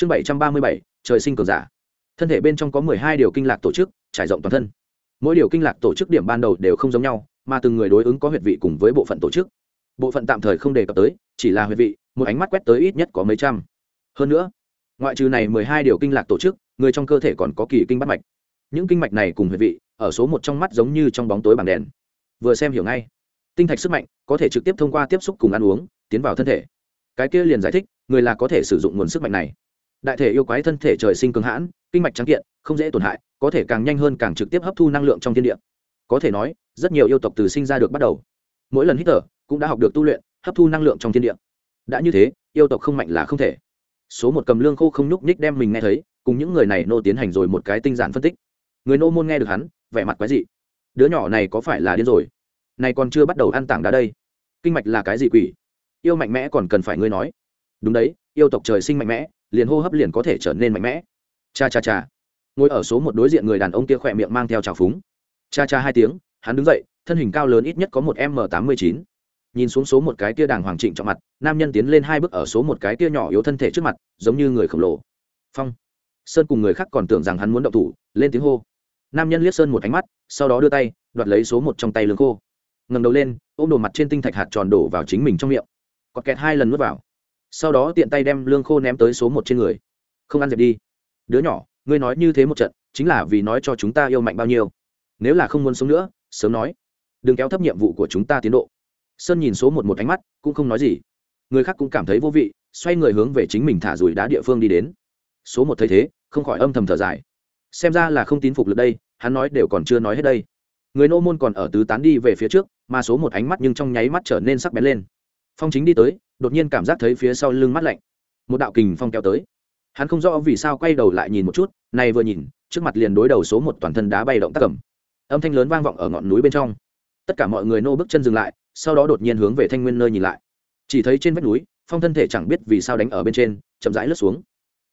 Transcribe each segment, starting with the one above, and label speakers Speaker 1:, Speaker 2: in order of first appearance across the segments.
Speaker 1: chương bảy trăm ba mươi bảy, trời sinh cường giả. Thân thể bên trong có mười hai điều kinh lạc tổ chức, trải rộng toàn thân. Mỗi điều kinh lạc tổ chức điểm ban đầu đều không giống nhau, mà từng người đối ứng có huyệt vị cùng với bộ phận tổ chức. Bộ phận tạm thời không đề cập tới, chỉ là huyệt vị, một ánh mắt quét tới ít nhất có mấy trăm. Hơn nữa, ngoại trừ này mười hai điều kinh lạc tổ chức, người trong cơ thể còn có kỳ kinh bắt mạch. Những kinh mạch này cùng huyệt vị, ở số một trong mắt giống như trong bóng tối bằng đèn. Vừa xem hiểu ngay. Tinh thạch sức mạnh, có thể trực tiếp thông qua tiếp xúc cùng ăn uống, tiến vào thân thể. Cái kia liền giải thích, người là có thể sử dụng nguồn sức mạnh này đại thể yêu quái thân thể trời sinh cường hãn, kinh mạch trắng kiện, không dễ tổn hại, có thể càng nhanh hơn càng trực tiếp hấp thu năng lượng trong thiên địa. Có thể nói, rất nhiều yêu tộc từ sinh ra được bắt đầu. Mỗi lần hít thở, cũng đã học được tu luyện, hấp thu năng lượng trong thiên địa. Đã như thế, yêu tộc không mạnh là không thể. Số một cầm lương khô không nhúc nhích đem mình nghe thấy, cùng những người này nô tiến hành rồi một cái tinh giản phân tích. Người nô môn nghe được hắn, vẻ mặt quái dị. Đứa nhỏ này có phải là điên rồi? Này còn chưa bắt đầu ăn tảng đá đây. Kinh mạch là cái gì quỷ? Yêu mạnh mẽ còn cần phải ngươi nói đúng đấy, yêu tộc trời sinh mạnh mẽ, liền hô hấp liền có thể trở nên mạnh mẽ. Cha cha cha. Ngồi ở số một đối diện người đàn ông kia khỏe miệng mang theo trào phúng. Cha cha hai tiếng, hắn đứng dậy, thân hình cao lớn ít nhất có một m tám mươi chín. Nhìn xuống số một cái kia đàng hoàng trịnh trọng mặt, nam nhân tiến lên hai bước ở số một cái kia nhỏ yếu thân thể trước mặt, giống như người khổng lồ. Phong. Sơn cùng người khác còn tưởng rằng hắn muốn động thủ, lên tiếng hô. Nam nhân liếc sơn một ánh mắt, sau đó đưa tay, đoạt lấy số một trong tay lương khô. Ngầm đầu lên, ôm đồ mặt trên tinh thạch hạt tròn đổ vào chính mình trong miệng. Cọt kẹt hai lần nuốt vào sau đó tiện tay đem lương khô ném tới số một trên người. Không ăn dẹp đi. Đứa nhỏ, ngươi nói như thế một trận, chính là vì nói cho chúng ta yêu mạnh bao nhiêu. Nếu là không muốn sống nữa, sớm nói. Đừng kéo thấp nhiệm vụ của chúng ta tiến độ. Sơn nhìn số một một ánh mắt, cũng không nói gì. Người khác cũng cảm thấy vô vị, xoay người hướng về chính mình thả rủi đá địa phương đi đến. Số một thấy thế, không khỏi âm thầm thở dài. Xem ra là không tín phục lực đây, hắn nói đều còn chưa nói hết đây. Người nô môn còn ở tứ tán đi về phía trước, mà số một ánh mắt nhưng trong nháy mắt trở nên sắc bén lên. Phong chính đi tới đột nhiên cảm giác thấy phía sau lưng mắt lạnh. Một đạo kình phong kéo tới. Hắn không rõ vì sao quay đầu lại nhìn một chút, này vừa nhìn, trước mặt liền đối đầu số một toàn thân đá bay động tác cầm. Âm thanh lớn vang vọng ở ngọn núi bên trong. Tất cả mọi người nô bước chân dừng lại, sau đó đột nhiên hướng về thanh nguyên nơi nhìn lại. Chỉ thấy trên vách núi, phong thân thể chẳng biết vì sao đánh ở bên trên, chậm rãi lướt xuống.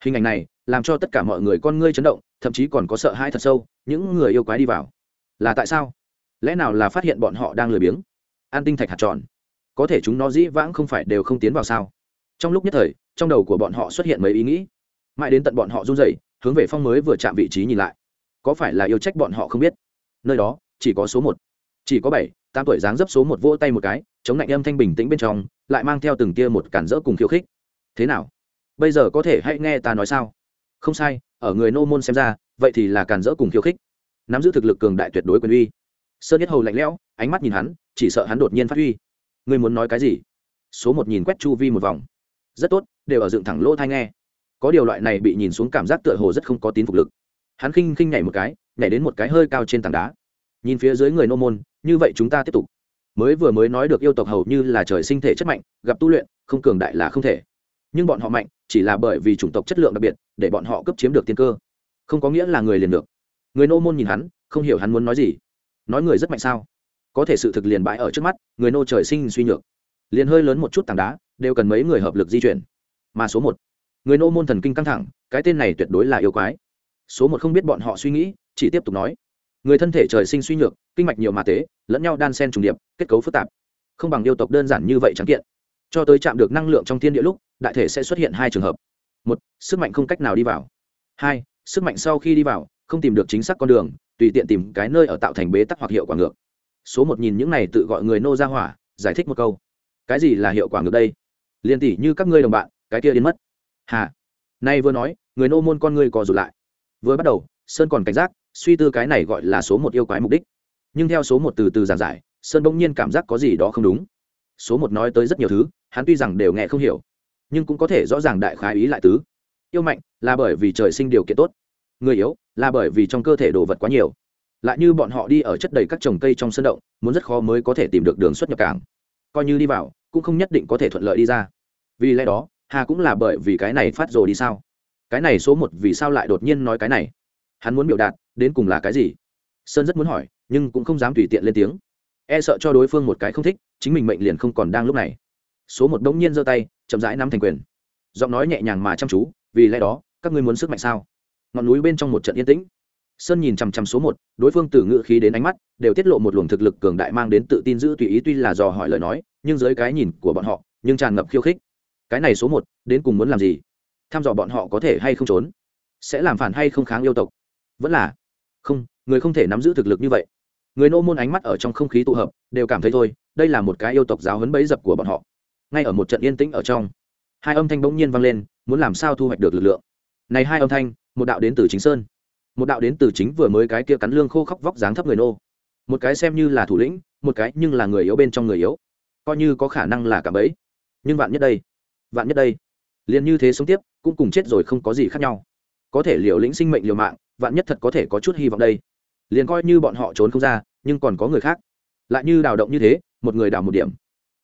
Speaker 1: Hình ảnh này làm cho tất cả mọi người con ngươi chấn động, thậm chí còn có sợ hãi thật sâu, những người yêu quái đi vào. Là tại sao? Lẽ nào là phát hiện bọn họ đang lười biếng? An tinh thạch hạt tròn có thể chúng nó dĩ vãng không phải đều không tiến vào sao? Trong lúc nhất thời, trong đầu của bọn họ xuất hiện mấy ý nghĩ. Mãi đến tận bọn họ run rẩy, hướng về phong mới vừa chạm vị trí nhìn lại. Có phải là yêu trách bọn họ không biết? Nơi đó, chỉ có số một. Chỉ có bảy, tám tuổi dáng dấp số một vỗ tay một cái, chống lạnh âm thanh bình tĩnh bên trong, lại mang theo từng tia một cản rỡ cùng khiêu khích. Thế nào? Bây giờ có thể hãy nghe ta nói sao? Không sai, ở người nô môn xem ra, vậy thì là cản rỡ cùng khiêu khích. Nắm giữ thực lực cường đại tuyệt đối quyền uy. Sơn nhất hầu lạnh lẽo, ánh mắt nhìn hắn, chỉ sợ hắn đột nhiên phát huy ngươi muốn nói cái gì? Số một nhìn quét chu vi một vòng. Rất tốt, đều ở dựng thẳng lỗ thai nghe. Có điều loại này bị nhìn xuống cảm giác tựa hồ rất không có tín phục lực. Hắn khinh khinh nhảy một cái, nhảy đến một cái hơi cao trên tảng đá. Nhìn phía dưới người nô môn, như vậy chúng ta tiếp tục. Mới vừa mới nói được yêu tộc hầu như là trời sinh thể chất mạnh, gặp tu luyện, không cường đại là không thể. Nhưng bọn họ mạnh, chỉ là bởi vì chủng tộc chất lượng đặc biệt, để bọn họ cấp chiếm được tiên cơ. Không có nghĩa là người liền được. Người nô môn nhìn hắn, không hiểu hắn muốn nói gì. Nói người rất mạnh sao? Có thể sự thực liền bãi ở trước mắt, người nô trời sinh suy nhược. Liền hơi lớn một chút tảng đá, đều cần mấy người hợp lực di chuyển. Mà số một, người nô môn thần kinh căng thẳng, cái tên này tuyệt đối là yêu quái. Số một không biết bọn họ suy nghĩ, chỉ tiếp tục nói. Người thân thể trời sinh suy nhược, kinh mạch nhiều mà tế, lẫn nhau đan sen trùng điệp, kết cấu phức tạp. Không bằng yêu tộc đơn giản như vậy trắng kiện. Cho tới chạm được năng lượng trong thiên địa lúc, đại thể sẽ xuất hiện hai trường hợp. Một, sức mạnh không cách nào đi vào. Hai, sức mạnh sau khi đi vào, không tìm được chính xác con đường, tùy tiện tìm cái nơi ở tạo thành bế tắc hoặc hiệu quả ngược số một nhìn những này tự gọi người nô ra hỏa, giải thích một câu. Cái gì là hiệu quả ngược đây? Liền tỷ như các ngươi đồng bạn, cái kia đến mất. Hà. Nay vừa nói, người nô môn con ngươi co rụt lại. Vừa bắt đầu, sơn còn cảnh giác, suy tư cái này gọi là số một yêu quái mục đích. Nhưng theo số một từ từ giảng giải, sơn bỗng nhiên cảm giác có gì đó không đúng. Số một nói tới rất nhiều thứ, hắn tuy rằng đều nghe không hiểu, nhưng cũng có thể rõ ràng đại khái ý lại tứ. Yêu mạnh là bởi vì trời sinh điều kiện tốt. Người yếu là bởi vì trong cơ thể đồ vật quá nhiều lại như bọn họ đi ở chất đầy các trồng cây trong sân động, muốn rất khó mới có thể tìm được đường xuất nhập cảng. Coi như đi vào, cũng không nhất định có thể thuận lợi đi ra. Vì lẽ đó, hà cũng là bởi vì cái này phát rồi đi sao? Cái này số một vì sao lại đột nhiên nói cái này? Hắn muốn biểu đạt, đến cùng là cái gì? Sơn rất muốn hỏi, nhưng cũng không dám tùy tiện lên tiếng. E sợ cho đối phương một cái không thích, chính mình mệnh liền không còn đang lúc này. Số một đống nhiên giơ tay, chậm rãi nắm thành quyền. Giọng nói nhẹ nhàng mà chăm chú, vì lẽ đó, các ngươi muốn sức mạnh sao? Ngọn núi bên trong một trận yên tĩnh sơn nhìn chằm chằm số một, đối phương từ ngự khí đến ánh mắt đều tiết lộ một luồng thực lực cường đại mang đến tự tin giữ tùy ý, tuy là dò hỏi lời nói, nhưng dưới cái nhìn của bọn họ, nhưng tràn ngập khiêu khích. Cái này số một, đến cùng muốn làm gì? Tham dò bọn họ có thể hay không trốn? Sẽ làm phản hay không kháng yêu tộc? Vẫn là, không, người không thể nắm giữ thực lực như vậy. Người nô môn ánh mắt ở trong không khí tụ hợp, đều cảm thấy thôi, đây là một cái yêu tộc giáo hấn bẫy dập của bọn họ. Ngay ở một trận yên tĩnh ở trong, hai âm thanh bỗng nhiên vang lên, muốn làm sao thu hoạch được lực lượng? Này hai âm thanh, một đạo đến từ chính sơn một đạo đến từ chính vừa mới cái kia cắn lương khô khóc vóc dáng thấp người nô. Một cái xem như là thủ lĩnh, một cái nhưng là người yếu bên trong người yếu. Coi như có khả năng là cả bẫy nhưng vạn nhất đây, vạn nhất đây, liền như thế sống tiếp, cũng cùng chết rồi không có gì khác nhau. Có thể liều lĩnh sinh mệnh liều mạng, vạn nhất thật có thể có chút hy vọng đây. Liền coi như bọn họ trốn không ra, nhưng còn có người khác. Lại như đào động như thế, một người đào một điểm.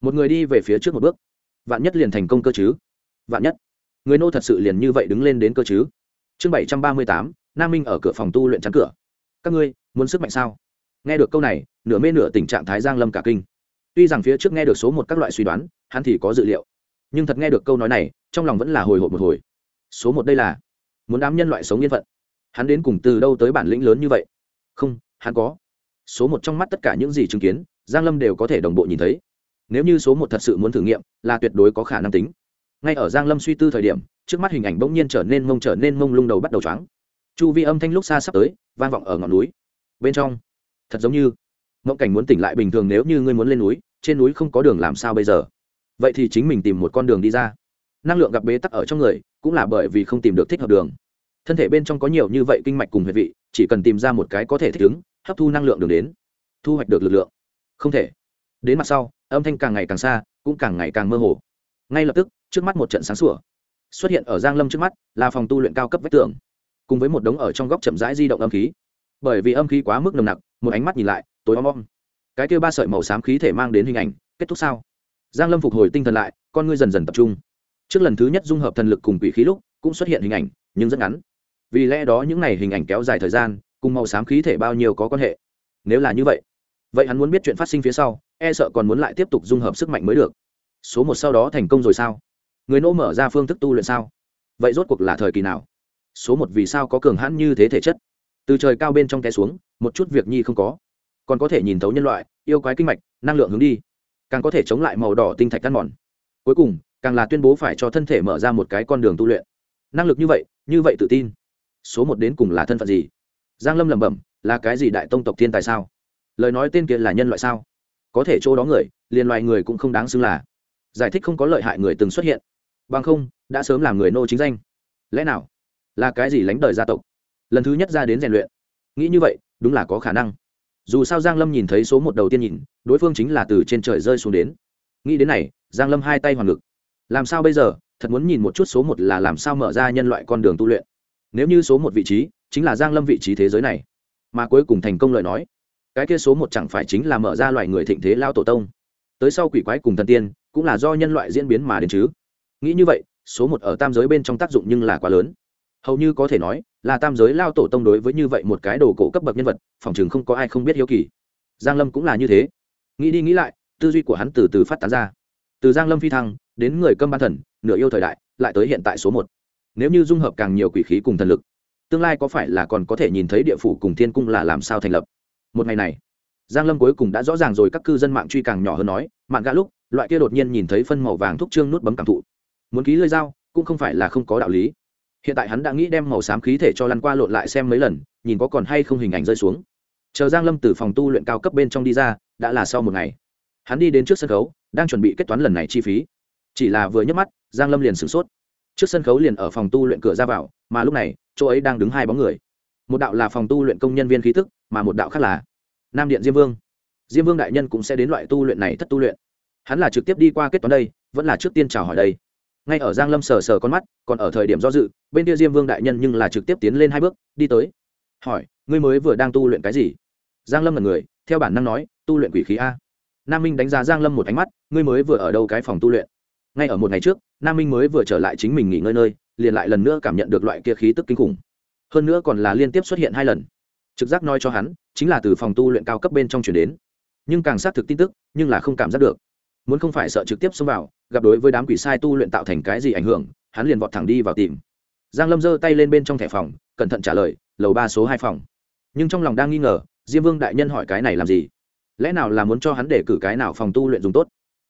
Speaker 1: Một người đi về phía trước một bước. Vạn nhất liền thành công cơ chứ? Vạn nhất. Người nô thật sự liền như vậy đứng lên đến cơ chứ? Chương bảy trăm ba mươi tám nam minh ở cửa phòng tu luyện chắn cửa. Các ngươi, muốn sức mạnh sao? Nghe được câu này, nửa mê nửa tình trạng thái giang lâm cả kinh. Tuy rằng phía trước nghe được số một các loại suy đoán, hắn thì có dự liệu. Nhưng thật nghe được câu nói này, trong lòng vẫn là hồi hộp một hồi. Số một đây là muốn đám nhân loại sống yên phận. Hắn đến cùng từ đâu tới bản lĩnh lớn như vậy? Không, hắn có. Số một trong mắt tất cả những gì chứng kiến, giang lâm đều có thể đồng bộ nhìn thấy. Nếu như số một thật sự muốn thử nghiệm, là tuyệt đối có khả năng tính. Ngay ở giang lâm suy tư thời điểm, trước mắt hình ảnh bỗng nhiên trở nên mông trở nên mông lung đầu bắt đầu choáng chu vi âm thanh lúc xa sắp tới, vang vọng ở ngọn núi. Bên trong, thật giống như mộng cảnh muốn tỉnh lại bình thường nếu như ngươi muốn lên núi, trên núi không có đường làm sao bây giờ? Vậy thì chính mình tìm một con đường đi ra. Năng lượng gặp bế tắc ở trong người, cũng là bởi vì không tìm được thích hợp đường. Thân thể bên trong có nhiều như vậy kinh mạch cùng huyệt vị, chỉ cần tìm ra một cái có thể thích ứng, hấp thu năng lượng đường đến, thu hoạch được lực lượng. Không thể. Đến mặt sau, âm thanh càng ngày càng xa, cũng càng ngày càng mơ hồ. Ngay lập tức, trước mắt một trận sáng sủa xuất hiện ở giang lâm trước mắt, là phòng tu luyện cao cấp vách tường cùng với một đống ở trong góc chậm rãi di động âm khí. Bởi vì âm khí quá mức nồng nặc, một ánh mắt nhìn lại, tối om om. Cái kia ba sợi màu xám khí thể mang đến hình ảnh, kết thúc sao? Giang lâm phục hồi tinh thần lại, con ngươi dần dần tập trung. Trước lần thứ nhất dung hợp thần lực cùng quỷ khí lúc, cũng xuất hiện hình ảnh, nhưng rất ngắn. Vì lẽ đó những này hình ảnh kéo dài thời gian, cùng màu xám khí thể bao nhiêu có quan hệ? Nếu là như vậy vậy hắn muốn biết chuyện phát sinh phía sau e sợ còn muốn lại tiếp tục dung hợp sức mạnh mới được. Số một sau đó thành công rồi sao? Người nô mở ra phương thức tu luyện sao? Vậy rốt cuộc là thời kỳ nào? Số một vì sao có cường hãn như thế thể chất. Từ trời cao bên trong té xuống, một chút việc nhi không có. Còn có thể nhìn thấu nhân loại, yêu quái kinh mạch, năng lượng hướng đi. Càng có thể chống lại màu đỏ tinh thạch căn mòn. Cuối cùng, càng là tuyên bố phải cho thân thể mở ra một cái con đường tu luyện. Năng lực như vậy như vậy tự tin. Số một đến cùng là thân phận gì? Giang lâm lẩm bẩm, là cái gì đại tông tộc thiên tài sao? Lời nói tên kia là nhân loại sao? Có thể chỗ đó người, liền loài người cũng không đáng xưng là. Giải thích không có lợi hại người từng xuất hiện. Bằng không, đã sớm làm người nô chính danh. Lẽ nào? Là cái gì lánh đời gia tộc? Lần thứ nhất ra đến rèn luyện. Nghĩ như vậy, đúng là có khả năng. Dù sao giang lâm nhìn thấy số một đầu tiên nhìn, đối phương chính là từ trên trời rơi xuống đến. Nghĩ đến này, giang lâm hai tay hoàn ngực. Làm sao bây giờ? Thật muốn nhìn một chút số một là làm sao mở ra nhân loại con đường tu luyện. Nếu như số một vị trí chính là giang lâm vị trí thế giới này, mà cuối cùng thành công lời nói, cái kia số một chẳng phải chính là mở ra loài người thịnh thế lao tổ tông. Tới sau quỷ quái cùng thần tiên cũng là do nhân loại diễn biến mà đến chứ. Nghĩ như vậy, số một ở tam giới bên trong tác dụng nhưng là quá lớn hầu như có thể nói là tam giới lao tổ tông đối với như vậy một cái đồ cổ cấp bậc nhân vật, phòng chừng không có ai không biết hiếu kỳ. Giang lâm cũng là như thế. Nghĩ đi nghĩ lại, tư duy của hắn từ từ phát tán ra. Từ giang lâm phi thăng, đến người câm ban thần, nửa yêu thời đại, lại tới hiện tại số một. Nếu như dung hợp càng nhiều quỷ khí cùng thần lực, tương lai có phải là còn có thể nhìn thấy địa phủ cùng thiên cung là làm sao thành lập? Một ngày này, giang lâm cuối cùng đã rõ ràng rồi các cư dân mạng truy càng nhỏ hơn nói, mạng gã lúc, loại kia đột nhiên nhìn thấy phân màu vàng thuốc trương nút bấm cảm thụ. Muốn ký lơi dao, cũng không phải là không có đạo lý hiện tại hắn đã nghĩ đem màu xám khí thể cho lăn qua lộn lại xem mấy lần, nhìn có còn hay không hình ảnh rơi xuống. Chờ giang lâm từ phòng tu luyện cao cấp bên trong đi ra, đã là sau một ngày. Hắn đi đến trước sân khấu, đang chuẩn bị kết toán lần này chi phí. Chỉ là vừa nhấc mắt, giang lâm liền sửng sốt. Trước sân khấu liền ở phòng tu luyện cửa ra vào, mà lúc này, chỗ ấy đang đứng hai bóng người. Một đạo là phòng tu luyện công nhân viên khí thức mà một đạo khác là nam điện diêm vương. Diêm vương đại nhân cũng sẽ đến loại tu luyện này thất tu luyện. Hắn là trực tiếp đi qua kết toán đây, vẫn là trước tiên chào hỏi đây ngay ở giang lâm sờ sờ con mắt, còn ở thời điểm do dự, bên kia diêm vương đại nhân nhưng là trực tiếp tiến lên hai bước, đi tới. Hỏi, ngươi mới vừa đang tu luyện cái gì? Giang lâm là người, theo bản năng nói, tu luyện quỷ khí a. Nam minh đánh giá giang lâm một ánh mắt, ngươi mới vừa ở đâu cái phòng tu luyện? Ngay ở một ngày trước, nam minh mới vừa trở lại chính mình nghỉ ngơi nơi, liền lại lần nữa cảm nhận được loại kia khí tức kinh khủng. Hơn nữa còn là liên tiếp xuất hiện hai lần. Trực giác nói cho hắn, chính là từ phòng tu luyện cao cấp bên trong chuyển đến. Nhưng càng xác thực tin tức, nhưng là không cảm giác được muốn không phải sợ trực tiếp xông vào, gặp đối với đám quỷ sai tu luyện tạo thành cái gì ảnh hưởng, hắn liền vọt thẳng đi vào tìm. Giang lâm giơ tay lên bên trong thẻ phòng, cẩn thận trả lời, lầu ba số hai phòng. Nhưng trong lòng đang nghi ngờ, diêm vương đại nhân hỏi cái này làm gì? Lẽ nào là muốn cho hắn để cử cái nào phòng tu luyện dùng tốt?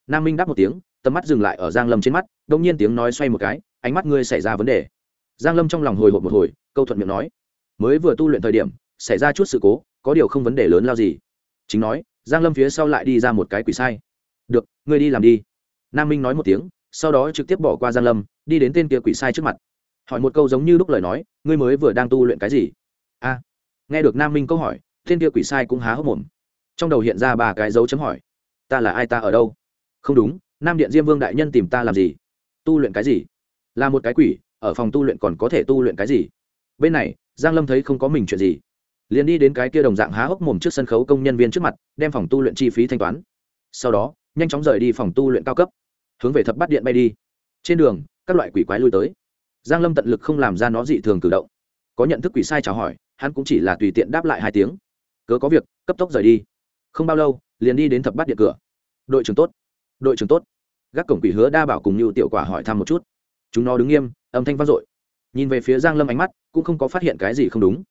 Speaker 1: Nam minh đáp một tiếng, tầm mắt dừng lại ở giang lâm trên mắt, đông nhiên tiếng nói xoay một cái, ánh mắt ngươi xảy ra vấn đề. Giang lâm trong lòng hồi hộp một hồi, câu thuận miệng nói, mới vừa tu luyện thời điểm, xảy ra chút sự cố, có điều không vấn đề lớn lao gì. Chính nói, giang lâm phía sau lại đi ra một cái quỷ sai được, ngươi đi làm đi. Nam minh nói một tiếng, sau đó trực tiếp bỏ qua giang lâm, đi đến tên kia quỷ sai trước mặt. Hỏi một câu giống như lúc lời nói, ngươi mới vừa đang tu luyện cái gì? A. Nghe được nam minh câu hỏi, tên kia quỷ sai cũng há hốc mồm. Trong đầu hiện ra ba cái dấu chấm hỏi. Ta là ai ta ở đâu? Không đúng, nam điện diêm vương đại nhân tìm ta làm gì? Tu luyện cái gì? Là một cái quỷ, ở phòng tu luyện còn có thể tu luyện cái gì? Bên này, giang lâm thấy không có mình chuyện gì. Liền đi đến cái kia đồng dạng há hốc mồm trước sân khấu công nhân viên trước mặt, đem phòng tu luyện chi phí thanh toán. Sau đó nhanh chóng rời đi phòng tu luyện cao cấp, hướng về thập bát điện bay đi. Trên đường, các loại quỷ quái lui tới. Giang lâm tận lực không làm ra nó dị thường cử động. Có nhận thức quỷ sai chào hỏi, hắn cũng chỉ là tùy tiện đáp lại hai tiếng. Cớ có việc, cấp tốc rời đi. Không bao lâu, liền đi đến thập bát điện cửa. Đội trưởng tốt, đội trưởng tốt. Gác cổng quỷ hứa đa bảo cùng như tiểu quả hỏi thăm một chút. Chúng nó đứng nghiêm, âm thanh vang dội. Nhìn về phía giang lâm ánh mắt, cũng không có phát hiện cái gì không đúng.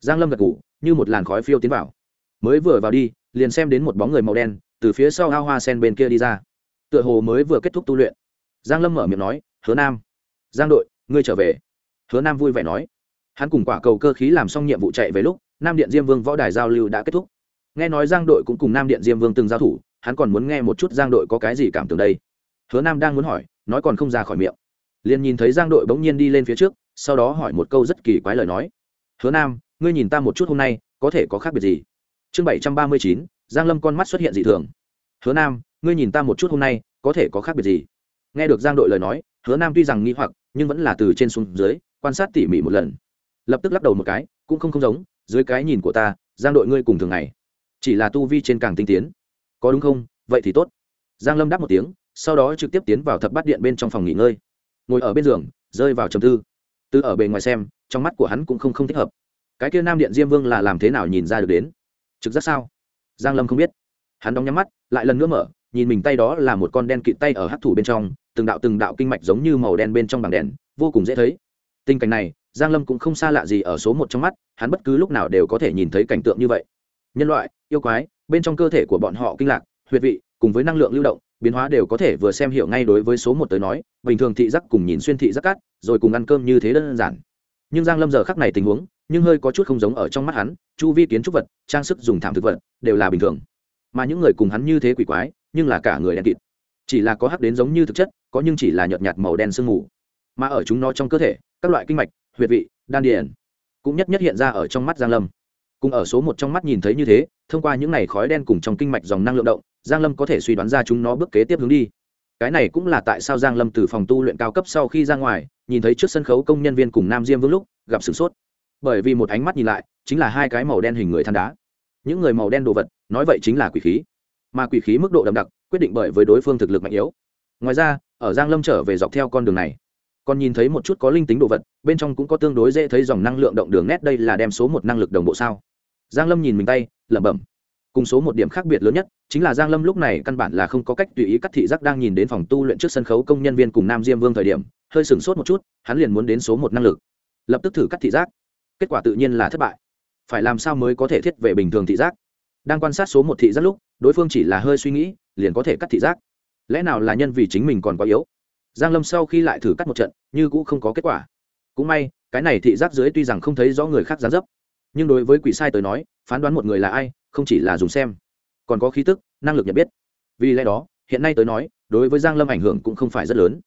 Speaker 1: Giang lâm gật ngủ như một làn khói phiêu tiến vào. Mới vừa vào đi, liền xem đến một bóng người màu đen từ phía sau ao hoa sen bên kia đi ra. Tựa hồ mới vừa kết thúc tu luyện. Giang lâm mở miệng nói, hứa nam. Giang đội, ngươi trở về. Hứa nam vui vẻ nói. Hắn cùng quả cầu cơ khí làm xong nhiệm vụ chạy về lúc, nam điện diêm vương võ đài giao lưu đã kết thúc. Nghe nói giang đội cũng cùng nam điện diêm vương từng giao thủ, hắn còn muốn nghe một chút giang đội có cái gì cảm tưởng đây. Hứa nam đang muốn hỏi, nói còn không ra khỏi miệng. Liền nhìn thấy giang đội bỗng nhiên đi lên phía trước, sau đó hỏi một câu rất kỳ quái lời nói. Hứa nam, ngươi nhìn ta một chút hôm nay, có thể có khác biệt gì? Chương bảy trăm ba mươi chín giang lâm con mắt xuất hiện dị thường. Hứa nam, ngươi nhìn ta một chút hôm nay, có thể có khác biệt gì? Nghe được giang đội lời nói, hứa nam tuy rằng nghi hoặc, nhưng vẫn là từ trên xuống dưới, quan sát tỉ mỉ một lần. Lập tức lắc đầu một cái, cũng không không giống, dưới cái nhìn của ta, giang đội ngươi cùng thường ngày. Chỉ là tu vi trên càng tinh tiến. Có đúng không? Vậy thì tốt. Giang lâm đáp một tiếng, sau đó trực tiếp tiến vào thập bát điện bên trong phòng nghỉ ngơi. Ngồi ở bên giường, rơi vào trầm tư. Từ ở bề ngoài xem, trong mắt của hắn cũng không không thích hợp. Cái kia nam điện diêm vương là làm thế nào nhìn ra được đến? Trực giác sao? Giang lâm không biết. Hắn đóng nhắm mắt, lại lần nữa mở, nhìn mình tay đó là một con đen kịt tay ở hắc thủ bên trong, từng đạo từng đạo kinh mạch giống như màu đen bên trong bảng đèn, vô cùng dễ thấy. Tình cảnh này, giang lâm cũng không xa lạ gì ở số một trong mắt, hắn bất cứ lúc nào đều có thể nhìn thấy cảnh tượng như vậy. Nhân loại, yêu quái, bên trong cơ thể của bọn họ kinh lạc, huyệt vị, cùng với năng lượng lưu động, biến hóa đều có thể vừa xem hiểu ngay đối với số một tới nói, bình thường thị giác cùng nhìn xuyên thị giác cát rồi cùng ăn cơm như thế đơn giản. Nhưng giang lâm giờ khắc này tình huống nhưng hơi có chút không giống ở trong mắt hắn, chu vi kiến trúc vật, trang sức dùng thảm thực vật, đều là bình thường. Mà những người cùng hắn như thế quỷ quái, nhưng là cả người đen kịt. Chỉ là có hắc đến giống như thực chất, có nhưng chỉ là nhợt nhạt màu đen sương mù. Mà ở chúng nó trong cơ thể, các loại kinh mạch, huyệt vị, đan điền cũng nhất nhất hiện ra ở trong mắt giang lâm. Cùng ở số một trong mắt nhìn thấy như thế, thông qua những này khói đen cùng trong kinh mạch dòng năng lượng động, giang lâm có thể suy đoán ra chúng nó bước kế tiếp hướng đi. Cái này cũng là tại sao giang lâm từ phòng tu luyện cao cấp sau khi ra ngoài, nhìn thấy trước sân khấu công nhân viên cùng nam diêm vương lúc, gặp sửng sốt bởi vì một ánh mắt nhìn lại, chính là hai cái màu đen hình người than đá. Những người màu đen đồ vật, nói vậy chính là quỷ khí. Mà quỷ khí mức độ đậm đặc, quyết định bởi với đối phương thực lực mạnh yếu. Ngoài ra, ở giang lâm trở về dọc theo con đường này, còn nhìn thấy một chút có linh tính đồ vật, bên trong cũng có tương đối dễ thấy dòng năng lượng động đường nét đây là đem số một năng lực đồng bộ sao. Giang lâm nhìn mình tay, lẩm bẩm. Cùng số một điểm khác biệt lớn nhất, chính là giang lâm lúc này căn bản là không có cách tùy ý cắt thị giác đang nhìn đến phòng tu luyện trước sân khấu công nhân viên cùng nam diêm vương thời điểm, hơi sửng sốt một chút, hắn liền muốn đến số một năng lực. Lập tức thử cắt thị giác kết quả tự nhiên là thất bại. Phải làm sao mới có thể thiết về bình thường thị giác? Đang quan sát số một thị giác lúc, đối phương chỉ là hơi suy nghĩ, liền có thể cắt thị giác. Lẽ nào là nhân vì chính mình còn quá yếu? Giang lâm sau khi lại thử cắt một trận, như cũng không có kết quả. Cũng may, cái này thị giác dưới tuy rằng không thấy rõ người khác gián dấp, nhưng đối với quỷ sai tới nói, phán đoán một người là ai, không chỉ là dùng xem, còn có khí tức, năng lực nhận biết. Vì lẽ đó, hiện nay tới nói, đối với giang lâm ảnh hưởng cũng không phải rất lớn.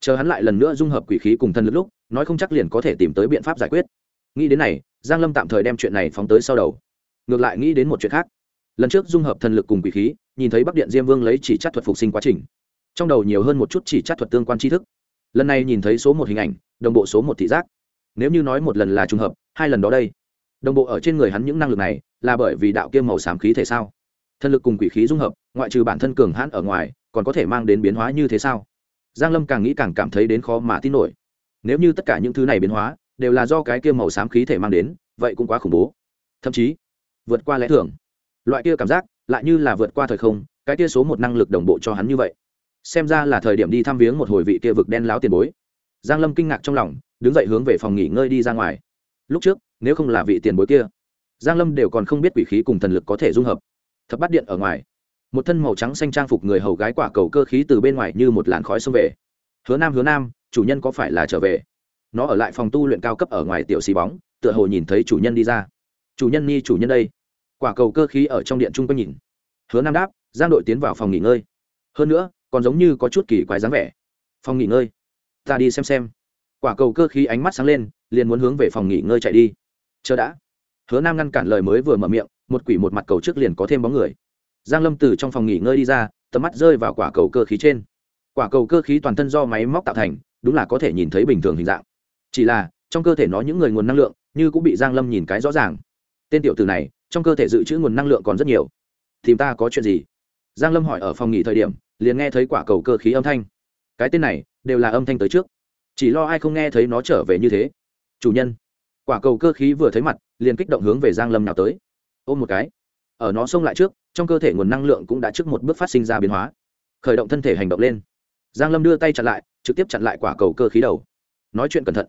Speaker 1: Chờ hắn lại lần nữa dung hợp quỷ khí cùng thân lực lúc, nói không chắc liền có thể tìm tới biện pháp giải quyết nghĩ đến này, giang lâm tạm thời đem chuyện này phóng tới sau đầu. Ngược lại nghĩ đến một chuyện khác. Lần trước dung hợp thần lực cùng quỷ khí, nhìn thấy bắc điện diêm vương lấy chỉ chắc thuật phục sinh quá trình. Trong đầu nhiều hơn một chút chỉ chắc thuật tương quan tri thức. Lần này nhìn thấy số một hình ảnh, đồng bộ số một thị giác. Nếu như nói một lần là trùng hợp, hai lần đó đây. Đồng bộ ở trên người hắn những năng lực này, là bởi vì đạo kiêm màu xám khí thể sao? Thần lực cùng quỷ khí dung hợp, ngoại trừ bản thân cường hãn ở ngoài, còn có thể mang đến biến hóa như thế sao? Giang lâm càng nghĩ càng cảm thấy đến khó mà tin nổi. Nếu như tất cả những thứ này biến hóa đều là do cái kia màu xám khí thể mang đến, vậy cũng quá khủng bố. Thậm chí, vượt qua lẽ thường. Loại kia cảm giác lại như là vượt qua thời không, cái kia số một năng lực đồng bộ cho hắn như vậy. Xem ra là thời điểm đi thăm viếng một hồi vị kia vực đen láo tiền bối. Giang lâm kinh ngạc trong lòng, đứng dậy hướng về phòng nghỉ ngơi đi ra ngoài. Lúc trước, nếu không là vị tiền bối kia, giang lâm đều còn không biết quỷ khí cùng thần lực có thể dung hợp. Thập bát điện ở ngoài, một thân màu trắng xanh trang phục người hầu gái quả cầu cơ khí từ bên ngoài như một làn khói xông về. Hứa nam hứa nam, chủ nhân có phải là trở về? Nó ở lại phòng tu luyện cao cấp ở ngoài tiểu xì bóng, tựa hồ nhìn thấy chủ nhân đi ra. Chủ nhân nhi chủ nhân đây. Quả cầu cơ khí ở trong điện trung quanh nhìn. Hứa nam đáp, giang đội tiến vào phòng nghỉ ngơi. Hơn nữa, còn giống như có chút kỳ quái dáng vẻ. Phòng nghỉ ngơi. Ta đi xem xem. Quả cầu cơ khí ánh mắt sáng lên, liền muốn hướng về phòng nghỉ ngơi chạy đi. Chờ đã. Hứa nam ngăn cản lời mới vừa mở miệng, một quỷ một mặt cầu trước liền có thêm bóng người. Giang lâm từ trong phòng nghỉ ngơi đi ra, tầm mắt rơi vào quả cầu cơ khí trên. Quả cầu cơ khí toàn thân do máy móc tạo thành, đúng là có thể nhìn thấy bình thường hình dạng chỉ là, trong cơ thể nó những người nguồn năng lượng như cũng bị giang lâm nhìn cái rõ ràng. Tên tiểu tử này, trong cơ thể dự trữ nguồn năng lượng còn rất nhiều. Tìm ta có chuyện gì? Giang lâm hỏi ở phòng nghỉ thời điểm, liền nghe thấy quả cầu cơ khí âm thanh. Cái tên này, đều là âm thanh tới trước. Chỉ lo ai không nghe thấy nó trở về như thế. Chủ nhân. Quả cầu cơ khí vừa thấy mặt, liền kích động hướng về giang lâm nào tới. Ôm một cái. Ở nó xông lại trước, trong cơ thể nguồn năng lượng cũng đã trước một bước phát sinh ra biến hóa. Khởi động thân thể hành động lên. Giang lâm đưa tay chặn lại, trực tiếp chặn lại quả cầu cơ khí đầu. Nói chuyện cẩn thận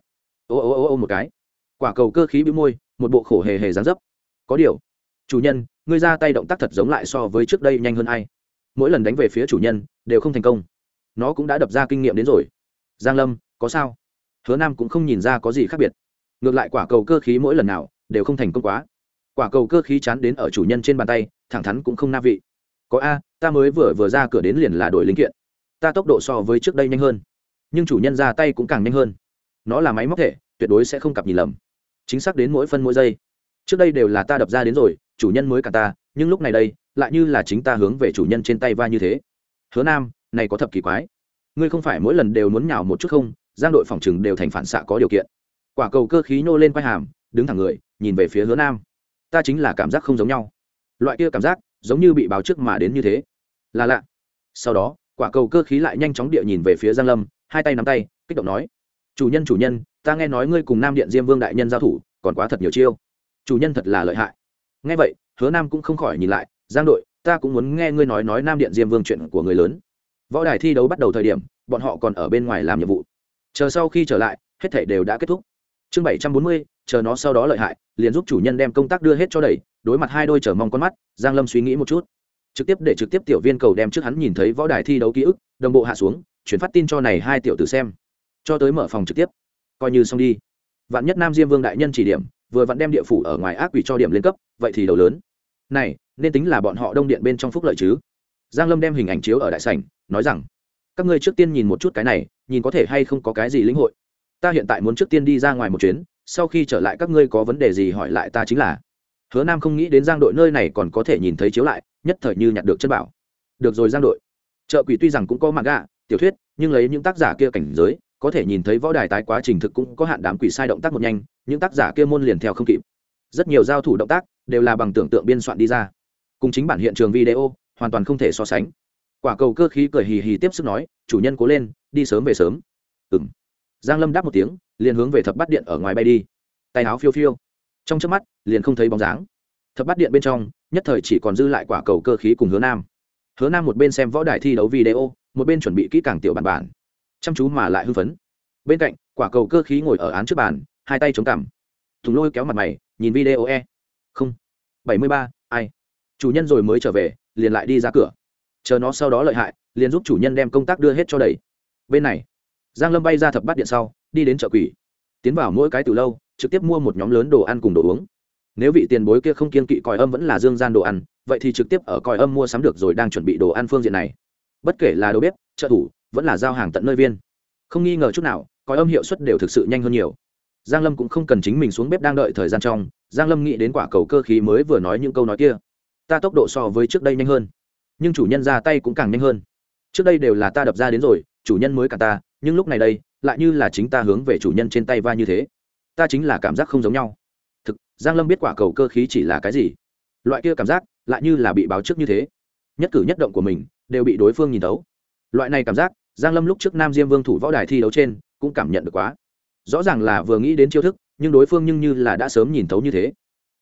Speaker 1: ô ô ô ô một cái. Quả cầu cơ khí bị môi, một bộ khổ hề hề dáng dấp. Có điều, chủ nhân, ngươi ra tay động tác thật giống lại so với trước đây nhanh hơn ai. Mỗi lần đánh về phía chủ nhân, đều không thành công. Nó cũng đã đập ra kinh nghiệm đến rồi. Giang lâm, có sao? Hứa nam cũng không nhìn ra có gì khác biệt. Ngược lại quả cầu cơ khí mỗi lần nào, đều không thành công quá. Quả cầu cơ khí chán đến ở chủ nhân trên bàn tay, thẳng thắn cũng không na vị. Có a, ta mới vừa vừa ra cửa đến liền là đổi linh kiện. Ta tốc độ so với trước đây nhanh hơn. Nhưng chủ nhân ra tay cũng càng nhanh hơn nó là máy móc thể, tuyệt đối sẽ không cặp nhìn lầm. Chính xác đến mỗi phân mỗi giây. Trước đây đều là ta đập ra đến rồi, chủ nhân mới cả ta, nhưng lúc này đây, lại như là chính ta hướng về chủ nhân trên tay va như thế. Hứa nam, này có thập kỳ quái. Ngươi không phải mỗi lần đều muốn nhào một chút không, giang đội phòng trừng đều thành phản xạ có điều kiện. Quả cầu cơ khí nô lên quai hàm, đứng thẳng người, nhìn về phía hứa nam. Ta chính là cảm giác không giống nhau. Loại kia cảm giác, giống như bị báo trước mà đến như thế. Là lạ. Sau đó, quả cầu cơ khí lại nhanh chóng địa nhìn về phía giang lâm, hai tay nắm tay, kích động nói chủ nhân chủ nhân, ta nghe nói ngươi cùng nam điện diêm vương đại nhân giao thủ, còn quá thật nhiều chiêu. Chủ nhân thật là lợi hại. Nghe vậy, hứa nam cũng không khỏi nhìn lại, giang đội, ta cũng muốn nghe ngươi nói nói nam điện diêm vương chuyện của người lớn. Võ đài thi đấu bắt đầu thời điểm, bọn họ còn ở bên ngoài làm nhiệm vụ. Chờ sau khi trở lại, hết thể đều đã kết thúc. Chương bảy trăm bốn mươi, chờ nó sau đó lợi hại, liền giúp chủ nhân đem công tác đưa hết cho đầy. đối mặt hai đôi chờ mong con mắt, giang lâm suy nghĩ một chút. Trực tiếp để trực tiếp tiểu viên cầu đem trước hắn nhìn thấy võ đài thi đấu ký ức, đồng bộ hạ xuống, chuyển phát tin cho này hai tiểu tử xem cho tới mở phòng trực tiếp. Coi như xong đi. Vạn nhất nam diêm vương đại nhân chỉ điểm, vừa vặn đem địa phủ ở ngoài ác quỷ cho điểm lên cấp, vậy thì đầu lớn. Này, nên tính là bọn họ đông điện bên trong phúc lợi chứ. Giang lâm đem hình ảnh chiếu ở đại sảnh, nói rằng, các ngươi trước tiên nhìn một chút cái này, nhìn có thể hay không có cái gì lĩnh hội. Ta hiện tại muốn trước tiên đi ra ngoài một chuyến, sau khi trở lại các ngươi có vấn đề gì hỏi lại ta chính là. Hứa nam không nghĩ đến giang đội nơi này còn có thể nhìn thấy chiếu lại, nhất thời như nhặt được chân bảo. Được rồi giang đội. Chợ quỷ tuy rằng cũng có mặt gạ, tiểu thuyết, nhưng lấy những tác giả kia cảnh giới có thể nhìn thấy võ đài tái quá trình thực cũng có hạn đám quỷ sai động tác một nhanh, những tác giả kia môn liền theo không kịp. Rất nhiều giao thủ động tác đều là bằng tưởng tượng biên soạn đi ra. Cùng chính bản hiện trường video, hoàn toàn không thể so sánh. Quả cầu cơ khí cười hì hì tiếp sức nói, chủ nhân cố lên, đi sớm về sớm. Ừng giang lâm đáp một tiếng, liền hướng về thập bát điện ở ngoài bay đi. Tay áo phiêu phiêu. Trong trước mắt, liền không thấy bóng dáng. Thập bát điện bên trong, nhất thời chỉ còn dư lại quả cầu cơ khí cùng hứa nam. Hứa nam một bên xem võ đài thi đấu video, một bên chuẩn bị kỹ càng tiểu bản bản chăm chú mà lại hưng phấn. Bên cạnh, quả cầu cơ khí ngồi ở án trước bàn, hai tay chống cằm. Thùng lôi kéo mặt mày, nhìn video e. Không. Bảy mươi ba, ai? Chủ nhân rồi mới trở về, liền lại đi ra cửa. Chờ nó sau đó lợi hại, liền giúp chủ nhân đem công tác đưa hết cho đầy. Bên này, giang lâm bay ra thập bát điện sau, đi đến chợ quỷ. Tiến vào mỗi cái từ lâu, trực tiếp mua một nhóm lớn đồ ăn cùng đồ uống. Nếu vị tiền bối kia không kiên kỵ còi âm vẫn là dương gian đồ ăn, vậy thì trực tiếp ở còi âm mua sắm được rồi đang chuẩn bị đồ ăn phương diện này. Bất kể là đồ bếp, trợ thủ vẫn là giao hàng tận nơi viên. Không nghi ngờ chút nào coi âm hiệu suất đều thực sự nhanh hơn nhiều. Giang lâm cũng không cần chính mình xuống bếp đang đợi thời gian trong, giang lâm nghĩ đến quả cầu cơ khí mới vừa nói những câu nói kia. Ta tốc độ so với trước đây nhanh hơn, nhưng chủ nhân ra tay cũng càng nhanh hơn. Trước đây đều là ta đập ra đến rồi, chủ nhân mới cả ta, nhưng lúc này đây, lại như là chính ta hướng về chủ nhân trên tay va như thế. Ta chính là cảm giác không giống nhau. Thực, giang lâm biết quả cầu cơ khí chỉ là cái gì. Loại kia cảm giác, lại như là bị báo trước như thế. Nhất cử nhất động của mình, đều bị đối phương nhìn thấu loại này cảm giác, giang lâm lúc trước nam diêm vương thủ võ đài thi đấu trên, cũng cảm nhận được quá. Rõ ràng là vừa nghĩ đến chiêu thức, nhưng đối phương nhưng như là đã sớm nhìn thấu như thế.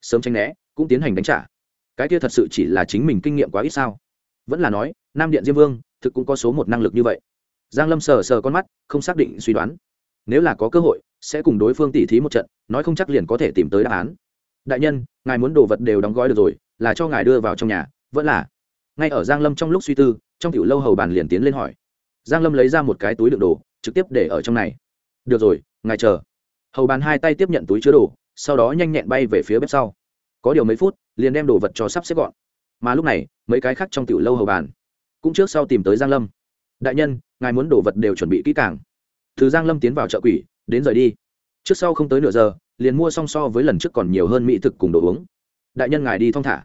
Speaker 1: Sớm tranh né, cũng tiến hành đánh trả. Cái kia thật sự chỉ là chính mình kinh nghiệm quá ít sao? Vẫn là nói, nam điện diêm vương, thực cũng có số một năng lực như vậy. Giang lâm sờ sờ con mắt, không xác định suy đoán. Nếu là có cơ hội, sẽ cùng đối phương tỉ thí một trận, nói không chắc liền có thể tìm tới đáp án. Đại nhân, ngài muốn đồ vật đều đóng gói được rồi, là cho ngài đưa vào trong nhà, vẫn là ngay ở giang lâm trong lúc suy tư, trong tiểu lâu hầu bàn liền tiến lên hỏi. Giang lâm lấy ra một cái túi đựng đồ, trực tiếp để ở trong này. Được rồi, ngài chờ. Hầu bàn hai tay tiếp nhận túi chứa đồ, sau đó nhanh nhẹn bay về phía bếp sau. Có điều mấy phút, liền đem đồ vật cho sắp xếp gọn. Mà lúc này, mấy cái khác trong tiểu lâu hầu bàn, cũng trước sau tìm tới giang lâm. Đại nhân, ngài muốn đồ vật đều chuẩn bị kỹ càng. Từ giang lâm tiến vào chợ quỷ, đến rời đi. Trước sau không tới nửa giờ, liền mua song so với lần trước còn nhiều hơn mỹ thực cùng đồ uống. Đại nhân ngài đi thong thả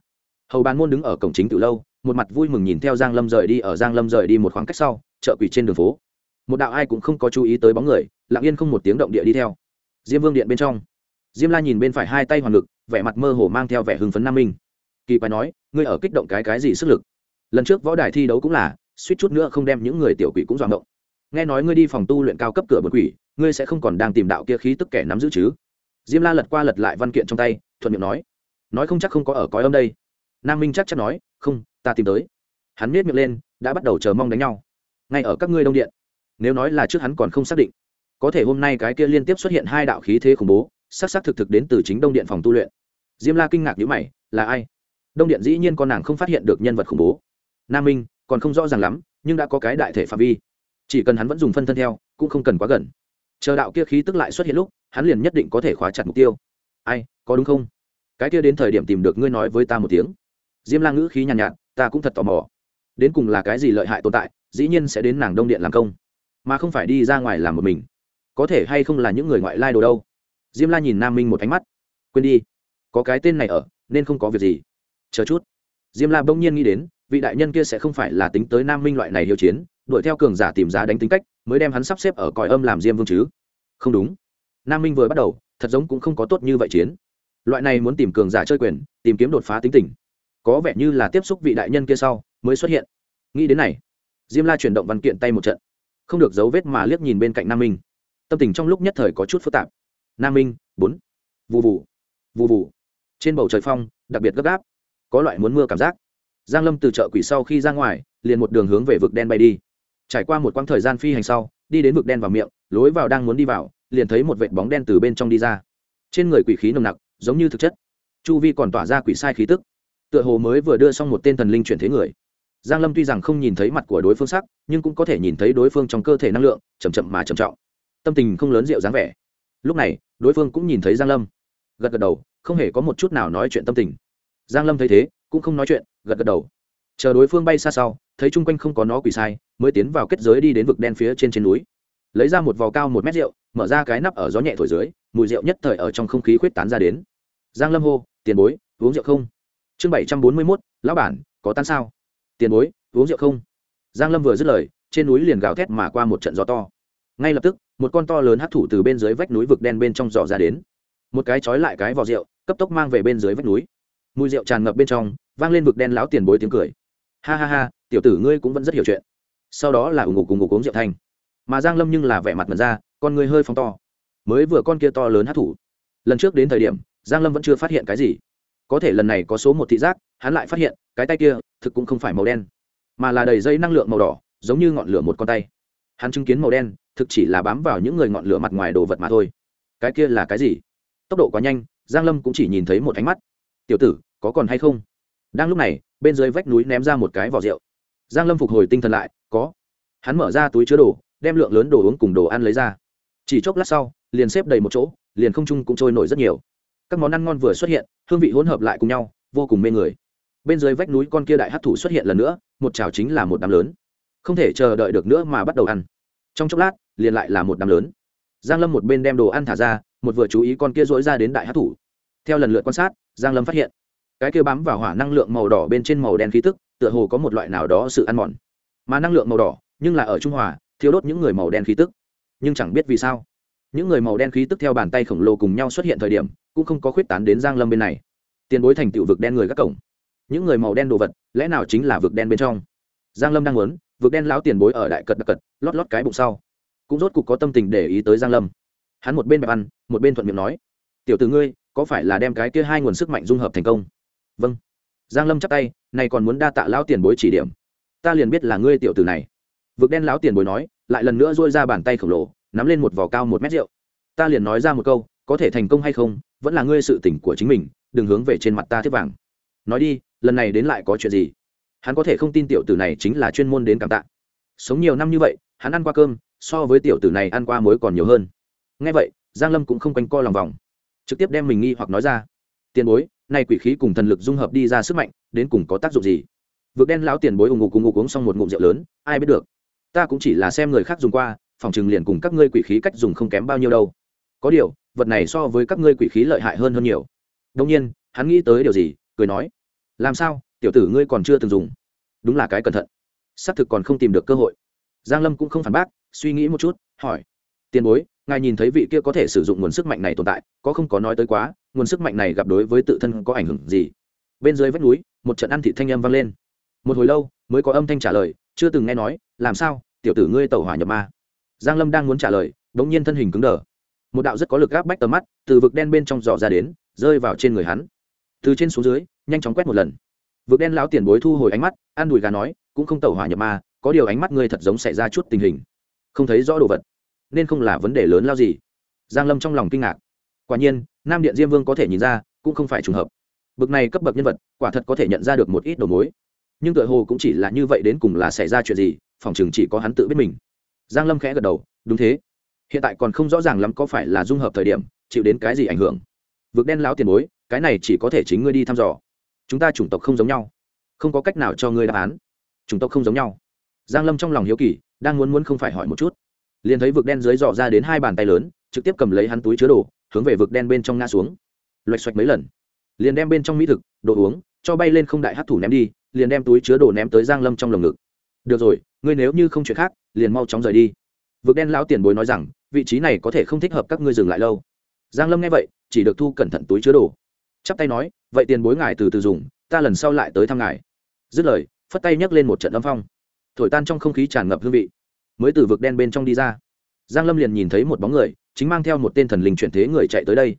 Speaker 1: hầu bàn môn đứng ở cổng chính từ lâu, một mặt vui mừng nhìn theo giang lâm rời đi ở giang lâm rời đi một khoảng cách sau, chợ quỷ trên đường phố. Một đạo ai cũng không có chú ý tới bóng người, lặng yên không một tiếng động địa đi theo. Diêm vương điện bên trong. Diêm la nhìn bên phải hai tay hoàn lực vẻ mặt mơ hồ mang theo vẻ hưng phấn nam minh. Kỳ quái nói, ngươi ở kích động cái cái gì sức lực? Lần trước võ đài thi đấu cũng là, suýt chút nữa không đem những người tiểu quỷ cũng dọa động nghe nói ngươi đi phòng tu luyện cao cấp cửa bột quỷ, ngươi sẽ không còn đang tìm đạo kia khí tức kẻ nắm giữ chứ? Diêm la lật qua lật lại văn kiện trong tay, thuận miệng nói. Nói không chắc không có ở cõi âm đây nam minh chắc chắn nói, không, ta tìm tới. Hắn miết miệng lên, đã bắt đầu chờ mong đánh nhau. Ngay ở các ngươi đông điện, nếu nói là trước hắn còn không xác định, có thể hôm nay cái kia liên tiếp xuất hiện hai đạo khí thế khủng bố s á c s á c thực thực đến từ chính đông điện phòng tu luyện. Diêm la kinh ngạc nhữ mày, là ai? Đông điện dĩ nhiên con nàng không phát hiện được nhân vật khủng bố. Nam minh, còn không rõ ràng lắm, nhưng đã có cái đại thể phạm vi. Chỉ cần hắn vẫn dùng phân thân theo, cũng không cần quá gần. Chờ đạo kia khí tức lại xuất hiện lúc, hắn liền nhất định có thể khóa chặt mục tiêu. Ai, có đúng không? Cái kia đến thời điểm tìm được ngươi nói với ta một tiếng diêm la ngữ khí nhàn nhạt, nhạt ta cũng thật tò mò. Đến cùng là cái gì lợi hại tồn tại dĩ nhiên sẽ đến nàng đông điện làm công mà không phải đi ra ngoài làm một mình. Có thể hay không là những người ngoại lai đồ đâu? Diêm la nhìn nam minh một ánh mắt. Quên đi có cái tên này ở nên không có việc gì. Chờ chút. Diêm la bỗng nhiên nghĩ đến vị đại nhân kia sẽ không phải là tính tới nam minh loại này hiếu chiến đuổi theo cường giả tìm giá đánh tính cách mới đem hắn sắp xếp ở còi âm làm diêm vương chứ. Không đúng. Nam minh vừa bắt đầu thật giống cũng không có tốt như vậy chiến. Loại này muốn tìm cường giả chơi quyền tìm kiếm đột phá tính tình có vẻ như là tiếp xúc vị đại nhân kia sau, mới xuất hiện. Nghĩ đến này, diêm la chuyển động văn kiện tay một trận, không được dấu vết mà liếc nhìn bên cạnh nam minh. Tâm tình trong lúc nhất thời có chút phức tạp. Nam minh, bốn. Vụ vụ vụ vụ trên bầu trời phong, đặc biệt gấp gáp, có loại muốn mưa cảm giác. Giang lâm từ chợ quỷ sau khi ra ngoài, liền một đường hướng về vực đen bay đi. Trải qua một quãng thời gian phi hành sau, đi đến vực đen vào miệng, lối vào đang muốn đi vào, liền thấy một vệt bóng đen từ bên trong đi ra. Trên người quỷ khí nồng nặc, giống như thực chất. Chu vi còn tỏa ra quỷ sai khí tức tựa hồ mới vừa đưa xong một tên thần linh chuyển thế người. Giang lâm tuy rằng không nhìn thấy mặt của đối phương sắc, nhưng cũng có thể nhìn thấy đối phương trong cơ thể năng lượng, chậm chậm mà trầm trọng. Tâm tình không lớn rượu dáng vẻ. Lúc này, đối phương cũng nhìn thấy giang lâm. Gật gật đầu, không hề có một chút nào nói chuyện tâm tình. Giang lâm thấy thế, cũng không nói chuyện, gật gật đầu. Chờ đối phương bay xa sau, thấy chung quanh không có nó quỷ sai, mới tiến vào kết giới đi đến vực đen phía trên trên núi. Lấy ra một vò cao một mét rượu, mở ra cái nắp ở gió nhẹ thổi dưới, mùi rượu nhất thời ở trong không khí khuyết tán ra đến. Giang lâm hô, tiền bối, uống rượu không? Chương bảy trăm bốn mươi 741, lão bản có tan sao? Tiền bối uống rượu không? Giang lâm vừa dứt lời trên núi liền gào thét mà qua một trận gió to. Ngay lập tức một con to lớn hắc thủ từ bên dưới vách núi vực đen bên trong dò ra đến. Một cái trói lại cái vò rượu cấp tốc mang về bên dưới vách núi. Mùi rượu tràn ngập bên trong vang lên vực đen lão tiền bối tiếng cười. Ha ha ha tiểu tử ngươi cũng vẫn rất hiểu chuyện. Sau đó là ủng ngục cùng ngục uống rượu thành. Mà giang lâm nhưng là vẻ mặt mật ra con người hơi phóng to. Mới vừa con kia to lớn hát thủ. Lần trước đến thời điểm giang lâm vẫn chưa phát hiện cái gì có thể lần này có số một thị giác, hắn lại phát hiện, cái tay kia, thực cũng không phải màu đen, mà là đầy dây năng lượng màu đỏ, giống như ngọn lửa một con tay. Hắn chứng kiến màu đen, thực chỉ là bám vào những người ngọn lửa mặt ngoài đồ vật mà thôi. Cái kia là cái gì? Tốc độ quá nhanh, giang lâm cũng chỉ nhìn thấy một ánh mắt. Tiểu tử, có còn hay không? Đang lúc này, bên dưới vách núi ném ra một cái vỏ rượu. Giang lâm phục hồi tinh thần lại, có. Hắn mở ra túi chứa đồ, đem lượng lớn đồ uống cùng đồ ăn lấy ra. Chỉ chốc lát sau, liền xếp đầy một chỗ, liền không trung cũng trôi nổi rất nhiều các món ăn ngon vừa xuất hiện, hương vị hỗn hợp lại cùng nhau, vô cùng mê người. Bên dưới vách núi con kia đại hát thủ xuất hiện lần nữa, một chảo chính là một đám lớn. Không thể chờ đợi được nữa mà bắt đầu ăn. Trong chốc lát, liền lại là một đám lớn. Giang lâm một bên đem đồ ăn thả ra, một vừa chú ý con kia dỗi ra đến đại hát thủ. Theo lần lượt quan sát, giang lâm phát hiện, cái kia bám vào hỏa năng lượng màu đỏ bên trên màu đen khí tức, tựa hồ có một loại nào đó sự ăn mòn. Mà năng lượng màu đỏ, nhưng là ở trung hòa thiếu đốt những người màu đen khí tức. Nhưng chẳng biết vì sao, những người màu đen khí tức theo bàn tay khổng lồ cùng nhau xuất hiện thời điểm cũng không có khuyết tán đến giang lâm bên này. Tiền bối thành tựu vực đen người các cổng. Những người màu đen đồ vật, lẽ nào chính là vực đen bên trong? Giang lâm đang muốn, vực đen lão tiền bối ở đại cật đặc cật, lót lót cái bụng sau. Cũng rốt cục có tâm tình để ý tới giang lâm. Hắn một bên bẹp ăn, một bên thuận miệng nói, tiểu tử ngươi, có phải là đem cái kia hai nguồn sức mạnh dung hợp thành công? Vâng. Giang lâm chắp tay, này còn muốn đa tạ lão tiền bối chỉ điểm. Ta liền biết là ngươi tiểu tử này. Vực đen lão tiền bối nói, lại lần nữa dôi ra bàn tay khổng lồ, nắm lên một vỏ cao một mét rượu. Ta liền nói ra một câu có thể thành công hay không, vẫn là ngươi sự tỉnh của chính mình, đừng hướng về trên mặt ta thiết vàng. Nói đi, lần này đến lại có chuyện gì? Hắn có thể không tin tiểu tử này chính là chuyên môn đến cảm tạ. Sống nhiều năm như vậy, hắn ăn qua cơm, so với tiểu tử này ăn qua muối còn nhiều hơn. Ngay vậy, giang lâm cũng không quanh co lòng vòng. Trực tiếp đem mình nghi hoặc nói ra. Tiền bối, nay quỷ khí cùng thần lực dung hợp đi ra sức mạnh, đến cùng có tác dụng gì? Vượt đen lão tiền bối ủng ngục cùng ngục uống xong một ngụm rượu lớn, ai biết được. Ta cũng chỉ là xem người khác dùng qua, phòng chừng liền cùng các ngươi quỷ khí cách dùng không kém bao nhiêu đâu. Có điều vật này so với các ngươi quỷ khí lợi hại hơn hơn nhiều. Đông nhiên, hắn nghĩ tới điều gì, cười nói, làm sao, tiểu tử ngươi còn chưa từng dùng? Đúng là cái cẩn thận. Xác thực còn không tìm được cơ hội. Giang lâm cũng không phản bác, suy nghĩ một chút, hỏi, tiền bối, ngài nhìn thấy vị kia có thể sử dụng nguồn sức mạnh này tồn tại, có không có nói tới quá, nguồn sức mạnh này gặp đối với tự thân có ảnh hưởng gì? Bên dưới vách núi, một trận ăn thị thanh âm vang lên. Một hồi lâu, mới có âm thanh trả lời, chưa từng nghe nói, làm sao, tiểu tử ngươi tẩu hỏa nhập ma? Giang lâm đang muốn trả lời, đống nhiên thân hình cứng đờ một đạo rất có lực gáp bách tầm mắt từ vực đen bên trong giỏ ra đến, rơi vào trên người hắn. Từ trên xuống dưới, nhanh chóng quét một lần. Vực đen lão tiền bối thu hồi ánh mắt ăn đùi gà nói, cũng không tẩu hỏa nhập ma, có điều ánh mắt ngươi thật giống xảy ra chút tình hình. Không thấy rõ đồ vật, nên không là vấn đề lớn lao gì. Giang lâm trong lòng kinh ngạc. Quả nhiên, nam điện diêm vương có thể nhìn ra, cũng không phải trùng hợp. Bực này cấp bậc nhân vật, quả thật có thể nhận ra được một ít đầu mối. Nhưng tựa hồ cũng chỉ là như vậy đến cùng là xảy ra chuyện gì, phòng chừng chỉ có hắn tự biết mình. Giang lâm khẽ gật đầu, đúng thế hiện tại còn không rõ ràng lắm có phải là dung hợp thời điểm, chịu đến cái gì ảnh hưởng. Vực đen lão tiền bối, cái này chỉ có thể chính ngươi đi thăm dò. Chúng ta chủng tộc không giống nhau. Không có cách nào cho ngươi đáp án. Chủng tộc không giống nhau. Giang lâm trong lòng hiếu kỳ, đang muốn muốn không phải hỏi một chút. Liền thấy vực đen dưới dò ra đến hai bàn tay lớn, trực tiếp cầm lấy hắn túi chứa đồ, hướng về vực đen bên trong ngã xuống. Loạch xoạch mấy lần. Liền đem bên trong mỹ thực, đồ uống, cho bay lên không đại hát thủ ném đi, liền đem túi chứa đồ ném tới giang lâm trong lồng ngực. Được rồi, ngươi nếu như không chuyện khác, liền mau chóng rời đi. Vực đen lão tiền bối nói rằng vị trí này có thể không thích hợp các ngươi dừng lại lâu. Giang lâm nghe vậy, chỉ được thu cẩn thận túi chứa đồ. Chắp tay nói, vậy tiền bối ngài từ từ dùng, ta lần sau lại tới thăm ngài. Dứt lời, phất tay nhấc lên một trận âm phong. Thổi tan trong không khí tràn ngập hương vị. Mới từ vực đen bên trong đi ra. Giang lâm liền nhìn thấy một bóng người, chính mang theo một tên thần linh chuyển thế người chạy tới đây.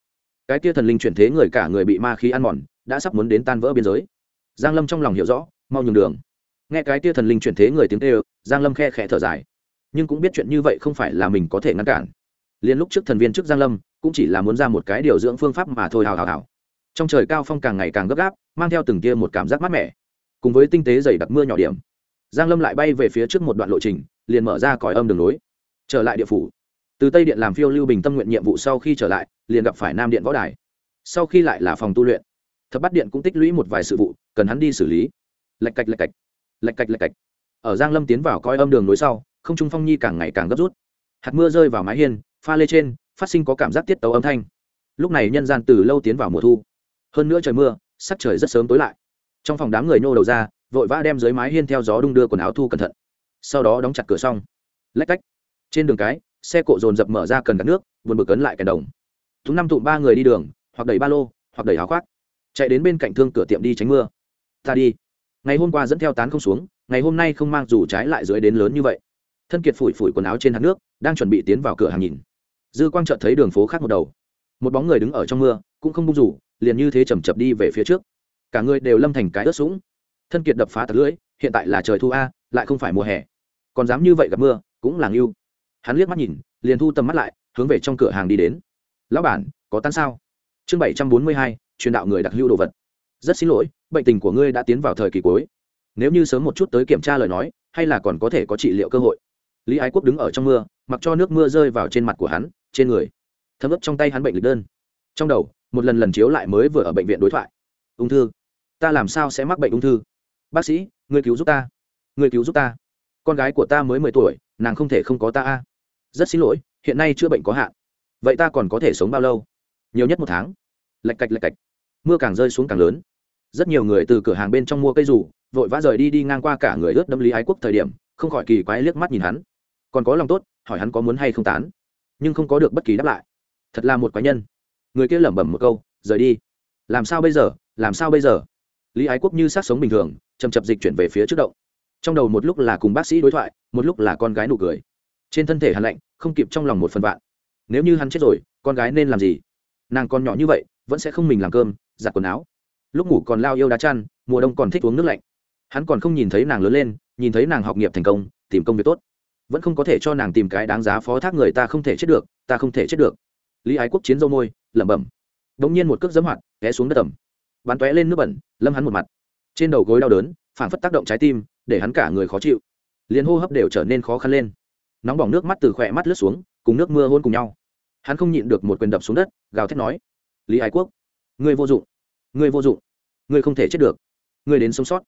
Speaker 1: Cái kia thần linh chuyển thế người cả người bị ma khí ăn mòn, đã sắp muốn đến tan vỡ biên giới. Giang lâm trong lòng hiểu rõ, mau nhường đường. Nghe cái kia thần linh chuyển thế người tiếng kêu, giang lâm khe khẽ thở dài nhưng cũng biết chuyện như vậy không phải là mình có thể ngăn cản. Liền lúc trước thần viên trước giang lâm, cũng chỉ là muốn ra một cái điều dưỡng phương pháp mà thôi, hào hào hào. Trong trời cao phong càng ngày càng gấp gáp, mang theo từng tia một cảm giác mát mẻ. Cùng với tinh tế dày đặc mưa nhỏ điểm, giang lâm lại bay về phía trước một đoạn lộ trình, liền mở ra còi âm đường lối, trở lại địa phủ. Từ tây điện làm phiêu lưu bình tâm nguyện nhiệm vụ sau khi trở lại, liền gặp phải nam điện võ đài. Sau khi lại là phòng tu luyện, thập bát điện cũng tích lũy một vài sự vụ, cần hắn đi xử lý. Lạch cạch lạch cạch lạch cạch lạch cạch. Ở giang lâm tiến vào coi âm đường nối sau không trung phong nhi càng ngày càng gấp rút. Hạt mưa rơi vào mái hiên, pha lê trên, phát sinh có cảm giác tiết tấu âm thanh. Lúc này nhân gian từ lâu tiến vào mùa thu. Hơn nữa trời mưa, sắc trời rất sớm tối lại. Trong phòng đám người nhô đầu ra, vội vã đem dưới mái hiên theo gió đung đưa quần áo thu cẩn thận. Sau đó đóng chặt cửa xong. Lách cách. Trên đường cái, xe cộ dồn dập mở ra cần gạt nước, buồn bực ấn lại kèn đồng. Thúng năm tụm ba người đi đường, hoặc đẩy ba lô, hoặc đẩy áo khoác. Chạy đến bên cạnh thương cửa tiệm đi tránh mưa. Ta đi. Ngày hôm qua dẫn theo tán không xuống, ngày hôm nay không mang dù trái lại dưới đến lớn như vậy thân kiệt phủi phủi quần áo trên hạt nước, đang chuẩn bị tiến vào cửa hàng nhìn. Dư quang trợt thấy đường phố khác một đầu. Một bóng người đứng ở trong mưa, cũng không bung rủ, liền như thế chầm chập đi về phía trước. Cả người đều lâm thành cái ướt sũng. Thân kiệt đập phá tật lưỡi, hiện tại là trời thu a, lại không phải mùa hè. Còn dám như vậy gặp mưa, cũng là ngưu. Hắn liếc mắt nhìn, liền thu tầm mắt lại, hướng về trong cửa hàng đi đến. Lão bản, có tan sao? Chương bảy trăm bốn mươi hai, truyền đạo người đặc hữu đồ vật. Rất xin lỗi, bệnh tình của ngươi đã tiến vào thời kỳ cuối. Nếu như sớm một chút tới kiểm tra lời nói, hay là còn có thể có trị liệu cơ hội lý ái quốc đứng ở trong mưa, mặc cho nước mưa rơi vào trên mặt của hắn, trên người. Thấm ướp trong tay hắn bệnh lịch đơn. Trong đầu, một lần lần chiếu lại mới vừa ở bệnh viện đối thoại. Ung thư, ta làm sao sẽ mắc bệnh ung thư? Bác sĩ người cứu giúp ta. Người cứu giúp ta. Con gái của ta mới mười tuổi, nàng không thể không có ta a. Rất xin lỗi, hiện nay chữa bệnh có hạn. Vậy ta còn có thể sống bao lâu? Nhiều nhất một tháng. Lạch cạch lạch cạch. Mưa càng rơi xuống càng lớn. Rất nhiều người từ cửa hàng bên trong mua cây rủ vội vã rời đi đi ngang qua cả người ướt đâm lý ái quốc thời điểm, không khỏi kỳ quái liếc mắt nhìn hắn còn có lòng tốt, hỏi hắn có muốn hay không tán. Nhưng không có được bất kỳ đáp lại. Thật là một quái nhân. Người kia lẩm bẩm một câu, rời đi. Làm sao bây giờ, làm sao bây giờ? Lý ái quốc như sát sống bình thường chầm chập dịch chuyển về phía trước động. Trong đầu một lúc là cùng bác sĩ đối thoại, một lúc là con gái nụ cười. Trên thân thể hắn lạnh, không kịp trong lòng một phần vạn. Nếu như hắn chết rồi, con gái nên làm gì? Nàng còn nhỏ như vậy, vẫn sẽ không mình làm cơm, giặt quần áo. Lúc ngủ còn lao yêu đá chăn, mùa đông còn thích uống nước lạnh. Hắn còn không nhìn thấy nàng lớn lên, nhìn thấy nàng học nghiệp thành công, tìm công việc tốt vẫn không có thể cho nàng tìm cái đáng giá phó thác người ta không thể chết được, ta không thể chết được. Lý ái quốc chiến dâu môi, lẩm bẩm. Đ ỗ n g nhiên một cước dấm hoạt té xuống đất tầm bắn tóe lên nước bẩn, lâm hắn một mặt. Trên đầu gối đau đớn, phản phất tác động trái tim, để hắn cả người khó chịu. Liền hô hấp đều trở nên khó khăn lên. Nóng bỏng nước mắt từ khỏe mắt lướt xuống, cùng nước mưa hôn cùng nhau. Hắn không nhịn được một quyền đập xuống đất, gào thét nói. Lý ái quốc, ngươi vô dụng. Ngươi vô dụng. Ngươi không thể chết được. Ngươi đến sống sót.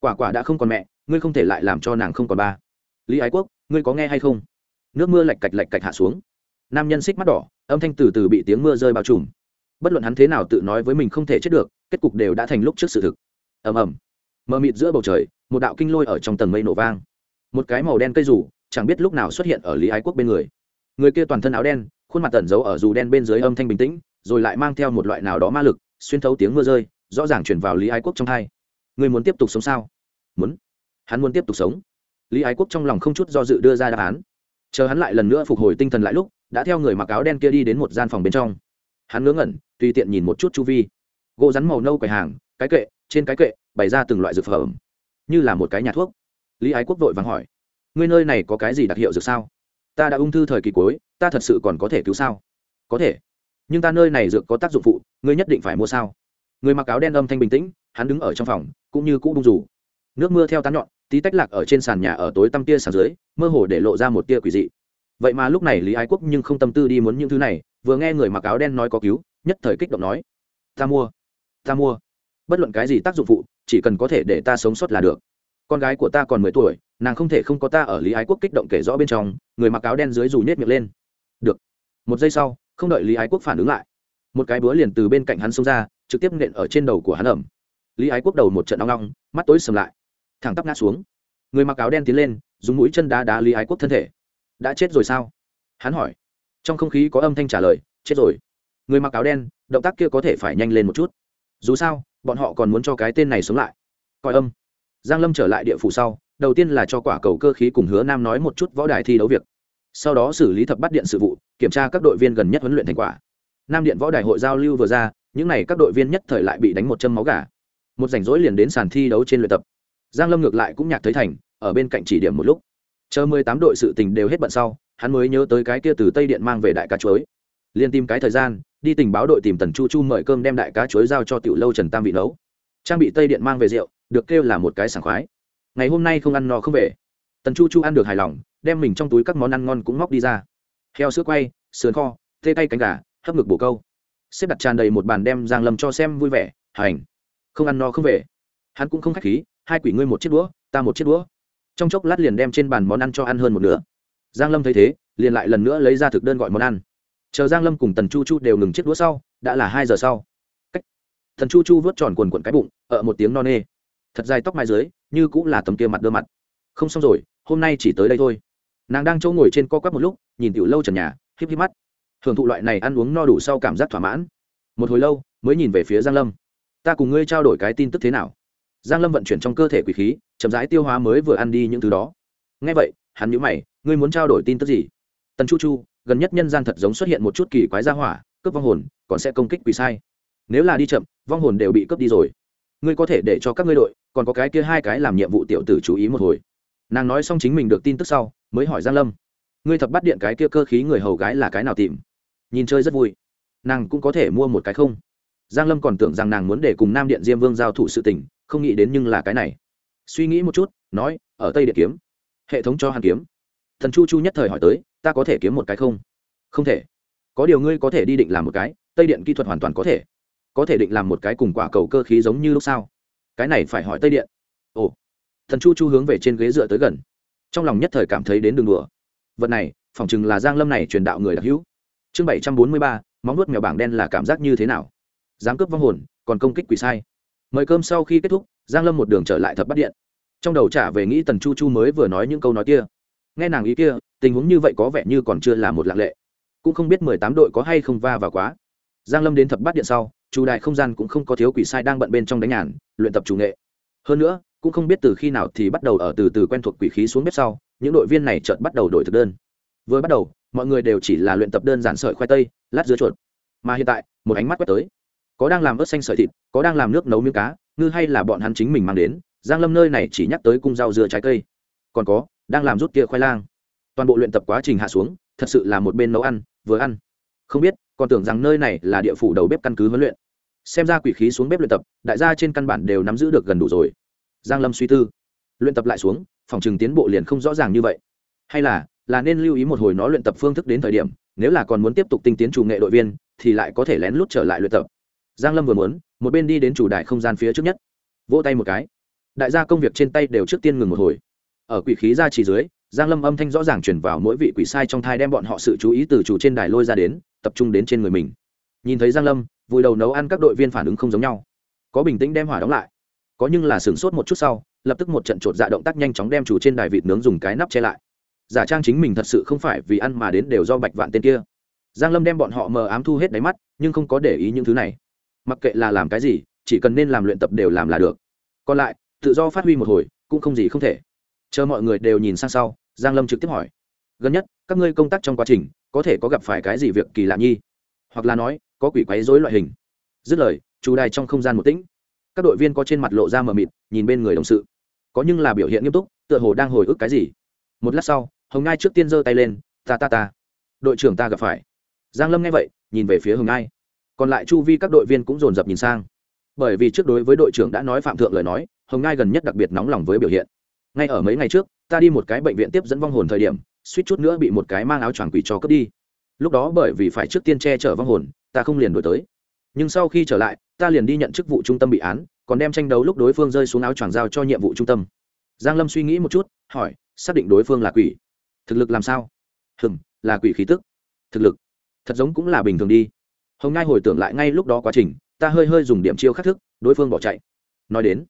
Speaker 1: Quả quả đã không còn mẹ, ngươi không thể lại làm cho nàng không còn ba. Lý ái quốc ngươi có nghe hay không? Nước mưa lạch cạch lạch cạch hạ xuống. Nam nhân xích mắt đỏ, âm thanh từ từ bị tiếng mưa rơi bao trùm. Bất luận hắn thế nào tự nói với mình không thể chết được, kết cục đều đã thành lúc trước sự thực. Ầm ầm. Mờ mịt giữa bầu trời, một đạo kinh lôi ở trong tầng mây nổ vang. Một cái màu đen cây rủ chẳng biết lúc nào xuất hiện ở lý ái quốc bên người. Người kia toàn thân áo đen, khuôn mặt tẩn giấu ở dù đen bên dưới âm thanh bình tĩnh, rồi lại mang theo một loại nào đó ma lực, xuyên thấu tiếng mưa rơi, rõ ràng chuyển vào lý ái quốc trong hai người muốn tiếp tục sống sao? Muốn. Hắn muốn tiếp tục sống lý ái quốc trong lòng không chút do dự đưa ra đáp án. Chờ hắn lại lần nữa phục hồi tinh thần lại lúc, đã theo người mặc áo đen kia đi đến một gian phòng bên trong. Hắn ngớ ngẩn, tùy tiện nhìn một chút chu vi. Gỗ rắn màu nâu quầy hàng, cái kệ, trên cái kệ bày ra từng loại dược phẩm, như là một cái nhà thuốc. Lý ái quốc vội vàng hỏi, ngươi nơi này có cái gì đặc hiệu dược sao? Ta đã ung thư thời kỳ cuối, ta thật sự còn có thể cứu sao? Có thể, nhưng ta nơi này dược có tác dụng phụ, ngươi nhất định phải mua sao? Người mặc áo đen âm thanh bình tĩnh, hắn đứng ở trong phòng, cũng như cũ bung rủ. Nước mưa theo tán nhọn tí tách lạc ở trên sàn nhà ở tối tăm tia sàn dưới, mơ hồ để lộ ra một tia quỷ dị. Vậy mà lúc này lý ái quốc nhưng không tâm tư đi muốn những thứ này, vừa nghe người mặc áo đen nói có cứu, nhất thời kích động nói, ta mua ta mua. Bất luận cái gì tác dụng phụ, chỉ cần có thể để ta sống sót là được. Con gái của ta còn mười tuổi, nàng không thể không có ta ở lý ái quốc kích động kể rõ bên trong. Người mặc áo đen dưới dù nết miệng lên. Được. Một giây sau, không đợi lý ái quốc phản ứng lại, một cái búa liền từ bên cạnh hắn xông ra, trực tiếp nện ở trên đầu của hắn ẩm. Lý ái quốc đầu một trận nóng nóng mắt tối sầm lại thẳng tắp ngã xuống. Người mặc áo đen tiến lên, dùng mũi chân đá đá lý ái quốc thân thể. Đã chết rồi sao? Hắn hỏi. Trong không khí có âm thanh trả lời, chết rồi. Người mặc áo đen, động tác kia có thể phải nhanh lên một chút. Dù sao, bọn họ còn muốn cho cái tên này sống lại. Coi âm. Giang lâm trở lại địa phủ sau, đầu tiên là cho quả cầu cơ khí cùng hứa nam nói một chút võ đài thi đấu việc. Sau đó xử lý thập bắt điện sự vụ, kiểm tra các đội viên gần nhất huấn luyện thành quả. Nam điện võ đài hội giao lưu vừa ra, những n à y các đội viên nhất thời lại bị đánh một châm máu gà. Một rảnh rỗi liền đến sàn thi đấu trên luyện tập giang lâm ngược lại cũng nhạc thấy thành, ở bên cạnh chỉ điểm một lúc. Chờ mười tám đội sự tình đều hết bận sau, hắn mới nhớ tới cái kia từ tây điện mang về đại cá chuối. Liền tìm cái thời gian, đi tình báo đội tìm tần chu chu mời cơm đem đại cá chuối giao cho tiểu lâu trần tam vị nấu. Trang bị tây điện mang về rượu, được kêu là một cái sảng khoái. Ngày hôm nay không ăn no không về. Tần chu chu ăn được hài lòng, đem mình trong túi các món ăn ngon cũng móc đi ra. Heo sữa quay, sườn kho tê tay cánh gà, hấp ngực bổ câu. Xếp đặt tràn đầy một bàn đem giang lâm cho xem vui vẻ, hành. Không ăn no không về. Hắn cũng không khách khí hai quỷ ngươi một chiếc đũa, ta một chiếc đũa. Trong chốc lát liền đem trên bàn món ăn cho ăn hơn một nửa. Giang lâm thấy thế, liền lại lần nữa lấy ra thực đơn gọi món ăn. Chờ giang lâm cùng tần chu chu đều ngừng chiếc đũa sau, đã là hai giờ sau. Cách. Thần chu chu vớt tròn quần quần cái bụng, ở một tiếng no nê. Thật dài tóc mai dưới, như cũng là tấm kia mặt đưa mặt. Không xong rồi, hôm nay chỉ tới đây thôi. Nàng đang chỗ ngồi trên co quắp một lúc, nhìn tiểu lâu trần nhà, híp híp mắt. Hưởng thụ loại này ăn uống no đủ sau cảm giác thỏa mãn. Một hồi lâu, mới nhìn về phía giang lâm. Ta cùng ngươi trao đổi cái tin tức thế nào? Giang lâm vận chuyển trong cơ thể quỷ khí, chậm rãi tiêu hóa mới vừa ăn đi những thứ đó. Nghe vậy, hắn nhíu mày, ngươi muốn trao đổi tin tức gì? Tần chu chu, gần nhất nhân gian thật giống xuất hiện một chút kỳ quái gia hỏa, cướp vong hồn, còn sẽ công kích quỷ sai. Nếu là đi chậm, vong hồn đều bị cướp đi rồi. Ngươi có thể để cho các ngươi đội, còn có cái kia hai cái làm nhiệm vụ tiểu tử chú ý một hồi. Nàng nói xong chính mình được tin tức sau, mới hỏi giang lâm. Ngươi thập bắt điện cái kia cơ khí người hầu gái là cái nào tìm? Nhìn chơi rất vui. Nàng cũng có thể mua một cái không? Giang lâm còn tưởng rằng nàng muốn để cùng nam điện diêm vương giao thủ sự tình không nghĩ đến nhưng là cái này. Suy nghĩ một chút, nói, ở tây điện kiếm, hệ thống cho hàn kiếm. Thần chu chu nhất thời hỏi tới, ta có thể kiếm một cái không? Không thể. Có điều ngươi có thể đi định làm một cái, tây điện kỹ thuật hoàn toàn có thể. Có thể định làm một cái cùng quả cầu cơ khí giống như lúc sau. Cái này phải hỏi tây điện. Ồ. Thần chu chu hướng về trên ghế dựa tới gần. Trong lòng nhất thời cảm thấy đến đường đùa. Vật này, phỏng chừng là giang lâm này truyền đạo người đặc hữu. Chương bảy trăm bốn mươi ba, móng nuốt mèo bảng đen là cảm giác như thế nào? Dám cướp vong hồn, còn công kích quỷ sai mời cơm sau khi kết thúc, giang lâm một đường trở lại thập bắt điện. Trong đầu trả về nghĩ tần chu chu mới vừa nói những câu nói kia. Nghe nàng ý kia, tình huống như vậy có vẻ như còn chưa là một lạc lệ. Cũng không biết mười tám đội có hay không va vào quá. Giang lâm đến thập bát điện sau, chủ đại không gian cũng không có thiếu quỷ sai đang bận bên trong đánh nhàn, luyện tập chủ nghệ. Hơn nữa, cũng không biết từ khi nào thì bắt đầu ở từ từ quen thuộc quỷ khí xuống bếp sau, những đội viên này chợt bắt đầu đổi thực đơn. Vừa bắt đầu, mọi người đều chỉ là luyện tập đơn giản sợi khoai tây, lát dưa chuột. Mà hiện tại, một ánh mắt quét tới có đang làm ớt xanh sợi thịt, có đang làm nước nấu miếng cá, ngư hay là bọn hắn chính mình mang đến, giang lâm nơi này chỉ nhắc tới cung rau dưa trái cây. Còn có, đang làm rút kia khoai lang. Toàn bộ luyện tập quá trình hạ xuống, thật sự là một bên nấu ăn, vừa ăn. Không biết, còn tưởng rằng nơi này là địa phủ đầu bếp căn cứ huấn luyện. Xem ra quỷ khí xuống bếp luyện tập, đại gia trên căn bản đều nắm giữ được gần đủ rồi. Giang lâm suy tư. Luyện tập lại xuống, phòng trường tiến bộ liền không rõ ràng như vậy. Hay là là nên lưu ý một hồi nó luyện tập phương thức đến thời điểm, nếu là còn muốn tiếp tục tinh tiến chủ nghệ đội viên, thì lại có thể lén lút trở lại luyện tập giang lâm vừa muốn, một bên đi đến chủ đại không gian phía trước nhất. Vỗ tay một cái. Đại gia công việc trên tay đều trước tiên ngừng một hồi. Ở quỷ khí ra chỉ dưới, giang lâm âm thanh rõ ràng chuyển vào mỗi vị quỷ sai trong thai đem bọn họ sự chú ý từ chủ trên đài lôi ra đến, tập trung đến trên người mình. Nhìn thấy giang lâm vùi đầu nấu ăn các đội viên phản ứng không giống nhau. Có bình tĩnh đem hỏa đóng lại. Có nhưng là sửng sốt một chút sau, lập tức một trận trột dạ động tác nhanh chóng đem chủ trên đài vịt nướng dùng cái nắp che lại. Giả trang chính mình thật sự không phải vì ăn mà đến đều do bạch vạn tên kia. Giang lâm đem bọn họ mờ ám thu hết đáy mắt, nhưng không có để ý những thứ này mặc kệ là làm cái gì, chỉ cần nên làm luyện tập đều làm là được. Còn lại, tự do phát huy một hồi, cũng không gì không thể. Chờ mọi người đều nhìn sang sau, giang lâm trực tiếp hỏi. Gần nhất, các ngươi công tác trong quá trình, có thể có gặp phải cái gì việc kỳ lạ nhi? Hoặc là nói, có quỷ quấy rối loại hình? Dứt lời chú đài trong không gian một tĩnh. Các đội viên có trên mặt lộ ra mờ mịt, nhìn bên người đồng sự. Có nhưng là biểu hiện nghiêm túc, tựa hồ đang hồi ức cái gì. Một lát sau, hồng ngai trước tiên giơ tay lên, ta ta ta. Đội trưởng ta gặp phải. Giang lâm nghe vậy, nhìn về phía hồng ngai còn lại chu vi các đội viên cũng dồn dập nhìn sang. Bởi vì trước đối với đội trưởng đã nói phạm thượng lời nói, hồng ngai gần nhất đặc biệt nóng lòng với biểu hiện. Ngay ở mấy ngày trước, ta đi một cái bệnh viện tiếp dẫn vong hồn thời điểm, suýt chút nữa bị một cái mang áo choàng quỷ cho cướp đi. Lúc đó bởi vì phải trước tiên che chở vong hồn, ta không liền đổi tới. Nhưng sau khi trở lại, ta liền đi nhận chức vụ trung tâm bị án, còn đem tranh đấu lúc đối phương rơi xuống áo choàng giao cho nhiệm vụ trung tâm. Giang lâm suy nghĩ một chút, hỏi, xác định đối phương là quỷ. Thực lực làm sao? Hừm, là quỷ khí tức. Thực lực, thật giống cũng là bình thường đi hồng ngai hồi tưởng lại ngay lúc đó quá trình, ta hơi hơi dùng điểm chiêu khắc thức, đối phương bỏ chạy. Nói đến,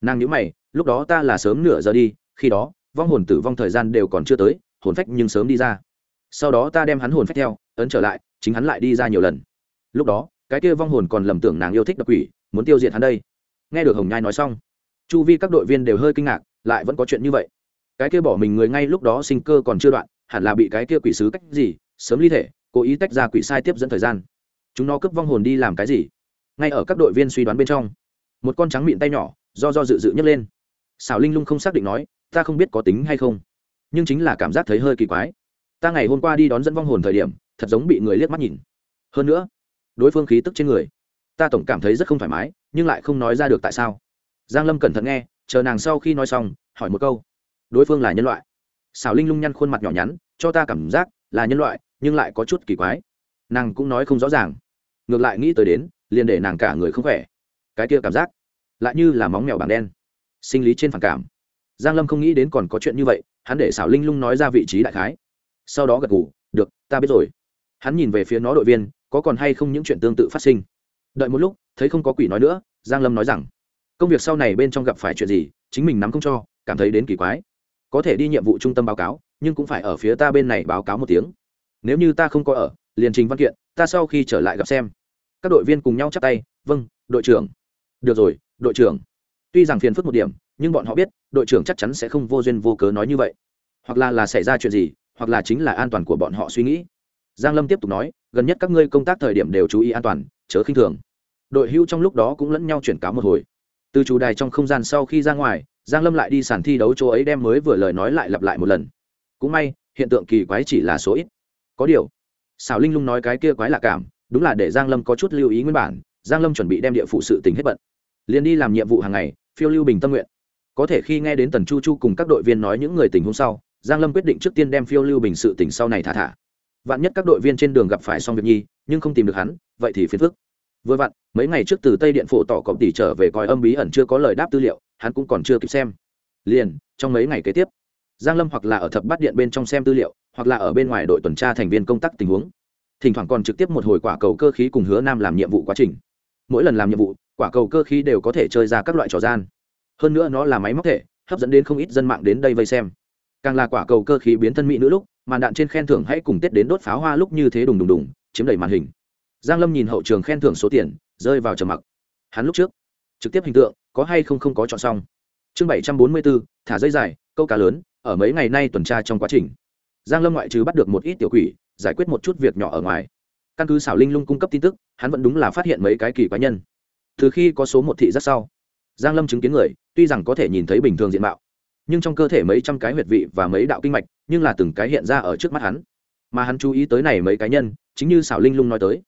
Speaker 1: nàng nhíu mày, lúc đó ta là sớm nửa giờ đi, khi đó, vong hồn tử vong thời gian đều còn chưa tới, hồn phách nhưng sớm đi ra. Sau đó ta đem hắn hồn phách theo, ấn trở lại, chính hắn lại đi ra nhiều lần. Lúc đó, cái kia vong hồn còn lầm tưởng nàng yêu thích độc quỷ, muốn tiêu diệt hắn đây. Nghe được hồng nhai nói xong, chu vi các đội viên đều hơi kinh ngạc, lại vẫn có chuyện như vậy. Cái kia bỏ mình người ngay lúc đó sinh cơ còn chưa đoạn, hẳn là bị cái kia quỷ sứ cách gì, sớm ly thể, cố ý tách ra quỷ sai tiếp dẫn thời gian chúng nó cướp vong hồn đi làm cái gì? Ngay ở các đội viên suy đoán bên trong, một con trắng miệng tay nhỏ, do do dự dự nhấc lên. Xảo linh lung không xác định nói, ta không biết có tính hay không, nhưng chính là cảm giác thấy hơi kỳ quái. Ta ngày hôm qua đi đón dẫn vong hồn thời điểm, thật giống bị người liếc mắt nhìn. Hơn nữa, đối phương khí tức trên người, ta tổng cảm thấy rất không thoải mái, nhưng lại không nói ra được tại sao. Giang lâm cẩn thận nghe, chờ nàng sau khi nói xong, hỏi một câu, đối phương là nhân loại? Xảo linh lung nhăn khuôn mặt nhỏ nhắn, cho ta cảm giác là nhân loại, nhưng lại có chút kỳ quái. Nàng cũng nói không rõ ràng ngược lại nghĩ tới đến, liền để nàng cả người không khỏe. Cái kia cảm giác, lại như là móng mèo bảng đen, sinh lý trên phản cảm. Giang lâm không nghĩ đến còn có chuyện như vậy, hắn để xảo linh lung nói ra vị trí đại khái. Sau đó gật ngủ được, ta biết rồi. Hắn nhìn về phía nó đội viên, có còn hay không những chuyện tương tự phát sinh. Đợi một lúc, thấy không có quỷ nói nữa, giang lâm nói rằng, công việc sau này bên trong gặp phải chuyện gì, chính mình nắm không cho, cảm thấy đến kỳ quái. Có thể đi nhiệm vụ trung tâm báo cáo, nhưng cũng phải ở phía ta bên này báo cáo một tiếng. Nếu như ta không có ở, liền trình văn kiện, ta sau khi trở lại gặp xem các đội viên cùng nhau chắp tay vâng đội trưởng. Được rồi, đội trưởng. Tuy rằng phiền phức một điểm, nhưng bọn họ biết, đội trưởng chắc chắn sẽ không vô duyên vô cớ nói như vậy. Hoặc là là xảy ra chuyện gì, hoặc là chính là an toàn của bọn họ suy nghĩ. Giang lâm tiếp tục nói, gần nhất các ngươi công tác thời điểm đều chú ý an toàn, chớ khinh thường. Đội hưu trong lúc đó cũng lẫn nhau chuyển cáo một hồi. Từ chủ đài trong không gian sau khi ra ngoài, giang lâm lại đi sàn thi đấu chỗ ấy đem mới vừa lời nói lại lặp lại một lần. Cũng may, hiện tượng kỳ quái chỉ là số ít. Có điều xảo linh lung nói cái kia quái lạ cảm đúng là để giang lâm có chút lưu ý nguyên bản, giang lâm chuẩn bị đem địa phụ sự tình hết bận. Liền đi làm nhiệm vụ hàng ngày, phiêu lưu bình tâm nguyện. Có thể khi nghe đến tần chu chu cùng các đội viên nói những người tình hôm sau, giang lâm quyết định trước tiên đem phiêu lưu bình sự tình sau này thả thả. Vạn nhất các đội viên trên đường gặp phải xong việc nhi, nhưng không tìm được hắn, vậy thì phiền phức. Vừa vặn, mấy ngày trước từ tây điện phổ tỏ cộng tỷ trở về coi âm bí ẩn chưa có lời đáp tư liệu, hắn cũng còn chưa kịp xem. Liền, trong mấy ngày kế tiếp, giang lâm hoặc là ở thập bát điện bên trong xem tư liệu, hoặc là ở bên ngoài đội tuần tra thành viên công tác tình huống thỉnh thoảng còn trực tiếp một hồi quả cầu cơ khí cùng hứa nam làm nhiệm vụ quá trình. Mỗi lần làm nhiệm vụ, quả cầu cơ khí đều có thể chơi ra các loại trò gian. Hơn nữa nó là máy móc thể, hấp dẫn đến không ít dân mạng đến đây vây xem. Càng là quả cầu cơ khí biến thân mỹ nữ lúc, màn đạn trên khen thưởng hãy cùng tết đến đốt pháo hoa lúc như thế đùng đùng đùng, chiếm đầy màn hình. Giang lâm nhìn hậu trường khen thưởng số tiền, rơi vào trầm mặc. Hắn lúc trước, trực tiếp hình tượng, có hay không không có chọn xong. Chương bảy trăm bốn mươi bốn thả dây dài, câu cá lớn, ở mấy ngày nay tuần tra trong quá trình. Giang lâm ngoại trừ bắt được một ít tiểu quỷ giải quyết một chút việc nhỏ ở ngoài. Căn cứ xảo linh lung cung cấp tin tức, hắn vẫn đúng là phát hiện mấy cái kỳ quái nhân. Từ khi có số một thị rất sau, giang lâm chứng kiến người, tuy rằng có thể nhìn thấy bình thường diện mạo, nhưng trong cơ thể mấy trăm cái huyệt vị và mấy đạo kinh mạch, nhưng là từng cái hiện ra ở trước mắt hắn. Mà hắn chú ý tới này mấy cá nhân, chính như xảo linh lung nói tới.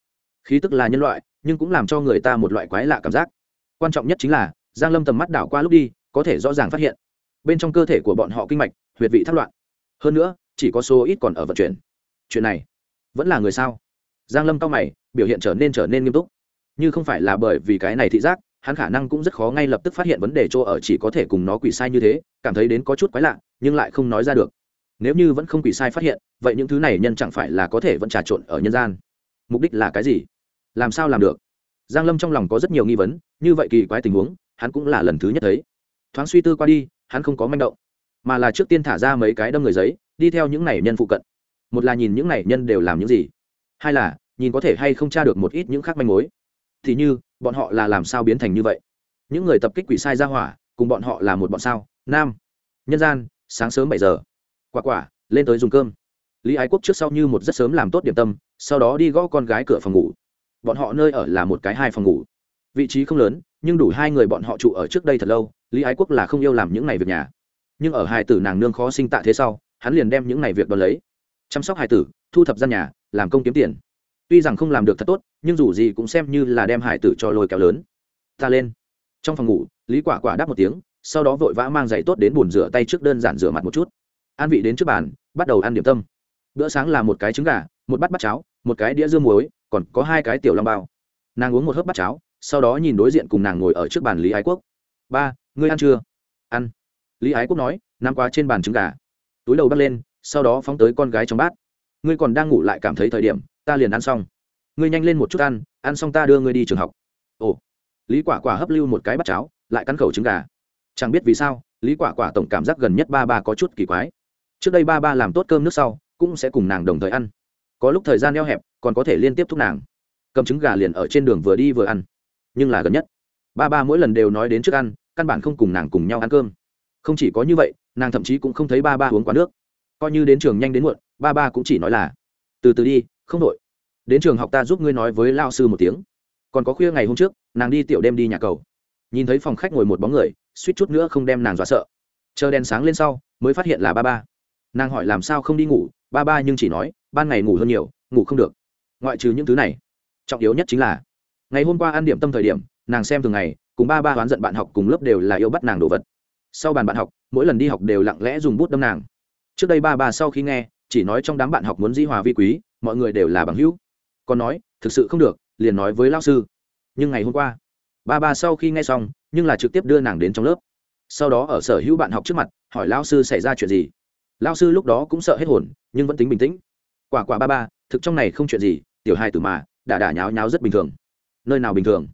Speaker 1: Khí tức là nhân loại, nhưng cũng làm cho người ta một loại quái lạ cảm giác. Quan trọng nhất chính là, giang lâm tầm mắt đảo qua lúc đi, có thể rõ ràng phát hiện. Bên trong cơ thể của bọn họ kinh mạch, huyệt vị thất loạn. Hơn nữa, chỉ có số ít còn ở vận chuyển chuyện này vẫn là người sao? Giang lâm cao mày, biểu hiện trở nên trở nên nghiêm túc. Như không phải là bởi vì cái này thị giác, hắn khả năng cũng rất khó ngay lập tức phát hiện vấn đề chỗ ở chỉ có thể cùng nó quỷ sai như thế, cảm thấy đến có chút quái lạ, nhưng lại không nói ra được. Nếu như vẫn không quỷ sai phát hiện, vậy những thứ này nhân chẳng phải là có thể vẫn trà trộn ở nhân gian. Mục đích là cái gì? Làm sao làm được? Giang lâm trong lòng có rất nhiều nghi vấn, như vậy kỳ quái tình huống, hắn cũng là lần thứ nhất thấy. Thoáng suy tư qua đi, hắn không có manh động, mà là trước tiên thả ra mấy cái đâm người giấy, đi theo những này nhân phụ cận một là nhìn những này nhân đều làm những gì, hai là nhìn có thể hay không tra được một ít những khác manh mối. Thì như, bọn họ là làm sao biến thành như vậy? Những người tập kích quỷ sai ra hỏa, cùng bọn họ là một bọn sao? Nam. Nhân gian, sáng sớm bảy giờ. Quả quả, lên tới dùng cơm. Lý ái quốc trước sau như một rất sớm làm tốt điểm tâm, sau đó đi gõ con gái cửa phòng ngủ. Bọn họ nơi ở là một cái hai phòng ngủ. Vị trí không lớn, nhưng đủ hai người bọn họ trụ ở trước đây thật lâu, lý ái quốc là không yêu làm những ngày việc nhà. Nhưng ở hai tử nàng nương khó sinh tạ thế sau, hắn liền đem những ngày việc đ o lấy chăm sóc Hải tử, thu thập gian nhà, làm công kiếm tiền. Tuy rằng không làm được thật tốt, nhưng dù gì cũng xem như là đem hải tử cho lôi kéo lớn. Ta lên. Trong phòng ngủ, lý quả quả đáp một tiếng, sau đó vội vã mang giày tốt đến bồn rửa tay trước đơn giản rửa mặt một chút. An vị đến trước bàn, bắt đầu ăn điểm tâm. Bữa sáng là một cái trứng gà, một bát bát cháo, một cái đĩa dưa muối, còn có hai cái tiểu long bao. Nàng uống một hớp bát cháo, sau đó nhìn đối diện cùng nàng ngồi ở trước bàn lý ái quốc. Ba, ngươi ăn chưa? Ăn. Lý ái quốc nói nằm qua trên bàn trứng gà. Túi đầu bắt lên sau đó phóng tới con gái trong bát. Ngươi còn đang ngủ lại cảm thấy thời điểm, ta liền ăn xong. Ngươi nhanh lên một chút ăn ăn xong ta đưa ngươi đi trường học. Ồ, lý quả quả hấp lưu một cái bát cháo, lại cắn khẩu trứng gà. Chẳng biết vì sao, lý quả quả tổng cảm giác gần nhất ba ba có chút kỳ quái. Trước đây ba ba làm tốt cơm nước sau, cũng sẽ cùng nàng đồng thời ăn. Có lúc thời gian eo hẹp, còn có thể liên tiếp thúc nàng. Cầm trứng gà liền ở trên đường vừa đi vừa ăn. Nhưng là gần nhất, ba ba mỗi lần đều nói đến trước ăn, căn bản không cùng nàng cùng nhau ăn cơm. Không chỉ có như vậy, nàng thậm chí cũng không thấy ba ba uống quá nước coi như đến trường nhanh đến muộn, ba ba cũng chỉ nói là, từ từ đi, không đội đến trường học ta giúp ngươi nói với lao sư một tiếng. Còn có khuya ngày hôm trước, nàng đi tiểu đêm đi nhà cầu. Nhìn thấy phòng khách ngồi một bóng người, suýt chút nữa không đem nàng dọa sợ. Chờ đèn sáng lên sau, mới phát hiện là ba ba. Nàng hỏi làm sao không đi ngủ, ba ba nhưng chỉ nói, ban ngày ngủ hơn nhiều, ngủ không được. Ngoại trừ những thứ này, trọng yếu nhất chính là, ngày hôm qua ăn điểm tâm thời điểm, nàng xem thường ngày, cùng ba ba oán giận bạn học cùng lớp đều là yêu bắt nàng đồ vật. Sau bàn bạn học, mỗi lần đi học đều lặng lẽ dùng bút đâm nàng trước đây ba ba sau khi nghe, chỉ nói trong đám bạn học muốn di hòa vi quý, mọi người đều là bằng hữu. Còn nói, thực sự không được, liền nói với lao sư. Nhưng ngày hôm qua, ba ba sau khi nghe xong, nhưng là trực tiếp đưa nàng đến trong lớp. Sau đó ở sở hữu bạn học trước mặt, hỏi lao sư xảy ra chuyện gì. Lao sư lúc đó cũng sợ hết hồn, nhưng vẫn tính bình tĩnh. Quả quả ba ba, thực trong này không chuyện gì, tiểu hai tử mà, đả đả nháo nháo rất bình thường. Nơi nào bình thường?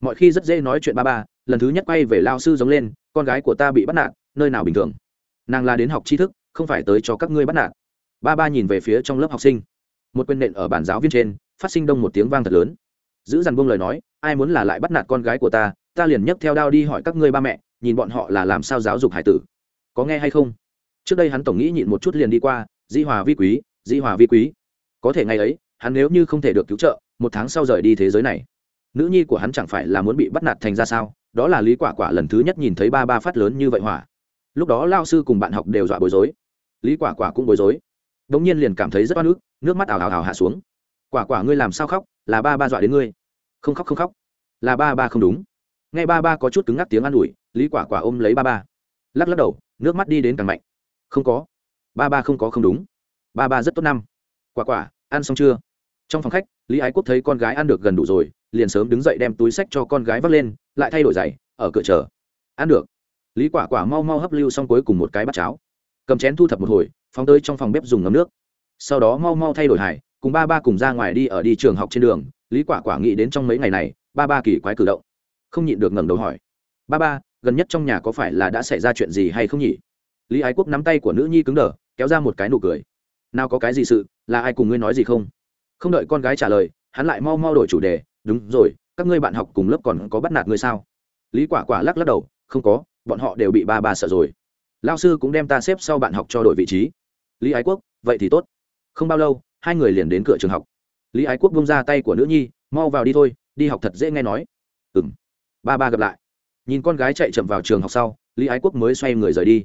Speaker 1: Mọi khi rất dễ nói chuyện ba ba, lần thứ nhất quay về lao sư giống lên, con gái của ta bị bắt nạt, nơi nào bình thường? Nàng là đến học tri thức không phải tới cho các ngươi bắt nạt. Ba ba nhìn về phía trong lớp học sinh. Một quyền nện ở bàn giáo viên trên, phát sinh đông một tiếng vang thật lớn. Giữ dằn buông lời nói, ai muốn là lại bắt nạt con gái của ta ta liền nhấc theo đao đi hỏi các ngươi ba mẹ, nhìn bọn họ là làm sao giáo dục hải tử. Có nghe hay không? Trước đây hắn tổng nghĩ nhịn một chút liền đi qua, di hòa vi quý, di hòa vi quý. Có thể ngày ấy, hắn nếu như không thể được cứu trợ, một tháng sau rời đi thế giới này. Nữ nhi của hắn chẳng phải là muốn bị bắt nạt thành ra sao? Đó là lý quả quả lần thứ nhất nhìn thấy ba ba phát lớn như vậy hỏa. Lúc đó lao sư cùng bạn học đều dọa bối rối lý quả quả cũng bối rối. Đống nhiên liền cảm thấy rất oan ức, nước mắt ảo ảo ảo hạ xuống. Quả quả ngươi làm sao khóc? Là ba ba dọa đến ngươi. Không khóc không khóc. Là ba ba không đúng. Nghe ba ba có chút cứng ngắc tiếng an ủi, lý quả quả ôm lấy ba ba. Lắc lắc đầu, nước mắt đi đến càng mạnh. Không có. Ba ba không có không đúng. Ba ba rất tốt năm. Quả quả, ăn xong chưa? Trong phòng khách, lý ái quốc thấy con gái ăn được gần đủ rồi, liền sớm đứng dậy đem túi sách cho con gái vác lên, lại thay đổi giày, ở cửa chờ. Ăn được. Lý quả quả mau mau hấp lưu xong cuối cùng một cái bát cháo cầm chén thu thập một hồi, phóng tới trong phòng bếp dùng ngấm nước. Sau đó mau mau thay đổi hải cùng ba ba cùng ra ngoài đi ở đi trường học trên đường. Lý quả quả nghĩ đến trong mấy ngày này, ba ba kỳ quái cử động. Không nhịn được ngẩng đầu hỏi. Ba ba, gần nhất trong nhà có phải là đã xảy ra chuyện gì hay không nhỉ? Lý ái quốc nắm tay của nữ nhi cứng đờ, kéo ra một cái nụ cười. Nào có cái gì sự, là ai cùng ngươi nói gì không? Không đợi con gái trả lời, hắn lại mau mau đổi chủ đề. Đúng rồi, các ngươi bạn học cùng lớp còn có bắt nạt ngươi sao? Lý quả quả lắc lắc đầu. Không có, bọn họ đều bị ba ba sợ rồi lao sư cũng đem ta xếp sau bạn học cho đổi vị trí. Lý ái quốc, vậy thì tốt. Không bao lâu, hai người liền đến cửa trường học. Lý ái quốc bông ra tay của nữ nhi, mau vào đi thôi, đi học thật dễ nghe nói. Ừ m ba ba gặp lại. Nhìn con gái chạy chậm vào trường học sau, lý ái quốc mới xoay người rời đi.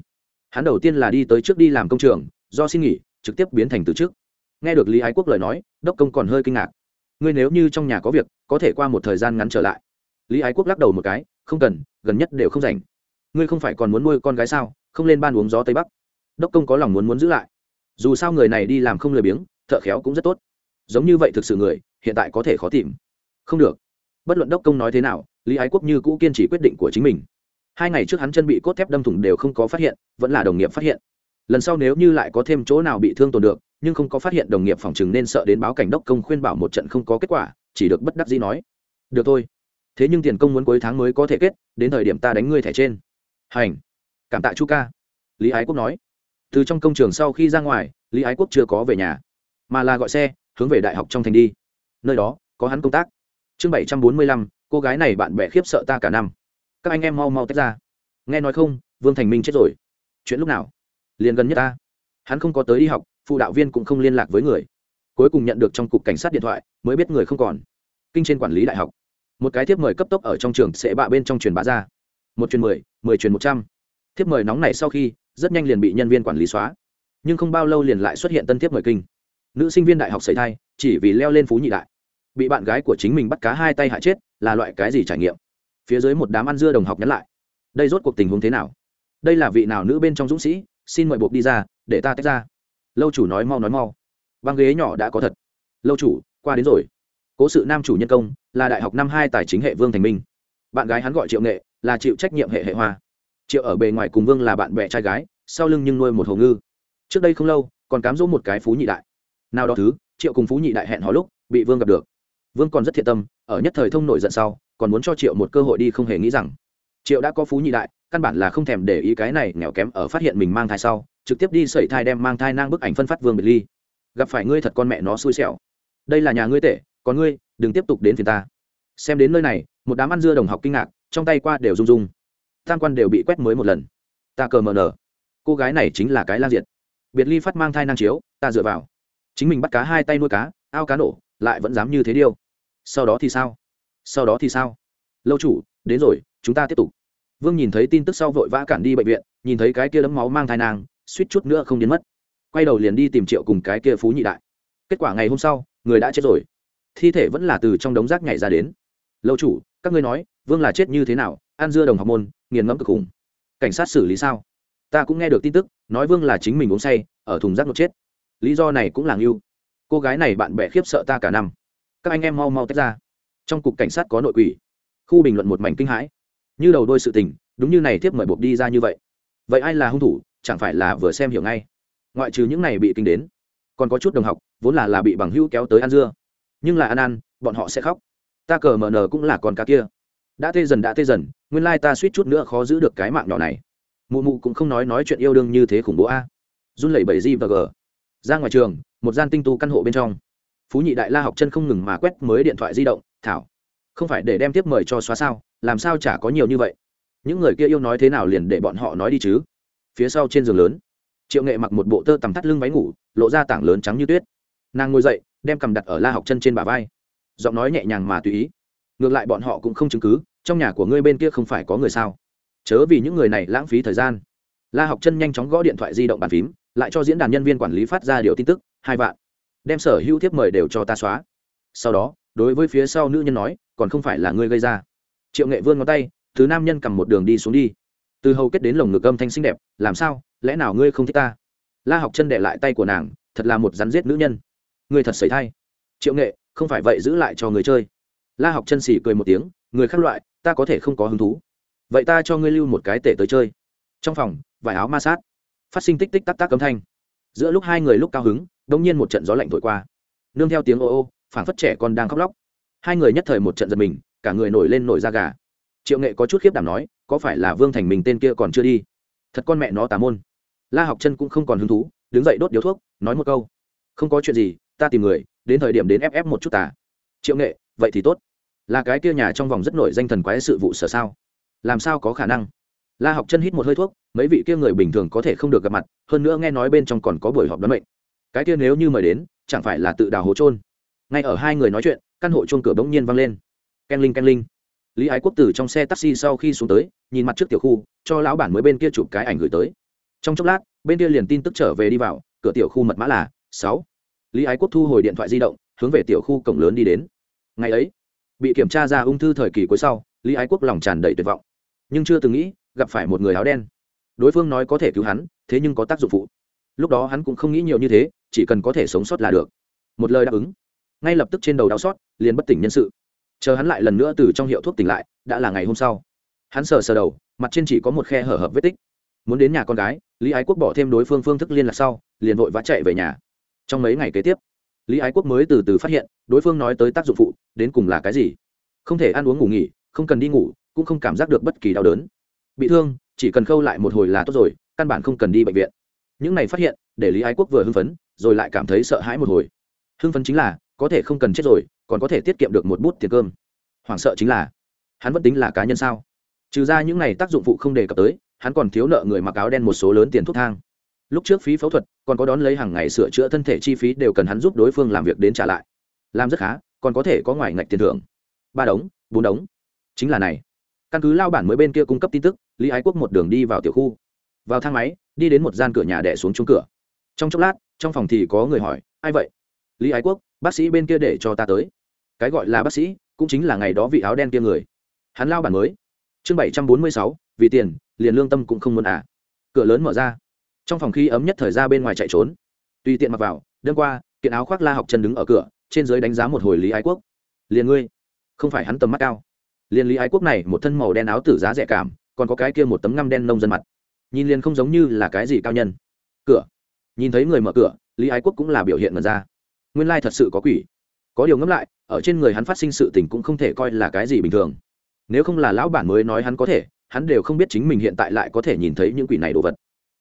Speaker 1: Hắn đầu tiên là đi tới trước đi làm công trường, do xin nghỉ, trực tiếp biến thành từ chức. nghe được lý ái quốc lời nói, đốc công còn hơi kinh ngạc. Ngươi nếu như trong nhà có việc, có thể qua một thời gian ngắn trở lại. Lý ái quốc lắc đầu một cái, không cần, gần nhất đều không rảnh. Ngươi không phải còn muốn nuôi con gái sao? Không lên ban uống gió tây bắc. Đốc công có lòng muốn muốn giữ lại. Dù sao người này đi làm không lười biếng, thợ khéo cũng rất tốt. Giống như vậy thực sự người, hiện tại có thể khó tìm. Không được. Bất luận đốc công nói thế nào, lý ái quốc như cũ kiên trì quyết định của chính mình. Hai ngày trước hắn chân bị cốt thép đâm thủng đều không có phát hiện, vẫn là đồng nghiệp phát hiện. Lần sau nếu như lại có thêm chỗ nào bị thương tồn được, nhưng không có phát hiện đồng nghiệp phòng chừng nên sợ đến báo cảnh đốc công khuyên bảo một trận không có kết quả, chỉ được bất đắc dĩ nói. Được thôi. Thế nhưng tiền công muốn cuối tháng mới có thể kết, đến thời điểm ta đánh ngươi thẻ trên. Hành cảm tạ chu ca. Lý ái quốc nói. Từ trong công trường sau khi ra ngoài, lý ái quốc chưa có về nhà, mà là gọi xe, hướng về đại học trong thành đi. Nơi đó, có hắn công tác. Chương bảy trăm bốn mươi lăm, cô gái này bạn bè khiếp sợ ta cả năm. Các anh em mau mau tách ra. Nghe nói không, vương thành minh chết rồi. Chuyện lúc nào? Liền gần nhất ta. Hắn không có tới đi học, phụ đạo viên cũng không liên lạc với người. Cuối cùng nhận được trong cục cảnh sát điện thoại, mới biết người không còn. Kinh trên quản lý đại học. Một cái thiếp mời cấp tốc ở trong trường sẽ bạ bên trong truyền bá ra. Một truyền mười mười truyền một trăm thiếp mời nóng này sau khi, rất nhanh liền bị nhân viên quản lý xóa. Nhưng không bao lâu liền lại xuất hiện tân thiếp mời kinh. Nữ sinh viên đại học xảy thai, chỉ vì leo lên phú nhị đại. Bị bạn gái của chính mình bắt cá hai tay hại chết, là loại cái gì trải nghiệm? Phía dưới một đám ăn dưa đồng học nhắn lại. Đây rốt cuộc tình huống thế nào? Đây là vị nào nữ bên trong dũng sĩ? Xin mời buộc đi ra, để ta tách ra. Lâu chủ nói mau nói mau. Băng ghế nhỏ đã có thật. Lâu chủ, qua đến rồi. Cố sự nam chủ nhân công, là đại học năm hai tài chính hệ vương thành minh. Bạn gái hắn gọi triệu nghệ, là chịu trách nhiệm hệ hệ hoa triệu ở bề ngoài cùng vương là bạn bè trai gái, sau lưng nhưng nuôi một hồ ngư. Trước đây không lâu, còn cám dỗ một cái phú nhị đại. Nào đó thứ, triệu cùng phú nhị đại hẹn hò lúc, bị vương gặp được. Vương còn rất thiện tâm, ở nhất thời thông nổi giận sau, còn muốn cho triệu một cơ hội đi không hề nghĩ rằng. Triệu đã có phú nhị đại, căn bản là không thèm để ý cái này nghèo kém ở phát hiện mình mang thai sau, trực tiếp đi sẩy thai đem mang thai nang bức ảnh phân phát vương biệt ly. Gặp phải ngươi thật con mẹ nó xui xẻo. Đây là nhà ngươi tệ, còn ngươi, đừng tiếp tục đến phiền ta. Xem đến nơi này, một đám ăn dưa đồng học kinh ngạc, trong tay qua đều rung rung tam quan đều bị quét mới một lần. Ta cờ mờ nở cô gái này chính là cái lan diệt. Biệt ly phát mang thai năng chiếu, ta dựa vào. Chính mình bắt cá hai tay nuôi cá, ao cá nổ, lại vẫn dám như thế điêu. Sau đó thì sao? Sau đó thì sao? Lâu chủ, đến rồi, chúng ta tiếp tục. Vương nhìn thấy tin tức sau vội vã cản đi bệnh viện, nhìn thấy cái kia đấm máu mang thai nàng, suýt chút nữa không đến mất. Quay đầu liền đi tìm triệu cùng cái kia phú nhị đại. Kết quả ngày hôm sau, người đã chết rồi. Thi thể vẫn là từ trong đống rác nhảy ra đến. Lâu chủ, các ngươi nói, vương là chết như thế nào? Ăn dưa đồng học môn nghiền ngẫm cực khủng. Cảnh sát xử lý sao? Ta cũng nghe được tin tức, nói vương là chính mình uống say, ở thùng rác nốt chết. Lý do này cũng là ngưu. Cô gái này bạn bè khiếp sợ ta cả năm. Các anh em mau mau tách ra. Trong cục cảnh sát có nội quỷ. Khu bình luận một mảnh kinh hãi. Như đầu đôi sự tình, đúng như này tiếp mời buộc đi ra như vậy. Vậy ai là hung thủ, chẳng phải là vừa xem hiểu ngay. Ngoại trừ những này bị kinh đến. Còn có chút đồng học, vốn là là bị bằng hữu kéo tới ăn dưa. Nhưng là ăn ăn, bọn họ sẽ khóc. Ta cờ mờ nờ cũng là con cá kia đã tê dần, đã tê dần, nguyên lai ta suýt chút nữa khó giữ được cái mạng nhỏ này. Mụ mụ cũng không nói nói chuyện yêu đương như thế khủng bố a. Run lẩy bẩy di và g. Ra ngoài trường, một gian tinh tu căn hộ bên trong. Phú nhị đại la học chân không ngừng mà quét mới điện thoại di động, thảo, không phải để đem tiếp mời cho xóa sao? Làm sao chả có nhiều như vậy? Những người kia yêu nói thế nào liền để bọn họ nói đi chứ? Phía sau trên giường lớn, triệu nghệ mặc một bộ tơ tằm thắt lưng váy ngủ, lộ ra tảng lớn trắng như tuyết. Nàng ngồi dậy, đem cầm đặt ở la học chân trên bả vai. Giọng nói nhẹ nhàng mà tùy ý ngược lại bọn họ cũng không chứng cứ, trong nhà của ngươi bên kia không phải có người sao? Chớ vì những người này lãng phí thời gian. La học chân nhanh chóng gõ điện thoại di động bàn phím, lại cho diễn đàn nhân viên quản lý phát ra điều tin tức, hai vạn. Đem sở hữu thiếp mời đều cho ta xóa. Sau đó, đối với phía sau nữ nhân nói, còn không phải là ngươi gây ra. Triệu nghệ vươn ngón tay, thứ nam nhân cầm một đường đi xuống đi. Từ hầu kết đến lồng ngực âm thanh xinh đẹp, làm sao? Lẽ nào ngươi không thích ta? La học chân đệ lại tay của nàng, thật là một rắn giết nữ nhân. Ngươi thật sấy thay triệu nghệ, không phải vậy, giữ lại cho người chơi la học chân xỉ cười một tiếng, người khác loại, ta có thể không có hứng thú. Vậy ta cho ngươi lưu một cái tể tới chơi. Trong phòng, vải áo ma sát. Phát sinh tích tích tắc tắc cấm thanh. Giữa lúc hai người lúc cao hứng đông nhiên một trận gió lạnh thổi qua. Nương theo tiếng ô ô, phảng phất trẻ con đang khóc lóc. Hai người nhất thời một trận giật mình, cả người nổi lên nổi da gà. Triệu nghệ có chút khiếp đảm nói, có phải là vương thành mình tên kia còn chưa đi? Thật con mẹ nó tà môn. La học chân cũng không còn hứng thú, đứng dậy đốt điếu thuốc, nói một câu. Không có chuyện gì, ta tìm người, đến thời điểm đến ép ép một chút tà. Triệu nghệ vậy thì tốt. Là cái kia nhà trong vòng rất nổi danh thần quái sự vụ sở sao? Làm sao có khả năng? La học chân hít một hơi thuốc, mấy vị kia người bình thường có thể không được gặp mặt, hơn nữa nghe nói bên trong còn có buổi họp đoán mệnh. Cái kia nếu như mời đến, chẳng phải là tự đào hố trôn ngay ở hai người nói chuyện, căn hộ chuông cửa bỗng nhiên vang lên. Ken linh ken linh. Lý ái quốc tử trong xe taxi sau khi xuống tới, nhìn mặt trước tiểu khu, cho lão bản mới bên kia chụp cái ảnh gửi tới. Trong chốc lát, bên kia liền tin tức trở về đi vào, cửa tiểu khu mật mã là sáu. Lý ái quốc thu hồi điện thoại di động, hướng về tiểu khu cổng lớn đi đến ngày ấy, bị kiểm tra ra ung thư thời kỳ cuối sau, lý ái quốc lòng tràn đầy tuyệt vọng. Nhưng chưa từng nghĩ, gặp phải một người áo đen. Đối phương nói có thể cứu hắn, thế nhưng có tác dụng phụ. Lúc đó hắn cũng không nghĩ nhiều như thế, chỉ cần có thể sống sót là được. Một lời đáp ứng. Ngay lập tức trên đầu đau xót, liền bất tỉnh nhân sự. Chờ hắn lại lần nữa từ trong hiệu thuốc tỉnh lại, đã là ngày hôm sau. Hắn sờ sờ đầu, mặt trên chỉ có một khe hở hợp vết tích. Muốn đến nhà con gái, lý ái quốc bỏ thêm đối phương phương thức liên lạc sau, liền vội vã chạy về nhà. Trong mấy ngày kế tiếp lý ái quốc mới từ từ phát hiện, đối phương nói tới tác dụng phụ, đến cùng là cái gì? Không thể ăn uống ngủ nghỉ, không cần đi ngủ, cũng không cảm giác được bất kỳ đau đớn. Bị thương, chỉ cần khâu lại một hồi là tốt rồi, căn bản không cần đi bệnh viện. Những này phát hiện, để lý ái quốc vừa hưng phấn, rồi lại cảm thấy sợ hãi một hồi. Hưng phấn chính là, có thể không cần chết rồi, còn có thể tiết kiệm được một bút tiền cơm. Hoảng sợ chính là, hắn vẫn tính là cá nhân sao? Trừ ra những này tác dụng phụ không đề cập tới, hắn còn thiếu nợ người mặc áo đen một số lớn tiền thuốc thang lúc trước phí phẫu thuật, còn có đón lấy hàng ngày sửa chữa thân thể chi phí đều cần hắn giúp đối phương làm việc đến trả lại. Làm rất khá, còn có thể có ngoài ngạch tiền thưởng. Ba đống, bốn đống. Chính là này. Căn cứ lao bản mới bên kia cung cấp tin tức, lý ái quốc một đường đi vào tiểu khu. Vào thang máy, đi đến một gian cửa nhà đẻ xuống chung cửa. Trong chốc lát, trong phòng thì có người hỏi, ai vậy? Lý ái quốc, bác sĩ bên kia để cho ta tới. Cái gọi là bác sĩ, cũng chính là ngày đó vị áo đen kia người. Hắn lao bản mới. Chương bảy trăm bốn mươi sáu, vì tiền, liền lương tâm cũng không muốn à. Cửa lớn mở ra trong phòng khi ấm nhất thời ra bên ngoài chạy trốn. Tùy tiện mặc vào, đêm qua, kiện áo khoác la học chân đứng ở cửa, trên giới đánh giá một hồi lý ái quốc. Liền ngươi. Không phải hắn tầm mắt cao. Liền lý ái quốc này, một thân màu đen áo tử giá rẻ cảm, còn có cái kia một tấm ngăm đen nông dân mặt. Nhìn liền không giống như là cái gì cao nhân. Cửa. Nhìn thấy người mở cửa, lý ái quốc cũng là biểu hiện mật ra. Nguyên lai thật sự có quỷ. Có điều ngẫm lại, ở trên người hắn phát sinh sự tình cũng không thể coi là cái gì bình thường. Nếu không là lão bản mới nói hắn có thể, hắn đều không biết chính mình hiện tại lại có thể nhìn thấy những quỷ này đồ vật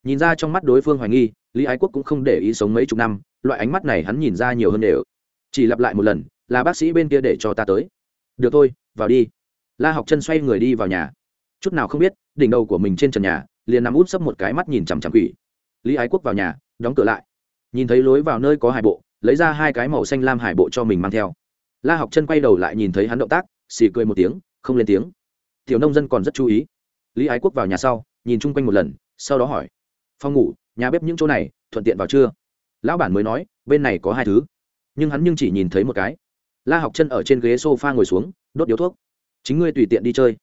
Speaker 1: nhìn ra trong mắt đối phương hoài nghi, lý ái quốc cũng không để ý sống mấy chục năm, loại ánh mắt này hắn nhìn ra nhiều hơn đều. Chỉ lặp lại một lần, là bác sĩ bên kia để cho ta tới. Được thôi, vào đi. La học chân xoay người đi vào nhà. Chút nào không biết, đỉnh đầu của mình trên trần nhà, liền nằm út sấp một cái mắt nhìn chằm chằm quỷ. Lý ái quốc vào nhà, đóng cửa lại. Nhìn thấy lối vào nơi có hải bộ, lấy ra hai cái màu xanh lam hải bộ cho mình mang theo. La học chân quay đầu lại nhìn thấy hắn động tác, xì cười một tiếng, không lên tiếng. Tiểu nông dân còn rất chú ý. Lý ái quốc vào nhà sau, nhìn chung quanh một lần, sau đó hỏi phòng ngủ, nhà bếp những chỗ này, thuận tiện vào chưa? Lão bản mới nói, bên này có hai thứ. Nhưng hắn nhưng chỉ nhìn thấy một cái. La học chân ở trên ghế s o f a ngồi xuống, đốt điếu thuốc. Chính ngươi tùy tiện đi chơi.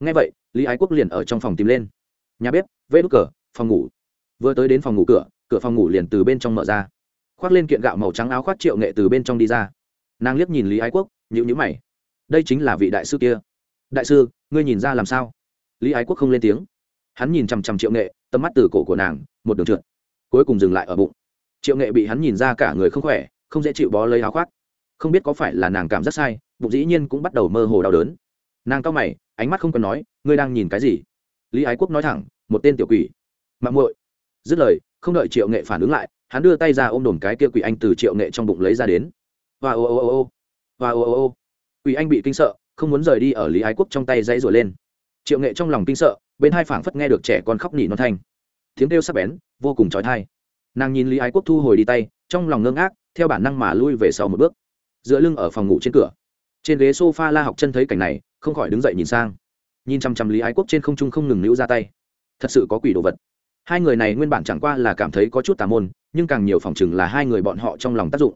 Speaker 1: Ngay vậy, lý ái quốc liền ở trong phòng tìm lên. Nhà bếp, vê đúc cờ, phòng ngủ. Vừa tới đến phòng ngủ cửa cửa phòng ngủ liền từ bên trong mở ra. Khoác lên kiện gạo màu trắng áo khoác triệu nghệ từ bên trong đi ra. Nàng liếc nhìn lý ái quốc nhữ nhữ mày. Đây chính là vị đại sư kia. Đại sư, ngươi nhìn ra làm sao? Lý ái quốc không lên tiếng hắn nhìn chằm chằm triệu nghệ, tầm mắt từ cổ của nàng, một đường trượt, cuối cùng dừng lại ở bụng. Triệu nghệ bị hắn nhìn ra cả người không khỏe, không dễ chịu bó lấy áo khoác. Không biết có phải là nàng cảm giác sai, bụng dĩ nhiên cũng bắt đầu mơ hồ đau đớn. Nàng cao mày, ánh mắt không cần nói, ngươi đang nhìn cái gì? Lý ái quốc nói thẳng, một tên tiểu quỷ. Mạng muội. Dứt lời, không đợi triệu nghệ phản ứng lại, hắn đưa tay ra ôm đồn cái kia quỷ anh từ triệu nghệ trong bụng lấy ra đến. Và ô ô ô ô. Và ô ô ô. Quỷ anh bị kinh sợ, không muốn rời đi ở lý ái quốc trong tay dãy rồi lên triệu nghệ trong lòng kinh sợ, bên hai phảng phất nghe được trẻ con khóc nỉ non thanh. Tiếng kêu sắp bén, vô cùng trói thai nàng nhìn lý ái quốc thu hồi đi tay, trong lòng ngưng ác theo bản năng mà lui về sau một bước. Dựa lưng ở phòng ngủ trên cửa. Trên ghế s o f a la học chân thấy cảnh này, không khỏi đứng dậy nhìn sang. Nhìn chăm chăm lý ái quốc trên không trung không ngừng níu ra tay. Thật sự có quỷ đồ vật. Hai người này nguyên bản chẳng qua là cảm thấy có chút tà môn, nhưng càng nhiều phòng chừng là hai người bọn họ trong lòng tác dụng.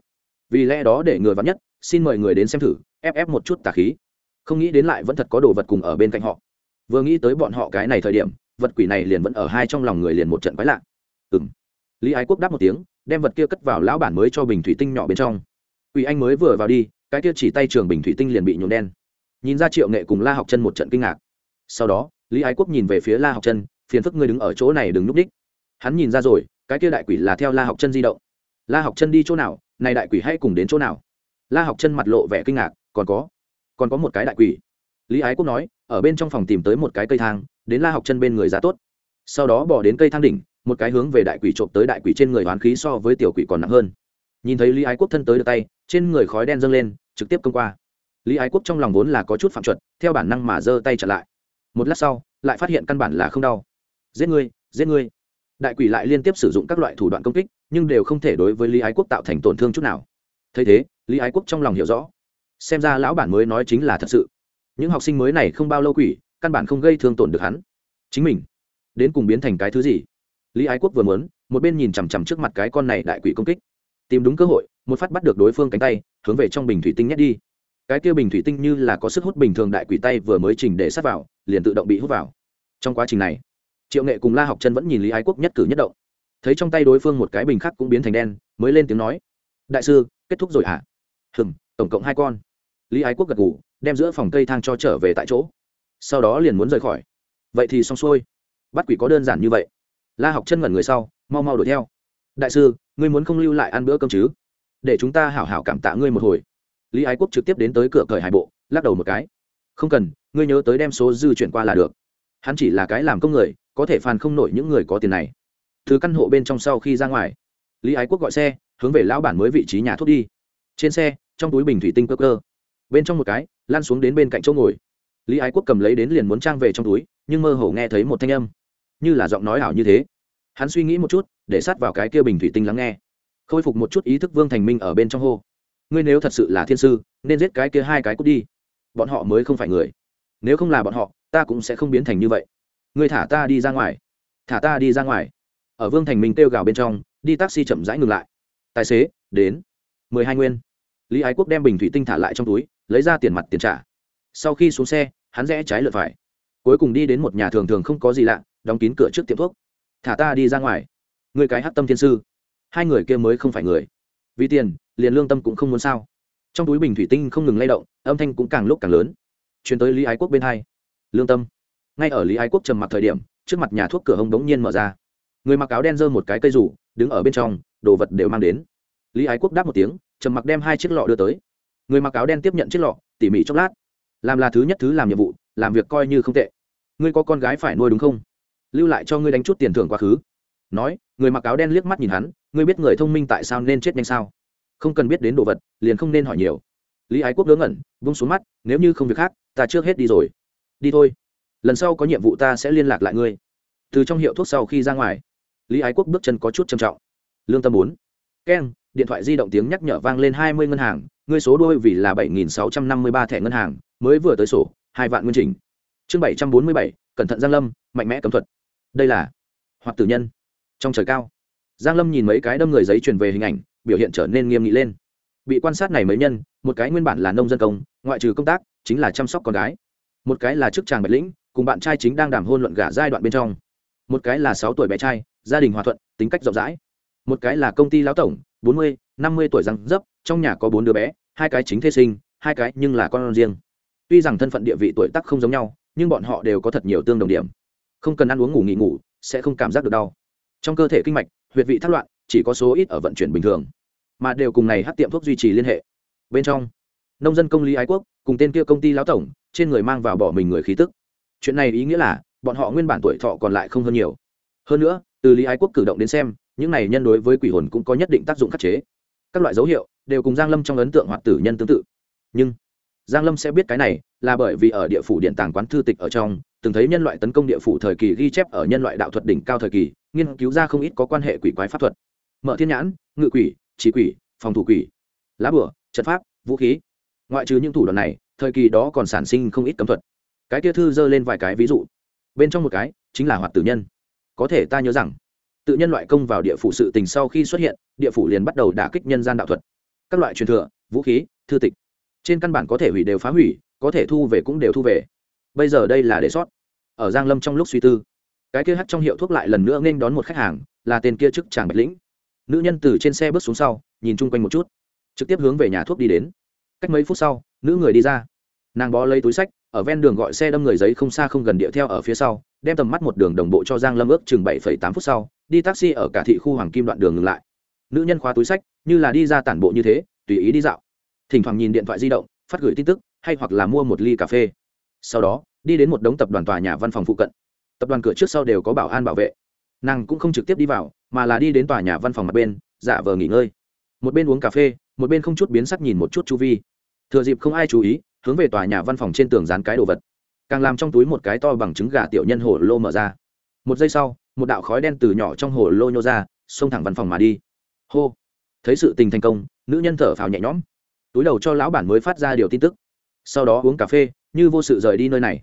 Speaker 1: Vì lẽ đó để người vắn nhất, xin mời người đến xem thử, ép ép một chút tà khí. Không nghĩ đến lại vẫn thật có đồ vật cùng ở bên cạnh họ vừa nghĩ tới bọn họ cái này thời điểm, vật quỷ này liền vẫn ở hai trong lòng người liền một trận quái lạ. Ừ m lý ái quốc đáp một tiếng, đem vật kia cất vào lão bản mới cho bình thủy tinh nhỏ bên trong. Quỷ anh mới vừa vào đi, cái kia chỉ tay trường bình thủy tinh liền bị nhuộm đen. Nhìn ra triệu nghệ cùng la học chân một trận kinh ngạc. Sau đó, lý ái quốc nhìn về phía la học chân, phiền phức ngươi đứng ở chỗ này đừng núp đích. Hắn nhìn ra rồi, cái kia đại quỷ là theo la học chân di động. La học chân đi chỗ nào, này đại quỷ hãy cùng đến chỗ nào? La học chân mặt lộ vẻ kinh ngạc, còn có còn có một cái đại quỷ lý ái quốc nói, ở bên trong phòng tìm tới một cái cây thang, đến la học chân bên người giá tốt. Sau đó bỏ đến cây thang đỉnh, một cái hướng về đại quỷ trộm tới đại quỷ trên người hoán khí so với tiểu quỷ còn nặng hơn. Nhìn thấy lý ái quốc thân tới được tay, trên người khói đen dâng lên, trực tiếp công qua. Lý ái quốc trong lòng vốn là có chút phạm chuẩn theo bản năng mà giơ tay trở lại. Một lát sau, lại phát hiện căn bản là không đau. Giết ngươi giết ngươi. Đại quỷ lại liên tiếp sử dụng các loại thủ đoạn công kích, nhưng đều không thể đối với lý ái quốc tạo thành tổn thương chút nào. Thấy thế, lý ái quốc trong lòng hiểu rõ. Xem ra lão bản mới nói chính là thật sự những học sinh mới này không bao lâu quỷ, căn bản không gây thương tổn được hắn. Chính mình, đến cùng biến thành cái thứ gì? Lý ái quốc vừa muốn, một bên nhìn chằm chằm trước mặt cái con này đại quỷ công kích. Tìm đúng cơ hội, một phát bắt được đối phương cánh tay, hướng về trong bình thủy tinh nhét đi. Cái kia bình thủy tinh như là có sức hút bình thường đại quỷ tay vừa mới trình để sát vào, liền tự động bị hút vào. Trong quá trình này, triệu nghệ cùng la học chân vẫn nhìn lý ái quốc nhất cử nhất động. Thấy trong tay đối phương một cái bình khác cũng biến thành đen, mới lên tiếng nói, đại sư, kết thúc rồi hả? À? hừm, tổng cộng hai con. Lý ái quốc gật ngủ đem giữa phòng cây thang cho trở về tại chỗ. Sau đó liền muốn rời khỏi. Vậy thì xong xuôi. Bắt quỷ có đơn giản như vậy. La học chân ngẩn người sau, mau mau đuổi theo. Đại sư, ngươi muốn không lưu lại ăn bữa cơm chứ? Để chúng ta hảo hảo cảm tạ ngươi một hồi. Lý ái quốc trực tiếp đến tới cửa cởi hải bộ, lắc đầu một cái. Không cần, ngươi nhớ tới đem số dư chuyển qua là được. Hắn chỉ là cái làm công người, có thể phàn không nổi những người có tiền này. Thứ căn hộ bên trong sau khi ra ngoài, lý ái quốc gọi xe, hướng về lão bản mới vị trí nhà thuốc đi. Trên xe, trong túi bình thủy tinh cơ cơ bên trong một cái lan xuống đến bên cạnh chỗ ngồi. Lý ái quốc cầm lấy đến liền muốn trang về trong túi, nhưng mơ hồ nghe thấy một thanh âm. Như là giọng nói ảo như thế. Hắn suy nghĩ một chút, để sát vào cái kia bình thủy tinh lắng nghe. Khôi phục một chút ý thức vương thành minh ở bên trong hô. Ngươi nếu thật sự là thiên sư, nên giết cái kia hai cái cút đi. Bọn họ mới không phải người. Nếu không là bọn họ, ta cũng sẽ không biến thành như vậy. Ngươi thả ta đi ra ngoài. Thả ta đi ra ngoài. Ở vương thành minh kêu gào bên trong, đi taxi chậm rãi ngừng lại. Tài xế, đến. Mười hai nguyên. Lý ái quốc đem bình thủy tinh thả lại trong túi lấy ra tiền mặt tiền trả. Sau khi xuống xe, hắn rẽ trái lượt phải. Cuối cùng đi đến một nhà thường thường không có gì lạ, đóng kín cửa trước tiệm thuốc. Thả ta đi ra ngoài. Người cái hát tâm thiên sư. Hai người kia mới không phải người. Vì tiền, liền lương tâm cũng không muốn sao? Trong túi bình thủy tinh không ngừng lay động, âm thanh cũng càng lúc càng lớn. Chuyển tới lý ái quốc bên hai. Lương tâm. Ngay ở lý ái quốc trầm mặc thời điểm, trước mặt nhà thuốc cửa hông bỗng nhiên mở ra. Người mặc áo đen giơ một cái cây rủ, đứng ở bên trong, đồ vật đều mang đến. Lý ái quốc đáp một tiếng, trầm mặc đem hai chiếc lọ đưa tới người mặc áo đen tiếp nhận chiếc lọ, tỉ mỉ chốc lát. Làm là thứ nhất thứ làm nhiệm vụ, làm việc coi như không tệ. Ngươi có con gái phải nuôi đúng không? Lưu lại cho ngươi đánh chút tiền thưởng quá khứ. Nói, người mặc áo đen liếc mắt nhìn hắn, ngươi biết người thông minh tại sao nên chết nhanh sao? Không cần biết đến đồ vật, liền không nên hỏi nhiều. Lý ái quốc ngớ ngẩn, vung xuống mắt, nếu như không việc khác, ta trước hết đi rồi. Đi thôi. Lần sau có nhiệm vụ ta sẽ liên lạc lại ngươi. Từ trong hiệu thuốc sau khi ra ngoài, lý ái quốc bước chân có chút trầm trọng. Lương tâm bốn. Keng điện thoại di động tiếng nhắc nhở vang lên hai mươi ngân hàng, ngươi số đôi vì là bảy nghìn sáu trăm năm mươi ba thẻ ngân hàng, mới vừa tới sổ, hai vạn nguyên trình chương bảy trăm bốn mươi bảy, cẩn thận giang lâm, mạnh mẽ cấm thuật. Đây là hoặc tử nhân. Trong trời cao, giang lâm nhìn mấy cái đâm người giấy truyền về hình ảnh, biểu hiện trở nên nghiêm nghị lên. Bị quan sát này mấy nhân, một cái nguyên bản là nông dân công, ngoại trừ công tác, chính là chăm sóc con gái. Một cái là chức chàng bạch lĩnh, cùng bạn trai chính đang đàm hôn luận gả giai đoạn bên trong. Một cái là sáu tuổi bé trai, gia đình hòa thuận, tính cách rộng rãi. Một cái là công ty lão tổng bốn mươi, năm mươi tuổi răng dấp, trong nhà có bốn đứa bé, hai cái chính thế sinh, hai cái nhưng là con riêng. Tuy rằng thân phận địa vị tuổi tác không giống nhau, nhưng bọn họ đều có thật nhiều tương đồng điểm. Không cần ăn uống ngủ nghỉ ngủ, sẽ không cảm giác được đau. Trong cơ thể kinh mạch, huyệt vị thắt loạn, chỉ có số ít ở vận chuyển bình thường. Mà đều cùng này hát tiệm thuốc duy trì liên hệ. Bên trong, nông dân công lý ái quốc, cùng tên kia công ty lão tổng, trên người mang vào bỏ mình người khí tức. Chuyện này ý nghĩa là, bọn họ nguyên bản tuổi thọ còn lại không hơn nhiều. Hơn nữa, từ lý ái quốc cử động đến xem những này nhân đối với quỷ hồn cũng có nhất định tác dụng khắc chế. Các loại dấu hiệu đều cùng giang lâm trong ấn tượng hoạt tử nhân tương tự. Nhưng giang lâm sẽ biết cái này là bởi vì ở địa phủ điện tàng quán thư tịch ở trong, từng thấy nhân loại tấn công địa phủ thời kỳ ghi chép ở nhân loại đạo thuật đỉnh cao thời kỳ, nghiên cứu ra không ít có quan hệ quỷ quái pháp thuật. Mở thiên nhãn, ngự quỷ, chỉ quỷ, phòng thủ quỷ, lá bửa trận pháp, vũ khí. Ngoại trừ những thủ đoạn này, thời kỳ đó còn sản sinh không ít cấm thuật. Cái kia thư dơ lên vài cái ví dụ. Bên trong một cái chính là hoạt tử nhân. Có thể ta nhớ rằng tự nhân loại công vào địa phủ sự tình sau khi xuất hiện, địa phủ liền bắt đầu đả kích nhân gian đạo thuật. Các loại truyền thừa, vũ khí, thư tịch, trên căn bản có thể hủy đều phá hủy, có thể thu về cũng đều thu về. Bây giờ đây là để sót. Ở giang lâm trong lúc suy tư, cái kia hắt trong hiệu thuốc lại lần nữa nên đón một khách hàng, là tên kia chức chàng bạch lĩnh. Nữ nhân từ trên xe bước xuống sau, nhìn chung quanh một chút, trực tiếp hướng về nhà thuốc đi đến. Cách mấy phút sau, nữ người đi ra. Nàng bó lấy túi sách ở ven đường gọi xe đâm người giấy không xa không gần địa theo ở phía sau, đem tầm mắt một đường đồng bộ cho giang lâm ước chừng bảy tám phút sau, đi taxi ở cả thị khu hoàng kim đoạn đường ngừng lại. Nữ nhân khóa túi sách, như là đi ra tản bộ như thế, tùy ý đi dạo. Thỉnh thoảng nhìn điện thoại di động, phát gửi tin tức, hay hoặc là mua một ly cà phê. Sau đó, đi đến một đống tập đoàn tòa nhà văn phòng phụ cận. Tập đoàn cửa trước sau đều có bảo an bảo vệ. Nàng cũng không trực tiếp đi vào, mà là đi đến tòa nhà văn phòng mặt bên giả vờ nghỉ ngơi. Một bên uống cà phê, một bên không chút biến sắc nhìn một chút chu vi. Thừa dịp không ai chú ý hướng về tòa nhà văn phòng trên tường dán cái đồ vật. Càng làm trong túi một cái to bằng trứng gà tiểu nhân hồ lô mở ra. Một giây sau, một đạo khói đen từ nhỏ trong hồ lô nhô ra, xông thẳng văn phòng mà đi. Hô! Thấy sự tình thành công, nữ nhân thở phào nhẹ nhõm. Túi đầu cho lão bản mới phát ra điều tin tức. Sau đó uống cà phê, như vô sự rời đi nơi này.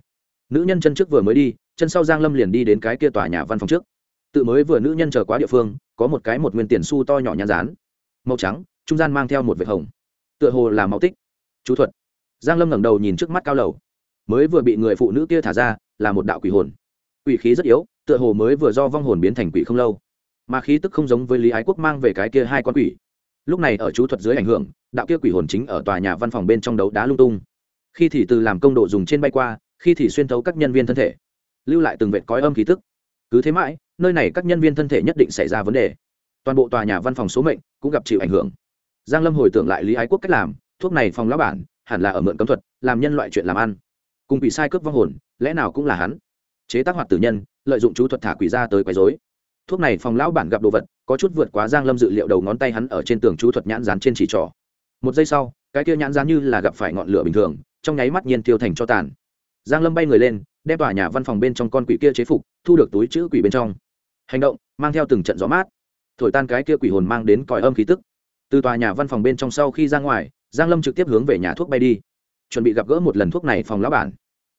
Speaker 1: Nữ nhân chân trước vừa mới đi, chân sau giang lâm liền đi đến cái kia tòa nhà văn phòng trước. Tự mới vừa nữ nhân chờ quá địa phương, có một cái một nguyên tiền xu to nhỏ nhàn rán màu trắng, trung gian mang theo một vệt hồng. Tựa hồ là máu tích. Chú thuật giang lâm ngẩng đầu nhìn trước mắt cao lầu. Mới vừa bị người phụ nữ kia thả ra, là một đạo quỷ hồn. Quỷ khí rất yếu, tựa hồ mới vừa do vong hồn biến thành quỷ không lâu. Mà khí tức không giống với lý ái quốc mang về cái kia hai con quỷ. Lúc này ở chú thuật dưới ảnh hưởng, đạo kia quỷ hồn chính ở tòa nhà văn phòng bên trong đấu đá lung tung. Khi thì từ làm công độ dùng trên bay qua, khi thì xuyên thấu các nhân viên thân thể. Lưu lại từng vệt cói âm khí tức. Cứ thế mãi, nơi này các nhân viên thân thể nhất định xảy ra vấn đề. Toàn bộ tòa nhà văn phòng số mệnh cũng gặp chịu ảnh hưởng. Giang lâm hồi tưởng lại lý ái quốc cách làm, thuốc này phòng lão bản hẳn là ở mượn cấm thuật, làm nhân loại chuyện làm ăn. Cùng quỷ sai cướp vong hồn, lẽ nào cũng là hắn? Chế tác hoạt tử nhân, lợi dụng chú thuật thả quỷ ra tới quấy rối. Thuốc này phòng lão bản gặp đồ vật, có chút vượt quá giang lâm dự liệu đầu ngón tay hắn ở trên tường chú thuật nhãn dán trên chỉ trỏ. Một giây sau, cái kia nhãn dán như là gặp phải ngọn lửa bình thường, trong nháy mắt nhiên tiêu thành cho tàn. Giang lâm bay người lên, đem tòa nhà văn phòng bên trong con quỷ kia chế phục, thu được túi chữ quỷ bên trong. Hành động, mang theo từng trận gió mát. Thổi tan cái kia quỷ hồn mang đến còi âm khí tức. Từ tòa nhà văn phòng bên trong sau khi ra ngoài giang lâm trực tiếp hướng về nhà thuốc bay đi. Chuẩn bị gặp gỡ một lần thuốc này phòng lão bản.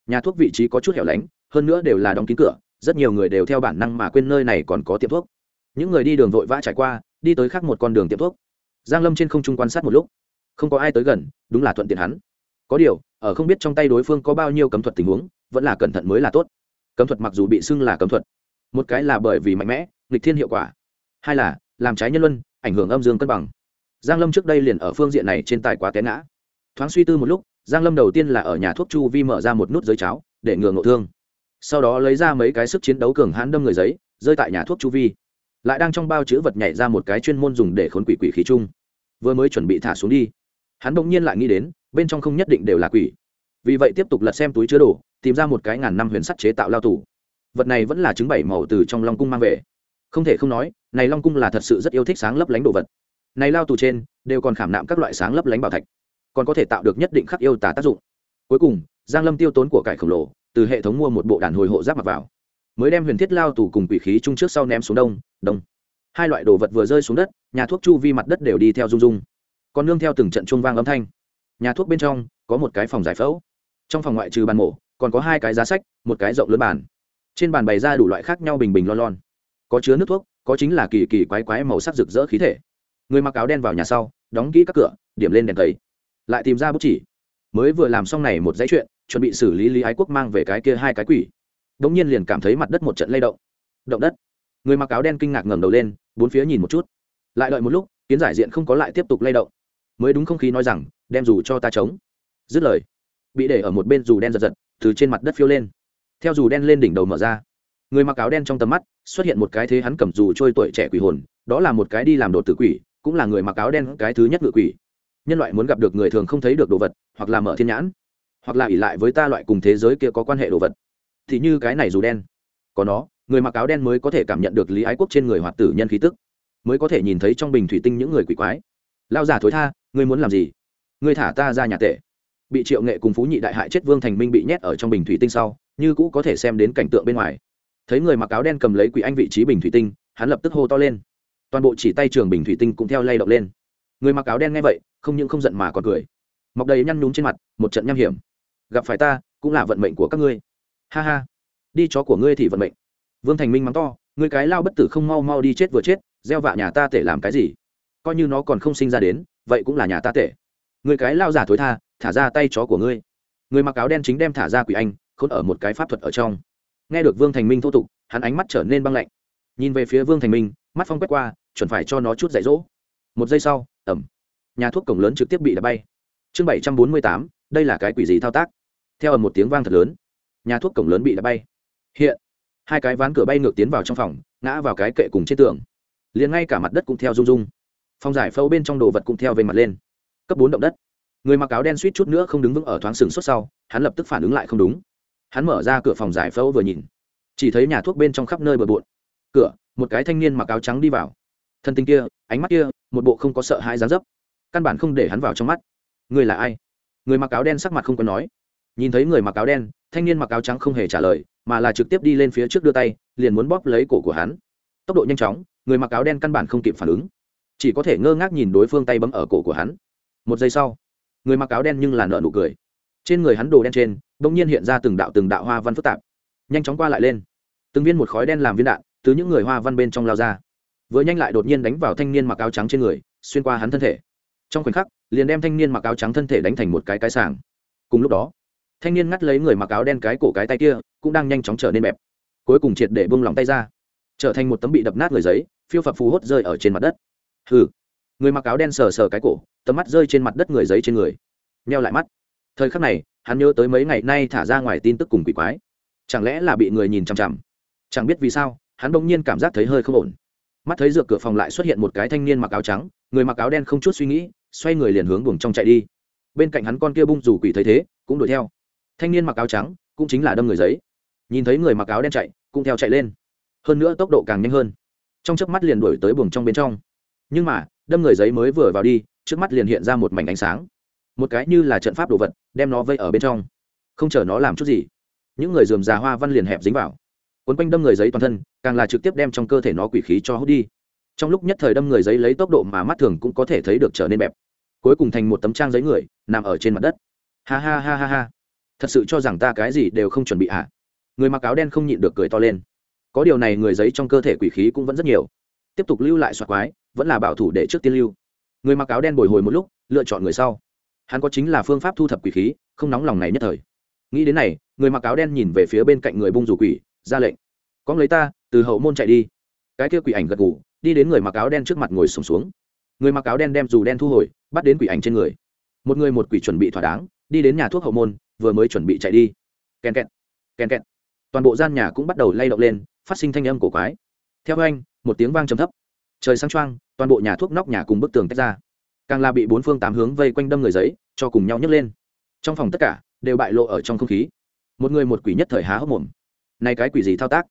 Speaker 1: Nhà thuốc vị trí có chút hẻo lánh, hơn nữa đều là đóng kín cửa, rất nhiều người đều theo bản năng mà quên nơi này còn có tiệm thuốc. Những người đi đường vội vã trải qua, đi tới khác một con đường tiệm thuốc. Giang lâm trên không trung quan sát một lúc. Không có ai tới gần, đúng là thuận tiện hắn. Có điều, ở không biết trong tay đối phương có bao nhiêu cấm thuật tình huống, vẫn là cẩn thận mới là tốt. Cấm thuật mặc dù bị xưng là cấm thuật, một cái là bởi vì mạnh mẽ, nghịch thiên hiệu quả. Hai là, làm trái nhân luân, ảnh hưởng âm dương cân bằng giang lâm trước đây liền ở phương diện này trên tài quá té ngã. Thoáng suy tư một lúc, giang lâm đầu tiên là ở nhà thuốc chu vi mở ra một nút giấy cháo, để ngừa ngộ thương. Sau đó lấy ra mấy cái sức chiến đấu cường hãn đâm người giấy, rơi tại nhà thuốc chu vi. Lại đang trong bao chữ vật nhảy ra một cái chuyên môn dùng để khốn quỷ quỷ khí chung. Vừa mới chuẩn bị thả xuống đi. Hắn bỗng nhiên lại nghĩ đến, bên trong không nhất định đều là quỷ. Vì vậy tiếp tục lật xem túi chứa đồ, tìm ra một cái ngàn năm huyền sắt chế tạo lao tủ vật này vẫn là trứng bảy màu từ trong long cung mang về. Không thể không nói, này long cung là thật sự rất yêu thích sáng lấp lánh đồ vật này lao tù trên đều còn khảm nạm các loại sáng lấp lánh bảo thạch, còn có thể tạo được nhất định khắc yêu tả tác dụng. Cuối cùng, giang lâm tiêu tốn của cải khổng lồ, từ hệ thống mua một bộ đàn hồi hộ giáp mặc vào, mới đem huyền thiết lao tù cùng quỷ khí chung trước sau ném xuống đông đông. Hai loại đồ vật vừa rơi xuống đất, nhà thuốc chu vi mặt đất đều đi theo rung rung, còn nương theo từng trận chuông vang âm thanh. Nhà thuốc bên trong có một cái phòng giải phẫu, trong phòng ngoại trừ bàn mổ, còn có hai cái giá sách, một cái rộng lớn bàn. Trên bàn bày ra đủ loại khác nhau bình bình lon lon, có chứa nước thuốc, có chính là kỳ kỳ quái quái màu sắc rực rỡ khí thể người mặc áo đen vào nhà sau, đóng kỹ các cửa, điểm lên đèn tẩy. Lại tìm ra bút chỉ. Mới vừa làm xong này một dãy chuyện, chuẩn bị xử lý lý ái quốc mang về cái kia hai cái quỷ. Đ ỗ n g nhiên liền cảm thấy mặt đất một trận lay động. Động đất. Người mặc áo đen kinh ngạc ngẩng đầu lên, bốn phía nhìn một chút. Lại đợi một lúc, kiến giải diện không có lại tiếp tục lay động. Mới đúng không khí nói rằng, đem dù cho ta chống. Dứt lời, bị để ở một bên dù đen giật giật, từ trên mặt đất phiêu lên. Theo dù đen lên đỉnh đầu mở ra, người mặc áo đen trong tầm mắt xuất hiện một cái thế hắn cầm dù trôi tuổi trẻ quỷ hồn, đó là một cái đi làm đột tử quỷ cũng là người mặc áo đen cái thứ nhất ngự quỷ. Nhân loại muốn gặp được người thường không thấy được đồ vật, hoặc là mở thiên nhãn, hoặc là ỉ lại với ta loại cùng thế giới kia có quan hệ đồ vật. Thì như cái này dù đen, có nó, người mặc áo đen mới có thể cảm nhận được lý ái quốc trên người hoạt tử nhân khí tức, mới có thể nhìn thấy trong bình thủy tinh những người quỷ quái. Lao giả thối tha, ngươi muốn làm gì? Ngươi thả ta ra nhà tệ bị triệu nghệ cùng phú nhị đại hại chết vương thành minh bị nhét ở trong bình thủy tinh sau, như cũ có thể xem đến cảnh tượng bên ngoài. Thấy người mặc áo đen cầm lấy quỷ anh vị trí bình thủy tinh, hắn lập tức hô to lên toàn bộ chỉ tay trường bình thủy tinh cũng theo lay động lên. Người mặc áo đen nghe vậy, không những không giận mà còn cười. Mọc đầy nhăn nhúm trên mặt, một trận nham hiểm. Gặp phải ta, cũng là vận mệnh của các ngươi. Ha ha. Đi chó của ngươi thì vận mệnh. Vương thành minh mắng to, ngươi cái lao bất tử không mau mau đi chết vừa chết, gieo vạ nhà ta tể làm cái gì? Coi như nó còn không sinh ra đến, vậy cũng là nhà ta tể. Người cái lao giả thối tha, thả ra tay chó của ngươi. Người mặc áo đen chính đem thả ra quỷ anh, khốn ở một cái pháp thuật ở trong. Nghe được vương thành minh thô tục, hắn ánh mắt trở nên băng lạnh. Nhìn về phía vương thành minh, mắt phong quét qua chuẩn phải cho nó chút dạy dỗ. Một giây sau ẩm nhà thuốc cổng lớn trực tiếp bị đập bay. Chương bảy trăm bốn mươi tám, đây là cái quỷ gì thao tác? Theo ầm một tiếng vang thật lớn, nhà thuốc cổng lớn bị đập bay. Hiện, hai cái ván cửa bay ngược tiến vào trong phòng, ngã vào cái kệ cùng trên tường. Liền ngay cả mặt đất cũng theo rung rung. Phòng giải phẫu bên trong đồ vật cũng theo về mặt lên. Cấp bốn động đất. Người mặc áo đen suýt chút nữa không đứng vững ở thoáng sừng suốt sau, hắn lập tức phản ứng lại không đúng. Hắn mở ra cửa phòng giải phẫu vừa nhìn. Chỉ thấy nhà thuốc bên trong khắp nơi bờ bộn. Cửa, một cái thanh niên mặc áo trắng đi vào thân tình kia, ánh mắt kia, một bộ không có sợ hãi dáng dấp. Căn bản không để hắn vào trong mắt. Người là ai? Người mặc áo đen sắc mặt không có nói. Nhìn thấy người mặc áo đen, thanh niên mặc áo trắng không hề trả lời, mà là trực tiếp đi lên phía trước đưa tay, liền muốn bóp lấy cổ của hắn. Tốc độ nhanh chóng, người mặc áo đen căn bản không kịp phản ứng. Chỉ có thể ngơ ngác nhìn đối phương tay bấm ở cổ của hắn. Một giây sau, người mặc áo đen nhưng là nợ nụ cười. Trên người hắn đồ đen trên đ ỗ n g nhiên hiện ra từng đạo từng đạo hoa văn phức tạp. Nhanh chóng qua lại lên. Từng viên một khói đen làm viên đạn từ những người hoa văn bên trong lao ra vừa nhanh lại đột nhiên đánh vào thanh niên mặc áo trắng trên người, xuyên qua hắn thân thể. Trong khoảnh khắc, liền đem thanh niên mặc áo trắng thân thể đánh thành một cái cái sàng. Cùng lúc đó, thanh niên ngắt lấy người mặc áo đen cái cổ cái tay kia, cũng đang nhanh chóng trở nên bẹp cuối cùng triệt để bung lòng tay ra. Trở thành một tấm bị đập nát người giấy, phiêu phập phù hốt rơi ở trên mặt đất. Hừ. Người mặc áo đen sờ sờ cái cổ, tầm mắt rơi trên mặt đất người giấy trên người. Neo lại mắt. Thời khắc này, hắn nhớ tới mấy ngày nay thả ra ngoài tin tức cùng quỷ quái. Chẳng lẽ là bị người nhìn chằm chằm? Chẳng biết vì sao, hắn bỗng nhiên cảm giác thấy hơi không ổn mắt thấy dược cửa phòng lại xuất hiện một cái thanh niên mặc áo trắng, người mặc áo đen không chút suy nghĩ, xoay người liền hướng buồng trong chạy đi. Bên cạnh hắn con kia bung dù quỷ thấy thế, cũng đuổi theo. Thanh niên mặc áo trắng, cũng chính là đâm người giấy. Nhìn thấy người mặc áo đen chạy, cũng theo chạy lên. Hơn nữa tốc độ càng nhanh hơn. Trong chớp mắt liền đuổi tới buồng trong bên trong. Nhưng mà, đâm người giấy mới vừa vào đi, trước mắt liền hiện ra một mảnh ánh sáng. Một cái như là trận pháp đồ vật, đem nó vây ở bên trong. Không chờ nó làm chút gì, những người dườm già hoa văn liền hẹp dính vào quấn quanh đâm người giấy toàn thân, càng là trực tiếp đem trong cơ thể nó quỷ khí cho hút đi. Trong lúc nhất thời đâm người giấy lấy tốc độ mà mắt thường cũng có thể thấy được trở nên bẹp. Cuối cùng thành một tấm trang giấy người, nằm ở trên mặt đất. Ha ha ha ha ha. Thật sự cho rằng ta cái gì đều không chuẩn bị hả? Người mặc áo đen không nhịn được cười to lên. Có điều này người giấy trong cơ thể quỷ khí cũng vẫn rất nhiều. Tiếp tục lưu lại soạt quái, vẫn là bảo thủ để trước tiên lưu. Người mặc áo đen bồi hồi một lúc, lựa chọn người sau. Hắn có chính là phương pháp thu thập quỷ khí, không nóng lòng này nhất thời. Nghĩ đến này, người mặc áo đen nhìn về phía bên cạnh người bung rủ quỷ ra lệnh. Con lấy ta từ hậu môn chạy đi. Cái kia quỷ ảnh gật ngủ đi đến người mặc áo đen trước mặt ngồi sùng xuống, xuống. Người mặc áo đen đem dù đen thu hồi bắt đến quỷ ảnh trên người. Một người một quỷ chuẩn bị thỏa đáng đi đến nhà thuốc hậu môn vừa mới chuẩn bị chạy đi. Kèn kẹt kèn kẹt. Toàn bộ gian nhà cũng bắt đầu lay động lên phát sinh thanh âm cổ quái. Theo anh một tiếng vang trầm thấp. Trời sáng choang toàn bộ nhà thuốc nóc nhà cùng bức tường tách ra. Càng là bị bốn phương tám hướng vây quanh đâm người giấy cho cùng nhau nhấc lên. Trong phòng tất cả đều bại lộ ở trong không khí. Một người một quỷ nhất thời há hốc mồm này cái quỷ gì thao tác?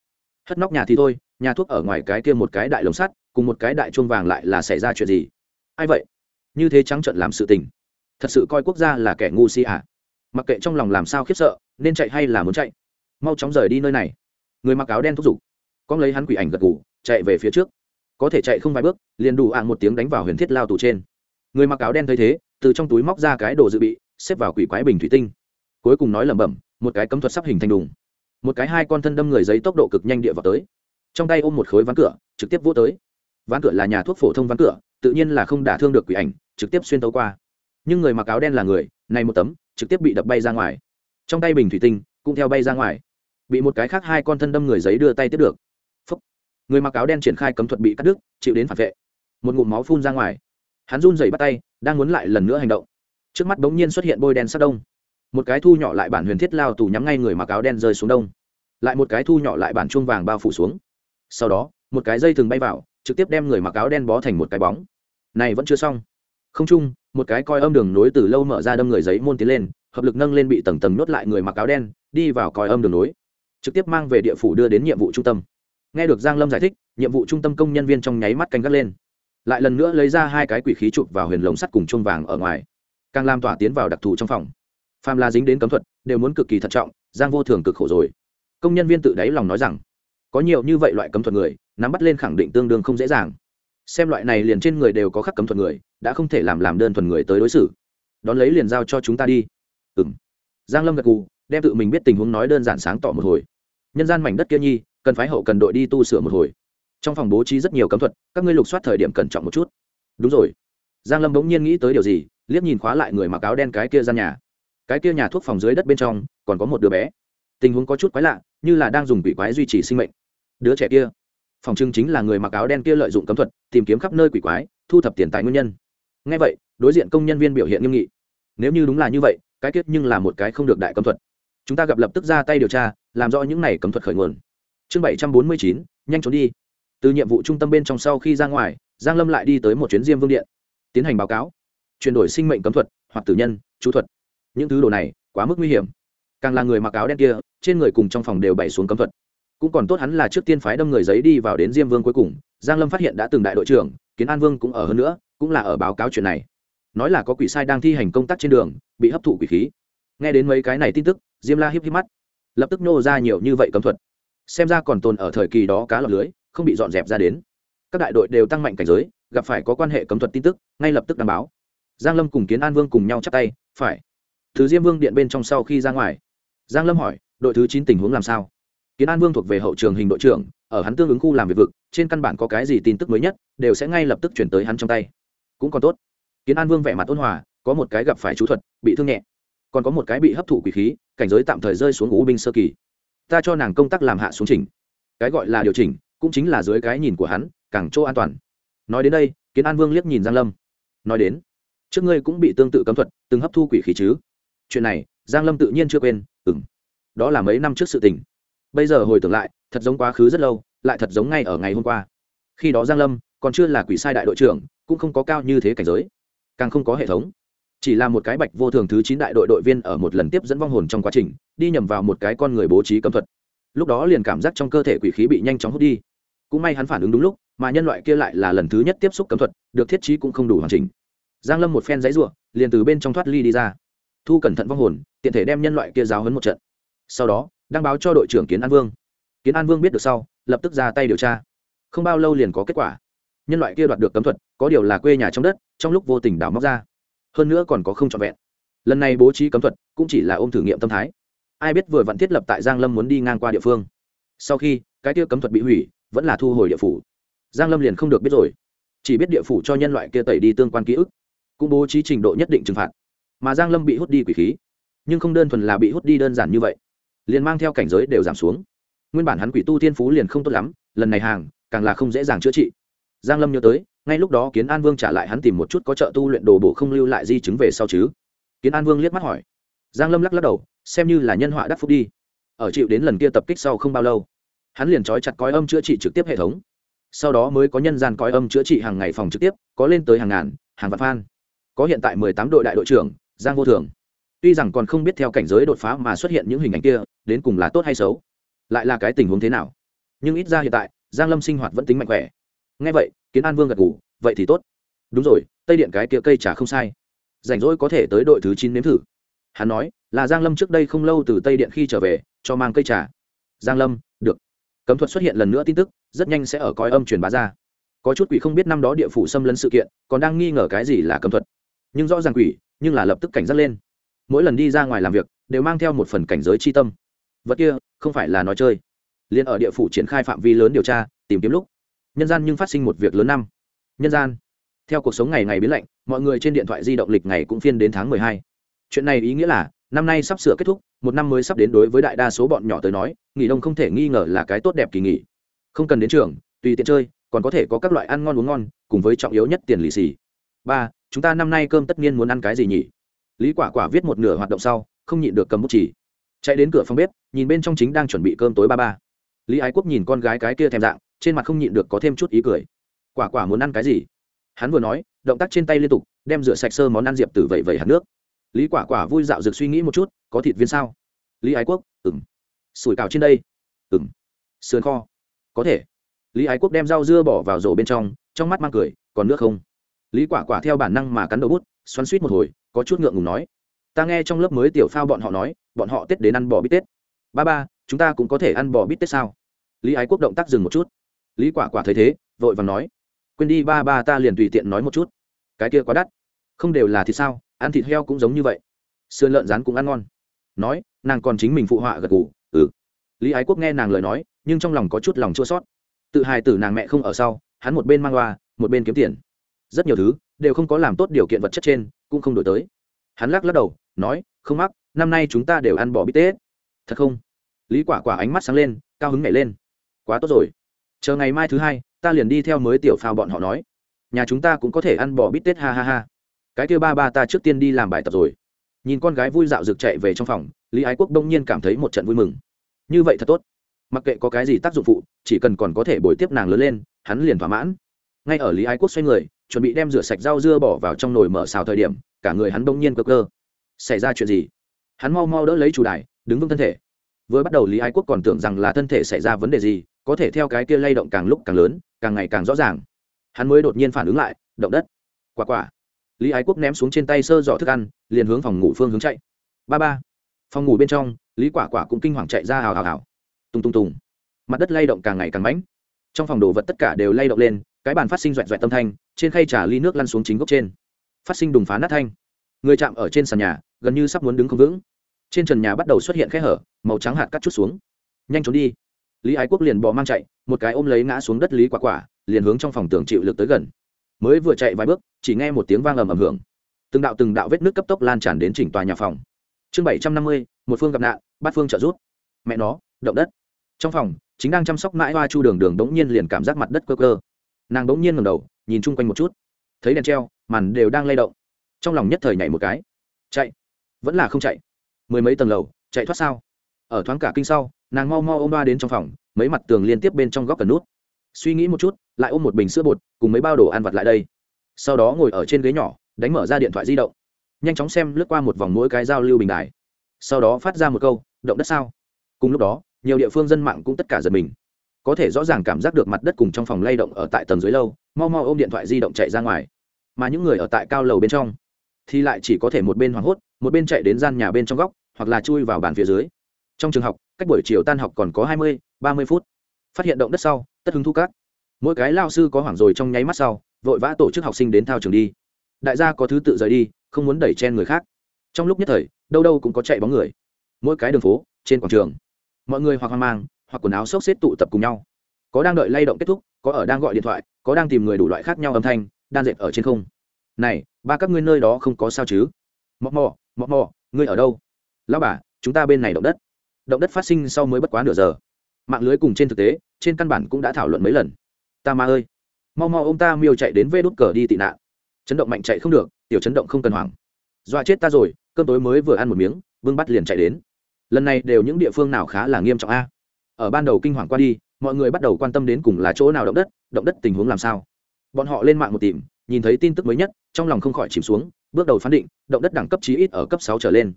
Speaker 1: Hất nóc nhà thì thôi, nhà thuốc ở ngoài cái kia một cái đại lồng sắt, cùng một cái đại chuông vàng lại là xảy ra chuyện gì? Ai vậy? Như thế trắng trận làm sự tình. Thật sự coi quốc gia là kẻ ngu si à? Mặc kệ trong lòng làm sao khiếp sợ, nên chạy hay là muốn chạy? Mau chóng rời đi nơi này. Người mặc áo đen thúc giục. Con lấy hắn quỷ ảnh gật ngủ chạy về phía trước. Có thể chạy không vài bước, liền đủ ạng một tiếng đánh vào huyền thiết lao tù trên. Người mặc áo đen thấy thế, từ trong túi móc ra cái đồ dự bị, xếp vào quỷ quái bình thủy tinh. Cuối cùng nói lẩm bẩm, một cái cấm thuật sắp hình thành đùng một cái hai con thân đâm người giấy tốc độ cực nhanh địa vào tới. Trong tay ôm một khối ván cửa, trực tiếp vô tới. Ván cửa là nhà thuốc phổ thông ván cửa, tự nhiên là không đả thương được quỷ ảnh, trực tiếp xuyên tấu qua. Nhưng người mặc áo đen là người, này một tấm, trực tiếp bị đập bay ra ngoài. Trong tay bình thủy tinh, cũng theo bay ra ngoài. Bị một cái khác hai con thân đâm người giấy đưa tay tiếp được. Phúc. người mặc áo đen triển khai cấm thuật bị cắt đứt, chịu đến phản vệ. Một ngụm máu phun ra ngoài. Hắn run dày bắt tay, đang muốn lại lần nữa hành động. Trước mắt bỗng nhiên xuất hiện bôi đen sắt đông một cái thu nhỏ lại bản huyền thiết lao tù nhắm ngay người mặc áo đen rơi xuống đông. Lại một cái thu nhỏ lại bản chuông vàng bao phủ xuống. Sau đó, một cái dây thừng bay vào, trực tiếp đem người mặc áo đen bó thành một cái bóng. Này vẫn chưa xong. Không chung, một cái coi âm đường nối từ lâu mở ra đâm người giấy môn tiến lên, hợp lực nâng lên bị tầng tầng nhốt lại người mặc áo đen, đi vào coi âm đường nối. Trực tiếp mang về địa phủ đưa đến nhiệm vụ trung tâm. Nghe được giang lâm giải thích, nhiệm vụ trung tâm công nhân viên trong nháy mắt canh gắt lên. Lại lần nữa lấy ra hai cái quỷ khí chụp vào huyền lồng sắt cùng chuông vàng ở ngoài. Càng làm tỏa tiến vào đặc thù trong phòng phàm là dính đến cấm thuật, đều muốn cực kỳ thận trọng, giang vô thường cực khổ rồi. Công nhân viên tự đáy lòng nói rằng, có nhiều như vậy loại cấm thuật người, nắm bắt lên khẳng định tương đương không dễ dàng. Xem loại này liền trên người đều có khắc cấm thuật người, đã không thể làm làm đơn thuần người tới đối xử. Đón lấy liền giao cho chúng ta đi. Ừ m giang lâm gật cù đem tự mình biết tình huống nói đơn giản sáng tỏ một hồi. Nhân gian mảnh đất kia nhi, cần phái hậu cần đội đi tu sửa một hồi. Trong phòng bố trí rất nhiều cấm thuật, các ngươi lục soát thời điểm cẩn trọng một chút. Đúng rồi. Giang lâm bỗng nhiên nghĩ tới điều gì, liếc nhìn khóa lại người mặc áo đen cái kia gian nhà cái kia nhà thuốc phòng dưới đất bên trong, còn có một đứa bé. Tình huống có chút quái lạ, như là đang dùng quỷ quái duy trì sinh mệnh. Đứa trẻ kia, phòng trưng chính là người mặc áo đen kia lợi dụng cấm thuật, tìm kiếm khắp nơi quỷ quái, thu thập tiền tài nguyên nhân. Ngay vậy, đối diện công nhân viên biểu hiện nghiêm nghị. Nếu như đúng là như vậy, cái kết nhưng là một cái không được đại cấm thuật. Chúng ta gặp lập tức ra tay điều tra, làm rõ những này cấm thuật khởi nguồn. Chương bảy trăm bốn mươi chín, nhanh trốn đi. Từ nhiệm vụ trung tâm bên trong sau khi ra ngoài, giang lâm lại đi tới một chuyến diêm vương điện. Tiến hành báo cáo. Chuyển đổi sinh mệnh cấm thuật, hoặc tử nhân, chú thuật những thứ đồ này quá mức nguy hiểm. Càng là người mặc áo đen kia, trên người cùng trong phòng đều bày xuống cấm thuật. Cũng còn tốt hắn là trước tiên phái đâm người giấy đi vào đến diêm vương cuối cùng, giang lâm phát hiện đã từng đại đội trưởng, kiến an vương cũng ở hơn nữa, cũng là ở báo cáo chuyện này. Nói là có quỷ sai đang thi hành công tác trên đường, bị hấp thụ quỷ khí. Nghe đến mấy cái này tin tức, diêm la híp híp mắt. Lập tức nô ra nhiều như vậy cấm thuật. Xem ra còn tồn ở thời kỳ đó cá lọc lưới, không bị dọn dẹp ra đến. Các đại đội đều tăng mạnh cảnh giới, gặp phải có quan hệ cấm thuật tin tức, ngay lập tức đảm báo. Giang lâm cùng kiến an vương cùng nhau chắp tay, phải thứ diêm vương điện bên trong sau khi ra ngoài, giang lâm hỏi, đội thứ chín tình huống làm sao? Kiến an vương thuộc về hậu trường hình đội trưởng, ở hắn tương ứng khu làm việc vực, trên căn bản có cái gì tin tức mới nhất, đều sẽ ngay lập tức chuyển tới hắn trong tay. Cũng còn tốt. Kiến an vương vẻ mặt ôn hòa, có một cái gặp phải chú thuật, bị thương nhẹ. Còn có một cái bị hấp thụ quỷ khí, cảnh giới tạm thời rơi xuống ngũ binh sơ kỳ. Ta cho nàng công tác làm hạ xuống chỉnh. Cái gọi là điều chỉnh, cũng chính là dưới cái nhìn của hắn, càng chỗ an toàn. Nói đến đây, kiến an vương liếc nhìn giang lâm. Nói đến, trước ngươi cũng bị tương tự cấm thuật, từng hấp thu quỷ khí chứ? Chuyện này, giang lâm tự nhiên chưa quên ừng đó là mấy năm trước sự tình. Bây giờ hồi tưởng lại, thật giống quá khứ rất lâu, lại thật giống ngay ở ngày hôm qua. Khi đó giang lâm còn chưa là quỷ sai đại đội trưởng, cũng không có cao như thế cảnh giới, càng không có hệ thống. Chỉ là một cái bạch vô thường thứ chín đại đội đội viên ở một lần tiếp dẫn vong hồn trong quá trình, đi nhầm vào một cái con người bố trí cấm thuật. Lúc đó liền cảm giác trong cơ thể quỷ khí bị nhanh chóng hút đi. Cũng may hắn phản ứng đúng lúc, mà nhân loại kia lại là lần thứ nhất tiếp xúc cấm thuật, được thiết trí cũng không đủ hoàn chỉnh. Giang lâm một phen giấy ruộng liền từ bên trong thoát ly đi ra thu cẩn thận vong hồn, tiện thể đem nhân loại kia giáo hấn một trận. Sau đó, đăng báo cho đội trưởng kiến an vương. Kiến an vương biết được sau, lập tức ra tay điều tra. Không bao lâu liền có kết quả. Nhân loại kia đoạt được cấm thuật, có điều là quê nhà trong đất, trong lúc vô tình đào móc ra. Hơn nữa còn có không trọn vẹn. Lần này bố trí cấm thuật, cũng chỉ là ôm thử nghiệm tâm thái. Ai biết vừa vặn thiết lập tại giang lâm muốn đi ngang qua địa phương. Sau khi, cái kia cấm thuật bị hủy, vẫn là thu hồi địa phủ. Giang lâm liền không được biết rồi. Chỉ biết địa phủ cho nhân loại kia tẩy đi tương quan ký ức. Cũng bố trí trình độ nhất định trừng phạt mà giang lâm bị hút đi quỷ khí nhưng không đơn thuần là bị hút đi đơn giản như vậy liền mang theo cảnh giới đều giảm xuống nguyên bản hắn quỷ tu thiên phú liền không tốt lắm lần này hàng càng là không dễ dàng chữa trị giang lâm nhớ tới ngay lúc đó kiến an vương trả lại hắn tìm một chút có trợ tu luyện đồ bổ không lưu lại di chứng về sau chứ kiến an vương liếc mắt hỏi giang lâm lắc lắc đầu xem như là nhân họa đắc phúc đi ở chịu đến lần kia tập kích sau không bao lâu hắn liền trói chặt cõi âm chữa trị trực tiếp hệ thống sau đó mới có nhân gian cõi âm chữa trị hàng ngày phòng trực tiếp có lên tới hàng ngàn hàng vạn fan có hiện tại mười tám đội đại đội trưởng giang vô thường. Tuy rằng còn không biết theo cảnh giới đột phá mà xuất hiện những hình ảnh kia, đến cùng là tốt hay xấu, lại là cái tình huống thế nào. Nhưng ít ra hiện tại, giang lâm sinh hoạt vẫn tính mạnh khỏe. Ngay vậy, kiến an vương gật ngủ vậy thì tốt. Đúng rồi, tây điện cái kia cây trà không sai. Rảnh rỗi có thể tới đội thứ chín nếm thử. Hắn nói, là giang lâm trước đây không lâu từ tây điện khi trở về, cho mang cây trà. Giang lâm, được. Cấm thuật xuất hiện lần nữa tin tức, rất nhanh sẽ ở coi âm truyền bá ra. Có chút quỷ không biết năm đó địa phủ xâm lấn sự kiện, còn đang nghi ngờ cái gì là cấm thuật. Nhưng rõ ràng quỷ nhưng là lập tức cảnh giác lên. Mỗi lần đi ra ngoài làm việc, đều mang theo một phần cảnh giới chi tâm. Vật kia, không phải là nói chơi. Liền ở địa phủ triển khai phạm vi lớn điều tra, tìm kiếm lúc, nhân gian nhưng phát sinh một việc lớn năm. Nhân gian. Theo cuộc sống ngày ngày biến lạnh, mọi người trên điện thoại di động lịch ngày cũng phiên đến tháng mười hai. Chuyện này ý nghĩa là, năm nay sắp sửa kết thúc, một năm mới sắp đến đối với đại đa số bọn nhỏ tới nói, nghỉ đông không thể nghi ngờ là cái tốt đẹp kỳ nghỉ. Không cần đến trường, tùy tiện chơi, còn có thể có các loại ăn ngon uống ngon, cùng với trọng yếu nhất tiền lì xì. Ba chúng ta năm nay cơm tất nhiên muốn ăn cái gì nhỉ? Lý quả quả viết một nửa hoạt động sau, không nhịn được cầm bút chỉ chạy đến cửa phòng bếp, nhìn bên trong chính đang chuẩn bị cơm tối ba ba. Lý ái quốc nhìn con gái cái kia thèm dạng, trên mặt không nhịn được có thêm chút ý cười. Quả quả muốn ăn cái gì? Hắn vừa nói, động tác trên tay liên tục, đem rửa sạch sơ món ăn diệp tử vậy vậy hạt nước. Lý quả quả vui dạo dược suy nghĩ một chút, có thịt viên sao? Lý ái quốc ừng sủi cào trên đây ừng sườn kho, có thể. Lý ái quốc đem rau dưa bỏ vào rổ bên trong trong mắt mang cười, còn nước không? Lý quả quả theo bản năng mà cắn đầu bút, xoắn suýt một hồi, có chút ngượng ngùng nói. Ta nghe trong lớp mới tiểu phao bọn họ nói, bọn họ tết đến ăn bò bít tết. Ba ba, chúng ta cũng có thể ăn bò bít tết sao? Lý ái quốc động tác dừng một chút. Lý quả quả thấy thế, vội vàng nói. Quên đi, ba ba, ta liền tùy tiện nói một chút. Cái kia quá đắt. Không đều là thịt sao, ăn thịt heo cũng giống như vậy. Sườn lợn rán cũng ăn ngon. Nói, nàng còn chính mình phụ họa gật gù ừ. Lý ái quốc nghe nàng lời nói, nhưng trong lòng có chút lòng chua sót tự hài tử nàng mẹ không ở sau, hắn một bên mang loa một bên kiếm tiền rất nhiều thứ đều không có làm tốt điều kiện vật chất trên, cũng không đổi tới. Hắn lắc lắc đầu, nói, không mắc, năm nay chúng ta đều ăn bò bít tết. Thật không? Lý quả quả ánh mắt sáng lên, cao hứng nhảy lên. Quá tốt rồi. Chờ ngày mai thứ hai, ta liền đi theo mới tiểu phao bọn họ nói. Nhà chúng ta cũng có thể ăn bò bít tết, ha ha ha. Cái kia ba ba ta trước tiên đi làm bài tập rồi. Nhìn con gái vui dạo rực chạy về trong phòng, lý ái quốc đông nhiên cảm thấy một trận vui mừng. Như vậy thật tốt. Mặc kệ có cái gì tác dụng phụ, chỉ cần còn có thể bồi tiếp nàng lớn lên, hắn liền thỏa mãn. Ngay ở lý ái quốc xoay người chuẩn bị đem rửa sạch rau dưa bỏ vào trong nồi mở xào thời điểm, cả người hắn bỗng nhiên cơ cơ xảy ra chuyện gì? Hắn mau mau đỡ lấy chủ đài, đứng vững thân thể. Vừa bắt đầu lý ái quốc còn tưởng rằng là thân thể xảy ra vấn đề gì, có thể theo cái kia lay động càng lúc càng lớn, càng ngày càng rõ ràng. Hắn mới đột nhiên phản ứng lại, động đất. Quả quả. Lý ái quốc ném xuống trên tay sơ dọ thức ăn, liền hướng phòng ngủ phương hướng chạy. Ba ba. Phòng ngủ bên trong, lý quả quả cũng kinh hoàng chạy ra hào hào hào. Tung tung tùng. Mặt đất lay động càng ngày càng mãnh. Trong phòng đồ vật tất cả đều lay động lên cái bàn phát sinh doẹt doẹt tâm thanh, trên khay trà ly nước lăn xuống chính gốc trên. Phát sinh đùng phá nát thanh. Người chạm ở trên sàn nhà, gần như sắp muốn đứng không vững. Trên trần nhà bắt đầu xuất hiện khe hở, màu trắng hạt cắt chút xuống. Nhanh trốn đi. Lý ái quốc liền bỏ mang chạy, một cái ôm lấy ngã xuống đất lý quả quả, liền hướng trong phòng tường chịu lực tới gần. Mới vừa chạy vài bước, chỉ nghe một tiếng vang ầm ầm hưởng. Từng đạo từng đạo vết nước cấp tốc lan tràn đến chỉnh tòa nhà phòng. Chương bảy trăm năm mươi, một phương gặp nạn, bát phương trợ rút mẹ nó, động đất. Trong phòng, chính đang chăm sóc mãi hoa chu đường đường đống nhiên liền cảm giác mặt đất cơ cơ nàng đ ỗ n g nhiên ngầm đầu, nhìn chung quanh một chút. Thấy đèn treo, màn đều đang lay động. Trong lòng nhất thời nhảy một cái. Chạy. Vẫn là không chạy. Mười mấy tầng lầu, chạy thoát sao? Ở thoáng cả kinh sau, nàng mau mau ôm ba đến trong phòng, mấy mặt tường liên tiếp bên trong góc cần nút. Suy nghĩ một chút, lại ôm một bình sữa bột, cùng mấy bao đồ ăn vặt lại đây. Sau đó ngồi ở trên ghế nhỏ, đánh mở ra điện thoại di động. Nhanh chóng xem lướt qua một vòng mỗi cái giao lưu bình đài. Sau đó phát ra một câu, động đất sao? Cùng lúc đó, nhiều địa phương dân mạng cũng tất cả giật mình có thể rõ ràng cảm giác được mặt đất cùng trong phòng lay động ở tại tầng dưới lâu, mau mau ôm điện thoại di động chạy ra ngoài. Mà những người ở tại cao lầu bên trong thì lại chỉ có thể một bên hoảng hốt, một bên chạy đến gian nhà bên trong góc, hoặc là chui vào bàn phía dưới. Trong trường học, cách buổi chiều tan học còn có hai mươi, ba mươi phút. Phát hiện động đất sau, tất hứng thu cát mỗi cái lao sư có hoảng rồi trong nháy mắt sau, vội vã tổ chức học sinh đến thao trường đi. Đại gia có thứ tự rời đi, không muốn đẩy chen người khác. Trong lúc nhất thời, đâu đâu cũng có chạy bóng người. Mỗi cái đường phố, trên quảng trường, mọi người hoặc hoang mang hoặc quần áo xốc xếp tụ tập cùng nhau. Có đang đợi lay động kết thúc, có ở đang gọi điện thoại, có đang tìm người đủ loại khác nhau âm thanh đan dệt ở trên không. Này, ba các ngươi nơi đó không có sao chứ? Mọc mò mọc mò ngươi ở đâu? Lão bà, chúng ta bên này động đất. Động đất phát sinh sau mới bất quá nửa giờ. Mạng lưới cùng trên thực tế, trên căn bản cũng đã thảo luận mấy lần. Ta ma ơi. Mau mau ô m ta miêu chạy đến vê đốt cờ đi tị nạn. Chấn động mạnh chạy không được, tiểu chấn động không cần hoảng. Dọa chết ta rồi, cơm tối mới vừa ăn một miếng, vương bắt liền chạy đến. Lần này đều những địa phương nào khá là nghiêm trọng a? Ở ban đầu kinh hoàng qua đi, mọi người bắt đầu quan tâm đến cùng là chỗ nào động đất động đất tình huống làm sao. Bọn họ lên mạng một tìm, nhìn thấy tin tức mới nhất, trong lòng không khỏi chìm xuống, bước đầu phán định, động đất đẳng cấp chí ít ở cấp sáu trở lên.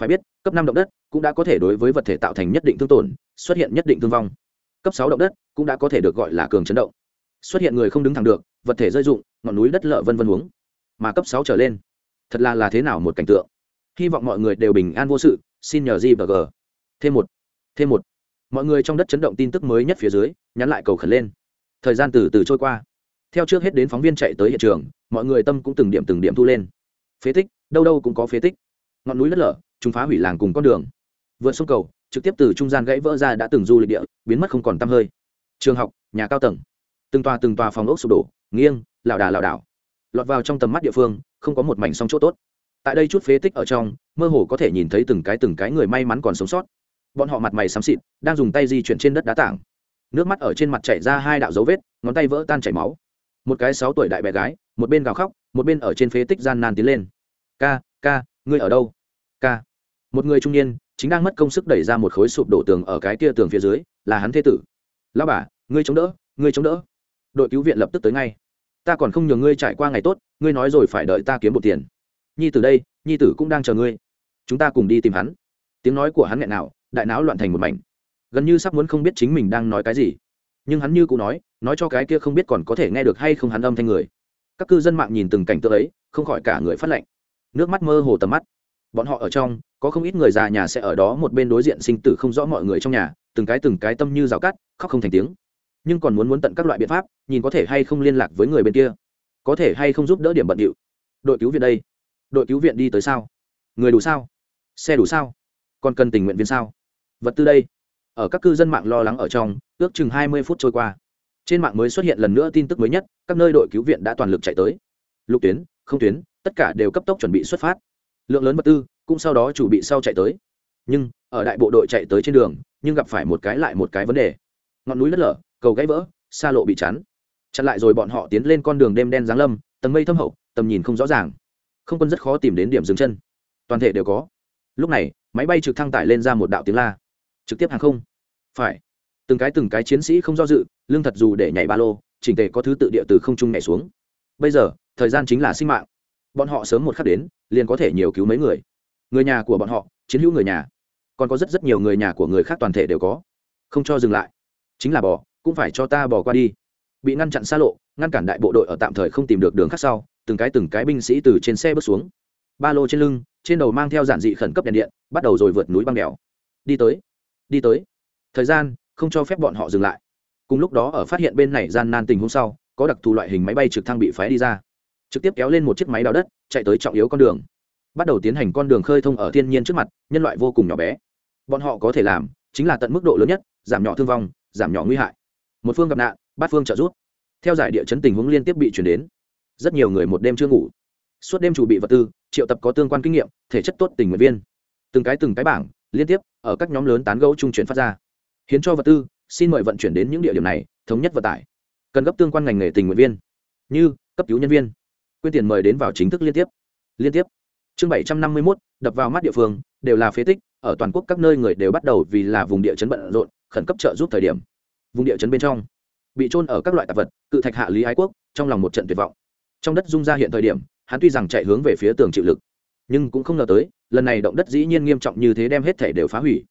Speaker 1: Phải biết, cấp năm động đất cũng đã có thể đối với vật thể tạo thành nhất định thương tổn, xuất hiện nhất định thương vong. Cấp sáu động đất cũng đã có thể được gọi là cường chấn động. Xuất hiện người không đứng thẳng được, vật thể rơi rụng, ngọn núi đất lợ vân vân uống. Mà cấp sáu trở lên, thật là là thế nào một cảnh tượng. Hy vọng mọi người đều bình an vô sự, xin nhờ g và g. Thêm một thêm một mọi người trong đất chấn động tin tức mới nhất phía dưới, nhắn lại cầu khẩn lên. Thời gian từ từ trôi qua. Theo trước hết đến phóng viên chạy tới hiện trường, mọi người tâm cũng từng điểm từng điểm thu lên. Phế tích, đâu đâu cũng có phế tích. Ngọn núi đất lở chúng phá hủy làng cùng con đường. Vượt sông cầu, trực tiếp từ trung gian gãy vỡ ra đã từng du lịch địa, biến mất không còn tăm hơi. Trường học, nhà cao tầng. Từng tòa từng tòa phòng ốc sụp đổ, nghiêng, lảo đà lảo đảo. Lọt vào trong tầm mắt địa phương, không có một mảnh song chỗ tốt. Tại đây chút phế tích ở trong, mơ hồ có thể nhìn thấy từng cái từng cái người may mắn còn sống sót bọn họ mặt mày xám xịt, đang dùng tay di chuyển trên đất đá tảng. Nước mắt ở trên mặt chảy ra hai đạo dấu vết, ngón tay vỡ tan chảy máu. Một cái sáu tuổi đại bé gái, một bên gào khóc, một bên ở trên phế tích gian nan tiến lên. Ca ca, ngươi ở đâu? Ca. Một người trung niên, chính đang mất công sức đẩy ra một khối sụp đổ tường ở cái kia tường phía dưới, là hắn thế tử. Lao bà, ngươi chống đỡ, ngươi chống đỡ. Đội cứu viện lập tức tới ngay. Ta còn không nhường ngươi trải qua ngày tốt, ngươi nói rồi phải đợi ta kiếm một tiền. Nhi tử đây, nhi tử cũng đang chờ ngươi. Chúng ta cùng đi tìm hắn. Tiếng nói của hắn nghẹn nào đại não loạn thành một mảnh. Gần như sắp muốn không biết chính mình đang nói cái gì. Nhưng hắn như cũng nói nói cho cái kia không biết còn có thể nghe được hay không hắn âm thanh người. Các cư dân mạng nhìn từng cảnh tượng ấy, không khỏi cả người phát lạnh. Nước mắt mơ hồ tầm mắt. Bọn họ ở trong, có không ít người già nhà sẽ ở đó một bên đối diện sinh tử không rõ mọi người trong nhà, từng cái từng cái tâm như rào cắt, khóc không thành tiếng. Nhưng còn muốn muốn tận các loại biện pháp, nhìn có thể hay không liên lạc với người bên kia. Có thể hay không giúp đỡ điểm bận điệu. Đội cứu viện đây. Đội cứu viện đi tới sao? Người đủ sao? Xe đủ sao? Còn cần tình nguyện viên sao? Vật tư đây. Ở các cư dân mạng lo lắng ở trong, ước chừng hai mươi phút trôi qua. Trên mạng mới xuất hiện lần nữa tin tức mới nhất, các nơi đội cứu viện đã toàn lực chạy tới. Lục tuyến, không tuyến, tất cả đều cấp tốc chuẩn bị xuất phát. Lượng lớn vật tư cũng sau đó chủ bị sau chạy tới. Nhưng, ở đại bộ đội chạy tới trên đường, nhưng gặp phải một cái lại một cái vấn đề. Ngọn núi lất lở, cầu gãy vỡ, xa lộ bị chắn. Chặn lại rồi bọn họ tiến lên con đường đêm đen giáng lâm, tầng mây thâm hậu, tầm nhìn không rõ ràng. Không quân rất khó tìm đến điểm dừng chân. Toàn thể đều có. Lúc này, máy bay trực thăng tải lên ra một đạo tiếng la trực tiếp hàng không? Phải. Từng cái từng cái chiến sĩ không do dự lương thật dù để nhảy ba lô, chỉnh tề có thứ tự địa từ không trung nhảy xuống. Bây giờ, thời gian chính là sinh mạng. Bọn họ sớm một khắc đến, liền có thể nhiều cứu mấy người. Người nhà của bọn họ, chiến hữu người nhà. Còn có rất rất nhiều người nhà của người khác toàn thể đều có. Không cho dừng lại. Chính là bỏ cũng phải cho ta bỏ qua đi. Bị ngăn chặn xa lộ, ngăn cản đại bộ đội ở tạm thời không tìm được đường khác sau, từng cái từng cái binh sĩ từ trên xe bước xuống. Ba lô trên lưng, trên đầu mang theo giản dị khẩn cấp đèn điện, bắt đầu rồi vượt núi băng đèo. Đi tới đi tới. Thời gian, không cho phép bọn họ dừng lại. Cùng lúc đó ở phát hiện bên này gian nan tình hôm sau, có đặc thù loại hình máy bay trực thăng bị phái đi ra. Trực tiếp kéo lên một chiếc máy đào đất, chạy tới trọng yếu con đường. Bắt đầu tiến hành con đường khơi thông ở thiên nhiên trước mặt, nhân loại vô cùng nhỏ bé. Bọn họ có thể làm chính là tận mức độ lớn nhất, giảm nhỏ thương vong, giảm nhỏ nguy hại. Một phương gặp nạn, bát phương trợ giúp. Theo giải địa chấn tình huống liên tiếp bị chuyển đến. Rất nhiều người một đêm chưa ngủ. Suốt đêm chủ bị vật tư, triệu tập có tương quan kinh nghiệm, thể chất tốt tình nguyện viên. Từng cái từng cái bảng liên tiếp, ở các nhóm lớn tán gẫu trung chuyển phát ra. Hiến cho vật tư, xin mời vận chuyển đến những địa điểm này, thống nhất vận tải. Cần gấp tương quan ngành nghề tình nguyện viên, như cấp cứu nhân viên. Quyên tiền mời đến vào chính thức liên tiếp. Liên tiếp. Chương bảy trăm năm mươi mốt, đập vào mắt địa phương, đều là phế tích, ở toàn quốc các nơi người đều bắt đầu vì là vùng địa chấn bận rộn, khẩn cấp trợ giúp thời điểm. Vùng địa chấn bên trong, bị trôn ở các loại tạp vật, cự thạch hạ lý ái quốc, trong lòng một trận tuyệt vọng. Trong đất dung ra hiện thời điểm, hắn tuy rằng chạy hướng về phía tường chịu lực nhưng cũng không ngờ tới, lần này động đất dĩ nhiên nghiêm trọng như thế đem hết thể đều phá hủy.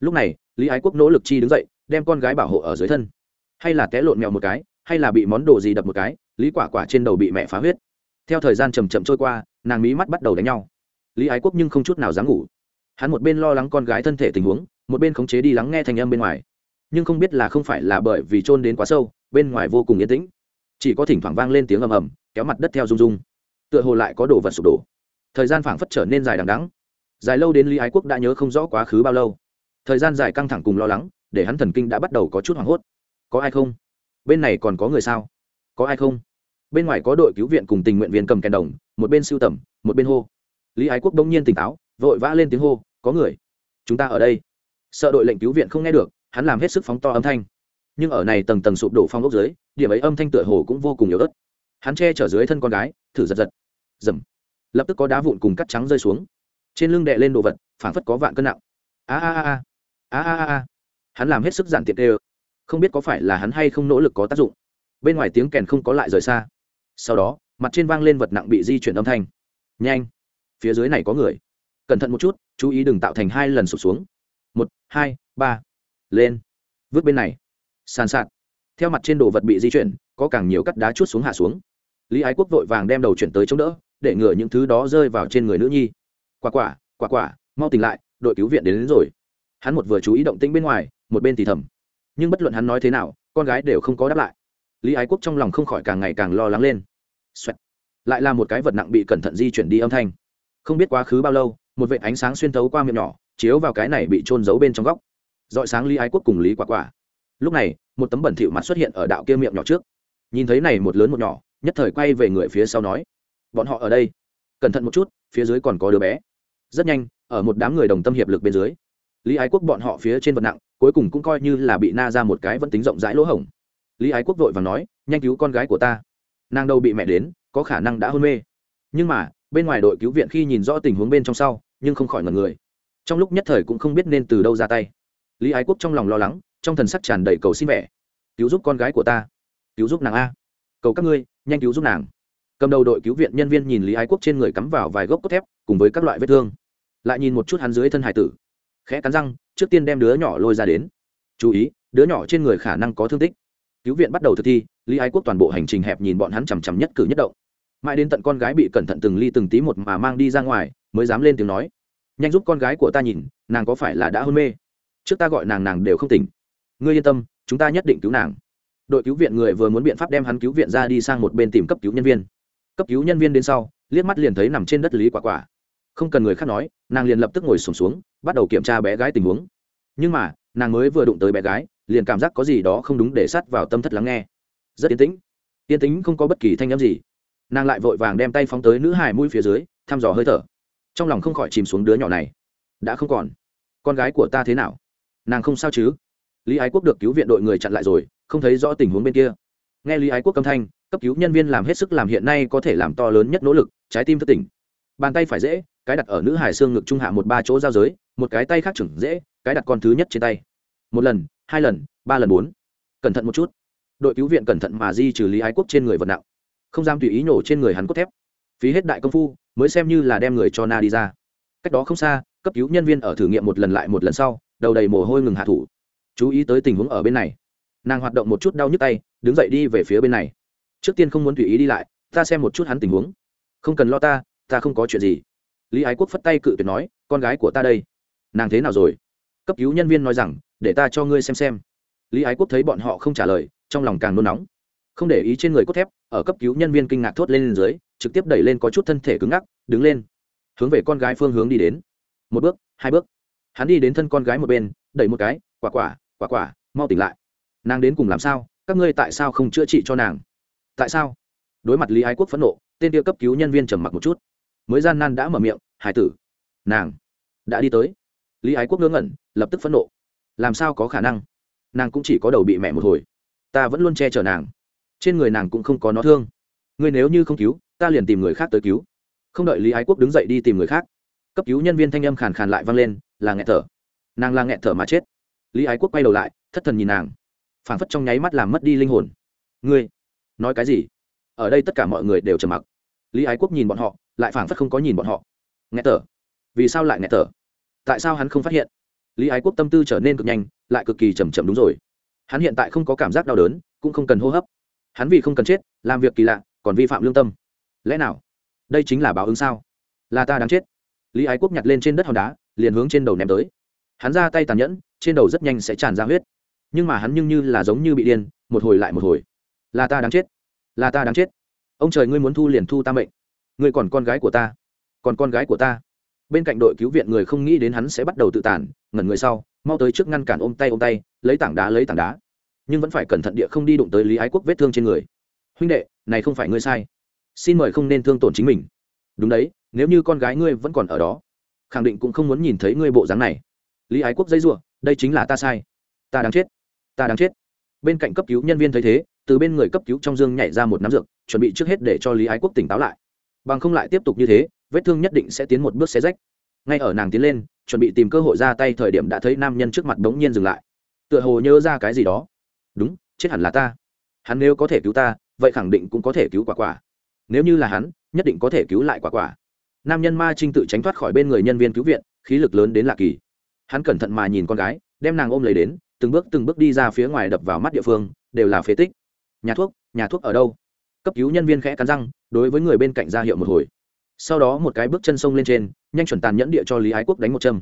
Speaker 1: Lúc này, lý ái quốc nỗ lực chi đứng dậy, đem con gái bảo hộ ở dưới thân. Hay là té lộn mèo một cái, hay là bị món đồ gì đập một cái, lý quả quả trên đầu bị mẹ phá huyết. Theo thời gian chầm chậm trôi qua, nàng mí mắt bắt đầu đánh nhau. Lý ái quốc nhưng không chút nào dám ngủ. Hắn một bên lo lắng con gái thân thể tình huống, một bên khống chế đi lắng nghe thành âm bên ngoài. Nhưng không biết là không phải là bởi vì trôn đến quá sâu, bên ngoài vô cùng yên tĩnh. Chỉ có thỉnh thoảng vang lên tiếng ầm ầm, kéo mặt đất theo rung rung. Tựa hồ lại có đồ vật sụp đổ thời gian phảng phất trở nên dài đằng đắng dài lâu đến lý ái quốc đã nhớ không rõ quá khứ bao lâu. Thời gian dài căng thẳng cùng lo lắng, để hắn thần kinh đã bắt đầu có chút hoảng hốt. Có ai không? Bên này còn có người sao? Có ai không? Bên ngoài có đội cứu viện cùng tình nguyện viên cầm kèn đồng, một bên siêu tầm, một bên hô. Lý ái quốc đông nhiên tỉnh táo, vội vã lên tiếng hô, có người. Chúng ta ở đây. Sợ đội lệnh cứu viện không nghe được, hắn làm hết sức phóng to âm thanh. Nhưng ở này tầng tầng sụp đổ phong ốc dưới, điểm ấy âm thanh tựa hồ cũng vô cùng yếu ớt. Hắn che chở dưới thân con gái, thử giật giật. Dầm lập tức có đá vụn cùng cắt trắng rơi xuống. Trên lưng đệ lên đồ vật phảng phất có vạn cân nặng. A a a a. A a a hắn làm hết sức giản tiện đều, không biết có phải là hắn hay không nỗ lực có tác dụng. Bên ngoài tiếng kèn không có lại rời xa. Sau đó mặt trên vang lên vật nặng bị di chuyển âm thanh. Nhanh. Phía dưới này có người. Cẩn thận một chút chú ý đừng tạo thành hai lần sụp xuống. Một hai ba. Lên. Vứt bên này. Sàn sạt. Theo mặt trên đồ vật bị di chuyển có càng nhiều cắt đá chút xuống hạ xuống. Lý ái quốc vội vàng đem đầu chuyển tới chống đỡ để ngừa những thứ đó rơi vào trên người nữ nhi. Quả quả quả quả mau tỉnh lại đội cứu viện đến, đến rồi. Hắn một vừa chú ý động tĩnh bên ngoài một bên thì thầm. Nhưng bất luận hắn nói thế nào con gái đều không có đáp lại. Lý ái quốc trong lòng không khỏi càng ngày càng lo lắng lên. Xoẹt. lại là một cái vật nặng bị cẩn thận di chuyển đi âm thanh. Không biết quá khứ bao lâu một vệ ánh sáng xuyên thấu qua miệng nhỏ chiếu vào cái này bị trôn giấu bên trong góc. Dọi sáng lý ái quốc cùng lý quả quả. Lúc này một tấm bẩn thỉu mặt xuất hiện ở đạo kia miệng nhỏ trước. Nhìn thấy này một lớn một nhỏ nhất thời quay về người phía sau nói bọn họ ở đây. Cẩn thận một chút, phía dưới còn có đứa bé. Rất nhanh, ở một đám người đồng tâm hiệp lực bên dưới, lý ái quốc bọn họ phía trên vật nặng, cuối cùng cũng coi như là bị na ra một cái vẫn tính rộng rãi lỗ hổng. Lý ái quốc vội và nói, nhanh cứu con gái của ta. Nàng đâu bị mẹ đến, có khả năng đã hôn mê. Nhưng mà, bên ngoài đội cứu viện khi nhìn rõ tình huống bên trong sau, nhưng không khỏi ngần người. Trong lúc nhất thời cũng không biết nên từ đâu ra tay. Lý ái quốc trong lòng lo lắng, trong thần sắc tràn đầy cầu xin vẻ. Cứu giúp con gái của ta. Cứu giúp nàng a. Cầu các ngươi, nhanh cứu giúp nàng cầm đầu đội cứu viện nhân viên nhìn lý ái quốc trên người cắm vào vài gốc cốt thép, cùng với các loại vết thương. Lại nhìn một chút hắn dưới thân hải tử. Khẽ cắn răng, trước tiên đem đứa nhỏ lôi ra đến. Chú ý, đứa nhỏ trên người khả năng có thương tích. Cứu viện bắt đầu thực thi, lý ái quốc toàn bộ hành trình hẹp nhìn bọn hắn chằm chằm nhất cử nhất động. Mãi đến tận con gái bị cẩn thận từng ly từng tí một mà mang đi ra ngoài, mới dám lên tiếng nói. Nhanh giúp con gái của ta nhìn, nàng có phải là đã hôn mê? Trước ta gọi nàng nàng đều không tỉnh. Ngươi yên tâm, chúng ta nhất định cứu nàng. Đội cứu viện người vừa muốn biện pháp đem hắn cứu viện ra đi sang một bên tìm cấp cứu nhân viên cấp cứu nhân viên đến sau liếc mắt liền thấy nằm trên đất lý quả quả. Không cần người khác nói nàng liền lập tức ngồi sùng xuống, xuống bắt đầu kiểm tra bé gái tình huống. Nhưng mà nàng mới vừa đụng tới bé gái liền cảm giác có gì đó không đúng để sát vào tâm thất lắng nghe. Rất yên tĩnh. Yên tĩnh không có bất kỳ thanh âm gì. Nàng lại vội vàng đem tay phóng tới nữ hài mũi phía dưới thăm dò hơi thở. Trong lòng không khỏi chìm xuống đứa nhỏ này. Đã không còn. Con gái của ta thế nào? Nàng không sao chứ? Lý ái quốc được cứu viện đội người chặn lại rồi không thấy rõ tình huống bên kia. Nghe lý ái quốc âm thanh cấp cứu nhân viên làm hết sức làm hiện nay có thể làm to lớn nhất nỗ lực, trái tim thất tỉnh. Bàn tay phải dễ, cái đặt ở nữ hải xương ngực trung hạ một ba chỗ giao giới, một cái tay khác chừng dễ, cái đặt con thứ nhất trên tay. Một lần, hai lần, ba lần bốn. Cẩn thận một chút. Đội cứu viện cẩn thận mà di trừ lý ái quốc trên người vật nặng. Không dám tùy ý nổ trên người hắn cốt thép. Phí hết đại công phu, mới xem như là đem người cho na đi ra. Cách đó không xa, cấp cứu nhân viên ở thử nghiệm một lần lại một lần sau, đầu đầy mồ hôi ngừng hạ thủ. Chú ý tới tình huống ở bên này. Nàng hoạt động một chút đau nhức tay, đứng dậy đi về phía bên này trước tiên không muốn tùy ý đi lại, ta xem một chút hắn tình huống. Không cần lo ta ta không có chuyện gì. Lý ái quốc phất tay cự tuyệt nói, con gái của ta đây. Nàng thế nào rồi? Cấp cứu nhân viên nói rằng, để ta cho ngươi xem xem. Lý ái quốc thấy bọn họ không trả lời, trong lòng càng nôn nóng. Không để ý trên người cốt thép, ở cấp cứu nhân viên kinh ngạc thốt lên dưới, trực tiếp đẩy lên có chút thân thể cứng ngắc, đứng lên. Hướng về con gái phương hướng đi đến. Một bước, hai bước. Hắn đi đến thân con gái một bên, đẩy một cái, quả quả quả quả, mau tỉnh lại. Nàng đến cùng làm sao? Các ngươi tại sao không chữa trị cho nàng? Tại sao? Đối mặt lý ái quốc phẫn nộ, tên tiêu cấp cứu nhân viên trầm mặc một chút. Mới gian nan đã mở miệng, hải tử, nàng đã đi tới. Lý ái quốc ngớ ngẩn, lập tức phẫn nộ. Làm sao có khả năng? Nàng cũng chỉ có đầu bị mẹ một hồi. Ta vẫn luôn che chở nàng. Trên người nàng cũng không có nó thương. Ngươi nếu như không cứu, ta liền tìm người khác tới cứu. Không đợi lý ái quốc đứng dậy đi tìm người khác, cấp cứu nhân viên thanh âm khàn khàn lại vang lên, là nghẹt thở. Nàng là nghẹt thở mà chết. Lý ái quốc quay đầu lại, thất thần nhìn nàng, phảng phất trong nháy mắt làm mất đi linh hồn. Ngươi nói cái gì? Ở đây tất cả mọi người đều trầm mặc. Lý ái quốc nhìn bọn họ, lại phảng phất không có nhìn bọn họ. Nghe thở. Vì sao lại nghe thở? Tại sao hắn không phát hiện? Lý ái quốc tâm tư trở nên cực nhanh, lại cực kỳ chầm chậm đúng rồi. Hắn hiện tại không có cảm giác đau đớn, cũng không cần hô hấp. Hắn vì không cần chết, làm việc kỳ lạ, còn vi phạm lương tâm. Lẽ nào? Đây chính là báo ứng sao? Là ta đáng chết. Lý ái quốc nhặt lên trên đất hòn đá, liền hướng trên đầu ném tới. Hắn ra tay tàn nhẫn, trên đầu rất nhanh sẽ tràn ra huyết. Nhưng mà hắn nhưng như là giống như bị điên, một hồi lại một hồi là ta đáng chết, là ta đáng chết. Ông trời ngươi muốn thu liền thu ta mệnh. Ngươi còn con gái của ta, còn con gái của ta. Bên cạnh đội cứu viện người không nghĩ đến hắn sẽ bắt đầu tự tản ngẩn người sau, mau tới trước ngăn cản ôm tay ôm tay, lấy tảng đá lấy tảng đá. Nhưng vẫn phải cẩn thận địa không đi đụng tới lý ái quốc vết thương trên người. Huynh đệ, này không phải ngươi sai. Xin mời không nên thương tổn chính mình. Đúng đấy, nếu như con gái ngươi vẫn còn ở đó, khẳng định cũng không muốn nhìn thấy ngươi bộ dáng này. Lý ái quốc dây r đây chính là ta sai. Ta đáng chết, ta đáng chết. Bên cạnh cấp cứu nhân viên thấy thế từ bên người cấp cứu trong dương nhảy ra một nắm dược, chuẩn bị trước hết để cho lý ái quốc tỉnh táo lại. Bằng không lại tiếp tục như thế, vết thương nhất định sẽ tiến một bước xé rách. Ngay ở nàng tiến lên, chuẩn bị tìm cơ hội ra tay thời điểm đã thấy nam nhân trước mặt đống nhiên dừng lại. Tựa hồ nhớ ra cái gì đó. Đúng, chết hẳn là ta. Hắn nếu có thể cứu ta, vậy khẳng định cũng có thể cứu quả quả. Nếu như là hắn, nhất định có thể cứu lại quả quả. Nam nhân ma trinh tự tránh thoát khỏi bên người nhân viên cứu viện, khí lực lớn đến lạ kỳ. Hắn cẩn thận mà nhìn con gái, đem nàng ôm lấy đến, từng bước từng bước đi ra phía ngoài đập vào mắt địa phương, đều là phế tích nhà thuốc nhà thuốc ở đâu? Cấp cứu nhân viên khẽ cắn răng, đối với người bên cạnh ra hiệu một hồi. Sau đó một cái bước chân sông lên trên, nhanh chuẩn tàn nhẫn địa cho lý ái quốc đánh một châm.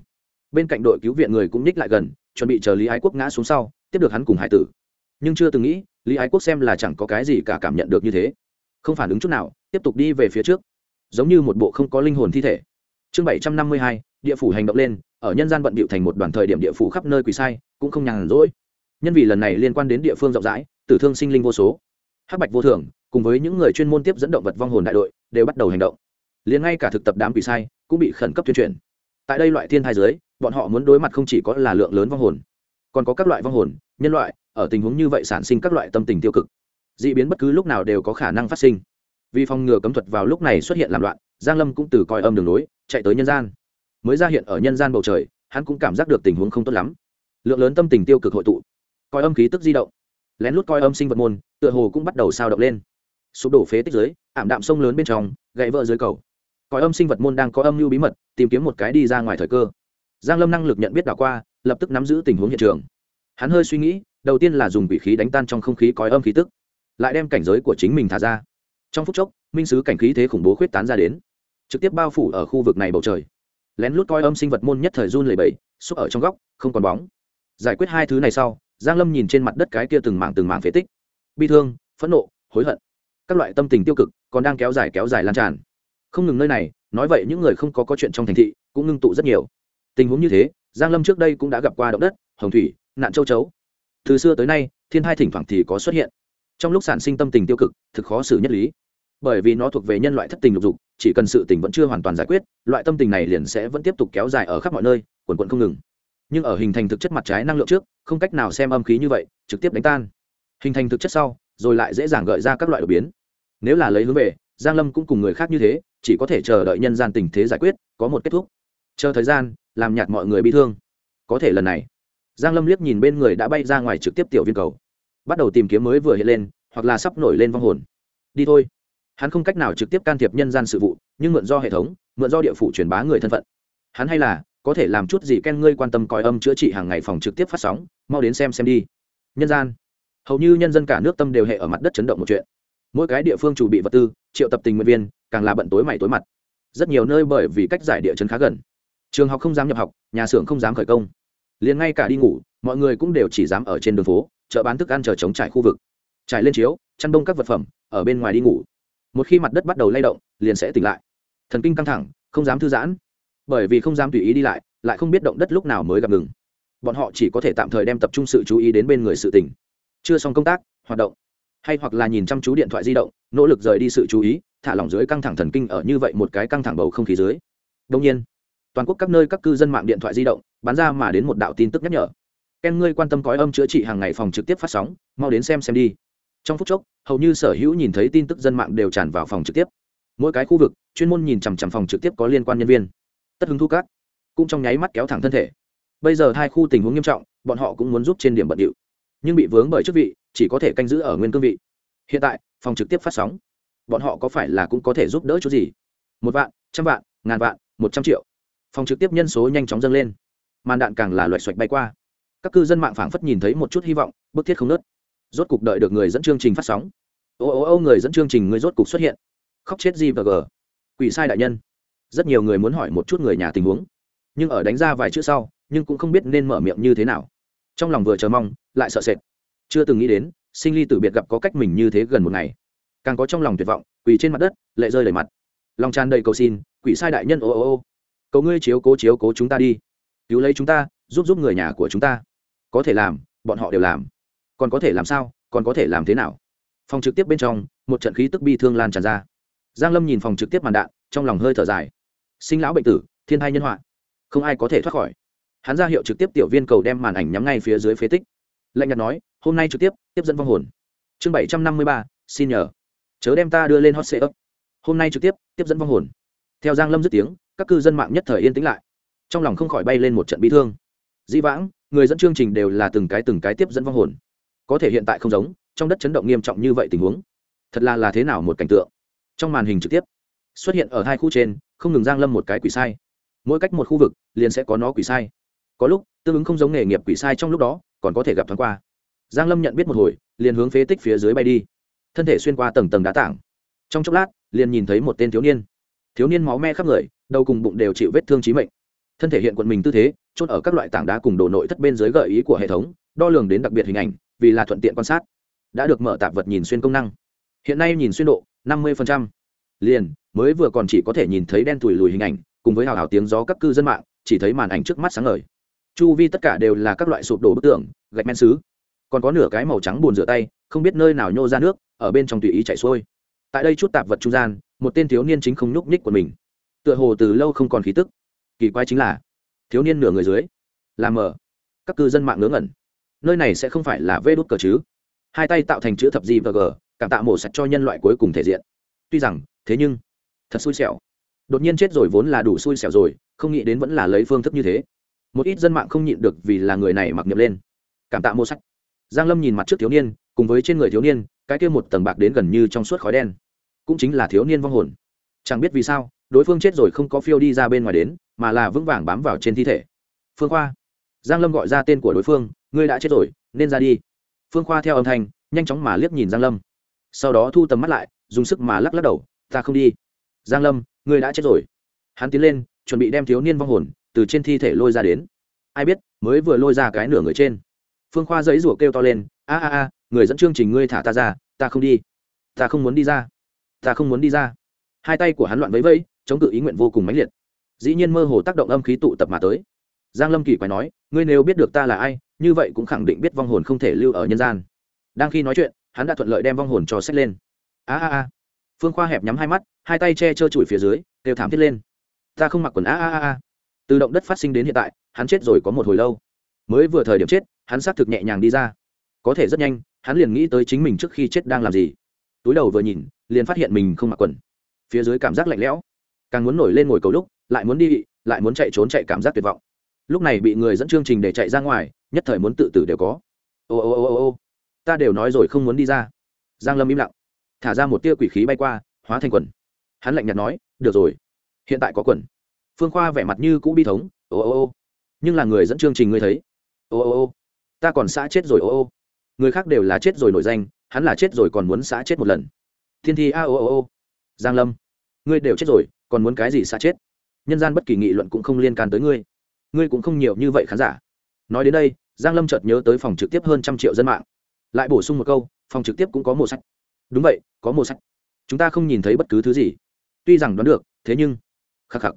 Speaker 1: Bên cạnh đội cứu viện người cũng ních lại gần, chuẩn bị chờ lý ái quốc ngã xuống sau, tiếp được hắn cùng hải tử. Nhưng chưa từng nghĩ, lý ái quốc xem là chẳng có cái gì cả cảm nhận được như thế. Không phản ứng chút nào, tiếp tục đi về phía trước. Giống như một bộ không có linh hồn thi thể. Chương bảy trăm năm mươi hai, địa phủ hành động lên, ở nhân gian bận bịu thành một đoàn thời điểm địa phủ khắp nơi quỳ sai, cũng không nhàn rỗi. Nhân vì lần này liên quan đến địa phương rộng rãi tử thương sinh linh vô số. Hắc bạch vô thường, cùng với những người chuyên môn tiếp dẫn động vật vong hồn đại đội, đều bắt đầu hành động. Liền ngay cả thực tập đám quỷ sai, cũng bị khẩn cấp tuyên truyền. Tại đây loại thiên thai giới, bọn họ muốn đối mặt không chỉ có là lượng lớn vong hồn, còn có các loại vong hồn, nhân loại, ở tình huống như vậy sản sinh các loại tâm tình tiêu cực. D ị biến bất cứ lúc nào đều có khả năng phát sinh. Vì phòng ngừa cấm thuật vào lúc này xuất hiện làm loạn, giang lâm cũng từ coi âm đường lối, chạy tới nhân gian. Mới ra hiện ở nhân gian bầu trời, hắn cũng cảm giác được tình huống không tốt lắm. Lượng lớn tâm tình tiêu cực hội tụ. Coi âm khí tức di động lén lút coi âm sinh vật môn, tựa hồ cũng bắt đầu sao động lên. Sụp đổ phế tích dưới, ảm đạm sông lớn bên trong, gãy vỡ dưới cầu. Coi âm sinh vật môn đang có âm mưu bí mật, tìm kiếm một cái đi ra ngoài thời cơ. Giang lâm năng lực nhận biết đảo qua, lập tức nắm giữ tình huống hiện trường. Hắn hơi suy nghĩ, đầu tiên là dùng bị khí đánh tan trong không khí coi âm khí tức, lại đem cảnh giới của chính mình thả ra. Trong phút chốc, minh sứ cảnh khí thế khủng bố khuyết tán ra đến, trực tiếp bao phủ ở khu vực này bầu trời. Lén lút coi âm sinh vật môn nhất thời run lầy bẫy xúc ở trong góc, không còn bóng. Giải quyết hai thứ này sau giang lâm nhìn trên mặt đất cái kia từng mảng từng mảng phế tích. Bi thương, phẫn nộ, hối hận. Các loại tâm tình tiêu cực còn đang kéo dài kéo dài lan tràn. Không ngừng nơi này, nói vậy những người không có có chuyện trong thành thị cũng ngưng tụ rất nhiều. Tình huống như thế, giang lâm trước đây cũng đã gặp qua động đất, hồng thủy, nạn châu chấu. Từ xưa tới nay, thiên hai thỉnh thoảng thì có xuất hiện. Trong lúc sản sinh tâm tình tiêu cực, thực khó xử nhất lý. Bởi vì nó thuộc về nhân loại thất tình lục dục, chỉ cần sự tình vẫn chưa hoàn toàn giải quyết, loại tâm tình này liền sẽ vẫn tiếp tục kéo dài ở khắp mọi nơi, quần quận không ngừng nhưng ở hình thành thực chất mặt trái năng lượng trước, không cách nào xem âm khí như vậy, trực tiếp đánh tan. Hình thành thực chất sau, rồi lại dễ dàng gợi ra các loại đột biến. Nếu là lấy hướng về, giang lâm cũng cùng người khác như thế, chỉ có thể chờ đợi nhân gian tình thế giải quyết, có một kết thúc. Chờ thời gian, làm nhạt mọi người bị thương. Có thể lần này, giang lâm liếc nhìn bên người đã bay ra ngoài trực tiếp tiểu viên cầu. Bắt đầu tìm kiếm mới vừa hiện lên, hoặc là sắp nổi lên vong hồn. Đi thôi. Hắn không cách nào trực tiếp can thiệp nhân gian sự vụ, nhưng mượn do hệ thống, mượn do địa phủ truyền bá người thân phận. Hắn hay là có thể làm chút gì ken ngươi quan tâm coi âm chữa trị hàng ngày phòng trực tiếp phát sóng, mau đến xem xem đi. Nhân gian. Hầu như nhân dân cả nước tâm đều hệ ở mặt đất chấn động một chuyện. Mỗi cái địa phương chủ bị vật tư, triệu tập tình nguyện viên, càng là bận tối mày tối mặt. Rất nhiều nơi bởi vì cách giải địa chấn khá gần. Trường học không dám nhập học, nhà xưởng không dám khởi công. Liền ngay cả đi ngủ, mọi người cũng đều chỉ dám ở trên đường phố, chợ bán thức ăn chờ chống trải khu vực. Trải lên chiếu, chăn đông các vật phẩm, ở bên ngoài đi ngủ. Một khi mặt đất bắt đầu lay động, liền sẽ tỉnh lại. Thần kinh căng thẳng, không dám thư giãn bởi vì không dám tùy ý đi lại lại không biết động đất lúc nào mới gặp ngừng. Bọn họ chỉ có thể tạm thời đem tập trung sự chú ý đến bên người sự tình, chưa xong công tác hoạt động. Hay hoặc là nhìn chăm chú điện thoại di động nỗ lực rời đi sự chú ý thả lỏng dưới căng thẳng thần kinh ở như vậy một cái căng thẳng bầu không khí dưới. Đông nhiên toàn quốc các nơi các cư dân mạng điện thoại di động bán ra mà đến một đạo tin tức nhắc nhở. Ken ngươi quan tâm cói âm chữa trị hàng ngày phòng trực tiếp phát sóng mau đến xem xem đi. Trong phút chốc hầu như sở hữu nhìn thấy tin tức dân mạng đều tràn vào phòng trực tiếp. Mỗi cái khu vực chuyên môn nhìn chằm chằm phòng trực tiếp có liên quan nhân viên tất hứng thu cát cũng trong nháy mắt kéo thẳng thân thể. Bây giờ hai khu tình huống nghiêm trọng, bọn họ cũng muốn giúp trên điểm bận điệu. Nhưng bị vướng bởi chức vị, chỉ có thể canh giữ ở nguyên cương vị. Hiện tại, phòng trực tiếp phát sóng. Bọn họ có phải là cũng có thể giúp đỡ chút gì? Một vạn, trăm vạn, ngàn vạn, một trăm triệu. Phòng trực tiếp nhân số nhanh chóng dâng lên. Màn đạn càng là loại xoạch bay qua. Các cư dân mạng phảng phất nhìn thấy một chút hy vọng, bức thiết không nớt. Rốt cục đợi được người dẫn chương trình phát sóng. Ô ô ô, người dẫn chương trình, người rốt cục xuất hiện. Khóc chết gì và g. Quỷ sai đại nhân rất nhiều người muốn hỏi một chút người nhà tình huống, nhưng ở đánh ra vài chữ sau, nhưng cũng không biết nên mở miệng như thế nào. Trong lòng vừa chờ mong, lại sợ sệt. Chưa từng nghĩ đến, sinh ly tử biệt gặp có cách mình như thế gần một ngày. Càng có trong lòng tuyệt vọng, quỳ trên mặt đất, lệ rơi đầy mặt. Lòng tràn đầy cầu xin, quỷ sai đại nhân ô ô ô. Cầu ngươi chiếu cố chiếu cố chúng ta đi. Cứu lấy chúng ta, giúp giúp người nhà của chúng ta. Có thể làm, bọn họ đều làm. Còn có thể làm sao, còn có thể làm thế nào? Phòng trực tiếp bên trong, một trận khí tức bi thương lan tràn ra. Giang lâm nhìn phòng trực tiếp màn đạn, trong lòng hơi thở dài sinh lão bệnh tử, thiên thai nhân họa. Không ai có thể thoát khỏi. Hắn ra hiệu trực tiếp tiểu viên cầu đem màn ảnh nhắm ngay phía dưới phế tích. Lạnh nhạt nói, hôm nay trực tiếp tiếp dẫn vong hồn. Chương bảy trăm năm mươi ba, xin nhờ. Chớ đem ta đưa lên hot sale hôm nay trực tiếp tiếp dẫn vong hồn. Theo giang lâm dứt tiếng, các cư dân mạng nhất thời yên tĩnh lại. Trong lòng không khỏi bay lên một trận bi thương. Dĩ vãng, người dẫn chương trình đều là từng cái từng cái tiếp dẫn vong hồn. Có thể hiện tại không giống, trong đất chấn động nghiêm trọng như vậy tình huống. Thật là là thế nào một cảnh tượng? Trong màn hình trực tiếp, xuất hiện ở hai khu trên không ngừng giang lâm một cái quỷ sai. Mỗi cách một khu vực, liền sẽ có nó quỷ sai. Có lúc, tương ứng không giống nghề nghiệp quỷ sai trong lúc đó, còn có thể gặp thoáng qua. Giang lâm nhận biết một hồi, liền hướng phế tích phía dưới bay đi. Thân thể xuyên qua tầng tầng đá tảng. Trong chốc lát, liền nhìn thấy một tên thiếu niên. Thiếu niên máu me khắp người, đầu cùng bụng đều chịu vết thương chí mệnh. Thân thể hiện quận mình tư thế, chốt ở các loại tảng đá cùng đồ nội thất bên dưới gợi ý của hệ thống, đo lường đến đặc biệt hình ảnh, vì là thuận tiện quan sát. Đã được mở tạp vật nhìn xuyên công năng. Hiện nay nhìn xuyên độ, năm mươi liền, mới vừa còn chỉ có thể nhìn thấy đen thùi lùi hình ảnh, cùng với hào hào tiếng gió các cư dân mạng, chỉ thấy màn ảnh trước mắt sáng ngời. Chu vi tất cả đều là các loại sụp đổ bức tường, gạch men xứ còn có nửa cái màu trắng bùn rửa tay, không biết nơi nào nhô ra nước, ở bên trong tùy ý chảy xuôi. Tại đây chút tạp vật trung gian, một tên thiếu niên chính không nhúc nhích của mình. Tựa hồ từ lâu không còn khí tức. Kỳ quái chính là, thiếu niên nửa người dưới làm mờ. Các cư dân mạng ngớ ngẩn. Nơi này sẽ không phải là vê đốt cờ chứ? Hai tay tạo thành chữ thập di và g cảm tạ mổ sạch cho nhân loại cuối cùng thể diện. Tuy rằng thế nhưng, thật xui xẻo. Đột nhiên chết rồi vốn là đủ xui xẻo rồi, không nghĩ đến vẫn là lấy phương thức như thế. Một ít dân mạng không nhịn được vì là người này mặc nhập lên. Cảm tạ mô sách. Giang lâm nhìn mặt trước thiếu niên, cùng với trên người thiếu niên, cái kia một tầng bạc đến gần như trong suốt khói đen. Cũng chính là thiếu niên vong hồn. Chẳng biết vì sao, đối phương chết rồi không có phiêu đi ra bên ngoài đến, mà là vững vàng bám vào trên thi thể. Phương khoa. Giang lâm gọi ra tên của đối phương, ngươi đã chết rồi, nên ra đi. Phương khoa theo âm thanh, nhanh chóng mà liếc nhìn giang lâm. Sau đó thu tầm mắt lại, dùng sức mà lắc lắc đầu ta không đi. Giang lâm, ngươi đã chết rồi. Hắn tiến lên, chuẩn bị đem thiếu niên vong hồn từ trên thi thể lôi ra đến. Ai biết, mới vừa lôi ra cái nửa người trên. Phương khoa giấy rủa kêu to lên, a a a, người dẫn chương trình ngươi thả ta ra, ta không đi. Ta không muốn đi ra. Ta không muốn đi ra. Hai tay của hắn loạn vẫy vẫy, chống cự ý nguyện vô cùng mãnh liệt. Dĩ nhiên mơ hồ tác động âm khí tụ tập mà tới. Giang lâm kỳ quái nói, ngươi nếu biết được ta là ai, như vậy cũng khẳng định biết vong hồn không thể lưu ở nhân gian. Đang khi nói chuyện, hắn đã thuận lợi đem vong hồn cho xét lên. A a a phương khoa hẹp nhắm hai mắt, hai tay che trơ trụi phía dưới đều thảm thiết lên. Ta không mặc quần, a a a a. Từ động đất phát sinh đến hiện tại, hắn chết rồi có một hồi lâu. Mới vừa thời điểm chết, hắn xác thực nhẹ nhàng đi ra. Có thể rất nhanh, hắn liền nghĩ tới chính mình trước khi chết đang làm gì. Túi đầu vừa nhìn, liền phát hiện mình không mặc quần. Phía dưới cảm giác lạnh lẽo. Càng muốn nổi lên ngồi cầu lúc, lại muốn đi, lại muốn chạy trốn chạy cảm giác tuyệt vọng. Lúc này bị người dẫn chương trình để chạy ra ngoài, nhất thời muốn tự tử đều có. Ô ô ô ô ô. Ta đều nói rồi không muốn đi ra. Giang lâm im lặng thả ra một tia quỷ khí bay qua, hóa thành quần. Hắn lạnh nhạt nói, được rồi, hiện tại có quần. Phương khoa vẻ mặt như cũ bi thống, ô ô ô. Nhưng là người dẫn chương trình ngươi thấy. Ô ô ô, ta còn xã chết rồi, ô ô. Người khác đều là chết rồi nổi danh, hắn là chết rồi còn muốn xã chết một lần. Thiên thi, a, ô ô ô. Giang lâm, ngươi đều chết rồi, còn muốn cái gì xã chết? Nhân gian bất kỳ nghị luận cũng không liên can tới ngươi. Ngươi cũng không nhiều như vậy khán giả. Nói đến đây, giang lâm chợt nhớ tới phòng trực tiếp hơn trăm triệu dân mạng. Lại bổ sung một câu, phòng trực tiếp cũng có một sách đúng vậy, có màu sắc. Chúng ta không nhìn thấy bất cứ thứ gì. Tuy rằng đoán được, thế nhưng, khắc khắc.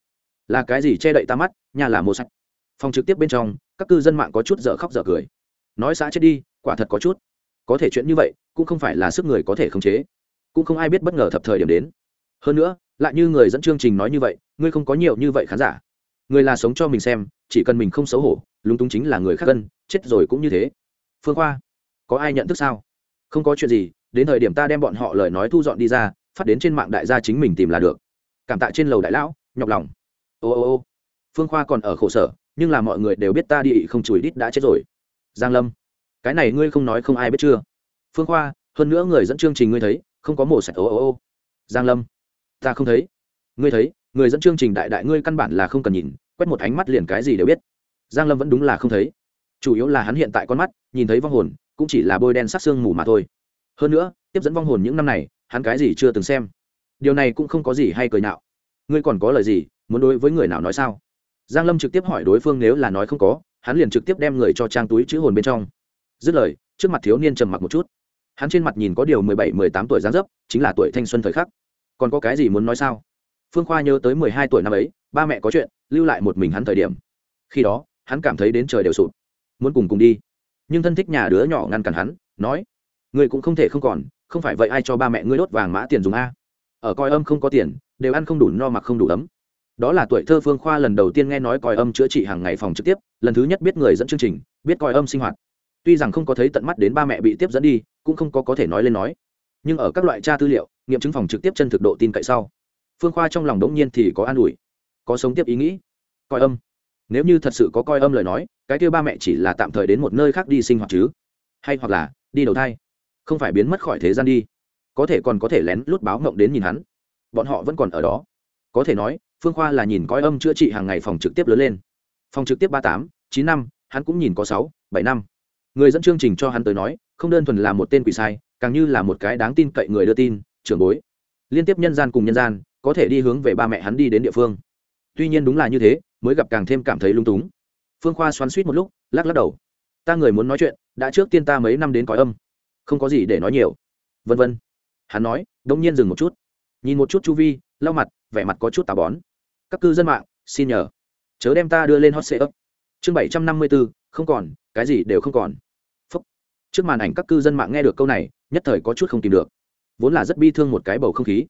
Speaker 1: Là cái gì che đậy ta mắt, nhà là màu sắc. Phòng trực tiếp bên trong, các cư dân mạng có chút dở khóc dở cười. Nói xã chết đi, quả thật có chút. Có thể chuyện như vậy, cũng không phải là sức người có thể khống chế. Cũng không ai biết bất ngờ thập thời điểm đến. Hơn nữa, lại như người dẫn chương trình nói như vậy, ngươi không có nhiều như vậy khán giả. Người là sống cho mình xem, chỉ cần mình không xấu hổ, lúng túng chính là người khác cân chết rồi cũng như thế. Phương khoa, có ai nhận thức sao? Không có chuyện gì đến thời điểm ta đem bọn họ lời nói thu dọn đi ra, phát đến trên mạng đại gia chính mình tìm là được. Cảm tạ trên lầu đại lão, nhọc lòng. Ô ô ô. Phương khoa còn ở khổ sở, nhưng là mọi người đều biết ta đi không chùi đít đã chết rồi. Giang lâm, cái này ngươi không nói không ai biết chưa? Phương khoa, hơn nữa người dẫn chương trình ngươi thấy, không có mổ sạch, ô ô ô. Giang lâm, ta không thấy. Ngươi thấy, người dẫn chương trình đại đại ngươi căn bản là không cần nhìn, quét một ánh mắt liền cái gì đều biết. Giang lâm vẫn đúng là không thấy. Chủ yếu là hắn hiện tại con mắt, nhìn thấy vong hồn, cũng chỉ là bôi đen sắc xương mù mà thôi hơn nữa, tiếp dẫn vong hồn những năm này, hắn cái gì chưa từng xem. Điều này cũng không có gì hay cười nhạo. Ngươi còn có lời gì, muốn đối với người nào nói sao? Giang lâm trực tiếp hỏi đối phương nếu là nói không có, hắn liền trực tiếp đem người cho trang túi chữ hồn bên trong. Dứt lời, trước mặt thiếu niên trầm mặc một chút. Hắn trên mặt nhìn có điều mười bảy, mười tám tuổi dáng dấp, chính là tuổi thanh xuân thời khắc. Còn có cái gì muốn nói sao? Phương khoa nhớ tới mười hai tuổi năm ấy, ba mẹ có chuyện, lưu lại một mình hắn thời điểm. Khi đó, hắn cảm thấy đến trời đều sụp. Muốn cùng cùng đi. Nhưng thân thích nhà đứa nhỏ ngăn cản hắn, nói Ngươi cũng không thể không còn, không phải vậy ai cho ba mẹ ngươi đốt vàng mã tiền dùng a? Ở coi âm không có tiền, đều ăn không đủ no mặc không đủ ấm. Đó là tuổi thơ phương khoa lần đầu tiên nghe nói coi âm chữa trị hàng ngày phòng trực tiếp, lần thứ nhất biết người dẫn chương trình, biết coi âm sinh hoạt. Tuy rằng không có thấy tận mắt đến ba mẹ bị tiếp dẫn đi, cũng không có có thể nói lên nói. Nhưng ở các loại tra tư liệu, nghiệm chứng phòng trực tiếp chân thực độ tin cậy sau, phương khoa trong lòng đống nhiên thì có an ủi, có sống tiếp ý nghĩ. Coi âm. Nếu như thật sự có coi âm lời nói, cái kêu ba mẹ chỉ là tạm thời đến một nơi khác đi sinh hoạt chứ. Hay hoặc là, đi đầu thai không phải biến mất khỏi thế gian đi. Có thể còn có thể lén lút báo ngộng đến nhìn hắn. Bọn họ vẫn còn ở đó. Có thể nói, phương khoa là nhìn coi âm chữa trị hàng ngày phòng trực tiếp lớn lên. Phòng trực tiếp ba tám, chín năm, hắn cũng nhìn có sáu, bảy năm. Người dẫn chương trình cho hắn tới nói, không đơn thuần là một tên quỷ sai, càng như là một cái đáng tin cậy người đưa tin, trưởng bối. Liên tiếp nhân gian cùng nhân gian, có thể đi hướng về ba mẹ hắn đi đến địa phương. Tuy nhiên đúng là như thế, mới gặp càng thêm cảm thấy lung túng. Phương khoa xoắn suýt một lúc, lắc lắc đầu. Ta người muốn nói chuyện, đã trước tiên ta mấy năm đến cõi âm không có gì để nói nhiều. Vân vân. Hắn nói, đông nhiên dừng một chút. Nhìn một chút chu vi, lau mặt, vẻ mặt có chút tà bón. Các cư dân mạng, xin nhờ. Chớ đem ta đưa lên hot sệ ấp. Chương bảy trăm năm mươi bốn không còn, cái gì đều không còn. Phúc. trước màn ảnh các cư dân mạng nghe được câu này, nhất thời có chút không tìm được. Vốn là rất bi thương một cái bầu không khí.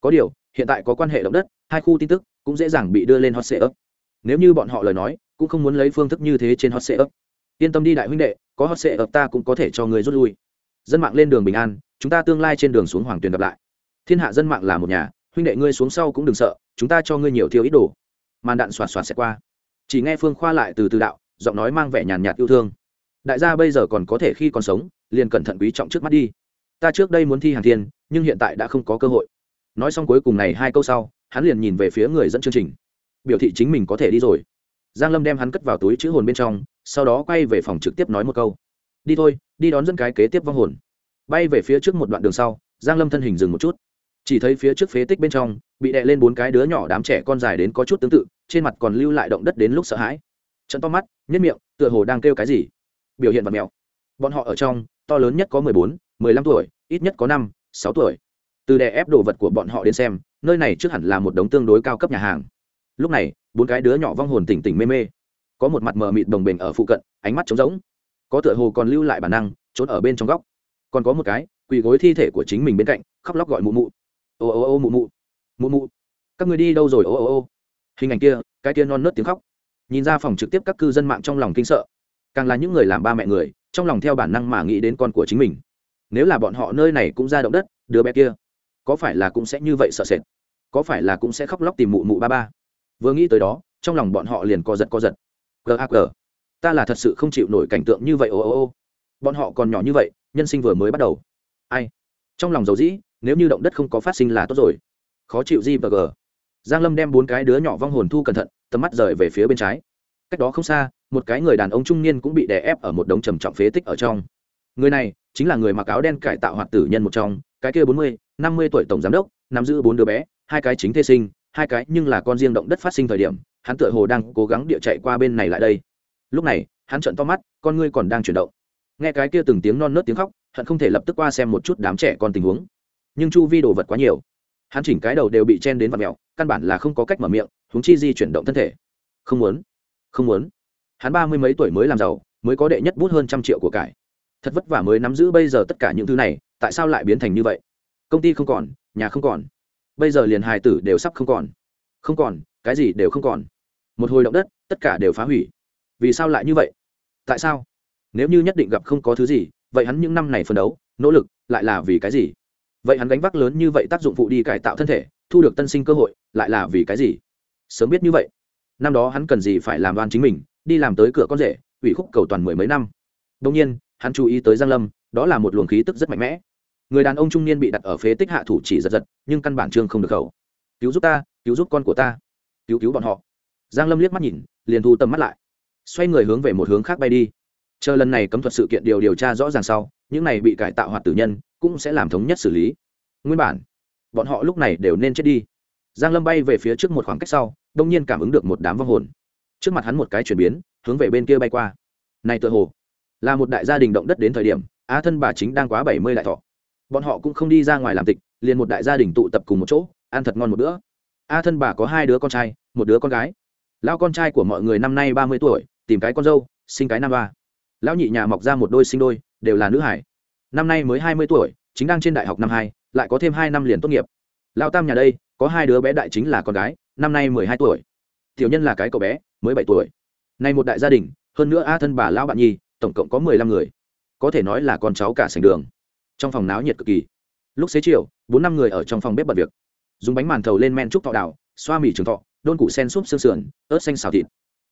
Speaker 1: Có điều, hiện tại có quan hệ động đất, hai khu tin tức cũng dễ dàng bị đưa lên hot sệ ấp. Nếu như bọn họ lời nói, cũng không muốn lấy phương thức như thế trên hot sệ ấp. Yên tâm đi đại huynh đệ, có hot sệ ấp ta cũng có thể cho người rút lui dân mạng lên đường bình an, chúng ta tương lai trên đường xuống hoàng tuyền gặp lại. Thiên hạ dân mạng là một nhà, huynh đệ ngươi xuống sau cũng đừng sợ, chúng ta cho ngươi nhiều thiếu ít đồ. Màn đạn xoạt xoạt sẽ qua. Chỉ nghe phương khoa lại từ từ đạo, giọng nói mang vẻ nhàn nhạt yêu thương. Đại gia bây giờ còn có thể khi còn sống, liền cẩn thận quý trọng trước mắt đi. Ta trước đây muốn thi hàng thiên, nhưng hiện tại đã không có cơ hội. Nói xong cuối cùng này hai câu sau, hắn liền nhìn về phía người dẫn chương trình. Biểu thị chính mình có thể đi rồi. Giang lâm đem hắn cất vào túi chữ hồn bên trong, sau đó quay về phòng trực tiếp nói một câu đi thôi, đi đón dẫn cái kế tiếp vong hồn. Bay về phía trước một đoạn đường sau, giang lâm thân hình dừng một chút. Chỉ thấy phía trước phế tích bên trong, bị đè lên bốn cái đứa nhỏ đám trẻ con dài đến có chút tương tự, trên mặt còn lưu lại động đất đến lúc sợ hãi. Trận to mắt, nhất miệng, tựa hồ đang kêu cái gì. Biểu hiện vật mèo. Bọn họ ở trong, to lớn nhất có mười bốn, mười lăm tuổi, ít nhất có năm, sáu tuổi. Từ đè ép đồ vật của bọn họ đến xem, nơi này trước hẳn là một đống tương đối cao cấp nhà hàng. Lúc này, bốn cái đứa nhỏ vong hồn tỉnh tỉnh mê mê. Có một mặt mờ mịt đồng bình ở phụ cận, ánh mắt trống rỗng có tựa hồ còn lưu lại bản năng, trốn ở bên trong góc. Còn có một cái, quỳ gối thi thể của chính mình bên cạnh, khóc lóc gọi mụ mụ. Ô ô ô, mụ mụ. Mụ mụ. Các người đi đâu rồi? Ô ô ô. Hình ảnh kia, cái kia non nớt tiếng khóc. Nhìn ra phòng trực tiếp các cư dân mạng trong lòng kinh sợ. Càng là những người làm ba mẹ người, trong lòng theo bản năng mà nghĩ đến con của chính mình. Nếu là bọn họ nơi này cũng ra động đất, đứa bé kia, có phải là cũng sẽ như vậy sợ sệt? Có phải là cũng sẽ khóc lóc tìm mụ mụ ba ba? Vừa nghĩ tới đó, trong lòng bọn họ liền co giật co giật. Gờ a gờ ta là thật sự không chịu nổi cảnh tượng như vậy, ô ô ô. Bọn họ còn nhỏ như vậy, nhân sinh vừa mới bắt đầu. Ai? Trong lòng dầu dĩ, nếu như động đất không có phát sinh là tốt rồi. Khó chịu gì và g giang lâm đem bốn cái đứa nhỏ vong hồn thu cẩn thận, tầm mắt rời về phía bên trái. Cách đó không xa, một cái người đàn ông trung niên cũng bị đè ép ở một đống trầm trọng phế tích ở trong. Người này chính là người mặc áo đen cải tạo hoạt tử nhân một trong, cái kia bốn mươi, năm mươi tuổi tổng giám đốc, nắm giữ bốn đứa bé, hai cái chính thê sinh, hai cái nhưng là con riêng động đất phát sinh thời điểm, hắn tựa hồ đang cố gắng địa chạy qua bên này lại đây lúc này, hắn trợn to mắt, con ngươi còn đang chuyển động. Nghe cái kia từng tiếng non nớt tiếng khóc, hận không thể lập tức qua xem một chút đám trẻ con tình huống. Nhưng chu vi đồ vật quá nhiều. Hắn chỉnh cái đầu đều bị chen đến vặt mẹo căn bản là không có cách mở miệng húng chi di chuyển động thân thể. Không muốn. Không muốn. Hắn ba mươi mấy tuổi mới làm giàu, mới có đệ nhất bút hơn trăm triệu của cải. Thật vất vả mới nắm giữ bây giờ tất cả những thứ này, tại sao lại biến thành như vậy? Công ty không còn, nhà không còn. Bây giờ liền hài tử đều sắp không còn. Không còn, cái gì đều không còn. Một hồi động đất, tất cả đều phá hủy vì sao lại như vậy? Tại sao? Nếu như nhất định gặp không có thứ gì, vậy hắn những năm này phấn đấu, nỗ lực lại là vì cái gì? Vậy hắn gánh vác lớn như vậy tác dụng phụ đi cải tạo thân thể, thu được tân sinh cơ hội lại là vì cái gì? Sớm biết như vậy, năm đó hắn cần gì phải làm đoan chính mình, đi làm tới cửa con rể, ủy khúc cầu toàn mười mấy năm. Đông nhiên, hắn chú ý tới giang lâm, đó là một luồng khí tức rất mạnh mẽ. Người đàn ông trung niên bị đặt ở phế tích hạ thủ chỉ giật giật, nhưng căn bản trương không được khẩu. Cứu giúp ta, cứu giúp con của ta, cứu cứu bọn họ. Giang lâm liếc mắt nhìn, liền thu tầm mắt lại xoay người hướng về một hướng khác bay đi. Chờ lần này cấm thuật sự kiện điều điều tra rõ ràng sau, những này bị cải tạo hoạt tử nhân cũng sẽ làm thống nhất xử lý. Nguyên bản, bọn họ lúc này đều nên chết đi. Giang lâm bay về phía trước một khoảng cách sau, đông nhiên cảm ứng được một đám vong hồn. Trước mặt hắn một cái chuyển biến, hướng về bên kia bay qua. Này tựa hồ, là một đại gia đình động đất đến thời điểm, á thân bà chính đang quá bảy mươi đại thọ. Bọn họ cũng không đi ra ngoài làm tịch, liền một đại gia đình tụ tập cùng một chỗ, ăn thật ngon một bữa. A thân bà có hai đứa con trai, một đứa con gái lão con trai của mọi người năm nay ba mươi tuổi, tìm cái con dâu, sinh cái năm ba. Lão nhị nhà mọc ra một đôi sinh đôi, đều là nữ hải. Năm nay mới hai mươi tuổi, chính đang trên đại học năm hai, lại có thêm hai năm liền tốt nghiệp. Lão tam nhà đây, có hai đứa bé đại chính là con gái, năm nay mười hai tuổi. Tiểu nhân là cái cậu bé, mới bảy tuổi. Nay một đại gia đình, hơn nữa a thân bà lão bạn nhi, tổng cộng có mười lăm người. Có thể nói là con cháu cả sành đường. Trong phòng náo nhiệt cực kỳ. Lúc xế chiều, bốn năm người ở trong phòng bếp bật việc. Dùng bánh màn thầu lên men trúc thọ đào, xoa mì trường thọ đôn củ sen súp xương sườn, ớt xanh xào thịt.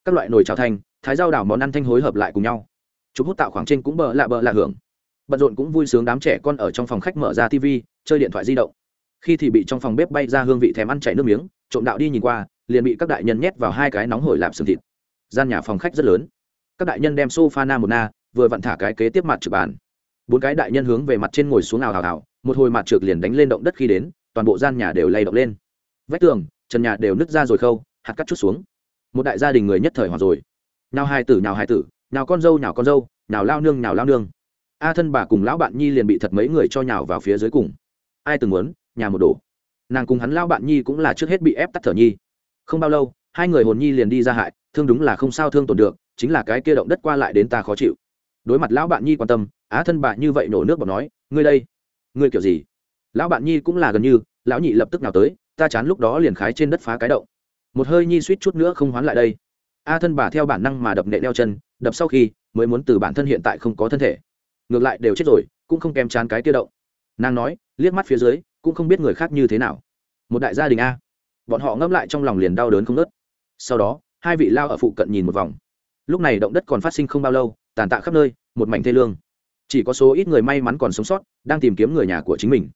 Speaker 1: Các loại nồi trào thanh, thái rau đảo món ăn thanh hối hợp lại cùng nhau. Chúng hút tạo khoảng trên cũng bờ lạ bờ lạ hưởng. Bận rộn cũng vui sướng đám trẻ con ở trong phòng khách mở ra tv chơi điện thoại di động. Khi thì bị trong phòng bếp bay ra hương vị thèm ăn chảy nước miếng, trộm đạo đi nhìn qua, liền bị các đại nhân nhét vào hai cái nóng hổi lạp sừng thịt. Gian nhà phòng khách rất lớn. Các đại nhân đem sofa na một na, vừa vặn thả cái kế tiếp mặt trực bàn. Bốn cái đại nhân hướng về mặt trên ngồi xuống ào ào ào, một hồi mặt trượt liền đánh lên động đất khi đến, toàn bộ gian nhà đều lay động lên. Vách tường trần nhà đều nứt ra rồi khâu, hạt cắt chút xuống. Một đại gia đình người nhất thời hòa rồi. Nào hai tử nào hai tử nào con dâu nào con dâu nào lao nương nào lao nương. A thân bà cùng lão bạn nhi liền bị thật mấy người cho nhào vào phía dưới cùng. Ai từng muốn, nhà một đổ. Nàng cùng hắn lao bạn nhi cũng là trước hết bị ép tắt thở nhi. Không bao lâu, hai người hồn nhi liền đi ra hại, thương đúng là không sao thương tổn được, chính là cái kia động đất qua lại đến ta khó chịu. Đối mặt lão bạn nhi quan tâm, á thân bà như vậy nổ nước bọt nói, ngươi đây, ngươi kiểu gì? Lão bạn nhi cũng là gần như, lão nhị lập tức nào tới ta chán lúc đó liền khái trên đất phá cái động. Một hơi nhi suýt chút nữa không hoán lại đây. A thân bà theo bản năng mà đập nệ đeo chân, đập sau khi, mới muốn từ bản thân hiện tại không có thân thể. Ngược lại đều chết rồi, cũng không kèm chán cái kia động. Nàng nói, liếc mắt phía dưới, cũng không biết người khác như thế nào. Một đại gia đình a. Bọn họ ngâm lại trong lòng liền đau đớn không nớt sau đó, hai vị lao ở phụ cận nhìn một vòng. Lúc này động đất còn phát sinh không bao lâu, tàn tạ khắp nơi, một mảnh thê lương. Chỉ có số ít người may mắn còn sống sót, đang tìm kiếm người nhà của chính mình.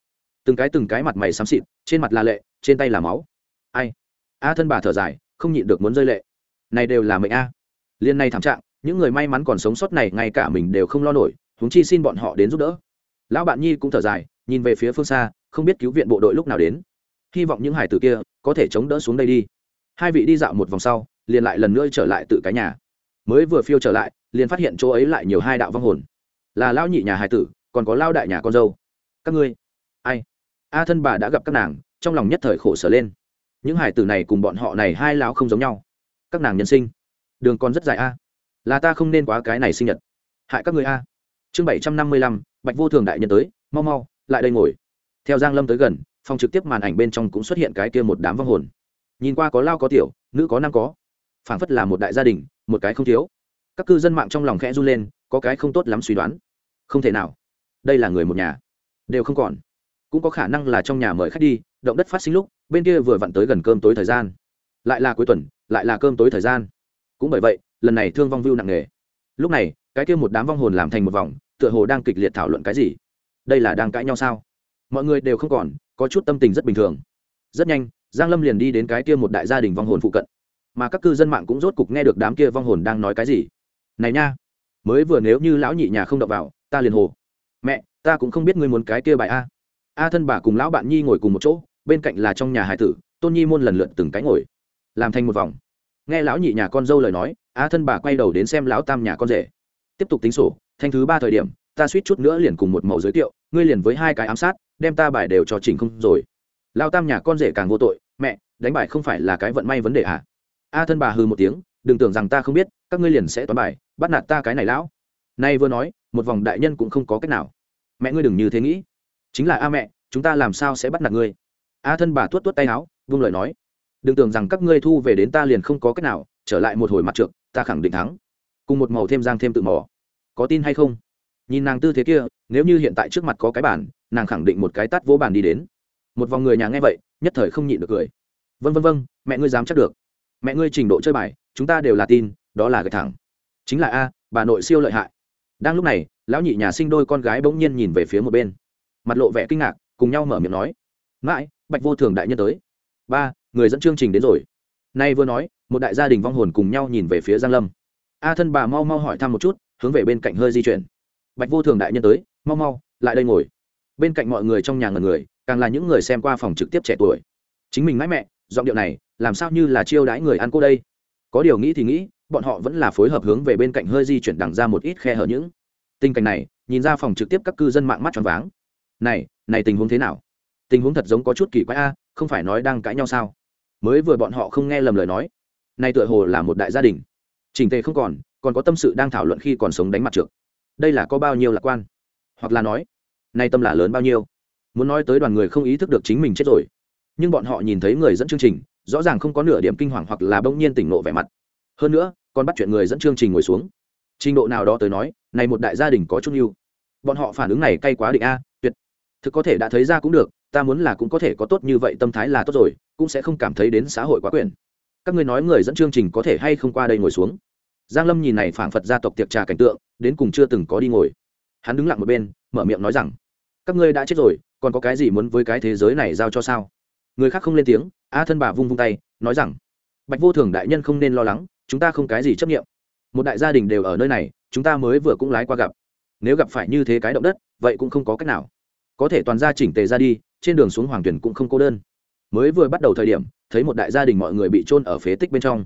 Speaker 1: Từng cái từng cái mặt mày xám xịt, trên mặt là lệ trên tay là máu. Ai? A thân bà thở dài, không nhịn được muốn rơi lệ. Này đều là mệnh a. Liên này thảm trạng, những người may mắn còn sống sót này ngay cả mình đều không lo nổi, huống chi xin bọn họ đến giúp đỡ. Lão bạn nhi cũng thở dài, nhìn về phía phương xa, không biết cứu viện bộ đội lúc nào đến. Hy vọng những hải tử kia có thể chống đỡ xuống đây đi. Hai vị đi dạo một vòng sau, liền lại lần nữa trở lại tự cái nhà. Mới vừa phiêu trở lại, liền phát hiện chỗ ấy lại nhiều hai đạo vong hồn. Là lao nhị nhà hải tử, còn có lao đại nhà con dâu. Các ngươi? Ai? A thân bà đã gặp các nàng trong lòng nhất thời khổ sở lên. Những hải tử này cùng bọn họ này hai lão không giống nhau. Các nàng nhân sinh, đường còn rất dài a. Là ta không nên quá cái này sinh nhật. Hại các người a. Chương bảy trăm năm mươi lăm, bạch vô thường đại nhân tới, mau mau, lại đây ngồi. Theo giang lâm tới gần, phòng trực tiếp màn ảnh bên trong cũng xuất hiện cái kia một đám vong hồn. Nhìn qua có lao có tiểu, nữ có nam có. Phảng phất là một đại gia đình, một cái không thiếu. Các cư dân mạng trong lòng khẽ run lên, có cái không tốt lắm suy đoán. Không thể nào. Đây là người một nhà. Đều không còn. Cũng có khả năng là trong nhà mời khách đi động đất phát sinh lúc, bên kia vừa vặn tới gần cơm tối thời gian. Lại là cuối tuần, lại là cơm tối thời gian. Cũng bởi vậy, lần này thương vong vưu nặng nề. Lúc này, cái kia một đám vong hồn làm thành một vòng, tựa hồ đang kịch liệt thảo luận cái gì. Đây là đang cãi nhau sao? Mọi người đều không còn, có chút tâm tình rất bình thường. Rất nhanh, giang lâm liền đi đến cái kia một đại gia đình vong hồn phụ cận. Mà các cư dân mạng cũng rốt cục nghe được đám kia vong hồn đang nói cái gì. Này nha, mới vừa nếu như lão nhị nhà không đọc vào, ta liền hồ. Mẹ, ta cũng không biết ngươi muốn cái kia bài a. A thân bà cùng lão bạn nhi ngồi cùng một chỗ bên cạnh là trong nhà hải tử, tôn nhi môn lần lượt từng cái ngồi, làm thành một vòng. Nghe lão nhị nhà con dâu lời nói a thân bà quay đầu đến xem lão tam nhà con rể. Tiếp tục tính sổ, thanh thứ ba thời điểm, ta suýt chút nữa liền cùng một mẫu giới thiệu, ngươi liền với hai cái ám sát, đem ta bài đều cho chỉnh không rồi. Lao tam nhà con rể càng vô tội, mẹ, đánh bài không phải là cái vận may vấn đề à? A thân bà hư một tiếng, đừng tưởng rằng ta không biết, các ngươi liền sẽ toán bài, bắt nạt ta cái này lão. Nay vừa nói, một vòng đại nhân cũng không có cách nào. Mẹ ngươi đừng như thế nghĩ. Chính là a mẹ, chúng ta làm sao sẽ bắt nạt ngươi? A thân bà tuốt tuốt tay áo, vung lời nói, đừng tưởng rằng các ngươi thu về đến ta liền không có cách nào, trở lại một hồi mặt trượt ta khẳng định thắng. Cùng một màu thêm giang thêm tự mò. có tin hay không? Nhìn nàng tư thế kia, nếu như hiện tại trước mặt có cái bàn nàng khẳng định một cái tắt vỗ bàn đi đến. Một vòng người nhà nghe vậy, nhất thời không nhịn được cười. Vân vân vân, mẹ ngươi dám chắc được. Mẹ ngươi trình độ chơi bài, chúng ta đều là tin, đó là cái thẳng. Chính là a, bà nội siêu lợi hại. Đang lúc này, lão nhị nhà sinh đôi con gái bỗng nhiên nhìn về phía một bên. Mặt lộ vẻ kinh ngạc, cùng nhau mở miệng nói, mãi bạch vô thường đại nhân tới. Ba, người dẫn chương trình đến rồi. Nay vừa nói, một đại gia đình vong hồn cùng nhau nhìn về phía giang lâm. A thân bà mau mau hỏi thăm một chút, hướng về bên cạnh hơi di chuyển. Bạch vô thường đại nhân tới, mau mau, lại đây ngồi. Bên cạnh mọi người trong nhà ngần người, càng là những người xem qua phòng trực tiếp trẻ tuổi. Chính mình mãi mẹ, giọng điệu này, làm sao như là chiêu đãi người ăn cô đây? Có điều nghĩ thì nghĩ, bọn họ vẫn là phối hợp hướng về bên cạnh hơi di chuyển đằng ra một ít khe hở những. Tình cảnh này, nhìn ra phòng trực tiếp các cư dân mạng mắt tròn váng. Này này tình huống thế nào? Tình huống thật giống có chút kỳ quái a, không phải nói đang cãi nhau sao? Mới vừa bọn họ không nghe lầm lời nói, nay tựa hồ là một đại gia đình. Trình tề không còn còn có tâm sự đang thảo luận khi còn sống đánh mặt trượt đây là có bao nhiêu lạc quan? Hoặc là nói, nay tâm là lớn bao nhiêu? Muốn nói tới đoàn người không ý thức được chính mình chết rồi. Nhưng bọn họ nhìn thấy người dẫn chương trình, rõ ràng không có nửa điểm kinh hoàng hoặc là bỗng nhiên tỉnh nộ vẻ mặt. Hơn nữa, còn bắt chuyện người dẫn chương trình ngồi xuống. Trình độ nào đó tới nói này một đại gia đình có chút yêu bọn họ phản ứng này cay quá định a thực có thể đã thấy ra cũng được, ta muốn là cũng có thể có tốt như vậy tâm thái là tốt rồi, cũng sẽ không cảm thấy đến xã hội quá quyền. Các ngươi nói người dẫn chương trình có thể hay không qua đây ngồi xuống? Giang lâm nhìn này phảng phật gia tộc tiệc trà cảnh tượng, đến cùng chưa từng có đi ngồi. Hắn đứng lặng một bên, mở miệng nói rằng, các ngươi đã chết rồi, còn có cái gì muốn với cái thế giới này giao cho sao? Người khác không lên tiếng, a thân bà vung vung tay, nói rằng, bạch vô thường đại nhân không nên lo lắng, chúng ta không cái gì chấp nghiệm một đại gia đình đều ở nơi này, chúng ta mới vừa cũng lái qua gặp. Nếu gặp phải như thế cái động đất, vậy cũng không có cách nào có thể toàn gia chỉnh tề ra đi, trên đường xuống hoàng tuyển cũng không cô đơn. Mới vừa bắt đầu thời điểm, thấy một đại gia đình mọi người bị trôn ở phế tích bên trong.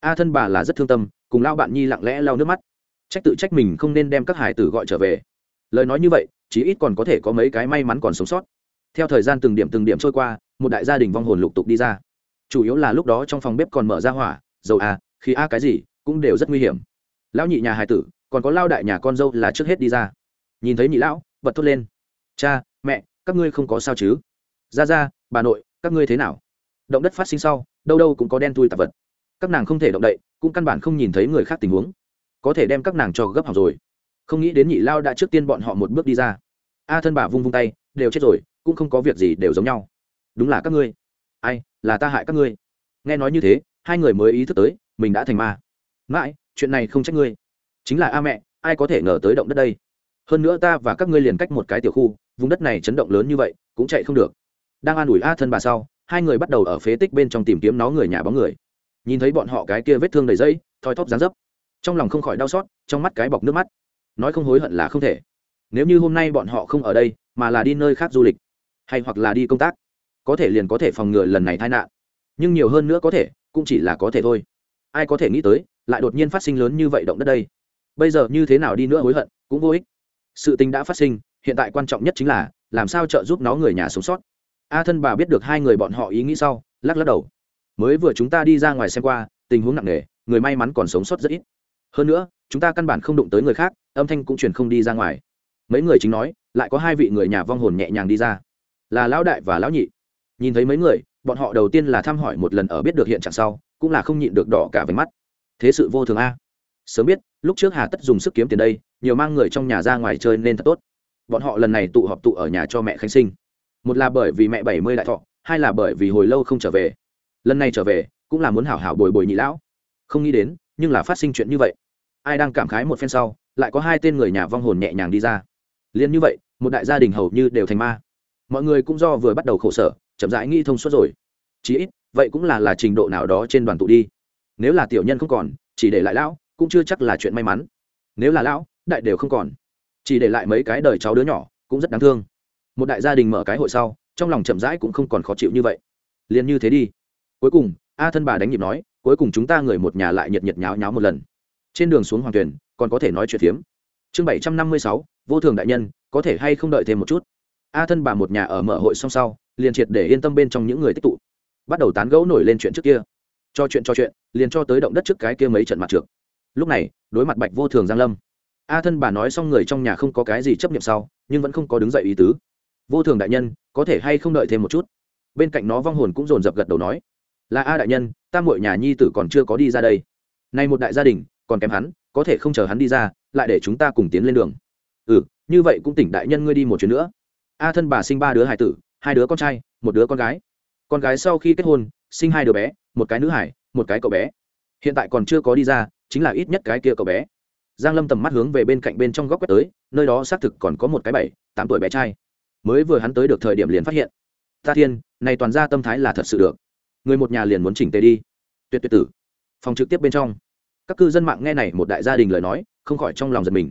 Speaker 1: A thân bà là rất thương tâm, cùng lao bạn nhi lặng lẽ lau nước mắt. Trách tự trách mình không nên đem các hải tử gọi trở về. Lời nói như vậy, chí ít còn có thể có mấy cái may mắn còn sống sót. Theo thời gian từng điểm từng điểm trôi qua, một đại gia đình vong hồn lục tục đi ra. Chủ yếu là lúc đó trong phòng bếp còn mở ra hỏa, dầu a khi a cái gì, cũng đều rất nguy hiểm. Lão nhị nhà hải tử, còn có lao đại nhà con dâu là trước hết đi ra. Nhìn thấy nhị lão, bật thốt lên cha, mẹ, các ngươi không có sao chứ? Ra ra, bà nội, các ngươi thế nào? Động đất phát sinh sau, đâu đâu cũng có đen thui tạp vật. Các nàng không thể động đậy, cũng căn bản không nhìn thấy người khác tình huống. Có thể đem các nàng cho gấp học rồi. Không nghĩ đến nhị lao đã trước tiên bọn họ một bước đi ra. A thân bà vung vung tay, đều chết rồi, cũng không có việc gì đều giống nhau. Đúng là các ngươi. Ai, là ta hại các ngươi. Nghe nói như thế, hai người mới ý thức tới, mình đã thành ma. Mãi, chuyện này không trách ngươi. Chính là a mẹ, ai có thể ngờ tới động đất đây? Hơn nữa ta và các ngươi liền cách một cái tiểu khu vùng đất này chấn động lớn như vậy, cũng chạy không được. Đang an ủi a thân bà sau, hai người bắt đầu ở phế tích bên trong tìm kiếm nó người nhà bóng người. Nhìn thấy bọn họ cái kia vết thương đầy dây thoi thóp dán dấp. Trong lòng không khỏi đau xót, trong mắt cái bọc nước mắt. Nói không hối hận là không thể. Nếu như hôm nay bọn họ không ở đây, mà là đi nơi khác du lịch, hay hoặc là đi công tác, có thể liền có thể phòng ngừa lần này tai nạn. Nhưng nhiều hơn nữa có thể, cũng chỉ là có thể thôi. Ai có thể nghĩ tới, lại đột nhiên phát sinh lớn như vậy động đất đây. Bây giờ như thế nào đi nữa hối hận, cũng vô ích. Sự tình đã phát sinh hiện tại quan trọng nhất chính là, làm sao trợ giúp nó người nhà sống sót. A thân bà biết được hai người bọn họ ý nghĩ sau, lắc lắc đầu. Mới vừa chúng ta đi ra ngoài xem qua, tình huống nặng nề, người may mắn còn sống sót rất ít. Hơn nữa, chúng ta căn bản không đụng tới người khác, âm thanh cũng truyền không đi ra ngoài. Mấy người chính nói, lại có hai vị người nhà vong hồn nhẹ nhàng đi ra. Là lão đại và lão nhị. Nhìn thấy mấy người, bọn họ đầu tiên là thăm hỏi một lần ở biết được hiện trạng sau, cũng là không nhịn được đỏ cả về mắt. Thế sự vô thường a. Sớm biết, lúc trước hà tất dùng sức kiếm tiền đây, nhiều mang người trong nhà ra ngoài chơi nên thật tốt bọn họ lần này tụ họp tụ ở nhà cho mẹ khánh sinh. Một là bởi vì mẹ bảy mươi đại thọ, hai là bởi vì hồi lâu không trở về. Lần này trở về, cũng là muốn hảo hảo bồi bồi nhị lão. Không nghĩ đến, nhưng là phát sinh chuyện như vậy. Ai đang cảm khái một phen sau, lại có hai tên người nhà vong hồn nhẹ nhàng đi ra. Liền như vậy, một đại gia đình hầu như đều thành ma. Mọi người cũng do vừa bắt đầu khổ sở, chậm rãi nghĩ thông suốt rồi. Chí ít, vậy cũng là là trình độ nào đó trên đoàn tụ đi. Nếu là tiểu nhân không còn, chỉ để lại lão, cũng chưa chắc là chuyện may mắn. Nếu là lão, đại đều không còn chỉ để lại mấy cái đời cháu đứa nhỏ, cũng rất đáng thương. Một đại gia đình mở cái hội sau, trong lòng chậm rãi cũng không còn khó chịu như vậy. Liền như thế đi. Cuối cùng, a thân bà đánh nhịp nói, cuối cùng chúng ta người một nhà lại nhiệt nhiệt nháo nháo một lần. Trên đường xuống hoàng tuyển còn có thể nói chuyện phiếm. Chương bảy trăm năm mươi sáu, vô thường đại nhân, có thể hay không đợi thêm một chút? A thân bà một nhà ở mở hội xong sau, liền triệt để yên tâm bên trong những người tích tụ. Bắt đầu tán gẫu nổi lên chuyện trước kia. Cho chuyện cho chuyện, liền cho tới động đất trước cái kia mấy trận mặt trượt lúc này, đối mặt bạch vô thường giang lâm a thân bà nói xong người trong nhà không có cái gì chấp nhận sau, nhưng vẫn không có đứng dậy ý tứ. Vô thường đại nhân, có thể hay không đợi thêm một chút? Bên cạnh nó vong hồn cũng dồn dập gật đầu nói. Là a đại nhân, ta muội nhà nhi tử còn chưa có đi ra đây. Nay một đại gia đình, còn kém hắn, có thể không chờ hắn đi ra, lại để chúng ta cùng tiến lên đường. Ừ như vậy cũng tỉnh đại nhân ngươi đi một chuyến nữa. A thân bà sinh ba đứa hải tử, hai đứa con trai, một đứa con gái. Con gái sau khi kết hôn, sinh hai đứa bé, một cái nữ hải, một cái cậu bé. Hiện tại còn chưa có đi ra, chính là ít nhất cái kia cậu bé giang lâm tầm mắt hướng về bên cạnh bên trong góc quét tới, nơi đó xác thực còn có một cái bảy, tám tuổi bé trai. Mới vừa hắn tới được thời điểm liền phát hiện. Ta thiên, này toàn ra tâm thái là thật sự được. Người một nhà liền muốn chỉnh tề đi. Tuyệt tuyệt tử. Phòng trực tiếp bên trong. Các cư dân mạng nghe này một đại gia đình lời nói, không khỏi trong lòng giật mình.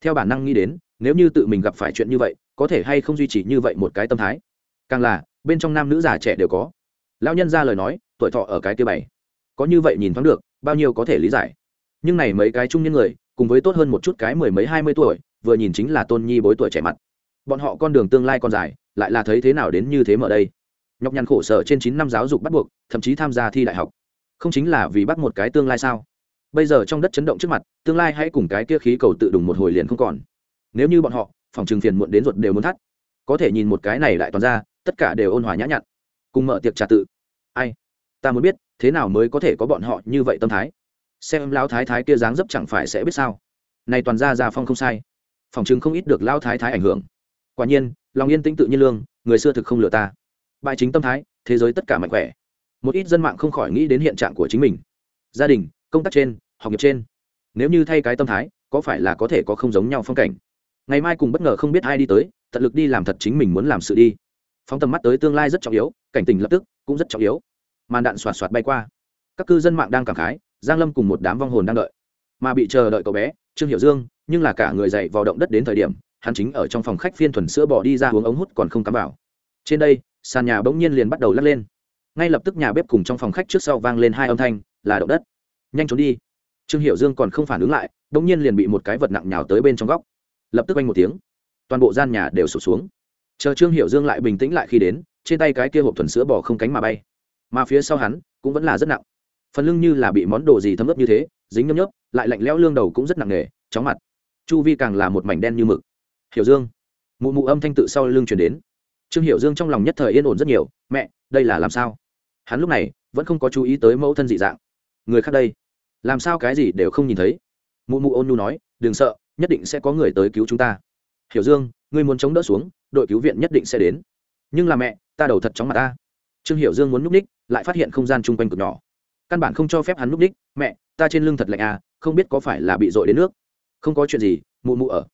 Speaker 1: Theo bản năng nghĩ đến, nếu như tự mình gặp phải chuyện như vậy, có thể hay không duy trì như vậy một cái tâm thái? Càng là, bên trong nam nữ già trẻ đều có. Lão nhân ra lời nói, tuổi thọ ở cái kia bảy. Có như vậy nhìn thoáng được, bao nhiêu có thể lý giải. Nhưng này mấy cái chung nhân người cùng với tốt hơn một chút cái mười mấy hai mươi tuổi, vừa nhìn chính là tôn nhi bối tuổi trẻ mặt. Bọn họ con đường tương lai còn dài, lại là thấy thế nào đến như thế mở đây. Nhọc nhằn khổ sở trên chín năm giáo dục bắt buộc, thậm chí tham gia thi đại học. Không chính là vì bắt một cái tương lai sao? Bây giờ trong đất chấn động trước mặt, tương lai hãy cùng cái kia khí cầu tự đùng một hồi liền không còn. Nếu như bọn họ, phòng trường phiền muộn đến ruột đều muốn thắt. Có thể nhìn một cái này lại toàn ra, tất cả đều ôn hòa nhã nhặn. Cùng mở tiệc trà tự. Ai? Ta muốn biết, thế nào mới có thể có bọn họ như vậy tâm thái? Xem lão thái thái kia dáng dấp chẳng phải sẽ biết sao. Này toàn ra gia phong không sai. Phòng chứng không ít được lão thái thái ảnh hưởng. Quả nhiên, lòng yên tĩnh tự nhiên lương, người xưa thực không lừa ta. Bại chính tâm thái, thế giới tất cả mạnh khỏe. Một ít dân mạng không khỏi nghĩ đến hiện trạng của chính mình. Gia đình, công tác trên, học nghiệp trên. Nếu như thay cái tâm thái, có phải là có thể có không giống nhau phong cảnh? Ngày mai cùng bất ngờ không biết ai đi tới, tận lực đi làm thật chính mình muốn làm sự đi. Phóng tầm mắt tới tương lai rất trọng yếu, cảnh tình lập tức cũng rất trọng yếu. Màn đạn xoạt xoạt bay qua. Các cư dân mạng đang cảm khái giang lâm cùng một đám vong hồn đang đợi. Mà bị chờ đợi cậu bé, trương hiểu dương, nhưng là cả người dậy vào động đất đến thời điểm, hắn chính ở trong phòng khách phiên thuần sữa bỏ đi ra uống ống hút còn không cắm vào. Trên đây, sàn nhà bỗng nhiên liền bắt đầu lắc lên. Ngay lập tức nhà bếp cùng trong phòng khách trước sau vang lên hai âm thanh, là động đất. Nhanh trốn đi. Trương hiểu dương còn không phản ứng lại, bỗng nhiên liền bị một cái vật nặng nhào tới bên trong góc. Lập tức quanh một tiếng. Toàn bộ gian nhà đều sụp xuống. Chờ trương hiểu dương lại bình tĩnh lại khi đến, trên tay cái kia hộp thuần sữa bò không cánh mà bay. Mà phía sau hắn, cũng vẫn là rất nặng phần lưng như là bị món đồ gì thấm ướp như thế, dính nhấp nhấp lại lạnh lẽo lương đầu cũng rất nặng nề, chóng mặt. Chu vi càng là một mảnh đen như mực. Hiểu dương. Mụ mụ âm thanh tự sau lưng chuyển đến. Trương hiểu dương trong lòng nhất thời yên ổn rất nhiều, mẹ, đây là làm sao? Hắn lúc này vẫn không có chú ý tới mẫu thân dị dạng. Người khác đây, làm sao cái gì đều không nhìn thấy? Mụ mụ ôn nhu nói, đừng sợ, nhất định sẽ có người tới cứu chúng ta. Hiểu dương, ngươi muốn chống đỡ xuống, đội cứu viện nhất định sẽ đến. Nhưng là mẹ, ta đầu thật chóng mặt ta. Trương hiểu dương muốn núp ních lại phát hiện không gian chung quanh cực nhỏ căn bản không cho phép hắn núp đích. Mẹ, ta trên lưng thật lạnh à không biết có phải là bị dội đến nước. Không có chuyện gì, mụ mụ ở.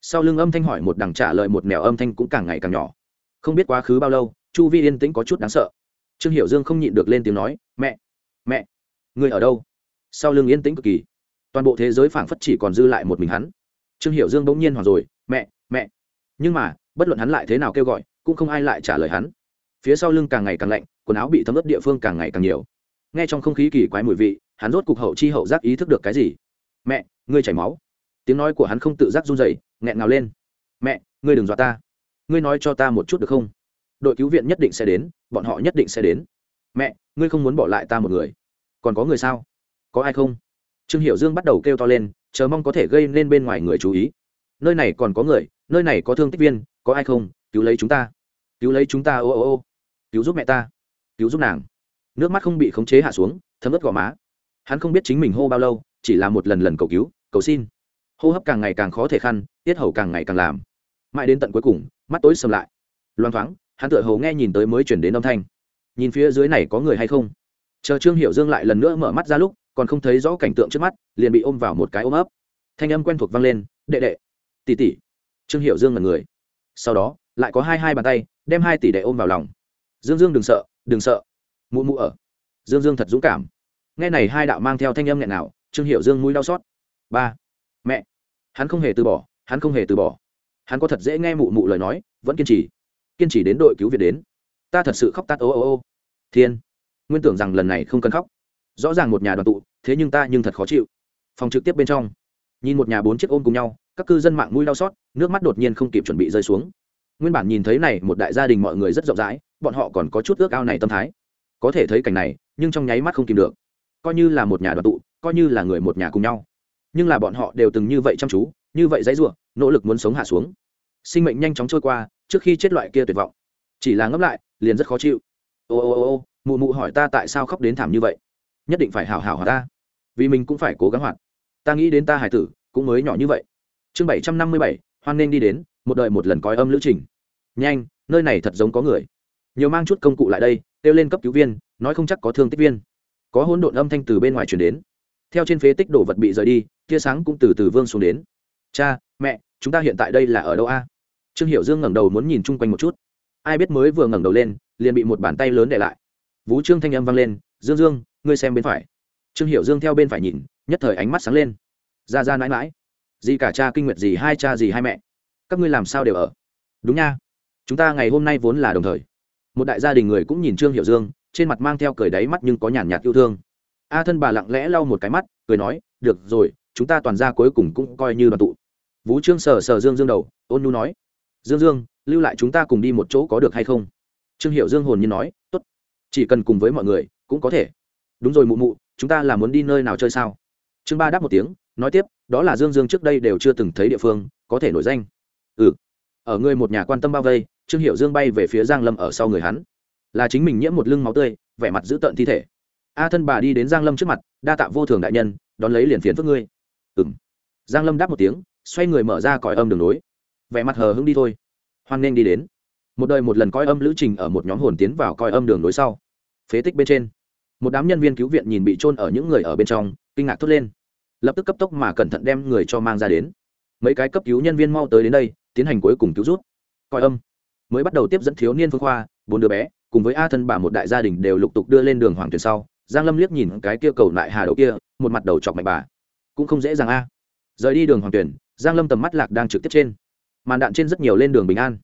Speaker 1: Sau lưng âm thanh hỏi một đằng trả lời một mèo âm thanh cũng càng ngày càng nhỏ. Không biết quá khứ bao lâu, chu vi yên tĩnh có chút đáng sợ. Trương hiểu dương không nhịn được lên tiếng nói, mẹ mẹ, người ở đâu? Sau lưng yên tĩnh cực kỳ. Toàn bộ thế giới phảng phất chỉ còn dư lại một mình hắn. Trương hiểu dương bỗng nhiên hoảng rồi, mẹ mẹ. Nhưng mà, bất luận hắn lại thế nào kêu gọi, cũng không ai lại trả lời hắn. Phía sau lưng càng ngày càng lạnh, quần áo bị thấm ướt địa phương càng ngày càng nhiều nghe trong không khí kỳ quái mùi vị, hắn rốt cục hậu chi hậu giác ý thức được cái gì? Mẹ, ngươi chảy máu. Tiếng nói của hắn không tự giác run rẩy, nghẹn ngào lên. Mẹ, ngươi đừng dọa ta. Ngươi nói cho ta một chút được không? Đội cứu viện nhất định sẽ đến, bọn họ nhất định sẽ đến. Mẹ, ngươi không muốn bỏ lại ta một người. Còn có người sao? Có ai không? Trương hiểu dương bắt đầu kêu to lên, chờ mong có thể gây nên bên ngoài người chú ý. Nơi này còn có người, nơi này có thương tích viên, có ai không? Cứu lấy chúng ta. Cứu lấy chúng ta, ô ô ô. Cứu giúp mẹ ta. Cứu giúp nàng nước mắt không bị khống chế hạ xuống, thấm ướt gò má. Hắn không biết chính mình hô bao lâu, chỉ là một lần lần cầu cứu, cầu xin. Hô hấp càng ngày càng khó thể khăn, tiết hầu càng ngày càng làm. Mãi đến tận cuối cùng, mắt tối sầm lại. Loan thoáng, hắn tựa hầu nghe nhìn tới mới chuyển đến âm thanh. Nhìn phía dưới này có người hay không? Chờ trương hiểu dương lại lần nữa mở mắt ra lúc, còn không thấy rõ cảnh tượng trước mắt, liền bị ôm vào một cái ôm ấp. Thanh âm quen thuộc vang lên, đệ đệ. Tỷ tỷ. Trương hiểu dương là người. Sau đó, lại có hai hai bàn tay, đem hai tỷ đệ ôm vào lòng. Dương dương đừng sợ đừng sợ mụ mụ ở. Dương dương thật dũng cảm. Nghe này hai đạo mang theo thanh âm nghẹn nào trương Hiệu dương mũi đau xót. Ba. Mẹ. Hắn không hề từ bỏ, hắn không hề từ bỏ. Hắn có thật dễ nghe mụ mụ lời nói, vẫn kiên trì. Kiên trì đến đội cứu việt đến. Ta thật sự khóc tát ô ô ô. Thiên. Nguyên tưởng rằng lần này không cần khóc. Rõ ràng một nhà đoàn tụ, thế nhưng ta nhưng thật khó chịu. Phòng trực tiếp bên trong, nhìn một nhà bốn chiếc ôm cùng nhau, các cư dân mạng mũi đau xót, nước mắt đột nhiên không kịp chuẩn bị rơi xuống. Nguyên bản nhìn thấy này một đại gia đình mọi người rất rộng rãi, bọn họ còn có chút ước ao này tâm thái có thể thấy cảnh này, nhưng trong nháy mắt không kìm được. Coi như là một nhà đoàn tụ, coi như là người một nhà cùng nhau. Nhưng là bọn họ đều từng như vậy chăm chú, như vậy dãy ruộng nỗ lực muốn sống hạ xuống. Sinh mệnh nhanh chóng trôi qua, trước khi chết loại kia tuyệt vọng. Chỉ là ngấp lại, liền rất khó chịu. Ô ô ô ô, mụ mụ hỏi ta tại sao khóc đến thảm như vậy? Nhất định phải hào hào hòa ta. Vì mình cũng phải cố gắng hoạt. Ta nghĩ đến ta hải tử, cũng mới nhỏ như vậy. Chương bảy trăm năm mươi bảy, hoan nên đi đến, một đời một lần coi âm lữ trình. Nhanh, nơi này thật giống có người nhiều mang chút công cụ lại đây, kêu lên cấp cứu viên, nói không chắc có thương tích viên. Có hỗn độn âm thanh từ bên ngoài chuyển đến. Theo trên phế tích đồ vật bị rời đi, tia sáng cũng từ từ vương xuống đến. Cha, mẹ, chúng ta hiện tại đây là ở đâu a? Trương hiểu dương ngẩng đầu muốn nhìn chung quanh một chút. Ai biết mới vừa ngẩng đầu lên, liền bị một bàn tay lớn để lại. Vũ trương thanh âm vang lên, dương dương, ngươi xem bên phải. Trương hiểu dương theo bên phải nhìn, nhất thời ánh mắt sáng lên. Ra ra mãi mãi. Gì cả cha kinh nguyệt gì hai cha gì hai mẹ. Các ngươi làm sao đều ở? Đúng nha. Chúng ta ngày hôm nay vốn là đồng thời một đại gia đình người cũng nhìn trương hiệu dương, trên mặt mang theo cười đáy mắt nhưng có nhàn nhạt yêu thương. A thân bà lặng lẽ lau một cái mắt, cười nói, được rồi, chúng ta toàn ra cuối cùng cũng coi như đoàn tụ. Vũ trương sờ sờ dương dương đầu, ôn nhu nói, dương dương, lưu lại chúng ta cùng đi một chỗ có được hay không? Trương hiệu dương hồn nhiên nói, tốt, chỉ cần cùng với mọi người, cũng có thể. Đúng rồi mụ mụ, chúng ta là muốn đi nơi nào chơi sao? Trương ba đáp một tiếng, nói tiếp, đó là dương dương trước đây đều chưa từng thấy địa phương, có thể nổi danh. Ừ ở người một nhà quan tâm bao vây trương hiệu dương bay về phía giang lâm ở sau người hắn. Là chính mình nhiễm một lưng máu tươi, vẻ mặt giữ tợn thi thể. A thân bà đi đến giang lâm trước mặt, đa tạ vô thường đại nhân, đón lấy liền phiền phước ngươi. Ừng giang lâm đáp một tiếng, xoay người mở ra cõi âm đường nối. Vẻ mặt hờ hững đi thôi. Hoan nên đi đến. Một đời một lần coi âm lữ trình ở một nhóm hồn tiến vào coi âm đường nối sau. Phế tích bên trên, một đám nhân viên cứu viện nhìn bị trôn ở những người ở bên trong, kinh ngạc thốt lên. Lập tức cấp tốc mà cẩn thận đem người cho mang ra đến. Mấy cái cấp cứu nhân viên mau tới đến đây, tiến hành cuối cùng cứu rút. Coi âm mới bắt đầu tiếp dẫn thiếu niên phương khoa, bốn đứa bé, cùng với a thân bà một đại gia đình đều lục tục đưa lên đường hoàng thuyền sau. Giang lâm liếc nhìn cái kia cầu lại hà đầu kia, một mặt đầu chọc mạnh bà. Cũng không dễ dàng a. Rời đi đường hoàng tuyển, giang lâm tầm mắt lạc đang trực tiếp trên. Màn đạn trên rất nhiều lên đường bình an.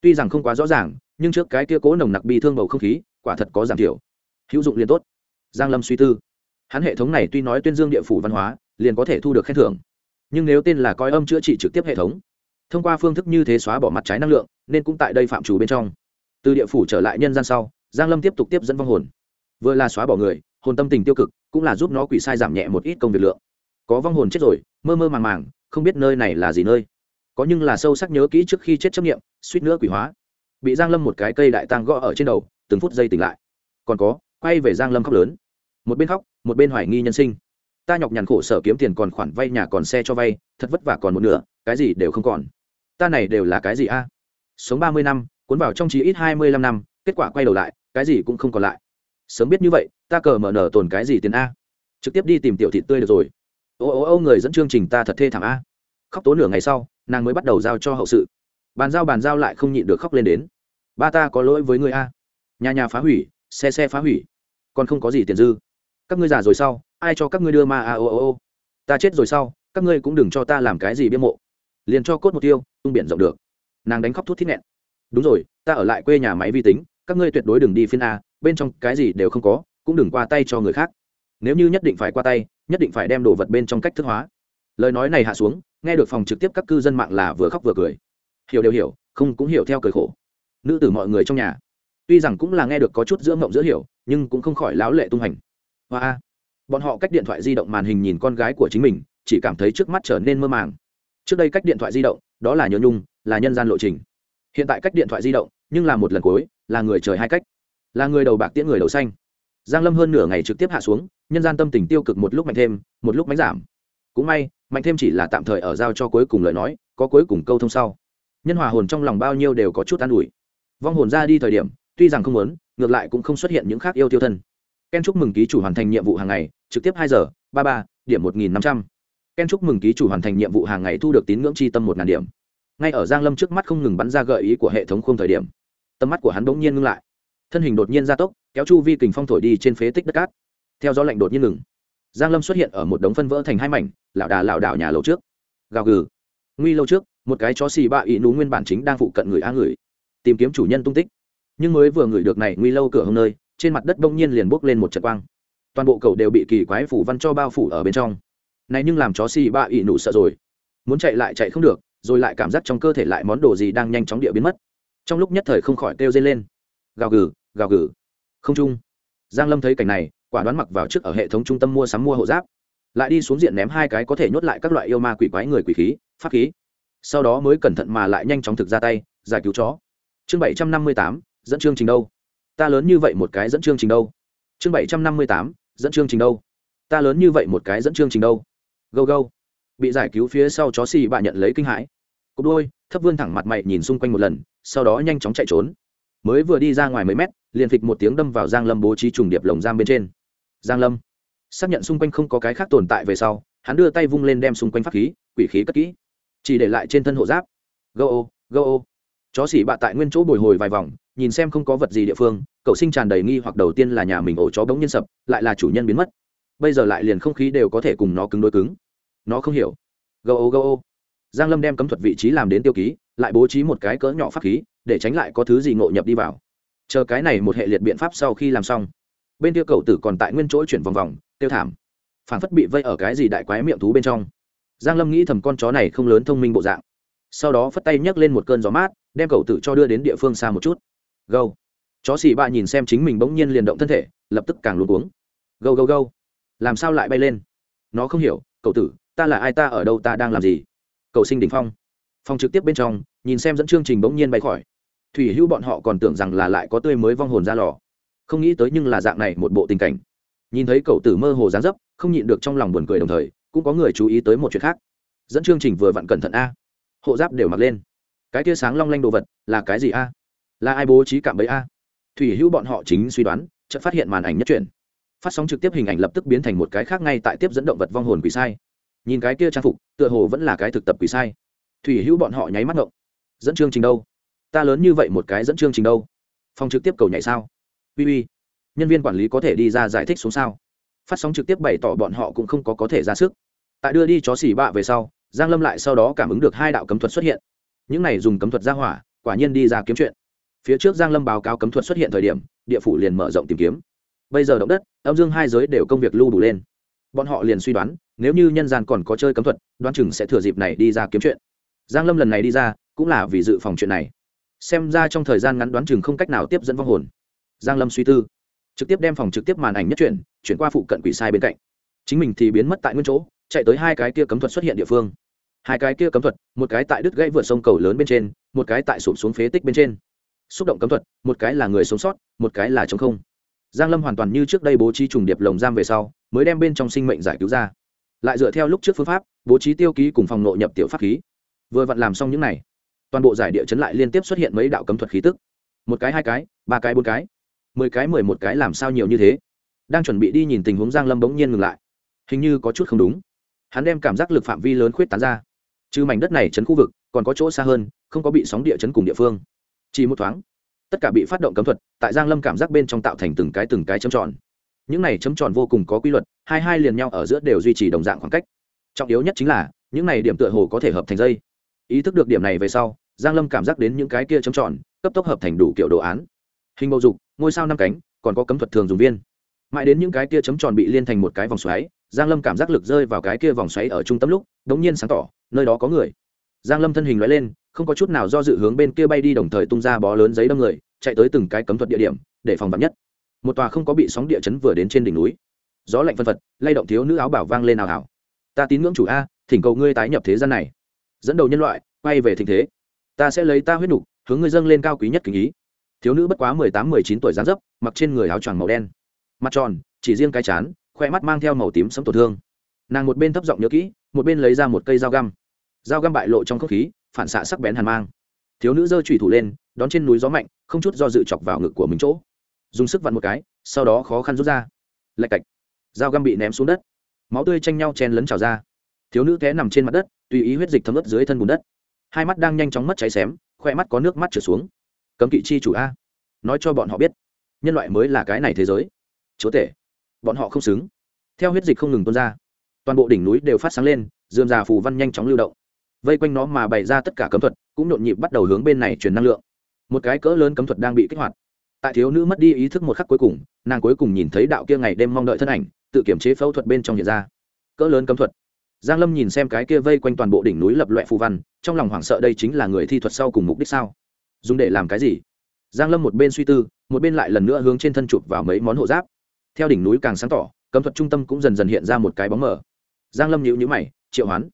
Speaker 1: Tuy rằng không quá rõ ràng, nhưng trước cái kia cố nồng nặc bi thương bầu không khí, quả thật có giảm thiểu. Hữu dụng liền tốt. Giang lâm suy tư. Hắn hệ thống này tuy nói tuyên dương địa phủ văn hóa, liền có thể thu được khen thưởng. Nhưng nếu tên là coi âm chữa trị trực tiếp hệ thống thông qua phương thức như thế xóa bỏ mặt trái năng lượng, nên cũng tại đây phạm trù bên trong. Từ địa phủ trở lại nhân gian sau, giang lâm tiếp tục tiếp dẫn vong hồn. Vừa là xóa bỏ người, hồn tâm tình tiêu cực, cũng là giúp nó quỷ sai giảm nhẹ một ít công việc lượng. Có vong hồn chết rồi, mơ mơ màng màng, không biết nơi này là gì nơi. Có nhưng là sâu sắc nhớ kỹ trước khi chết chấp nghiệm suýt nữa quỷ hóa. Bị giang lâm một cái cây đại tang gõ ở trên đầu, từng phút giây tỉnh lại. Còn có, quay về giang lâm khóc lớn. Một bên khóc, một bên hoài nghi nhân sinh. Ta nhọc nhằn khổ sở kiếm tiền còn khoản vay nhà còn xe cho vay, thật vất vả còn một nửa, cái gì đều không còn ta này đều là cái gì a? Sống ba mươi năm, cuốn vào trong trí ít hai mươi lăm năm, kết quả quay đầu lại, cái gì cũng không còn lại. Sớm biết như vậy, ta cờ mở nở tồn cái gì tiền a? Trực tiếp đi tìm tiểu thị tươi được rồi. Ô ô ô, người dẫn chương trình ta thật thê thảm a. Khóc tố nửa ngày sau, nàng mới bắt đầu giao cho hậu sự. Bàn giao bàn giao lại không nhịn được khóc lên đến. Ba ta có lỗi với người a. Nhà nhà phá hủy, xe xe phá hủy. Còn không có gì tiền dư. Các ngươi già rồi sau, ai cho các ngươi đưa ma a, ô ô ô. Ta chết rồi sau, các ngươi cũng đừng cho ta làm cái gì biên mộ liền cho cốt một tiêu, tung biển rộng được. Nàng đánh khóc thút thít nghẹn. Đúng rồi, ta ở lại quê nhà máy vi tính, các ngươi tuyệt đối đừng đi phiên a, bên trong cái gì đều không có, cũng đừng qua tay cho người khác. Nếu như nhất định phải qua tay, nhất định phải đem đồ vật bên trong cách thức hóa. Lời nói này hạ xuống, nghe được phòng trực tiếp các cư dân mạng là vừa khóc vừa cười. Hiểu đều hiểu, không cũng hiểu theo cười khổ. Nữ tử mọi người trong nhà, tuy rằng cũng là nghe được có chút giữa mộng giữa hiểu, nhưng cũng không khỏi láo lệ tung hành. Hoa bọn họ cách điện thoại di động màn hình nhìn con gái của chính mình, chỉ cảm thấy trước mắt trở nên mơ màng trước đây cách điện thoại di động, đó là nhớ nhung, là nhân gian lộ trình. Hiện tại cách điện thoại di động, nhưng là một lần cuối, là người trời hai cách. Là người đầu bạc tiễn người đầu xanh. Giang lâm hơn nửa ngày trực tiếp hạ xuống, nhân gian tâm tình tiêu cực một lúc mạnh thêm, một lúc mạnh giảm. Cũng may, mạnh thêm chỉ là tạm thời ở giao cho cuối cùng lời nói, có cuối cùng câu thông sau. Nhân hòa hồn trong lòng bao nhiêu đều có chút an ủi. Vong hồn ra đi thời điểm, tuy rằng không muốn, ngược lại cũng không xuất hiện những khác yêu tiêu thân. Ken chúc mừng ký chủ hoàn thành nhiệm vụ hàng ngày, trực tiếp hai giờ, ba ba, điểm một nghìn năm trăm ken chúc mừng ký chủ hoàn thành nhiệm vụ hàng ngày thu được tín ngưỡng chi tâm một ngàn điểm. Ngay ở giang lâm trước mắt không ngừng bắn ra gợi ý của hệ thống khung thời điểm, tầm mắt của hắn bỗng nhiên ngưng lại. Thân hình đột nhiên gia tốc, kéo chu vi kình phong thổi đi trên phế tích đất cát. Theo gió lạnh đột nhiên ngừng, giang lâm xuất hiện ở một đống phân vỡ thành hai mảnh lảo đà lảo đảo nhà lầu trước. Gào gừ. Nguy lâu trước, một cái chó xì bạ ị nú nguyên bản chính đang phụ cận người a người tìm kiếm chủ nhân tung tích. Nhưng mới vừa ngửi được này nguy lâu cửa hông nơi, trên mặt đất bỗng nhiên liền bốc lên một trận quang. Toàn bộ cầu đều bị kỳ quái phủ văn cho bao phủ ở bên trong này nhưng làm chó xì ba ỉ nụ sợ rồi. Muốn chạy lại chạy không được, rồi lại cảm giác trong cơ thể lại món đồ gì đang nhanh chóng địa biến mất. Trong lúc nhất thời không khỏi kêu dây lên. Gào gừ gào gừ. Không trung giang lâm thấy cảnh này, quả đoán mặc vào trước ở hệ thống trung tâm mua sắm mua hộ giáp. Lại đi xuống diện ném hai cái có thể nhốt lại các loại yêu ma quỷ quái người quỷ khí, pháp khí. Sau đó mới cẩn thận mà lại nhanh chóng thực ra tay, giải cứu chó. Chương bảy trăm năm mươi tám, dẫn chương trình đâu? Ta lớn như vậy một cái dẫn chương trình đâu? Chương bảy trăm năm mươi tám, dẫn chương trình đâu? Ta lớn như vậy một cái dẫn chương trình đâu? Gâu gâu. Bị giải cứu phía sau chó xì bạ nhận lấy kinh hãi. Cục đôi thấp vươn thẳng mặt mày nhìn xung quanh một lần, sau đó nhanh chóng chạy trốn. Mới vừa đi ra ngoài mấy mét, liền phịch một tiếng đâm vào giang lâm bố trí trùng điệp lồng giam bên trên. Giang lâm xác nhận xung quanh không có cái khác tồn tại về sau, hắn đưa tay vung lên đem xung quanh pháp khí, quỷ khí cất kỹ, chỉ để lại trên thân hộ giáp. Gâu ô ô. Chó xỉ bạ tại nguyên chỗ bồi hồi vài vòng, nhìn xem không có vật gì địa phương, cậu sinh tràn đầy nghi hoặc đầu tiên là nhà mình ổ chó bỗng nhiên sập, lại là chủ nhân biến mất bây giờ lại liền không khí đều có thể cùng nó cứng đối cứng. Nó không hiểu. Go ô go ô giang lâm đem cấm thuật vị trí làm đến tiêu ký, lại bố trí một cái cỡ nhỏ pháp khí, để tránh lại có thứ gì ngộ nhập đi vào. Chờ cái này một hệ liệt biện pháp sau khi làm xong, bên kia cầu tử còn tại nguyên chỗ chuyển vòng vòng tiêu thảm. Phản phất bị vây ở cái gì đại quái miệng thú bên trong. Giang lâm nghĩ thầm con chó này không lớn thông minh bộ dạng. Sau đó phất tay nhấc lên một cơn gió mát, đem cầu tử cho đưa đến địa phương xa một chút. Gâu chó xì bạ nhìn xem chính mình bỗng nhiên liền động thân thể, lập tức càng luống cuống. Gâu gâu gâu làm sao lại bay lên? Nó không hiểu, cậu tử, ta là ai, ta ở đâu, ta đang làm gì? Cậu sinh đỉnh phong. Phong trực tiếp bên trong, nhìn xem dẫn chương trình bỗng nhiên bay khỏi. Thủy hữu bọn họ còn tưởng rằng là lại có tươi mới vong hồn ra lò. Không nghĩ tới nhưng là dạng này một bộ tình cảnh. Nhìn thấy cậu tử mơ hồ dán dấp, không nhịn được trong lòng buồn cười đồng thời, cũng có người chú ý tới một chuyện khác. Dẫn chương trình vừa vặn cẩn thận a. Hộ giáp đều mặc lên. Cái tia sáng long lanh đồ vật, là cái gì a? Là ai bố trí cạm bẫy a? Thủy hữu bọn họ chính suy đoán, chợt phát hiện màn ảnh nhất truyền phát sóng trực tiếp hình ảnh lập tức biến thành một cái khác ngay tại tiếp dẫn động vật vong hồn quỷ sai. Nhìn cái kia trang phục, tựa hồ vẫn là cái thực tập quỷ sai. Thủy hữu bọn họ nháy mắt ngộng. Dẫn chương trình đâu? Ta lớn như vậy một cái dẫn chương trình đâu? Phòng trực tiếp cầu nhảy sao? Uy uy. Nhân viên quản lý có thể đi ra giải thích xuống sao? Phát sóng trực tiếp bày tỏ bọn họ cũng không có có thể ra sức. Tại đưa đi chó xỉ bạ về sau, giang lâm lại sau đó cảm ứng được hai đạo cấm thuật xuất hiện. Những này dùng cấm thuật ra hỏa, quả nhiên đi ra kiếm chuyện. Phía trước giang lâm báo cáo cấm thuật xuất hiện thời điểm, địa phủ liền mở rộng tìm kiếm bây giờ động đất, âm dương hai giới đều công việc lưu đủ lên. Bọn họ liền suy đoán, nếu như nhân gian còn có chơi cấm thuật, đoán chừng sẽ thừa dịp này đi ra kiếm chuyện. Giang lâm lần này đi ra, cũng là vì dự phòng chuyện này. Xem ra trong thời gian ngắn đoán chừng không cách nào tiếp dẫn vong hồn. Giang lâm suy tư, trực tiếp đem phòng trực tiếp màn ảnh nhất chuyển chuyển qua phụ cận quỷ sai bên cạnh. Chính mình thì biến mất tại nguyên chỗ, chạy tới hai cái kia cấm thuật xuất hiện địa phương. Hai cái kia cấm thuật, một cái tại đứt gãy vượt sông cầu lớn bên trên, một cái tại sụp xuống phế tích bên trên. Xúc động cấm thuật, một cái là người sống sót, một cái là chống không giang lâm hoàn toàn như trước đây bố trí trùng điệp lồng giam về sau, mới đem bên trong sinh mệnh giải cứu ra. Lại dựa theo lúc trước phương pháp, bố trí tiêu ký cùng phòng nội nhập tiểu pháp khí. Vừa vặn làm xong những này, toàn bộ giải địa chấn lại liên tiếp xuất hiện mấy đạo cấm thuật khí tức. Một cái, hai cái, ba cái, bốn cái, mười cái, mười một cái làm sao nhiều như thế? Đang chuẩn bị đi nhìn tình huống, giang lâm bỗng nhiên ngừng lại. Hình như có chút không đúng. Hắn đem cảm giác lực phạm vi lớn khuyết tán ra. Trừ mảnh đất này chấn khu vực, còn có chỗ xa hơn, không có bị sóng địa chấn cùng địa phương. Chỉ một thoáng tất cả bị phát động cấm thuật, tại giang lâm cảm giác bên trong tạo thành từng cái từng cái chấm tròn. Những này chấm tròn vô cùng có quy luật, hai hai liền nhau ở giữa đều duy trì đồng dạng khoảng cách. Trọng yếu nhất chính là, những này điểm tựa hồ có thể hợp thành dây. Ý thức được điểm này về sau, giang lâm cảm giác đến những cái kia chấm tròn, cấp tốc hợp thành đủ kiểu đồ án. Hình bầu dục, ngôi sao năm cánh, còn có cấm thuật thường dùng viên. Mãi đến những cái kia chấm tròn bị liên thành một cái vòng xoáy, giang lâm cảm giác lực rơi vào cái kia vòng xoáy ở trung tâm lúc đống nhiên sáng tỏ, nơi đó có người. Giang lâm thân hình lóe lên không có chút nào do dự hướng bên kia bay đi đồng thời tung ra bó lớn giấy đâm người, chạy tới từng cái cấm thuật địa điểm, để phòng vắn nhất. Một tòa không có bị sóng địa chấn vừa đến trên đỉnh núi. Gió lạnh phân phật, lay động thiếu nữ áo bảo vang lên nào hảo ta tín ngưỡng chủ a, thỉnh cầu ngươi tái nhập thế gian này. Dẫn đầu nhân loại, quay về thịnh thế. Ta sẽ lấy ta huyết nục, hướng ngươi dâng lên cao quý nhất kính ý. Thiếu nữ bất quá mười tám, mười chín tuổi dáng dấp, mặc trên người áo choàng màu đen. Mặt tròn, chỉ riêng cái chán, khoe mắt mang theo màu tím sấm tổn thương. Nàng một bên thấp giọng nhớ kỹ, một bên lấy ra một cây dao găm. Dao găm bại lộ trong không khí phản xạ sắc bén hàn mang. Thiếu nữ giơ trùy thủ lên, đón trên núi gió mạnh, không chút do dự chọc vào ngực của mình chỗ. Dùng sức vặn một cái, sau đó khó khăn rút ra. Lạch cạch. Dao găm bị ném xuống đất. Máu tươi tranh nhau chen lấn trào ra. Thiếu nữ té nằm trên mặt đất, tùy ý huyết dịch thấm ướt dưới thân bùn đất. Hai mắt đang nhanh chóng mất cháy xém, khoe mắt có nước mắt trở xuống. Cấm kỵ chi chủ a. Nói cho bọn họ biết, nhân loại mới là cái này thế giới. Chúa tể, bọn họ không xứng. Theo huyết dịch không ngừng tuôn ra, toàn bộ đỉnh núi đều phát sáng lên dườm già phù văn nhanh chóng lưu động vây quanh nó mà bày ra tất cả cấm thuật, cũng nhộn nhịp bắt đầu hướng bên này truyền năng lượng. Một cái cỡ lớn cấm thuật đang bị kích hoạt. Tại thiếu nữ mất đi ý thức một khắc cuối cùng, nàng cuối cùng nhìn thấy đạo kia ngày đêm mong đợi thân ảnh, tự kiểm chế phẫu thuật bên trong hiện ra. Cỡ lớn cấm thuật. Giang lâm nhìn xem cái kia vây quanh toàn bộ đỉnh núi lập loại phù văn, trong lòng hoảng sợ đây chính là người thi thuật sau cùng mục đích sao? Dùng để làm cái gì? Giang lâm một bên suy tư, một bên lại lần nữa hướng trên thân chụp vào mấy món hộ giáp. Theo đỉnh núi càng sáng tỏ, cấm thuật trung tâm cũng dần dần hiện ra một cái bóng mờ. Giang lâm nhíu nhíu mày, triệu hoán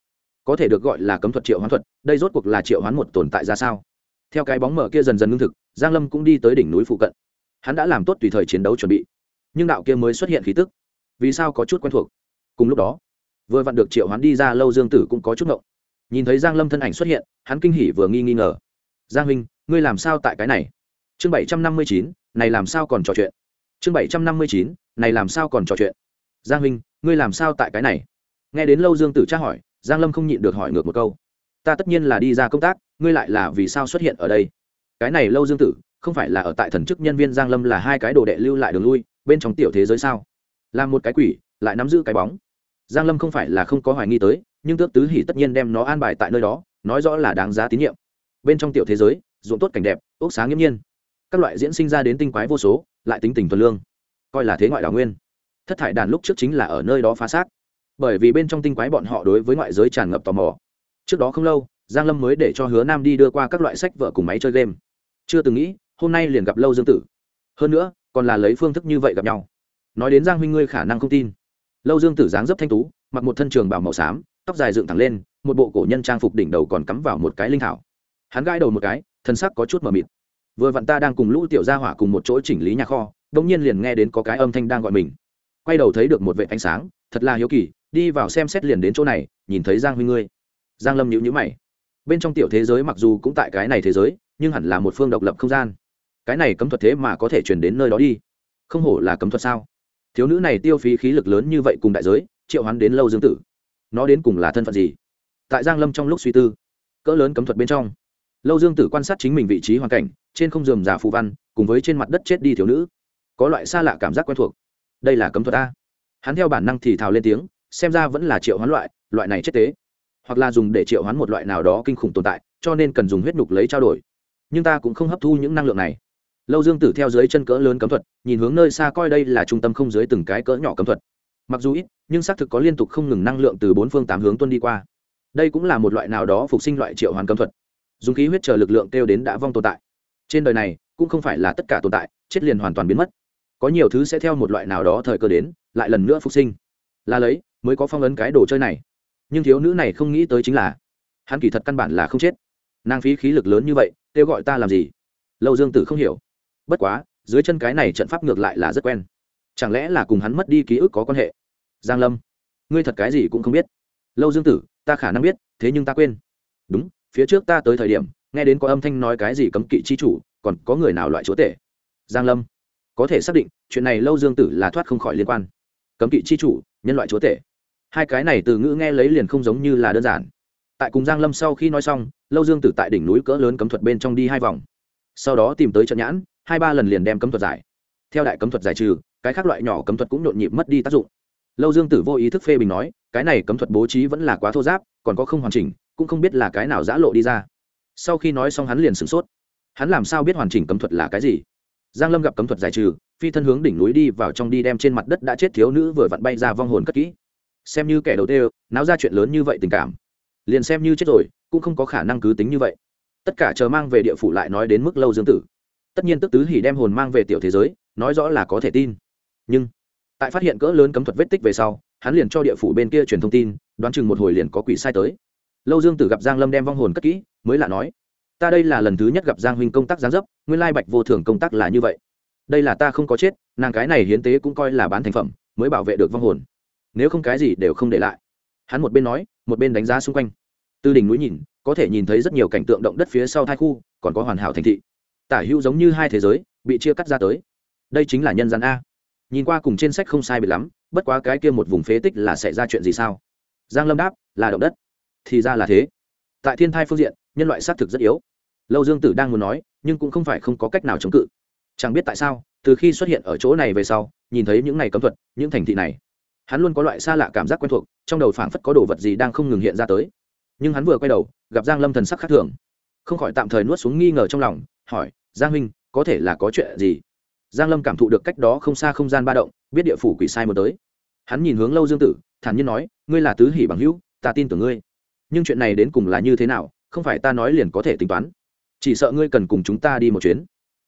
Speaker 1: có thể được gọi là cấm thuật triệu hoán thuật, đây rốt cuộc là triệu hoán một tồn tại ra sao? Theo cái bóng mở kia dần dần ngưng thực, giang lâm cũng đi tới đỉnh núi phụ cận. Hắn đã làm tốt tùy thời chiến đấu chuẩn bị. Nhưng đạo kia mới xuất hiện khí tức. Vì sao có chút quen thuộc? Cùng lúc đó, vừa vặn được triệu hoán đi ra lâu dương tử cũng có chút ngộng. Nhìn thấy giang lâm thân ảnh xuất hiện, hắn kinh hỉ vừa nghi nghi ngờ. Giang huynh ngươi làm sao tại cái này? Chương bảy trăm năm mươi chín, này làm sao còn trò chuyện? Chương bảy trăm năm mươi chín, này làm sao còn trò chuyện? Giang huynh ngươi làm sao tại cái này? Nghe đến lâu dương tử tra hỏi giang lâm không nhịn được hỏi ngược một câu. Ta tất nhiên là đi ra công tác, ngươi lại là vì sao xuất hiện ở đây? Cái này lâu dương tử, không phải là ở tại thần chức nhân viên giang lâm là hai cái đồ đệ lưu lại đường lui, bên trong tiểu thế giới sao? Là một cái quỷ, lại nắm giữ cái bóng. Giang lâm không phải là không có hoài nghi tới, nhưng tước tứ hỉ tất nhiên đem nó an bài tại nơi đó, nói rõ là đáng giá tín nhiệm. Bên trong tiểu thế giới, ruộng tốt cảnh đẹp, ốc sáng nghiêm nhiên. Các loại diễn sinh ra đến tinh quái vô số, lại tính tình thuần lương. Coi là thế ngoại đảo nguyên. Thất thải đàn lúc trước chính là ở nơi đó phá xác bởi vì bên trong tinh quái bọn họ đối với ngoại giới tràn ngập tò mò. Trước đó không lâu, giang lâm mới để cho hứa nam đi đưa qua các loại sách vợ cùng máy chơi game. Chưa từng nghĩ, hôm nay liền gặp lâu dương tử. Hơn nữa, còn là lấy phương thức như vậy gặp nhau. Nói đến giang huynh ngươi khả năng không tin. Lâu dương tử dáng dấp thanh tú, mặc một thân trường bảo màu xám, tóc dài dựng thẳng lên, một bộ cổ nhân trang phục đỉnh đầu còn cắm vào một cái linh thảo. Hắn gãi đầu một cái, thân sắc có chút mờ mịt. Vừa vặn ta đang cùng lũ tiểu gia hỏa cùng một chỗ chỉnh lý nhà kho đông nhiên liền nghe đến có cái âm thanh đang gọi mình. Quay đầu thấy được một vệ ánh sáng, thật là hiếu kỳ đi vào xem xét liền đến chỗ này, nhìn thấy giang huy ngươi. Giang lâm nhíu nhíu mày. Bên trong tiểu thế giới mặc dù cũng tại cái này thế giới, nhưng hẳn là một phương độc lập không gian. Cái này cấm thuật thế mà có thể chuyển đến nơi đó đi. Không hổ là cấm thuật sao? Thiếu nữ này tiêu phí khí lực lớn như vậy cùng đại giới, triệu hắn đến lâu dương tử. Nó đến cùng là thân phận gì? Tại giang lâm trong lúc suy tư, cỡ lớn cấm thuật bên trong, lâu dương tử quan sát chính mình vị trí hoàn cảnh, trên không giường già phù văn, cùng với trên mặt đất chết đi thiếu nữ. Có loại xa lạ cảm giác quen thuộc. Đây là cấm thuật a. Hắn theo bản năng thì thào lên tiếng xem ra vẫn là triệu hoán loại loại này chết tế. Hoặc là dùng để triệu hoán một loại nào đó kinh khủng tồn tại, cho nên cần dùng huyết nhục lấy trao đổi. Nhưng ta cũng không hấp thu những năng lượng này. Lâu dương tử theo dưới chân cỡ lớn cấm thuật, nhìn hướng nơi xa coi đây là trung tâm không dưới từng cái cỡ nhỏ cấm thuật. Mặc dù ít, nhưng xác thực có liên tục không ngừng năng lượng từ bốn phương tám hướng tuân đi qua. Đây cũng là một loại nào đó phục sinh loại triệu hoàn cấm thuật. Dùng khí huyết chờ lực lượng kêu đến đã vong tồn tại. Trên đời này, cũng không phải là tất cả tồn tại, chết liền hoàn toàn biến mất. Có nhiều thứ sẽ theo một loại nào đó thời cơ đến, lại lần nữa phục sinh. Là lấy mới có phong ấn cái đồ chơi này. Nhưng thiếu nữ này không nghĩ tới chính là, hắn kỳ thật căn bản là không chết. Nàng phí khí lực lớn như vậy, kêu gọi ta làm gì? Lâu dương tử không hiểu. Bất quá, dưới chân cái này trận pháp ngược lại là rất quen. Chẳng lẽ là cùng hắn mất đi ký ức có quan hệ? Giang lâm, ngươi thật cái gì cũng không biết. Lâu dương tử, ta khả năng biết, thế nhưng ta quên. Đúng, phía trước ta tới thời điểm, nghe đến có âm thanh nói cái gì cấm kỵ chi chủ, còn có người nào loại chúa tể? Giang lâm, có thể xác định, chuyện này lâu dương tử là thoát không khỏi liên quan. Cấm kỵ chi chủ, nhân loại chúa tể hai cái này từ ngữ nghe lấy liền không giống như là đơn giản. Tại cùng giang lâm sau khi nói xong, lâu dương tử tại đỉnh núi cỡ lớn cấm thuật bên trong đi hai vòng. Sau đó tìm tới trận nhãn, hai ba lần liền đem cấm thuật giải. Theo đại cấm thuật giải trừ, cái khác loại nhỏ cấm thuật cũng nhộn nhịp mất đi tác dụng. Lâu dương tử vô ý thức phê bình nói, cái này cấm thuật bố trí vẫn là quá thô giáp, còn có không hoàn chỉnh, cũng không biết là cái nào giã lộ đi ra. Sau khi nói xong hắn liền sửng sốt. Hắn làm sao biết hoàn chỉnh cấm thuật là cái gì? Giang lâm gặp cấm thuật giải trừ, phi thân hướng đỉnh núi đi vào trong đi đem trên mặt đất đã chết thiếu nữ vừa vặn bay ra vong hồn cất kỹ xem như kẻ đầu tiên náo ra chuyện lớn như vậy tình cảm. Liền xem như chết rồi, cũng không có khả năng cứ tính như vậy. Tất cả chờ mang về địa phủ lại nói đến mức lâu dương tử. Tất nhiên tức tứ hỉ đem hồn mang về tiểu thế giới, nói rõ là có thể tin. Nhưng, tại phát hiện cỡ lớn cấm thuật vết tích về sau, hắn liền cho địa phủ bên kia truyền thông tin, đoán chừng một hồi liền có quỷ sai tới. Lâu dương tử gặp giang lâm đem vong hồn cất kỹ, mới lạ nói, ta đây là lần thứ nhất gặp giang huynh công tác giáng dấp, nguyên lai bạch vô thường công tác là như vậy. Đây là ta không có chết, nàng cái này hiến tế cũng coi là bán thành phẩm, mới bảo vệ được vong hồn nếu không cái gì đều không để lại. Hắn một bên nói, một bên đánh giá xung quanh. Từ đỉnh núi nhìn, có thể nhìn thấy rất nhiều cảnh tượng động đất phía sau thai khu, còn có hoàn hảo thành thị. Tả hữu giống như hai thế giới, bị chia cắt ra tới. Đây chính là nhân gian a. Nhìn qua cùng trên sách không sai biệt lắm, bất quá cái kia một vùng phế tích là xảy ra chuyện gì sao? Giang lâm đáp, là động đất. Thì ra là thế. Tại thiên thai phương diện, nhân loại xác thực rất yếu. Lâu dương tử đang muốn nói, nhưng cũng không phải không có cách nào chống cự. Chẳng biết tại sao, từ khi xuất hiện ở chỗ này về sau, nhìn thấy những này cấm thuật, những thành thị này hắn luôn có loại xa lạ cảm giác quen thuộc, trong đầu phảng phất có đồ vật gì đang không ngừng hiện ra tới. Nhưng hắn vừa quay đầu, gặp giang lâm thần sắc khác thường. Không khỏi tạm thời nuốt xuống nghi ngờ trong lòng, hỏi, giang huynh, có thể là có chuyện gì? Giang lâm cảm thụ được cách đó không xa không gian ba động, biết địa phủ quỷ sai một tới. Hắn nhìn hướng lâu dương tử, thản nhiên nói, ngươi là tứ hỉ bằng hữu, ta tin tưởng ngươi. Nhưng chuyện này đến cùng là như thế nào, không phải ta nói liền có thể tính toán. Chỉ sợ ngươi cần cùng chúng ta đi một chuyến.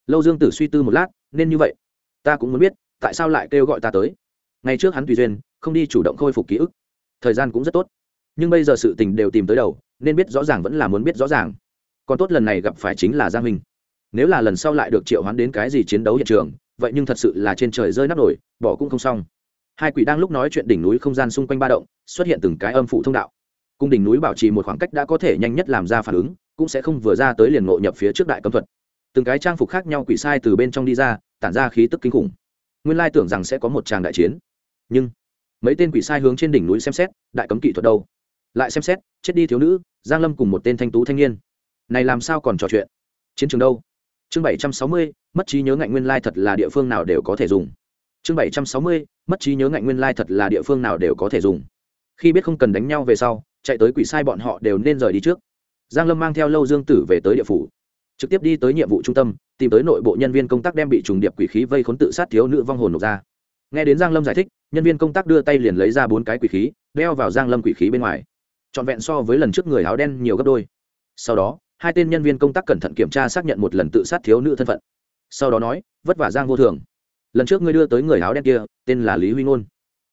Speaker 1: Lâu dương tử suy tư một lát, nên như vậy, ta cũng muốn biết, tại sao lại kêu gọi ta tới? Ngày trước hắn tùy duyên không đi chủ động khôi phục ký ức. Thời gian cũng rất tốt. Nhưng bây giờ sự tình đều tìm tới đầu, nên biết rõ ràng vẫn là muốn biết rõ ràng. Còn tốt lần này gặp phải chính là giang minh. Nếu là lần sau lại được triệu hoán đến cái gì chiến đấu hiện trường, vậy nhưng thật sự là trên trời rơi nắp nổi, bỏ cũng không xong. Hai quỷ đang lúc nói chuyện đỉnh núi không gian xung quanh ba động, xuất hiện từng cái âm phụ thông đạo. Cung đỉnh núi bảo trì một khoảng cách đã có thể nhanh nhất làm ra phản ứng, cũng sẽ không vừa ra tới liền ngộ nhập phía trước đại cấm thuật. Từng cái trang phục khác nhau quỷ sai từ bên trong đi ra, tản ra khí tức kinh khủng. Nguyên lai tưởng rằng sẽ có một tràng đại chiến. Nhưng mấy tên quỷ sai hướng trên đỉnh núi xem xét, đại cấm kỵ thuật đâu? Lại xem xét, chết đi thiếu nữ, giang lâm cùng một tên thanh tú thanh niên. Này làm sao còn trò chuyện? Chiến trường đâu? Chương bảy trăm sáu mươi, mất trí nhớ ngạnh nguyên lai thật là địa phương nào đều có thể dùng. Chương bảy trăm sáu mươi, mất trí nhớ ngạnh nguyên lai thật là địa phương nào đều có thể dùng. Khi biết không cần đánh nhau về sau, chạy tới quỷ sai bọn họ đều nên rời đi trước. Giang lâm mang theo lâu dương tử về tới địa phủ. Trực tiếp đi tới nhiệm vụ trung tâm, tìm tới nội bộ nhân viên công tác đem bị trùng điệp quỷ khí vây khốn tự sát thiếu nữ vong hồn nộp ra nghe đến giang lâm giải thích, nhân viên công tác đưa tay liền lấy ra bốn cái quỷ khí, đeo vào giang lâm quỷ khí bên ngoài. Trọn vẹn so với lần trước người áo đen nhiều gấp đôi. Sau đó, hai tên nhân viên công tác cẩn thận kiểm tra xác nhận một lần tự sát thiếu nữ thân phận. Sau đó nói, vất vả giang vô thường. Lần trước ngươi đưa tới người áo đen kia, tên là lý huy ngôn.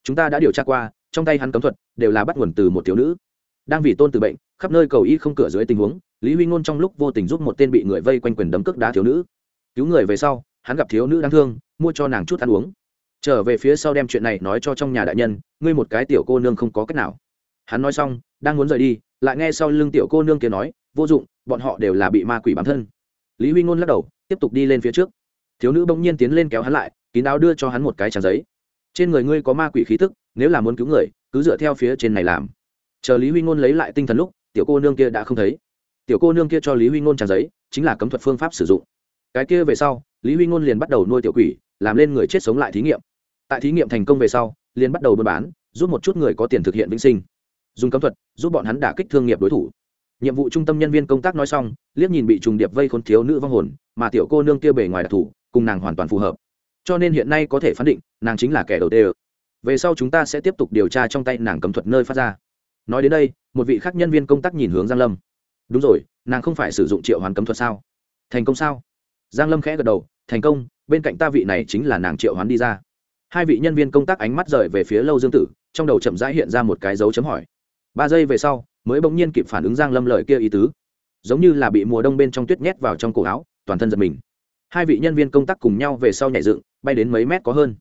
Speaker 1: Chúng ta đã điều tra qua, trong tay hắn cấm thuật đều là bắt nguồn từ một thiếu nữ. Đang vì tôn từ bệnh, khắp nơi cầu y không cửa dưới tình huống, lý huy ngôn trong lúc vô tình giúp một tên bị người vây quanh quyền đấm cước đá thiếu nữ. Cứu người về sau, hắn gặp thiếu nữ đáng thương, mua cho nàng chút ăn uống trở về phía sau đem chuyện này nói cho trong nhà đại nhân, ngươi một cái tiểu cô nương không có cách nào. Hắn nói xong, đang muốn rời đi, lại nghe sau lưng tiểu cô nương kia nói, vô dụng, bọn họ đều là bị ma quỷ bám thân. Lý huy ngôn lắc đầu, tiếp tục đi lên phía trước. Thiếu nữ bỗng nhiên tiến lên kéo hắn lại, kín áo đưa cho hắn một cái trang giấy. Trên người ngươi có ma quỷ khí tức, nếu là muốn cứu người, cứ dựa theo phía trên này làm. Chờ lý huy ngôn lấy lại tinh thần lúc, tiểu cô nương kia đã không thấy. Tiểu cô nương kia cho lý huy ngôn trang giấy, chính là cấm thuật phương pháp sử dụng. Cái kia về sau, lý huy ngôn liền bắt đầu nuôi tiểu quỷ, làm lên người chết sống lại thí nghiệm tại thí nghiệm thành công về sau, liền bắt đầu buôn bán, giúp một chút người có tiền thực hiện vĩnh sinh. Dùng cấm thuật, giúp bọn hắn đả kích thương nghiệp đối thủ. Nhiệm vụ trung tâm nhân viên công tác nói xong, liếc nhìn bị trùng điệp vây khốn thiếu nữ vong hồn, mà tiểu cô nương kia bề ngoài đặc thù, cùng nàng hoàn toàn phù hợp. Cho nên hiện nay có thể phán định, nàng chính là kẻ đầu tiên. Về sau chúng ta sẽ tiếp tục điều tra trong tay nàng cấm thuật nơi phát ra. Nói đến đây, một vị khác nhân viên công tác nhìn hướng giang lâm. Đúng rồi, nàng không phải sử dụng triệu hoàn cấm thuật sao? Thành công sao? Giang lâm khẽ gật đầu, thành công, bên cạnh ta vị này chính là nàng triệu hoán đi ra hai vị nhân viên công tác ánh mắt rời về phía lâu dương tử, trong đầu chậm rãi hiện ra một cái dấu chấm hỏi. Ba giây về sau, mới bỗng nhiên kịp phản ứng giang lâm lời kia ý tứ. Giống như là bị mùa đông bên trong tuyết nhét vào trong cổ áo, toàn thân giật mình. Hai vị nhân viên công tác cùng nhau về sau nhảy dựng, bay đến mấy mét có hơn.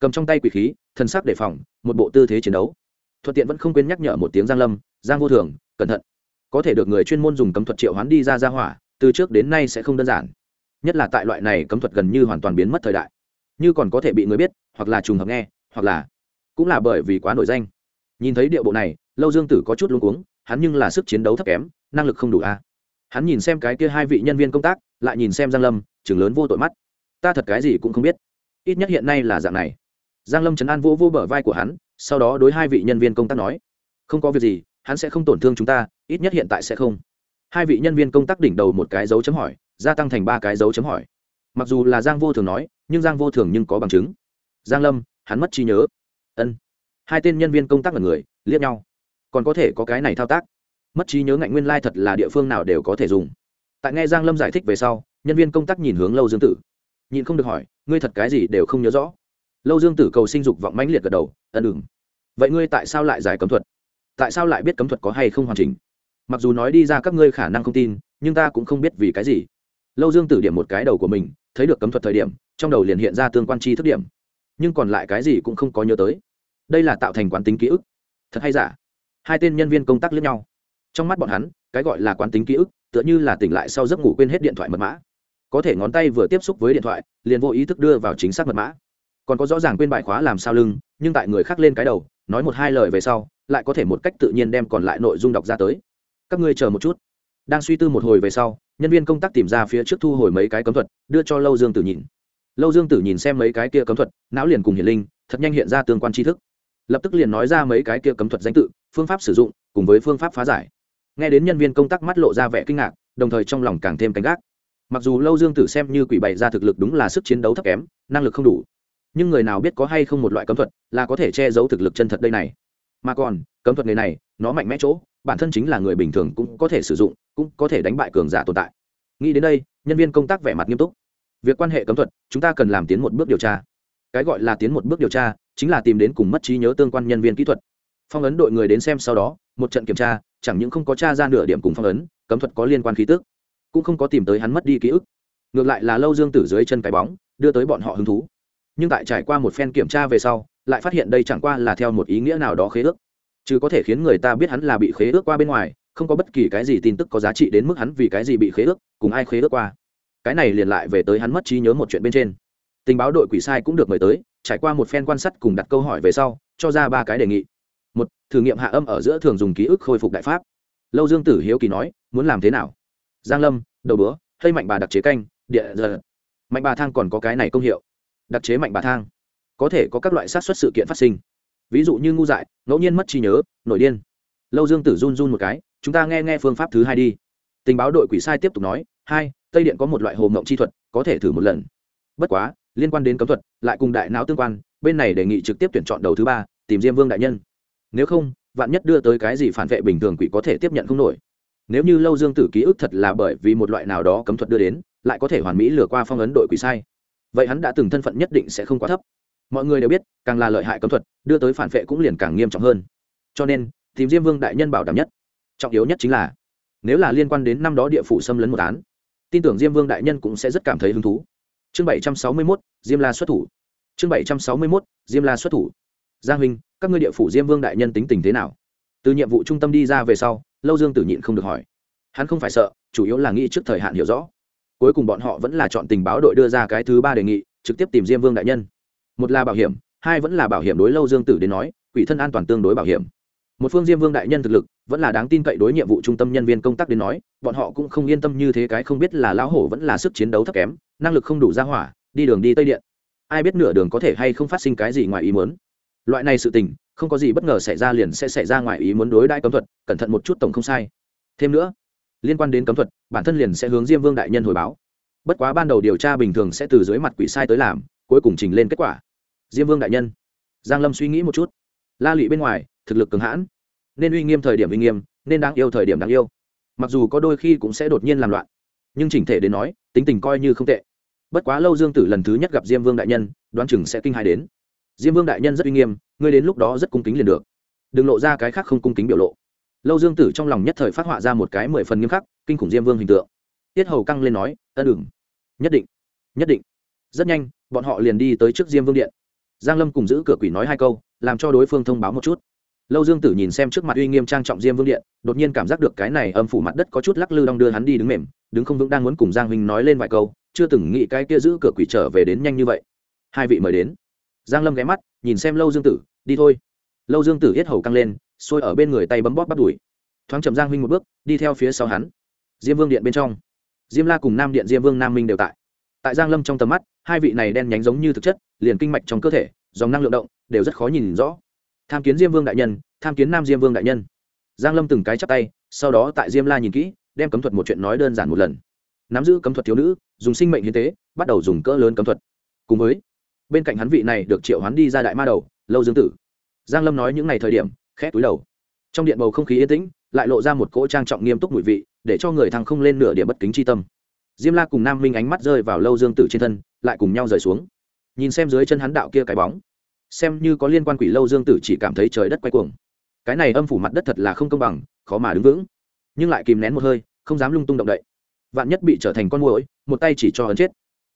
Speaker 1: Cầm trong tay quỷ khí, thân sắc đề phòng, một bộ tư thế chiến đấu. Thuận tiện vẫn không quên nhắc nhở một tiếng giang lâm, giang vô thường, cẩn thận. Có thể được người chuyên môn dùng cấm thuật triệu hoán đi ra ra hỏa, từ trước đến nay sẽ không đơn giản. Nhất là tại loại này cấm thuật gần như hoàn toàn biến mất thời đại. Như còn có thể bị người biết hoặc là trùng hợp nghe, hoặc là cũng là bởi vì quá nổi danh. Nhìn thấy điệu bộ này, lâu dương tử có chút luống cuống, hắn nhưng là sức chiến đấu thấp kém, năng lực không đủ a. À. hắn nhìn xem cái kia hai vị nhân viên công tác, lại nhìn xem giang lâm chừng lớn vô tội mắt. Ta thật cái gì cũng không biết. Ít nhất hiện nay là dạng này. Giang lâm chấn an vô vô bờ vai của hắn, sau đó đối hai vị nhân viên công tác nói, không có việc gì, hắn sẽ không tổn thương chúng ta, ít nhất hiện tại sẽ không. Hai vị nhân viên công tác đỉnh đầu một cái dấu chấm hỏi, gia tăng thành ba cái dấu chấm hỏi. Mặc dù là giang vô thường nói, nhưng giang vô thường nhưng có bằng chứng giang lâm, hắn mất trí nhớ. Ân. Hai tên nhân viên công tác là người, liếc nhau. Còn có thể có cái này thao tác. Mất trí nhớ ngạnh nguyên lai thật là địa phương nào đều có thể dùng. Tại nghe giang lâm giải thích về sau, nhân viên công tác nhìn hướng lâu dương tử. Nhìn không được hỏi, ngươi thật cái gì đều không nhớ rõ. Lâu dương tử cầu sinh dục vọng mãnh liệt gật đầu, ân ừng vậy ngươi tại sao lại giải cấm thuật? Tại sao lại biết cấm thuật có hay không hoàn chỉnh? Mặc dù nói đi ra các ngươi khả năng không tin, nhưng ta cũng không biết vì cái gì. Lâu dương tử điểm một cái đầu của mình, thấy được cấm thuật thời điểm, trong đầu liền hiện ra tương quan chi thức điểm nhưng còn lại cái gì cũng không có nhớ tới. Đây là tạo thành quán tính ký ức. Thật hay giả? Hai tên nhân viên công tác lẫn nhau. Trong mắt bọn hắn, cái gọi là quán tính ký ức, tựa như là tỉnh lại sau giấc ngủ quên hết điện thoại mật mã. Có thể ngón tay vừa tiếp xúc với điện thoại, liền vô ý thức đưa vào chính xác mật mã. Còn có rõ ràng quên bài khóa làm sao lưng, nhưng tại người khác lên cái đầu, nói một hai lời về sau, lại có thể một cách tự nhiên đem còn lại nội dung đọc ra tới. Các ngươi chờ một chút. Đang suy tư một hồi về sau, nhân viên công tác tìm ra phía trước thu hồi mấy cái cấm thuật, đưa cho lâu dương tử nhìn lâu dương tử nhìn xem mấy cái kia cấm thuật, não liền cùng hiển linh, thật nhanh hiện ra tương quan tri thức. Lập tức liền nói ra mấy cái kia cấm thuật danh tự, phương pháp sử dụng, cùng với phương pháp phá giải. Nghe đến nhân viên công tác mắt lộ ra vẻ kinh ngạc, đồng thời trong lòng càng thêm canh gác mặc dù lâu dương tử xem như quỷ bày ra thực lực đúng là sức chiến đấu thấp kém, năng lực không đủ, nhưng người nào biết có hay không một loại cấm thuật là có thể che giấu thực lực chân thật đây này. Mà còn, cấm thuật người này, nó mạnh mẽ chỗ, bản thân chính là người bình thường cũng có thể sử dụng, cũng có thể đánh bại cường giả tồn tại. Nghĩ đến đây, nhân viên công tác vẻ mặt nghiêm túc việc quan hệ cấm thuật, chúng ta cần làm tiến một bước điều tra. Cái gọi là tiến một bước điều tra, chính là tìm đến cùng mất trí nhớ tương quan nhân viên kỹ thuật. Phong ấn đội người đến xem sau đó, một trận kiểm tra, chẳng những không có t r a ra nửa điểm cùng phong ấn, cấm thuật có liên quan khí tức, cũng không có tìm tới hắn mất đi ký ức. Ngược lại là lâu dương tử dưới chân cái bóng, đưa tới bọn họ hứng thú. Nhưng tại trải qua một phen kiểm tra về sau, lại phát hiện đây chẳng qua là theo một ý nghĩa nào đó khế ước. Chứ có thể khiến người ta biết hắn là bị khế ước qua bên ngoài, không có bất kỳ cái gì tin tức có giá trị đến mức hắn vì cái gì bị khế ước, cùng ai khế ước qua cái này liền lại về tới hắn mất trí nhớ một chuyện bên trên. Tình báo đội quỷ sai cũng được mời tới, trải qua một phen quan sát cùng đặt câu hỏi về sau, cho ra ba cái đề nghị. Một, thử nghiệm hạ âm ở giữa thường dùng ký ức khôi phục đại pháp. Lâu dương tử hiếu kỳ nói, muốn làm thế nào? Giang lâm, đầu bữa hay mạnh bà đặc chế canh, địa giờ. Mạnh bà thang còn có cái này công hiệu. Đặc chế mạnh bà thang. Có thể có các loại sát xuất sự kiện phát sinh. Ví dụ như ngu dại, ngẫu nhiên mất trí nhớ, nổi điên. Lâu dương tử run run một cái, chúng ta nghe nghe phương pháp thứ hai đi tình báo đội quỷ sai tiếp tục nói, hai, tây điện có một loại hồ mộng chi thuật, có thể thử một lần. Bất quá, liên quan đến cấm thuật, lại cùng đại não tương quan, bên này đề nghị trực tiếp tuyển chọn đầu thứ ba, tìm diêm vương đại nhân. Nếu không, vạn nhất đưa tới cái gì phản vệ bình thường quỷ có thể tiếp nhận không nổi. Nếu như lâu dương tử ký ức thật là bởi vì một loại nào đó cấm thuật đưa đến, lại có thể hoàn mỹ lừa qua phong ấn đội quỷ sai. Vậy hắn đã từng thân phận nhất định sẽ không quá thấp. Mọi người đều biết, càng là lợi hại cấm thuật, đưa tới phản vệ cũng liền càng nghiêm trọng hơn. Cho nên, tìm diêm vương đại nhân bảo đảm nhất. Trọng yếu nhất chính là nếu là liên quan đến năm đó địa phủ xâm lấn một án, tin tưởng diêm vương đại nhân cũng sẽ rất cảm thấy hứng thú. Chương bảy trăm sáu mươi mốt, diêm la xuất thủ. Chương bảy trăm sáu mươi mốt, diêm la xuất thủ. Giang huynh, các ngươi địa phủ diêm vương đại nhân tính tình thế nào? Từ nhiệm vụ trung tâm đi ra về sau, lâu dương tử nhịn không được hỏi. Hắn không phải sợ, chủ yếu là nghĩ trước thời hạn hiểu rõ. Cuối cùng bọn họ vẫn là chọn tình báo đội đưa ra cái thứ ba đề nghị, trực tiếp tìm diêm vương đại nhân. Một là bảo hiểm, hai vẫn là bảo hiểm đối lâu dương tử đến nói, quỷ thân an toàn tương đối bảo hiểm. Một phương diêm vương đại nhân thực lực vẫn là đáng tin cậy đối nhiệm vụ trung tâm nhân viên công tác đến nói, bọn họ cũng không yên tâm như thế cái không biết là lão hổ vẫn là sức chiến đấu thấp kém, năng lực không đủ ra hỏa, đi đường đi tây điện. Ai biết nửa đường có thể hay không phát sinh cái gì ngoài ý muốn. Loại này sự tình, không có gì bất ngờ xảy ra liền sẽ xảy ra ngoài ý muốn đối đại cấm thuật, cẩn thận một chút tổng không sai. Thêm nữa, liên quan đến cấm thuật, bản thân liền sẽ hướng diêm vương đại nhân hồi báo. Bất quá ban đầu điều tra bình thường sẽ từ dưới mặt quỷ sai tới làm, cuối cùng trình lên kết quả. Diêm vương đại nhân, giang lâm suy nghĩ một chút. La lụy bên ngoài, thực lực cường hãn nên uy nghiêm thời điểm uy nghiêm, nên đáng yêu thời điểm đáng yêu. Mặc dù có đôi khi cũng sẽ đột nhiên làm loạn, nhưng chỉnh thể đến nói, tính tình coi như không tệ. Bất quá lâu dương tử lần thứ nhất gặp diêm vương đại nhân, đoán chừng sẽ kinh hài đến. Diêm vương đại nhân rất uy nghiêm, ngươi đến lúc đó rất cung kính liền được. Đừng lộ ra cái khác không cung kính biểu lộ. Lâu dương tử trong lòng nhất thời phát họa ra một cái mười phần nghiêm khắc, kinh khủng diêm vương hình tượng. Tiết hầu căng lên nói, ân đừng nhất định nhất định. Rất nhanh, bọn họ liền đi tới trước diêm vương điện. Giang lâm cùng giữ cửa quỷ nói hai câu, làm cho đối phương thông báo một chút lâu dương tử nhìn xem trước mặt uy nghiêm trang trọng diêm vương điện, đột nhiên cảm giác được cái này âm phủ mặt đất có chút lắc lư đong đưa hắn đi đứng mềm, đứng không vững đang muốn cùng giang huynh nói lên vài câu, chưa từng nghĩ cái kia giữ cửa quỷ trở về đến nhanh như vậy. Hai vị mời đến. Giang lâm ghé mắt, nhìn xem lâu dương tử, đi thôi. Lâu dương tử hết hầu căng lên xôi ở bên người tay bấm bóp bắt đuổi thoáng chậm giang huynh một bước, đi theo phía sau hắn. Diêm vương điện bên trong. Diêm la cùng nam điện, diêm vương nam minh đều tại. Tại giang lâm trong tầm mắt, hai vị này đen nhánh giống như thực chất, liền kinh mạch trong cơ thể, dòng năng lượng động, đều rất khó nhìn rõ tham kiến diêm vương đại nhân, tham kiến nam diêm vương đại nhân. Giang lâm từng cái chắp tay, sau đó tại diêm la nhìn kỹ, đem cấm thuật một chuyện nói đơn giản một lần. Nắm giữ cấm thuật thiếu nữ, dùng sinh mệnh hiến tế, bắt đầu dùng cỡ lớn cấm thuật. Cùng với, bên cạnh hắn vị này được triệu hắn đi ra đại ma đầu, lâu dương tử. Giang lâm nói những ngày thời điểm, khẽ túi đầu. Trong điện bầu không khí yên tĩnh, lại lộ ra một cỗ trang trọng nghiêm túc mùi vị, để cho người thằng không lên nửa điểm bất kính chi tâm. Diêm la cùng nam minh ánh mắt rơi vào lâu dương tử trên thân, lại cùng nhau rời xuống. Nhìn xem dưới chân hắn đạo kia cái bóng xem như có liên quan quỷ lâu dương tử chỉ cảm thấy trời đất quay cuồng. Cái này âm phủ mặt đất thật là không công bằng, khó mà đứng vững. Nhưng lại kìm nén một hơi, không dám lung tung động đậy. Vạn nhất bị trở thành con muỗi, một tay chỉ cho ấn chết.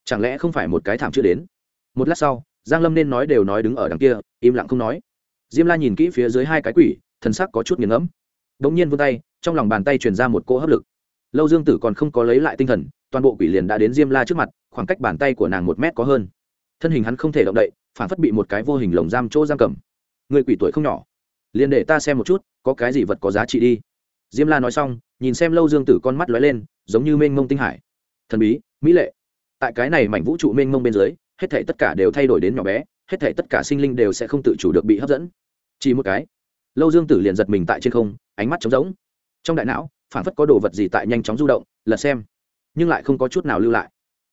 Speaker 1: Chẳng lẽ không phải một cái thảm chưa đến? Một lát sau, giang lâm nên nói đều nói đứng ở đằng kia, im lặng không nói. Diêm la nhìn kỹ phía dưới hai cái quỷ, thần sắc có chút nghiền ngẫm. Bỗng nhiên vươn tay, trong lòng bàn tay truyền ra một cỗ hấp lực. Lâu dương tử còn không có lấy lại tinh thần, toàn bộ quỷ liền đã đến diêm la trước mặt, khoảng cách bàn tay của nàng một mét có hơn. Thân hình hắn không thể động đậy phản phất bị một cái vô hình lồng giam chỗ giam cầm. Người quỷ tuổi không nhỏ. Liền để ta xem một chút, có cái gì vật có giá trị đi. Diêm la nói xong, nhìn xem lâu dương tử con mắt lóe lên, giống như mênh mông tinh hải. Thần bí, mỹ lệ. Tại cái này mảnh vũ trụ mênh mông bên dưới, hết thể tất cả đều thay đổi đến nhỏ bé, hết thể tất cả sinh linh đều sẽ không tự chủ được bị hấp dẫn. Chỉ một cái. Lâu dương tử liền giật mình tại trên không, ánh mắt trống rỗng. Trong đại não phản phất có đồ vật gì tại nhanh chóng du động, lật xem. Nhưng lại không có chút nào lưu lại.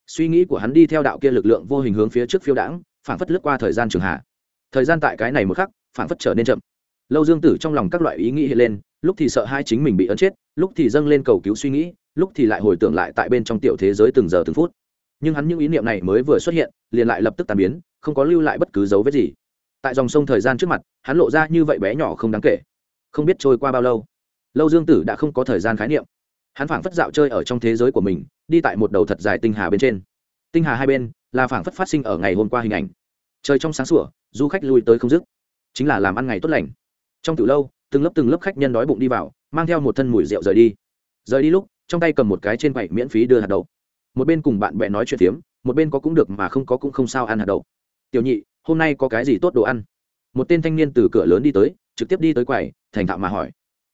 Speaker 1: Suy nghĩ của hắn đi theo đạo kia lực lượng vô hình hướng phía trước phiêu đãng phản phất lướt qua thời gian trường hạ. Thời gian tại cái này một khắc phản phất trở nên chậm. Lâu dương tử trong lòng các loại ý nghĩ hiện lên, lúc thì sợ hai chính mình bị ấn chết, lúc thì dâng lên cầu cứu suy nghĩ, lúc thì lại hồi tưởng lại tại bên trong tiểu thế giới từng giờ từng phút. Nhưng hắn những ý niệm này mới vừa xuất hiện, liền lại lập tức tàn biến, không có lưu lại bất cứ dấu vết gì. Tại dòng sông thời gian trước mặt, hắn lộ ra như vậy bé nhỏ không đáng kể. Không biết trôi qua bao lâu lâu dương tử đã không có thời gian khái niệm. Hắn phảng phất dạo chơi ở trong thế giới của mình, đi tại một đầu thật dài tinh hà bên trên. Tinh hà hai bên là phảng phất phát sinh ở ngày hôm qua hình ảnh trời trong sáng sủa, du khách lui tới không dứt. Chính là làm ăn ngày tốt lành. Trong từ lâu, từng lớp từng lớp khách nhân đói bụng đi vào, mang theo một thân mùi rượu rời đi. Rời đi lúc, trong tay cầm một cái trên quầy miễn phí đưa hạt đậu. Một bên cùng bạn bè nói chuyện phiếm, một bên có cũng được mà không có cũng không sao ăn hạt đậu. Tiểu nhị, hôm nay có cái gì tốt đồ ăn? Một tên thanh niên từ cửa lớn đi tới, trực tiếp đi tới quầy, thành thạo mà hỏi.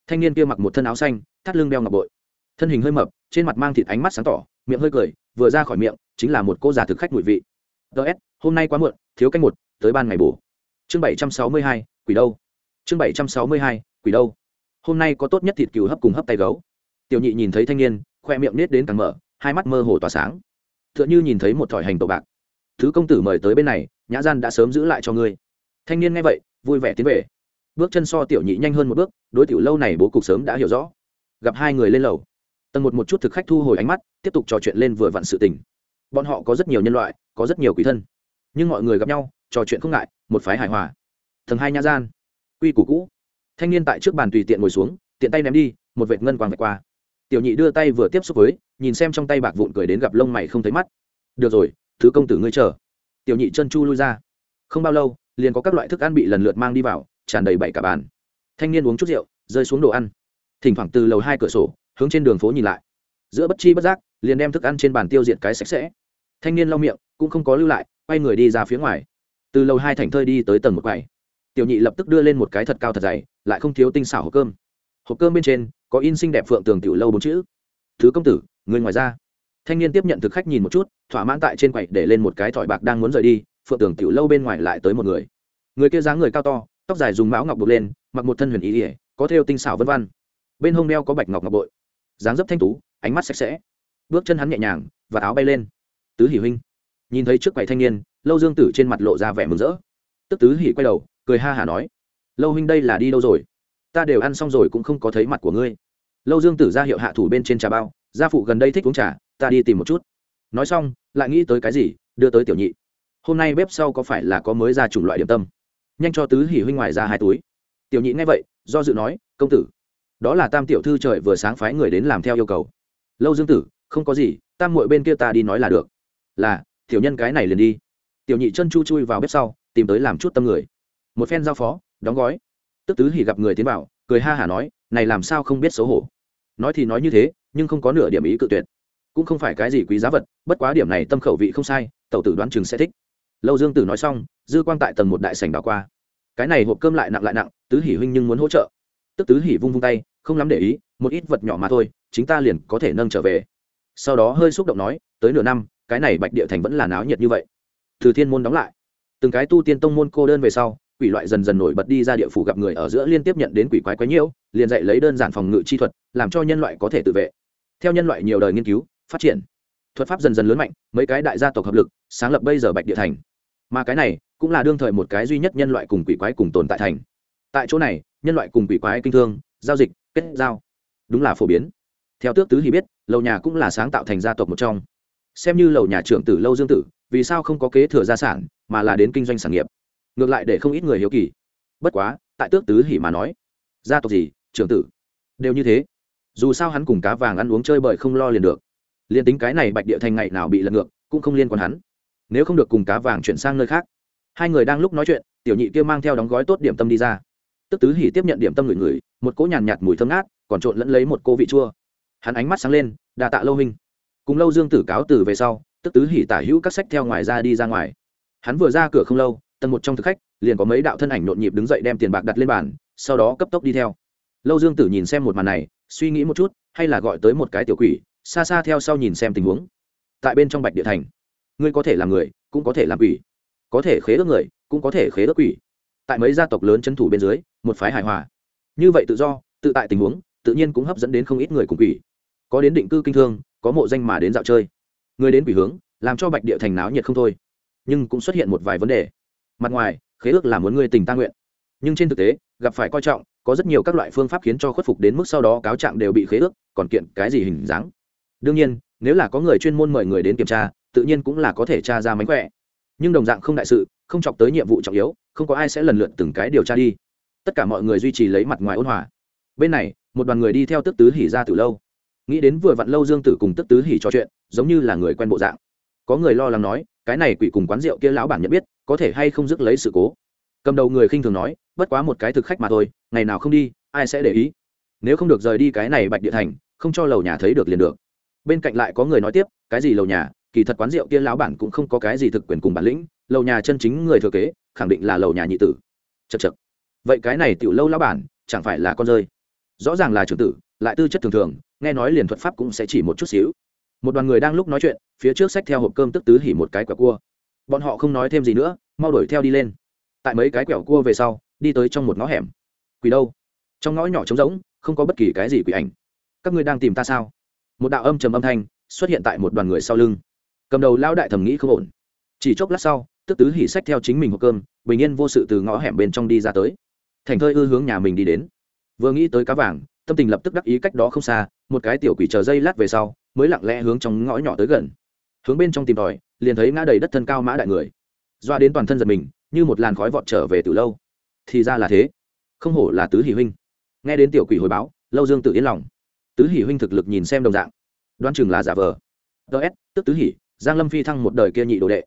Speaker 1: Thanh niên kia mặc một thân áo xanh, thắt lưng đeo ngọc bội. Thân hình hơi mập, trên mặt mang thịt ánh mắt sáng tỏ, miệng hơi cười, vừa ra khỏi miệng, chính là một cô già thực khách mùi vị. Ts hôm nay quá muộn thiếu canh một, tới ban ngày bổ. Chương bảy trăm sáu mươi hai, quỷ đâu? Chương bảy trăm sáu mươi hai, quỷ đâu? Hôm nay có tốt nhất thịt cừu hấp cùng hấp tay gấu. Tiểu nhị nhìn thấy thanh niên, khoe miệng nết đến càng mở, hai mắt mơ hồ tỏa sáng. T h ư ợ n h ư nhìn thấy một thỏi hành tổ bạc. Thứ công tử mời tới bên này, nhã gian đã sớm giữ lại cho ngươi. Thanh niên nghe vậy, vui vẻ tiến về. Bước chân so tiểu nhị nhanh hơn một bước, đối tiểu lâu này bố cục sớm đã hiểu rõ. Gặp hai người lên lầu. Tầng một một chút thực khách thu hồi ánh mắt, tiếp tục trò chuyện lên vừa vặn sự tình. Bọn họ có rất nhiều nhân loại, có rất nhiều quỷ thân nhưng mọi người gặp nhau, trò chuyện không ngại, một phái hài hòa. Thần hai nha gian, quy củ cũ. Thanh niên tại trước bàn tùy tiện ngồi xuống, tiện tay ném đi, một vệt ngân quang vạch qua. Tiểu nhị đưa tay vừa tiếp xúc với, nhìn xem trong tay bạc vụn cười đến gặp lông mày không thấy mắt. Được rồi, thứ công tử ngươi chờ. Tiểu nhị chân chu lui ra. Không bao lâu, liền có các loại thức ăn bị lần lượt mang đi vào, tràn đầy bảy cả bàn. Thanh niên uống chút rượu, rơi xuống đồ ăn. Thỉnh thoảng từ lầu hai cửa sổ, hướng trên đường phố nhìn lại. Giữa bất chi bất giác, liền đem thức ăn trên bàn tiêu diệt cái sạch sẽ. Thanh niên lau miệng, cũng không có lưu lại quay người đi ra phía ngoài. Từ lầu hai thành thơi đi tới tầng một quầy. Tiểu nhị lập tức đưa lên một cái thật cao thật dày, lại không thiếu tinh xảo hộp cơm. Hộp cơm bên trên có in xinh đẹp phượng tường tiểu lâu bốn chữ. Thứ công tử, người ngoài ra. Thanh niên tiếp nhận thực khách nhìn một chút, thỏa mãn tại trên quầy để lên một cái thỏi bạc đang muốn rời đi, phượng tường tiểu lâu bên ngoài lại tới một người. Người kia dáng người cao to, tóc dài dùng máu ngọc buộc lên, mặc một thân huyền ý ỉa, có thêu tinh xảo vân văn bên hông đeo có bạch ngọc ngọc bội. Dáng dấp thanh tú, ánh mắt sạch sẽ. Bước chân hắn nhẹ nhàng và áo bay lên. Tứ hỷ huynh nhìn thấy trước quầy thanh niên, lâu dương tử trên mặt lộ ra vẻ mừng rỡ. Tức tứ hỉ quay đầu, cười ha hả nói, lâu huynh đây là đi đâu rồi? Ta đều ăn xong rồi cũng không có thấy mặt của ngươi. Lâu dương tử ra hiệu hạ thủ bên trên trà bao, gia phụ gần đây thích uống trà, ta đi tìm một chút. Nói xong, lại nghĩ tới cái gì, đưa tới tiểu nhị, hôm nay bếp sau có phải là có mới ra chủng loại điểm tâm? Nhanh cho tứ hỉ huynh ngoài ra hai túi. Tiểu nhị nghe vậy, do dự nói, công tử, đó là tam tiểu thư trời vừa sáng phái người đến làm theo yêu cầu. Lâu dương tử, không có gì, tam muội bên kia ta đi nói là được. Là tiểu nhân cái này liền đi. Tiểu nhị chân chu chui vào bếp sau, tìm tới làm chút tâm người. Một phen giao phó, đóng gói. Tức tứ hỉ gặp người tiến vào, cười ha hả nói, này làm sao không biết xấu hổ? Nói thì nói như thế, nhưng không có nửa điểm ý cự tuyệt. Cũng không phải cái gì quý giá vật, bất quá điểm này tâm khẩu vị không sai, tẩu tử đoán chừng sẽ thích. Lâu dương tử nói xong, dư quang tại tầng một đại sảnh đảo qua. Cái này hộp cơm lại nặng lại nặng, tứ hỉ huynh nhưng muốn hỗ trợ. Tức tứ hỉ vung vung tay, không lắm để ý, một ít vật nhỏ mà thôi, chính ta liền có thể nâng trở về. Sau đó hơi xúc động nói, tới nửa năm cái này bạch địa thành vẫn là náo nhiệt như vậy. Từ thiên môn đóng lại. Từng cái tu tiên tông môn cô đơn về sau, quỷ loại dần dần nổi bật đi ra địa phủ gặp người ở giữa liên tiếp nhận đến quỷ quái quái nhiễu, liền dạy lấy đơn giản phòng ngự chi thuật, làm cho nhân loại có thể tự vệ. Theo nhân loại nhiều đời nghiên cứu, phát triển, thuật pháp dần dần lớn mạnh, mấy cái đại gia tộc hợp lực, sáng lập bây giờ bạch địa thành. Mà cái này cũng là đương thời một cái duy nhất nhân loại cùng quỷ quái cùng tồn tại thành. Tại chỗ này, nhân loại cùng quỷ quái kinh thương, giao dịch, kết giao, đúng là phổ biến. Theo tước tứ thì biết, lầu nhà cũng là sáng tạo thành gia tộc một trong xem như lầu nhà trưởng tử lâu dương tử, vì sao không có kế thừa gia sản, mà là đến kinh doanh sản nghiệp? Ngược lại để không ít người hiếu kỳ. Bất quá, tại tước tứ hỉ mà nói, gia tộc gì, trưởng tử? Đều như thế. Dù sao hắn cùng cá vàng ăn uống chơi bời không lo liền được. Liền tính cái này bạch địa thành ngày nào bị lật ngược, cũng không liên quan hắn. Nếu không được cùng cá vàng chuyển sang nơi khác. Hai người đang lúc nói chuyện, tiểu nhị kia mang theo đóng gói tốt điểm tâm đi ra. Tức tứ hỉ tiếp nhận điểm tâm người người một cỗ nhàn nhạt mùi thơm ngát, còn trộn lẫn lấy một cô vị chua. Hắn ánh mắt sáng lên đà tạ lâu hình cùng lâu dương tử cáo từ về sau, tức tứ hỉ tả hữu các sách theo ngoài ra đi ra ngoài. Hắn vừa ra cửa không lâu, tầng một trong thực khách, liền có mấy đạo thân ảnh nhộn nhịp đứng dậy đem tiền bạc đặt lên bàn, sau đó cấp tốc đi theo. Lâu dương tử nhìn xem một màn này, suy nghĩ một chút, hay là gọi tới một cái tiểu quỷ, xa xa theo sau nhìn xem tình huống. Tại bên trong bạch địa thành, ngươi có thể làm người, cũng có thể làm quỷ. Có thể khế ước người, cũng có thể khế ước quỷ. Tại mấy gia tộc lớn c thủ bên dưới, một phái hài hòa. Như vậy tự do, tự tại tình huống, tự nhiên cũng hấp dẫn đến không ít người cùng quỷ. Có đến định cư kinh thương có mộ danh mà đến dạo chơi. Người đến quỷ hướng, làm cho bạch địa thành náo nhiệt không thôi. Nhưng cũng xuất hiện một vài vấn đề. Mặt ngoài, khế ước là muốn ngươi tình ta nguyện. Nhưng trên thực tế, gặp phải coi trọng, có rất nhiều các loại phương pháp khiến cho khuất phục đến mức sau đó cáo trạng đều bị khế ước, còn kiện cái gì hình dáng. Đương nhiên, nếu là có người chuyên môn mời người đến kiểm tra, tự nhiên cũng là có thể tra ra mánh khỏe. Nhưng đồng dạng không đại sự, không chọc tới nhiệm vụ trọng yếu, không có ai sẽ lần lượt từng cái điều tra đi. Tất cả mọi người duy trì lấy mặt ngoài ôn hòa. Bên này, một đoàn người đi theo tức tứ hỉ ra từ lâu nghĩ đến vừa vặn lâu dương tử cùng tức tứ hỉ trò chuyện, giống như là người quen bộ dạng. Có người lo lắng nói, cái này quỷ cùng quán rượu kia lão bản nhận biết, có thể hay không dứt lấy sự cố? Cầm đầu người khinh thường nói, bất quá một cái thực khách mà thôi, ngày nào không đi, ai sẽ để ý? Nếu không được rời đi cái này bạch địa thành, không cho lầu nhà thấy được liền được. Bên cạnh lại có người nói tiếp, cái gì lầu nhà? Kỳ thật quán rượu kia lão bản cũng không có cái gì thực quyền cùng bản lĩnh, lầu nhà chân chính người thừa kế, khẳng định là lầu nhà nhị tử. Chật chật vậy cái này tiểu lâu lão bản, chẳng phải là con rơi? Rõ ràng là trưởng tử, lại tư chất thường thường nghe nói liền thuật pháp cũng sẽ chỉ một chút xíu. Một đoàn người đang lúc nói chuyện, phía trước xách theo hộp cơm tức tứ hỉ một cái quẹo cua. Bọn họ không nói thêm gì nữa, mau đuổi theo đi lên. Tại mấy cái quẹo cua về sau, đi tới trong một ngõ hẻm. Quỷ đâu? Trong ngõ nhỏ trống rỗng, không có bất kỳ cái gì quỷ ảnh. Các ngươi đang tìm ta sao? Một đạo âm trầm âm thanh xuất hiện tại một đoàn người sau lưng. Cầm đầu lao đại thầm nghĩ không ổn. Chỉ chốc lát sau, tức tứ hỉ sách theo chính mình hộp cơm, bình yên vô sự từ ngõ hẻm bên trong đi ra tới. Thành thơi ư hướng nhà mình đi đến. Vừa nghĩ tới cá vàng, tâm tình lập tức đắc ý cách đó không xa một cái tiểu quỷ chờ dây lát về sau, mới lặng lẽ hướng trong ngõ nhỏ tới gần. Hướng bên trong tìm tòi, liền thấy ngã đầy đất thân cao mã đại người. Doa đến toàn thân giật mình, như một làn khói vọt trở về từ lâu. Thì ra là thế. Không hổ là tứ hỷ huynh. Nghe đến tiểu quỷ hồi báo, lâu dương tự yên lòng. Tứ hỷ huynh thực lực nhìn xem đồng dạng. Đoan chừng là giả vờ. Ts tức tứ hỷ, giang lâm phi thăng một đời kia nhị đồ đệ.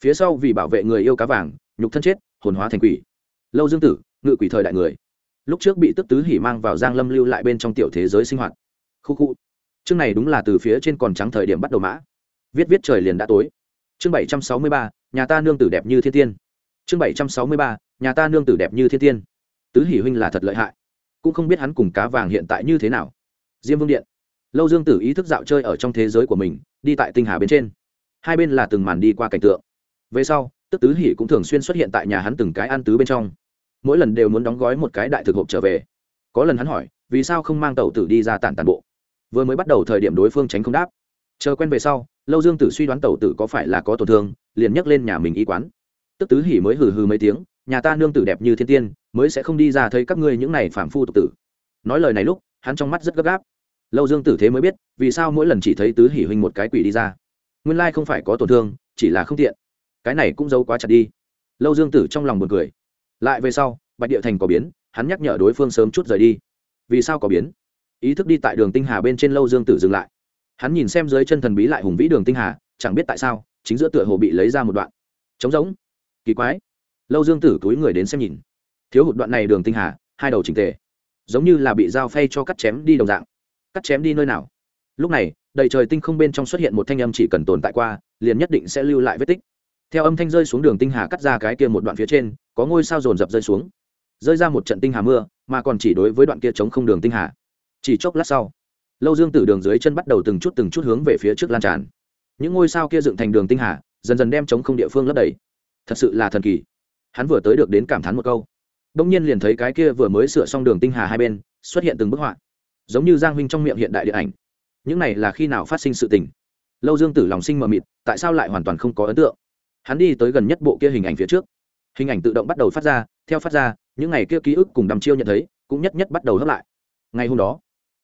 Speaker 1: Phía sau vì bảo vệ người yêu cá vàng, nhục thân chết, hồn hóa thành quỷ. Lâu dương tử, ngự quỷ thời đại người. Lúc trước bị tức tứ hỉ mang vào giang lâm lưu lại bên trong tiểu thế giới sinh hoạt khu khu. Chương này đúng là từ phía trên còn trắng thời điểm bắt đầu mã. Viết viết trời liền đã tối. Chương bảy trăm sáu mươi ba, nhà ta nương tử đẹp như thiên tiên. Chương bảy trăm sáu mươi ba, nhà ta nương tử đẹp như thiên tiên. Tứ hỷ huynh là thật lợi hại. Cũng không biết hắn cùng cá vàng hiện tại như thế nào. Diêm vương điện. Lâu dương tử ý thức dạo chơi ở trong thế giới của mình, đi tại tinh hà bên trên. Hai bên là từng màn đi qua cảnh tượng. Về sau, tức tứ hỷ cũng thường xuyên xuất hiện tại nhà hắn từng cái ăn tứ bên trong. Mỗi lần đều muốn đóng gói một cái đại thực hộp trở về. Có lần hắn hỏi, vì sao không mang tàu tử đi ra tản tàn bộ? Vừa mới bắt đầu thời điểm đối phương tránh không đáp. Chờ quen về sau, lâu dương tử suy đoán Tẩu tử có phải là có tổn thương, liền nhắc lên nhà mình y quán. Tức tứ hỉ mới hừ hừ mấy tiếng, nhà ta nương tử đẹp như thiên tiên, mới sẽ không đi ra thấy các ngươi những này phản phu tục tử. Nói lời này lúc, hắn trong mắt rất gấp gáp. Lâu dương tử thế mới biết, vì sao mỗi lần chỉ thấy tứ hỉ huynh một cái quỷ đi ra. Nguyên lai không phải có tổn thương, chỉ là không tiện. Cái này cũng giấu quá chặt đi. Lâu dương tử trong lòng buồn cười. Lại về sau, bạch địa thành có biến, hắn nhắc nhở đối phương sớm chút rời đi. Vì sao có biến? Ý thức đi tại đường tinh hà bên trên lâu dương tử dừng lại. Hắn nhìn xem dưới chân thần bí lại hùng vĩ đường tinh hà, chẳng biết tại sao, chính giữa tựa hồ bị lấy ra một đoạn. Trống rỗng. Kỳ quái. Lâu dương tử túi người đến xem nhìn. Thiếu hụt đoạn này đường tinh hà, hai đầu trình tề. Giống như là bị dao phay cho cắt chém đi đồng dạng. Cắt chém đi nơi nào? Lúc này, đầy trời tinh không bên trong xuất hiện một thanh âm chỉ cần tồn tại qua, liền nhất định sẽ lưu lại vết tích. Theo âm thanh rơi xuống đường tinh hà cắt ra cái kia một đoạn phía trên, có ngôi sao rồn rập rơi xuống. Rơi ra một trận tinh hà mưa, mà còn chỉ đối với đoạn kia chống không đường tinh hà chỉ chốc lát sau, lâu dương tử đường dưới chân bắt đầu từng chút từng chút hướng về phía trước lan tràn. Những ngôi sao kia dựng thành đường tinh hà, dần dần đem chống không địa phương lấp đầy. Thật sự là thần kỳ. Hắn vừa tới được đến cảm thán một câu. Đông nhiên liền thấy cái kia vừa mới sửa xong đường tinh hà hai bên, xuất hiện từng bức họa. Giống như giang huynh trong miệng hiện đại điện ảnh. Những này là khi nào phát sinh sự tình? Lâu dương tử lòng sinh mờ mịt, tại sao lại hoàn toàn không có ấn tượng? Hắn đi tới gần nhất bộ kia hình ảnh phía trước. Hình ảnh tự động bắt đầu phát ra, theo phát ra, những ngày kia ký ức cùng đăm chiêu nhận thấy, cũng nhất nhất bắt đầu hấp lại. Ngày hôm đó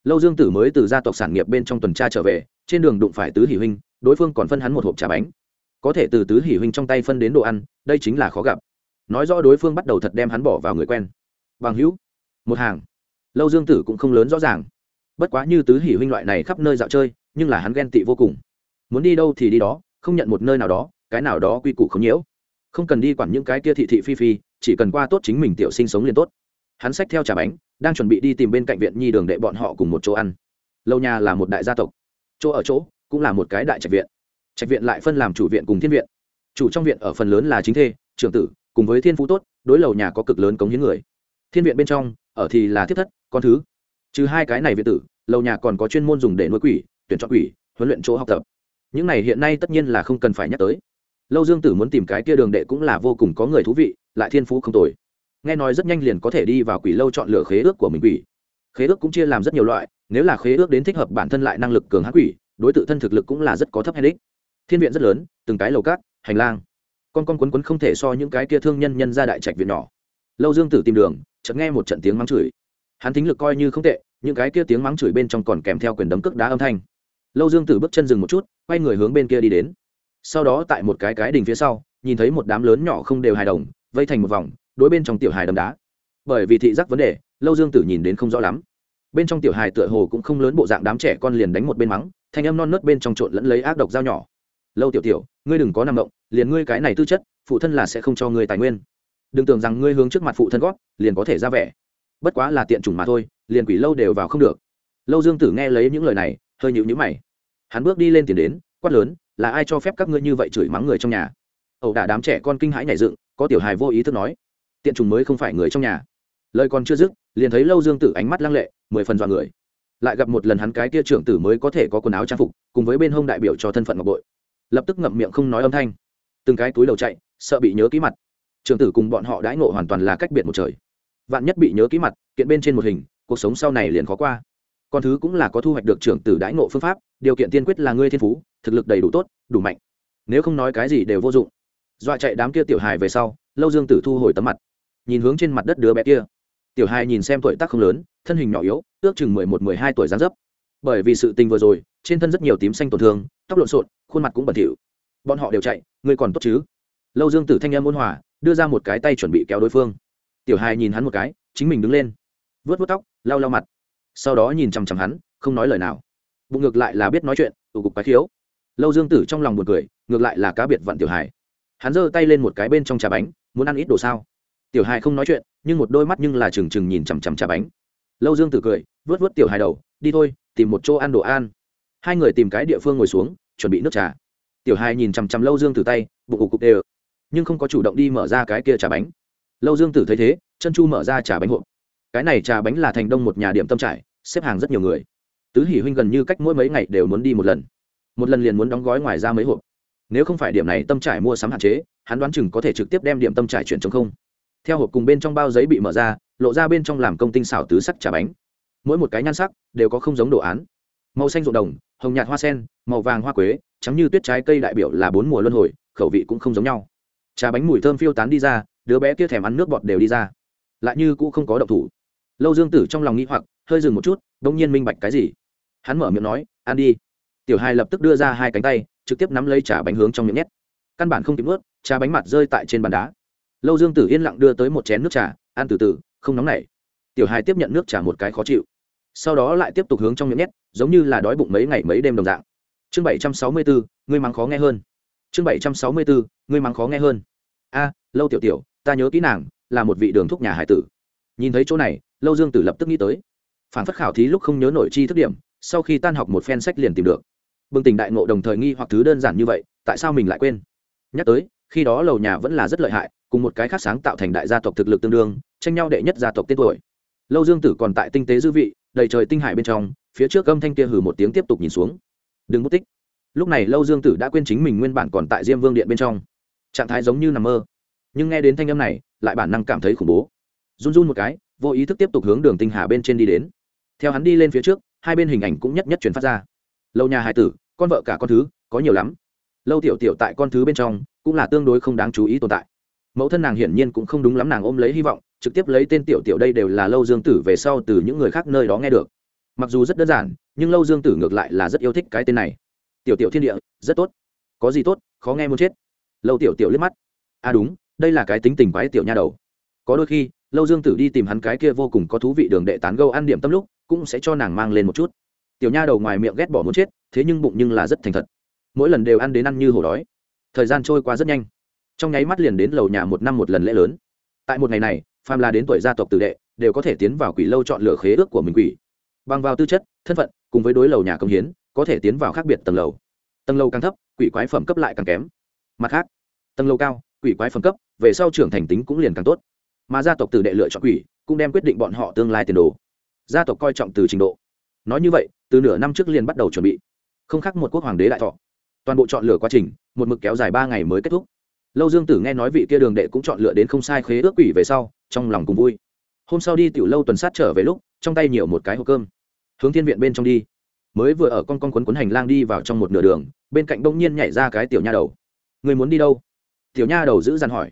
Speaker 1: lâu dương tử mới từ gia tộc sản nghiệp bên trong tuần tra trở về, trên đường đụng phải tứ hỷ huynh, đối phương còn phân hắn một hộp trà bánh. Có thể từ tứ hỷ huynh trong tay phân đến đồ ăn, đây chính là khó gặp. Nói rõ đối phương bắt đầu thật đem hắn bỏ vào người quen. Bằng hữu, một hàng. Lâu dương tử cũng không lớn rõ ràng. Bất quá như tứ hỷ huynh loại này khắp nơi dạo chơi, nhưng là hắn ghen tị vô cùng. Muốn đi đâu thì đi đó, không nhận một nơi nào đó, cái nào đó quy củ không nhiễu. Không cần đi quản những cái kia thị thị phi phi, chỉ cần qua tốt chính mình tiểu sinh sống liền tốt hắn xách theo trà bánh, đang chuẩn bị đi tìm bên cạnh viện nhi đường đệ bọn họ cùng một chỗ ăn. Lâu nhà là một đại gia tộc. Chỗ ở chỗ cũng là một cái đại trạch viện. Trạch viện lại phân làm chủ viện cùng thiên viện. Chủ trong viện ở phần lớn là chính thê, trưởng tử, cùng với thiên phú tốt, đối lầu nhà có cực lớn cống hiến người. Thiên viện bên trong ở thì là thiết thất, con thứ. Trừ hai cái này viện tử, lầu nhà còn có chuyên môn dùng để nuôi quỷ, tuyển chọn quỷ, huấn luyện chỗ học tập. Những này hiện nay tất nhiên là không cần phải nhắc tới. Lâu dương tử muốn tìm cái kia đường đệ cũng là vô cùng có người thú vị, lại thiên phú không tồi nghe nói rất nhanh liền có thể đi vào quỷ lâu chọn lựa khế ước của mình quỷ. Khế ước cũng chia làm rất nhiều loại, nếu là khế ước đến thích hợp bản thân lại năng lực cường hãn quỷ, đối tượng thân thực lực cũng là rất có thấp hay đích thiên viện rất lớn, từng cái lầu cát, hành lang. Con con quấn quấn không thể so những cái kia thương nhân nhân ra đại trạch viện nhỏ. Lâu dương tử tìm đường, chợt nghe một trận tiếng mắng chửi. Hắn thính lực coi như không tệ, những cái kia tiếng mắng chửi bên trong còn kèm theo quyền đấm cước đá âm thanh. Lâu dương tử bước chân dừng một chút, quay người hướng bên kia đi đến. Sau đó tại một cái cái đình phía sau, nhìn thấy một đám lớn nhỏ không đều hài đồng, vây thành một vòng đối bên trong tiểu hài đấm đá. Bởi vì thị giác vấn đề, lâu dương tử nhìn đến không rõ lắm. Bên trong tiểu hài tựa hồ cũng không lớn bộ dạng đám trẻ con liền đánh một bên mắng, thanh âm non nớt bên trong trộn lẫn lấy ác độc dao nhỏ. Lâu tiểu tiểu, ngươi đừng có nằm động, liền ngươi cái này tư chất, phụ thân là sẽ không cho ngươi tài nguyên. Đừng tưởng rằng ngươi hướng trước mặt phụ thân gót liền có thể ra vẻ. Bất quá là tiện chủng mà thôi, liền quỷ lâu đều vào không được. Lâu dương tử nghe lấy những lời này, hơi nhịu nhữ mày. Hắn bước đi lên tiền đến, quát lớn, là ai cho phép các ngươi như vậy chửi mắng người trong nhà? Ẩu đả đám trẻ con kinh hãi nhảy dựng, có tiểu hài vô ý thức nói tiện trùng mới không phải người trong nhà. Lời còn chưa dứt, liền thấy lâu dương tử ánh mắt lăng lệ, mười phần dọa người. Lại gặp một lần hắn cái tia trưởng tử mới có thể có quần áo trang phục, cùng với bên hông đại biểu cho thân phận ngọc bội. Lập tức ngậm miệng không nói âm thanh. Từng cái túi đầu chạy, sợ bị nhớ ký mặt. Trưởng tử cùng bọn họ đãi ngộ hoàn toàn là cách biệt một trời. Vạn nhất bị nhớ ký mặt, kiện bên trên một hình, cuộc sống sau này liền khó qua. Con thứ cũng là có thu hoạch được trưởng tử đãi ngộ phương pháp, điều kiện tiên quyết là ngươi thiên phú, thực lực đầy đủ tốt, đủ mạnh. Nếu không nói cái gì đều vô dụng. Dọa chạy đám kia tiểu hài về sau, lâu dương tử thu hồi tấm mặt nhìn hướng trên mặt đất đứa bé kia. Tiểu hai nhìn xem tuổi tác không lớn, thân hình nhỏ yếu, ước chừng mười một, mười hai tuổi gián dấp. Bởi vì sự tình vừa rồi, trên thân rất nhiều tím xanh tổn thương, tóc lộn xộn, khuôn mặt cũng bẩn thỉu. Bọn họ đều chạy, ngươi còn tốt chứ? Lâu dương tử thanh em ôn hòa, đưa ra một cái tay chuẩn bị kéo đối phương. Tiểu hai nhìn hắn một cái, chính mình đứng lên. Vớt vớt tóc, lau lau mặt. Sau đó nhìn chằm chằm hắn, không nói lời nào. Bụng ngược lại là biết nói chuyện, tụ cục cái khiếu. Lâu dương tử trong lòng một cười, ngược lại là cá biệt vặn tiểu hài. Hắn giơ tay lên một cái bên trong trà bánh, muốn ăn ít đồ sao? Tiểu hài không nói chuyện, nhưng một đôi mắt nhưng là trừng trừng nhìn chằm chằm trà bánh. Lâu dương tử cười, vớt vớt tiểu hài đầu, đi thôi, tìm một chỗ ăn đồ ăn. Hai người tìm cái địa phương ngồi xuống, chuẩn bị nước trà. Tiểu hài nhìn chằm chằm lâu dương tử tay, bụng cục cục đều, nhưng không có chủ động đi mở ra cái kia trà bánh. Lâu dương tử thấy thế, chân chu mở ra trà bánh hộp. Cái này trà bánh là thành đông một nhà điểm tâm trải, xếp hàng rất nhiều người. Tứ hỷ huynh gần như cách mỗi mấy ngày đều muốn đi một lần. Một lần liền muốn đóng gói ngoài ra mấy hộp. Nếu không phải điểm này tâm trải mua sắm hạn chế, hắn đoán chừng có thể trực tiếp đem điểm tâm trải chuyển chống không theo hộp cùng bên trong bao giấy bị mở ra, lộ ra bên trong làm công tinh xảo tứ sắc trà bánh. Mỗi một cái nhan sắc đều có không giống đồ án. Màu xanh ruộng đồng, hồng nhạt hoa sen, màu vàng hoa quế, trắng như tuyết trái cây đại biểu là bốn mùa luân hồi, khẩu vị cũng không giống nhau. Trà bánh mùi thơm phiêu tán đi ra, đứa bé kia thèm ăn nước bọt đều đi ra. Lại như cũng không có động thủ. Lâu dương tử trong lòng nghĩ hoặc, hơi dừng một chút đông nhiên minh bạch cái gì. Hắn mở miệng nói, ăn đi. Tiểu hai lập tức đưa ra hai cánh tay, trực tiếp nắm lấy trà bánh hướng trong miệng nhét. Căn bản không kịp ướt trà bánh mặt rơi tại trên bàn đá lâu dương tử yên lặng đưa tới một chén nước trà, ăn từ từ, không nóng nảy. Tiểu hai tiếp nhận nước trà một cái khó chịu. Sau đó lại tiếp tục hướng trong miệng nhét, giống như là đói bụng mấy ngày mấy đêm đồng dạng. Chương bảy trăm sáu mươi bốn ngươi mắng khó nghe hơn. Chương bảy trăm sáu mươi bốn ngươi mắng khó nghe hơn. A, lâu tiểu tiểu, ta nhớ kỹ nàng, là một vị đường thúc nhà hải tử. Nhìn thấy chỗ này, lâu dương tử lập tức nghĩ tới. Phản phất khảo thí lúc không nhớ nổi chi thức điểm, sau khi tan học một phen sách liền tìm được. Bừng tỉnh đại ngộ đồng thời nghi hoặc thứ đơn giản như vậy, tại sao mình lại quên? Nhắc tới khi đó lầu nhà vẫn là rất lợi hại, cùng một cái khác sáng tạo thành đại gia tộc thực lực tương đương, tranh nhau đệ nhất gia tộc tên tuổi. Lâu dương tử còn tại tinh tế dư vị, đầy trời tinh hải bên trong, phía trước âm thanh kia hừ một tiếng tiếp tục nhìn xuống. Đừng mất tích. Lúc này lâu dương tử đã quên chính mình nguyên bản còn tại diêm vương điện bên trong. Trạng thái giống như nằm mơ. Nhưng nghe đến thanh âm này, lại bản năng cảm thấy khủng bố. Run run một cái, vô ý thức tiếp tục hướng đường tinh hà bên trên đi đến. Theo hắn đi lên phía trước, hai bên hình ảnh cũng nhất nhất chuyển phát ra. Lâu nhà hải tử, con vợ cả con thứ, có nhiều lắm lâu tiểu tiểu tại con thứ bên trong cũng là tương đối không đáng chú ý tồn tại. Mẫu thân nàng hiển nhiên cũng không đúng lắm nàng ôm lấy hy vọng, trực tiếp lấy tên tiểu tiểu đây đều là lâu dương tử về sau từ những người khác nơi đó nghe được. Mặc dù rất đơn giản, nhưng lâu dương tử ngược lại là rất yêu thích cái tên này. Tiểu tiểu thiên địa, rất tốt. Có gì tốt, khó nghe muốn chết. Lâu tiểu tiểu liếc mắt. À đúng, đây là cái tính tình quái tiểu nha đầu. Có đôi khi, lâu dương tử đi tìm hắn cái kia vô cùng có thú vị đường đệ tán gâu ăn điểm tâm lúc, cũng sẽ cho nàng mang lên một chút. Tiểu nha đầu ngoài miệng ghét bỏ muốn chết, thế nhưng bụng nhưng là rất thành thật mỗi lần đều ăn đến ăn như hổ đói. Thời gian trôi qua rất nhanh. Trong nháy mắt liền đến lầu nhà một năm một lần lễ lớn. Tại một ngày này, phàm là đến tuổi gia tộc tử đệ, đều có thể tiến vào quỷ lâu chọn lựa khế ước của mình quỷ. Bằng vào tư chất, thân phận, cùng với đối lầu nhà công hiến, có thể tiến vào khác biệt tầng lầu. Tầng lầu càng thấp, quỷ quái phẩm cấp lại càng kém. Mặt khác, tầng lầu cao, quỷ quái phẩm cấp, về sau trưởng thành tính cũng liền càng tốt. Mà gia tộc tử đệ lựa chọn quỷ, cũng đem quyết định bọn họ tương lai tiền đồ. Gia tộc coi trọng từ trình độ. Nói như vậy, từ nửa năm trước liền bắt đầu chuẩn bị. Không khác một quốc hoàng đế đại thọ toàn bộ chọn lựa quá trình, một mực kéo dài ba ngày mới kết thúc. Lâu dương tử nghe nói vị kia đường đệ cũng chọn lựa đến không sai khế ước quỷ về sau, trong lòng cùng vui. Hôm sau đi tiểu lâu tuần sát trở về lúc, trong tay nhiều một cái hộp cơm. Hướng thiên viện bên trong đi. Mới vừa ở con con quấn quấn hành lang đi vào trong một nửa đường, bên cạnh đông nhiên nhảy ra cái tiểu nha đầu. Người muốn đi đâu? Tiểu nha đầu giữ dằn hỏi.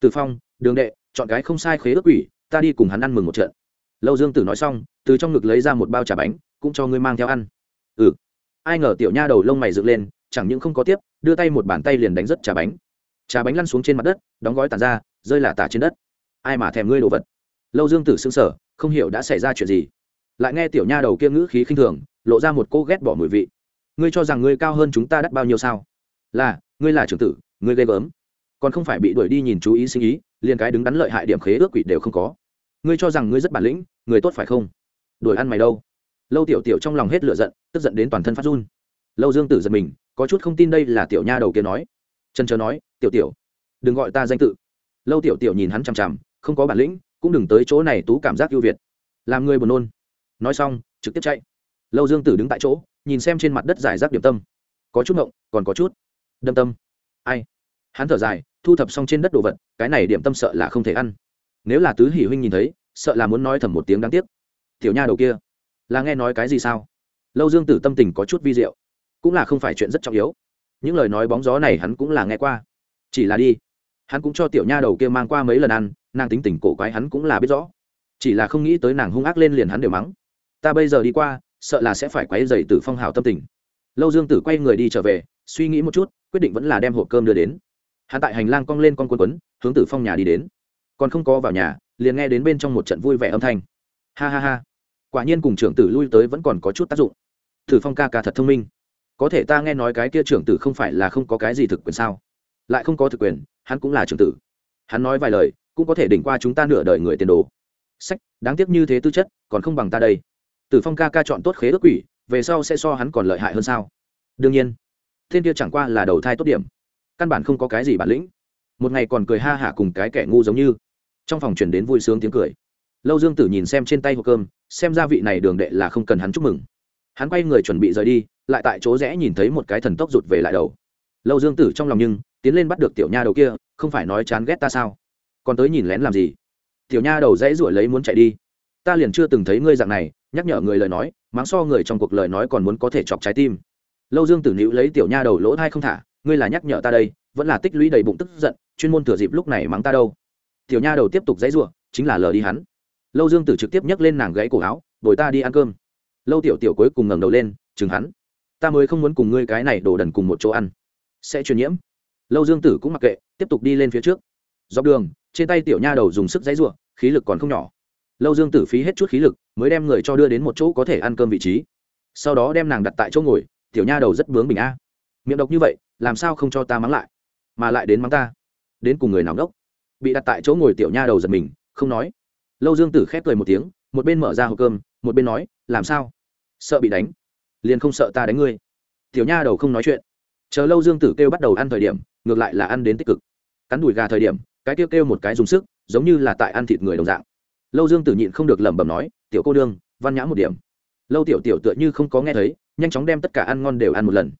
Speaker 1: Từ phong, đường đệ, chọn cái không sai khế ước quỷ, ta đi cùng hắn ăn mừng một trận. Lâu dương tử nói xong, từ trong ngực lấy ra một bao trà bánh, cũng cho ngươi mang theo ăn. Ừ. Ai ngờ tiểu nha đầu lông mày dựng lên chẳng những không có tiếp, đưa tay một bàn tay liền đánh rất trà bánh. Trà bánh lăn xuống trên mặt đất, đóng gói tàn ra, rơi là tả trên đất. Ai mà thèm ngươi đồ vật? Lâu dương tử xương sở không hiểu đã xảy ra chuyện gì. Lại nghe tiểu nha đầu kia ngữ khí khinh thường, lộ ra một cô ghét bỏ mùi vị. Ngươi cho rằng ngươi cao hơn chúng ta đắt bao nhiêu sao? Là, ngươi là trưởng tử, ngươi ghê gớm. Còn không phải bị đuổi đi nhìn chú ý sinh ý, liền cái đứng đắn lợi hại điểm khế ước quỷ đều không có. Ngươi cho rằng ngươi rất bản lĩnh, người tốt phải không? Đuổi ăn mày đâu? Lâu tiểu tiểu trong lòng hết lửa giận, tức giận đến toàn thân phát run. Lâu dương tử giật mình có chút không tin đây là tiểu nha đầu kia nói. Trần trờ nói, tiểu tiểu, đừng gọi ta danh tự. Lâu tiểu tiểu nhìn hắn chằm chằm, không có bản lĩnh, cũng đừng tới chỗ này tú cảm giác ưu việt. Làm người buồn nôn. Nói xong, trực tiếp chạy. Lâu dương tử đứng tại chỗ, nhìn xem trên mặt đất giải rác điểm tâm. Có chút ngộng, còn có chút đâm tâm. Ai? Hắn thở dài, thu thập xong trên đất đồ vật, cái này điểm tâm sợ là không thể ăn. Nếu là tứ hỷ huynh nhìn thấy, sợ là muốn nói thầm một tiếng đáng tiếc. Tiểu nha đầu kia, là nghe nói cái gì sao? Lâu dương tử tâm tình có chút vi diệu cũng là không phải chuyện rất trọng yếu. Những lời nói bóng gió này hắn cũng là nghe qua. Chỉ là đi. Hắn cũng cho tiểu nha đầu kia mang qua mấy lần ăn, nàng tính tình cổ quái hắn cũng là biết rõ. Chỉ là không nghĩ tới nàng hung ác lên liền hắn đều mắng. Ta bây giờ đi qua, sợ là sẽ phải quấy dày từ phong hào tâm tình. Lâu dương tử quay người đi trở về, suy nghĩ một chút, quyết định vẫn là đem hộp cơm đưa đến. Hắn tại hành lang cong lên con quân quấn hướng tử phong nhà đi đến. Còn không có vào nhà, liền nghe đến bên trong một trận vui vẻ âm thanh. Ha ha ha. Quả nhiên cùng trưởng tử lui tới vẫn còn có chút tác dụng. Tử phong ca ca thật thông minh có thể ta nghe nói cái kia trưởng tử không phải là không có cái gì thực quyền sao? Lại không có thực quyền, hắn cũng là trưởng tử. Hắn nói vài lời, cũng có thể đỉnh qua chúng ta nửa đời người tiền đồ. Sách, đáng tiếc như thế tư chất, còn không bằng ta đây. Tử phong ca ca chọn tốt khế ước quỷ, về sau sẽ so hắn còn lợi hại hơn sao? Đương nhiên. Thiên kia chẳng qua là đầu thai tốt điểm. Căn bản không có cái gì bản lĩnh. Một ngày còn cười ha hả cùng cái kẻ ngu giống như. Trong phòng chuyển đến vui sướng tiếng cười. Lâu dương tử nhìn xem trên tay hộp cơm, xem ra vị này đường đệ là không cần hắn chúc mừng. Hắn quay người chuẩn bị rời đi lại tại chỗ rẽ nhìn thấy một cái thần tốc rụt về lại đầu. Lâu dương tử trong lòng nhưng tiến lên bắt được tiểu nha đầu kia, không phải nói chán ghét ta sao? Còn tới nhìn lén làm gì? Tiểu nha đầu dãy ruổi lấy muốn chạy đi. Ta liền chưa từng thấy ngươi dạng này, nhắc nhở người lời nói, mắng so người trong cuộc lời nói còn muốn có thể chọc trái tim. Lâu dương tử nữ lấy tiểu nha đầu lỗ thai không thả, ngươi là nhắc nhở ta đây, vẫn là tích lũy đầy bụng tức giận, chuyên môn thừa dịp lúc này mắng ta đâu. Tiểu nha đầu tiếp tục dãy ruộng, chính là lờ đi hắn. Lâu dương tử trực tiếp nhấc lên nàng gãy cổ áo đổi ta đi ăn cơm. Lâu tiểu tiểu cuối cùng ngẩng đầu lên, chừng hắn ta mới không muốn cùng ngươi cái này đổ đần cùng một chỗ ăn. Sẽ truyền nhiễm. Lâu dương tử cũng mặc kệ, tiếp tục đi lên phía trước. Dọc đường, trên tay tiểu nha đầu dùng sức dãy ruộng khí lực còn không nhỏ. Lâu dương tử phí hết chút khí lực, mới đem người cho đưa đến một chỗ có thể ăn cơm vị trí. Sau đó đem nàng đặt tại chỗ ngồi, tiểu nha đầu rất bướng bình a. Miệng độc như vậy, làm sao không cho ta mắng lại? Mà lại đến mắng ta. Đến cùng người nào ngốc? Bị đặt tại chỗ ngồi tiểu nha đầu giật mình, không nói. Lâu dương tử khép cười một tiếng, một bên mở ra hộp cơm, một bên nói, làm sao? Sợ bị đánh liền không sợ ta đánh ngươi. Tiểu nha đầu không nói chuyện. Chờ lâu dương tử kêu bắt đầu ăn thời điểm, ngược lại là ăn đến tích cực. Cắn đùi gà thời điểm, cái kêu kêu một cái dùng sức, giống như là tại ăn thịt người đồng dạng. Lâu dương tử nhịn không được lẩm bẩm nói, tiểu cô đương, văn nhã một điểm. Lâu tiểu tiểu tựa như không có nghe thấy, nhanh chóng đem tất cả ăn ngon đều ăn một lần.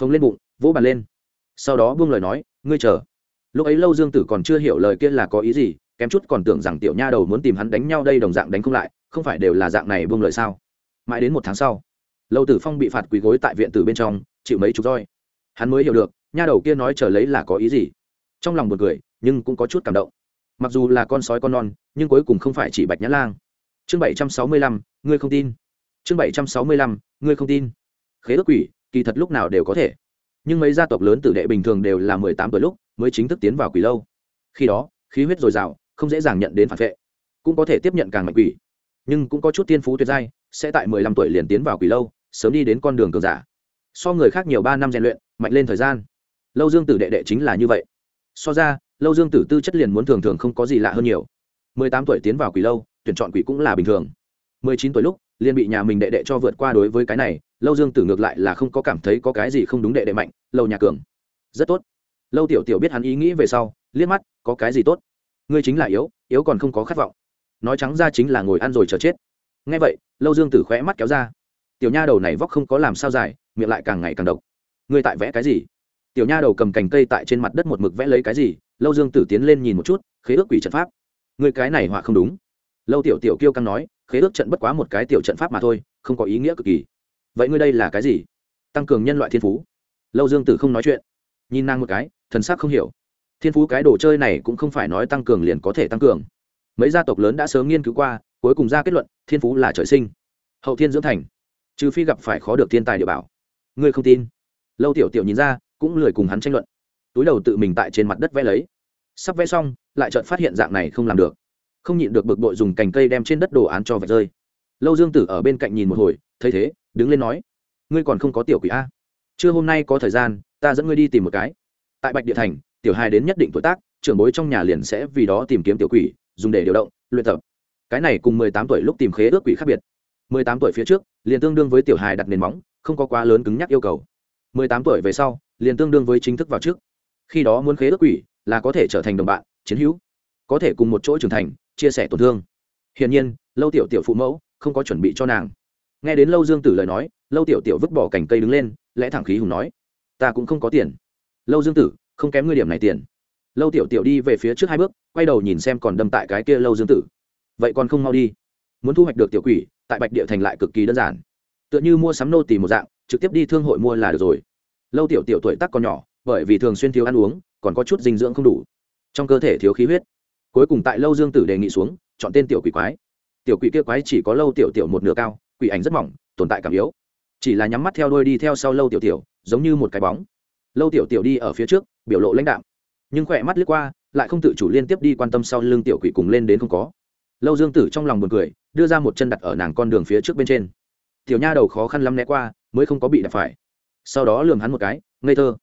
Speaker 1: Phồng lên bụng, vỗ bàn lên. Sau đó buông lời nói, ngươi chờ. Lúc ấy lâu dương tử còn chưa hiểu lời kia là có ý gì, kém chút còn tưởng rằng tiểu nha đầu muốn tìm hắn đánh nhau đây đồng dạng đánh không lại, không phải đều là dạng này buông lời sao? Mãi đến một tháng sau lâu tử phong bị phạt quỳ gối tại viện tử bên trong, chịu mấy chục roi. Hắn mới hiểu được, nha đầu kia nói chờ lấy là có ý gì. Trong lòng buồn cười, nhưng cũng có chút cảm động. Mặc dù là con sói con non, nhưng cuối cùng không phải chỉ bạch nhã lang. Chương bảy trăm sáu mươi lăm, ngươi không tin. Chương bảy trăm sáu mươi lăm, ngươi không tin. Khế ước quỷ, kỳ thật lúc nào đều có thể. Nhưng mấy gia tộc lớn tử đệ bình thường đều là mười tám tuổi lúc, mới chính thức tiến vào quỷ lâu. Khi đó, khí huyết dồi dào, không dễ dàng nhận đến phản vệ. Cũng có thể tiếp nhận càng mạnh quỷ. Nhưng cũng có chút tiên phú tuyệt giai, sẽ tại mười lăm tuổi liền tiến vào quỷ lâu sớm đi đến con đường cường giả. So người khác nhiều ba năm rèn luyện, mạnh lên thời gian. Lâu dương tử đệ đệ chính là như vậy. So ra, lâu dương tử tư chất liền muốn thường thường không có gì lạ hơn nhiều. Mười tám tuổi tiến vào quỷ lâu, tuyển chọn quỷ cũng là bình thường. Mười chín tuổi lúc, liền bị nhà mình đệ đệ cho vượt qua đối với cái này, lâu dương tử ngược lại là không có cảm thấy có cái gì không đúng đệ đệ mạnh, lâu nhà cường. Rất tốt. Lâu tiểu tiểu biết hắn ý nghĩ về sau, liếc mắt, có cái gì tốt? Ngươi chính là yếu yếu còn không có khát vọng. Nói trắng ra chính là ngồi ăn rồi chờ chết. Ngay vậy, lâu dương tử khóe mắt kéo ra tiểu nha đầu này vóc không có làm sao dài, miệng lại càng ngày càng độc. Ngươi tại vẽ cái gì? Tiểu nha đầu cầm cành cây tại trên mặt đất một mực vẽ lấy cái gì? Lâu dương tử tiến lên nhìn một chút, khế ước quỷ trận pháp. Ngươi cái này họa không đúng. Lâu tiểu tiểu kêu căng nói, khế ước trận bất quá một cái tiểu trận pháp mà thôi, không có ý nghĩa cực kỳ. Vậy ngươi đây là cái gì? Tăng cường nhân loại thiên phú. Lâu dương tử không nói chuyện. Nhìn nàng một cái, thần sắc không hiểu. Thiên phú cái đồ chơi này cũng không phải nói tăng cường liền có thể tăng cường. Mấy gia tộc lớn đã sớm nghiên cứu qua, cuối cùng ra kết luận, thiên phú là trời sinh. Hậu thiên dưỡng thành trừ phi gặp phải khó được thiên tài địa bảo. Ngươi không tin? Lâu tiểu tiểu nhìn ra, cũng lười cùng hắn tranh luận. Túi đầu tự mình tại trên mặt đất vẽ lấy. Sắp vẽ xong, lại chợt phát hiện dạng này không làm được. Không nhịn được bực bội dùng cành cây đem trên đất đồ án cho vạch rơi. Lâu dương tử ở bên cạnh nhìn một hồi, thấy thế, đứng lên nói, ngươi còn không có tiểu quỷ a. Chưa hôm nay có thời gian, ta dẫn ngươi đi tìm một cái. Tại bạch địa thành, tiểu hai đến nhất định tuổi tác, trưởng bối trong nhà liền sẽ vì đó tìm kiếm tiểu quỷ, dùng để điều động, luyện tập. Cái này cùng mười tám tuổi lúc tìm khế ước quỷ khác biệt mười tám tuổi phía trước, liền tương đương với tiểu hài đặt nền móng, không có quá lớn cứng nhắc yêu cầu. mười tám tuổi về sau, liền tương đương với chính thức vào trước. Khi đó muốn khế ước quỷ là có thể trở thành đồng bạn, chiến hữu, có thể cùng một chỗ trưởng thành, chia sẻ tổn thương. Hiển nhiên, lâu tiểu tiểu phụ mẫu không có chuẩn bị cho nàng. Nghe đến lâu dương tử lời nói, lâu tiểu tiểu vứt bỏ cành cây đứng lên, lẽ thẳng khí hùng nói, ta cũng không có tiền. Lâu dương tử, không kém ngươi điểm này tiền. Lâu tiểu tiểu đi về phía trước hai bước, quay đầu nhìn xem còn đâm tại cái kia lâu dương tử. Vậy còn không mau đi. Muốn thu hoạch được tiểu quỷ tại bạch địa thành lại cực kỳ đơn giản. Tựa như mua sắm nô tì một dạng, trực tiếp đi thương hội mua là được rồi. Lâu tiểu tiểu tuổi tác còn nhỏ, bởi vì thường xuyên thiếu ăn uống, còn có chút dinh dưỡng không đủ. Trong cơ thể thiếu khí huyết. Cuối cùng tại lâu dương tử đề nghị xuống, chọn tên tiểu quỷ quái. Tiểu quỷ kia quái chỉ có lâu tiểu tiểu một nửa cao, quỷ ảnh rất mỏng, tồn tại cảm yếu. Chỉ là nhắm mắt theo đôi đi theo sau lâu tiểu tiểu, giống như một cái bóng. Lâu tiểu tiểu đi ở phía trước, biểu lộ lãnh đạm. Nhưng khỏe mắt lướt qua, lại không tự chủ liên tiếp đi quan tâm sau lưng tiểu quỷ cùng lên đến không có lâu dương tử trong lòng buồn cười, đưa ra một chân đặt ở nàng con đường phía trước bên trên. Tiểu nha đầu khó khăn lắm né qua, mới không có bị đập phải. Sau đó lườm hắn một cái, ngây thơ.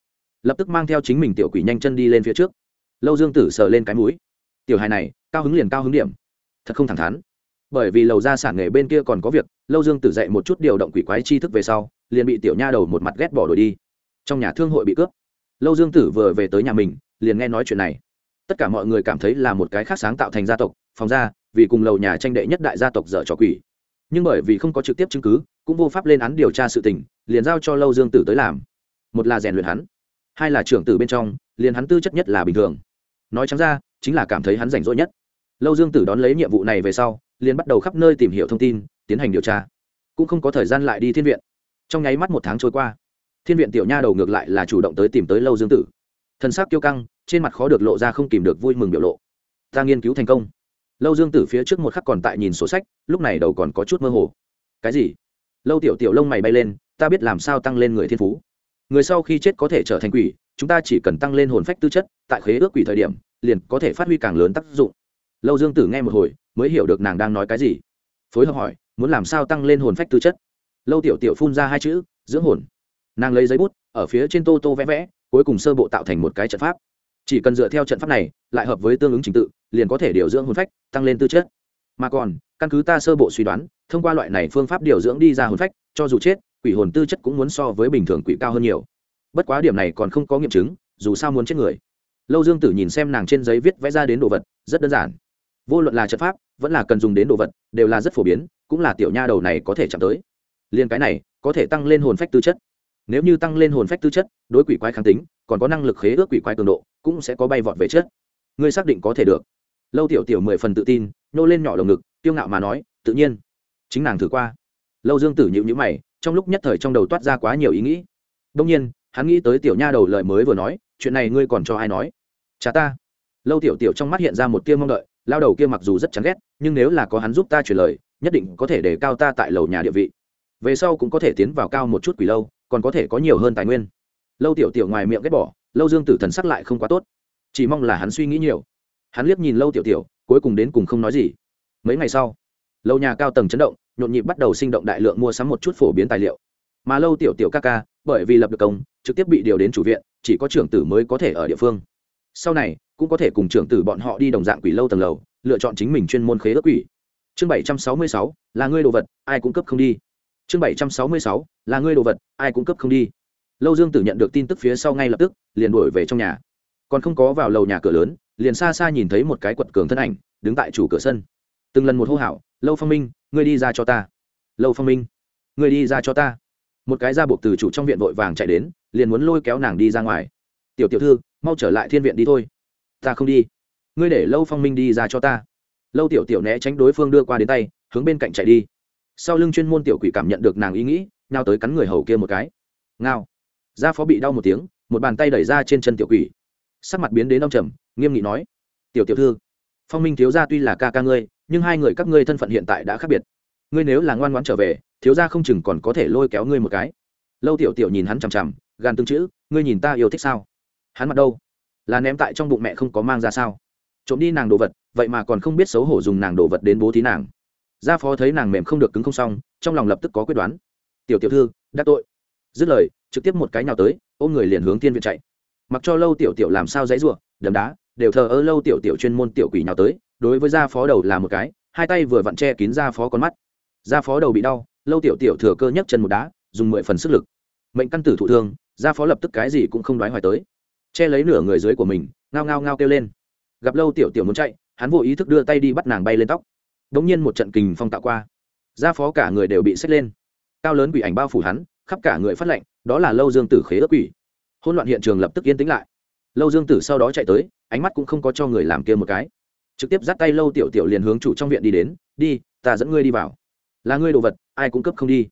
Speaker 1: Lập tức mang theo chính mình tiểu quỷ nhanh chân đi lên phía trước. Lâu dương tử sờ lên cái mũi. Tiểu hài này, cao hứng liền cao hứng điểm. Thật không thẳng thắn. Bởi vì lầu ra sản nghề bên kia còn có việc, lâu dương tử dạy một chút điều động quỷ quái chi thức về sau, liền bị tiểu nha đầu một mặt ghét bỏ đổi đi. Trong nhà thương hội bị cướp. Lâu dương tử vừa về tới nhà mình, liền nghe nói chuyện này. Tất cả mọi người cảm thấy là một cái khác sáng tạo thành gia tộc, phòng ra vì cùng lầu nhà tranh đệ nhất đại gia tộc dở trò quỷ. Nhưng bởi vì không có trực tiếp chứng cứ, cũng vô pháp lên án điều tra sự tình, liền giao cho lâu dương tử tới làm. Một là rèn luyện hắn, hai là trưởng tử bên trong, liền hắn tư chất nhất là bình thường. Nói chẳng ra, chính là cảm thấy hắn rảnh rỗi nhất. Lâu dương tử đón lấy nhiệm vụ này về sau, liền bắt đầu khắp nơi tìm hiểu thông tin, tiến hành điều tra. Cũng không có thời gian lại đi thiên viện. Trong nháy mắt một tháng trôi qua, thiên viện tiểu nha đầu ngược lại là chủ động tới tìm tới lâu dương tử. Thân xác kiêu căng, trên mặt khó được lộ ra không kìm được vui mừng biểu lộ. Ta nghiên cứu thành công lâu dương tử phía trước một khắc còn tại nhìn sổ sách, lúc này đầu còn có chút mơ hồ. Cái gì? Lâu tiểu tiểu lông mày bay lên, ta biết làm sao tăng lên người thiên phú. Người sau khi chết có thể trở thành quỷ, chúng ta chỉ cần tăng lên hồn phách tư chất, tại khế ước quỷ thời điểm, liền có thể phát huy càng lớn tác dụng. Lâu dương tử nghe một hồi, mới hiểu được nàng đang nói cái gì. Phối hợp hỏi, muốn làm sao tăng lên hồn phách tư chất? Lâu tiểu tiểu phun ra hai chữ, dưỡng hồn. Nàng lấy giấy bút, ở phía trên tô tô vẽ vẽ, cuối cùng sơ bộ tạo thành một cái trận pháp chỉ cần dựa theo trận pháp này, lại hợp với tương ứng trình tự, liền có thể điều dưỡng hồn phách, tăng lên tư chất. Mà còn, căn cứ ta sơ bộ suy đoán, thông qua loại này phương pháp điều dưỡng đi ra hồn phách, cho dù chết, quỷ hồn tư chất cũng muốn so với bình thường quỷ cao hơn nhiều. Bất quá điểm này còn không có nghiệm chứng, dù sao muốn chết người. Lâu dương tử nhìn xem nàng trên giấy viết vẽ ra đến đồ vật, rất đơn giản. Vô luận là trận pháp, vẫn là cần dùng đến đồ vật, đều là rất phổ biến, cũng là tiểu nha đầu này có thể chạm tới. Liên cái này, có thể tăng lên hồn phách tư chất. Nếu như tăng lên hồn phách tư chất, đối quỷ quái kháng tính còn có năng lực khế ước quỷ quái cường độ, cũng sẽ có bay vọt về chết ngươi xác định có thể được. Lâu tiểu tiểu mười phần tự tin, nhô lên nhỏ lồng ngực tiêu ngạo mà nói, tự nhiên. Chính nàng thử qua. Lâu dương tử nhịu nhữ mày, trong lúc nhất thời trong đầu toát ra quá nhiều ý nghĩ. Đông nhiên, hắn nghĩ tới tiểu nha đầu lời mới vừa nói, chuyện này ngươi còn cho ai nói? Cha ta. Lâu tiểu tiểu trong mắt hiện ra một tia mong đợi, lao đầu kia mặc dù rất chán ghét, nhưng nếu là có hắn giúp ta truyền lời, nhất định có thể để cao ta tại lầu nhà địa vị. Về sau cũng có thể tiến vào cao một chút quỷ lâu, còn có thể có nhiều hơn tài nguyên lâu tiểu tiểu ngoài miệng ghét bỏ, lâu dương tử thần sắc lại không quá tốt. Chỉ mong là hắn suy nghĩ nhiều. Hắn liếc nhìn lâu tiểu tiểu, cuối cùng đến cùng không nói gì. Mấy ngày sau, lâu nhà cao tầng chấn động, nhộn nhịp bắt đầu sinh động đại lượng mua sắm một chút phổ biến tài liệu. Mà lâu tiểu tiểu ca ca, bởi vì lập được công, trực tiếp bị điều đến chủ viện, chỉ có trưởng tử mới có thể ở địa phương. Sau này, cũng có thể cùng trưởng tử bọn họ đi đồng dạng quỷ lâu tầng lầu, lựa chọn chính mình chuyên môn khế ước quỷ. Chương bảy trăm sáu mươi sáu, là ngươi đồ vật, ai cũng cấp không đi. Chương bảy trăm sáu mươi sáu, là ngươi đồ vật, ai cũng cấp không đi lâu dương tử nhận được tin tức phía sau ngay lập tức, liền đuổi về trong nhà. Còn không có vào lầu nhà cửa lớn, liền xa xa nhìn thấy một cái quật cường thân ảnh, đứng tại chủ cửa sân. Từng lần một hô hào, lâu phong minh, ngươi đi ra cho ta. Lâu phong minh, ngươi đi ra cho ta. Một cái da buộc từ chủ trong viện vội vàng chạy đến, liền muốn lôi kéo nàng đi ra ngoài. Tiểu tiểu thư, mau trở lại thiên viện đi thôi. Ta không đi. Ngươi để lâu phong minh đi ra cho ta. Lâu tiểu tiểu né tránh đối phương đưa qua đến tay, hướng bên cạnh chạy đi. Sau lưng chuyên môn tiểu quỷ cảm nhận được nàng ý nghĩ nào tới cắn người hầu kia một cái. Ngao gia phó bị đau một tiếng, một bàn tay đẩy ra trên chân tiểu quỷ. Sắc mặt biến đến đông trầm, nghiêm nghị nói, tiểu tiểu thư, phong minh thiếu gia tuy là ca ca ngươi, nhưng hai người các ngươi thân phận hiện tại đã khác biệt. Ngươi nếu là ngoan ngoãn trở về, thiếu gia không chừng còn có thể lôi kéo ngươi một cái. Lâu tiểu tiểu nhìn hắn chằm chằm, gan tương chữ, ngươi nhìn ta yêu thích sao? Hắn mặt đâu? Là ném tại trong bụng mẹ không có mang ra sao? Trộm đi nàng đồ vật, vậy mà còn không biết xấu hổ dùng nàng đồ vật đến bố thí nàng. Gia phó thấy nàng mềm không được cứng không xong, trong lòng lập tức có quyết đoán. Tiểu tiểu thư đắc tội. Dứt lời trực tiếp một cái nào tới, ôm người liền hướng thiên viện chạy. Mặc cho lâu tiểu tiểu làm sao dãy ruộng đấm đá, đều thờ ơ lâu tiểu tiểu chuyên môn tiểu quỷ nào tới, đối với gia phó đầu là một cái, hai tay vừa vặn che kín gia phó con mắt. Gia phó đầu bị đau, lâu tiểu tiểu thừa cơ nhấc chân một đá, dùng mười phần sức lực. Mệnh căn tử thụ thương, gia phó lập tức cái gì cũng không đoái hoài tới. Che lấy nửa người dưới của mình, ngao ngao ngao kêu lên. Gặp lâu tiểu tiểu muốn chạy, hắn vô ý thức đưa tay đi bắt nàng bay lên tóc. Đ ỗ n g nhiên một trận kình phong tạo qua. Gia phó cả người đều bị xách lên. Cao lớn bị ảnh bao phủ hắn, khắp cả người phát lệnh đó là lâu dương tử khế ước quỷ. Hôn loạn hiện trường lập tức yên tĩnh lại. Lâu dương tử sau đó chạy tới, ánh mắt cũng không có cho người làm kia một cái. Trực tiếp dắt tay lâu tiểu tiểu liền hướng chủ trong viện đi đến, đi, ta dẫn ngươi đi vào. Là ngươi đồ vật, ai cũng cấp không đi.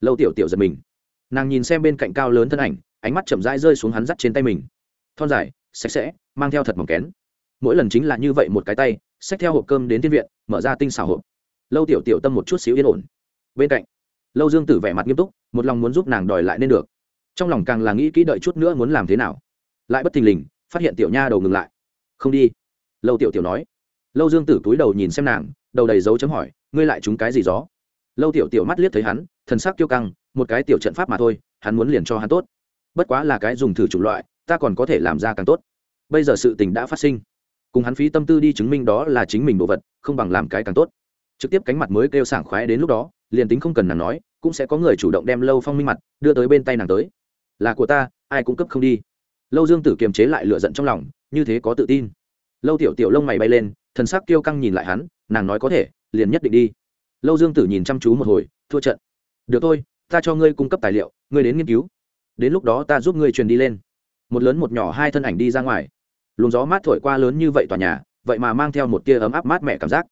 Speaker 1: Lâu tiểu tiểu giật mình. Nàng nhìn xem bên cạnh cao lớn thân ảnh, ánh mắt chậm rãi rơi xuống hắn dắt trên tay mình. Thon dài, sạch sẽ, mang theo thật mỏng kén. Mỗi lần chính là như vậy một cái tay, xách theo hộp cơm đến thiên viện, mở ra tinh xào hộp. Lâu tiểu tiểu tâm một chút xíu yên ổn. Bên cạnh, lâu dương tử vẻ mặt nghiêm túc, một lòng muốn giúp nàng đòi lại nên được trong lòng càng là nghĩ kỹ đợi chút nữa muốn làm thế nào. Lại bất thình lình, phát hiện tiểu nha đầu ngừng lại. Không đi. Lâu tiểu tiểu nói. Lâu dương tử túi đầu nhìn xem nàng, đầu đầy dấu chấm hỏi, ngươi lại trúng cái gì gió? Lâu tiểu tiểu mắt liếc thấy hắn, thần sắc kiêu căng, một cái tiểu trận pháp mà thôi, hắn muốn liền cho hắn tốt. Bất quá là cái dùng thử chủng loại, ta còn có thể làm ra càng tốt. Bây giờ sự tình đã phát sinh. Cùng hắn phí tâm tư đi chứng minh đó là chính mình đồ vật, không bằng làm cái càng tốt. Trực tiếp cánh mặt mới kêu sảng khoái đến lúc đó, liền tính không cần nàng nói, cũng sẽ có người chủ động đem lâu phong minh mặt đưa tới bên tay nàng tới là của ta, ai cũng cấp không đi. Lâu dương tử kiềm chế lại lựa giận trong lòng, như thế có tự tin. Lâu tiểu tiểu lông mày bay lên, thần sắc kiêu căng nhìn lại hắn, nàng nói có thể, liền nhất định đi. Lâu dương tử nhìn chăm chú một hồi, thua trận. Được thôi, ta cho ngươi cung cấp tài liệu, ngươi đến nghiên cứu. Đến lúc đó ta giúp ngươi truyền đi lên. Một lớn một nhỏ hai thân ảnh đi ra ngoài. Luồng gió mát thổi qua lớn như vậy tòa nhà, vậy mà mang theo một tia ấm áp mát mẻ cảm giác.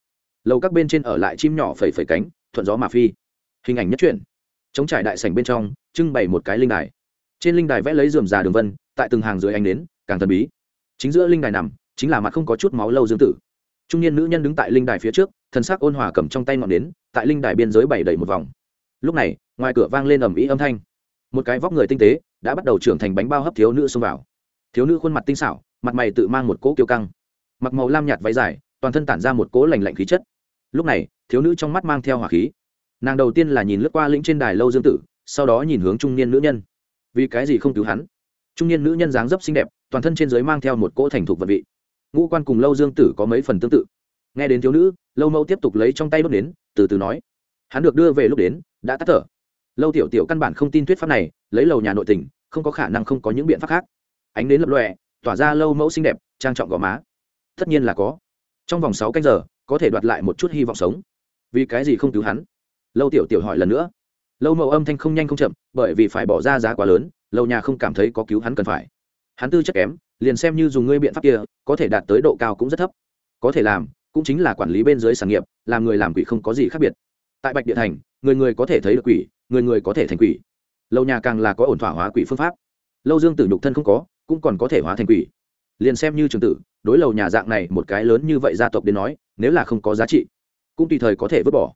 Speaker 1: Lầu các bên trên ở lại chim nhỏ phẩy phẩy cánh, thuận gió mà phi. Hình ảnh nhất truyện. Chống trải đại sảnh bên trong, trưng bày một cái linh đài trên linh đài vẽ lấy dườm già đường vân, tại từng hàng dưới ánh đến càng thần bí. Chính giữa linh đài nằm, chính là mặt không có chút máu lâu dương tử. Trung niên nữ nhân đứng tại linh đài phía trước, thần sắc ôn hòa cầm trong tay ngọn nến, tại linh đài biên giới bảy đầy một vòng. Lúc này, ngoài cửa vang lên ầm ĩ âm thanh. Một cái vóc người tinh tế, đã bắt đầu trưởng thành bánh bao hấp thiếu nữ xông vào. Thiếu nữ khuôn mặt tinh xảo, mặt mày tự mang một cỗ kiêu căng. Mặc màu lam nhạt váy dài, toàn thân tản ra một cỗ lành lạnh khí chất. Lúc này, thiếu nữ trong mắt mang theo hỏa khí. Nàng đầu tiên là nhìn lướt qua lĩnh trên đài lâu dương tử, sau đó nhìn hướng trung niên nữ nhân vì cái gì không cứu hắn? Trung niên nữ nhân dáng dấp xinh đẹp, toàn thân trên giới mang theo một cỗ thành thục vật vị. Ngũ quan cùng lâu dương tử có mấy phần tương tự. Nghe đến thiếu nữ, lâu mẫu tiếp tục lấy trong tay đốt đến từ từ nói, hắn được đưa về lúc đến, đã tắt thở. Lâu tiểu tiểu căn bản không tin thuyết pháp này, lấy lầu nhà nội tình, không có khả năng không có những biện pháp khác. Ánh đến lập lòe, tỏa ra lâu mẫu xinh đẹp, trang trọng gò má. Tất nhiên là có. Trong vòng sáu canh giờ, có thể đoạt lại một chút hy vọng sống. Vì cái gì không cứu hắn? Lâu tiểu tiểu hỏi lần nữa lâu mậu âm thanh không nhanh không chậm, bởi vì phải bỏ ra giá quá lớn, lâu nhà không cảm thấy có cứu hắn cần phải. Hắn tư chất kém, liền xem như dùng ngươi biện pháp kia, có thể đạt tới độ cao cũng rất thấp. Có thể làm, cũng chính là quản lý bên dưới sản nghiệp, làm người làm quỷ không có gì khác biệt. Tại bạch địa thành, người người có thể thấy được quỷ, người người có thể thành quỷ. Lâu nhà càng là có ổn thỏa hóa quỷ phương pháp. Lâu dương tử nhục thân không có, cũng còn có thể hóa thành quỷ. Liền xem như trường tử, đối lầu nhà dạng này một cái lớn như vậy gia tộc đến nói, nếu là không có giá trị, cũng tùy thời có thể vứt bỏ.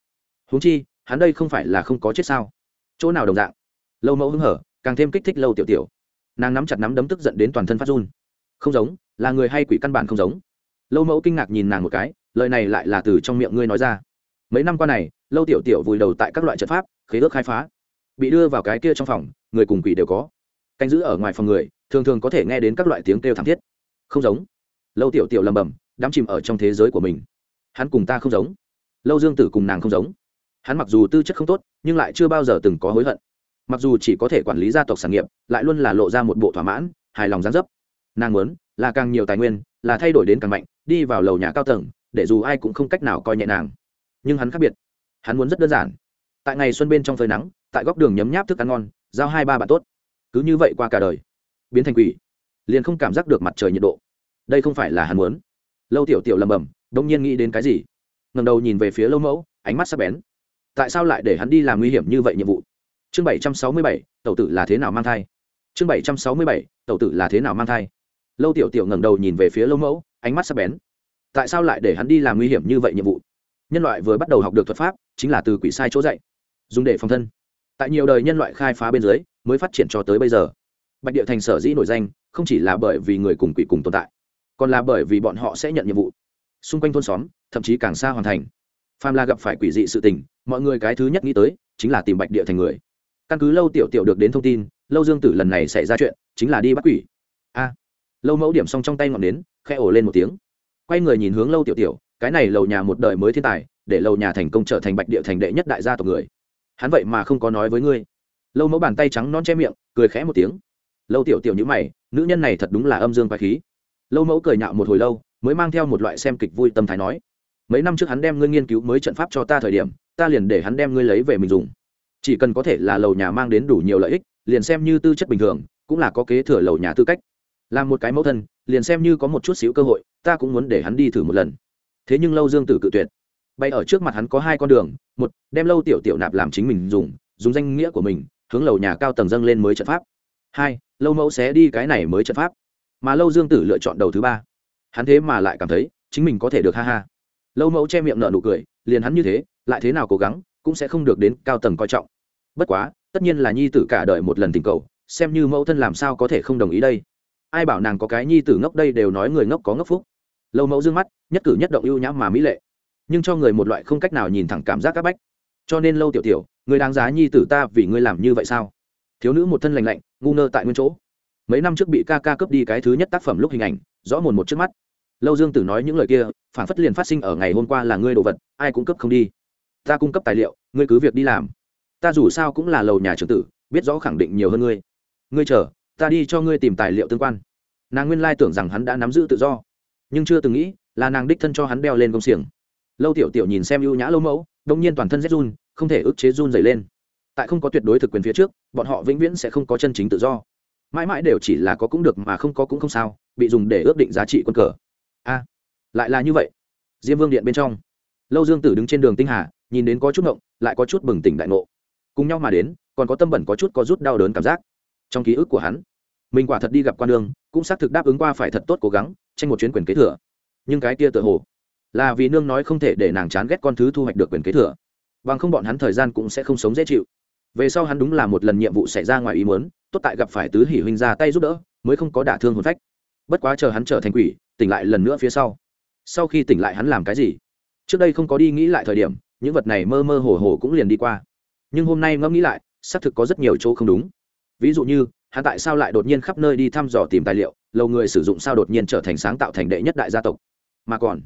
Speaker 1: Húng chi, hắn đây không phải là không có chết sao? Chỗ nào đồng dạng? Lâu mẫu hứng hở, càng thêm kích thích lâu tiểu tiểu. Nàng nắm chặt nắm đấm tức giận đến toàn thân phát run. Không giống, là người hay quỷ căn bản không giống. Lâu mẫu kinh ngạc nhìn nàng một cái, lời này lại là từ trong miệng ngươi nói ra. Mấy năm qua này, lâu tiểu tiểu vùi đầu tại các loại trận pháp, khế ước khai phá. Bị đưa vào cái kia trong phòng, người cùng quỷ đều có. Canh giữ ở ngoài phòng người, thường thường có thể nghe đến các loại tiếng kêu thảm thiết. Không giống. Lâu tiểu tiểu lầm bầm đắm chìm ở trong thế giới của mình. Hắn cùng ta không giống. Lâu dương tử cùng nàng không giống hắn mặc dù tư chất không tốt, nhưng lại chưa bao giờ từng có hối hận. Mặc dù chỉ có thể quản lý gia tộc sản nghiệp, lại luôn là lộ ra một bộ thỏa mãn, hài lòng gián dấp. Nàng muốn là càng nhiều tài nguyên, là thay đổi đến càng mạnh, đi vào lầu nhà cao tầng, để dù ai cũng không cách nào coi nhẹ nàng. Nhưng hắn khác biệt. Hắn muốn rất đơn giản. Tại ngày xuân bên trong phơi nắng, tại góc đường nhấm nháp thức ăn ngon, giao hai ba bạn tốt. Cứ như vậy qua cả đời, biến thành quỷ, liền không cảm giác được mặt trời nhiệt độ. Đây không phải là hắn muốn. Lâu tiểu tiểu lầm bầm đông nhiên nghĩ đến cái gì? Ngầm đầu nhìn về phía lâu mẫu, ánh mắt sắc bén tại sao lại để hắn đi làm nguy hiểm như vậy nhiệm vụ? Chương bảy trăm sáu mươi bảy, tẩu tử là thế nào mang thai? Chương bảy trăm sáu mươi bảy, tẩu tử là thế nào mang thai? Lâu tiểu tiểu ngẩng đầu nhìn về phía lâu mẫu, ánh mắt sắc bén. Tại sao lại để hắn đi làm nguy hiểm như vậy nhiệm vụ? Nhân loại vừa bắt đầu học được thuật pháp, chính là từ quỷ sai chỗ dạy. Dùng để phòng thân. Tại nhiều đời nhân loại khai phá bên dưới, mới phát triển cho tới bây giờ. Bạch địa thành sở dĩ nổi danh, không chỉ là bởi vì người cùng quỷ cùng tồn tại, còn là bởi vì bọn họ sẽ nhận nhiệm vụ. Xung quanh thôn xóm, thậm chí càng xa hoàn thành. Pham la gặp phải quỷ dị sự tình mọi người cái thứ nhất nghĩ tới chính là tìm bạch địa thành người. Căn cứ lâu tiểu tiểu được đến thông tin, lâu dương tử lần này xảy ra chuyện chính là đi bắt quỷ. A. Lâu mẫu điểm xong trong tay ngọn nến khe ổ lên một tiếng. Quay người nhìn hướng lâu tiểu tiểu, cái này lầu nhà một đời mới thiên tài, để lâu nhà thành công trở thành bạch địa thành đệ nhất đại gia tộc người. Hắn vậy mà không có nói với ngươi. Lâu mẫu bàn tay trắng non che miệng, cười khẽ một tiếng. Lâu tiểu tiểu như mày, nữ nhân này thật đúng là âm dương quái khí. Lâu mẫu cười nhạo một hồi lâu, mới mang theo một loại xem kịch vui tâm thái nói, mấy năm trước hắn đem ngươi nghiên cứu mới trận pháp cho ta thời điểm ta liền để hắn đem ngươi lấy về mình dùng. Chỉ cần có thể là lầu nhà mang đến đủ nhiều lợi ích, liền xem như tư chất bình thường, cũng là có kế thừa lầu nhà tư cách. Làm một cái mẫu thân, liền xem như có một chút xíu cơ hội, ta cũng muốn để hắn đi thử một lần. Thế nhưng lâu dương tử cự tuyệt. Bay ở trước mặt hắn có hai con đường, một, đem lâu tiểu tiểu nạp làm chính mình dùng dùng danh nghĩa của mình, hướng lầu nhà cao tầng dâng lên mới trận pháp. Hai, lâu mẫu sẽ đi cái này mới trận pháp. Mà lâu dương tử lựa chọn đầu thứ ba. Hắn thế mà lại cảm thấy, chính mình có thể được ha ha. Lâu mẫu che miệng nở nụ cười, liền hắn như thế lại thế nào cố gắng cũng sẽ không được đến cao tầng coi trọng. Bất quá, tất nhiên là nhi tử cả đời một lần tình cầu, xem như mẫu thân làm sao có thể không đồng ý đây. Ai bảo nàng có cái nhi tử ngốc đây đều nói người ngốc có ngốc phúc. Lâu mẫu d ư ơ n g mắt, nhất cử nhất động ưu nhãm mà mỹ lệ. Nhưng cho người một loại không cách nào nhìn thẳng cảm giác c áp bách. Cho nên lâu tiểu tiểu, người đáng giá nhi tử ta vì ngươi làm như vậy sao? Thiếu nữ một thân lành lạnh, ngu ngơ tại nguyên chỗ. Mấy năm trước bị ca ca cướp đi cái thứ nhất tác phẩm lúc hình ảnh, rõ mồn một trước mắt. Lâu dương tử nói những lời kia phản phất liền phát sinh ở ngày hôm qua là ngươi đồ vật, ai cũng cướp không đi ta cung cấp tài liệu, ngươi cứ việc đi làm. Ta dù sao cũng là lầu nhà trưởng tử, biết rõ khẳng định nhiều hơn ngươi. Ngươi chờ, ta đi cho ngươi tìm tài liệu tương quan. Nàng nguyên lai tưởng rằng hắn đã nắm giữ tự do, nhưng chưa từng nghĩ là nàng đích thân cho hắn đeo lên công xiềng. Lâu tiểu tiểu nhìn xem ưu nhã lâu mẫu đông nhiên toàn thân rét run, không thể ức chế run dày lên. Tại không có tuyệt đối thực quyền phía trước, bọn họ vĩnh viễn sẽ không có chân chính tự do. Mãi mãi đều chỉ là có cũng được mà không có cũng không sao, bị dùng để ước định giá trị quân cờ. A, lại là như vậy. Diêm vương điện bên trong. Lâu dương tử đứng trên đường tinh hà nhìn đến có chút ngộng, lại có chút bừng tỉnh đại ngộ. Cùng nhau mà đến, còn có tâm bẩn có chút có rút đau đớn cảm giác. Trong ký ức của hắn, mình quả thật đi gặp quan đường, cũng xác thực đáp ứng qua phải thật tốt cố gắng, tranh một chuyến quyền kế thừa. Nhưng cái kia tự hồ, là vì nương nói không thể để nàng chán ghét con thứ thu hoạch được quyền kế thừa. Bằng không bọn hắn thời gian cũng sẽ không sống dễ chịu. Về sau hắn đúng là một lần nhiệm vụ xảy ra ngoài ý muốn, tốt tại gặp phải tứ hỷ huynh ra tay giúp đỡ, mới không có đả thương hồn phách. Bất quá chờ hắn trở thành quỷ, tỉnh lại lần nữa phía sau. Sau khi tỉnh lại hắn làm cái gì? Trước đây không có đi nghĩ lại thời điểm những vật này mơ mơ hồ hồ cũng liền đi qua. Nhưng hôm nay ngẫm nghĩ lại, xác thực có rất nhiều chỗ không đúng. Ví dụ như, hắn tại sao lại đột nhiên khắp nơi đi thăm dò tìm tài liệu lâu người sử dụng sao đột nhiên trở thành sáng tạo thành đệ nhất đại gia tộc. Mà còn,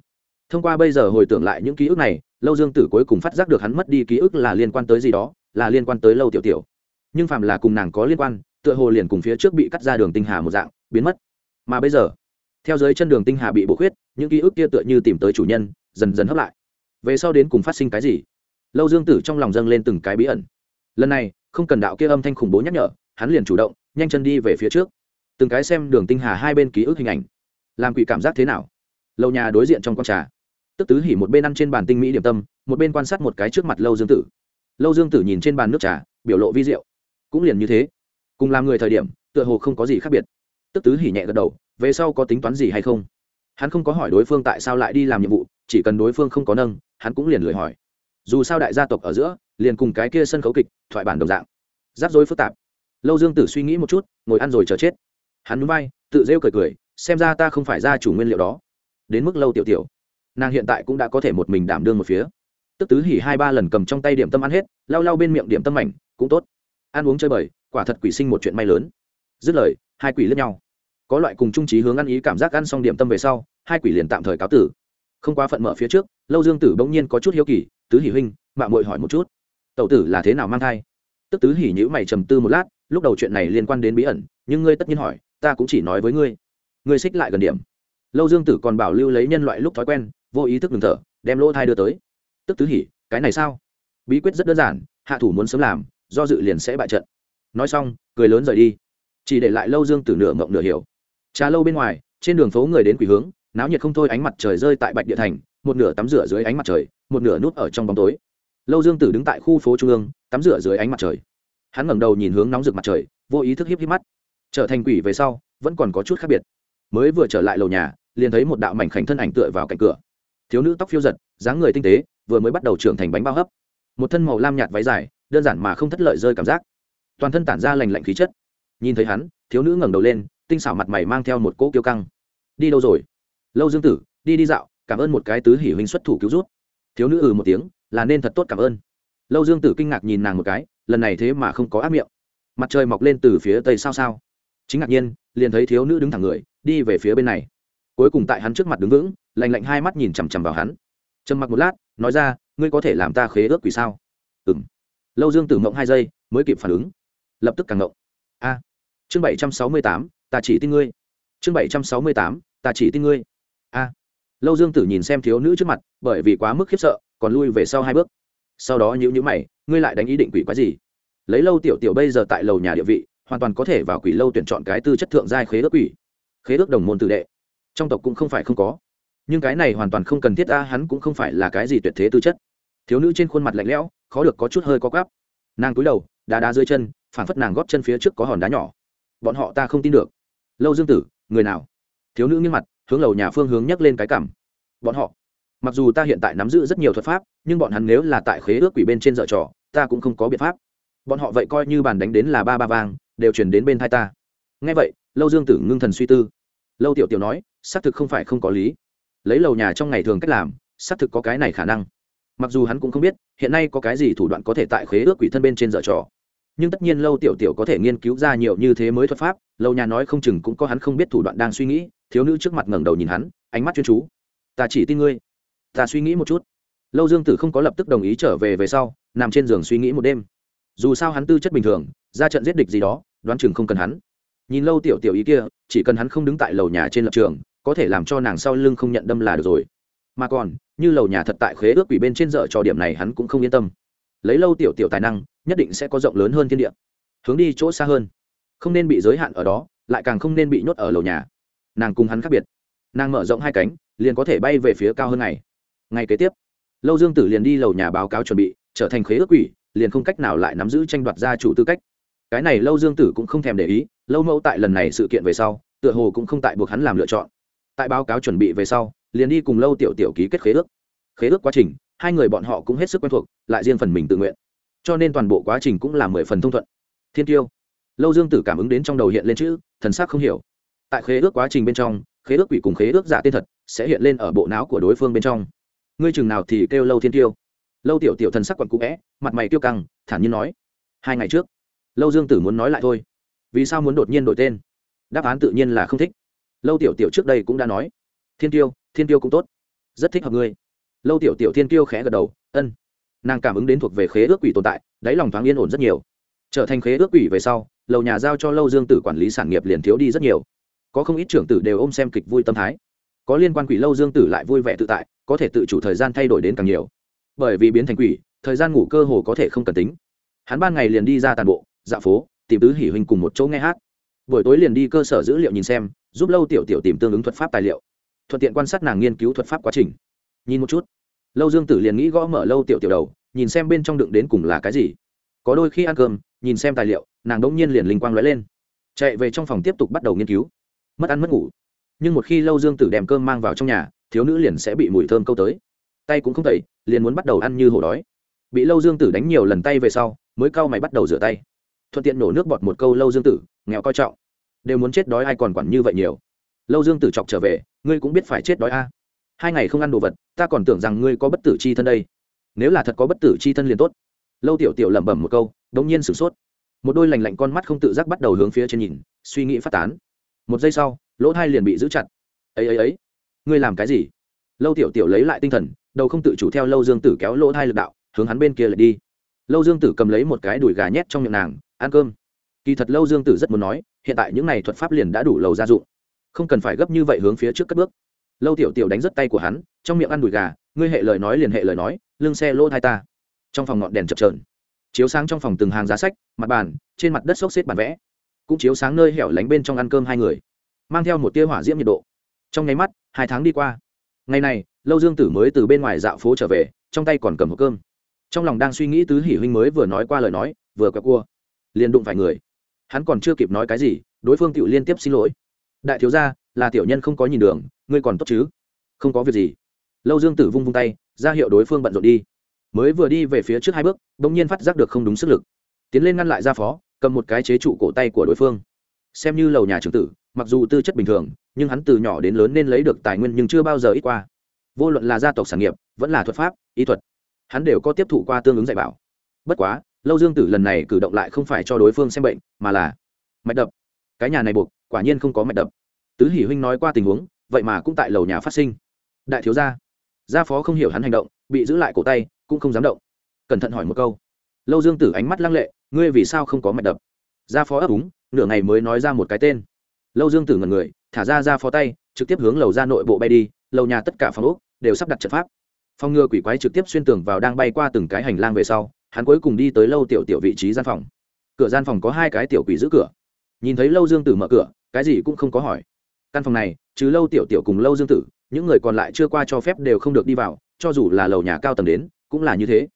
Speaker 1: thông qua bây giờ hồi tưởng lại những ký ức này, lâu dương tử cuối cùng phát giác được hắn mất đi ký ức là liên quan tới gì đó, là liên quan tới lâu tiểu tiểu. Nhưng phàm là cùng nàng có liên quan, tựa hồ liền cùng phía trước bị cắt ra đường tinh hà một dạng, biến mất. Mà bây giờ, theo dưới chân đường tinh hà bị bổ khuyết, những ký ức kia tựa như tìm tới chủ nhân, dần dần hấp lại về sau đến cùng phát sinh cái gì? Lâu dương tử trong lòng dâng lên từng cái bí ẩn. Lần này, không cần đạo kia âm thanh khủng bố nhắc nhở, hắn liền chủ động, nhanh chân đi về phía trước. Từng cái xem đường tinh hà hai bên ký ức hình ảnh. Làm quỷ cảm giác thế nào? Lâu nhà đối diện trong con trà. Tức tứ hỉ một bên ăn trên bàn tinh mỹ điểm tâm, một bên quan sát một cái trước mặt lâu dương tử. Lâu dương tử nhìn trên bàn nước trà, biểu lộ vi diệu. Cũng liền như thế. Cùng làm người thời điểm, tựa hồ không có gì khác biệt. Tức tứ hỉ nhẹ gật đầu, về sau có tính toán gì hay không? Hắn không có hỏi đối phương tại sao lại đi làm nhiệm vụ chỉ cần đối phương không có nâng, hắn cũng liền lười hỏi. Dù sao đại gia tộc ở giữa, liền cùng cái kia sân khấu kịch, thoại bản đồng dạng. Rắc rối phức tạp. Lâu dương tử suy nghĩ một chút, ngồi ăn rồi chờ chết. Hắn núi bay tự rêu cười cười, xem ra ta không phải ra chủ nguyên liệu đó. Đến mức lâu tiểu tiểu. Nàng hiện tại cũng đã có thể một mình đảm đương một phía. Tức tứ hỉ hai ba lần cầm trong tay điểm tâm ăn hết, lau lau bên miệng điểm tâm mảnh, cũng tốt. Ăn uống chơi bời, quả thật quỷ sinh một chuyện may lớn. Dứt lời, hai quỷ lướt nhau. Có loại cùng trung trí hướng ăn ý cảm giác ăn xong điểm tâm về sau, hai quỷ liền tạm thời cáo tử không quá phận mở phía trước, lâu dương tử bỗng nhiên có chút hiếu kỳ, tứ hỉ huynh mạng mội hỏi một chút, tẩu tử là thế nào mang thai? Tức tứ hỉ nhữ mày trầm tư một lát, lúc đầu chuyện này liên quan đến bí ẩn, nhưng ngươi tất nhiên hỏi, ta cũng chỉ nói với ngươi. Ngươi xích lại gần điểm. Lâu dương tử còn bảo lưu lấy nhân loại lúc thói quen, vô ý thức ngừng thở, đem lỗ thai đưa tới. Tức tứ hỉ cái này sao? Bí quyết rất đơn giản, hạ thủ muốn sớm làm, do dự liền sẽ bại trận. Nói xong, cười lớn rời đi. Chỉ để lại lâu dương tử nửa mộng nửa hiểu. Trà lâu bên ngoài, trên đường phố người đến quỷ hướng náo nhiệt không thôi, ánh mặt trời rơi tại bạch địa thành, một nửa tắm rửa dưới ánh mặt trời, một nửa nút ở trong bóng tối. Lâu dương tử đứng tại khu phố trung ương, tắm rửa dưới ánh mặt trời. Hắn ngẩng đầu nhìn hướng nóng rực mặt trời, vô ý thức hiếp hiếp mắt. Trở thành quỷ về sau, vẫn còn có chút khác biệt. Mới vừa trở lại lầu nhà, liền thấy một đạo mảnh khảnh thân ảnh tựa vào cạnh cửa. Thiếu nữ tóc phiêu giật, dáng người tinh tế, vừa mới bắt đầu trưởng thành bánh bao hấp. Một thân màu lam nhạt váy dài, đơn giản mà không thất lợi rơi cảm giác. Toàn thân tản ra lành lạnh khí chất. Nhìn thấy hắn, thiếu nữ ngẩng đầu lên, tinh xảo mặt mày mang theo một cỗ kiêu căng. Đi đâu rồi? Lâu dương tử, đi đi dạo, cảm ơn một cái tứ hỉ huynh xuất thủ cứu rút thiếu nữ ừ một tiếng, là nên thật tốt cảm ơn. Lâu dương tử kinh ngạc nhìn nàng một cái, lần này thế mà không có ác miệng. Mặt trời mọc lên từ phía tây sao sao. Chính ngạc nhiên, liền thấy thiếu nữ đứng thẳng người, đi về phía bên này. Cuối cùng tại hắn trước mặt đứng vững, lạnh lạnh hai mắt nhìn chằm chằm vào hắn. Trầm mặc một lát, nói ra, ngươi có thể làm ta khế ước quỷ sao? Ừ m lâu dương tử mộng hai giây, mới kịp phản ứng. Lập tức càng ngộng a, chương bảy trăm sáu mươi tám, ta chỉ tin ngươi. Chương bảy trăm sáu mươi tám, ta chỉ tin ngươi a. Lâu dương tử nhìn xem thiếu nữ trước mặt, bởi vì quá mức khiếp sợ, còn lui về sau hai bước. Sau đó nhữ nhữ mày, ngươi lại đánh ý định quỷ quái gì? Lấy lâu tiểu tiểu bây giờ tại lầu nhà địa vị, hoàn toàn có thể vào quỷ lâu tuyển chọn cái tư chất thượng giai khế ước quỷ, khế ước đồng môn tử đệ. Trong tộc cũng không phải không có. Nhưng cái này hoàn toàn không cần thiết, a, hắn cũng không phải là cái gì tuyệt thế tư chất. Thiếu nữ trên khuôn mặt lạnh lẽo, khó được có chút hơi có gáp nàng cúi đầu, đá đá dưới chân phản phất nàng góp chân phía trước có hòn đá nhỏ. Bọn họ ta không tin được. Lâu dương tử, người nào? Thiếu nữ nghiêng mặt hướng lầu nhà phương hướng nhấc lên cái cảm. Bọn họ, mặc dù ta hiện tại nắm giữ rất nhiều thuật pháp, nhưng bọn hắn nếu là tại khế ước quỷ bên trên dợ trò, ta cũng không có biện pháp. Bọn họ vậy coi như bàn đánh đến là ba ba vàng đều chuyển đến bên thai ta. Ngay vậy, lâu dương tử ngưng thần suy tư. Lâu tiểu tiểu nói, xác thực không phải không có lý. Lấy lầu nhà trong ngày thường cách làm, xác thực có cái này khả năng. Mặc dù hắn cũng không biết, hiện nay có cái gì thủ đoạn có thể tại khế ước quỷ thân bên trên dở trò nhưng tất nhiên lâu tiểu tiểu có thể nghiên cứu ra nhiều như thế mới thuật pháp, lâu nhà nói không chừng cũng có hắn không biết thủ đoạn đang suy nghĩ, thiếu nữ trước mặt ngẩng đầu nhìn hắn, ánh mắt chuyên chú. Ta chỉ tin ngươi. Ta suy nghĩ một chút. Lâu dương tử không có lập tức đồng ý trở về về sau, nằm trên giường suy nghĩ một đêm. Dù sao hắn tư chất bình thường, ra trận giết địch gì đó, đoán chừng không cần hắn. Nhìn lâu tiểu tiểu ý kia, chỉ cần hắn không đứng tại lầu nhà trên lập trường, có thể làm cho nàng sau lưng không nhận đâm là được rồi. Mà còn, như lầu nhà thật tại khế ước quỷ bên trên dở trò điểm này hắn cũng không yên tâm. Lấy lâu tiểu tiểu tài năng nhất định sẽ có rộng lớn hơn thiên địa. Hướng đi chỗ xa hơn. Không nên bị giới hạn ở đó, lại càng không nên bị nhốt ở lầu nhà. Nàng cùng hắn khác biệt. Nàng mở rộng hai cánh, liền có thể bay về phía cao hơn ngày. Ngày kế tiếp, lâu dương tử liền đi lầu nhà báo cáo chuẩn bị, trở thành khế ước quỷ, liền không cách nào lại nắm giữ tranh đoạt gia chủ tư cách. Cái này lâu dương tử cũng không thèm để ý, lâu mẫu tại lần này sự kiện về sau, tựa hồ cũng không tại buộc hắn làm lựa chọn. Tại báo cáo chuẩn bị về sau, liền đi cùng lâu tiểu tiểu ký kết khế ước. Khế ước quá trình, hai người bọn họ cũng hết sức quen thuộc, lại riêng phần mình tự nguyện cho nên toàn bộ quá trình cũng là mười phần thông thuận. Thiên tiêu. Lâu dương tử cảm ứng đến trong đầu hiện lên chữ, thần sắc không hiểu. Tại khế ước quá trình bên trong, khế ước quỷ cùng khế ước giả tên thật sẽ hiện lên ở bộ não của đối phương bên trong. Ngươi chừng nào thì kêu lâu thiên tiêu. Lâu tiểu tiểu thần sắc còn cũ vẽ, mặt mày tiêu căng, thản nhiên nói. Hai ngày trước, lâu dương tử muốn nói lại thôi. Vì sao muốn đột nhiên đổi tên? Đáp án tự nhiên là không thích. Lâu tiểu tiểu trước đây cũng đã nói. Thiên tiêu thiên tiêu cũng tốt. Rất thích hợp ngươi. Lâu tiểu tiểu thiên tiêu khẽ gật đầu, ân nàng cảm ứng đến thuộc về khế ước quỷ tồn tại, đáy lòng thoáng yên ổn rất nhiều. Trở thành khế ước quỷ về sau, lầu nhà giao cho lâu dương tử quản lý sản nghiệp liền thiếu đi rất nhiều. Có không ít trưởng tử đều ôm xem kịch vui tâm thái. Có liên quan quỷ lâu dương tử lại vui vẻ tự tại, có thể tự chủ thời gian thay đổi đến càng nhiều. Bởi vì biến thành quỷ, thời gian ngủ cơ hồ có thể không cần tính. Hắn ban ngày liền đi ra tàn bộ dạ phố, tìm tứ hỉ huynh cùng một chỗ nghe hát. Buổi tối liền đi cơ sở dữ liệu nhìn xem, giúp lâu tiểu tiểu tìm tương ứng thuật pháp tài liệu. Thuận tiện quan sát nàng nghiên cứu thuật pháp quá trình. Nhìn một chút lâu dương tử liền nghĩ gõ mở lâu tiểu tiểu đầu, nhìn xem bên trong đựng đến cùng là cái gì. Có đôi khi ăn cơm, nhìn xem tài liệu, nàng đỗng nhiên liền linh quang lóe lên. Chạy về trong phòng tiếp tục bắt đầu nghiên cứu. Mất ăn mất ngủ. Nhưng một khi lâu dương tử đem cơm mang vào trong nhà, thiếu nữ liền sẽ bị mùi thơm câu tới. Tay cũng không tẩy, liền muốn bắt đầu ăn như hổ đói. Bị lâu dương tử đánh nhiều lần tay về sau, mới cau mày bắt đầu rửa tay. Thuận tiện nổ nước bọt một câu lâu dương tử, nghèo coi trọng. Đều muốn chết đói ai còn quản như vậy nhiều. Lâu dương tử chọc trở về, ngươi cũng biết phải chết đói a hai ngày không ăn đồ vật, ta còn tưởng rằng ngươi có bất tử c h i thân đây. Nếu là thật có bất tử c h i thân liền tốt. Lâu tiểu tiểu lẩm bẩm một câu đ ỗ n g nhiên sửng sốt. Một đôi lành lạnh con mắt không tự giác bắt đầu hướng phía trên nhìn, suy nghĩ phát tán. Một giây sau, lỗ thai liền bị giữ chặt. Ấy ấy ấy, ngươi làm cái gì? Lâu tiểu tiểu lấy lại tinh thần, đầu không tự chủ theo lâu dương tử kéo lỗ thai lực đạo, hướng hắn bên kia lại đi. Lâu dương tử cầm lấy một cái đùi gà nhét trong miệng nàng, ăn cơm. Kỳ thật lâu dương tử rất muốn nói, hiện tại những n à y thuật pháp liền đã đủ lầu gia dụng. Không cần phải gấp như vậy hướng phía trước cất bước lâu tiểu tiểu đánh rất tay của hắn, trong miệng ăn đùi gà, ngươi hệ lời nói liền hệ lời nói, lưng xe lỗ thai ta. Trong phòng ngọn đèn chập trờn chiếu sáng trong phòng từng hàng giá sách, mặt bàn, trên mặt đất xốc xếp bản vẽ. Cũng chiếu sáng nơi hẻo lánh bên trong ăn cơm hai người. Mang theo một tia hỏa diễm nhiệt độ. Trong nháy mắt, hai tháng đi qua. Ngày này, lâu dương tử mới từ bên ngoài dạo phố trở về, trong tay còn cầm hộp cơm. Trong lòng đang suy nghĩ tứ hỉ huynh mới vừa nói qua lời nói, vừa quẹo cua. Liền đụng phải người. Hắn còn chưa kịp nói cái gì, đối phương tự liên tiếp xin lỗi. Đại thiếu gia là tiểu nhân không có nhìn đường, ngươi còn tốt chứ? Không có việc gì. Lâu dương tử vung vung tay, ra hiệu đối phương bận rộn đi. Mới vừa đi về phía trước hai bước đ ỗ n g nhiên phát giác được không đúng sức lực. Tiến lên ngăn lại ra phó, cầm một cái chế trụ cổ tay của đối phương. Xem như lầu nhà trưởng tử, mặc dù tư chất bình thường, nhưng hắn từ nhỏ đến lớn nên lấy được tài nguyên nhưng chưa bao giờ ít qua. Vô luận là gia tộc sản nghiệp, vẫn là thuật pháp, y thuật, hắn đều có tiếp thụ qua tương ứng dạy bảo. Bất quá, lâu dương tử lần này cử động lại không phải cho đối phương xem bệnh, mà là mạch đập. Cái nhà này buộc, quả nhiên không có mạch đập tứ hỷ huynh nói qua tình huống, vậy mà cũng tại lầu nhà phát sinh. Đại thiếu gia gia phó không hiểu hắn hành động, bị giữ lại cổ tay, cũng không dám động. Cẩn thận hỏi một câu. Lâu dương tử ánh mắt lăng lệ, ngươi vì sao không có mạch đập? Gia phó ấp úng, nửa ngày mới nói ra một cái tên. Lâu dương tử ngần người, thả ra ra phó tay, trực tiếp hướng lầu ra nội bộ bay đi, lầu nhà tất cả phòng úc đều sắp đặt trận pháp. Phòng ngừa quỷ quái trực tiếp xuyên tường vào đang bay qua từng cái hành lang về sau, hắn cuối cùng đi tới lâu tiểu tiểu vị trí gian phòng. Cửa gian phòng có hai cái tiểu quỷ giữ cửa. Nhìn thấy lâu dương tử mở cửa, cái gì cũng không có hỏi căn phòng này chứ lâu tiểu tiểu cùng lâu dương tử, những người còn lại chưa qua cho phép đều không được đi vào, cho dù là lầu nhà cao tầng đến, cũng là như thế.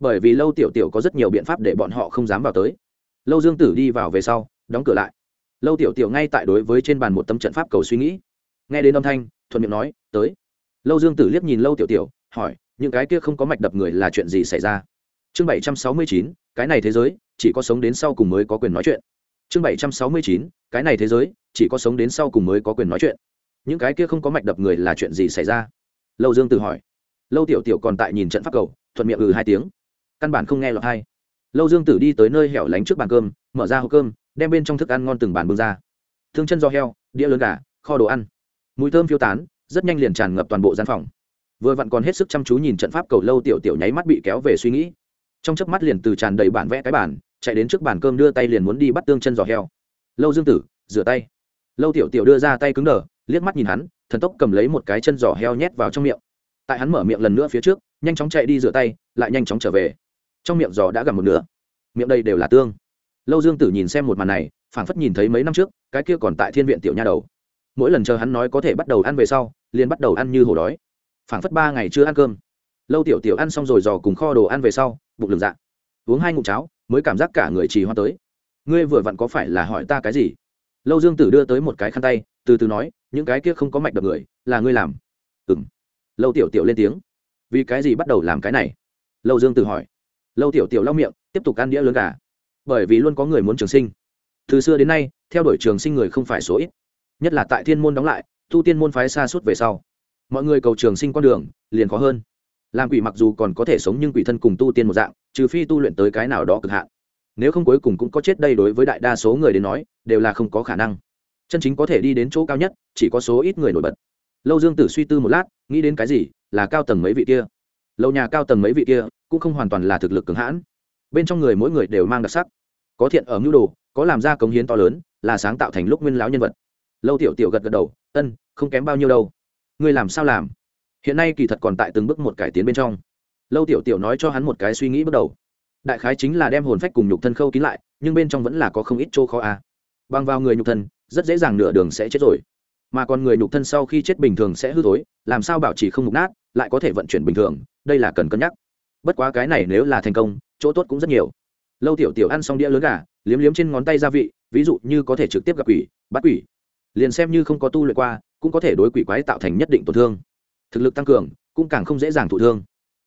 Speaker 1: Bởi vì lâu tiểu tiểu có rất nhiều biện pháp để bọn họ không dám vào tới. Lâu dương tử đi vào về sau, đóng cửa lại. Lâu tiểu tiểu ngay tại đối với trên bàn một tâm trận pháp cầu suy nghĩ. Nghe đến âm thanh, thuận miệng nói, tới. Lâu dương tử liếc nhìn lâu tiểu tiểu, hỏi, những cái kia không có mạch đập người là chuyện gì xảy ra? Chương bảy trăm sáu mươi chín, cái này thế giới, chỉ có sống đến sau cùng mới có quyền nói chuyện chương bảy trăm sáu mươi chín, cái này thế giới, chỉ có sống đến sau cùng mới có quyền nói chuyện. Những cái kia không có mạch đập người là chuyện gì xảy ra? Lâu dương tự hỏi. Lâu tiểu tiểu còn tại nhìn trận pháp cầu, thuận miệng ừ hai tiếng. Căn bản không nghe lọt hai lâu dương tử đi tới nơi hẻo lánh trước bàn cơm, mở ra hộp cơm, đem bên trong thức ăn ngon từng bàn bưng ra. Thương chân do heo, đĩa lớn gà, kho đồ ăn. Mùi thơm phiêu tán, rất nhanh liền tràn ngập toàn bộ gian phòng. Vừa vặn còn hết sức chăm chú nhìn trận pháp cầu, lâu tiểu tiểu nháy mắt bị kéo về suy nghĩ. Trong chớp mắt liền từ tràn đầy bản vẽ cái bản chạy đến trước bàn cơm đưa tay liền muốn đi bắt tương chân giò heo. Lâu dương tử, rửa tay. Lâu tiểu tiểu đưa ra tay cứng đờ, liếc mắt nhìn hắn, thần tốc cầm lấy một cái chân giò heo nhét vào trong miệng. Tại hắn mở miệng lần nữa phía trước, nhanh chóng chạy đi rửa tay, lại nhanh chóng trở về. Trong miệng giò đã gặm một nửa, miệng đây đều là tương. Lâu dương tử nhìn xem một màn này, phảng phất nhìn thấy mấy năm trước, cái kia còn tại thiên viện tiểu nha đầu. Mỗi lần chờ hắn nói có thể bắt đầu ăn về sau, liền bắt đầu ăn như hổ đói. Phảng phất ba ngày chưa ăn cơm. Lâu tiểu tiểu ăn xong rồi giò cùng kho đồ ăn về sau, bụng lừng dạ. Uống hai ngụm cháo mới cảm giác cả người trì hoa tới. Ngươi vừa vặn có phải là hỏi ta cái gì? Lâu dương tử đưa tới một cái khăn tay, từ từ nói, những cái kia không có mạch đập người, là ngươi làm. Ừ m lâu tiểu tiểu lên tiếng. Vì cái gì bắt đầu làm cái này? Lâu dương tử hỏi. Lâu tiểu tiểu lau miệng, tiếp tục ăn đĩa lớn gà. Bởi vì luôn có người muốn trường sinh. Từ xưa đến nay, theo đuổi trường sinh người không phải số ít. Nhất là tại thiên môn đóng lại thu tiên môn phái xa suốt về sau. Mọi người cầu trường sinh con đường, liền khó hơn làm quỷ mặc dù còn có thể sống nhưng quỷ thân cùng tu tiên một dạng, trừ phi tu luyện tới cái nào đó cực hạn. Nếu không cuối cùng cũng có chết đây đối với đại đa số người đến nói, đều là không có khả năng. Chân chính có thể đi đến chỗ cao nhất, chỉ có số ít người nổi bật. Lâu dương tử suy tư một lát, nghĩ đến cái gì, là cao tầng mấy vị kia. Lâu nhà cao tầng mấy vị kia, cũng không hoàn toàn là thực lực cường hãn. Bên trong người mỗi người đều mang đặc sắc. Có thiện ở mưu đồ, có làm ra cống hiến to lớn, là sáng tạo thành lúc nguyên lão nhân vật. Lâu tiểu tiểu gật gật đầu, ân, không kém bao nhiêu đâu. Ngươi làm sao làm? Hiện nay kỳ thật còn tại từng bước một cải tiến bên trong. Lâu tiểu tiểu nói cho hắn một cái suy nghĩ bước đầu. Đại khái chính là đem hồn phách cùng nhục thân khâu kín lại, nhưng bên trong vẫn là có không ít chỗ khó a. À. vào người nhục thân, rất dễ dàng nửa đường sẽ chết rồi. Mà còn người nhục thân sau khi chết bình thường sẽ hư thối, làm sao bảo trì không mục nát, lại có thể vận chuyển bình thường, đây là cần cân nhắc. Bất quá cái này nếu là thành công, chỗ tốt cũng rất nhiều. Lâu tiểu tiểu ăn xong đĩa lớn gà, liếm liếm trên ngón tay gia vị, ví dụ như có thể trực tiếp gặp quỷ, bắt quỷ. Liền xem như không có tu luyện qua, cũng có thể đối quỷ quái tạo thành nhất định tổn thương thực lực tăng cường, cũng càng không dễ dàng thụ thương.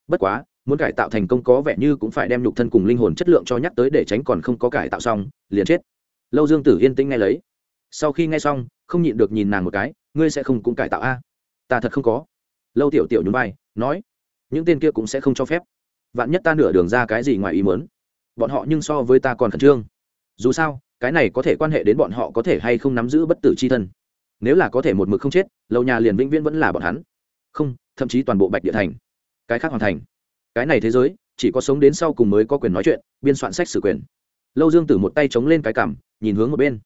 Speaker 1: Bất quá, muốn cải tạo thành công có vẻ như cũng phải đem nhục thân cùng linh hồn chất lượng cho nhắc tới để tránh còn không có cải tạo xong, liền chết. Lâu dương tử yên tĩnh nghe lấy. Sau khi nghe xong, không nhịn được nhìn nàng một cái, ngươi sẽ không cũng cải tạo a? Ta thật không có. Lâu tiểu tiểu nhún vai, nói, những tên kia cũng sẽ không cho phép. Vạn nhất ta nửa đường ra cái gì ngoài ý muốn. Bọn họ nhưng so với ta còn khẩn trương. Dù sao, cái này có thể quan hệ đến bọn họ có thể hay không nắm giữ bất tử c h i thân. Nếu là có thể một mực không chết, lâu nhà liền vĩnh viễn vẫn là bọn hắn không, thậm chí toàn bộ bạch địa thành. Cái khác hoàn thành. Cái này thế giới, chỉ có sống đến sau cùng mới có quyền nói chuyện, biên soạn sách xử quyền. Lâu dương tử một tay chống lên cái cằm nhìn hướng một bên.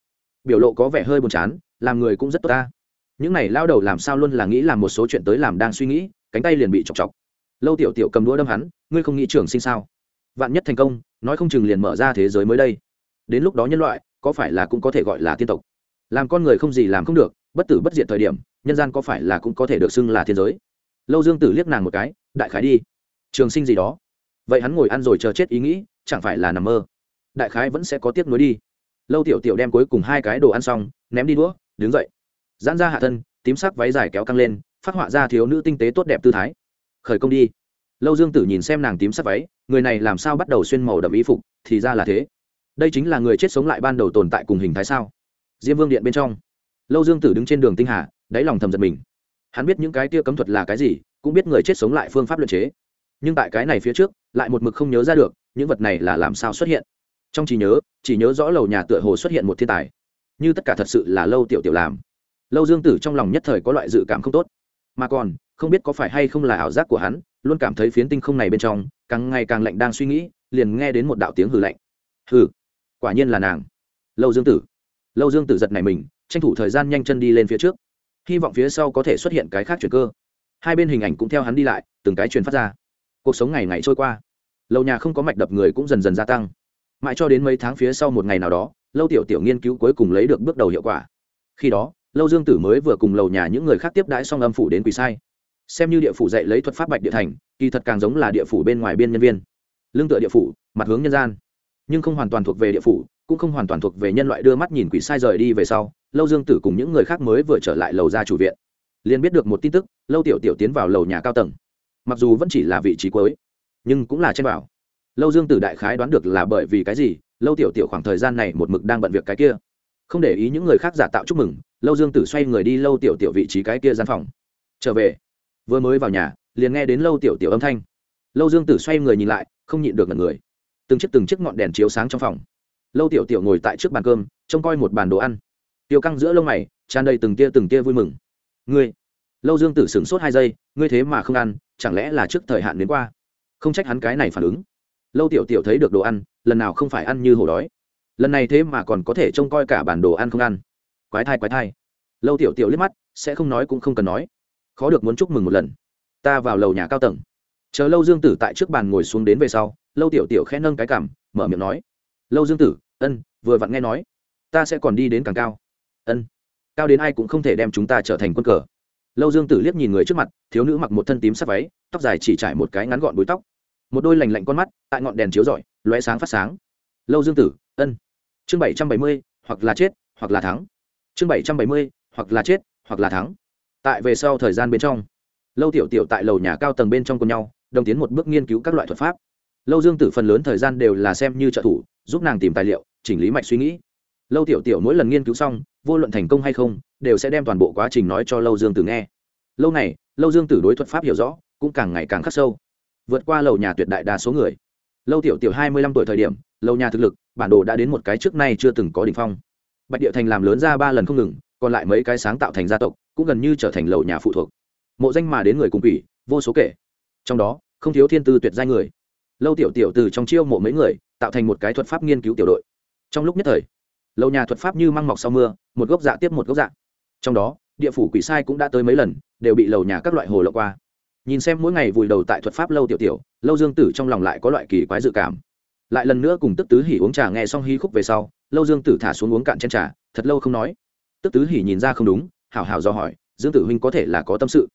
Speaker 1: Biểu lộ có vẻ hơi buồn chán, làm người cũng rất tốt ta. Những này lao đầu làm sao luôn là nghĩ làm một số chuyện tới làm đang suy nghĩ, cánh tay liền bị chọc chọc. Lâu tiểu tiểu cầm đũa đâm hắn, ngươi không nghĩ trường sinh sao? Vạn nhất thành công, nói không chừng liền mở ra thế giới mới đây. Đến lúc đó nhân loại, có phải là cũng có thể gọi là tiên tộc? Làm con người không gì làm không được bất tử bất diệt thời điểm, nhân gian có phải là cũng có thể được xưng là thiên giới? Lâu dương tử liếc nàng một cái, đại khái đi. Trường sinh gì đó? Vậy hắn ngồi ăn rồi chờ chết ý nghĩ, chẳng phải là nằm mơ? Đại khái vẫn sẽ có tiếc nuối đi. Lâu tiểu tiểu đem cuối cùng hai cái đồ ăn xong, ném đi đũa, đứng dậy. Giãn ra hạ thân, tím sắc váy dài kéo căng lên, phát họa ra thiếu nữ tinh tế tốt đẹp tư thái. Khởi công đi. Lâu dương tử nhìn xem nàng tím sắc váy, người này làm sao bắt đầu xuyên màu đậm y phục, thì ra là thế. Đây chính là người chết sống lại ban đầu tồn tại cùng hình thái sao? Diêm vương điện bên trong lâu dương tử đứng trên đường tinh hà, đáy lòng thầm giật mình. Hắn biết những cái tia cấm thuật là cái gì, cũng biết người chết sống lại phương pháp luyện chế. Nhưng tại cái này phía trước, lại một mực không nhớ ra được, những vật này là làm sao xuất hiện. Trong trí nhớ, chỉ nhớ rõ lầu nhà tựa hồ xuất hiện một thiên tài. Như tất cả thật sự là lâu tiểu tiểu làm. Lâu dương tử trong lòng nhất thời có loại dự cảm không tốt. Mà còn, không biết có phải hay không là ảo giác của hắn, luôn cảm thấy phiến tinh không này bên trong, càng ngày càng lạnh đang suy nghĩ, liền nghe đến một đạo tiếng hừ lạnh. Hừ, quả nhiên là nàng. Lâu dương tử. Lâu dương tử giật này mình tranh thủ thời gian nhanh chân đi lên phía trước. Hy vọng phía sau có thể xuất hiện cái khác chuyển cơ. Hai bên hình ảnh cũng theo hắn đi lại, từng cái truyền phát ra. Cuộc sống ngày ngày trôi qua. Lâu nhà không có mạch đập người cũng dần dần gia tăng. Mãi cho đến mấy tháng phía sau một ngày nào đó, lâu tiểu tiểu nghiên cứu cuối cùng lấy được bước đầu hiệu quả. Khi đó, lâu dương tử mới vừa cùng lầu nhà những người khác tiếp đãi xong âm phủ đến quỳ sai. Xem như địa phủ dạy lấy thuật pháp bạch địa thành, kỳ thật càng giống là địa phủ bên ngoài biên nhân viên. Lương tựa địa phủ, mặt hướng nhân gian. Nhưng không hoàn toàn thuộc về địa phủ cũng không hoàn toàn thuộc về nhân loại đưa mắt nhìn quỷ sai rời đi về sau, lâu dương tử cùng những người khác mới vừa trở lại lầu ra chủ viện. Liền biết được một tin tức, lâu tiểu tiểu tiến vào lầu nhà cao tầng. Mặc dù vẫn chỉ là vị trí cuối, nhưng cũng là trên bảo. Lâu dương tử đại khái đoán được là bởi vì cái gì, lâu tiểu tiểu khoảng thời gian này một mực đang bận việc cái kia. Không để ý những người khác giả tạo chúc mừng, lâu dương tử xoay người đi lâu tiểu tiểu vị trí cái kia gian phòng. Trở về. Vừa mới vào nhà, liền nghe đến lâu tiểu tiểu âm thanh. Lâu dương tử xoay người nhìn lại, không nhịn được ngần người. Từng chiếc từng chiếc ngọn đèn chiếu sáng trong phòng lâu tiểu tiểu ngồi tại trước bàn cơm, trông coi một bàn đồ ăn. Tiêu căng giữa lông mày, tràn đầy từng tia từng tia vui mừng. Ngươi? Lâu dương tử sửng sốt hai giây, ngươi thế mà không ăn, chẳng lẽ là trước thời hạn đến qua? Không trách hắn cái này phản ứng. Lâu tiểu tiểu thấy được đồ ăn, lần nào không phải ăn như hổ đói. Lần này thế mà còn có thể trông coi cả bản đồ ăn không ăn. Quái thai quái thai. Lâu tiểu tiểu liếc mắt, sẽ không nói cũng không cần nói. Khó được muốn chúc mừng một lần. Ta vào lầu nhà cao tầng. Chờ lâu dương tử tại trước bàn ngồi xuống đến về sau, lâu tiểu tiểu khẽ nâng cái cảm mở miệng nói lâu dương tử, ân, vừa vặn nghe nói. Ta sẽ còn đi đến càng cao. Ân. Cao đến ai cũng không thể đem chúng ta trở thành quân cờ. Lâu dương tử liếc nhìn người trước mặt, thiếu nữ mặc một thân tím sắc váy, tóc dài chỉ trải một cái ngắn gọn búi tóc. Một đôi lành lạnh con mắt, tại ngọn đèn chiếu rọi, lóe sáng phát sáng. Lâu dương tử, ân. Chương bảy trăm bảy mươi, hoặc là chết, hoặc là thắng. Chương bảy trăm bảy mươi, hoặc là chết, hoặc là thắng. Tại về sau thời gian bên trong, lâu tiểu tiểu tại lầu nhà cao tầng bên trong cùng nhau, đồng tiến một bước nghiên cứu các loại thuật pháp. Lâu dương tử phần lớn thời gian đều là xem như trợ thủ giúp nàng tìm tài liệu, chỉnh lý mạch suy nghĩ. Lâu tiểu tiểu mỗi lần nghiên cứu xong, vô luận thành công hay không, đều sẽ đem toàn bộ quá trình nói cho lâu dương tử nghe. Lâu này, lâu dương tử đối thuật pháp hiểu rõ, cũng càng ngày càng khắc sâu. Vượt qua lầu nhà tuyệt đại đa số người. Lâu tiểu tiểu hai mươi lăm tuổi thời điểm lâu nhà thực lực, bản đồ đã đến một cái trước nay chưa từng có đ ỉ n h phong. Bạch địa thành làm lớn ra ba lần không ngừng, còn lại mấy cái sáng tạo thành gia tộc, cũng gần như trở thành lầu nhà phụ thuộc. Mộ danh mà đến người cùng quỷ, vô số kể. Trong đó, không thiếu thiên tư tuyệt giai người lâu tiểu tiểu từ trong chiêu mộ mấy người, tạo thành một cái thuật pháp nghiên cứu tiểu đội. Trong lúc nhất thời, lâu nhà thuật pháp như măng mọc sau mưa, một gốc dạ tiếp một gốc dạ. Trong đó, địa phủ quỷ sai cũng đã tới mấy lần, đều bị lầu nhà các loại hồ lộ qua. Nhìn xem mỗi ngày vùi đầu tại thuật pháp lâu tiểu tiểu, lâu dương tử trong lòng lại có loại kỳ quái dự cảm. Lại lần nữa cùng tức tứ hỉ uống trà nghe xong hí khúc về sau, lâu dương tử thả xuống uống cạn chân trà, thật lâu không nói. Tức tứ hỉ nhìn ra không đúng, hảo hảo do hỏi, dương tử huynh có thể là có tâm sự?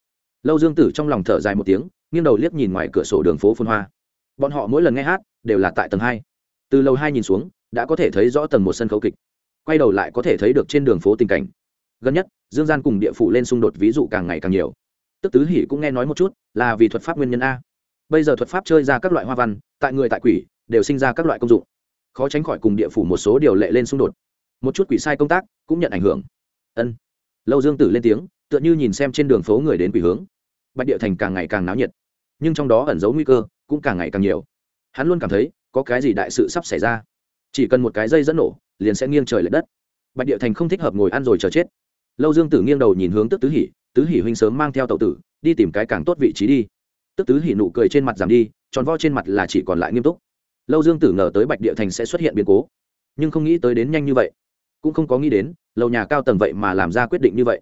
Speaker 1: Lâu dương tử trong lòng thở dài một tiếng, nghiêng đầu liếc nhìn ngoài cửa sổ đường phố phun hoa bọn họ mỗi lần nghe hát đều là tại tầng hai. Từ lầu hai nhìn xuống, đã có thể thấy rõ tầng một sân khấu kịch. Quay đầu lại có thể thấy được trên đường phố tình cảnh. Gần nhất, dương gian cùng địa phủ lên xung đột ví dụ càng ngày càng nhiều. Tức tứ hỉ cũng nghe nói một chút, là vì thuật pháp nguyên nhân a. Bây giờ thuật pháp chơi ra các loại hoa văn, tại người tại quỷ, đều sinh ra các loại công dụng. Khó tránh khỏi cùng địa phủ một số điều lệ lên xung đột. Một chút quỷ sai công tác cũng nhận ảnh hưởng. Ân. Lâu dương tử lên tiếng, tựa như nhìn xem trên đường phố người đến quỷ hướng. Bạch địa thành càng ngày càng náo nhiệt. Nhưng trong đó ẩn giấu nguy cơ cũng càng ngày càng nhiều. Hắn luôn cảm thấy, có cái gì đại sự sắp xảy ra. Chỉ cần một cái dây dẫn nổ, liền sẽ nghiêng trời l ệ đất. Bạch địa thành không thích hợp ngồi ăn rồi chờ chết. Lâu dương tử nghiêng đầu nhìn hướng tức tứ hỉ tứ hỉ huynh sớm mang theo tậu tử, đi tìm cái càng tốt vị trí đi. Tức tứ hỉ nụ cười trên mặt giảm đi, tròn vo trên mặt là chỉ còn lại nghiêm túc. Lâu dương tử ngờ tới bạch địa thành sẽ xuất hiện biến cố, nhưng không nghĩ tới đến nhanh như vậy. Cũng không có nghĩ đến lâu nhà cao tầng vậy mà làm ra quyết định như vậy.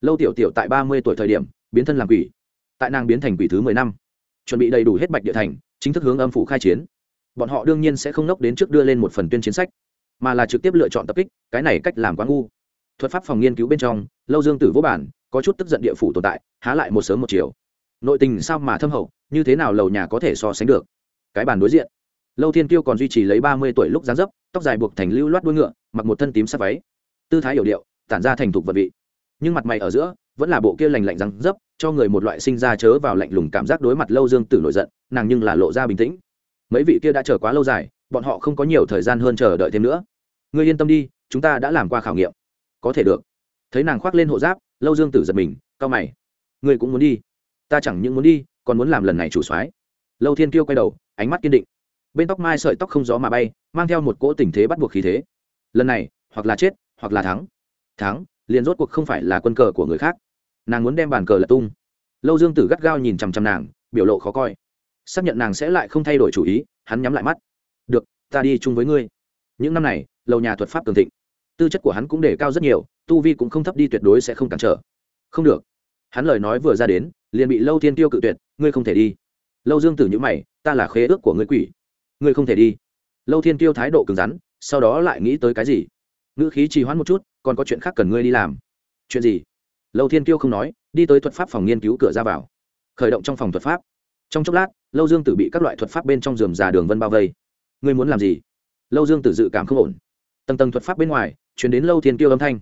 Speaker 1: Lâu tiểu tiểu tại ba mươi tuổi thời điểm, biến thân làm quỷ. Tại nàng biến thành quỷ thứ mười năm chuẩn bị đầy đủ hết bạch địa thành, chính thức hướng âm phủ khai chiến. Bọn họ đương nhiên sẽ không nốc đến trước đưa lên một phần tuyên chiến sách, mà là trực tiếp lựa chọn tập kích, cái này cách làm quá ngu. Thuật pháp phòng nghiên cứu bên trong, lâu dương tử vô bản, có chút tức giận địa phủ tồn tại, há lại một sớm một chiều. Nội tình sao mà thâm hậu, như thế nào lầu nhà có thể so sánh được? Cái bàn đối diện. Lâu thiên kiêu còn duy trì lấy ba mươi tuổi lúc gián dấp, tóc dài buộc thành lưu loát đuôi ngựa, mặc một thân tím sắc váy. Tư thái hiểu điệu, tản ra thành thục vật vị. Nhưng mặt mày ở giữa vẫn là bộ kia lành lạnh răng dấp, cho người một loại sinh ra chớ vào lạnh lùng cảm giác đối mặt lâu dương tử nổi giận, nàng nhưng là lộ ra bình tĩnh. Mấy vị kia đã chờ quá lâu dài, bọn họ không có nhiều thời gian hơn chờ đợi thêm nữa. Ngươi yên tâm đi, chúng ta đã làm qua khảo nghiệm. Có thể được. Thấy nàng khoác lên hộ giáp, lâu dương tử giật mình cao mày. Ngươi cũng muốn đi. Ta chẳng những muốn đi, còn muốn làm lần này chủ soái. Lâu thiên kiêu quay đầu, ánh mắt kiên định. Bên tóc mai sợi tóc không gió mà bay, mang theo một cỗ tình thế bắt buộc khí thế. Lần này, hoặc là chết, hoặc là thắng. Thắng liền rốt cuộc không phải là quân cờ của người khác. Nàng muốn đem bàn cờ lật tung. Lâu dương tử gắt gao nhìn chằm chằm nàng, biểu lộ khó coi. Xác nhận nàng sẽ lại không thay đổi chủ ý, hắn nhắm lại mắt. Được, ta đi chung với ngươi. Những năm này, lầu nhà thuật pháp tường thịnh. Tư chất của hắn cũng đề cao rất nhiều, tu vi cũng không thấp đi tuyệt đối sẽ không cản trở. Không được. Hắn lời nói vừa ra đến, liền bị lâu thiên tiêu cự tuyệt, ngươi không thể đi. Lâu dương tử nhữ mày, ta là khế ước của ngươi quỷ. Ngươi không thể đi. Lâu thiên tiêu thái độ cứng rắn, sau đó lại nghĩ tới cái gì? Ngữ khí trì hoãn một chút, còn có chuyện khác cần ngươi đi làm. Chuyện gì? Lâu thiên Kiêu không nói, đi tới thuật pháp phòng nghiên cứu cửa ra vào. Khởi động trong phòng thuật pháp. Trong chốc lát, lâu dương tử bị các loại thuật pháp bên trong giường già đường vân bao vây. Ngươi muốn làm gì? Lâu dương tử dự cảm không ổn. Tầng tầng thuật pháp bên ngoài chuyển đến lâu thiên Kiêu âm thanh.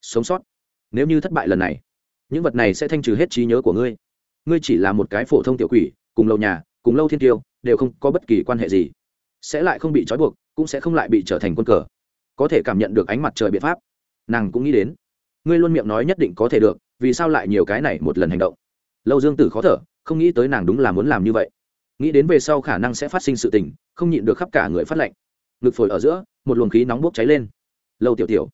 Speaker 1: Sống sót. Nếu như thất bại lần này, những vật này sẽ thanh trừ hết trí nhớ của ngươi. Ngươi chỉ là một cái phổ thông tiểu quỷ, cùng lâu nhà, cùng lâu thiên tiêu đều không có bất kỳ quan hệ gì. Sẽ lại không bị trói buộc, cũng sẽ không lại bị trở thành quân cờ có thể cảm nhận được ánh mặt trời biện pháp. Nàng cũng nghĩ đến, ngươi luôn miệng nói nhất định có thể được, vì sao lại nhiều cái này một lần hành động? Lâu dương tử khó thở, không nghĩ tới nàng đúng là muốn làm như vậy. Nghĩ đến về sau khả năng sẽ phát sinh sự tình, không nhịn được khắp cả người phát lệnh ngực phổi ở giữa, một luồng khí nóng bốc cháy lên. Lâu tiểu tiểu,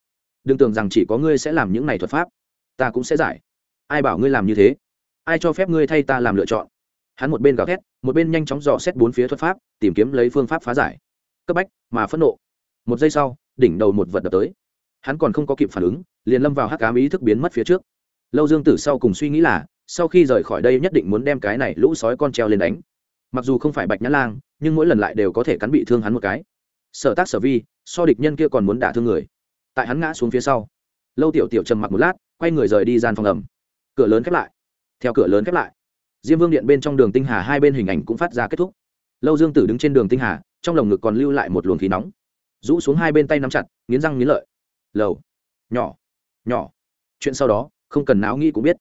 Speaker 1: đừng tưởng rằng chỉ có ngươi sẽ làm những này thuật pháp. Ta cũng sẽ giải. Ai bảo ngươi làm như thế? Ai cho phép ngươi thay ta làm lựa chọn? Hắn một bên gào thét, một bên nhanh chóng dò xét bốn phía thuật pháp, tìm kiếm lấy phương pháp phá giải. Cấp bách, mà phẫn nộ một giây sau, đỉnh đầu một vật đập tới. Hắn còn không có kịp phản ứng, liền lâm vào hắc cám ý thức biến mất phía trước. Lâu dương tử sau cùng suy nghĩ là, sau khi rời khỏi đây nhất định muốn đem cái này lũ sói con treo lên đánh. Mặc dù không phải bạch nhã lang, nhưng mỗi lần lại đều có thể cắn bị thương hắn một cái. Sở tác sở vi, so địch nhân kia còn muốn đả thương người. Tại hắn ngã xuống phía sau, lâu tiểu tiểu trầm mặc một lát, quay người rời đi gian phòng ẩm. Cửa lớn khép lại. Theo cửa lớn khép lại, diêm vương điện bên trong đường tinh hà hai bên hình ảnh cũng phát ra kết thúc. Lâu dương tử đứng trên đường tinh hà, trong lồng ngực còn lưu lại một luồng khí nóng rũ xuống hai bên tay nắm chặt, nghiến răng nghiến lợi. Lầu. Nhỏ. Nhỏ. Chuyện sau đó, không cần não nghĩ cũng biết.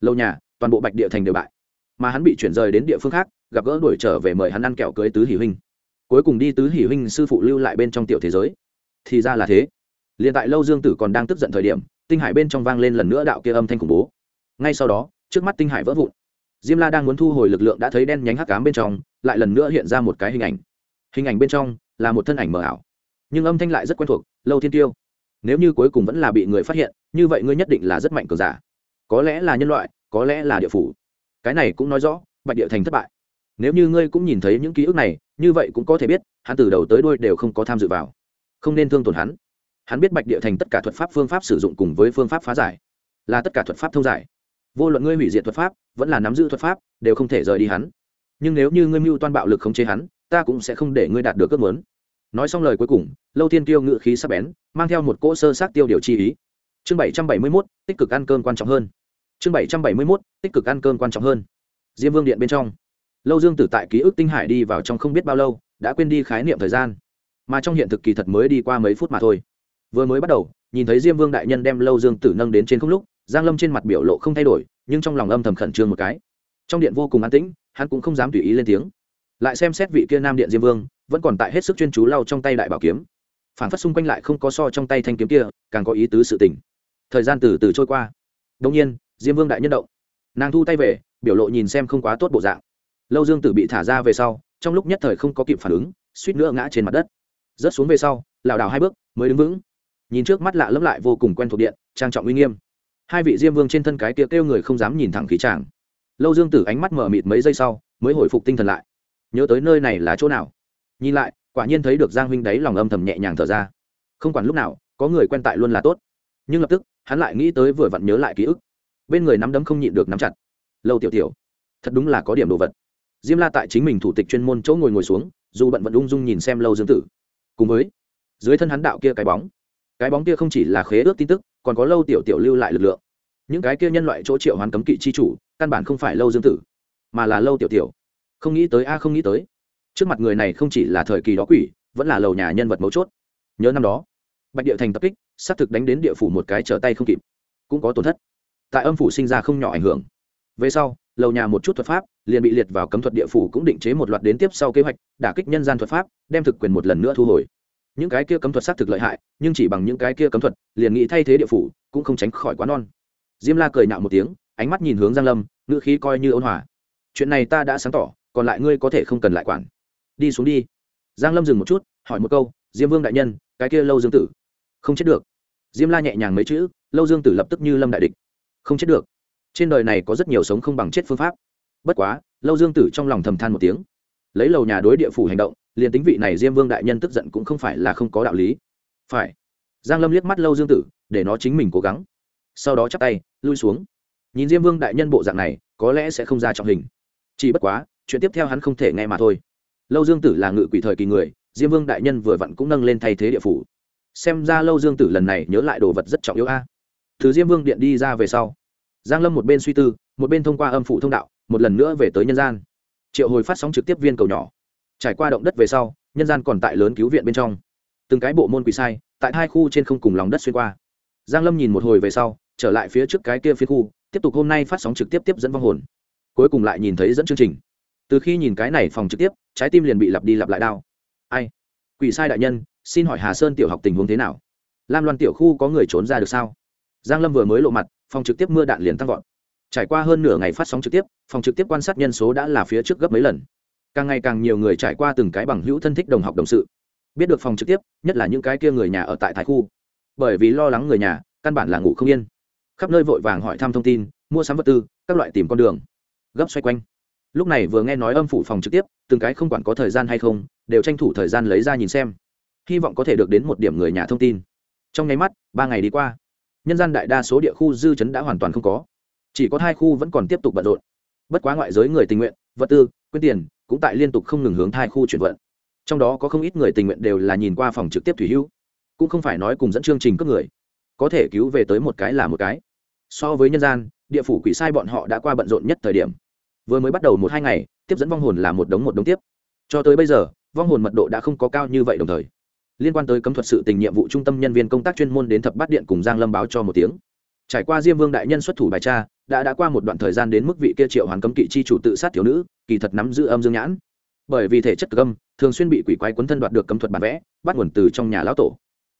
Speaker 1: Lâu nhà, toàn bộ bạch địa thành đều bại. Mà hắn bị chuyển rời đến địa phương khác, gặp gỡ đuổi trở về mời hắn ăn kẹo cưới tứ hỷ huynh. Cuối cùng đi tứ hỷ huynh sư phụ lưu lại bên trong tiểu thế giới. Thì ra là thế. Liền tại lâu dương tử còn đang tức giận thời điểm, tinh hải bên trong vang lên lần nữa đạo kia âm thanh khủng bố. Ngay sau đó, trước mắt tinh hải vỡ vụn. Diêm la đang muốn thu hồi lực lượng đã thấy đen nhánh hắc cám bên trong, lại lần nữa hiện ra một cái hình ảnh. Hình ảnh bên trong là một thân ảnh mờ ảo nhưng âm thanh lại rất quen thuộc, lâu thiên tiêu. Nếu như cuối cùng vẫn là bị người phát hiện, như vậy ngươi nhất định là rất mạnh cường giả. Có lẽ là nhân loại, có lẽ là địa phủ. Cái này cũng nói rõ, bạch địa thành thất bại. Nếu như ngươi cũng nhìn thấy những ký ức này, như vậy cũng có thể biết, hắn từ đầu tới đuôi đều không có tham dự vào. Không nên thương tổn hắn. Hắn biết bạch địa thành tất cả thuật pháp phương pháp sử dụng cùng với phương pháp phá giải, là tất cả thuật pháp thông giải. Vô luận ngươi hủy diệt thuật pháp, vẫn là nắm giữ thuật pháp, đều không thể rời đi hắn. Nhưng nếu như ngươi mưu toan bạo lực khống chế hắn, ta cũng sẽ không để ngươi đạt được ước muốn nói xong lời cuối cùng, lâu thiên tiêu ngự khí sắp bén, mang theo một cỗ sơ sát tiêu điều chi ý. Chương bảy trăm bảy mươi mốt, tích cực ăn cơm quan trọng hơn. Chương bảy trăm bảy mươi mốt, tích cực ăn cơm quan trọng hơn. Diêm vương điện bên trong. Lâu dương tử tại ký ức tinh hải đi vào trong không biết bao lâu, đã quên đi khái niệm thời gian. Mà trong hiện thực kỳ thật mới đi qua mấy phút mà thôi. Vừa mới bắt đầu, nhìn thấy diêm vương đại nhân đem lâu dương tử nâng đến trên không lúc, giang lâm trên mặt biểu lộ không thay đổi, nhưng trong lòng âm thầm khẩn trương một cái. Trong điện vô cùng an tĩnh, hắn cũng không dám tùy ý lên tiếng. Lại xem xét vị kia nam điện diêm vương vẫn còn tại hết sức chuyên chú lau trong tay đại bảo kiếm. Phản phát xung quanh lại không có so trong tay thanh kiếm kia, càng có ý tứ sự tình. Thời gian từ từ trôi qua. Đông nhiên, diêm vương đại nhân động. Nàng thu tay về, biểu lộ nhìn xem không quá tốt bộ dạng. Lâu dương tử bị thả ra về sau, trong lúc nhất thời không có kịp phản ứng, suýt nữa ngã trên mặt đất. Rớt xuống về sau, lảo đảo hai bước, mới đứng vững. Nhìn trước mắt lạ lẫm lại vô cùng quen thuộc điện, trang trọng uy nghiêm. Hai vị diêm vương trên thân cái kia kêu người không dám nhìn thẳng khí tràng lâu dương tử ánh mắt mở mịt mấy giây sau, mới hồi phục tinh thần lại. Nhớ tới nơi này là chỗ nào? Nhìn lại, quả nhiên thấy được giang huynh đấy lòng âm thầm nhẹ nhàng thở ra. Không quản lúc nào, có người quen tại luôn là tốt. Nhưng lập tức, hắn lại nghĩ tới vừa vặn nhớ lại ký ức. Bên người nắm đấm không nhịn được nắm chặt. Lâu tiểu tiểu, thật đúng là có điểm đồ vật. Diêm la tại chính mình thủ tịch chuyên môn chỗ ngồi ngồi xuống, dù bận vận ung dung nhìn xem lâu dương tử. Cùng với, dưới thân hắn đạo kia cái bóng. Cái bóng kia không chỉ là khế ước tin tức, còn có lâu tiểu tiểu lưu lại lực lượng. Những cái kia nhân loại chỗ triệu hoàn cấm kỵ chi chủ, căn bản không phải lâu dương tử, mà là lâu tiểu tiểu. Không nghĩ tới a, không nghĩ tới trước mặt người này không chỉ là thời kỳ đó quỷ, vẫn là lầu nhà nhân vật mấu chốt. Nhớ năm đó, bạch địa thành tập kích, xác thực đánh đến địa phủ một cái trở tay không kịp, cũng có tổn thất. Tại âm phủ sinh ra không nhỏ ảnh hưởng. Về sau, lầu nhà một chút thuật pháp, liền bị liệt vào cấm thuật địa phủ cũng định chế một loạt đến tiếp sau kế hoạch, đả kích nhân gian thuật pháp, đem thực quyền một lần nữa thu hồi. Những cái kia cấm thuật xác thực lợi hại, nhưng chỉ bằng những cái kia cấm thuật, liền nghĩ thay thế địa phủ, cũng không tránh khỏi quá non. Diêm la cười nạo một tiếng, ánh mắt nhìn hướng giang lâm, ngữ khí coi như ôn hòa. Chuyện này ta đã sáng tỏ, còn lại ngươi có thể không cần lại quản đi xuống đi. Giang lâm dừng một chút, hỏi một câu, diêm vương đại nhân, cái kia lâu dương tử? Không chết được. Diêm la nhẹ nhàng mấy chữ, lâu dương tử lập tức như lâm đại địch. Không chết được. Trên đời này có rất nhiều sống không bằng chết phương pháp. Bất quá, lâu dương tử trong lòng thầm than một tiếng. Lấy lầu nhà đối địa phủ hành động, liền tính vị này diêm vương đại nhân tức giận cũng không phải là không có đạo lý. Phải. Giang lâm liếc mắt lâu dương tử, để nó chính mình cố gắng. Sau đó chắp tay, lui xuống. Nhìn diêm vương đại nhân bộ dạng này, có lẽ sẽ không ra trọng hình. Chỉ bất quá, chuyện tiếp theo hắn không thể nghe mà thôi lâu dương tử là ngự quỷ thời kỳ người, diêm vương đại nhân vừa vặn cũng nâng lên thay thế địa phủ. Xem ra lâu dương tử lần này nhớ lại đồ vật rất trọng yếu a. Thứ diêm vương điện đi ra về sau, giang lâm một bên suy tư, một bên thông qua âm phụ thông đạo, một lần nữa về tới nhân gian. Triệu hồi phát sóng trực tiếp viên cầu nhỏ. Trải qua động đất về sau, nhân gian còn tại lớn cứu viện bên trong. Từng cái bộ môn quỷ sai, tại hai khu trên không cùng lòng đất xuyên qua. Giang lâm nhìn một hồi về sau, trở lại phía trước cái kia phía khu, tiếp tục hôm nay phát sóng trực tiếp tiếp dẫn vong hồn. Cuối cùng lại nhìn thấy dẫn chương trình từ khi nhìn cái này phòng trực tiếp, trái tim liền bị lặp đi lặp lại đau. Ai? Quỷ sai đại nhân, xin hỏi hà sơn tiểu học tình huống thế nào? Lam loan tiểu khu có người trốn ra được sao? Giang lâm vừa mới lộ mặt, phòng trực tiếp mưa đạn liền tăng vọt. Trải qua hơn nửa ngày phát sóng trực tiếp, phòng trực tiếp quan sát nhân số đã là phía trước gấp mấy lần. Càng ngày càng nhiều người trải qua từng cái bằng hữu thân thích đồng học đồng sự. Biết được phòng trực tiếp, nhất là những cái kia người nhà ở tại thái khu. Bởi vì lo lắng người nhà, căn bản là ngủ không yên. Khắp nơi vội vàng hỏi thăm thông tin, mua sắm vật tư, các loại tìm con đường. Gấp xoay quanh lúc này vừa nghe nói âm phủ phòng trực tiếp, từng cái không quản có thời gian hay không, đều tranh thủ thời gian lấy ra nhìn xem. Hy vọng có thể được đến một điểm người nhà thông tin. Trong nháy mắt, ba ngày đi qua, nhân gian đại đa số địa khu dư chấn đã hoàn toàn không có. Chỉ có hai khu vẫn còn tiếp tục bận rộn. Bất quá ngoại giới người tình nguyện, vật tư, quyên tiền, cũng tại liên tục không ngừng hướng hai khu chuyển vận. Trong đó có không ít người tình nguyện đều là nhìn qua phòng trực tiếp thủy hữu cũng không phải nói cùng dẫn chương trình cấp người. Có thể cứu về tới một cái là một cái. So với nhân gian, địa phủ quỷ sai bọn họ đã qua bận rộn nhất thời điểm vừa mới bắt đầu một hai ngày, tiếp dẫn vong hồn là một đống một đống tiếp. Cho tới bây giờ, vong hồn mật độ đã không có cao như vậy đồng thời. Liên quan tới cấm thuật sự tình nhiệm vụ trung tâm nhân viên công tác chuyên môn đến thập bát điện cùng giang lâm báo cho một tiếng. Trải qua diêm vương đại nhân xuất thủ bài tra, đã đã qua một đoạn thời gian đến mức vị kia triệu hoàn cấm kỵ chi chủ tự sát thiếu nữ, kỳ thật nắm giữ âm dương nhãn. Bởi vì thể chất cực âm, thường xuyên bị quỷ quái quấn thân đoạt được cấm thuật bản vẽ, bắt nguồn từ trong nhà lão tổ.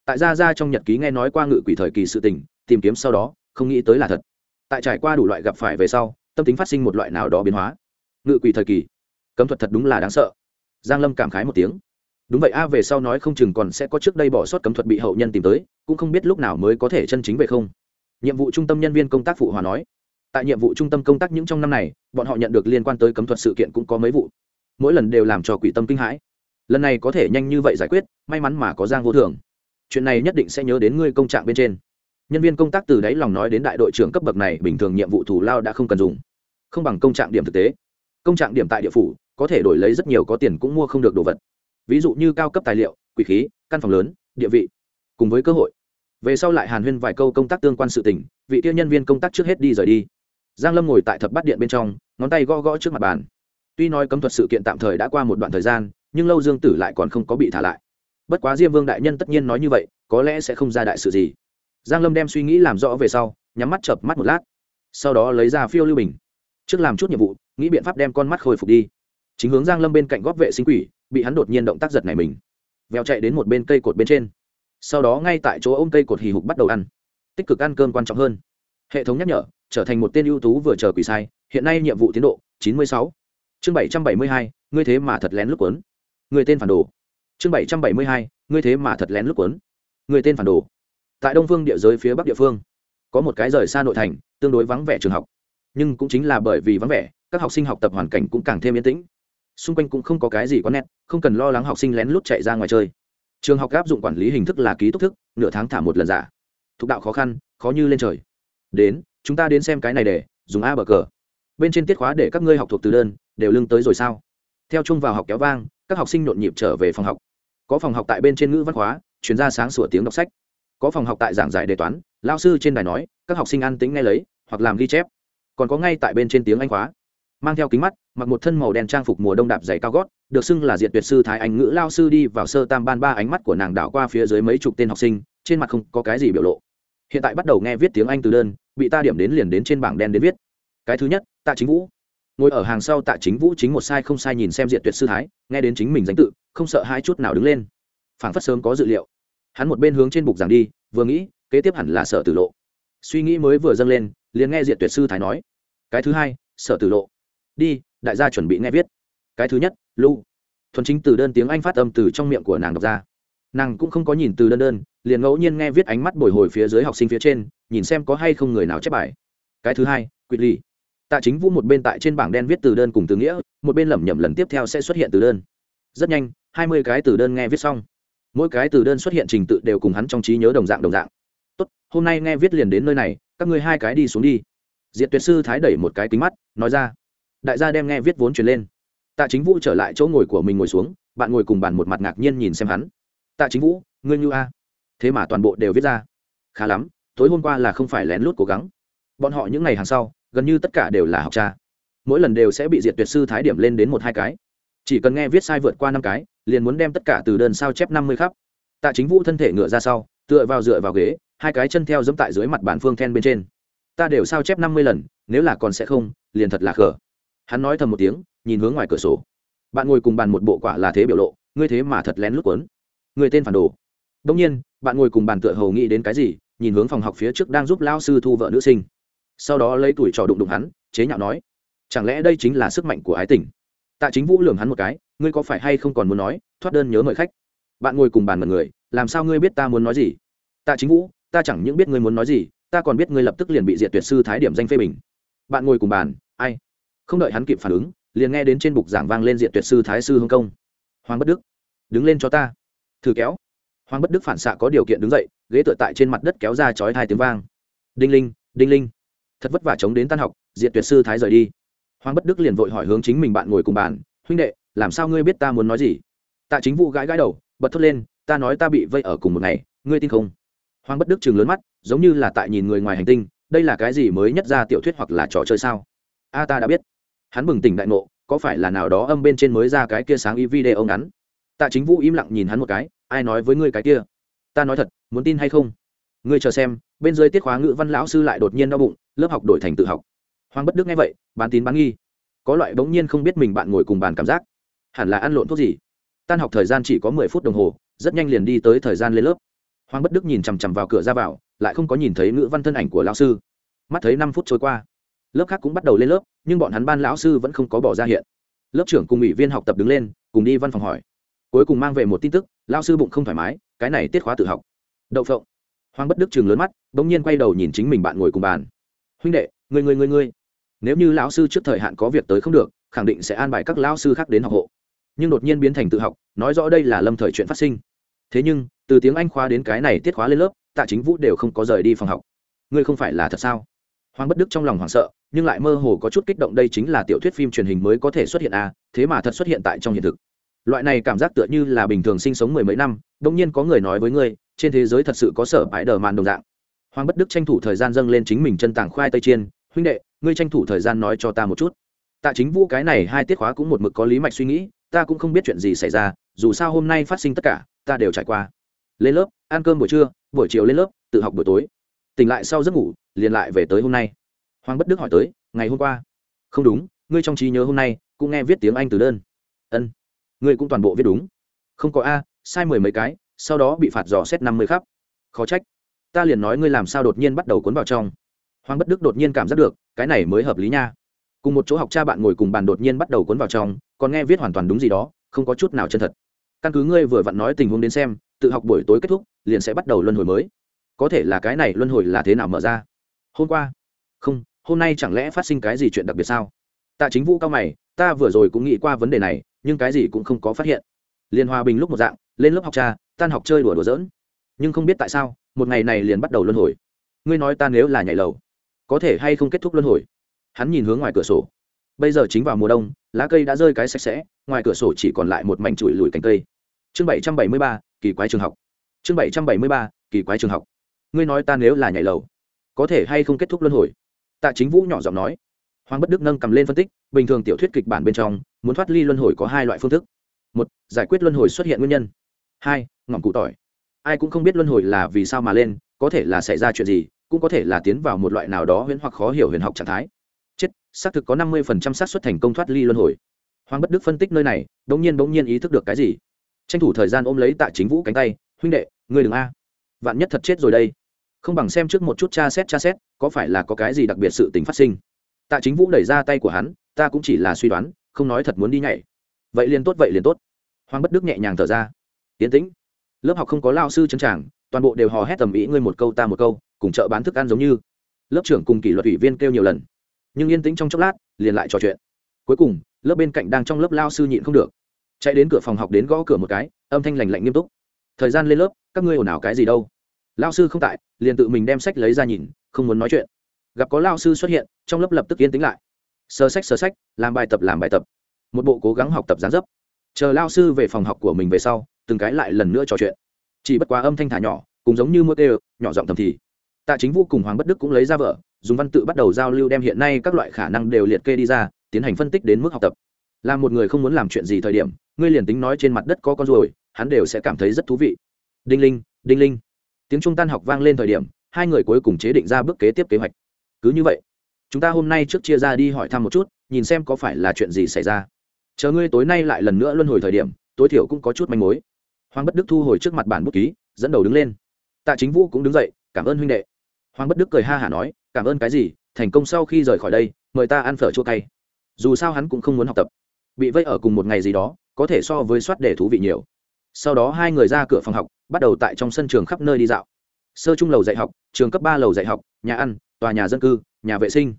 Speaker 1: Tại gia gia trong nhật ký nghe nói qua ngự quỷ thời kỳ sự tình, tìm kiếm sau đó, không nghĩ tới là thật. Tại trải qua đủ loại gặp phải về sau tâm tính phát sinh một loại nào đó biến hóa. Ngự quỷ thời kỳ. Cấm thuật thật đúng là đáng sợ. Giang lâm cảm khái một tiếng. Đúng vậy, a, về sau nói không chừng còn sẽ có trước đây bỏ sót cấm thuật bị hậu nhân tìm tới, cũng không biết lúc nào mới có thể chân chính về không. Nhiệm vụ trung tâm nhân viên công tác phụ hòa nói. Tại nhiệm vụ trung tâm công tác những trong năm này, bọn họ nhận được liên quan tới cấm thuật sự kiện cũng có mấy vụ. Mỗi lần đều làm cho quỷ tâm kinh hãi. Lần này có thể nhanh như vậy giải quyết, may mắn mà có giang vô thường. Chuyện này nhất định sẽ nhớ đến ngươi công trạng bên trên nhân viên công tác từ đáy lòng nói đến đại đội trưởng cấp bậc này, bình thường nhiệm vụ thủ lao đã không cần dùng. Không bằng công trạng điểm thực tế. Công trạng điểm tại địa phủ, có thể đổi lấy rất nhiều có tiền cũng mua không được đồ vật. Ví dụ như cao cấp tài liệu, quỷ khí, căn phòng lớn, địa vị. Cùng với cơ hội. Về sau lại hàn huyên vài câu công tác tương quan sự tình, vị tiêu nhân viên công tác trước hết đi rời đi. Giang lâm ngồi tại thập bát điện bên trong, ngón tay gõ gõ trước mặt bàn. Tuy nói cấm thuật sự kiện tạm thời đã qua một đoạn thời gian, nhưng lâu dương tử lại còn không có bị thả lại. Bất quá diêm vương đại nhân tất nhiên nói như vậy, có lẽ sẽ không ra đại sự gì giang lâm đem suy nghĩ làm rõ về sau, nhắm mắt chợp mắt một lát, sau đó lấy ra phiêu lưu bình. Trước làm chút nhiệm vụ, nghĩ biện pháp đem con mắt khôi phục đi. Chính hướng giang lâm bên cạnh góp vệ sinh quỷ, bị hắn đột nhiên động tác giật này mình. Vèo chạy đến một bên cây cột bên trên. Sau đó ngay tại chỗ ôm cây cột hì hục bắt đầu ăn. Tích cực ăn cơm quan trọng hơn. Hệ thống nhắc nhở, trở thành một tên ưu tú vừa chờ quỷ sai, hiện nay nhiệm vụ tiến độ, chín mươi sáu. Chương bảy trăm bảy mươi hai, ngươi thế mà thật lén lúc quấn người tên phản đồ. Chương bảy trăm bảy mươi hai, ngươi thế mà thật lén lúc quấn người tên phản đồ tại đông phương địa giới phía bắc địa phương, có một cái rời xa nội thành, tương đối vắng vẻ trường học. Nhưng cũng chính là bởi vì vắng vẻ, các học sinh học tập hoàn cảnh cũng càng thêm yên tĩnh. Xung quanh cũng không có cái gì có nét không cần lo lắng học sinh lén lút chạy ra ngoài chơi. Trường học áp dụng quản lý hình thức là ký túc thức, nửa tháng thả một lần giả. Thục đạo khó khăn, khó như lên trời. Đến, chúng ta đến xem cái này để, dùng a bờ cờ. Bên trên tiết khóa để các ngươi học thuộc từ đơn, đều lưng tới rồi sao? Theo chung vào học kéo vang, các học sinh nhộn nhịp trở về phòng học. Có phòng học tại bên trên ngữ văn hóa chuyển ra sáng sủa tiếng đọc sách có phòng học tại giảng giải đề toán lao sư trên đài nói, các học sinh ăn tính nghe lấy, hoặc làm ghi chép. Còn có ngay tại bên trên tiếng anh khóa. Mang theo kính mắt, mặc một thân màu đen trang phục mùa đông đạp dày cao gót, được xưng là diện tuyệt sư thái anh ngữ lao sư đi vào sơ tam ban ba ánh mắt của nàng đảo qua phía dưới mấy chục tên học sinh, trên mặt không có cái gì biểu lộ. Hiện tại bắt đầu nghe viết tiếng anh từ đơn, bị ta điểm đến liền đến trên bảng đen đến viết. Cái thứ nhất, tạ chính vũ. Ngồi ở hàng sau tạ chính vũ chính một sai không sai nhìn xem diện tuyệt sư thái, nghe đến chính mình danh tự, không sợ hai chút nào đứng lên. Phảng phất sớm có dự liệu hắn một bên hướng trên bục giảng đi, vừa nghĩ, kế tiếp hẳn là sở tử lộ. Suy nghĩ mới vừa dâng lên, liền nghe diện tuyệt sư thái nói, cái thứ hai, sở tử lộ. Đi, đại gia chuẩn bị nghe viết. Cái thứ nhất, lu. Thuần chính từ đơn tiếng anh phát âm từ trong miệng của nàng đọc ra. Nàng cũng không có nhìn từ đơn đơn, liền ngẫu nhiên nghe viết ánh mắt bồi hồi phía dưới học sinh phía trên, nhìn xem có hay không người nào chép bài. Cái thứ hai quỵt ly tạ chính vũ một bên tại trên bảng đen viết từ đơn cùng từ nghĩa, một bên lẩm nhẩm lần tiếp theo sẽ xuất hiện từ đơn. Rất nhanh, hai mươi cái từ đơn nghe viết xong mỗi cái từ đơn xuất hiện trình tự đều cùng hắn trong trí nhớ đồng dạng đồng dạng. Tốt, hôm nay nghe viết liền đến nơi này, các ngươi hai cái đi xuống đi. Diệt tuyệt sư thái đẩy một cái kính mắt, nói ra. Đại gia đem nghe viết vốn truyền lên. Tạ chính vũ trở lại chỗ ngồi của mình ngồi xuống, bạn ngồi cùng bàn một mặt ngạc nhiên nhìn xem hắn. Tạ chính vũ, ngươi như a. Thế mà toàn bộ đều viết ra. Khá lắm, tối hôm qua là không phải lén lút cố gắng. Bọn họ những ngày hàng sau, gần như tất cả đều là học cha. Mỗi lần đều sẽ bị diệt tuyệt sư thái điểm lên đến một hai cái. Chỉ cần nghe viết sai vượt qua năm cái liền muốn đem tất cả từ đơn sao chép năm mươi khắp. Tạ chính vũ thân thể ngựa ra sau, tựa vào dựa vào ghế, hai cái chân theo dẫm tại dưới mặt bàn phương then bên trên. Ta đều sao chép năm mươi lần, nếu là còn sẽ không, liền thật là khờ. Hắn nói thầm một tiếng, nhìn hướng ngoài cửa sổ. Bạn ngồi cùng bàn một bộ quả là thế biểu lộ, ngươi thế mà thật lén lút quấn người tên phản đồ. Đông nhiên, bạn ngồi cùng bàn tựa hầu nghĩ đến cái gì, nhìn hướng phòng học phía trước đang giúp lao sư thu vợ nữ sinh. Sau đó lấy tuổi trò đụng đụng hắn, chế nhạo nói, chẳng lẽ đây chính là sức mạnh của ái tình? Tạ chính vũ lường hắn một cái ngươi có phải hay không còn muốn nói, thoát đơn nhớ mời khách. Bạn ngồi cùng bàn mật người, làm sao ngươi biết ta muốn nói gì? Tạ chính vũ, ta chẳng những biết ngươi muốn nói gì, ta còn biết ngươi lập tức liền bị diệt tuyệt sư thái điểm danh phê bình. Bạn ngồi cùng bàn, ai? Không đợi hắn kịp phản ứng, liền nghe đến trên bục giảng vang lên diện tuyệt sư thái sư hương công. Hoàng bất đức, đứng lên cho ta. Thử kéo. Hoàng bất đức phản xạ có điều kiện đứng dậy, ghế tựa tại trên mặt đất kéo ra chói hai tiếng vang. Đinh linh đinh linh. Thật vất vả chống đến tan học diện tuyệt sư thái rời đi. Hoàng bất đức liền vội hỏi hướng chính mình bạn ngồi cùng bàn huynh đệ, làm sao ngươi biết ta muốn nói gì? Tạ chính vụ gãi gãi đầu, bật thốt lên, ta nói ta bị vây ở cùng một ngày, ngươi tin không? Hoàng bất đức chừng lớn mắt, giống như là tại nhìn người ngoài hành tinh, đây là cái gì mới nhất ra tiểu thuyết hoặc là trò chơi sao? A, ta đã biết. Hắn bừng tỉnh đại ngộ, có phải là nào đó âm bên trên mới ra cái kia sáng y video ngắn? Tạ chính vũ im lặng nhìn hắn một cái, ai nói với ngươi cái kia? Ta nói thật, muốn tin hay không? Ngươi chờ xem, bên dưới tiết khóa ngữ văn lão sư lại đột nhiên đau bụng, lớp học đổi thành tự học. Hoàng bất đức nghe vậy, bán tín bán nghi có loại bỗng nhiên không biết mình bạn ngồi cùng bàn cảm giác. Hẳn là ăn lộn thuốc gì? Tan học thời gian chỉ có mười phút đồng hồ, rất nhanh liền đi tới thời gian lên lớp. Hoàng bất đức nhìn chằm chằm vào cửa ra vào, lại không có nhìn thấy ngữ văn thân ảnh của lão sư. Mắt thấy năm phút trôi qua, lớp khác cũng bắt đầu lên lớp, nhưng bọn hắn ban lão sư vẫn không có bỏ ra hiện. Lớp trưởng cùng ủy viên học tập đứng lên, cùng đi văn phòng hỏi. Cuối cùng mang về một tin tức lao sư bụng không thoải mái, cái này tiết khóa tự học. Đậu phộng. Hoàng bất đức chừng lớn mắt đ ỗ n g nhiên quay đầu nhìn chính mình bạn ngồi cùng bàn. Huynh đệ người người người người nếu như lão sư trước thời hạn có việc tới không được, khẳng định sẽ an bài các lão sư khác đến học hộ. Nhưng đột nhiên biến thành tự học, nói rõ đây là lâm thời chuyện phát sinh. Thế nhưng, từ tiếng anh khoa đến cái này tiết khóa lên lớp, tạ chính vũ đều không có rời đi phòng học. Ngươi không phải là thật sao? Hoàng bất đức trong lòng hoảng sợ, nhưng lại mơ hồ có chút kích động đây chính là tiểu thuyết phim truyền hình mới có thể xuất hiện à thế mà thật xuất hiện tại trong hiện thực. Loại này cảm giác tựa như là bình thường sinh sống mười mấy năm đông nhiên có người nói với ngươi, trên thế giới thật sự có sở bãi đờ màn đồng dạng. Hoàng bất đức tranh thủ thời gian dâng lên chính mình chân tảng khoai tây chiên, huynh đệ ngươi tranh thủ thời gian nói cho ta một chút. Tạ chính vũ cái này hai tiết khóa cũng một mực có lý mạch suy nghĩ, ta cũng không biết chuyện gì xảy ra, dù sao hôm nay phát sinh tất cả, ta đều trải qua. Lên lớp, ăn cơm buổi trưa, buổi chiều lên lớp, tự học buổi tối. Tỉnh lại sau giấc ngủ, liền lại về tới hôm nay. Hoàng bất đức hỏi tới, ngày hôm qua? Không đúng, ngươi trong trí nhớ hôm nay, cũng nghe viết tiếng anh từ đơn. Ân. Ngươi cũng toàn bộ viết đúng. Không có a, sai mười mấy cái, sau đó bị phạt dò xét năm mươi khắp. Khó trách. Ta liền nói ngươi làm sao đột nhiên bắt đầu cuốn vào trong hoàng bất đức đột nhiên cảm giác được, cái này mới hợp lý nha. Cùng một chỗ học cha bạn ngồi cùng bàn đột nhiên bắt đầu cuốn vào trong, còn nghe viết hoàn toàn đúng gì đó, không có chút nào chân thật. Căn cứ ngươi vừa vặn nói tình huống đến xem, tự học buổi tối kết thúc, liền sẽ bắt đầu luân hồi mới. Có thể là cái này luân hồi là thế nào mở ra? Hôm qua. Không, hôm nay chẳng lẽ phát sinh cái gì chuyện đặc biệt sao? Tạ chính vũ cao mày, ta vừa rồi cũng nghĩ qua vấn đề này, nhưng cái gì cũng không có phát hiện. Liên hòa bình lúc một dạng, lên lớp học cha, tan học chơi đùa đùa giỡn. Nhưng không biết tại sao, một ngày này liền bắt đầu luân hồi. Ngươi nói ta nếu là nhảy lầu có thể hay không kết thúc luân hồi. Hắn nhìn hướng ngoài cửa sổ. Bây giờ chính vào mùa đông, lá cây đã rơi cái sạch sẽ, ngoài cửa sổ chỉ còn lại một mảnh trụi lùi cành cây. Chương bảy trăm bảy mươi ba, kỳ quái trường học. Chương bảy trăm bảy mươi ba, kỳ quái trường học. Ngươi nói ta nếu là nhảy lầu, có thể hay không kết thúc luân hồi? Tạ chính vũ nhỏ giọng nói. Hoàng bất đức nâng cầm lên phân tích, bình thường tiểu thuyết kịch bản bên trong, muốn thoát ly luân hồi có hai loại phương thức. Một, giải quyết luân hồi xuất hiện nguyên nhân. Hai, ngọn cụ tỏi. Ai cũng không biết luân hồi là vì sao mà lên, có thể là xảy ra chuyện gì cũng có thể là tiến vào một loại nào đó huyễn hoặc khó hiểu huyền học trạng thái. Chết, xác thực có năm mươi phần trăm xác suất thành công thoát ly luân hồi. Hoàng bất đức phân tích nơi này đ ỗ n g nhiên bỗng nhiên ý thức được cái gì? Tranh thủ thời gian ôm lấy tạ chính vũ cánh tay, huynh đệ, ngươi đừng a. Vạn nhất thật chết rồi đây. Không bằng xem trước một chút cha xét cha xét, có phải là có cái gì đặc biệt sự tình phát sinh. Tạ chính vũ đẩy ra tay của hắn, ta cũng chỉ là suy đoán, không nói thật muốn đi nhảy. Vậy liền tốt, vậy liền tốt. Hoàng bất đức nhẹ nhàng thở ra. Tiến tĩnh. Lớp học không có lao sư chân tràng toàn bộ đều hò hét tầm ý ngươi một câu ta một câu cùng chợ bán thức ăn giống như. Lớp trưởng cùng kỷ luật ủy viên kêu nhiều lần. Nhưng yên tĩnh trong chốc lát, liền lại trò chuyện. Cuối cùng, lớp bên cạnh đang trong lớp lao sư nhịn không được. Chạy đến cửa phòng học đến gõ cửa một cái, âm thanh lành lạnh nghiêm túc. Thời gian lên lớp, các ngươi ồn ào cái gì đâu? Lao sư không tại, liền tự mình đem sách lấy ra nhìn, không muốn nói chuyện. Gặp có lao sư xuất hiện, trong lớp lập tức yên tĩnh lại. Sơ sách sơ sách, làm bài tập, làm bài tập. Một bộ cố gắng học tập gián dấp. Chờ lao sư về phòng học của mình về sau, từng cái lại lần nữa trò chuyện. Chỉ bất quá âm thanh thả nhỏ, cũng giống như mưa tê, nhỏ giọng thầm thì tạ chính vũ cùng hoàng bất đức cũng lấy ra vợ, dùng văn tự bắt đầu giao lưu đem hiện nay các loại khả năng đều liệt kê đi ra, tiến hành phân tích đến mức học tập. Là một người không muốn làm chuyện gì thời điểm, ngươi liền tính nói trên mặt đất có con ruồi, hắn đều sẽ cảm thấy rất thú vị. Đinh linh đinh linh. Tiếng trung tan học vang lên thời điểm, hai người cuối cùng chế định ra bước kế tiếp kế hoạch. Cứ như vậy, chúng ta hôm nay trước chia ra đi hỏi thăm một chút, nhìn xem có phải là chuyện gì xảy ra. Chờ ngươi tối nay lại lần nữa luân hồi thời điểm, tối thiểu cũng có chút manh mối. Hoàng bất đức thu hồi trước mặt bản bút ký, dẫn đầu đứng lên. Tạ chính vũ cũng đứng dậy, cảm ơn huynh đệ hoàng bất đức cười ha hả nói, cảm ơn cái gì, thành công sau khi rời khỏi đây, mời ta ăn phở chua cay. Dù sao hắn cũng không muốn học tập. Bị vây ở cùng một ngày gì đó, có thể so với soát để thú vị nhiều. Sau đó hai người ra cửa phòng học, bắt đầu tại trong sân trường khắp nơi đi dạo. Sơ trung lầu dạy học, trường cấp ba lầu dạy học, nhà ăn, tòa nhà dân cư, nhà vệ sinh.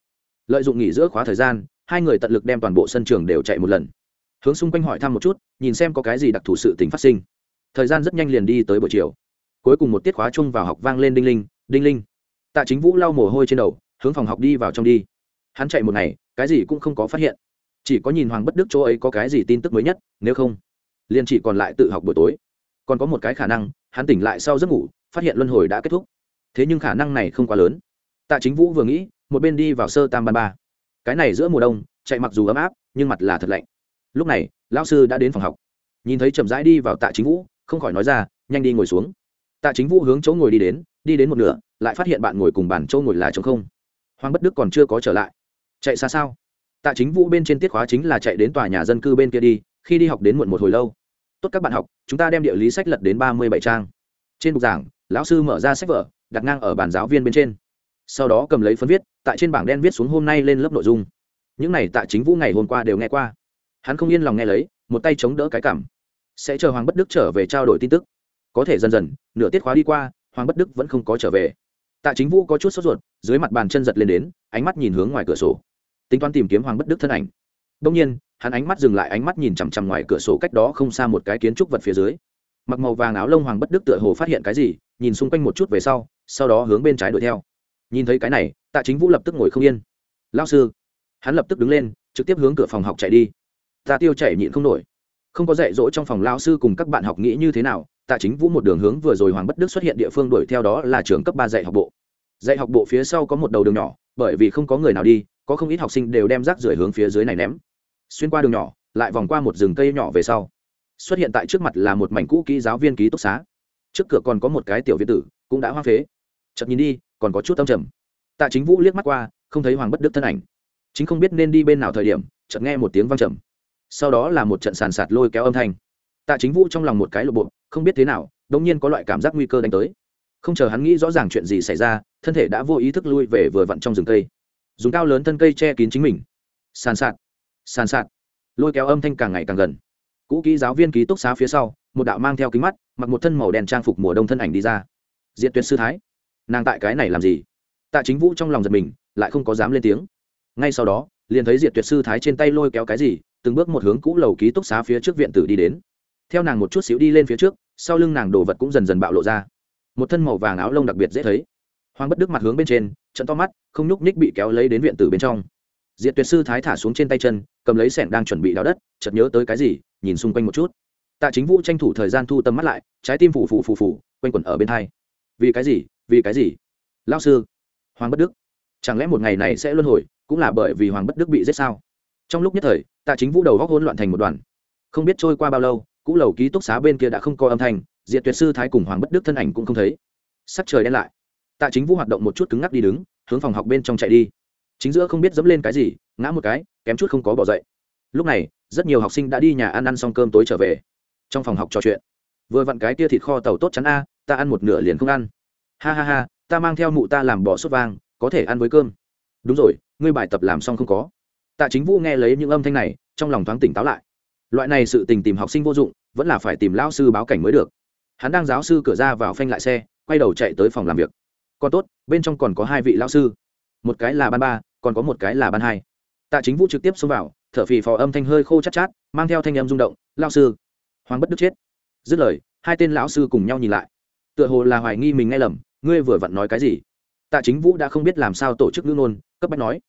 Speaker 1: Lợi dụng nghỉ giữa khóa thời gian, hai người tận lực đem toàn bộ sân trường đều chạy một lần. Hướng xung quanh hỏi thăm một chút, nhìn xem có cái gì đặc thù sự tình phát sinh. Thời gian rất nhanh liền đi tới buổi chiều. Cuối cùng một tiết khóa chung vào học vang lên đinh linh đinh linh tạ chính vũ lau mồ hôi trên đầu, hướng phòng học đi vào trong đi. Hắn chạy một ngày, cái gì cũng không có phát hiện. Chỉ có nhìn hoàng bất đức chỗ ấy có cái gì tin tức mới nhất, nếu không, liền chỉ còn lại tự học buổi tối. Còn có một cái khả năng, hắn tỉnh lại sau giấc ngủ, phát hiện luân hồi đã kết thúc. Thế nhưng khả năng này không quá lớn. Tạ chính vũ vừa nghĩ, một bên đi vào sơ tam ban ba. Cái này giữa mùa đông, chạy mặc dù ấm áp, nhưng mặt là thật lạnh. Lúc này, lão sư đã đến phòng học. Nhìn thấy chậm rãi đi vào tạ chính vũ, không khỏi nói ra, nhanh đi ngồi xuống. Tạ chính vũ hướng chỗ ngồi đi đến đi đến một nửa lại phát hiện bạn ngồi cùng bàn châu ngồi là trống không. Hoàng bất đức còn chưa có trở lại. Chạy xa sao? Tạ chính vũ bên trên tiết khóa chính là chạy đến tòa nhà dân cư bên kia đi, khi đi học đến muộn một hồi lâu. Tốt các bạn học, chúng ta đem địa lý sách lật đến ba mươi bảy trang. Trên bục giảng, lão sư mở ra sách vở, đặt ngang ở bàn giáo viên bên trên. Sau đó cầm lấy phấn viết, tại trên bảng đen viết xuống hôm nay lên lớp nội dung. Những này tạ chính vũ ngày hôm qua đều nghe qua. Hắn không yên lòng nghe lấy, một tay chống đỡ cái cảm. Sẽ chờ hoàng bất đức trở về trao đổi tin tức. Có thể dần dần, nửa tiết khóa đi qua, hoàng bất đức vẫn không có trở về tạ chính vũ có chút sốt ruột, dưới mặt bàn chân giật lên đến, ánh mắt nhìn hướng ngoài cửa sổ. Tính toán tìm kiếm hoàng bất đức thân ảnh. Đông nhiên, hắn ánh mắt dừng lại ánh mắt nhìn chằm chằm ngoài cửa sổ cách đó không xa một cái kiến trúc vật phía dưới. Mặc màu vàng áo lông hoàng bất đức tựa hồ phát hiện cái gì, nhìn xung quanh một chút về sau sau đó hướng bên trái đuổi theo. Nhìn thấy cái này, tạ chính vũ lập tức ngồi không yên. Lao sư. Hắn lập tức đứng lên, trực tiếp hướng cửa phòng học chạy đi. Tạ tiêu chạy nhịn không nổi. Không có dạy dỗ trong phòng lao sư cùng các bạn học nghĩ như thế nào. Tạ chính vũ một đường hướng vừa rồi hoàng bất đức xuất hiện địa phương đuổi theo đó là trường cấp ba dạy học bộ dạy học bộ phía sau có một đầu đường nhỏ, bởi vì không có người nào đi, có không ít học sinh đều đem rác rưởi hướng phía dưới này ném. Xuyên qua đường nhỏ, lại vòng qua một rừng cây nhỏ về sau. Xuất hiện tại trước mặt là một mảnh cũ kỹ giáo viên ký túc xá. Trước cửa còn có một cái tiểu viên tử, cũng đã hoa phế. Chậm nhìn đi, còn có chút tâm trầm. Tạ chính vũ liếc mắt qua, không thấy hoàng bất đức thân ảnh. Chính không biết nên đi bên nào thời điểm, chợt nghe một tiếng vang trầm. Sau đó là một trận sàn sạt lôi kéo âm thanh. Tạ chính vũ trong lòng một cái lộp bộ không biết thế nào đống nhiên có loại cảm giác nguy cơ đánh tới không chờ hắn nghĩ rõ ràng chuyện gì xảy ra, thân thể đã vô ý thức lui về vừa vặn trong rừng cây. Dùng cao lớn thân cây che kín chính mình. Sàn sạt sàn sạt. Lôi kéo âm thanh càng ngày càng gần. Cũ kỹ giáo viên ký túc xá phía sau, một đạo mang theo kính mắt, mặc một thân màu đen trang phục mùa đông thân ảnh đi ra. Diện tuyệt sư thái. Nàng tại cái này làm gì? Tạ chính vũ trong lòng giật mình, lại không có dám lên tiếng. Ngay sau đó, liền thấy diệt tuyệt sư thái trên tay lôi kéo cái gì, từng bước một hướng cũ lầu ký túc xá phía trước viện tử đi đến. Theo nàng một chút xíu đi lên phía trước, sau lưng nàng đồ vật cũng dần dần bạo lộ ra một thân màu vàng áo lông đặc biệt dễ thấy. Hoàng bất đức mặt hướng bên trên, trận to mắt, không nhúc nhích bị kéo lấy đến viện tử bên trong. Diệt tuyệt sư thái thả xuống trên tay chân, cầm lấy sẻng đang chuẩn bị đào đất, chợt nhớ tới cái gì, nhìn xung quanh một chút. Tạ chính vũ tranh thủ thời gian thu tâm mắt lại, trái tim phủ phủ phủ phủ quanh quẩn ở bên thai vì cái gì, vì cái gì? Lao sư, hoàng bất đức, chẳng lẽ một ngày này sẽ luân hồi, cũng là bởi vì hoàng bất đức bị giết sao? Trong lúc nhất thời, tạ chính vũ đầu góc hỗn loạn thành một đoàn. Không biết trôi qua bao lâu cũ lầu ký túc xá bên kia đã không có âm thanh, diệt tuyệt sư thái cùng hoàng bất đức thân ảnh cũng không thấy. Sắc trời đen lại. Tạ chính vũ hoạt động một chút cứng ngắc đi đứng, hướng phòng học bên trong chạy đi. Chính giữa không biết dẫm lên cái gì, ngã một cái, kém chút không có bỏ dậy. Lúc này, rất nhiều học sinh đã đi nhà ăn ăn xong cơm tối trở về. Trong phòng học trò chuyện. Vừa vặn cái tia thịt kho tàu tốt chắn a, ta ăn một nửa liền không ăn. Ha ha ha, ta mang theo mụ ta làm bò sốt vang, có thể ăn với cơm. Đúng rồi, ngươi bài tập làm xong không có. Tạ chính vũ nghe lấy những âm thanh này, trong lòng thoáng tỉnh táo lại loại này sự tình tìm học sinh vô dụng, vẫn là phải tìm lao sư báo cảnh mới được. Hắn đang giáo sư cửa ra vào phanh lại xe, quay đầu chạy tới phòng làm việc. Còn tốt, bên trong còn có hai vị lao sư. Một cái là ban ba, còn có một cái là ban hai. Tạ chính vũ trực tiếp xông vào, thở phì phò âm thanh hơi khô chát chát, mang theo thanh âm rung động lao sư. Hoàng bất đức chết. Dứt lời, hai tên lão sư cùng nhau nhìn lại. Tựa hồ là hoài nghi mình nghe lầm, ngươi vừa vặn nói cái gì? Tạ chính vũ đã không biết làm sao tổ chức ngữ ngôn, cấp bách nói,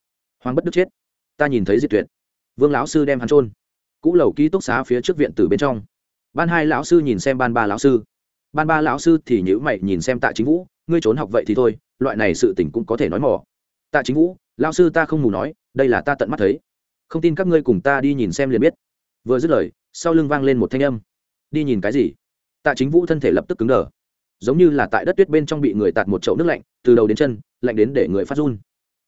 Speaker 1: hoàng bất đức chết. Ta nhìn thấy diệt tuyệt. Vương lão sư đem hắn trôn cũ lầu ký túc xá phía trước viện từ bên trong. Ban hai lão sư nhìn xem ban ba lão sư. Ban ba lão sư thì nhữ mày nhìn xem tạ chính vũ, ngươi trốn học vậy thì thôi, loại này sự tình cũng có thể nói mỏ tạ chính vũ, lão sư ta không mù nói, đây là ta tận mắt thấy. Không tin các ngươi cùng ta đi nhìn xem liền biết. Vừa dứt lời, sau lưng vang lên một thanh âm. Đi nhìn cái gì? Tạ chính vũ thân thể lập tức cứng đờ. Giống như là tại đất tuyết bên trong bị người tạt một chậu nước lạnh, từ đầu đến chân, lạnh đến để người phát run.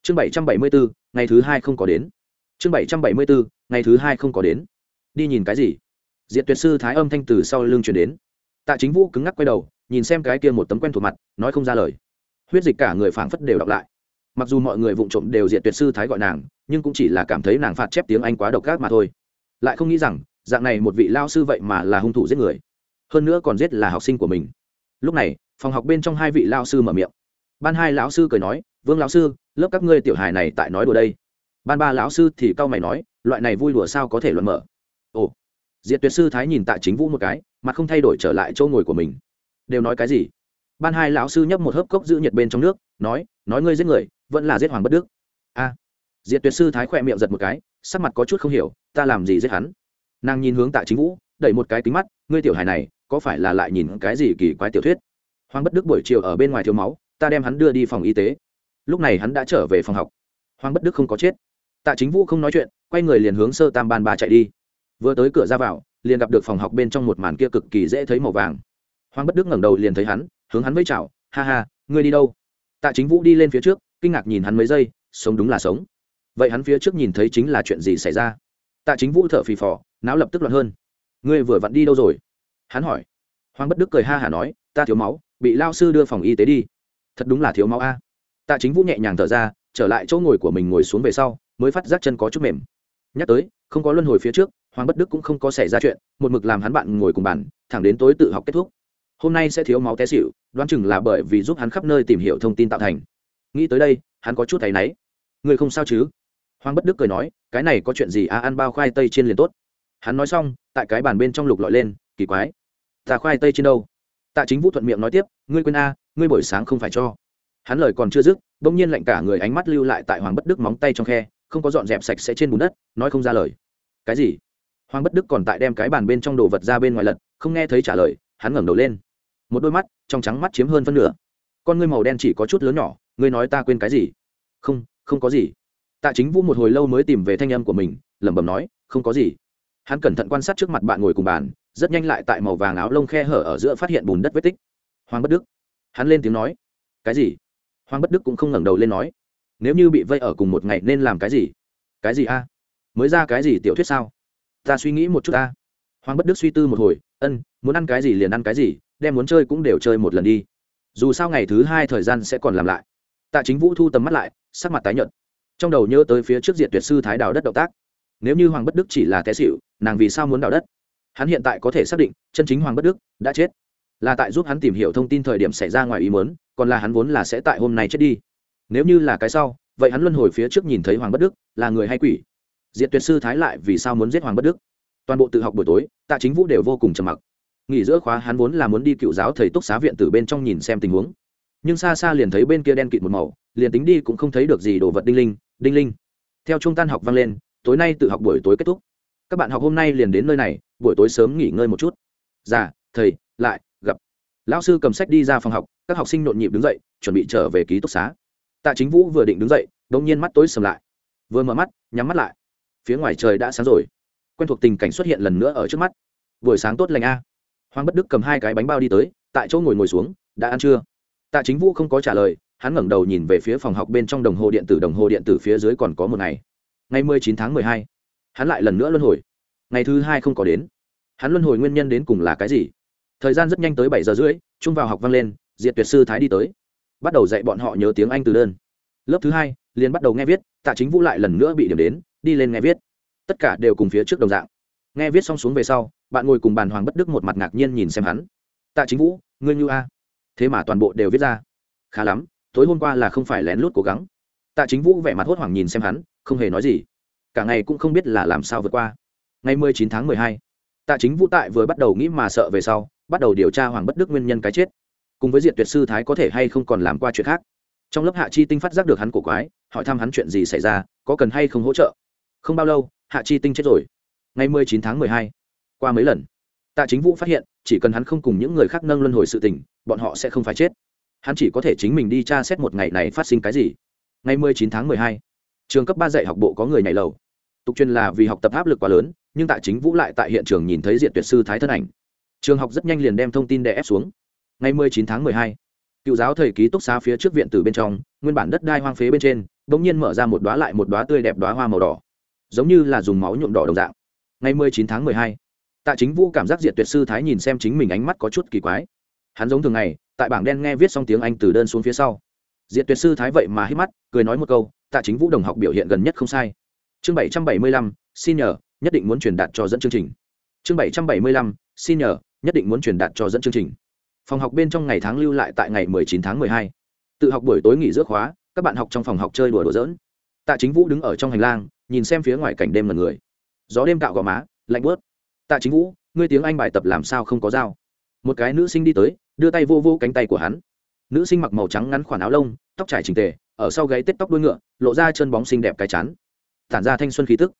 Speaker 1: Chương bảy trăm bảy mươi bốn, ngày thứ hai không có đến. Chương bảy trăm bảy mươi bốn, ngày thứ hai không có đến đi nhìn cái gì? Diện tuyệt sư thái âm thanh từ sau lưng chuyển đến. Tạ chính vũ cứng ngắc quay đầu, nhìn xem cái kia một tấm quen thuộc mặt, nói không ra lời. Huyết dịch cả người phảng phất đều đọc lại. Mặc dù mọi người vụng trộm đều diện tuyệt sư thái gọi nàng, nhưng cũng chỉ là cảm thấy nàng phạt chép tiếng anh quá độc ác mà thôi. Lại không nghĩ rằng, dạng này một vị lao sư vậy mà là hung thủ giết người. Hơn nữa còn giết là học sinh của mình. Lúc này, phòng học bên trong hai vị lao sư mở miệng. Ban hai lão sư cười nói, vương lão sư, lớp các ngươi tiểu hài này tại nói đùa đây. Ban ba lão sư thì cau mày nói, loại này vui đùa sao có thể luận mở? Diệt tuyệt sư thái nhìn tạ chính vũ một cái mặt không thay đổi trở lại chỗ ngồi của mình. Đều nói cái gì? Ban hai lão sư nhấp một hớp cốc giữ nhiệt bên trong nước, nói nói ngươi giết người, vẫn là giết hoàng bất đức. A. Diệt tuyệt sư thái khỏe miệng giật một cái, sắc mặt có chút không hiểu, ta làm gì giết hắn? Nàng nhìn hướng tạ chính vũ, đẩy một cái tính mắt, ngươi tiểu hài này, có phải là lại nhìn cái gì kỳ quái tiểu thuyết? Hoàng bất đức buổi chiều ở bên ngoài thiếu máu, ta đem hắn đưa đi phòng y tế. Lúc này hắn đã trở về phòng học. Hoàng bất đức không có chết. Tạ chính vũ không nói chuyện, quay người liền hướng sơ tam ban ba chạy đi vừa tới cửa ra vào, liền gặp được phòng học bên trong một màn kia cực kỳ dễ thấy màu vàng. Hoàng bất đức ngẩng đầu liền thấy hắn, hướng hắn với chào, ha ha, ngươi đi đâu? Tạ chính vũ đi lên phía trước, kinh ngạc nhìn hắn mấy giây, sống đúng là sống. Vậy hắn phía trước nhìn thấy chính là chuyện gì xảy ra? Tạ chính vũ thở phì phò, não lập tức loạn hơn. Ngươi vừa vặn đi đâu rồi? Hắn hỏi. Hoàng bất đức cười ha hả nói, ta thiếu máu, bị lao sư đưa phòng y tế đi. Thật đúng là thiếu máu a. Tạ chính vũ nhẹ nhàng thở ra, trở lại chỗ ngồi của mình ngồi xuống về sau, mới phát giác chân có chút mềm. Nhắc tới, không có luân hồi phía trước hoàng bất đức cũng không có xảy ra chuyện, một mực làm hắn bạn ngồi cùng bàn, thẳng đến tối tự học kết thúc. Hôm nay sẽ thiếu máu té xịu đoán chừng là bởi vì giúp hắn khắp nơi tìm hiểu thông tin tạo thành. Nghĩ tới đây, hắn có chút thấy náy. Người không sao chứ? Hoàng bất đức cười nói, cái này có chuyện gì à ăn bao khoai tây chiên liền tốt. Hắn nói xong, tại cái bàn bên trong lục lọi lên, kỳ quái. Ta khoai tây trên đâu? Tạ chính vũ thuận miệng nói tiếp, ngươi quên a, ngươi buổi sáng không phải cho. Hắn lời còn chưa dứt, bỗng nhiên lạnh cả người ánh mắt lưu lại tại hoàng bất đức móng tay trong khe, không có dọn dẹp sạch sẽ trên bùn đất, nói không ra lời. Cái gì? Hoàng bất đức còn tại đem cái bàn bên trong đồ vật ra bên ngoài lật, không nghe thấy trả lời, hắn ngẩng đầu lên. Một đôi mắt, trong trắng mắt chiếm hơn phân nửa. Con ngươi màu đen chỉ có chút lớn nhỏ, ngươi nói ta quên cái gì? Không không có gì. Tạ chính vũ một hồi lâu mới tìm về thanh âm của mình, lẩm bẩm nói, không có gì. Hắn cẩn thận quan sát trước mặt bạn ngồi cùng bàn, rất nhanh lại tại màu vàng áo lông khe hở ở giữa phát hiện bùn đất vết tích. Hoàng bất đức. Hắn lên tiếng nói, cái gì? Hoàng bất đức cũng không ngẩng đầu lên nói, nếu như bị vây ở cùng một ngày nên làm cái gì? Cái gì a? Mới ra cái gì tiểu thuyết sao? Ta suy nghĩ một chút ta. Hoàng bất đức suy tư một hồi, ân, muốn ăn cái gì liền ăn cái gì, đem muốn chơi cũng đều chơi một lần đi. Dù sao ngày thứ hai thời gian sẽ còn làm lại. Tạ chính vũ thu tầm mắt lại, sắc mặt tái nhợt. Trong đầu nhớ tới phía trước diện tuyệt sư thái đào đất động tác. Nếu như hoàng bất đức chỉ là té xịu nàng vì sao muốn đào đất? Hắn hiện tại có thể xác định, chân chính hoàng bất đức đã chết. Là tại giúp hắn tìm hiểu thông tin thời điểm xảy ra ngoài ý muốn, còn là hắn vốn là sẽ tại hôm nay chết đi. Nếu như là cái sau, vậy hắn luân hồi phía trước nhìn thấy hoàng bất đức, là người hay quỷ? Diệt tuyệt sư thái lại vì sao muốn giết hoàng bất đức. Toàn bộ tự học buổi tối, tạ chính vũ đều vô cùng trầm mặc. Nghỉ giữa khóa hắn vốn là muốn đi cựu giáo thầy túc xá viện từ bên trong nhìn xem tình huống. Nhưng xa xa liền thấy bên kia đen kịt một màu, liền tính đi cũng không thấy được gì đồ vật đinh linh đinh linh. Theo trung tan học vang lên, tối nay tự học buổi tối kết thúc. Các bạn học hôm nay liền đến nơi này, buổi tối sớm nghỉ ngơi một chút. Già thầy, lại, gặp. Lão sư cầm sách đi ra phòng học, các học sinh nhộn nhịp đứng dậy, chuẩn bị trở về ký túc xá. Tạ chính vũ vừa định đứng dậy đ ỗ n g nhiên mắt tối sầm lại. Vừa mở mắt, nhắm mắt lại phía ngoài trời đã sáng rồi. Quen thuộc tình cảnh xuất hiện lần nữa ở trước mắt. Buổi sáng tốt lành a. Hoàng bất đức cầm hai cái bánh bao đi tới, tại chỗ ngồi ngồi xuống, đã ăn chưa? Tạ chính vũ không có trả lời, hắn ngẩng đầu nhìn về phía phòng học bên trong đồng hồ điện tử, đồng hồ điện tử phía dưới còn có một ngày. Ngày mười chín tháng mười hai, hắn lại lần nữa luân hồi. Ngày thứ hai không có đến. Hắn luân hồi nguyên nhân đến cùng là cái gì? Thời gian rất nhanh tới bảy giờ rưỡi trung vào học vang lên, diệt tuyệt sư thái đi tới. Bắt đầu dạy bọn họ nhớ tiếng anh từ đơn. Lớp thứ hai, liền bắt đầu nghe viết, tạ chính vũ lại lần nữa bị điểm đến đi lên nghe viết. Tất cả đều cùng phía trước đồng dạng. Nghe viết xong xuống về sau, bạn ngồi cùng bàn hoàng bất đức một mặt ngạc nhiên nhìn xem hắn. Tạ chính vũ, ngươi như a. Thế mà toàn bộ đều viết ra. Khá lắm, tối hôm qua là không phải lén lút cố gắng. Tạ chính vũ vẻ mặt hốt hoảng nhìn xem hắn, không hề nói gì. Cả ngày cũng không biết là làm sao vượt qua. Ngày mười chín tháng mười hai, tạ chính vũ tại vừa bắt đầu nghĩ mà sợ về sau, bắt đầu điều tra hoàng bất đức nguyên nhân cái chết. Cùng với diện tuyệt sư thái có thể hay không còn làm qua chuyện khác. Trong lớp hạ chi tinh phát giác được hắn cổ quái, hỏi thăm hắn chuyện gì xảy ra, có cần hay không hỗ trợ không bao lâu, hạ chi tinh chết rồi. Ngày mười chín tháng mười hai, qua mấy lần? Tạ chính vũ phát hiện, chỉ cần hắn không cùng những người khác nâng luân hồi sự tình, bọn họ sẽ không phải chết. Hắn chỉ có thể chính mình đi tra xét một ngày này phát sinh cái gì. Ngày mười chín tháng mười hai, trường cấp ba dạy học bộ có người nhảy lầu. Tục chuyên là vì học tập áp lực quá lớn, nhưng tạ chính vũ lại tại hiện trường nhìn thấy diện tuyệt sư thái thân ảnh. Trường học rất nhanh liền đem thông tin đè ép xuống. Ngày mười chín tháng mười hai, cựu giáo thầy ký túc xá phía trước viện từ bên trong, nguyên bản đất đai hoang phế bên trên đ ỗ n g nhiên mở ra một đoá lại một đoá tươi đẹp đoá hoa màu đỏ giống như là dùng máu nhuộm đỏ đồng dạng. Ngày mười chín tháng mười hai, tạ chính vũ cảm giác diệt tuyệt sư thái nhìn xem chính mình ánh mắt có chút kỳ quái. Hắn giống thường ngày, tại bảng đen nghe viết xong tiếng anh từ đơn xuống phía sau. Diệt tuyệt sư thái vậy mà hít mắt, cười nói một câu, tạ chính vũ đồng học biểu hiện gần nhất không sai. Chương bảy trăm bảy mươi lăm, xin nhờ, nhất định muốn truyền đạt cho dẫn chương trình. Chương bảy trăm bảy mươi lăm, xin nhờ, nhất định muốn truyền đạt cho dẫn chương trình. Phòng học bên trong ngày tháng lưu lại tại ngày 19 tháng 12. tự học buổi tối nghỉ giữa khóa, các bạn học trong phòng học chơi đùa đùa dỡn. tạ chính vũ đứng ở trong hành lang nhìn xem phía ngoài cảnh đêm mật người. Gió đêm cạo gò má, lạnh bớt tạ chính vũ, ngươi tiếng anh bài tập làm sao không có dao? Một cái nữ sinh đi tới, đưa tay vô vô cánh tay của hắn. Nữ sinh mặc màu trắng ngắn khoản áo lông, tóc trải chỉnh tề, ở sau gáy tết tóc đuôi ngựa, lộ ra chân bóng xinh đẹp cái chán. Tản ra thanh xuân khí tức.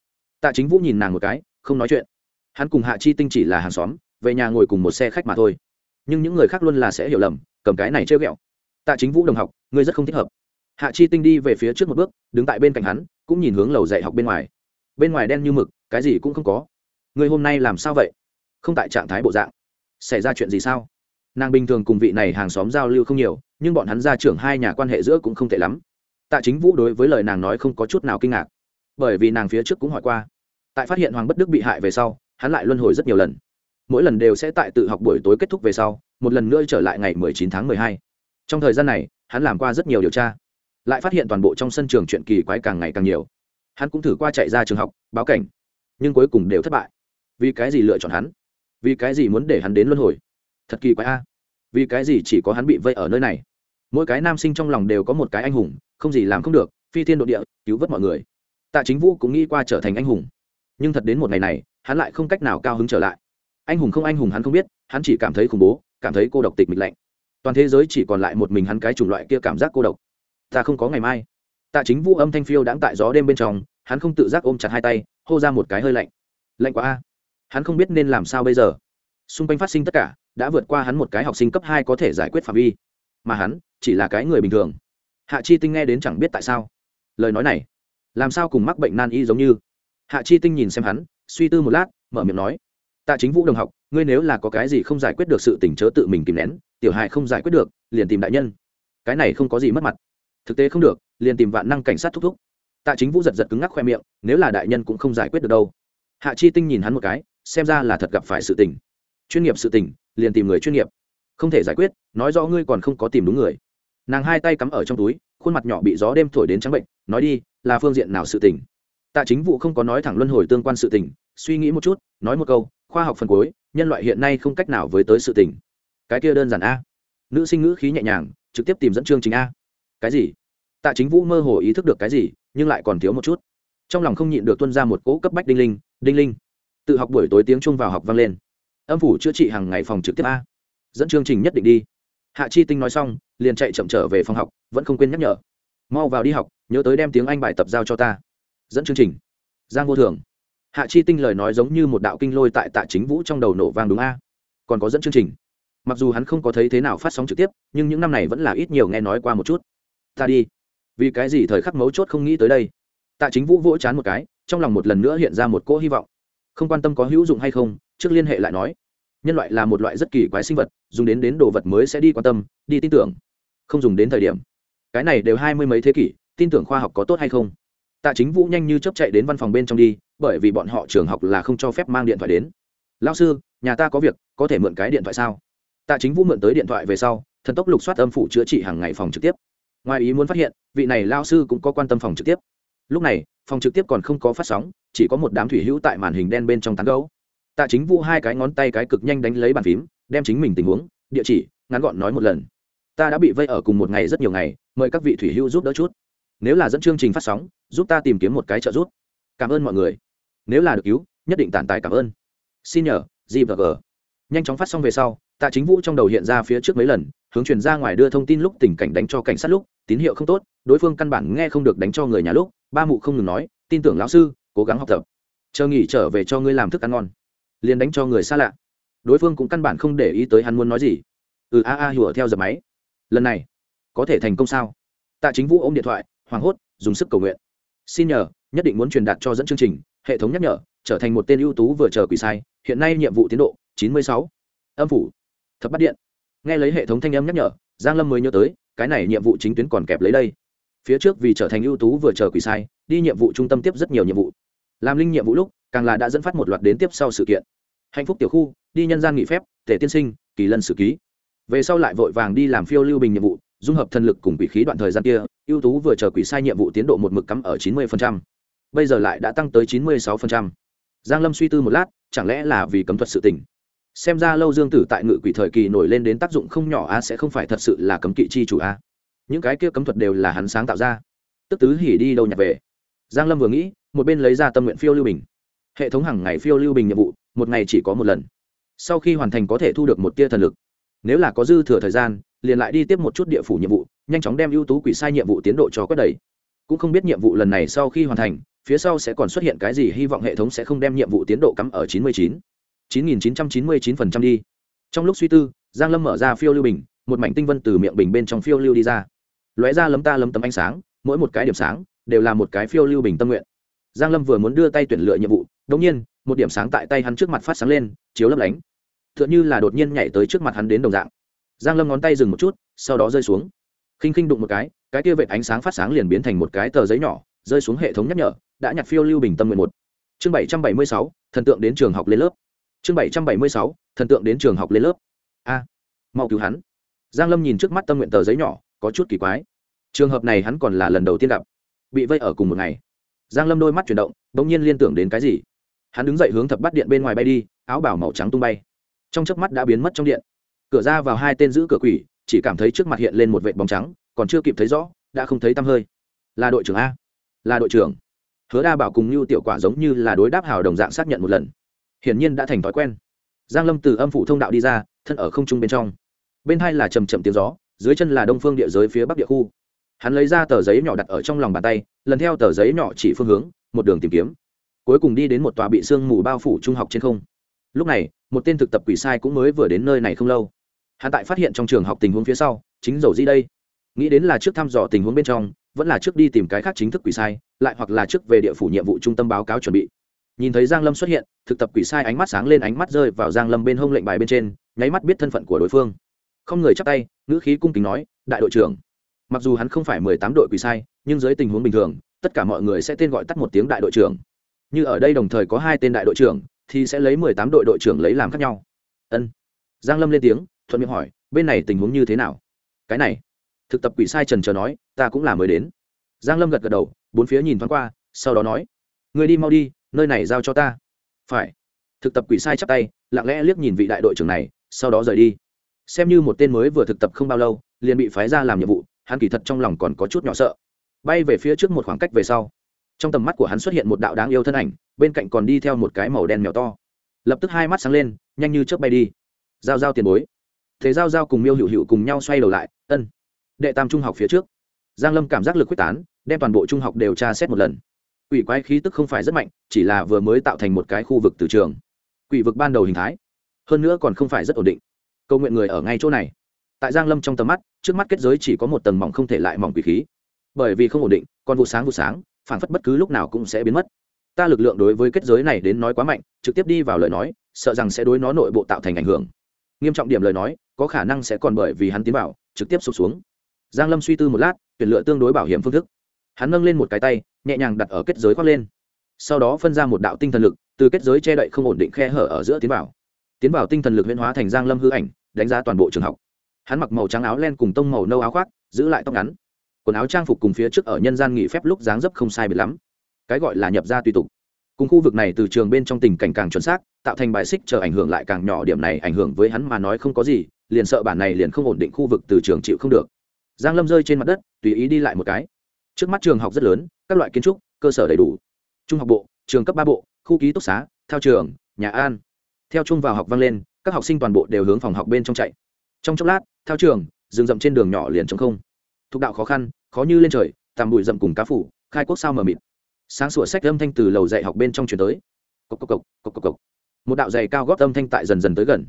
Speaker 1: Tạ chính vũ nhìn nàng một cái, không nói chuyện. Hắn cùng hạ chi tinh chỉ là hàng xóm, về nhà ngồi cùng một xe khách mà thôi. Nhưng những người khác luôn là sẽ hiểu lầm, cầm cái này chơi ghẹo. Tạ chính vũ đồng học, ngươi rất không thích hợp. Hạ chi tinh đi về phía trước một bước, đứng tại bên cạnh hắn cũng nhìn hướng lầu dạy học bên ngoài. Bên ngoài đen như mực, cái gì cũng không có. Người hôm nay làm sao vậy? Không tại trạng thái bộ dạng. Xảy ra chuyện gì sao? Nàng bình thường cùng vị này hàng xóm giao lưu không nhiều, nhưng bọn hắn ra trưởng hai nhà quan hệ giữa cũng không tệ lắm. Tạ chính vũ đối với lời nàng nói không có chút nào kinh ngạc. Bởi vì nàng phía trước cũng hỏi qua. Tại phát hiện hoàng bất đức bị hại về sau, hắn lại luân hồi rất nhiều lần. Mỗi lần đều sẽ tại tự học buổi tối kết thúc về sau, một lần nữa trở lại ngày 19 tháng 12. trong thời gian này, hắn làm qua rất nhiều điều tra lại phát hiện toàn bộ trong sân trường chuyện kỳ quái càng ngày càng nhiều. Hắn cũng thử qua chạy ra trường học, báo cảnh, nhưng cuối cùng đều thất bại. Vì cái gì lựa chọn hắn? Vì cái gì muốn để hắn đến luân hồi? Thật kỳ quái a. Vì cái gì chỉ có hắn bị vây ở nơi này? Mỗi cái nam sinh trong lòng đều có một cái anh hùng, không gì làm không được, phi thiên đ ộ địa, cứu vớt mọi người. Tạ chính vũ cũng nghĩ qua trở thành anh hùng. Nhưng thật đến một ngày này, hắn lại không cách nào cao hứng trở lại. Anh hùng không anh hùng hắn không biết, hắn chỉ cảm thấy khủng bố, cảm thấy cô độc tịch mịch lạnh. Toàn thế giới chỉ còn lại một mình hắn cái chủng loại kia cảm giác cô độc ta không có ngày mai. Tạ chính vũ âm thanh phiêu đãng tại gió đêm bên trong, hắn không tự giác ôm chặt hai tay, hô ra một cái hơi lạnh. Lạnh quá a. Hắn không biết nên làm sao bây giờ. Xung quanh phát sinh tất cả, đã vượt qua hắn một cái học sinh cấp hai có thể giải quyết phạm vi. Mà hắn, chỉ là cái người bình thường. Hạ chi tinh nghe đến chẳng biết tại sao. Lời nói này, làm sao cùng mắc bệnh nan y giống như? Hạ chi tinh nhìn xem hắn, suy tư một lát, mở miệng nói. Tạ chính vũ đồng học, ngươi nếu là có cái gì không giải quyết được sự tình chớ tự mình kìm nén, tiểu hại không giải quyết được, liền tìm đại nhân. Cái này không có gì mất mặt thực tế không được, liền tìm vạn năng cảnh sát thúc thúc. Tạ chính vũ giật giật cứng ngắc khoe miệng, nếu là đại nhân cũng không giải quyết được đâu. Hạ chi tinh nhìn hắn một cái, xem ra là thật gặp phải sự tình. Chuyên nghiệp sự tình, liền tìm người chuyên nghiệp. Không thể giải quyết, nói rõ ngươi còn không có tìm đúng người. Nàng hai tay cắm ở trong túi, khuôn mặt nhỏ bị gió đêm thổi đến trắng bệnh, nói đi, là phương diện nào sự tình? Tạ chính vụ không có nói thẳng luân hồi tương quan sự tình, suy nghĩ một chút, nói một câu, khoa học phần cuối, nhân loại hiện nay không cách nào với tới sự tình. Cái kia đơn giản a. Nữ sinh ngữ khí nhẹ nhàng, trực tiếp tìm dẫn chương trình a cái gì? Tạ chính vũ mơ hồ ý thức được cái gì, nhưng lại còn thiếu một chút. Trong lòng không nhịn được tuân ra một cỗ cấp bách đinh linh đinh linh. Tự học buổi tối tiếng chung vào học vang lên. Âm phủ chữa trị hàng ngày phòng trực tiếp a. Dẫn chương trình nhất định đi. Hạ chi tinh nói xong, liền chạy chậm trở về phòng học, vẫn không quên nhắc nhở. Mau vào đi học, nhớ tới đem tiếng anh bài tập giao cho ta. Dẫn chương trình. Giang vô thường. Hạ chi tinh lời nói giống như một đạo kinh lôi tại tạ chính vũ trong đầu nổ vang đúng a. Còn có dẫn chương trình. Mặc dù hắn không có thấy thế nào phát sóng trực tiếp, nhưng những năm này vẫn là ít nhiều nghe nói qua một chút ta đi. Vì cái gì thời khắc mấu chốt không nghĩ tới đây? Tạ chính vũ vỗ chán một cái, trong lòng một lần nữa hiện ra một cỗ hy vọng. Không quan tâm có hữu dụng hay không, trước liên hệ lại nói. Nhân loại là một loại rất kỳ quái sinh vật, dùng đến đến đồ vật mới sẽ đi quan tâm, đi tin tưởng. Không dùng đến thời điểm. Cái này đều hai mươi mấy thế kỷ, tin tưởng khoa học có tốt hay không? Tạ chính vũ nhanh như chấp chạy đến văn phòng bên trong đi, bởi vì bọn họ trường học là không cho phép mang điện thoại đến. Lao sư, nhà ta có việc, có thể mượn cái điện thoại sao? Tạ chính vũ mượn tới điện thoại về sau, thần tốc lục soát âm phụ chữa trị hàng ngày phòng trực tiếp ngoài ý muốn phát hiện, vị này lao sư cũng có quan tâm phòng trực tiếp. Lúc này, phòng trực tiếp còn không có phát sóng, chỉ có một đám thủy hữu tại màn hình đen bên trong tán gấu tạ chính vũ hai cái ngón tay cái cực nhanh đánh lấy bàn phím, đem chính mình tình huống, địa chỉ, ngắn gọn nói một lần. Ta đã bị vây ở cùng một ngày rất nhiều ngày, mời các vị thủy hữu giúp đỡ chút. Nếu là dẫn chương trình phát sóng, giúp ta tìm kiếm một cái trợ giúp. Cảm ơn mọi người. Nếu là được cứu, nhất định tản tài cảm ơn. Xin nhờ, g và g. Nhanh chóng phát xong về sau, tạ chính vũ trong đầu hiện ra phía trước mấy lần, hướng truyền ra ngoài đưa thông tin lúc tình cảnh đánh cho cảnh sát lúc tín hiệu không tốt, đối phương căn bản nghe không được đánh cho người nhà lúc, ba mụ không ngừng nói, tin tưởng lão sư, cố gắng học tập. Chờ nghỉ trở về cho ngươi làm thức ăn ngon. Liền đánh cho người xa lạ. Đối phương cũng căn bản không để ý tới hắn muốn nói gì. Ừ a a, hùa theo dập máy. Lần này, có thể thành công sao? Tạ chính vũ ôm điện thoại, hoảng hốt, dùng sức cầu nguyện. Xin nhờ, nhất định muốn truyền đạt cho dẫn chương trình, hệ thống nhắc nhở, trở thành một tên ưu tú vừa chờ quỷ sai, hiện nay nhiệm vụ tiến độ chín mươi sáu. Âm phủ, thập bắt điện. Nghe lấy hệ thống thanh âm nhắc nhở, giang lâm mới nhớ tới cái này nhiệm vụ chính tuyến còn kẹp lấy đây. Phía trước vì trở thành ưu tú vừa chờ quỷ sai, đi nhiệm vụ trung tâm tiếp rất nhiều nhiệm vụ. Làm linh nhiệm vụ lúc, càng là đã dẫn phát một loạt đến tiếp sau sự kiện. Hạnh phúc tiểu khu, đi nhân gian nghỉ phép tể tiên sinh, kỳ lân sử ký. Về sau lại vội vàng đi làm phiêu lưu bình nhiệm vụ, dung hợp thần lực cùng quỷ khí đoạn thời gian kia, ưu tú vừa chờ quỷ sai nhiệm vụ tiến độ một mực cắm ở chín mươi bây giờ lại đã tăng tới chín mươi sáu giang lâm suy tư một lát, chẳng lẽ là vì cấm thuật sự tình? Xem ra lâu dương tử tại ngự quỷ thời kỳ nổi lên đến tác dụng không nhỏ a sẽ không phải thật sự là cấm kỵ chi chủ a những cái kia cấm thuật đều là hắn sáng tạo ra. Tức tứ hỉ đi đâu nhặt về. Giang lâm vừa nghĩ, một bên lấy ra tâm nguyện phiêu lưu bình. Hệ thống hàng ngày phiêu lưu bình nhiệm vụ, một ngày chỉ có một lần. Sau khi hoàn thành có thể thu được một tia thần lực. Nếu là có dư thừa thời gian, liền lại đi tiếp một chút địa phủ nhiệm vụ, nhanh chóng đem ưu tú quỷ sai nhiệm vụ tiến độ cho quét đầy. Cũng không biết nhiệm vụ lần này sau khi hoàn thành, phía sau sẽ còn xuất hiện cái gì, hy vọng hệ thống sẽ không đem nhiệm vụ tiến độ cắm ở chín mươi chín chín nghìn chín trăm chín mươi chín phần trăm đi. Trong lúc suy tư, giang lâm mở ra phiêu lưu bình, một mảnh tinh vân từ miệng bình bên trong phiêu lưu đi ra. Lóe ra lấm ta lấm tấm ánh sáng, mỗi một cái điểm sáng đều là một cái phiêu lưu bình tâm nguyện. Giang lâm vừa muốn đưa tay tuyển lựa nhiệm vụ, đột nhiên, một điểm sáng tại tay hắn trước mặt phát sáng lên, chiếu lấp lánh. Tựa như là đột nhiên nhảy tới trước mặt hắn đến đồng dạng. Giang lâm ngón tay dừng một chút, sau đó rơi xuống. Khinh khinh đụng một cái cái kia vệt ánh sáng phát sáng liền biến thành một cái tờ giấy nhỏ, rơi xuống hệ thống nhắc nhở, đã nhặt phiêu lưu bình tâm nguyện một. Chương bảy trăm bảy mươi sáu, thần tượng đến trường học lên lớp chương bảy trăm bảy mươi sáu, thần tượng đến trường học lên lớp. A, mau cứu hắn. Giang lâm nhìn trước mắt tâm nguyện tờ giấy nhỏ, có chút kỳ quái. Trường hợp này hắn còn là lần đầu tiên gặp. Bị vây ở cùng một ngày. Giang lâm đôi mắt chuyển động đ ỗ n g nhiên liên tưởng đến cái gì? Hắn đứng dậy hướng thập bắt điện bên ngoài bay đi, áo bảo màu trắng tung bay. Trong chớp mắt đã biến mất trong điện. Cửa ra vào hai tên giữ cửa quỷ, chỉ cảm thấy trước mặt hiện lên một vệ bóng trắng, còn chưa kịp thấy rõ, đã không thấy tăm hơi. Là đội trưởng a. Là đội trưởng. Hứa đa bảo cùng như tiểu quả giống như là đối đáp hào đồng dạng xác nhận một lần hiển nhiên đã thành thói quen. Giang lâm từ âm phủ thông đạo đi ra, thân ở không trung bên trong. Bên hai là trầm trầm tiếng gió, dưới chân là đông phương địa giới phía bắc địa khu. Hắn lấy ra tờ giấy nhỏ đặt ở trong lòng bàn tay, lần theo tờ giấy nhỏ chỉ phương hướng, một đường tìm kiếm. Cuối cùng đi đến một tòa bị sương mù bao phủ trung học trên không. Lúc này, một tên thực tập quỷ sai cũng mới vừa đến nơi này không lâu. Hắn tại phát hiện trong trường học tình huống phía sau, chính dầu di đây. Nghĩ đến là trước thăm dò tình huống bên trong, vẫn là trước đi tìm cái khác chính thức quỷ sai, lại hoặc là trước về địa phủ nhiệm vụ trung tâm báo cáo chuẩn bị nhìn thấy giang lâm xuất hiện, thực tập quỷ sai ánh mắt sáng lên ánh mắt rơi vào giang lâm bên hông lệnh bài bên trên, nháy mắt biết thân phận của đối phương. Không người chắp tay, ngữ khí cung kính nói, đại đội trưởng. Mặc dù hắn không phải mười tám đội quỷ sai, nhưng dưới tình huống bình thường, tất cả mọi người sẽ tên gọi tắt một tiếng đại đội trưởng. Như ở đây đồng thời có hai tên đại đội trưởng, thì sẽ lấy mười tám đội đội trưởng lấy làm khác nhau. Ân. Giang lâm lên tiếng, thuận miệng hỏi, bên này tình huống như thế nào? Cái này. Thực tập quỷ sai trần chờ nói, ta cũng là mới đến. Giang lâm gật gật đầu, bốn phía nhìn thoáng qua, sau đó nói, người đi mau đi nơi này giao cho ta. Phải. Thực tập quỷ sai chắp tay, lặng lẽ liếc nhìn vị đại đội trưởng này, sau đó rời đi. Xem như một tên mới vừa thực tập không bao lâu, liền bị phái ra làm nhiệm vụ, hắn kỳ thật trong lòng còn có chút nhỏ sợ. Bay về phía trước một khoảng cách về sau, trong tầm mắt của hắn xuất hiện một đạo đáng yêu thân ảnh, bên cạnh còn đi theo một cái màu đen mèo to. Lập tức hai mắt sáng lên, nhanh như chớp bay đi. Giao giao tiền bối. Thế giao giao cùng miêu hữu hữu cùng nhau xoay đầu lại, ân. Đệ tam trung học phía trước. Giang lâm cảm giác lực quyết tán, đem toàn bộ trung học đều tra xét một lần quỷ quái khí tức không phải rất mạnh, chỉ là vừa mới tạo thành một cái khu vực từ trường. Quỷ vực ban đầu hình thái, hơn nữa còn không phải rất ổn định. Câu nguyện người ở ngay chỗ này. Tại giang lâm trong tầm mắt, trước mắt kết giới chỉ có một tầng mỏng không thể lại mỏng quỷ khí. Bởi vì không ổn định, còn vụ sáng vụ sáng, phản phất bất cứ lúc nào cũng sẽ biến mất. Ta lực lượng đối với kết giới này đến nói quá mạnh, trực tiếp đi vào lời nói, sợ rằng sẽ đối nó nội bộ tạo thành ảnh hưởng. Nghiêm trọng điểm lời nói, có khả năng sẽ còn bởi vì hắn tiến vào, trực tiếp sụp xuống. Giang lâm suy tư một lát, tuyển lựa tương đối bảo hiểm phương thức hắn nâng lên một cái tay, nhẹ nhàng đặt ở kết giới khoác lên. Sau đó phân ra một đạo tinh thần lực, từ kết giới che đậy không ổn định khe hở ở giữa tiến vào. Tiến vào tinh thần lực huyễn hóa thành giang lâm hư ảnh, đánh giá toàn bộ trường học. Hắn mặc màu trắng áo len cùng tông màu nâu áo khoác, giữ lại tóc ngắn. Quần áo trang phục cùng phía trước ở nhân gian nghỉ phép lúc dáng dấp không sai biệt lắm. Cái gọi là nhập ra tùy tục. Cùng khu vực này từ trường bên trong tình cảnh càng chuẩn xác, tạo thành bài xích chờ ảnh hưởng lại càng nhỏ điểm này ảnh hưởng với hắn mà nói không có gì, liền sợ bản này liền không ổn định khu vực từ trường chịu không được. Giang lâm rơi trên mặt đất, tùy ý đi lại một cái trước mắt trường học rất lớn, các loại kiến trúc, cơ sở đầy đủ. Trung học bộ, trường cấp ba bộ, khu ký túc xá theo trường, nhà an. Theo chung vào học vang lên, các học sinh toàn bộ đều hướng phòng học bên trong chạy. Trong chốc lát theo trường, rừng rậm trên đường nhỏ liền trống không. Thục đạo khó khăn, khó như lên trời tàm bụi rậm cùng cá phủ, khai quốc sao mờ mịt. Sáng sủa sách âm thanh từ lầu dạy học bên trong chuyển tới. Cộc cộc cộc cộc cộc cộc. Một đạo giày cao góp âm thanh tại dần dần tới gần.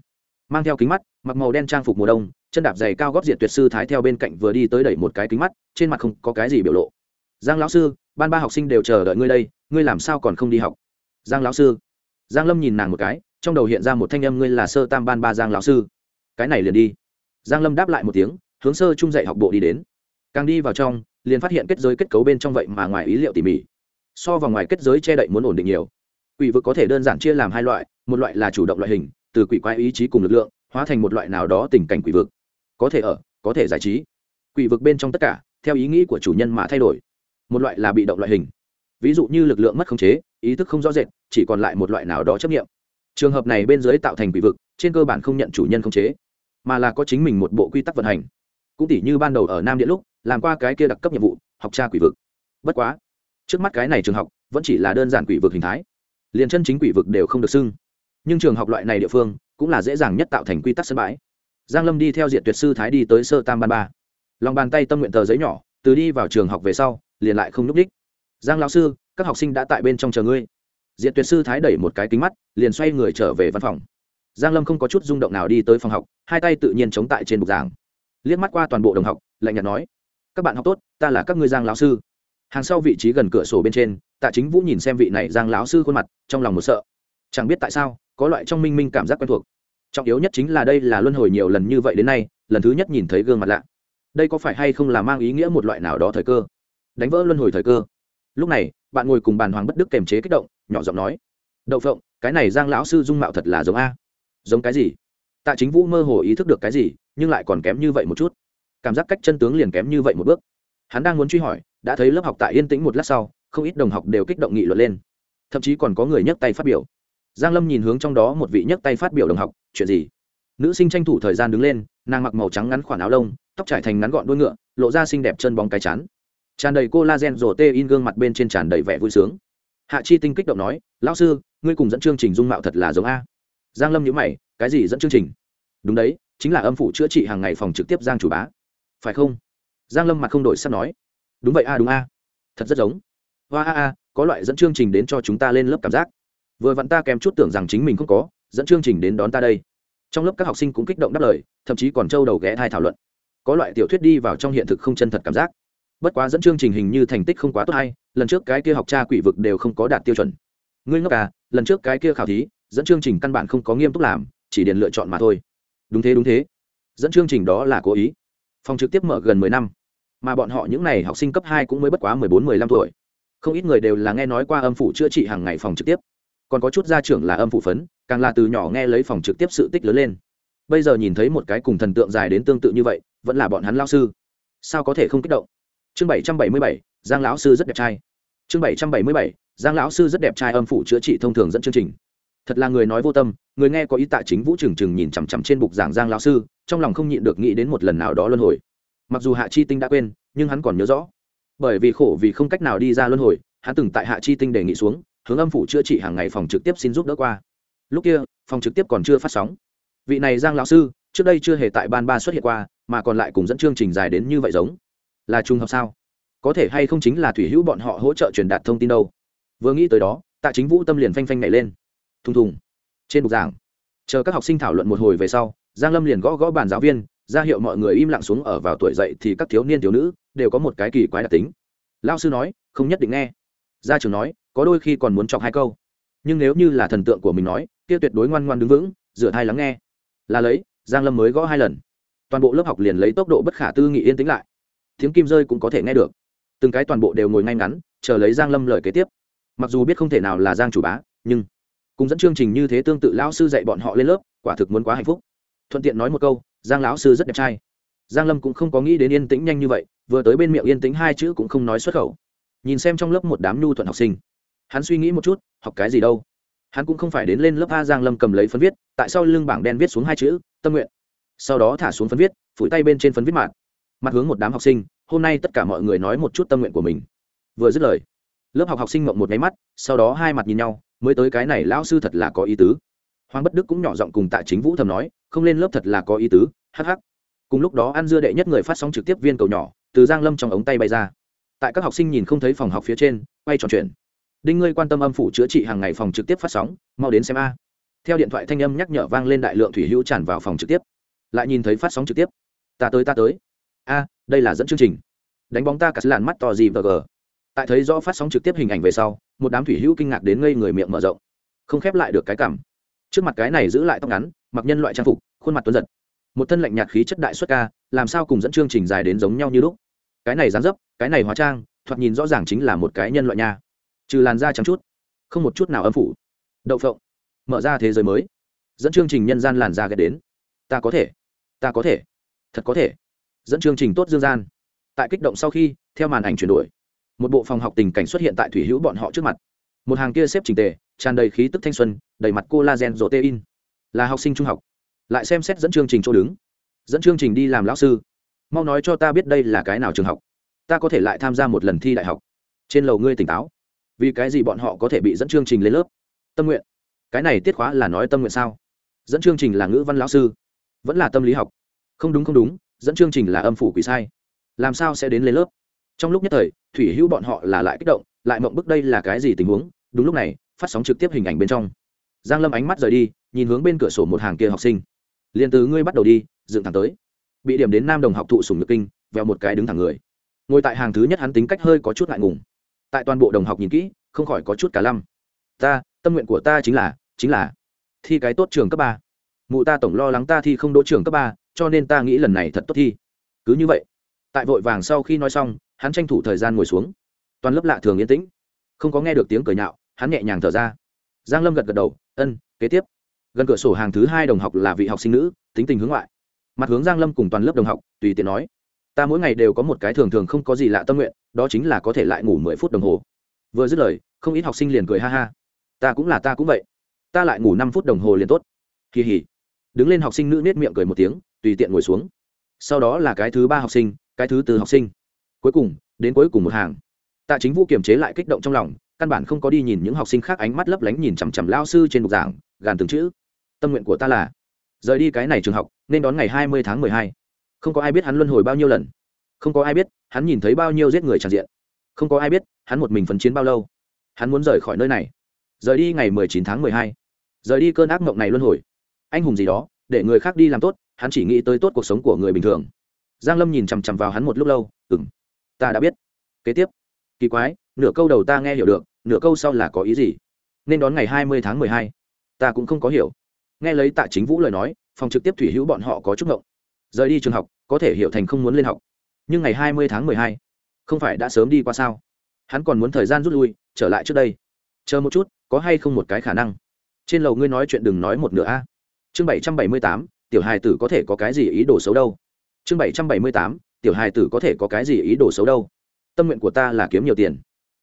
Speaker 1: Mang theo kính mắt, mặc màu đen trang phục mùa đông, chân đạp giày cao góp diện tuyệt sư thái theo bên cạnh vừa đi tới đẩy một cái kính mắt, trên mặt không có cái gì biểu lộ giang lão sư, ban ba học sinh đều chờ đợi ngươi đây, ngươi làm sao còn không đi học? Giang lão sư. Giang lâm nhìn nàng một cái, trong đầu hiện ra một thanh âm ngươi là sơ tam ban ba giang lão sư. Cái này liền đi. Giang lâm đáp lại một tiếng, hướng sơ trung dạy học bộ đi đến. Càng đi vào trong, liền phát hiện kết giới kết cấu bên trong vậy mà ngoài ý liệu tỉ mỉ. So vào ngoài kết giới che đậy muốn ổn định nhiều. Quỷ vực có thể đơn giản chia làm hai loại, một loại là chủ động loại hình, từ quỷ quái ý chí cùng lực lượng, hóa thành một loại nào đó tình cảnh quỷ vực. Có thể ở, có thể giải trí. Quỷ vực bên trong tất cả, theo ý nghĩ của chủ nhân mà thay đổi một loại là bị động loại hình. Ví dụ như lực lượng mất khống chế, ý thức không rõ rệt, chỉ còn lại một loại nào đó chấp nghiệm. Trường hợp này bên dưới tạo thành quỷ vực, trên cơ bản không nhận chủ nhân khống chế, mà là có chính mình một bộ quy tắc vận hành. Cũng tỉ như ban đầu ở nam điện lúc, làm qua cái kia đặc cấp nhiệm vụ, học tra quỷ vực. Bất quá, trước mắt cái này trường học, vẫn chỉ là đơn giản quỷ vực hình thái. Liền chân chính quỷ vực đều không được xưng. Nhưng trường học loại này địa phương, cũng là dễ dàng nhất tạo thành quy tắc sân bãi. Giang lâm đi theo diện tuyệt sư thái đi tới sơ tam ban ba. Lòng bàn tay tâm nguyện tờ giấy nhỏ, từ đi vào trường học về sau liền lại không n ú c đích giang lão sư, các học sinh đã tại bên trong chờ ngươi. Diện tuyệt sư thái đẩy một cái kính mắt, liền xoay người trở về văn phòng. Giang lâm không có chút rung động nào đi tới phòng học, hai tay tự nhiên chống tại trên bục giảng. Liếc mắt qua toàn bộ đồng học, lạnh nhạt nói, các bạn học tốt, ta là các ngươi giang lão sư. Hàng sau vị trí gần cửa sổ bên trên, tạ chính vũ nhìn xem vị này giang lão sư khuôn mặt, trong lòng một sợ. Chẳng biết tại sao, có loại trong minh minh cảm giác quen thuộc. Trọng yếu nhất chính là đây là luân hồi nhiều lần như vậy đến nay, lần thứ nhất nhìn thấy gương mặt lạ. Đây có phải hay không là mang ý nghĩa một loại nào đó thời cơ? Đánh vỡ luân hồi thời cơ. Lúc này, bạn ngồi cùng bàn hoàng bất đức kềm chế kích động, nhỏ giọng nói, đậu phộng, cái này giang lão sư dung mạo thật là giống a. Giống cái gì? Tạ chính vũ mơ hồ ý thức được cái gì, nhưng lại còn kém như vậy một chút. Cảm giác cách chân tướng liền kém như vậy một bước. Hắn đang muốn truy hỏi, đã thấy lớp học tại yên tĩnh một lát sau, không ít đồng học đều kích động nghị luận lên. Thậm chí còn có người nhấc tay phát biểu. Giang lâm nhìn hướng trong đó một vị nhấc tay phát biểu đồng học, chuyện gì? Nữ sinh tranh thủ thời gian đứng lên, nàng mặc màu trắng ngắn khoản áo lông, tóc trải thành ngắn gọn đuôi ngựa, lộ ra xinh đẹp chân bóng cái chán tràn đầy collagen rổ tê in gương mặt bên trên tràn đầy vẻ vui sướng. Hạ chi tinh kích động nói, lão sư, ngươi cùng dẫn chương trình dung mạo thật là giống a. Giang lâm nhíu mày, cái gì dẫn chương trình? Đúng đấy, chính là âm phủ chữa trị hàng ngày phòng trực tiếp giang chủ bá. Phải không? Giang lâm mặt không đổi sắp nói, đúng vậy a, đúng a. Thật rất giống. Hoa a a, có loại dẫn chương trình đến cho chúng ta lên lớp cảm giác. Vừa vặn ta kèm chút tưởng rằng chính mình không có, dẫn chương trình đến đón ta đây. Trong lớp các học sinh cũng kích động đáp lời, thậm chí còn trâu đầu ghé thai thảo luận. Có loại tiểu thuyết đi vào trong hiện thực không chân thật cảm giác bất quá dẫn chương trình hình như thành tích không quá tốt hay, lần trước cái kia học tra quỷ vực đều không có đạt tiêu chuẩn. Ngươi ngốc à lần trước cái kia khảo thí, dẫn chương trình căn bản không có nghiêm túc làm, chỉ điền lựa chọn mà thôi. Đúng thế đúng thế. Dẫn chương trình đó là cố ý. Phòng trực tiếp mở gần mười năm. Mà bọn họ những n à y học sinh cấp hai cũng mới bất quá mười bốn, mười lăm tuổi. Không ít người đều là nghe nói qua âm phủ chữa trị hàng ngày phòng trực tiếp. Còn có chút gia trưởng là âm phủ phấn, càng là từ nhỏ nghe lấy phòng trực tiếp sự tích lớn lên. Bây giờ nhìn thấy một cái cùng thần tượng dài đến tương tự như vậy, vẫn là bọn hắn lao sư. Sao có thể không kích động? Chương bảy trăm bảy mươi bảy, giang lão sư rất đẹp trai. Chương bảy trăm bảy mươi bảy, giang lão sư rất đẹp trai âm phủ chữa trị thông thường dẫn chương trình. Thật là người nói vô tâm, người nghe có ý tạ chính vũ trừng trừng nhìn chằm chằm trên bục giảng giang lão sư, trong lòng không nhịn được nghĩ đến một lần nào đó luân hồi. Mặc dù hạ chi tinh đã quên, nhưng hắn còn nhớ rõ. Bởi vì khổ vì không cách nào đi ra luân hồi, hắn từng tại hạ chi tinh đề nghị xuống, hướng âm phủ chữa trị hàng ngày phòng trực tiếp xin giúp đỡ qua. Lúc kia, phòng trực tiếp còn chưa phát sóng. Vị này giang lão sư, trước đây chưa hề tại ban ba xuất hiện qua, mà còn lại cùng dẫn chương trình dài đến như vậy giống là trùng hợp sao? Có thể hay không chính là thủy hữu bọn họ hỗ trợ truyền đạt thông tin đâu? Vừa nghĩ tới đó, tạ chính vũ tâm liền phanh phanh nhảy lên. Thùng thùng. Trên bục giảng, chờ các học sinh thảo luận một hồi về sau, giang lâm liền gõ gõ bàn giáo viên, ra hiệu mọi người im lặng xuống ở vào tuổi dậy thì các thiếu niên thiếu nữ đều có một cái kỳ quái đặc tính. Lao sư nói, không nhất định nghe. Gia trưởng nói, có đôi khi còn muốn chọc hai câu. Nhưng nếu như là thần tượng của mình nói, kia tuyệt đối ngoan ngoan đứng vững dựa thai lắng nghe. Là lấy, giang lâm mới gõ hai lần. Toàn bộ lớp học liền lấy tốc độ bất khả tư nghị yên tĩnh lại tiếng kim rơi cũng có thể nghe được. Từng cái toàn bộ đều ngồi ngay ngắn, chờ lấy giang lâm lời kế tiếp. Mặc dù biết không thể nào là giang chủ bá, nhưng cùng dẫn chương trình như thế tương tự lão sư dạy bọn họ lên lớp, quả thực muốn quá hạnh phúc. Thuận tiện nói một câu, giang lão sư rất đẹp trai. Giang lâm cũng không có nghĩ đến yên tĩnh nhanh như vậy, vừa tới bên miệng yên tĩnh hai chữ cũng không nói xuất khẩu. Nhìn xem trong lớp một đám nhu thuận học sinh, hắn suy nghĩ một chút, học cái gì đâu. Hắn cũng không phải đến lên lớp a giang lâm cầm lấy phấn viết, tại sao lưng bảng đen viết xuống hai chữ, tâm nguyện. Sau đó thả xuống phấn viết, phủi tay bên trên phấn viết mạn mặt hướng một đám học sinh, hôm nay tất cả mọi người nói một chút tâm nguyện của mình. Vừa dứt lời, lớp học học sinh mộng một máy mắt, sau đó hai mặt nhìn nhau, mới tới cái này lão sư thật là có ý tứ. Hoàng bất đức cũng nhỏ giọng cùng tạ chính vũ thầm nói, không lên lớp thật là có ý tứ hh cùng lúc đó ăn dưa đệ nhất người phát sóng trực tiếp viên cầu nhỏ, từ giang lâm trong ống tay bay ra. Tại các học sinh nhìn không thấy phòng học phía trên, quay trò chuyện. Đinh ngươi quan tâm âm phủ chữa trị hàng ngày phòng trực tiếp phát sóng, mau đến xem a. Theo điện thoại thanh âm nhắc nhở vang lên đại lượng thủy hữu tràn vào phòng trực tiếp. Lại nhìn thấy phát sóng trực tiếp. Ta tới ta tới a, đây là dẫn chương trình. Đánh bóng ta cả làn mắt to gì vờ gờ. Tại thấy rõ phát sóng trực tiếp hình ảnh về sau, một đám thủy hữu kinh ngạc đến ngây người miệng mở rộng. Không khép lại được cái cảm. Trước mặt cái này giữ lại tóc ngắn, mặc nhân loại trang phục, khuôn mặt tuấn giật. Một thân lạnh nhạt khí chất đại xuất ca, làm sao cùng dẫn chương trình dài đến giống nhau như lúc? Cái này dán dấp, cái này hóa trang, thoạt nhìn rõ ràng chính là một cái nhân loại nha. Trừ làn da trắng chút, không một chút nào âm phủ. Đậu phộng, mở ra thế giới mới. Dẫn chương trình nhân gian làn da ghét đến. Ta có thể, ta có thể, thật có thể dẫn chương trình tốt dương gian. Tại kích động sau khi, theo màn ảnh chuyển đổi, một bộ phòng học tình cảnh xuất hiện tại thủy hữu bọn họ trước mặt. Một hàng kia xếp trình tề, tràn đầy khí tức thanh xuân, đầy mặt collagen rổ tê in là học sinh trung học. Lại xem xét dẫn chương trình chỗ đứng. Dẫn chương trình đi làm lão sư. Mau nói cho ta biết đây là cái nào trường học. Ta có thể lại tham gia một lần thi đại học. Trên lầu ngươi tỉnh táo. Vì cái gì bọn họ có thể bị dẫn chương trình lên lớp? Tâm nguyện. Cái này tiết khóa là nói tâm nguyện sao? Dẫn chương trình là ngữ văn lão sư. Vẫn là tâm lý học. Không đúng không đúng dẫn chương trình là âm phủ quỷ sai. Làm sao sẽ đến lên lớp? Trong lúc nhất thời, thủy hữu bọn họ là lại kích động, lại mộng bức đây là cái gì tình huống? Đúng lúc này, phát sóng trực tiếp hình ảnh bên trong. Giang lâm ánh mắt rời đi, nhìn hướng bên cửa sổ một hàng kia học sinh. Liền từ ngươi bắt đầu đi, dựng thẳng tới. Bị điểm đến nam đồng học thụ sùng nhược kinh, vèo một cái đứng thẳng người. Ngồi tại hàng thứ nhất hắn tính cách hơi có chút ngại ngùng. Tại toàn bộ đồng học nhìn kỹ, không khỏi có chút cả lăm. Ta, tâm nguyện của ta chính là chính là thi cái tốt trường cấp ba. Mụ ta tổng lo lắng ta thi không đỗ trường cấp ba cho nên ta nghĩ lần này thật tốt thi. Cứ như vậy, tại vội vàng sau khi nói xong, hắn tranh thủ thời gian ngồi xuống. Toàn lớp lạ thường yên tĩnh. Không có nghe được tiếng cười nhạo, hắn nhẹ nhàng thở ra. Giang lâm gật gật đầu, ân, kế tiếp. Gần cửa sổ hàng thứ hai đồng học là vị học sinh nữ, tính tình hướng ngoại. Mặt hướng giang lâm cùng toàn lớp đồng học, tùy tiện nói, ta mỗi ngày đều có một cái thường thường không có gì lạ tâm nguyện, đó chính là có thể lại ngủ mười phút đồng hồ. Vừa dứt lời, không ít học sinh liền cười ha ha. Ta cũng là ta cũng vậy. Ta lại ngủ năm phút đồng hồ liền tốt. Kỳ hỉ. Đứng lên học sinh nữ nết miệng cười một tiếng tùy tiện ngồi xuống. Sau đó là cái thứ ba học sinh, cái thứ tư học sinh. Cuối cùng, đến cuối cùng một hàng. Tạ chính vũ kiềm chế lại kích động trong lòng, căn bản không có đi nhìn những học sinh khác ánh mắt lấp lánh nhìn chằm chằm lao sư trên bục giảng, gàn từng chữ. Tâm nguyện của ta là, rời đi cái này trường học, nên đón ngày hai mươi tháng mười hai. Không có ai biết hắn luân hồi bao nhiêu lần. Không có ai biết hắn nhìn thấy bao nhiêu giết người tràn diện. Không có ai biết hắn một mình phấn chiến bao lâu. Hắn muốn rời khỏi nơi này. Rời đi ngày mười chín tháng mười hai. Rời đi cơn ác mộng này luân hồi. Anh hùng gì đó, để người khác đi làm tốt hắn chỉ nghĩ tới tốt cuộc sống của người bình thường. Giang lâm nhìn chằm chằm vào hắn một lúc lâu ừng ta đã biết. Kế tiếp, kỳ quái, nửa câu đầu ta nghe hiểu được, nửa câu sau là có ý gì? Nên đón ngày hai mươi tháng mười hai. Ta cũng không có hiểu. Nghe lấy tạ chính vũ lời nói, phòng trực tiếp thủy hữu bọn họ có chút ngộng. Rời đi trường học, có thể hiểu thành không muốn lên học. Nhưng ngày hai mươi tháng mười hai, không phải đã sớm đi qua sao? Hắn còn muốn thời gian rút lui, trở lại trước đây. Chờ một chút, có hay không một cái khả năng? Trên lầu ngươi nói chuyện đừng nói một nửa a. Chương bảy trăm bảy mươi tám tiểu hài tử có thể có cái gì ý đồ xấu đâu. Chương bảy trăm bảy mươi tám, tiểu hài tử có thể có cái gì ý đồ xấu đâu. Tâm nguyện của ta là kiếm nhiều tiền.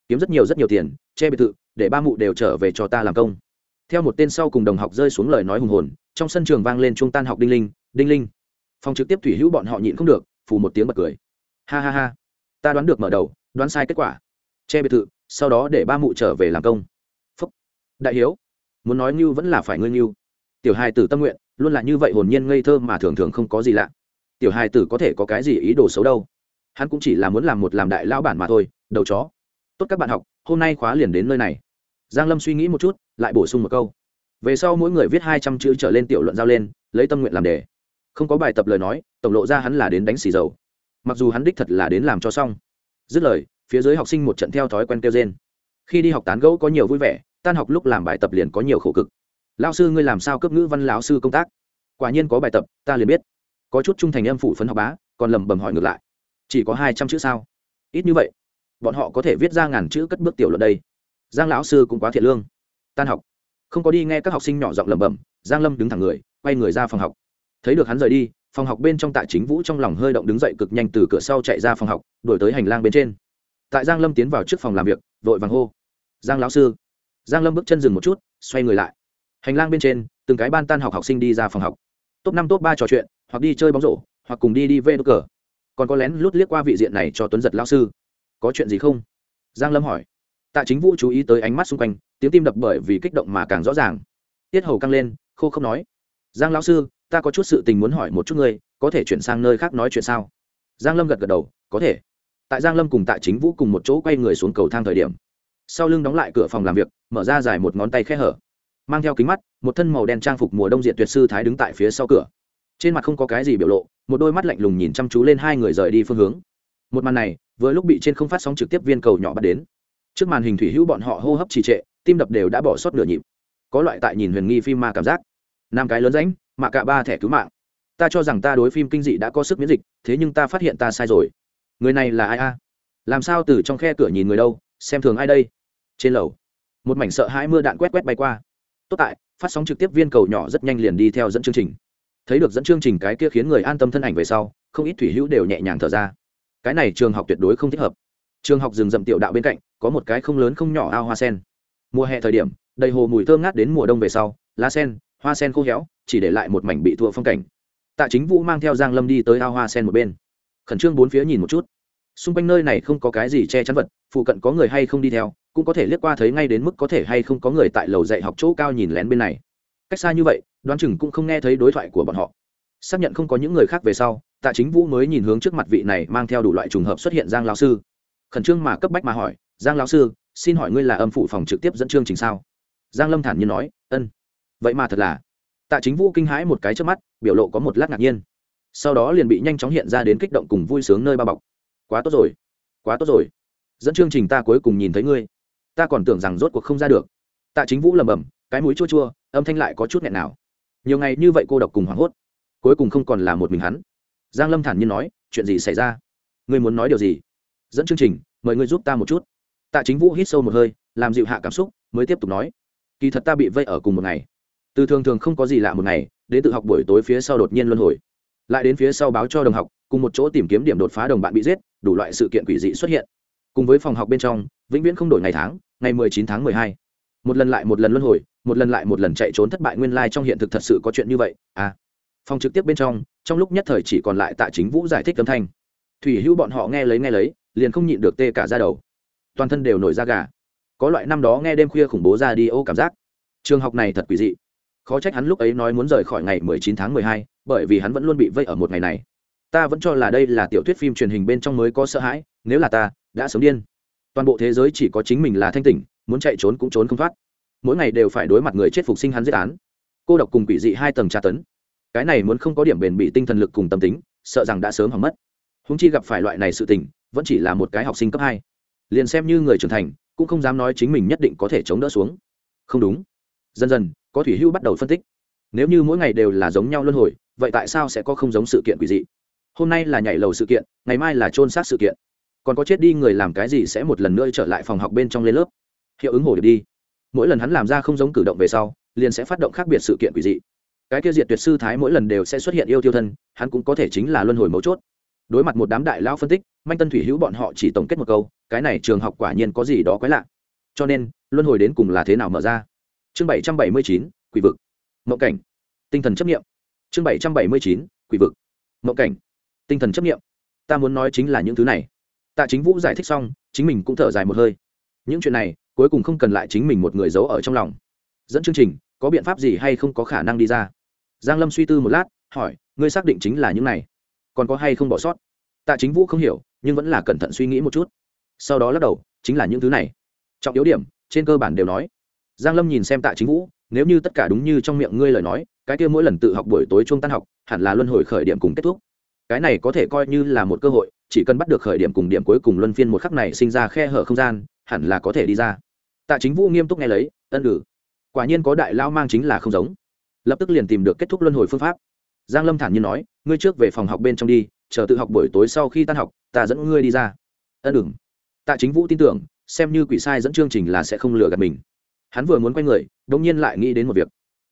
Speaker 1: Kiếm rất nhiều rất nhiều tiền, che biệt thự, để ba mụ đều trở về cho ta làm công. Theo một tên sau cùng đồng học rơi xuống lời nói hùng hồn, trong sân trường vang lên trung tan học đinh linh đinh linh. Phòng trực tiếp thủy hữu bọn họ nhịn không được phủ một tiếng bật cười. Ha ha ha. Ta đoán được mở đầu, đoán sai kết quả. Che biệt thự, sau đó để ba mụ trở về làm công. Phúc. Đại hiếu. Muốn nói như vẫn là phải ngươi như tiểu hài tử tâm nguyện luôn là như vậy hồn nhiên ngây thơ mà thường thường không có gì lạ. Tiểu hài tử có thể có cái gì ý đồ xấu đâu. Hắn cũng chỉ là muốn làm một làm đại lão bản mà thôi, đầu chó. Tốt các bạn học, hôm nay khóa liền đến nơi này. Giang lâm suy nghĩ một chút, lại bổ sung một câu. Về sau mỗi người viết hai trăm chữ trở lên tiểu luận giao lên, lấy tâm nguyện làm đề. Không có bài tập lời nói, tổng lộ ra hắn là đến đánh xì dầu. Mặc dù hắn đích thật là đến làm cho xong. Dứt lời, phía dưới học sinh một trận theo thói quen kêu trên khi đi học tán gẫu có nhiều vui vẻ, tan học lúc làm bài tập liền có nhiều khổ cực lao sư, ngươi làm sao cấp ngữ văn lão sư công tác? Quả nhiên có bài tập, ta liền biết. Có chút trung thành em phụ phấn học bá, còn lầm bầm hỏi ngược lại. Chỉ có hai trăm chữ sao? Ít như vậy. Bọn họ có thể viết ra ngàn chữ cất bước tiểu luận đây. Giang lão sư cũng quá thiệt lương. Tan học. Không có đi nghe các học sinh nhỏ giọng lẩm bẩm, giang lâm đứng thẳng người, quay người ra phòng học. Thấy được hắn rời đi, phòng học bên trong tạ chính vũ trong lòng hơi động đứng dậy cực nhanh từ cửa sau chạy ra phòng học, đuổi tới hành lang bên trên. Tại giang lâm tiến vào trước phòng làm việc, vội vàng hô. Giang lão sư. Giang lâm bước chân dừng một chút, xoay người lại hành lang bên trên, từng cái ban tan học học sinh đi ra phòng học. Top năm, top ba trò chuyện, hoặc đi chơi bóng rổ, hoặc cùng đi đi về cờ. Còn có lén lút liếc qua vị diện này cho tuấn giật lao sư. Có chuyện gì không? Giang lâm hỏi. Tạ chính vũ chú ý tới ánh mắt xung quanh, tiếng tim đập bởi vì kích động mà càng rõ ràng. Tiết hầu căng lên, khô không nói. Giang lão sư, ta có chút sự tình muốn hỏi một chút ngươi, có thể chuyển sang nơi khác nói chuyện sao? Giang lâm gật gật đầu, có thể. Tại giang lâm cùng tạ chính vũ cùng một chỗ quay người xuống cầu thang thời điểm, sau lưng đóng lại cửa phòng làm việc, mở ra dài một ngón tay khe hở mang theo kính mắt, một thân màu đen trang phục mùa đông diện tuyệt sư thái đứng tại phía sau cửa. Trên mặt không có cái gì biểu lộ, một đôi mắt lạnh lùng nhìn chăm chú lên hai người rời đi phương hướng. Một màn này, vừa lúc bị trên không phát sóng trực tiếp viên cầu nhỏ bắt đến. Trước màn hình thủy hữu bọn họ hô hấp trì trệ, tim đập đều đã bỏ sót nửa nhịp. Có loại tại nhìn huyền nghi phim ma cảm giác. Năm cái lớn ránh mà cả ba thẻ cứu mạng. Ta cho rằng ta đối phim kinh dị đã có sức miễn dịch, thế nhưng ta phát hiện ta sai rồi. Người này là ai a? Làm sao từ trong khe cửa nhìn người đâu, xem thường ai đây? Trên lầu, một mảnh sợ hãi mưa đạn quét quét bay qua tốt tại, phát sóng trực tiếp viên cầu nhỏ rất nhanh liền đi theo dẫn chương trình. Thấy được dẫn chương trình cái kia khiến người an tâm thân ảnh về sau, không ít thủy hữu đều nhẹ nhàng thở ra. Cái này trường học tuyệt đối không thích hợp. Trường học rừng rậm tiểu đạo bên cạnh, có một cái không lớn không nhỏ ao hoa sen. Mùa hè thời điểm, đầy hồ mùi thơm ngát đến mùa đông về sau, lá sen, hoa sen khô héo, chỉ để lại một mảnh bị thua phong cảnh. Tạ chính vũ mang theo giang lâm đi tới ao hoa sen một bên. Khẩn trương bốn phía nhìn một chút. Xung quanh nơi này không có cái gì che chắn vật, phụ cận có người hay không đi theo cũng có thể liếc qua thấy ngay đến mức có thể hay không có người tại lầu dạy học chỗ cao nhìn lén bên này. Cách xa như vậy, đoán chừng cũng không nghe thấy đối thoại của bọn họ. Xác nhận không có những người khác về sau, tạ chính vũ mới nhìn hướng trước mặt vị này mang theo đủ loại trùng hợp xuất hiện giang lao sư. Khẩn trương mà cấp bách mà hỏi, giang lão sư, xin hỏi ngươi là âm phụ phòng trực tiếp dẫn chương trình sao? Giang lâm thản nhiên nói, ân. Vậy mà thật là. Tạ chính vũ kinh hãi một cái trước mắt, biểu lộ có một lát ngạc nhiên. Sau đó liền bị nhanh chóng hiện ra đến kích động cùng vui sướng nơi bao bọc. Quá tốt rồi, quá tốt rồi. Dẫn chương trình ta cuối cùng nhìn thấy ngươi ta còn tưởng rằng rốt cuộc không ra được. Tạ chính vũ lầm bầm cái mũi chua chua, âm thanh lại có chút nghẹn nào. Nhiều ngày như vậy cô độc cùng hoảng hốt, cuối cùng không còn là một mình hắn. Giang lâm thản nhiên nói, chuyện gì xảy ra? Ngươi muốn nói điều gì? Dẫn chương trình, mời ngươi giúp ta một chút. Tạ chính vũ hít sâu một hơi, làm dịu hạ cảm xúc, mới tiếp tục nói, kỳ thật ta bị vây ở cùng một ngày. Từ thường thường không có gì lạ một ngày, đến tự học buổi tối phía sau đột nhiên luân hồi. Lại đến phía sau báo cho đồng học, cùng một chỗ tìm kiếm điểm đột phá đồng bạn bị giết, đủ loại sự kiện quỷ dị xuất hiện. Cùng với phòng học bên trong, vĩnh viễn không đổi ngày tháng ngày mười chín tháng mười hai. Một lần lại một lần luân hồi một lần lại một lần chạy trốn thất bại nguyên lai trong hiện thực thật sự có chuyện như vậy à. Phòng trực tiếp bên trong trong lúc nhất thời chỉ còn lại tạ chính vũ giải thích âm thanh. Thủy hữu bọn họ nghe lấy nghe lấy liền không nhịn được tê cả ra đầu. Toàn thân đều nổi da gà. Có loại năm đó nghe đêm khuya khủng bố ra đi ô cảm giác. Trường học này thật quỷ dị. Khó trách hắn lúc ấy nói muốn rời khỏi ngày 19 tháng 12, bởi vì hắn vẫn luôn bị vây ở một ngày này. Ta vẫn cho là đây là tiểu thuyết phim truyền hình bên trong mới có sợ hãi nếu là ta đã sớm điên toàn bộ thế giới chỉ có chính mình là thanh tỉnh, muốn chạy trốn cũng trốn không thoát. Mỗi ngày đều phải đối mặt người chết phục sinh hắn giết án. Cô độc cùng quỷ dị hai tầng tra tấn. Cái này muốn không có điểm bền bị tinh thần lực cùng tâm tính, sợ rằng đã sớm hỏng mất. Húng chi gặp phải loại này sự tình, vẫn chỉ là một cái học sinh cấp hai. Liền xem như người trưởng thành, cũng không dám nói chính mình nhất định có thể chống đỡ xuống. Không đúng. Dần dần, có thủy hưu bắt đầu phân tích. Nếu như mỗi ngày đều là giống nhau luân hồi, vậy tại sao sẽ có không giống sự kiện quỷ dị? Hôm nay là nhảy lầu sự kiện, ngày mai là trôn xác sự kiện còn có chết đi người làm cái gì sẽ một lần nữa trở lại phòng học bên trong lên lớp. Hiệu ứng hồ điệp đi. Mỗi lần hắn làm ra không giống cử động về sau, liền sẽ phát động khác biệt sự kiện quỷ dị. Cái kia diệt tuyệt sư thái mỗi lần đều sẽ xuất hiện yêu tiêu thân, hắn cũng có thể chính là luân hồi mấu chốt. Đối mặt một đám đại lao phân tích, manh tân thủy hữu bọn họ chỉ tổng kết một câu, cái này trường học quả nhiên có gì đó quái lạ. Cho nên, luân hồi đến cùng là thế nào mở ra? Chương bảy trăm bảy mươi chín, quỷ vực. Mộng cảnh. Tinh thần chấp nghiệm chương bảy trăm bảy mươi chín, quỷ vực. Mộng cảnh. Tinh thần chấp nghiệm ta muốn nói chính là những thứ này tạ chính vũ giải thích xong, chính mình cũng thở dài một hơi. Những chuyện này, cuối cùng không cần lại chính mình một người giấu ở trong lòng. Dẫn chương trình, có biện pháp gì hay không có khả năng đi ra? Giang lâm suy tư một lát, hỏi, ngươi xác định chính là những này, còn có hay không bỏ sót? Tạ chính vũ không hiểu, nhưng vẫn là cẩn thận suy nghĩ một chút. Sau đó lắc đầu, chính là những thứ này. Trọng yếu điểm, trên cơ bản đều nói. Giang lâm nhìn xem tạ chính vũ, nếu như tất cả đúng như trong miệng ngươi lời nói, cái kia mỗi lần tự học buổi tối chung tan học, hẳn là luân hồi khởi điểm cùng kết thúc. Cái này có thể coi như là một cơ hội chỉ cần bắt được khởi điểm cùng điểm cuối cùng luân phiên một khắc này sinh ra khe hở không gian, hẳn là có thể đi ra. Tạ chính vũ nghiêm túc nghe lấy, ân ử quả nhiên có đại lao mang chính là không giống. Lập tức liền tìm được kết thúc luân hồi phương pháp. Giang lâm thản nhiên nói, ngươi trước về phòng học bên trong đi, chờ tự học buổi tối sau khi tan học, ta dẫn ngươi đi ra. Ân đừng tạ chính vũ tin tưởng, xem như quỷ sai dẫn chương trình là sẽ không lừa gạt mình. Hắn vừa muốn quay người đông nhiên lại nghĩ đến một việc.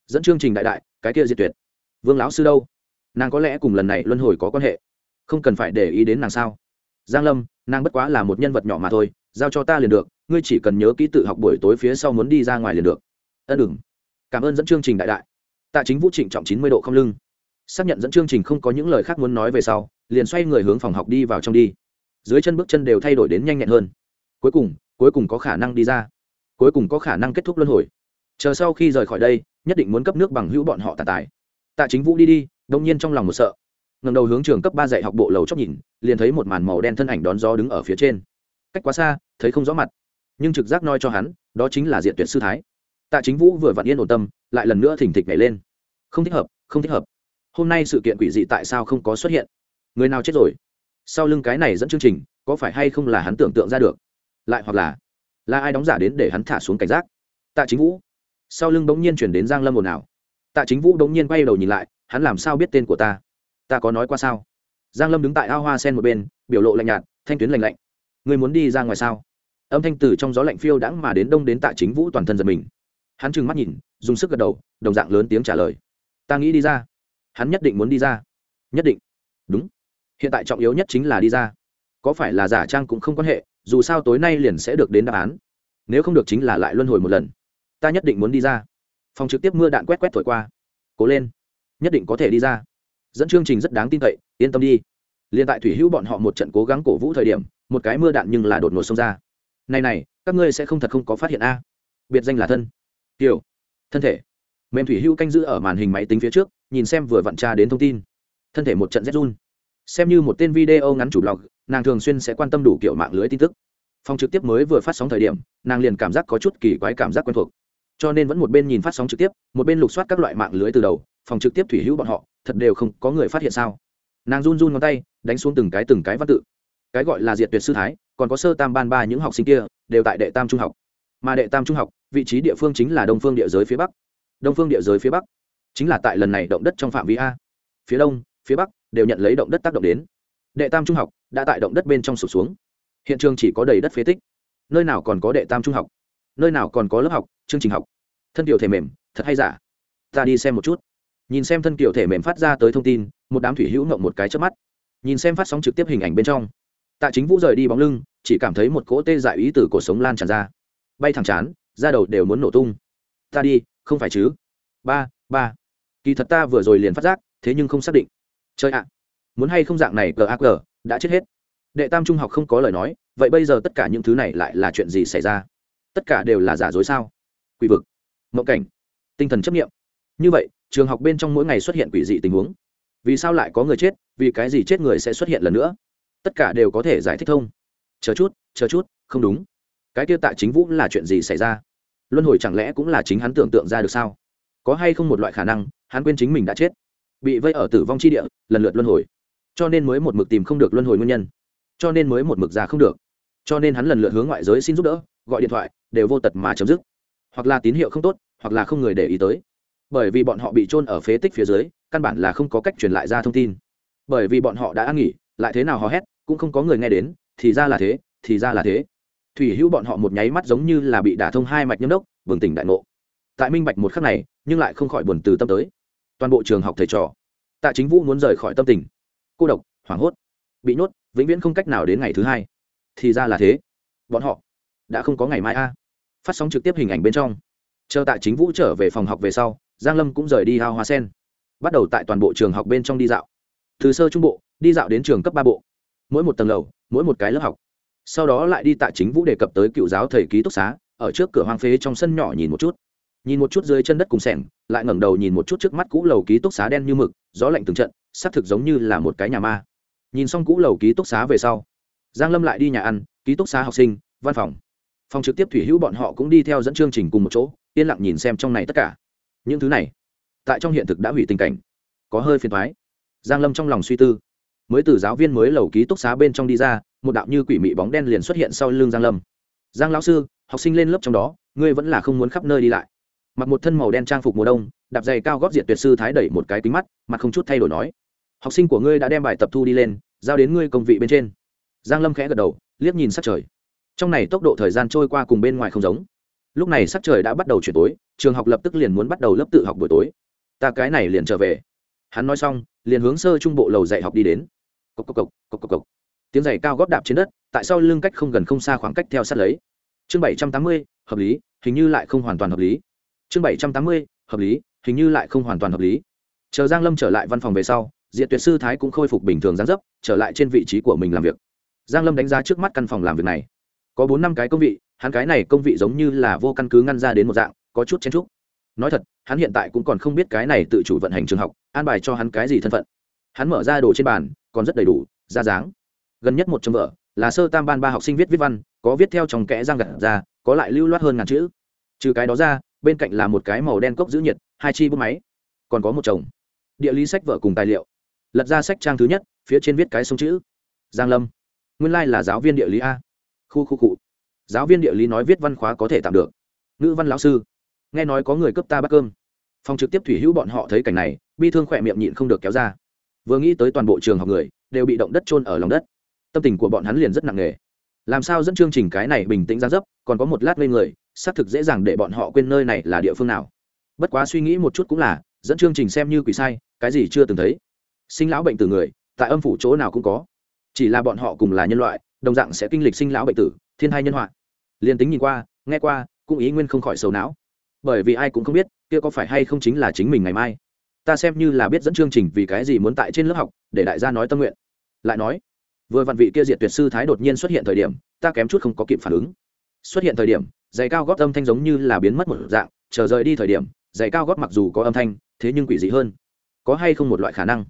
Speaker 1: Dẫn chương trình đại đại, cái kia diệt tuyệt. Vương lão sư đâu? Nàng có lẽ cùng lần này luân hồi có quan hệ không cần phải để ý đến nàng sao? Giang lâm, nàng bất quá là một nhân vật nhỏ mà thôi, giao cho ta liền được, ngươi chỉ cần nhớ kỹ tự học buổi tối phía sau muốn đi ra ngoài liền được. Ân đừng cảm ơn dẫn chương trình đại đại. Tạ chính vũ trịnh trọng chín mươi độ không lưng. Xác nhận dẫn chương trình không có những lời khác muốn nói về sau, liền xoay người hướng phòng học đi vào trong đi. Dưới chân bước chân đều thay đổi đến nhanh nhẹn hơn. Cuối cùng cuối cùng có khả năng đi ra. Cuối cùng có khả năng kết thúc luân hồi. Chờ sau khi rời khỏi đây, nhất định muốn cấp nước bằng hữu bọn họ tàn tài. Tạ chính vũ đi đi, đông nhiên trong lòng một sợ ngầm đầu hướng trường cấp ba dạy học bộ lầu chóc nhìn, liền thấy một màn màu đen thân ảnh đón gió đứng ở phía trên. Cách quá xa, thấy không rõ mặt. Nhưng trực giác nói cho hắn, đó chính là diện tuyệt sư thái. Tạ chính vũ vừa vặn yên ổn tâm, lại lần nữa thỉnh thịch nhảy lên. Không thích hợp, không thích hợp. Hôm nay sự kiện quỷ dị tại sao không có xuất hiện? Người nào chết rồi? Sau lưng cái này dẫn chương trình, có phải hay không là hắn tưởng tượng ra được? Lại hoặc là là ai đóng giả đến để hắn thả xuống cảnh giác? Tạ chính vũ. Sau lưng bỗng nhiên chuyển đến giang lâm ồn ào. Tạ chính vũ bỗng nhiên quay đầu nhìn lại, hắn làm sao biết tên của ta? Ta có nói qua sao? Giang lâm đứng tại ao hoa sen một bên, biểu lộ lạnh nhạt, thanh tuyến lạnh lạnh. Người muốn đi ra ngoài sao? Âm thanh từ trong gió lạnh phiêu đãng mà đến đông đến tạ chính vũ toàn thân giật mình. Hắn trừng mắt nhìn, dùng sức gật đầu, đồng dạng lớn tiếng trả lời. Ta nghĩ đi ra. Hắn nhất định muốn đi ra. Nhất định. Đúng. Hiện tại trọng yếu nhất chính là đi ra. Có phải là giả trang cũng không quan hệ, dù sao tối nay liền sẽ được đến đáp án. Nếu không được chính là lại luân hồi một lần. Ta nhất định muốn đi ra. Phòng trực tiếp mưa đạn quét quét thổi qua. Cố lên. Nhất định có thể đi ra dẫn chương trình rất đáng tin cậy, yên tâm đi. Liền tại thủy hữu bọn họ một trận cố gắng cổ vũ thời điểm, một cái mưa đạn nhưng là đột ngột xông ra. Này này, các ngươi sẽ không thật không có phát hiện a. Biệt danh là thân. Kiểu thân thể. Mềm thủy hữu canh giữ ở màn hình máy tính phía trước, nhìn xem vừa vặn tra đến thông tin. Thân thể một trận zhun run. Xem như một tên video ngắn chủ blog, nàng thường xuyên sẽ quan tâm đủ kiểu mạng lưới tin tức. Phòng trực tiếp mới vừa phát sóng thời điểm, nàng liền cảm giác có chút kỳ quái cảm giác quen thuộc. Cho nên vẫn một bên nhìn phát sóng trực tiếp, một bên lục soát các loại mạng lưới từ đầu phòng trực tiếp thủy hữu bọn họ, thật đều không có người phát hiện sao? Nàng run run ngón tay, đánh xuống từng cái từng cái văn tự. Cái gọi là diệt tuyệt sư thái, còn có sơ tam ban ba những học sinh kia, đều tại đệ tam trung học. Mà đệ tam trung học, vị trí địa phương chính là đông phương địa giới phía bắc. Đông phương địa giới phía bắc, chính là tại lần này động đất trong phạm vi a. Phía đông, phía bắc, đều nhận lấy động đất tác động đến. Đệ tam trung học, đã tại động đất bên trong sụp xuống. Hiện trường chỉ có đầy đất phế tích. Nơi nào còn có đệ tam trung học? Nơi nào còn có lớp học, chương trình học? Thân kiểu thể mềm, thật hay giả? Ta đi xem một chút nhìn xem thân kiểu thể mềm phát ra tới thông tin, một đám thủy hữu ngộng một cái trước mắt. Nhìn xem phát sóng trực tiếp hình ảnh bên trong. Tạ chính vũ rời đi bóng lưng, chỉ cảm thấy một cỗ tê dại ý từ cuộc sống lan tràn ra. Bay thẳng chán ra đầu đều muốn nổ tung. Ta đi, không phải chứ? Ba ba. Kỳ thật ta vừa rồi liền phát giác, thế nhưng không xác định. Chơi ạ, muốn hay không dạng này gag đã chết hết. Đệ tam trung học không có lời nói, vậy bây giờ tất cả những thứ này lại là chuyện gì xảy ra? Tất cả đều là giả dối sao? Quỷ vực, mộng cảnh, tinh thần chấp nghiệm như vậy trường học bên trong mỗi ngày xuất hiện quỷ dị tình huống. Vì sao lại có người chết? Vì cái gì chết người sẽ xuất hiện lần nữa? Tất cả đều có thể giải thích thông chờ chút chờ chút, không đúng. Cái tiêu tạ chính vũ là chuyện gì xảy ra? Luân hồi chẳng lẽ cũng là chính hắn tưởng tượng ra được sao? Có hay không một loại khả năng, hắn quên chính mình đã chết? Bị vây ở tử vong chi địa, lần lượt luân hồi. Cho nên mới một mực tìm không được luân hồi nguyên nhân. Cho nên mới một mực ra không được. Cho nên hắn lần lượt hướng ngoại giới xin giúp đỡ, gọi điện thoại, đều vô tật mà chấm dứt. Hoặc là tín hiệu không tốt, hoặc là không người để ý tới bởi vì bọn họ bị trôn ở phế tích phía dưới, căn bản là không có cách truyền lại ra thông tin. Bởi vì bọn họ đã ăn nghỉ, lại thế nào hò hét, cũng không có người nghe đến, thì ra là thế, thì ra là thế. Thủy hữu bọn họ một nháy mắt giống như là bị đả thông hai mạch nhâm đốc, bừng tỉnh đại ngộ. Tại minh bạch một khắc này, nhưng lại không khỏi buồn từ tâm tới. Toàn bộ trường học thầy trò. Tạ chính vũ muốn rời khỏi tâm tình. Cô độc, hoảng hốt. Bị nhốt, vĩnh viễn không cách nào đến ngày thứ hai. Thì ra là thế. Bọn họ đã không có ngày mai a. Phát sóng trực tiếp hình ảnh bên trong. Chờ tạ chính vũ trở về phòng học về sau giang lâm cũng rời đi hao hoa sen. Bắt đầu tại toàn bộ trường học bên trong đi dạo. Từ sơ trung bộ, đi dạo đến trường cấp ba bộ. Mỗi một tầng lầu, mỗi một cái lớp học. Sau đó lại đi tại chính vũ đề cập tới cựu giáo thầy ký túc xá, ở trước cửa hoang phế trong sân nhỏ nhìn một chút. Nhìn một chút dưới chân đất cùng sẻng, lại ngẩng đầu nhìn một chút trước mắt cũ lầu ký túc xá đen như mực, gió lạnh từng trận xác thực giống như là một cái nhà ma. Nhìn xong cũ lầu ký túc xá về sau, giang lâm lại đi nhà ăn, ký túc xá học sinh, văn phòng. Phòng trực tiếp thủy hữu bọn họ cũng đi theo dẫn chương trình cùng một chỗ, yên lặng nhìn xem trong này tất cả những thứ này, tại trong hiện thực đã hủy tình cảnh. Có hơi phiền thoái giang lâm trong lòng suy tư. Mới từ giáo viên mới lầu ký túc xá bên trong đi ra, một đạo như quỷ mị bóng đen liền xuất hiện sau lưng giang lâm. Giang lão sư, học sinh lên lớp trong đó, ngươi vẫn là không muốn khắp nơi đi lại. Mặc một thân màu đen trang phục mùa đông, đạp giày cao góp diệt tuyệt sư thái đẩy một cái kính mắt, mặt không chút thay đổi nói, học sinh của ngươi đã đem bài tập thu đi lên, giao đến ngươi công vị bên trên. Giang lâm khẽ gật đầu, liếc nhìn sát trời. Trong này tốc độ thời gian trôi qua cùng bên ngoài không giống lúc này sắc trời đã bắt đầu chuyển tối, trường học lập tức liền muốn bắt đầu lớp tự học buổi tối. Ta cái này liền trở về. Hắn nói xong, liền hướng sơ trung bộ lầu dạy học đi đến. Cộc cộc cộc cộc cộc cộc. Tiếng giày cao góp đạp trên đất, tại sao lưng cách không gần không xa khoảng cách theo sát lấy. Chương bảy trăm tám mươi, hợp lý, hình như lại không hoàn toàn hợp lý. Chương bảy trăm tám mươi, hợp lý, hình như lại không hoàn toàn hợp lý. Chờ giang lâm trở lại văn phòng về sau diện tuyệt sư thái cũng khôi phục bình thường gián dấp, trở lại trên vị trí của mình làm việc. Giang lâm đánh giá trước mắt căn phòng làm việc này. Có bốn năm cái công vị hắn cái này công vị giống như là vô căn cứ ngăn ra đến một dạng, có chút chen trúc nói thật, hắn hiện tại cũng còn không biết cái này tự chủ vận hành trường học, an bài cho hắn cái gì thân phận. Hắn mở ra đồ trên bàn, còn rất đầy đủ, ra dáng. Gần nhất một trong vợ, là sơ tam ban ba học sinh viết viết văn, có viết theo trong kẽ răng gặt ra, có lại lưu loát hơn ngàn chữ. Trừ cái đó ra, bên cạnh là một cái màu đen cốc giữ nhiệt, hai chi bút máy. Còn có một chồng. Địa lý sách vợ cùng tài liệu. Lật ra sách trang thứ nhất, phía trên viết cái sông chữ. Giang lâm. Nguyên lai là giáo viên địa lý a. Khu khu cụ giáo viên địa lý nói viết văn khóa có thể tạm được. Ngữ văn lão sư. Nghe nói có người cấp ta bắt cơm. Phòng trực tiếp thủy hữu bọn họ thấy cảnh này, bi thương khỏe miệng nhịn không được kéo ra. Vừa nghĩ tới toàn bộ trường học người, đều bị động đất trôn ở lòng đất. Tâm tình của bọn hắn liền rất nặng nề. Làm sao dẫn chương trình cái này bình tĩnh ra dấp, còn có một lát ngây người, xác thực dễ dàng để bọn họ quên nơi này là địa phương nào. Bất quá suy nghĩ một chút cũng là, dẫn chương trình xem như quỷ sai, cái gì chưa từng thấy. Sinh lão bệnh từ người, tại âm phủ chỗ nào cũng có. Chỉ là bọn họ cùng là nhân loại, đồng dạng sẽ kinh lịch sinh lão bệnh tử thiên hai nhân họa. Liền tính nhìn qua, nghe qua, cũng ý nguyên không khỏi sầu não. Bởi vì ai cũng không biết, kia có phải hay không chính là chính mình ngày mai. Ta xem như là biết dẫn chương trình vì cái gì muốn tại trên lớp học, để đại gia nói tâm nguyện. Lại nói, vừa vạn vị kia diệt tuyệt sư thái đột nhiên xuất hiện thời điểm, ta kém chút không có kịp phản ứng. Xuất hiện thời điểm, giày cao góp âm thanh giống như là biến mất một dạng, chờ rời đi thời điểm, giày cao góp mặc dù có âm thanh, thế nhưng quỷ dị hơn. Có hay không một loại khả năng?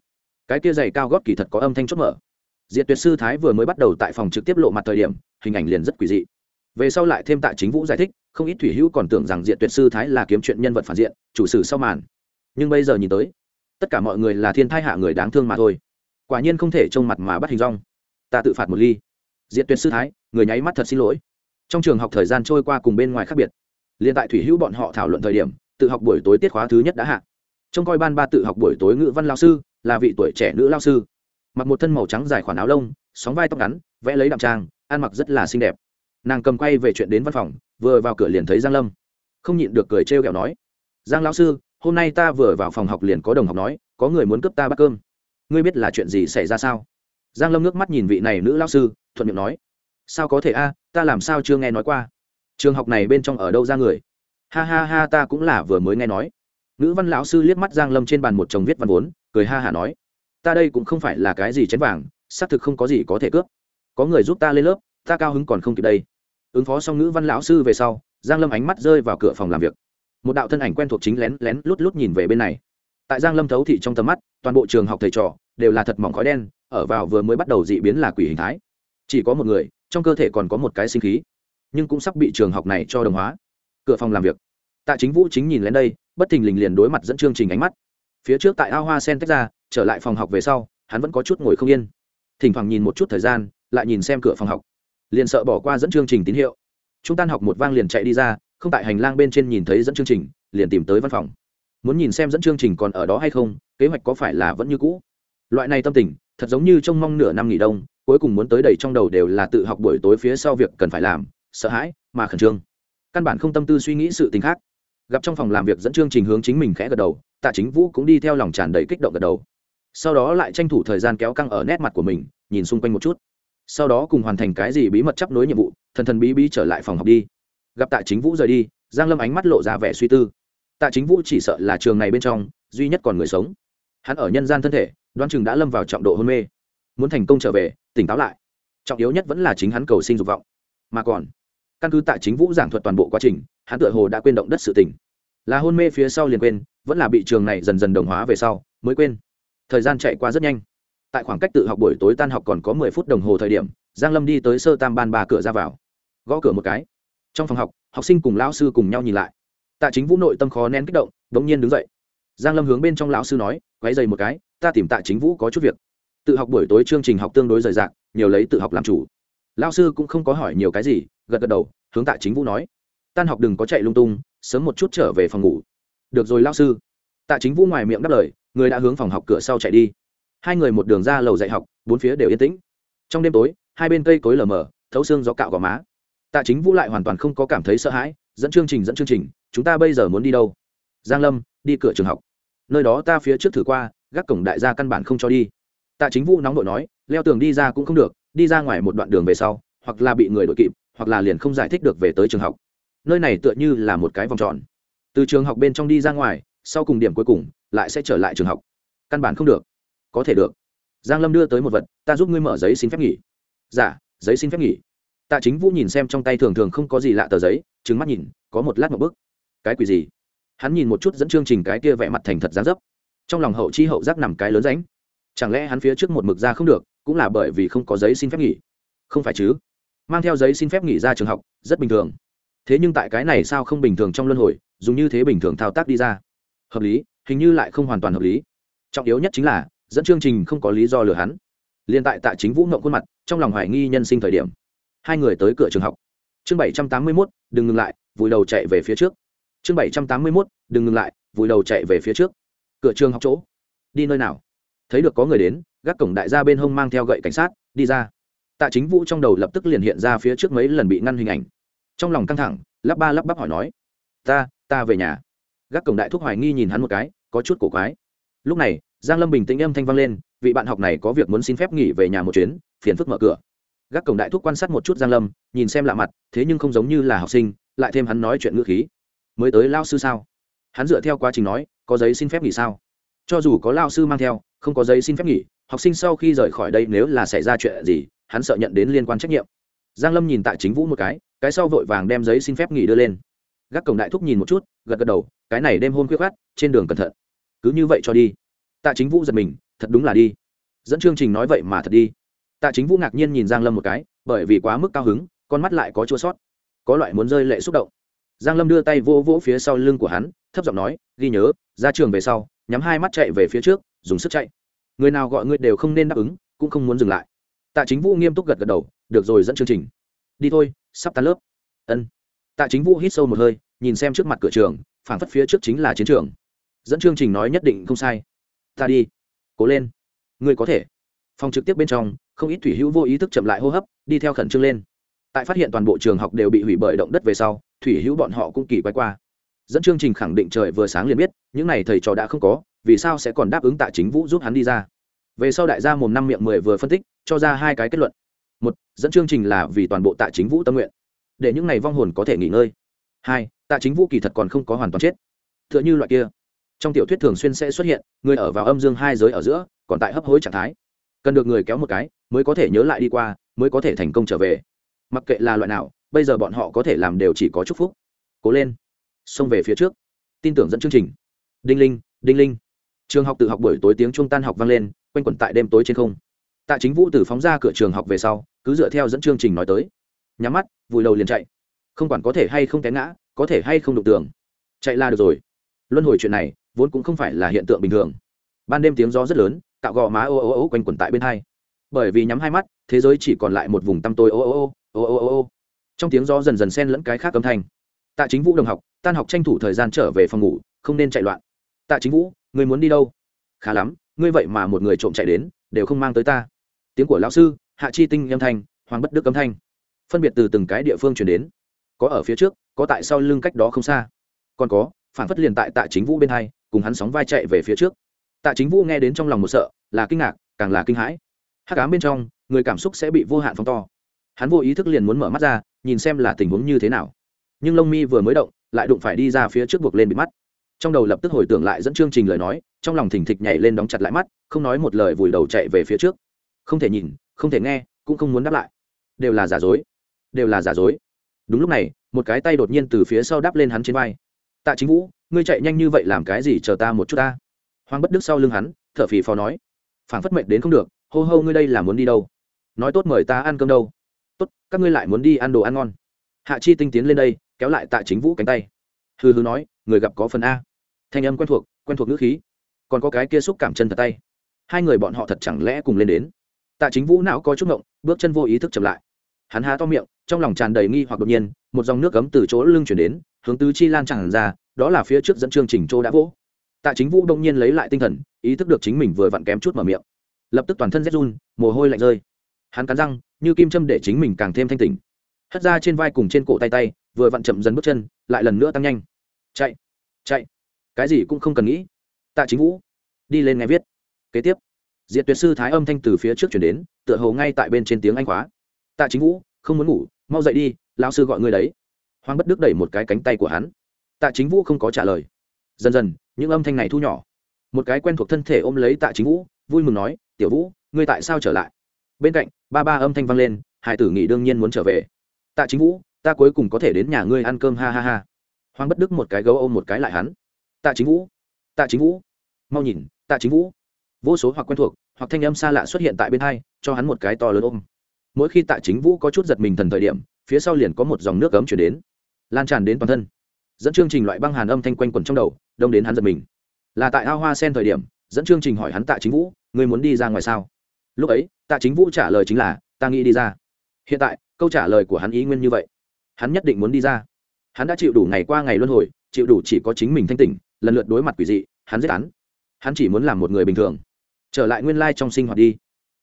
Speaker 1: Cái kia giày cao góp kỳ thật có âm thanh chốt mở diệt tuyệt sư thái vừa mới bắt đầu tại phòng trực tiếp lộ mặt thời điểm, hình ảnh liền rất quỷ dị. Về sau lại thêm tại chính vũ giải thích, không ít thủy hữu còn tưởng rằng diệt tuyệt sư thái là kiếm chuyện nhân vật phản diện, chủ sử sau màn. Nhưng bây giờ nhìn tới, tất cả mọi người là thiên thai hạ người đáng thương mà thôi. Quả nhiên không thể trông mặt mà bắt hình rong. Ta tự phạt một ly. Diệt tuyệt sư thái, người nháy mắt thật xin lỗi. Trong trường học thời gian trôi qua cùng bên ngoài khác biệt. Liên tại thủy hữu bọn họ thảo luận thời điểm, tự học buổi tối tiết khóa thứ nhất đã hạ. Trông coi ban ba tự học buổi tối ngữ văn lao sư, là vị tuổi trẻ nữ lao sư mặc một thân màu trắng dài khoản áo lông, sóng vai tóc ngắn, vẽ lấy đạm trang, ăn mặc rất là xinh đẹp. Nàng cầm quay về chuyện đến văn phòng, vừa vào cửa liền thấy giang lâm. Không nhịn được cười trêu ghẹo nói, giang lão sư, hôm nay ta vừa vào phòng học liền có đồng học nói, có người muốn cướp ta bắt cơm. Ngươi biết là chuyện gì xảy ra sao? Giang lâm nước mắt nhìn vị này nữ lão sư, thuận miệng nói, sao có thể a, ta làm sao chưa nghe nói qua? Trường học này bên trong ở đâu ra người? Ha ha ha, ta cũng là vừa mới nghe nói. Nữ văn lão sư liếc mắt giang lâm trên bàn một chồng viết văn vốn, cười ha hả nói ta đây cũng không phải là cái gì chén vàng, xác thực không có gì có thể cướp. Có người giúp ta lên lớp, ta cao hứng còn không kịp đây. Ứng phó xong nữ văn lão sư về sau, giang lâm ánh mắt rơi vào cửa phòng làm việc. Một đạo thân ảnh quen thuộc chính lén lén lút lút nhìn về bên này. Tại giang lâm thấu thị trong tầm mắt, toàn bộ trường học thầy trò đều là thật mỏng khói đen, ở vào vừa mới bắt đầu dị biến là quỷ hình thái. Chỉ có một người, trong cơ thể còn có một cái sinh khí, nhưng cũng sắp bị trường học này cho đồng hóa. Cửa phòng làm việc. Tạ chính vũ chính nhìn lên đây, bất thình lình liền đối mặt dẫn chương trình ánh mắt. Phía trước tại ao hoa sen tách ra trở lại phòng học về sau, hắn vẫn có chút ngồi không yên. Thỉnh thoảng nhìn một chút thời gian, lại nhìn xem cửa phòng học. Liền sợ bỏ qua dẫn chương trình tín hiệu. Chúng tan học một vang liền chạy đi ra, không tại hành lang bên trên nhìn thấy dẫn chương trình, liền tìm tới văn phòng. Muốn nhìn xem dẫn chương trình còn ở đó hay không, kế hoạch có phải là vẫn như cũ. Loại này tâm tình, thật giống như trông mong nửa năm nghỉ đông, cuối cùng muốn tới đầy trong đầu đều là tự học buổi tối phía sau việc cần phải làm, sợ hãi, mà khẩn trương. Căn bản không tâm tư suy nghĩ sự tình khác. Gặp trong phòng làm việc dẫn chương trình hướng chính mình khẽ gật đầu, tạ chính vũ cũng đi theo lòng tràn đầy kích động gật đầu sau đó lại tranh thủ thời gian kéo căng ở nét mặt của mình, nhìn xung quanh một chút. Sau đó cùng hoàn thành cái gì bí mật chấp nối nhiệm vụ, thần thần bí bí trở lại phòng học đi. Gặp tạ chính vũ rời đi, giang lâm ánh mắt lộ ra vẻ suy tư. Tạ chính vũ chỉ sợ là trường này bên trong, duy nhất còn người sống. Hắn ở nhân gian thân thể đoan chừng đã lâm vào trọng độ hôn mê. Muốn thành công trở về, tỉnh táo lại. Trọng yếu nhất vẫn là chính hắn cầu sinh dục vọng. Mà còn, căn cứ tạ chính vũ giảng thuật toàn bộ quá trình, hắn tựa hồ đã quên động đất sự tỉnh là hôn mê phía sau liền quên, vẫn là bị trường này dần dần đồng hóa về sau, mới quên thời gian chạy qua rất nhanh. Tại khoảng cách tự học buổi tối tan học còn có mười phút đồng hồ thời điểm, giang lâm đi tới sơ tam ban ba cửa ra vào. Gõ cửa một cái. Trong phòng học học sinh cùng lão sư cùng nhau nhìn lại. Tạ chính vũ nội tâm khó nén kích động, đống nhiên đứng dậy. Giang lâm hướng bên trong lão sư nói, quấy dày một cái, ta tìm tạ chính vũ có chút việc. Tự học buổi tối chương trình học tương đối rời rạc, nhiều lấy tự học làm chủ. Lão sư cũng không có hỏi nhiều cái gì, gật gật đầu, hướng tạ chính vũ nói, tan học đừng có chạy lung tung, sớm một chút trở về phòng ngủ. Được rồi, lão sư. Tạ chính vũ ngoài miệng đáp lời người đã hướng phòng học cửa sau chạy đi. Hai người một đường ra lầu dạy học, bốn phía đều yên tĩnh. Trong đêm tối, hai bên cây cối lờ mờ, thấu xương gió cạo gò má. Tạ chính vũ lại hoàn toàn không có cảm thấy sợ hãi, dẫn chương trình, dẫn chương trình, chúng ta bây giờ muốn đi đâu? Giang lâm, đi cửa trường học. Nơi đó ta phía trước thử qua, gác cổng đại gia căn bản không cho đi. Tạ chính vũ nóng đội nói, leo tường đi ra cũng không được, đi ra ngoài một đoạn đường về sau, hoặc là bị người đội kịp, hoặc là liền không giải thích được về tới trường học. Nơi này tựa như là một cái vòng tròn. Từ trường học bên trong đi ra ngoài sau cùng điểm cuối cùng lại sẽ trở lại trường học. Căn bản không được. Có thể được. Giang lâm đưa tới một vật ta giúp ngươi mở giấy xin phép nghỉ. Giả dạ, giấy xin phép nghỉ. Tạ chính vũ nhìn xem trong tay thường thường không có gì lạ tờ giấy trứng mắt nhìn có một lát một bức cái quỷ gì? Hắn nhìn một chút dẫn chương trình cái kia vẽ mặt thành thật giá dấp. Trong lòng hậu chi hậu giác nằm cái lớn ránh. Chẳng lẽ hắn phía trước một mực ra không được cũng là bởi vì không có giấy xin phép nghỉ? Không phải chứ? Mang theo giấy xin phép nghỉ ra trường học rất bình thường. Thế nhưng tại cái này sao không bình thường trong luân hồi dùng như thế bình thường thao tác đi ra hợp lý, hình như lại không hoàn toàn hợp lý. Trọng yếu nhất chính là, dẫn chương trình không có lý do lừa hắn. Liên tại tạ chính vũ ngậm khuôn mặt, trong lòng hoài nghi nhân sinh thời điểm. Hai người tới cửa trường học. Chương bảy trăm tám mươi mốt, đừng ngừng lại, vùi đầu chạy về phía trước. Chương bảy trăm tám mươi mốt, đừng ngừng lại, vùi đầu chạy về phía trước. Cửa trường học chỗ. Đi nơi nào? Thấy được có người đến, gác cổng đại gia bên hông mang theo gậy cảnh sát, đi ra. Tạ chính vũ trong đầu lập tức liền hiện ra phía trước mấy lần bị ngăn hình ảnh. Trong lòng căng thẳng, lắp ba lắp bắp hỏi nói, ta ta về nhà gác cổng đại thúc hoài nghi nhìn hắn một cái, có chút cổ quái. Lúc này, giang lâm bình tĩnh âm thanh vang lên, vị bạn học này có việc muốn xin phép nghỉ về nhà một chuyến, phiền phức mở cửa. Gác cổng đại thúc quan sát một chút giang lâm, nhìn xem lạ mặt, thế nhưng không giống như là học sinh, lại thêm hắn nói chuyện ngữ khí. Mới tới lao sư sao? Hắn dựa theo quá trình nói, có giấy xin phép nghỉ sao? Cho dù có lao sư mang theo, không có giấy xin phép nghỉ, học sinh sau khi rời khỏi đây nếu là xảy ra chuyện gì, hắn sợ nhận đến liên quan trách nhiệm. Giang lâm nhìn tại chính vũ một cái cái sau vội vàng đem giấy xin phép nghỉ đưa lên gác cổng đại thúc nhìn một chút, gật gật đầu, cái này đêm hôm khuya khát trên đường cẩn thận. Cứ như vậy cho đi. Tạ chính vũ giật mình, thật đúng là đi. Dẫn chương trình nói vậy mà thật đi. Tạ chính vũ ngạc nhiên nhìn giang lâm một cái, bởi vì quá mức cao hứng, con mắt lại có chua sót. Có loại muốn rơi lệ xúc động. Giang lâm đưa tay vô vỗ phía sau lưng của hắn, thấp giọng nói, ghi nhớ, ra trường về sau, nhắm hai mắt chạy về phía trước, dùng sức chạy. Người nào gọi người đều không nên đáp ứng, cũng không muốn dừng lại. Tạ chính vũ nghiêm túc gật gật đầu, được rồi, dẫn chương trình. Đi thôi, sắp tan lớp. Ân tạ chính vũ hít sâu một hơi, nhìn xem trước mặt cửa trường, phảng phất phía trước chính là chiến trường. Dẫn chương trình nói nhất định không sai. Ta đi. Cố lên. Ngươi có thể. Phòng trực tiếp bên trong, không ít thủy hữu vô ý thức chậm lại hô hấp, đi theo khẩn trương lên. Tại phát hiện toàn bộ trường học đều bị hủy bởi động đất về sau, thủy hữu bọn họ cũng kỳ quay qua. Dẫn chương trình khẳng định trời vừa sáng liền biết, những n à y thầy trò đã không có, vì sao sẽ còn đáp ứng tạ chính vũ giúp hắn đi ra? Về sau đại gia mồm năm miệng mười vừa phân tích, cho ra hai cái kết luận. Một, dẫn chương trình là vì toàn bộ tạ chính vũ tâm nguyện để những ngày vong hồn có thể nghỉ ngơi. Hai, tạ chính vũ kỳ thật còn không có hoàn toàn chết. T h ư ợ n h ư loại kia. Trong tiểu thuyết thường xuyên sẽ xuất hiện, người ở vào âm dương hai giới ở giữa, còn tại hấp hối trạng thái. Cần được người kéo một cái, mới có thể nhớ lại đi qua, mới có thể thành công trở về. Mặc kệ là loại nào, bây giờ bọn họ có thể làm đều chỉ có chúc phúc. Cố lên. Xông về phía trước. Tin tưởng dẫn chương trình. Đinh linh đinh linh. Trường học tự học buổi tối tiếng trung tan học vang lên, quanh quẩn tại đêm tối trên không. Tạ chính vũ từ phóng ra cửa trường học về sau, cứ dựa theo dẫn chương trình nói tới nhắm mắt, vùi đầu liền chạy. Không quản có thể hay không té ngã, có thể hay không đụng tường. Chạy là được rồi. Luân hồi chuyện này, vốn cũng không phải là hiện tượng bình thường. Ban đêm tiếng gió rất lớn tạo gò má ô ô ô quanh quẩn tại bên hai. Bởi vì nhắm hai mắt, thế giới chỉ còn lại một vùng tăm tối ô ô ô ô ô ô ô. Trong tiếng gió dần dần xen lẫn cái khác âm thanh. Tạ chính vũ đồng học, tan học tranh thủ thời gian trở về phòng ngủ, không nên chạy loạn. Tạ chính vũ, người muốn đi đâu? Khá lắm, ngươi vậy mà một người trộm chạy đến, đều không mang tới ta. Tiếng của lão sư, hạ chi tinh âm thanh, hoàng bất đức âm thanh phân biệt từ từng cái địa phương chuyển đến. Có ở phía trước, có tại sau lưng cách đó không xa. Còn có, phản phất liền tại tạ chính vũ bên hai, cùng hắn sóng vai chạy về phía trước. Tạ chính vũ nghe đến trong lòng một sợ, là kinh ngạc, càng là kinh hãi. Hắc ám bên trong, người cảm xúc sẽ bị vô hạn phóng to. Hắn vô ý thức liền muốn mở mắt ra, nhìn xem là tình huống như thế nào. Nhưng lông mi vừa mới động, lại đụng phải đi ra phía trước buộc lên bị mắt. Trong đầu lập tức hồi tưởng lại dẫn chương trình lời nói, trong lòng thỉnh thịch nhảy lên đóng chặt lại mắt, không nói một lời vùi đầu chạy về phía trước. Không thể nhìn, không thể nghe, cũng không muốn đáp lại. Đều là giả dối đều là giả dối. Đúng lúc này, một cái tay đột nhiên từ phía sau đắp lên hắn trên vai. Tạ chính vũ, ngươi chạy nhanh như vậy làm cái gì chờ ta một chút ta? Hoàng bất đức sau lưng hắn t h ở phì phò nói. Phản phất mệnh đến không được, hô hô ngươi đây là muốn đi đâu? Nói tốt mời ta ăn cơm đâu. Tốt, các ngươi lại muốn đi ăn đồ ăn ngon. Hạ chi tinh tiến lên đây, kéo lại tạ chính vũ cánh tay. Hừ hừ nói, người gặp có phần a. Thanh âm quen thuộc quen thuộc ngữ khí. Còn có cái kia xúc cảm chân thật tay. Hai người bọn họ thật chẳng lẽ cùng lên đến? Tạ chính vũ não có chút ngộng, bước chân vô ý thức chậm lại hắn há to miệng, trong lòng tràn đầy nghi hoặc đột nhiên, một dòng nước cấm từ chỗ lưng chuyển đến, hướng tứ chi lan tràn ra, đó là phía trước dẫn chương trình chỗ đã vỗ. Tạ chính vũ đông nhiên lấy lại tinh thần, ý thức được chính mình vừa vặn kém chút mở miệng. Lập tức toàn thân rét run, mồ hôi lạnh rơi. Hắn cắn răng, như kim châm để chính mình càng thêm thanh tỉnh. Hất ra trên vai cùng trên cổ tay tay, vừa vặn chậm dần bước chân, lại lần nữa tăng nhanh. Chạy chạy. Cái gì cũng không cần nghĩ. Tạ chính vũ, đi lên nghe viết. Kế tiếp, diệt tuyệt sư thái âm thanh từ phía trước chuyển đến, tựa hồ ngay tại bên trên tiếng anh khóa tạ chính vũ, không muốn ngủ, mau dậy đi lao sư gọi ngươi đấy. Hoàng bất đức đẩy một cái cánh tay của hắn. Tạ chính vũ không có trả lời. Dần dần, những âm thanh này thu nhỏ. Một cái quen thuộc thân thể ôm lấy tạ chính vũ, vui mừng nói, tiểu vũ, ngươi tại sao trở lại? Bên cạnh, ba ba âm thanh vang lên hải tử nghỉ đương nhiên muốn trở về. Tạ chính vũ, ta cuối cùng có thể đến nhà ngươi ăn cơm, ha ha ha. Hoàng bất đức một cái gấu ôm một cái lại hắn. Tạ chính vũ, tạ chính vũ. Mau nhìn, tạ chính vũ. Vô số hoặc quen thuộc, hoặc thanh âm xa lạ xuất hiện tại bên hai, cho hắn một cái to lớn ôm mỗi khi tạ chính vũ có chút giật mình thần thời điểm, phía sau liền có một dòng nước cấm chuyển đến, lan tràn đến toàn thân. Dẫn chương trình loại băng hàn âm thanh quanh quẩn trong đầu, đông đến hắn giật mình. Là tại ao hoa sen thời điểm, dẫn chương trình hỏi hắn tạ chính vũ người muốn đi ra ngoài sao? Lúc ấy, tạ chính vũ trả lời chính là, ta nghĩ đi ra. Hiện tại, câu trả lời của hắn ý nguyên như vậy. Hắn nhất định muốn đi ra. Hắn đã chịu đủ ngày qua ngày luân hồi, chịu đủ chỉ có chính mình thanh tỉnh, lần lượt đối mặt quỷ dị, hắn giết án hắn chỉ muốn làm một người bình thường. Trở lại nguyên lai trong sinh hoạt đi.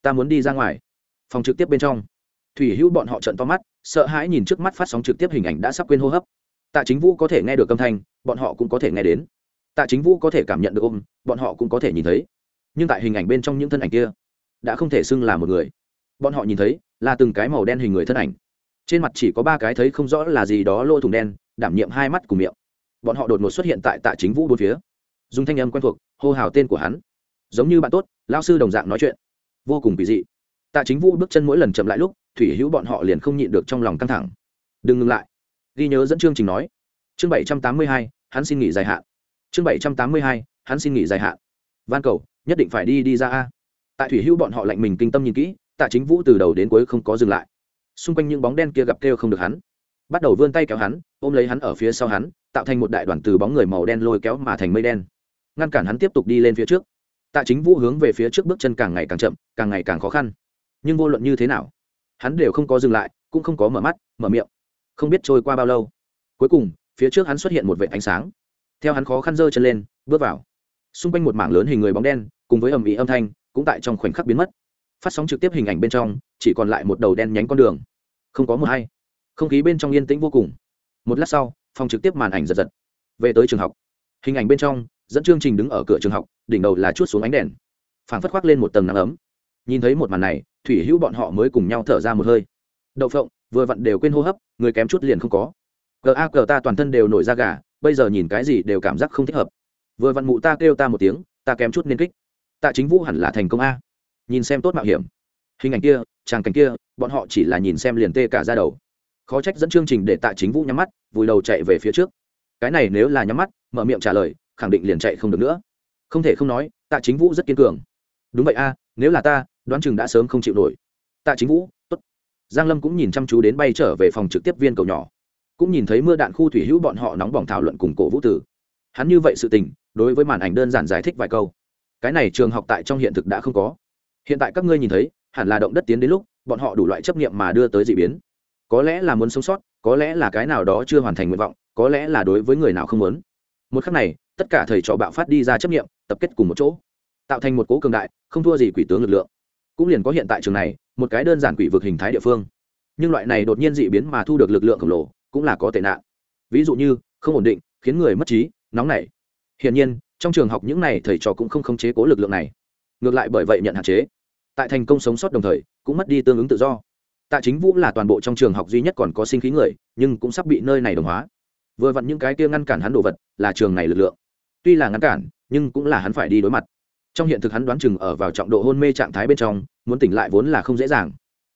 Speaker 1: Ta muốn đi ra ngoài phòng trực tiếp bên trong. Thủy hữu bọn họ trận to mắt, sợ hãi nhìn trước mắt phát sóng trực tiếp hình ảnh đã sắp quên hô hấp. Tạ chính vũ có thể nghe được âm thanh, bọn họ cũng có thể nghe đến. Tạ chính vũ có thể cảm nhận được ôm, bọn họ cũng có thể nhìn thấy. Nhưng tại hình ảnh bên trong những thân ảnh kia, đã không thể xưng là một người. Bọn họ nhìn thấy, là từng cái màu đen hình người thân ảnh. Trên mặt chỉ có ba cái thấy không rõ là gì đó lô thùng đen, đảm nhiệm hai mắt cùng miệng. Bọn họ đột ngột xuất hiện tại tạ chính vũ bốn phía. Dùng thanh âm quen thuộc, hô hào tên của hắn. Giống như bạn tốt lao sư đồng dạng nói chuyện. Vô cùng kỳ dị tạ chính vũ bước chân mỗi lần chậm lại lúc, thủy hữu bọn họ liền không nhịn được trong lòng căng thẳng. Đừng ngừng lại. Ghi nhớ dẫn chương trình nói. Chương bảy trăm tám mươi hai, hắn xin nghỉ dài hạn. Chương bảy trăm tám mươi hai, hắn xin nghỉ dài hạn. Van cầu, nhất định phải đi đi ra a. Tại thủy hữu bọn họ lạnh mình kinh tâm nhìn kỹ, tạ chính vũ từ đầu đến cuối không có dừng lại. Xung quanh những bóng đen kia gặp kêu không được hắn. Bắt đầu vươn tay kéo hắn, ôm lấy hắn ở phía sau hắn, tạo thành một đại đoàn từ bóng người màu đen lôi kéo mà thành mây đen. Ngăn cản hắn tiếp tục đi lên phía trước. Tạ chính vũ hướng về phía trước bước chân càng ngày càng chậm, càng ngày càng khó khăn nhưng vô luận như thế nào, hắn đều không có dừng lại, cũng không có mở mắt, mở miệng. Không biết trôi qua bao lâu. Cuối cùng, phía trước hắn xuất hiện một vệ ánh sáng. Theo hắn khó khăn giơ chân lên, bước vào. Xung quanh một mảng lớn hình người bóng đen, cùng với ầm ĩ âm thanh, cũng tại trong khoảnh khắc biến mất. Phát sóng trực tiếp hình ảnh bên trong, chỉ còn lại một đầu đen nhánh con đường. Không có một hay không khí bên trong yên tĩnh vô cùng. Một lát sau, phòng trực tiếp màn ảnh giật giật. Về tới trường học. Hình ảnh bên trong, dẫn chương trình đứng ở cửa trường học, đỉnh đầu là chút xuống ánh đèn. Phảng phất khoác lên một tầng nắng ấm nhìn thấy một màn này, thủy hữu bọn họ mới cùng nhau thở ra một hơi. Đậu phộng, vừa vặn đều quên hô hấp, người kém chút liền không có. Cờ a cờ ta toàn thân đều nổi ra gà, bây giờ nhìn cái gì đều cảm giác không thích hợp. Vừa vặn mụ ta kêu ta một tiếng, ta kém chút nên kích. Tạ chính vũ hẳn là thành công a. Nhìn xem tốt mạo hiểm. Hình ảnh kia, tràng cảnh kia, bọn họ chỉ là nhìn xem liền tê cả ra đầu. Khó trách dẫn chương trình để tạ chính vũ nhắm mắt, vùi đầu chạy về phía trước. Cái này nếu là nhắm mắt, mở miệng trả lời, khẳng định liền chạy không được nữa. Không thể không nói, tạ chính vũ rất kiên cường. Đúng vậy a, nếu là ta đoán chừng đã sớm không chịu nổi. Tạ chính vũ, tốt. Giang lâm cũng nhìn chăm chú đến bay trở về phòng trực tiếp viên cầu nhỏ. Cũng nhìn thấy mưa đạn khu thủy hữu bọn họ nóng bỏng thảo luận cùng cổ vũ tử. Hắn như vậy sự tình, đối với màn ảnh đơn giản giải thích vài câu. Cái này trường học tại trong hiện thực đã không có. Hiện tại các ngươi nhìn thấy, hẳn là động đất tiến đến lúc, bọn họ đủ loại chấp nghiệm mà đưa tới d ị biến. Có lẽ là muốn sống sót, có lẽ là cái nào đó chưa hoàn thành nguyện vọng, có lẽ là đối với người nào không muốn. Một khắc này, tất cả thầy trò bạo phát đi ra chấp nghiệm tập kết cùng một chỗ. Tạo thành một cố cường đại, không thua gì quỷ tướng lực lượng cũng liền có hiện tại trường này, một cái đơn giản quỷ vực hình thái địa phương. Nhưng loại này đột nhiên dị biến mà thu được lực lượng khổng lồ, cũng là có tệ nạn. Ví dụ như, không ổn định, khiến người mất trí, nóng nảy. Hiển nhiên, trong trường học những này thầy trò cũng không khống chế cố lực lượng này. Ngược lại bởi vậy nhận hạn chế. Tại thành công sống sót đồng thời, cũng mất đi tương ứng tự do. Tạ chính vũ là toàn bộ trong trường học duy nhất còn có sinh khí người, nhưng cũng sắp bị nơi này đồng hóa. Vừa vặn những cái kia ngăn cản hắn đồ vật là trường này lực lượng. Tuy là ngăn cản, nhưng cũng là hắn phải đi đối mặt trong hiện thực hắn đoán chừng ở vào trọng độ hôn mê trạng thái bên trong, muốn tỉnh lại vốn là không dễ dàng.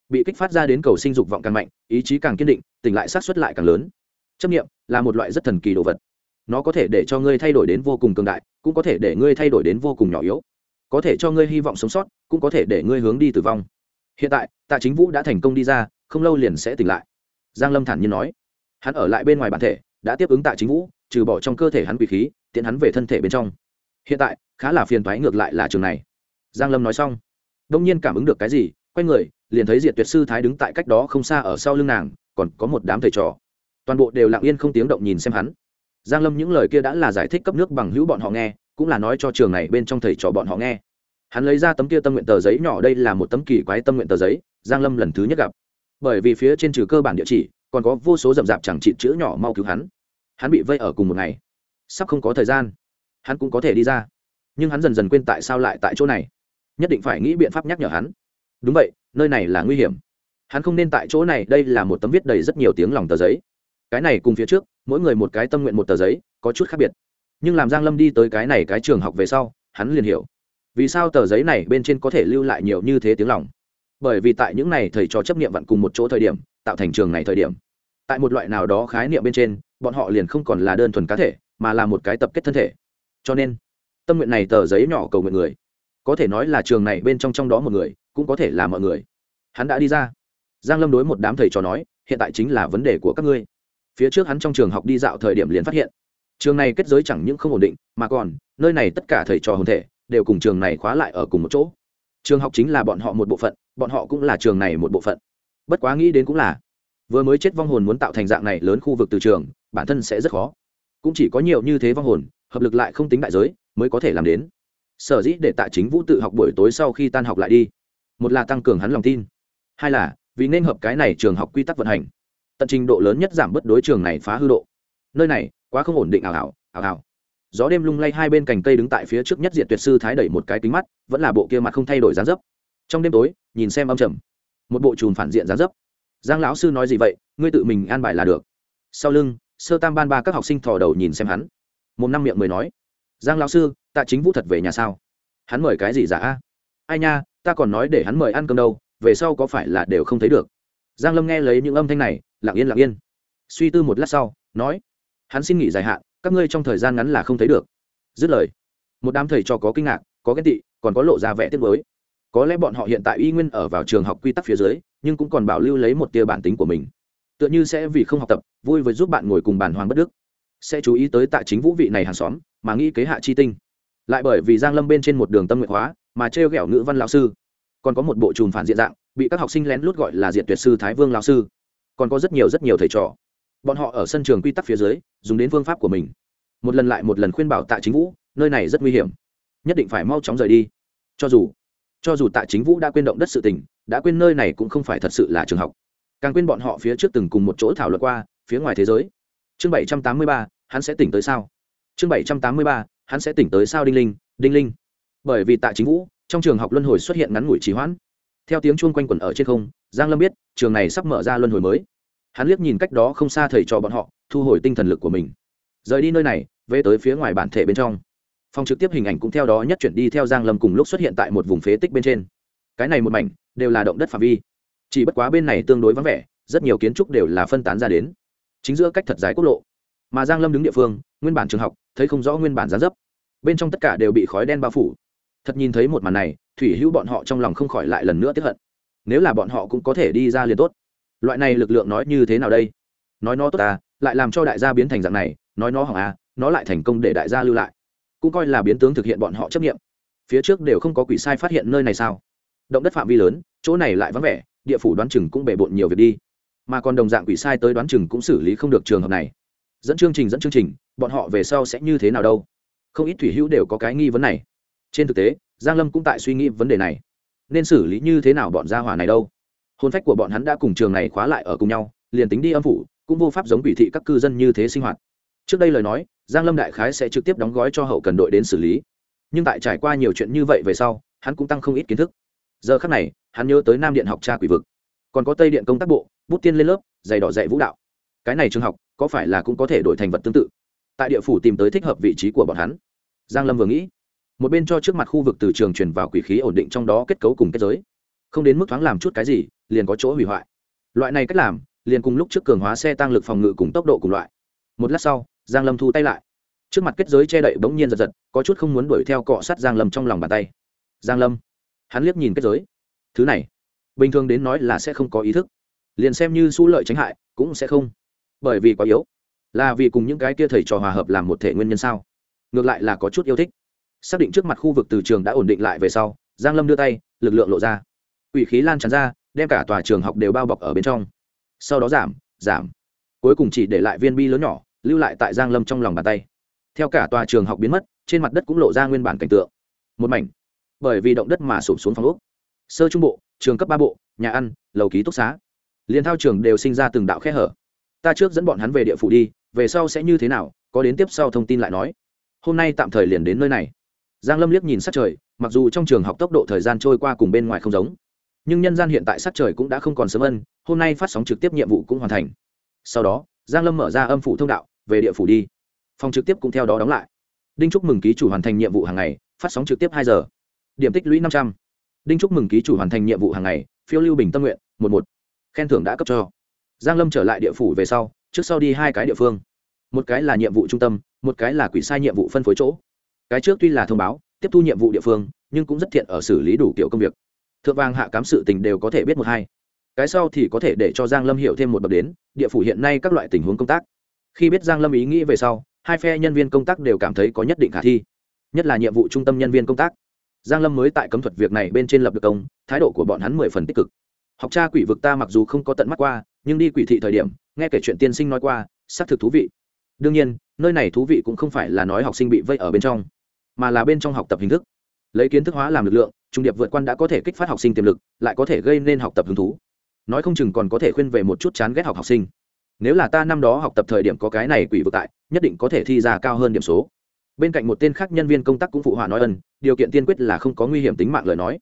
Speaker 1: Bị kích phát ra đến cầu sinh dục vọng càng mạnh, ý chí càng kiên định, tỉnh lại sát xuất lại càng lớn. Chấp nghiệm là một loại rất thần kỳ đồ vật. Nó có thể để cho ngươi thay đổi đến vô cùng cường đại, cũng có thể để ngươi thay đổi đến vô cùng nhỏ yếu. Có thể cho ngươi hy vọng sống sót, cũng có thể để ngươi hướng đi tử vong. Hiện tại, tạ chính vũ đã thành công đi ra, không lâu liền sẽ tỉnh lại. Giang lâm thản nhiên nói. Hắn ở lại bên ngoài bản thể, đã tiếp ứng tạ chính vũ, trừ bỏ trong cơ thể hắn quỷ khí, tiện hắn về thân thể bên trong. Hiện tại khá là phiền thoái ngược lại là trường này. Giang lâm nói xong, đông nhiên cảm ứng được cái gì, quay người, liền thấy diệt tuyệt sư thái đứng tại cách đó không xa ở sau lưng nàng, còn có một đám thầy trò. Toàn bộ đều lặng yên không tiếng động nhìn xem hắn. Giang lâm những lời kia đã là giải thích cấp nước bằng hữu bọn họ nghe, cũng là nói cho trường này bên trong thầy trò bọn họ nghe. Hắn lấy ra tấm kia tâm nguyện tờ giấy nhỏ đây là một tấm kỳ quái tâm nguyện tờ giấy, giang lâm lần thứ nhất gặp. Bởi vì phía trên trừ cơ bản địa chỉ, còn có vô số rậm rạp chẳng trị chữ nhỏ mau cứu hắn. Hắn bị vây ở cùng một ngày. Sắp không có thời gian, hắn cũng có thể đi ra nhưng hắn dần dần quên tại sao lại tại chỗ này. Nhất định phải nghĩ biện pháp nhắc nhở hắn. Đúng vậy, nơi này là nguy hiểm. Hắn không nên tại chỗ này, đây là một tấm viết đầy rất nhiều tiếng lòng tờ giấy. Cái này cùng phía trước, mỗi người một cái tâm nguyện một tờ giấy, có chút khác biệt. Nhưng làm giang lâm đi tới cái này cái trường học về sau, hắn liền hiểu. Vì sao tờ giấy này bên trên có thể lưu lại nhiều như thế tiếng lòng? Bởi vì tại những này thầy trò chấp niệm vặn cùng một chỗ thời điểm, tạo thành trường này thời điểm. Tại một loại nào đó khái niệm bên trên, bọn họ liền không còn là đơn thuần cá thể, mà là một cái tập kết thân thể. Cho nên tâm nguyện này tờ giấy nhỏ cầu nguyện người. Có thể nói là trường này bên trong trong đó một người, cũng có thể là mọi người. Hắn đã đi ra. Giang lâm đối một đám thầy trò nói, hiện tại chính là vấn đề của các ngươi. Phía trước hắn trong trường học đi dạo thời điểm liền phát hiện, trường này kết giới chẳng những không ổn định, mà còn, nơi này tất cả thầy trò hồn thể, đều cùng trường này khóa lại ở cùng một chỗ. Trường học chính là bọn họ một bộ phận, bọn họ cũng là trường này một bộ phận. Bất quá nghĩ đến cũng là, vừa mới chết vong hồn muốn tạo thành dạng này lớn khu vực từ trường, bản thân sẽ rất khó. Cũng chỉ có nhiều như thế vong hồn, hợp lực lại không tính đại giới mới có thể làm đến. Sở dĩ để tạ chính vũ tự học buổi tối sau khi tan học lại đi. Một là tăng cường hắn lòng tin. Hai là, vì nên hợp cái này trường học quy tắc vận hành. Tận trình độ lớn nhất giảm bớt đối trường này phá hư độ. Nơi này, quá không ổn định ảo ảo ảo ảo gió đêm lung lay hai bên cành cây đứng tại phía trước nhất diện tuyệt sư thái đẩy một cái kính mắt, vẫn là bộ kia mặt không thay đổi dáng dấp. Trong đêm tối, nhìn xem âm trầm. Một bộ chùm phản diện dáng dấp. Giang lão sư nói gì vậy, ngươi tự mình an bài là được. Sau lưng, sơ tam ban ba các học sinh thò đầu nhìn xem hắn. Một năm miệng mười nói giang lão sư, tạ chính vũ thật về nhà sao? Hắn mời cái gì giả? A ai nha, ta còn nói để hắn mời ăn cơm đâu, về sau có phải là đều không thấy được? Giang lâm nghe lấy những âm thanh này, lặng yên lặng yên. Suy tư một lát sau, nói, hắn xin nghỉ dài hạn, các ngươi trong thời gian ngắn là không thấy được. Dứt lời, một đám thầy trò có kinh ngạc, có ghen tị, còn có lộ ra vẻ tiếc với có lẽ bọn họ hiện tại y nguyên ở vào trường học quy tắc phía dưới, nhưng cũng còn bảo lưu lấy một tia bản tính của mình. Tựa như sẽ vì không học tập, vui với giúp bạn ngồi cùng bàn hoàng bất đức. Sẽ chú ý tới tạ chính vũ vị này hàng xóm mà nghĩ kế hạ chi tinh. Lại bởi vì giang lâm bên trên một đường tâm nguyện hóa, mà trêu ghẹo ngữ văn lão sư. Còn có một bộ chùm phản diện dạng, bị các học sinh lén lút gọi là diện tuyệt sư thái vương lão sư. Còn có rất nhiều rất nhiều thầy trò. Bọn họ ở sân trường quy tắc phía dưới, dùng đến phương pháp của mình. Một lần lại một lần khuyên bảo tạ chính vũ, nơi này rất nguy hiểm. Nhất định phải mau chóng rời đi. Cho dù cho dù tạ chính vũ đã quên động đất sự tình, đã quên nơi này cũng không phải thật sự là trường học. Càng quên bọn họ phía trước từng cùng một chỗ thảo luận qua, phía ngoài thế giới. Chương bảy trăm tám mươi ba, hắn sẽ tỉnh tới sao? Chương bảy trăm tám mươi ba, hắn sẽ tỉnh tới sao đinh linh đinh linh. Bởi vì tạ chính vũ, trong trường học luân hồi xuất hiện ngắn ngủi trì hoãn. Theo tiếng chuông quanh quẩn ở trên không, giang lâm biết, trường này sắp mở ra luân hồi mới. Hắn liếc nhìn cách đó không xa thầy trò bọn họ, thu hồi tinh thần lực của mình. Rời đi nơi này, về tới phía ngoài bản thể bên trong. Phòng trực tiếp hình ảnh cũng theo đó nhất chuyển đi theo giang lâm cùng lúc xuất hiện tại một vùng phế tích bên trên. Cái này một mảnh, đều là động đất phạm vi. Chỉ bất quá bên này tương đối vắng vẻ, rất nhiều kiến trúc đều là phân tán ra đến. Chính giữa cách thật dài quốc lộ. Mà giang lâm đứng địa phương, nguyên bản trường học thấy không rõ nguyên bản giá dấp. Bên trong tất cả đều bị khói đen bao phủ. Thật nhìn thấy một màn này, thủy hữu bọn họ trong lòng không khỏi lại lần nữa tiếp hận. Nếu là bọn họ cũng có thể đi ra liền tốt. Loại này lực lượng nói như thế nào đây? Nói nó tốt à lại làm cho đại gia biến thành dạng này, nói nó hỏng à nó lại thành công để đại gia lưu lại. Cũng coi là biến tướng thực hiện bọn họ chấp nghiệm phía trước đều không có quỷ sai phát hiện nơi này sao? Động đất phạm vi lớn, chỗ này lại vắng vẻ, địa phủ đoán chừng cũng bể bộn nhiều việc đi. Mà còn đồng dạng quỷ sai tới đoán chừng cũng xử lý không được trường hợp này. Dẫn chương trình, dẫn chương trình bọn họ về sau sẽ như thế nào đâu? Không ít thủy hữu đều có cái nghi vấn này. Trên thực tế, giang lâm cũng tại suy nghĩ vấn đề này. Nên xử lý như thế nào bọn gia hỏa này đâu? Hôn phách của bọn hắn đã cùng trường này khóa lại ở cùng nhau, liền tính đi âm phủ, cũng vô pháp giống quỷ thị các cư dân như thế sinh hoạt. Trước đây lời nói, giang lâm đại khái sẽ trực tiếp đóng gói cho hậu cần đội đến xử lý. Nhưng tại trải qua nhiều chuyện như vậy về sau, hắn cũng tăng không ít kiến thức. Giờ khắc này, hắn nhớ tới nam điện học tra quỷ vực. Còn có tây điện công tác bộ, bút tiên lên lớp, giày đỏ dạy vũ đạo. Cái này trường học, có phải là cũng có thể đổi thành vật tương tự? Tại địa phủ tìm tới thích hợp vị trí của bọn hắn. Giang lâm vừa nghĩ, một bên cho trước mặt khu vực từ trường truyền vào quỷ khí ổn định trong đó kết cấu cùng kết giới. Không đến mức thoáng làm chút cái gì, liền có chỗ hủy hoại. Loại này cách làm, liền cùng lúc trước cường hóa xe tăng lực phòng ngự cùng tốc độ cùng loại. Một lát sau, giang lâm thu tay lại. Trước mặt kết giới che đậy bỗng nhiên giật giật, có chút không muốn đuổi theo cọ sát giang lâm trong lòng bàn tay. Giang lâm, hắn liếc nhìn kết giới. Thứ này, bình thường đến nói là sẽ không có ý thức. Liền xem như su lợi tránh hại, cũng sẽ không. Bởi vì quá yếu là vì cùng những cái kia thầy trò hòa hợp làm một thể nguyên nhân sao? Ngược lại là có chút yêu thích. Xác định trước mặt khu vực từ trường đã ổn định lại về sau, giang lâm đưa tay, lực lượng lộ ra. Ủy khí lan tràn ra, đem cả tòa trường học đều bao bọc ở bên trong. Sau đó giảm giảm. Cuối cùng chỉ để lại viên bi lớn nhỏ, lưu lại tại giang lâm trong lòng bàn tay. Theo cả tòa trường học biến mất, trên mặt đất cũng lộ ra nguyên bản cảnh tượng. Một mảnh. Bởi vì động đất mà sụp xuống phòng úc sơ trung bộ, trường cấp ba bộ, nhà ăn, lầu ký túc xá. Liền thao trường đều sinh ra từng đạo khe hở. Ta trước dẫn bọn hắn về địa phủ đi về sau sẽ như thế nào, có đến tiếp sau thông tin lại nói. Hôm nay tạm thời liền đến nơi này. Giang lâm liếc nhìn sát trời, mặc dù trong trường học tốc độ thời gian trôi qua cùng bên ngoài không giống, nhưng nhân gian hiện tại sát trời cũng đã không còn sớm ân hôm nay phát sóng trực tiếp nhiệm vụ cũng hoàn thành. Sau đó, giang lâm mở ra âm phủ thông đạo, về địa phủ đi. Phòng trực tiếp cũng theo đó đóng lại. Đinh chúc mừng ký chủ hoàn thành nhiệm vụ hàng ngày, phát sóng trực tiếp hai giờ. Điểm tích lũy năm trăm. Đinh chúc mừng ký chủ hoàn thành nhiệm vụ hàng ngày, phiêu lưu bình tâm nguyện, một một. Khen thưởng đã cấp cho. Giang lâm trở lại địa phủ về sau trước sau đi hai cái địa phương. Một cái là nhiệm vụ trung tâm, một cái là quỷ sai nhiệm vụ phân phối chỗ. Cái trước tuy là thông báo, tiếp thu nhiệm vụ địa phương, nhưng cũng rất thiện ở xử lý đủ kiểu công việc. Thượng vàng hạ cám sự tình đều có thể biết một hai. Cái sau thì có thể để cho giang lâm hiểu thêm một bậc đến, địa phủ hiện nay các loại tình huống công tác. Khi biết giang lâm ý nghĩ về sau, hai phe nhân viên công tác đều cảm thấy có nhất định khả thi. Nhất là nhiệm vụ trung tâm nhân viên công tác. Giang lâm mới tại cấm thuật việc này bên trên lập được công, thái độ của bọn hắn mười phần tích cực. Học tra quỷ vực ta mặc dù không có tận mắt qua, nhưng đi quỷ thị thời điểm nghe kể chuyện tiên sinh nói qua, xác thực thú vị. Đương nhiên, nơi này thú vị cũng không phải là nói học sinh bị vây ở bên trong, mà là bên trong học tập hình thức. Lấy kiến thức hóa làm lực lượng, trung điệp vượt quan đã có thể kích phát học sinh tiềm lực, lại có thể gây nên học tập hứng thú. Nói không chừng còn có thể khuyên về một chút chán ghét học học sinh. Nếu là ta năm đó học tập thời điểm có cái này quỷ vực tại, nhất định có thể thi ra cao hơn điểm số. Bên cạnh một tên khác nhân viên công tác cũng phụ họa nói ân, điều kiện tiên quyết là không có nguy hiểm tính mạng lời nói.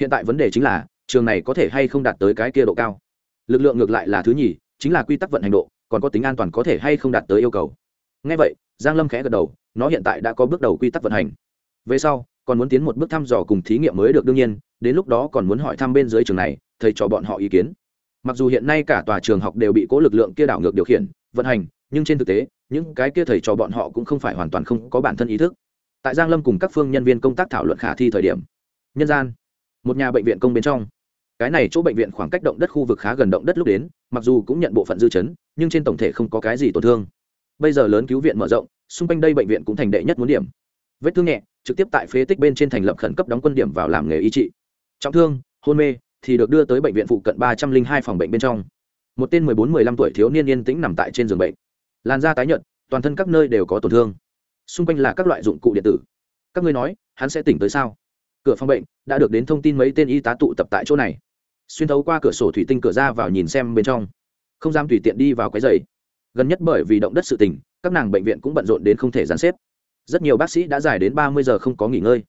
Speaker 1: Hiện tại vấn đề chính là, trường này có thể hay không đạt tới cái kia độ cao. Lực lượng ngược lại là thứ nhì chính là quy tắc vận hành độ, còn có tính an toàn có thể hay không đạt tới yêu cầu. Ngay vậy, giang lâm khẽ gật đầu, nó hiện tại đã có bước đầu quy tắc vận hành. Về sau, còn muốn tiến một bước thăm dò cùng thí nghiệm mới được đương nhiên, đến lúc đó còn muốn hỏi thăm bên dưới trường này, thầy cho bọn họ ý kiến. Mặc dù hiện nay cả tòa trường học đều bị cố lực lượng kia đảo ngược điều khiển, vận hành, nhưng trên thực tế, những cái kia thầy trò bọn họ cũng không phải hoàn toàn không có bản thân ý thức. Tại giang lâm cùng các phương nhân viên công tác thảo luận khả thi thời điểm, nhân gian, một nhà bệnh viện công bên trong cái này chỗ bệnh viện khoảng cách động đất khu vực khá gần động đất lúc đến, mặc dù cũng nhận bộ phận dư chấn, nhưng trên tổng thể không có cái gì tổn thương. Bây giờ lớn cứu viện mở rộng, xung quanh đây bệnh viện cũng thành đệ nhất muốn điểm. Vết thương nhẹ, trực tiếp tại phế tích bên trên thành lập khẩn cấp đóng quân điểm vào làm nghề y trị. Trọng thương, hôn mê, thì được đưa tới bệnh viện phụ cận ba trăm linh hai phòng bệnh bên trong. Một tên mười bốn mười lăm tuổi thiếu niên yên tĩnh nằm tại trên giường bệnh. Làn da tái nhợt, toàn thân các nơi đều có tổn thương. Xung quanh là các loại dụng cụ điện tử. Các ngươi nói, hắn sẽ tỉnh tới sao? Cửa phòng bệnh đã được đến thông tin mấy tên y tá tụ tập tại chỗ này xuyên thấu qua cửa sổ thủy tinh cửa ra vào nhìn xem bên trong. Không dám tùy tiện đi vào cái giày gần nhất bởi vì động đất sự tình, các nàng bệnh viện cũng bận rộn đến không thể gián xếp. Rất nhiều bác sĩ đã dài đến ba mươi giờ không có nghỉ ngơi.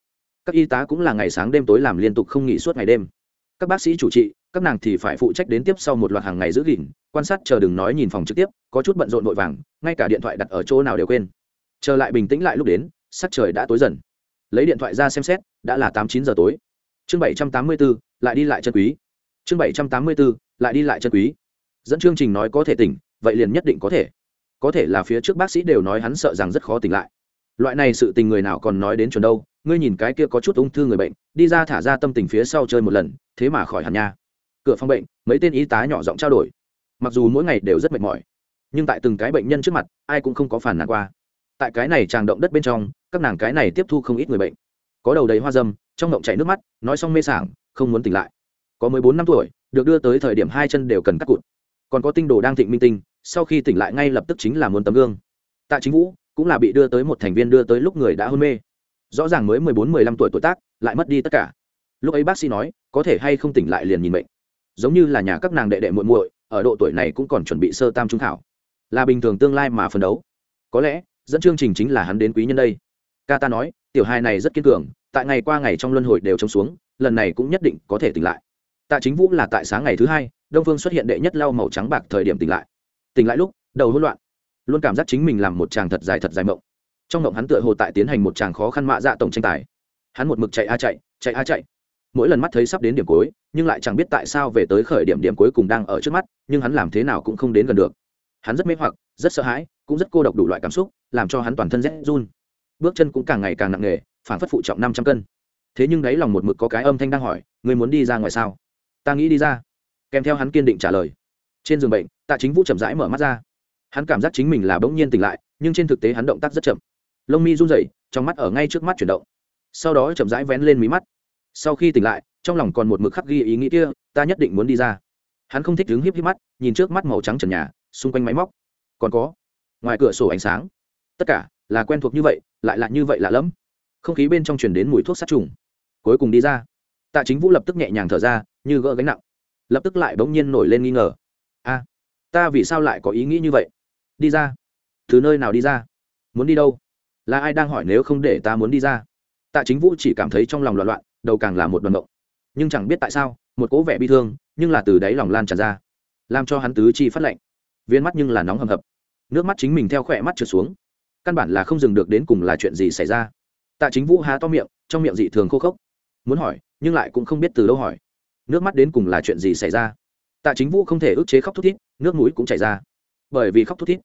Speaker 1: Các y tá cũng là ngày sáng đêm tối làm liên tục không nghỉ suốt ngày đêm. Các bác sĩ chủ trị, các nàng thì phải phụ trách đến tiếp sau một loạt hàng ngày giữ gìn, quan sát chờ đừng nói nhìn phòng trực tiếp, có chút bận rộn vội vàng, ngay cả điện thoại đặt ở chỗ nào đều quên. Trở lại bình tĩnh lại lúc đến, sắc trời đã tối dần. Lấy điện thoại ra xem xét, đã là tám chín giờ tối. Chương bảy trăm tám mươi bốn, lại đi lại chân quý chương bảy trăm tám mươi bốn lại đi lại chân quý. Dẫn chương trình nói có thể tỉnh, vậy liền nhất định có thể. Có thể là phía trước bác sĩ đều nói hắn sợ rằng rất khó tỉnh lại. Loại này sự tình người nào còn nói đến chuẩn đâu, ngươi nhìn cái kia có chút ung thư người bệnh, đi ra thả ra tâm tình phía sau chơi một lần, thế mà khỏi hẳn nha. Cửa phòng bệnh, mấy tên y tá nhỏ giọng trao đổi. Mặc dù mỗi ngày đều rất mệt mỏi, nhưng tại từng cái bệnh nhân trước mặt, ai cũng không có phản nàn qua. Tại cái này tràng động đất bên trong, các nàng cái này tiếp thu không ít người bệnh. Có đầu đầy hoa dâm, trong ngộng chảy nước mắt, nói xong mê sảng, không muốn tỉnh lại có mười bốn năm tuổi được đưa tới thời điểm hai chân đều cần cắt cụt. Còn có tinh đồ đang thịnh minh tinh sau khi tỉnh lại ngay lập tức chính là muốn tấm gương. Tạ chính vũ cũng là bị đưa tới một thành viên đưa tới lúc người đã hôn mê. Rõ ràng mới mười bốn mười lăm tuổi tuổi tác lại mất đi tất cả. Lúc ấy bác sĩ nói có thể hay không tỉnh lại liền nhìn bệnh. Giống như là nhà các nàng đệ đệ muội muội ở độ tuổi này cũng còn chuẩn bị sơ tam trung thảo, là bình thường tương lai mà phấn đấu. Có lẽ dẫn chương trình chính là hắn đến quý nhân đây. Ca ta nói tiểu hai này rất kiên cường tại ngày qua ngày trong luân hồi đều trông xuống lần này cũng nhất định có thể tỉnh lại tạ chính vũ là tại sáng ngày thứ hai, đông phương xuất hiện đệ nhất lau màu trắng bạc thời điểm tỉnh lại. Tỉnh lại lúc, đầu hỗn loạn. Luôn cảm giác chính mình làm một chàng thật dài thật dài mộng. Trong mộng hắn tựa hồ tại tiến hành một chàng khó khăn mạ dạ tổng tranh tài. Hắn một mực chạy a chạy chạy a chạy. Mỗi lần mắt thấy sắp đến điểm cuối, nhưng lại chẳng biết tại sao về tới khởi điểm điểm cuối cùng đang ở trước mắt, nhưng hắn làm thế nào cũng không đến gần được. Hắn rất mê hoặc, rất sợ hãi, cũng rất cô độc đủ loại cảm xúc, làm cho hắn toàn thân rét run. Bước chân cũng càng ngày càng nặng nề phản phất phụ trọng năm trăm cân. Thế nhưng đáy lòng một mực có cái âm thanh đang hỏi người muốn đi ra ngoài sao? Ta nghĩ đi ra. Kèm theo hắn kiên định trả lời. Trên giường bệnh, tạ chính vũ chậm rãi mở mắt ra. Hắn cảm giác chính mình là bỗng nhiên tỉnh lại, nhưng trên thực tế hắn động tác rất chậm. Lông mi run rẩy, trong mắt ở ngay trước mắt chuyển động. Sau đó chậm rãi vén lên mí mắt. Sau khi tỉnh lại, trong lòng còn một mực khắc ghi ý nghĩ kia, ta nhất định muốn đi ra. Hắn không thích đứng hiếp hiếp mắt, nhìn trước mắt màu trắng trần nhà, xung quanh máy móc. Còn có, ngoài cửa sổ ánh sáng. Tất cả là quen thuộc như vậy, lại lạ như vậy lạ lẫm. Không khí bên trong truyền đến mùi thuốc sát trùng. Cuối cùng đi ra. Tạ chính vũ lập tức nhẹ nhàng thở ra như gỡ gánh nặng. Lập tức lại bỗng nhiên nổi lên nghi ngờ. A ta vì sao lại có ý nghĩ như vậy? Đi ra. Từ nơi nào đi ra? Muốn đi đâu? Là ai đang hỏi nếu không để ta muốn đi ra? Tạ chính vũ chỉ cảm thấy trong lòng loạn loạn, đầu càng là một đoàn động. Nhưng chẳng biết tại sao, một cố vẻ bi thương, nhưng là từ đáy lòng lan tràn ra, làm cho hắn tứ chi phát lạnh. Viên mắt nhưng là nóng hầm hập. Nước mắt chính mình theo khỏe mắt trượt xuống. Căn bản là không dừng được đến cùng là chuyện gì xảy ra. Tạ chính vũ há to miệng, trong miệng dị thường khô khốc. Muốn hỏi, nhưng lại cũng không biết từ đâu hỏi nước mắt đến cùng là chuyện gì xảy ra? Tạ chính vũ không thể ức chế khóc thút thít, nước mũi cũng chảy ra. Bởi vì khóc thút thít,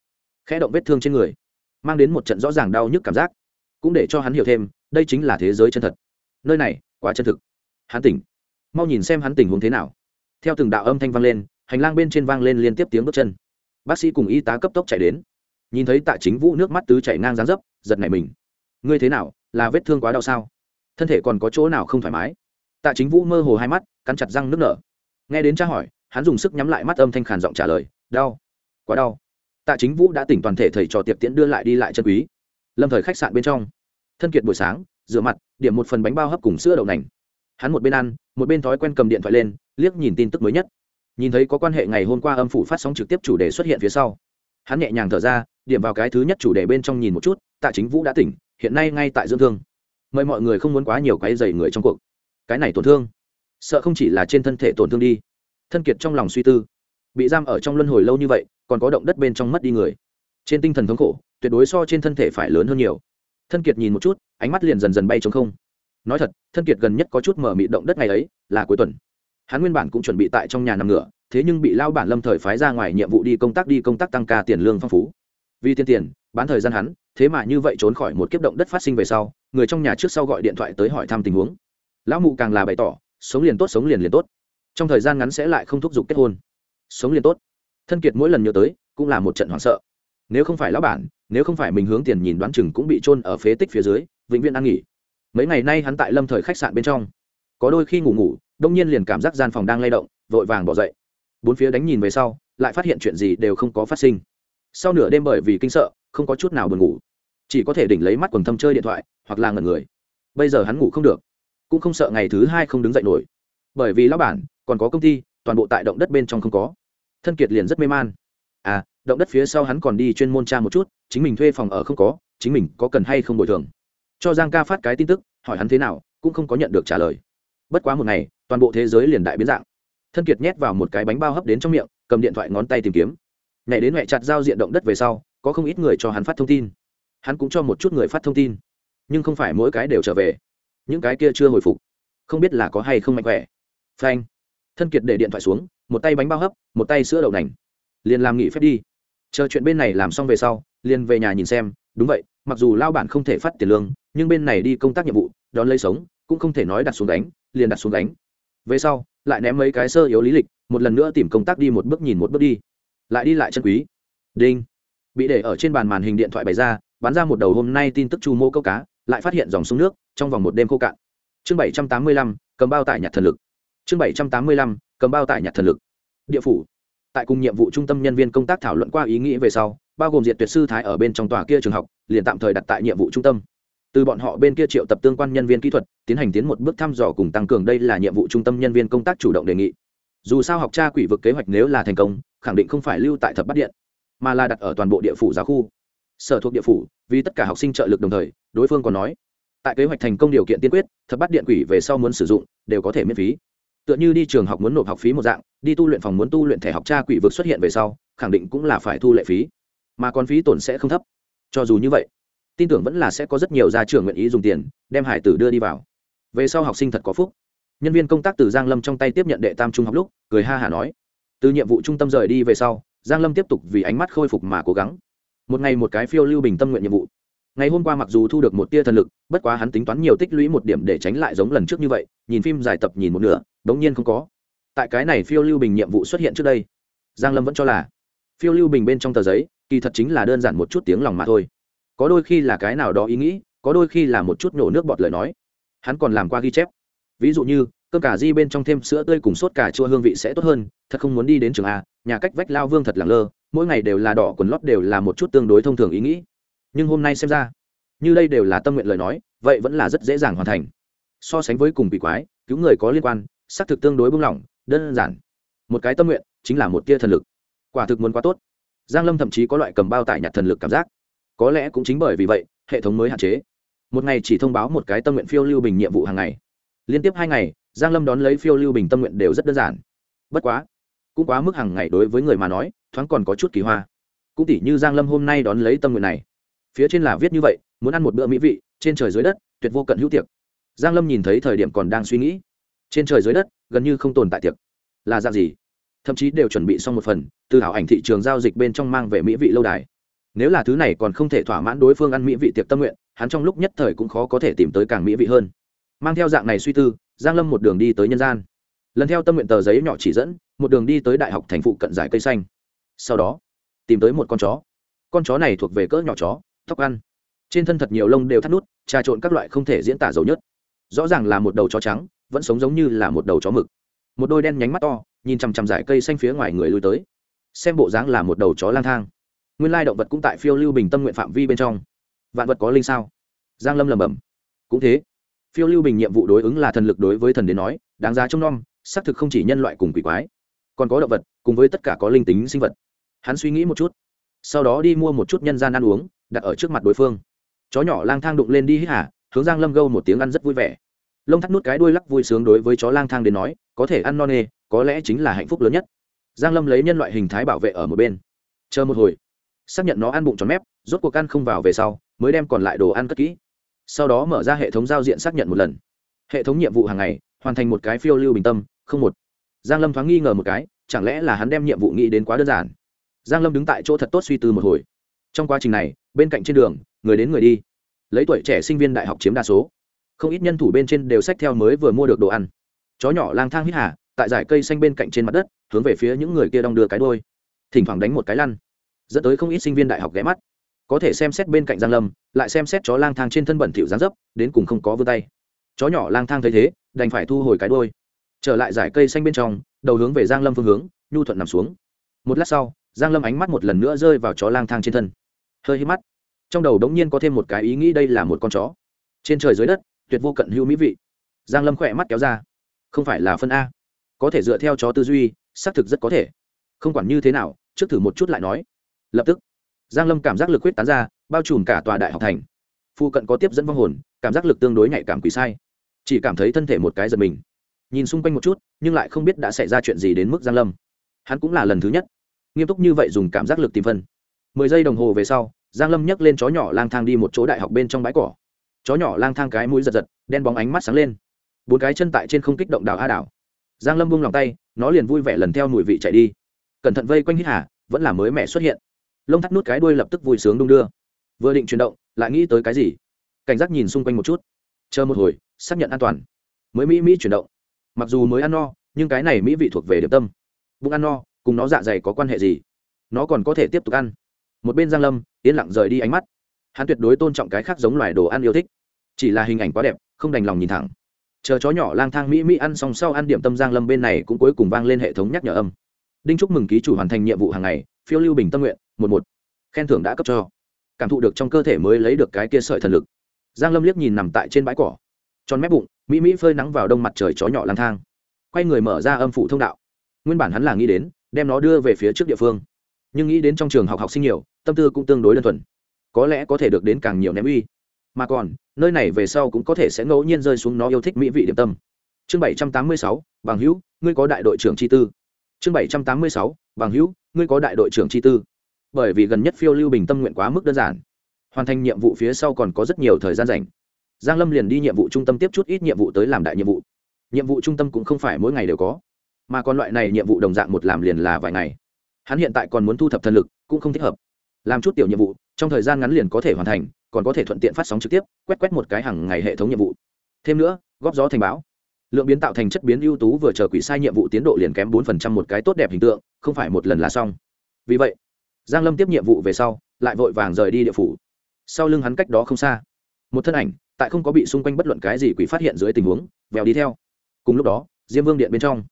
Speaker 1: khẽ động vết thương trên người, mang đến một trận rõ ràng đau nhức cảm giác, cũng để cho hắn hiểu thêm, đây chính là thế giới chân thật. Nơi này, quá chân thực. Hắn tỉnh. Mau nhìn xem hắn tình huống thế nào. Theo từng đạo âm thanh vang lên, hành lang bên trên vang lên liên tiếp tiếng bước chân. Bác sĩ cùng y tá cấp tốc chạy đến. Nhìn thấy tạ chính vũ nước mắt tứ chảy ngang dáng dấp, giật nảy mình. Ngươi thế nào, là vết thương quá đau sao? Thân thể còn có chỗ nào không thoải mái? Tạ chính vũ mơ hồ hai mắt cắn chặt răng nước nở. Nghe đến cha hỏi, hắn dùng sức nhắm lại mắt âm thanh khàn giọng trả lời, đau, quá đau. Tạ chính vũ đã tỉnh toàn thể thầy trò tiệp tiễn đưa lại đi lại chân quý. Lâm thời khách sạn bên trong. Thân kiệt buổi sáng, rửa mặt, điểm một phần bánh bao hấp cùng sữa đậu nành. Hắn một bên ăn, một bên thói quen cầm điện thoại lên, liếc nhìn tin tức mới nhất. Nhìn thấy có quan hệ ngày hôm qua âm phủ phát sóng trực tiếp chủ đề xuất hiện phía sau. Hắn nhẹ nhàng thở ra, điểm vào cái thứ nhất chủ đề bên trong nhìn một chút, tạ chính vũ đã tỉnh, hiện nay ngay tại dưỡng thương. Mời mọi người không muốn quá nhiều cái dày người trong cuộc. Cái này tổn thương sợ không chỉ là trên thân thể tổn thương đi, thân kiệt trong lòng suy tư, bị giam ở trong luân hồi lâu như vậy, còn có động đất bên trong mất đi người. Trên tinh thần thống khổ, tuyệt đối so trên thân thể phải lớn hơn nhiều. Thân kiệt nhìn một chút, ánh mắt liền dần dần bay trống không. Nói thật, thân kiệt gần nhất có chút mở mị động đất ngày ấy, là cuối tuần. Hắn nguyên bản cũng chuẩn bị tại trong nhà nằm ngửa thế nhưng bị lao bản lâm thời phái ra ngoài nhiệm vụ đi công tác đi công tác tăng ca tiền lương phong phú. Vì tiền tiền, bán thời gian hắn, thế mà như vậy trốn khỏi một kiếp động đất phát sinh về sau, người trong nhà trước sau gọi điện thoại tới hỏi thăm tình huống. Lão mụ càng là bày tỏ sống liền tốt, sống liền liền tốt. Trong thời gian ngắn sẽ lại không thúc giục kết hôn. Sống liền tốt. Thân kiệt mỗi lần nhớ tới, cũng là một trận hoảng sợ. Nếu không phải lão bản, nếu không phải mình hướng tiền nhìn đoán chừng cũng bị trôn ở phế tích phía dưới, vĩnh viễn ăn nghỉ. Mấy ngày nay hắn tại lâm thời khách sạn bên trong. Có đôi khi ngủ ngủ, đông nhiên liền cảm giác gian phòng đang lay động, vội vàng bỏ dậy. Bốn phía đánh nhìn về sau, lại phát hiện chuyện gì đều không có phát sinh. Sau nửa đêm bởi vì kinh sợ, không có chút nào buồn ngủ. Chỉ có thể đỉnh lấy mắt quần thâm chơi điện thoại, hoặc là ngẩn người. Bây giờ hắn ngủ không được cũng không sợ ngày thứ hai không đứng dậy nổi. Bởi vì lão bản, còn có công ty, toàn bộ tại động đất bên trong không có. Thân kiệt liền rất mê man. À động đất phía sau hắn còn đi chuyên môn tra một chút, chính mình thuê phòng ở không có, chính mình có cần hay không bồi thường. Cho giang ca phát cái tin tức, hỏi hắn thế nào, cũng không có nhận được trả lời. Bất quá một ngày, toàn bộ thế giới liền đại biến dạng. Thân kiệt nhét vào một cái bánh bao hấp đến trong miệng, cầm điện thoại ngón tay tìm kiếm. Nhảy đến mẹ chặt giao diện động đất về sau, có không ít người cho hắn phát thông tin. Hắn cũng cho một chút người phát thông tin. Nhưng không phải mỗi cái đều trở về những cái kia chưa hồi phục. Không biết là có hay không mạnh khỏe. Phanh. Thân kiệt để điện thoại xuống, một tay bánh bao hấp, một tay sữa đậu nành. Liền làm nghỉ phép đi. Chờ chuyện bên này làm xong về sau, liền về nhà nhìn xem, đúng vậy, mặc dù lao bản không thể phát tiền lương, nhưng bên này đi công tác nhiệm vụ, đón lấy sống, cũng không thể nói đặt xuống đánh liền đặt xuống đánh về sau, lại ném mấy cái sơ yếu lý lịch, một lần nữa tìm công tác đi một bước nhìn một bước đi. Lại đi lại chân quý. Đinh. Bị để ở trên bàn màn hình điện thoại bày ra bán ra một đầu hôm nay tin tức chu mô câu cá lại phát hiện dòng sông nước trong vòng một đêm khô cạn. Chương bảy trăm tám mươi lăm, cầm bao tải nhặt thần lực. Chương bảy trăm tám mươi lăm, cầm bao tải nhặt thần lực. Địa phủ. Tại cùng nhiệm vụ trung tâm nhân viên công tác thảo luận qua ý nghĩ về sau, bao gồm diện tuyệt sư thái ở bên trong tòa kia trường học, liền tạm thời đặt tại nhiệm vụ trung tâm. Từ bọn họ bên kia triệu tập tương quan nhân viên kỹ thuật, tiến hành tiến một bước thăm dò cùng tăng cường đây là nhiệm vụ trung tâm nhân viên công tác chủ động đề nghị. Dù sao học tra quỷ vực kế hoạch nếu là thành công, khẳng định không phải lưu tại thập bắt điện, mà là đặt ở toàn bộ địa phủ giáo khu sở thuộc địa phủ, vì tất cả học sinh trợ lực đồng thời, đối phương còn nói, tại kế hoạch thành công điều kiện tiên quyết, thập bắt điện quỷ về sau muốn sử dụng, đều có thể miễn phí. Tựa như đi trường học muốn nộp học phí một dạng, đi tu luyện phòng muốn tu luyện thẻ học tra quỷ vực xuất hiện về sau, khẳng định cũng là phải thu lệ phí. Mà còn phí tổn sẽ không thấp. Cho dù như vậy, tin tưởng vẫn là sẽ có rất nhiều gia trưởng nguyện ý dùng tiền, đem hải tử đưa đi vào. Về sau học sinh thật có phúc. Nhân viên công tác từ giang lâm trong tay tiếp nhận đệ tam trung học lúc, cười ha hả nói, từ nhiệm vụ trung tâm rời đi về sau, giang lâm tiếp tục vì ánh mắt khôi phục mà cố gắng một ngày một cái phiêu lưu bình tâm nguyện nhiệm vụ. Ngày hôm qua mặc dù thu được một tia thần lực, bất quá hắn tính toán nhiều tích lũy một điểm để tránh lại giống lần trước như vậy, nhìn phim dài tập nhìn một nửa, đống nhiên không có. Tại cái này phiêu lưu bình nhiệm vụ xuất hiện trước đây, giang lâm vẫn cho là, phiêu lưu bình bên trong tờ giấy, kỳ thật chính là đơn giản một chút tiếng lòng mà thôi. Có đôi khi là cái nào đó ý nghĩ, có đôi khi là một chút nhổ nước bọt lời nói. Hắn còn làm qua ghi chép. Ví dụ như cơm cà di bên trong thêm sữa tươi cùng sốt cà chua hương vị sẽ tốt hơn, thật không muốn đi đến trường a, nhà cách vách lao vương thật lẳng lơ, mỗi ngày đều là đỏ quần lót đều là một chút tương đối thông thường ý nghĩ. Nhưng hôm nay xem ra, như đây đều là tâm nguyện lời nói, vậy vẫn là rất dễ dàng hoàn thành. So sánh với cùng bị quái, cứu người có liên quan, xác thực tương đối buông lỏng, đơn giản. Một cái tâm nguyện chính là một tia thần lực. Quả thực muốn quá tốt. Giang lâm thậm chí có loại cầm bao tải nhặt thần lực cảm giác. Có lẽ cũng chính bởi vì vậy, hệ thống mới hạn chế. Một ngày chỉ thông báo một cái tâm nguyện phiêu lưu bình nhiệm vụ hàng ngày. Liên tiếp hai ngày giang lâm đón lấy phiêu lưu bình tâm nguyện đều rất đơn giản. Bất quá, cũng quá mức hàng ngày đối với người mà nói, thoáng còn có chút kỳ hoa. Cũng tỉ như giang lâm hôm nay đón lấy tâm nguyện này. Phía trên là viết như vậy, muốn ăn một bữa mỹ vị, trên trời dưới đất, tuyệt vô cận hữu tiệc. Giang lâm nhìn thấy thời điểm còn đang suy nghĩ. Trên trời dưới đất, gần như không tồn tại tiệc. Là dạng gì? Thậm chí đều chuẩn bị xong một phần, từ hảo ảnh thị trường giao dịch bên trong mang về mỹ vị lâu đài. Nếu là thứ này còn không thể thỏa mãn đối phương ăn mỹ vị tiệc tâm nguyện, hắn trong lúc nhất thời cũng khó có thể tìm tới càng mỹ vị hơn. Mang theo dạng này suy tư giang lâm một đường đi tới nhân gian. Lần theo tâm nguyện tờ giấy nhỏ chỉ dẫn, một đường đi tới đại học thành phụ cận giải cây xanh. Sau đó, tìm tới một con chó. Con chó này thuộc về cỡ nhỏ chó tóc ăn. Trên thân thật nhiều lông đều thắt nút, trà trộn các loại không thể diễn tả dầu nhất. Rõ ràng là một đầu chó trắng, vẫn sống giống như là một đầu chó mực. Một đôi đen nhánh mắt to, nhìn chằm chằm dải cây xanh phía ngoài người lui tới. Xem bộ dáng là một đầu chó lang thang. Nguyên lai động vật cũng tại phiêu lưu bình tâm nguyện phạm vi bên trong. Vạn vật có linh sao? Giang lâm lầm bầm cũng thế phiêu lưu bình nhiệm vụ đối ứng là thần lực đối với thần đến nói, đáng giá trông nom, xác thực không chỉ nhân loại cùng quỷ quái, còn có động vật, cùng với tất cả có linh tính sinh vật. Hắn suy nghĩ một chút, sau đó đi mua một chút nhân gian ăn uống, đặt ở trước mặt đối phương. Chó nhỏ lang thang đụng lên đi hít hả hướng giang lâm gâu một tiếng ăn rất vui vẻ. Lông thắt nút cái đuôi lắc vui sướng đối với chó lang thang đến nói, có thể ăn no nê, có lẽ chính là hạnh phúc lớn nhất. Giang lâm lấy nhân loại hình thái bảo vệ ở một bên. Chờ một hồi, xác nhận nó ăn bụng tròn mép, rốt cuộc ăn không vào về sau, mới đem còn lại đồ ăn cất kỹ sau đó mở ra hệ thống giao diện xác nhận một lần. Hệ thống nhiệm vụ hàng ngày, hoàn thành một cái phiêu lưu bình tâm, không một. Giang lâm thoáng nghi ngờ một cái, chẳng lẽ là hắn đem nhiệm vụ nghĩ đến quá đơn giản? Giang lâm đứng tại chỗ thật tốt suy tư một hồi. Trong quá trình này, bên cạnh trên đường, người đến người đi. Lấy tuổi trẻ sinh viên đại học chiếm đa số. Không ít nhân thủ bên trên đều sách theo mới vừa mua được đồ ăn. Chó nhỏ lang thang hít hà, tại dải cây xanh bên cạnh trên mặt đất, hướng về phía những người kia đong đưa cái đôi thỉnh thoảng đánh một cái lăn. Dẫn tới không ít sinh viên đại học ghé mắt có thể xem xét bên cạnh giang lâm, lại xem xét chó lang thang trên thân bẩn thỉu dáng dấp, đến cùng không có vươn tay. Chó nhỏ lang thang thấy thế, đành phải thu hồi cái đôi trở lại dải cây xanh bên trong, đầu hướng về giang lâm phương hướng, nhu thuận nằm xuống. Một lát sau, giang lâm ánh mắt một lần nữa rơi vào chó lang thang trên thân. Hơi hít mắt, trong đầu đống nhiên có thêm một cái ý nghĩ đây là một con chó. Trên trời dưới đất, tuyệt vô cận hữu mỹ vị. Giang lâm khỏe mắt kéo ra. Không phải là phân a. Có thể dựa theo chó tư duy, xác thực rất có thể. Không quản như thế nào, trước thử một chút lại nói. Lập tức giang lâm cảm giác lực quyết tán ra, bao trùm cả tòa đại học thành. Phụ cận có tiếp dẫn vong hồn, cảm giác lực tương đối nhạy cảm quỷ sai. Chỉ cảm thấy thân thể một cái giật mình. Nhìn xung quanh một chút, nhưng lại không biết đã xảy ra chuyện gì đến mức giang lâm. Hắn cũng là lần thứ nhất. Nghiêm túc như vậy dùng cảm giác lực tìm phân. Mười giây đồng hồ về sau, giang lâm nhấc lên chó nhỏ lang thang đi một chỗ đại học bên trong bãi cỏ. Chó nhỏ lang thang cái mũi giật giật, đen bóng ánh mắt sáng lên. Bốn cái chân tại trên không kích động đào a đảo. Giang lâm buông lòng tay, nó liền vui vẻ lần theo mùi vị chạy đi. Cẩn thận vây quanh hít hà, vẫn là mới mẹ xuất hiện lông thắt nút cái đuôi lập tức vui sướng đung đưa. Vừa định chuyển động, lại nghĩ tới cái gì? Cảnh giác nhìn xung quanh một chút. Chờ một hồi, xác nhận an toàn. Mới mỹ mỹ chuyển động. Mặc dù mới ăn no, nhưng cái này mỹ vị thuộc về điểm tâm. Bụng ăn no, cùng nó dạ dày có quan hệ gì? Nó còn có thể tiếp tục ăn. Một bên giang lâm, yên lặng rời đi ánh mắt. Hắn tuyệt đối tôn trọng cái khác giống loài đồ ăn yêu thích. Chỉ là hình ảnh quá đẹp, không đành lòng nhìn thẳng. Chờ chó nhỏ lang thang mỹ mỹ ăn xong sau ăn điểm tâm giang lâm bên này cũng cuối cùng vang lên hệ thống nhắc nhở âm. Đinh chúc mừng ký chủ hoàn thành nhiệm vụ hàng ngày phiêu lưu bình tâm nguyện, một một. Khen thưởng đã cấp cho. Cảm thụ được trong cơ thể mới lấy được cái kia sợi thần lực. Giang lâm liếc nhìn nằm tại trên bãi cỏ. Tròn mép bụng, mỹ mỹ phơi nắng vào đông mặt trời chó nhỏ lang thang. Quay người mở ra âm phủ thông đạo. Nguyên bản hắn là nghĩ đến, đem nó đưa về phía trước địa phương. Nhưng nghĩ đến trong trường học học sinh nhiều, tâm tư cũng tương đối đơn thuần. Có lẽ có thể được đến càng nhiều ném uy. Mà còn, nơi này về sau cũng có thể sẽ ngẫu nhiên rơi xuống nó yêu thích mỹ vị điểm tâm. Chương bảy trăm tám mươi sáu, bằng hữu, ngươi có đại đội trưởng chi tư chương bảy trăm tám mươi sáu, bằng hữu, ngươi có đại đội trưởng chi tư. Bởi vì gần nhất phiêu lưu bình tâm nguyện quá mức đơn giản. Hoàn thành nhiệm vụ phía sau còn có rất nhiều thời gian dành giang lâm liền đi nhiệm vụ trung tâm tiếp chút ít nhiệm vụ tới làm đại nhiệm vụ. Nhiệm vụ trung tâm cũng không phải mỗi ngày đều có, mà còn loại này nhiệm vụ đồng dạng một làm liền là vài ngày. Hắn hiện tại còn muốn thu thập thần lực, cũng không thích hợp. Làm chút tiểu nhiệm vụ, trong thời gian ngắn liền có thể hoàn thành, còn có thể thuận tiện phát sóng trực tiếp, quét quét một cái hàng ngày hệ thống nhiệm vụ. Thêm nữa, góp gió thành báo lượng biến tạo thành chất biến ưu tú vừa chờ quỷ sai nhiệm vụ tiến độ liền kém bốn phần trăm một cái tốt đẹp hình tượng, không phải một lần là xong. Vì vậy, giang lâm tiếp nhiệm vụ về sau, lại vội vàng rời đi địa phủ. Sau lưng hắn cách đó không xa, một thân ảnh, tại không có bị xung quanh bất luận cái gì quỷ phát hiện dưới tình huống, vèo đi theo. Cùng lúc đó, diêm vương điện bên trong,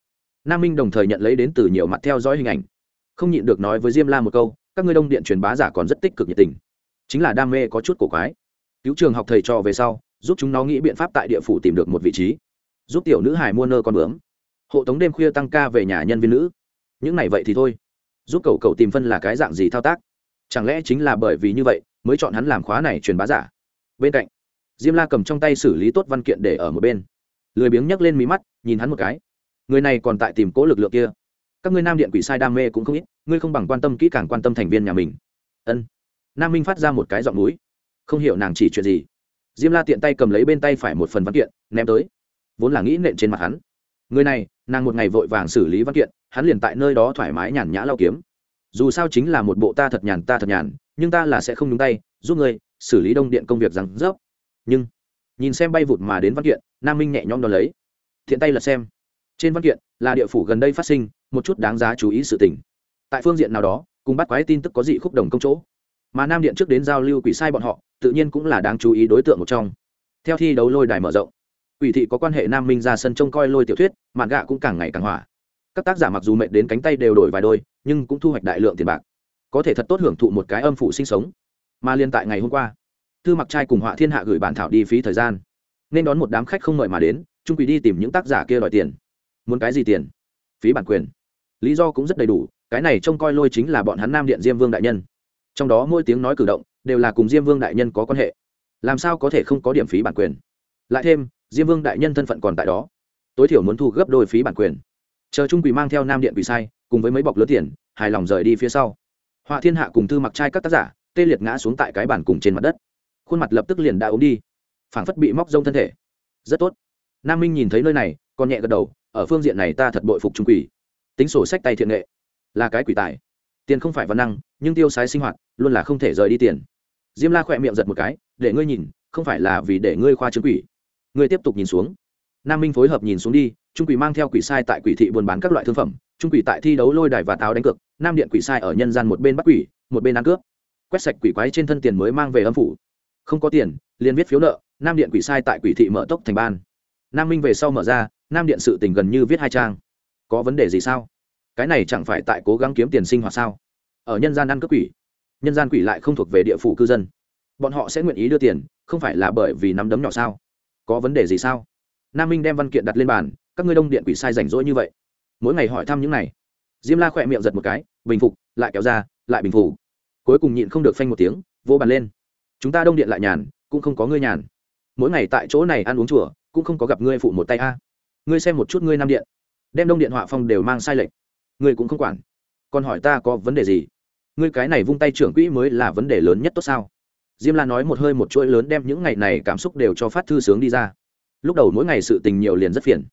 Speaker 1: nam minh đồng thời nhận lấy đến từ nhiều mặt theo dõi hình ảnh. Không nhịn được nói với diêm la một câu, các ngươi đông điện truyền bá giả còn rất tích cực nhiệt tình. Chính là đam mê có chút cổ quái. Cứu trường học thầy trò về sau, giúp chúng nó nghĩ biện pháp tại địa phủ tìm được một vị trí giúp tiểu nữ hải mua nơ con bướm. Hộ tống đêm khuya tăng ca về nhà nhân viên nữ. Những này vậy thì thôi. Giúp cậu cậu tìm phân là cái dạng gì thao tác? Chẳng lẽ chính là bởi vì như vậy mới chọn hắn làm khóa này truyền bá giả? Bên cạnh, diêm la cầm trong tay xử lý tốt văn kiện để ở một bên. Lười biếng nhấc lên mí mắt, nhìn hắn một cái. Người này còn tại tìm cố lực lượng kia. Các ngươi nam điện quỷ sai đam mê cũng không ít, ngươi không bằng quan tâm kỹ càng quan tâm thành viên nhà mình. Ân. Nam minh phát ra một cái giọng núi. Không hiểu nàng chỉ chuyện gì. Diêm la tiện tay cầm lấy bên tay phải một phần văn kiện, ném tới vốn là nghĩ nện trên mặt hắn. Người này, nàng một ngày vội vàng xử lý văn kiện, hắn liền tại nơi đó thoải mái nhàn nhã lao kiếm. Dù sao chính là một bộ ta thật nhàn, ta thật nhàn, nhưng ta là sẽ không nhúng tay, giúp người xử lý đông điện công việc rằng dốc nhưng, nhìn xem bay vụt mà đến văn kiện, nam minh nhẹ nhõm đón lấy. Thiện tay là xem. Trên văn kiện là địa phủ gần đây phát sinh một chút đáng giá chú ý sự tình. Tại phương diện nào đó, cùng bắt quái tin tức có dị khúc đồng công chỗ. Mà nam điện trước đến giao lưu quỷ sai bọn họ, tự nhiên cũng là đáng chú ý đối tượng một trong. Theo thi đấu lôi đài mở rộng quỷ thị có quan hệ nam minh ra sân trông coi lôi tiểu thuyết, mạn gạ cũng càng ngày càng hỏa. Các tác giả mặc dù mệt đến cánh tay đều đổi vài đôi, nhưng cũng thu hoạch đại lượng tiền bạc. Có thể thật tốt hưởng thụ một cái âm phụ sinh sống. Mà liên tại ngày hôm qua, thư mặc trai cùng họa thiên hạ gửi bản thảo đi phí thời gian. Nên đón một đám khách không mời mà đến, trung quỷ đi tìm những tác giả kia đòi tiền. Muốn cái gì tiền? Phí bản quyền. Lý do cũng rất đầy đủ, cái này trông coi lôi chính là bọn hắn nam điện diêm vương đại nhân. Trong đó mỗi tiếng nói cử động, đều là cùng diêm vương đại nhân có quan hệ. Làm sao có thể không có điểm phí bản quyền? Lại thêm diêm vương đại nhân thân phận còn tại đó. Tối thiểu muốn thu gấp đôi phí bản quyền. Chờ trung quỷ mang theo nam điện quỷ sai, cùng với mấy bọc lớn tiền, hài lòng rời đi phía sau. Họa thiên hạ cùng thư mặc trai các tác giả, tê liệt ngã xuống tại cái bàn cùng trên mặt đất. Khuôn mặt lập tức liền đã ốm đi. Phảng phất bị móc rông thân thể. Rất tốt. Nam minh nhìn thấy nơi này, còn nhẹ gật đầu, ở phương diện này ta thật bội phục trung quỷ. Tính sổ sách tay thiện nghệ. Là cái quỷ tài. Tiền không phải văn năng, nhưng tiêu sái sinh hoạt, luôn là không thể rời đi tiền. Diêm la khỏe miệng giật một cái, để ngươi nhìn, không phải là vì để ngươi khoa chứng quỷ ngươi tiếp tục nhìn xuống. Nam minh phối hợp nhìn xuống đi, trung quỷ mang theo quỷ sai tại quỷ thị buôn bán các loại thương phẩm, trung quỷ tại thi đấu lôi đài và táo đánh cược, nam điện quỷ sai ở nhân gian một bên bắt quỷ, một bên ăn cướp. Quét sạch quỷ quái trên thân tiền mới mang về âm phủ. Không có tiền, liền viết phiếu nợ, nam điện quỷ sai tại quỷ thị mở tốc thành ban. Nam minh về sau mở ra, nam điện sự tình gần như viết hai trang. Có vấn đề gì sao? Cái này chẳng phải tại cố gắng kiếm tiền sinh hoạt sao? Ở nhân gian ăn cướp quỷ, nhân gian quỷ lại không thuộc về địa phủ cư dân. Bọn họ sẽ nguyện ý đưa tiền, không phải là bởi vì nắm đấm nhỏ sao? Có vấn đề gì sao? Nam minh đem văn kiện đặt lên bàn, các ngươi đông điện quỷ sai rảnh rỗi như vậy. Mỗi ngày hỏi thăm những này. Diêm la khỏe miệng giật một cái, bình phục, lại kéo ra, lại bình phủ. Cuối cùng nhịn không được phanh một tiếng vô bàn lên. Chúng ta đông điện lại nhàn, cũng không có ngươi nhàn. Mỗi ngày tại chỗ này ăn uống chùa, cũng không có gặp ngươi phụ một tay a. Ngươi xem một chút ngươi nam điện. Đem đông điện họa phong đều mang sai lệch. Ngươi cũng không quản. Còn hỏi ta có vấn đề gì? Ngươi cái này vung tay trưởng quỹ mới là vấn đề lớn nhất tốt sao? Diêm la nói một hơi một chuỗi lớn đem những ngày này cảm xúc đều cho phát thư sướng đi ra. Lúc đầu mỗi ngày sự tình nhiều liền rất phiền,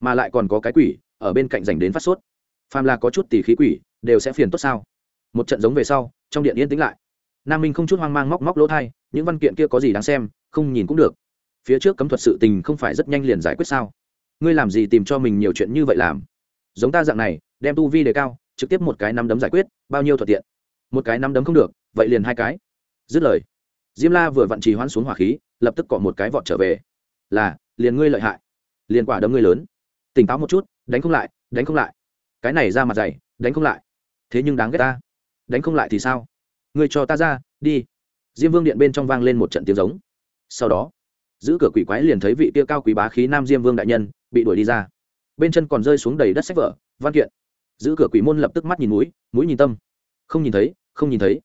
Speaker 1: mà lại còn có cái quỷ ở bên cạnh dành đến phát sốt. Phàm là có chút tỉ khí quỷ, đều sẽ phiền tốt sao? Một trận giống về sau, trong điện yên tĩnh lại. Nam minh không chút hoang mang móc móc lỗ thai, những văn kiện kia có gì đáng xem, không nhìn cũng được. Phía trước cấm thuật sự tình không phải rất nhanh liền giải quyết sao? Ngươi làm gì tìm cho mình nhiều chuyện như vậy làm? Giống ta dạng này, đem tu vi đề cao, trực tiếp một cái nắm đấm giải quyết, bao nhiêu thuận tiện? Một cái nắm đấm không được, vậy liền hai cái. Dứt lời diêm la vừa vặn trì hoãn xuống hỏa khí, lập tức cọ một cái vọt trở về. Là, liền ngươi lợi hại. Liền quả đấm ngươi lớn. Tỉnh táo một chút, đánh không lại, đánh không lại. Cái này ra mặt dày, đánh không lại. Thế nhưng đáng ghét ta. Đánh không lại thì sao? Ngươi cho ta ra, đi. Diêm vương điện bên trong vang lên một trận tiếng giống. Sau đó, giữ cửa quỷ quái liền thấy vị tiêu cao quý bá khí nam diêm vương đại nhân bị đuổi đi ra. Bên chân còn rơi xuống đầy đất sách vở, văn kiện. Giữ cửa quỷ môn lập tức mắt nhìn mũi mũi nhìn tâm. Không nhìn thấy, không nhìn thấy.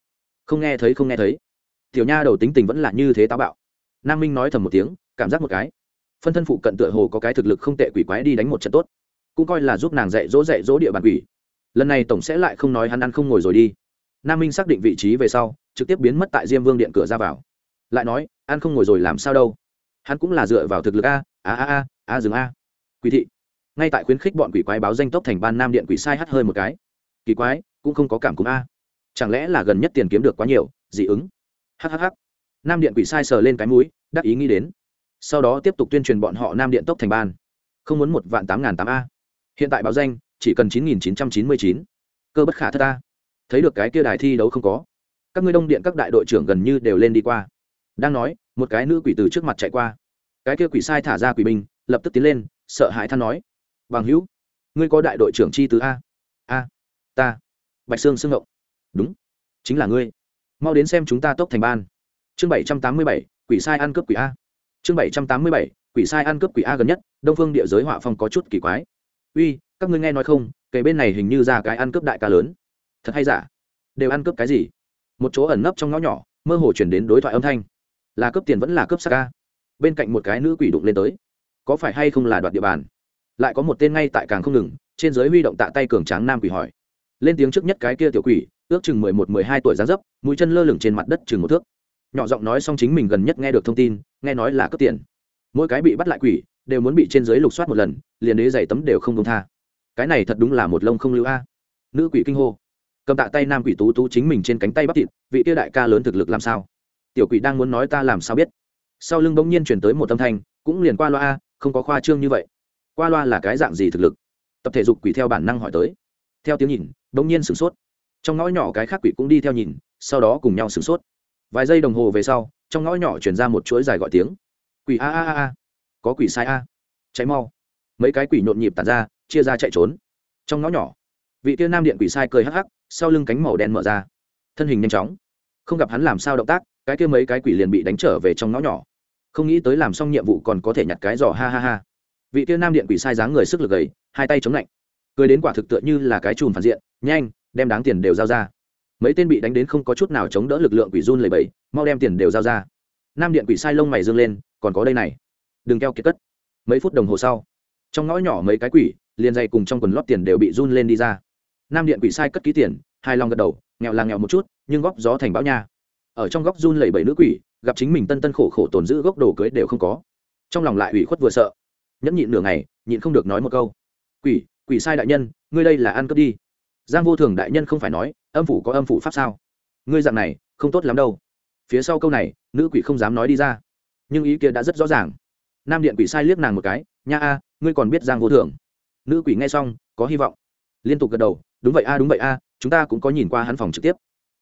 Speaker 1: Không nghe thấy, không nghe thấy tiểu nha đầu tính tình vẫn là như thế táo bạo. Nam minh nói thầm một tiếng, cảm giác một cái. Phân thân phụ cận tựa hồ có cái thực lực không tệ quỷ quái đi đánh một trận tốt. Cũng coi là giúp nàng dạy dỗ dạy dỗ địa bàn quỷ. Lần này tổng sẽ lại không nói hắn ăn không ngồi rồi đi. Nam minh xác định vị trí về sau, trực tiếp biến mất tại diêm vương điện cửa ra vào. Lại nói, ăn không ngồi rồi làm sao đâu? Hắn cũng là dựa vào thực lực a a a a a dừng a. Quỷ thị. Ngay tại khuyến khích bọn quỷ quái báo danh tốc thành ban nam điện quỷ sai hắt hơi một cái. Kỳ quái, cũng không có cảm cúm a. Chẳng lẽ là gần nhất tiền kiếm được quá nhiều, dị ứng? Hhh nam điện quỷ sai sờ lên cái mũi, đắc ý nghĩ đến. Sau đó tiếp tục tuyên truyền bọn họ nam điện tốc thành ban. Không muốn một vạn tám n g h n tám a. Hiện tại báo danh, chỉ cần chín nghìn chín trăm chín mươi chín. Cơ bất khả thất ta thấy được cái kia đài thi đấu không có. Các ngươi đông điện các đại đội trưởng gần như đều lên đi qua. Đang nói, một cái nữ quỷ từ trước mặt chạy qua. Cái kia quỷ sai thả ra quỷ binh lập tức tiến lên, sợ hãi than nói. Bằng hữu, ngươi có đại đội trưởng chi từ a. A, ta. Bạch sương sương ngộng. Đúng, chính là ngươi mau đến xem chúng ta tốc thành ban. Chương bảy trăm tám mươi bảy, quỷ sai ăn cướp quỷ a. Chương bảy trăm tám mươi bảy, quỷ sai ăn cướp quỷ a gần nhất, đông phương địa giới họa phong có chút kỳ quái. Uy, các ngươi nghe nói không kể bên này hình như ra cái ăn cướp đại ca lớn. Thật hay giả? Đều ăn cướp cái gì? Một chỗ ẩn nấp trong ngõ nhỏ, mơ hồ chuyển đến đối thoại âm thanh. Là cướp tiền vẫn là cướp sa ca bên cạnh một cái nữ quỷ đụng lên tới. Có phải hay không là đoạt địa bàn? Lại có một tên ngay tại càng không ngừng, trên giới huy động tạ tay cường tráng nam quỷ hỏi. Lên tiếng trước nhất cái kia tiểu quỷ ước chừng mười một, mười hai tuổi giá dấp, mũi chân lơ lửng trên mặt đất chừng một thước. Nhỏ giọng nói xong chính mình gần nhất nghe được thông tin, nghe nói là cướp tiền. Mỗi cái bị bắt lại quỷ, đều muốn bị trên dưới lục soát một lần, liền đế giày tấm đều không công tha. Cái này thật đúng là một lông không lưu a. Nữ quỷ kinh hô. Cầm tạ tay nam quỷ tú tú chính mình trên cánh tay bắp thịt, vị tiêu đại ca lớn thực lực làm sao? Tiểu quỷ đang muốn nói ta làm sao biết? Sau lưng bỗng nhiên chuyển tới một âm thanh, cũng liền qua loa a, không có khoa trương như vậy. Qua loa là cái dạng gì thực lực? Tập thể dục quỷ theo bản năng hỏi tới. Theo tiếng nhìn, bỗng nhiên sửng sốt trong ngõ nhỏ cái khác quỷ cũng đi theo nhìn, sau đó cùng nhau sửng sốt. Vài giây đồng hồ về sau, trong ngõ nhỏ chuyển ra một chuỗi dài gọi tiếng. Quỷ a a a a. Có quỷ sai a. Cháy mau. Mấy cái quỷ nhộn nhịp tàn ra, chia ra chạy trốn. Trong ngõ nhỏ, vị tiên nam điện quỷ sai cười hắc hắc, sau lưng cánh màu đen mở ra. Thân hình nhanh chóng. Không gặp hắn làm sao động tác, cái kia mấy cái quỷ liền bị đánh trở về trong ngõ nhỏ. Không nghĩ tới làm xong nhiệm vụ còn có thể nhặt cái giỏ, ha ha ha. Vị tiên nam điện quỷ sai dáng người sức lực gầy, hai tay chống lạnh. Cười đến quả thực tựa như là cái chùm phản diện, nhanh đem đáng tiền đều giao ra. Mấy tên bị đánh đến không có chút nào chống đỡ lực lượng quỷ run lầy bẫy mau đem tiền đều giao ra. Nam điện quỷ sai lông mày dương lên, còn có đây này. Đừng keo kiệt cất. Mấy phút đồng hồ sau, trong ngõ nhỏ mấy cái quỷ, liền dày cùng trong quần lót tiền đều bị run lên đi ra. Nam điện quỷ sai cất ký tiền hai lòng gật đầu, nghèo là nghèo một chút, nhưng góp gió thành bão nha. Ở trong góc run lẩy bẩy nữ quỷ, gặp chính mình tân tân khổ khổ tồn giữ gốc đồ cưới đều không có. Trong lòng lại ủy khuất vừa sợ. Nhẫn nhịn nửa ngày, nhịn không được nói một câu. Quỷ quỷ sai đại nhân, ngươi đây là ăn cướp đi giang vô thường đại nhân không phải nói, âm phủ có âm phủ pháp sao? Ngươi dạng này, không tốt lắm đâu. Phía sau câu này, nữ quỷ không dám nói đi ra. Nhưng ý kia đã rất rõ ràng. Nam điện quỷ sai liếc nàng một cái, nha a, ngươi còn biết giang vô thường? Nữ quỷ nghe xong, có hy vọng. Liên tục gật đầu, đúng vậy a, đúng vậy a, chúng ta cũng có nhìn qua hắn phòng trực tiếp.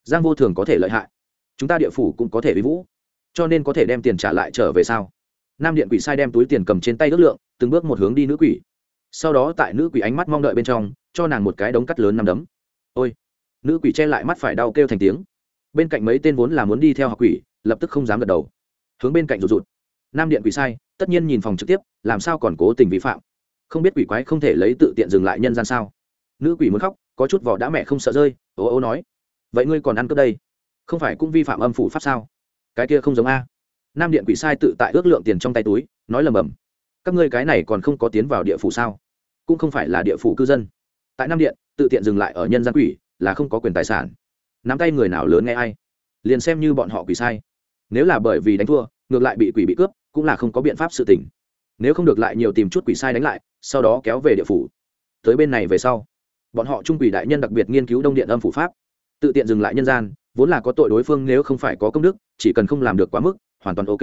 Speaker 1: Giang vô thường có thể lợi hại. Chúng ta địa phủ cũng có thể bị vũ. Cho nên có thể đem tiền trả lại trở về sau nam điện quỷ sai đem túi tiền cầm trên tay ước lượng, từng bước một hướng đi nữ quỷ. Sau đó tại nữ quỷ ánh mắt mong đợi bên trong cho nàng một cái đống cắt lớn nằm đấm. Ôi, nữ quỷ che lại mắt phải đau kêu thành tiếng. Bên cạnh mấy tên vốn là muốn đi theo học quỷ, lập tức không dám gật đầu. Hướng bên cạnh rụt rụt. Nam điện quỷ sai, tất nhiên nhìn phòng trực tiếp, làm sao còn cố tình vi phạm? Không biết quỷ quái không thể lấy tự tiện dừng lại nhân gian sao? Nữ quỷ muốn khóc, có chút vỏ đã mẹ không sợ rơi, ố ố nói. Vậy ngươi còn ăn cướp đây? Không phải cũng vi phạm âm phủ pháp sao? Cái kia không giống a. Nam điện quỷ sai tự tại ước lượng tiền trong tay túi, nói lầm bầm. Các ngươi cái này còn không có tiến vào địa phủ sao? Cũng không phải là địa phủ cư dân tại nam điện, tự tiện dừng lại ở nhân gian quỷ, là không có quyền tài sản. Nắm tay người nào lớn nghe ai, liền xem như bọn họ quỷ sai. Nếu là bởi vì đánh thua, ngược lại bị quỷ bị cướp, cũng là không có biện pháp sự tỉnh nếu không được lại nhiều tìm chút quỷ sai đánh lại, sau đó kéo về địa phủ. Tới bên này về sau, bọn họ trung quỷ đại nhân đặc biệt nghiên cứu đông điện âm phủ pháp. Tự tiện dừng lại nhân gian, vốn là có tội đối phương nếu không phải có công đức, chỉ cần không làm được quá mức, hoàn toàn ok.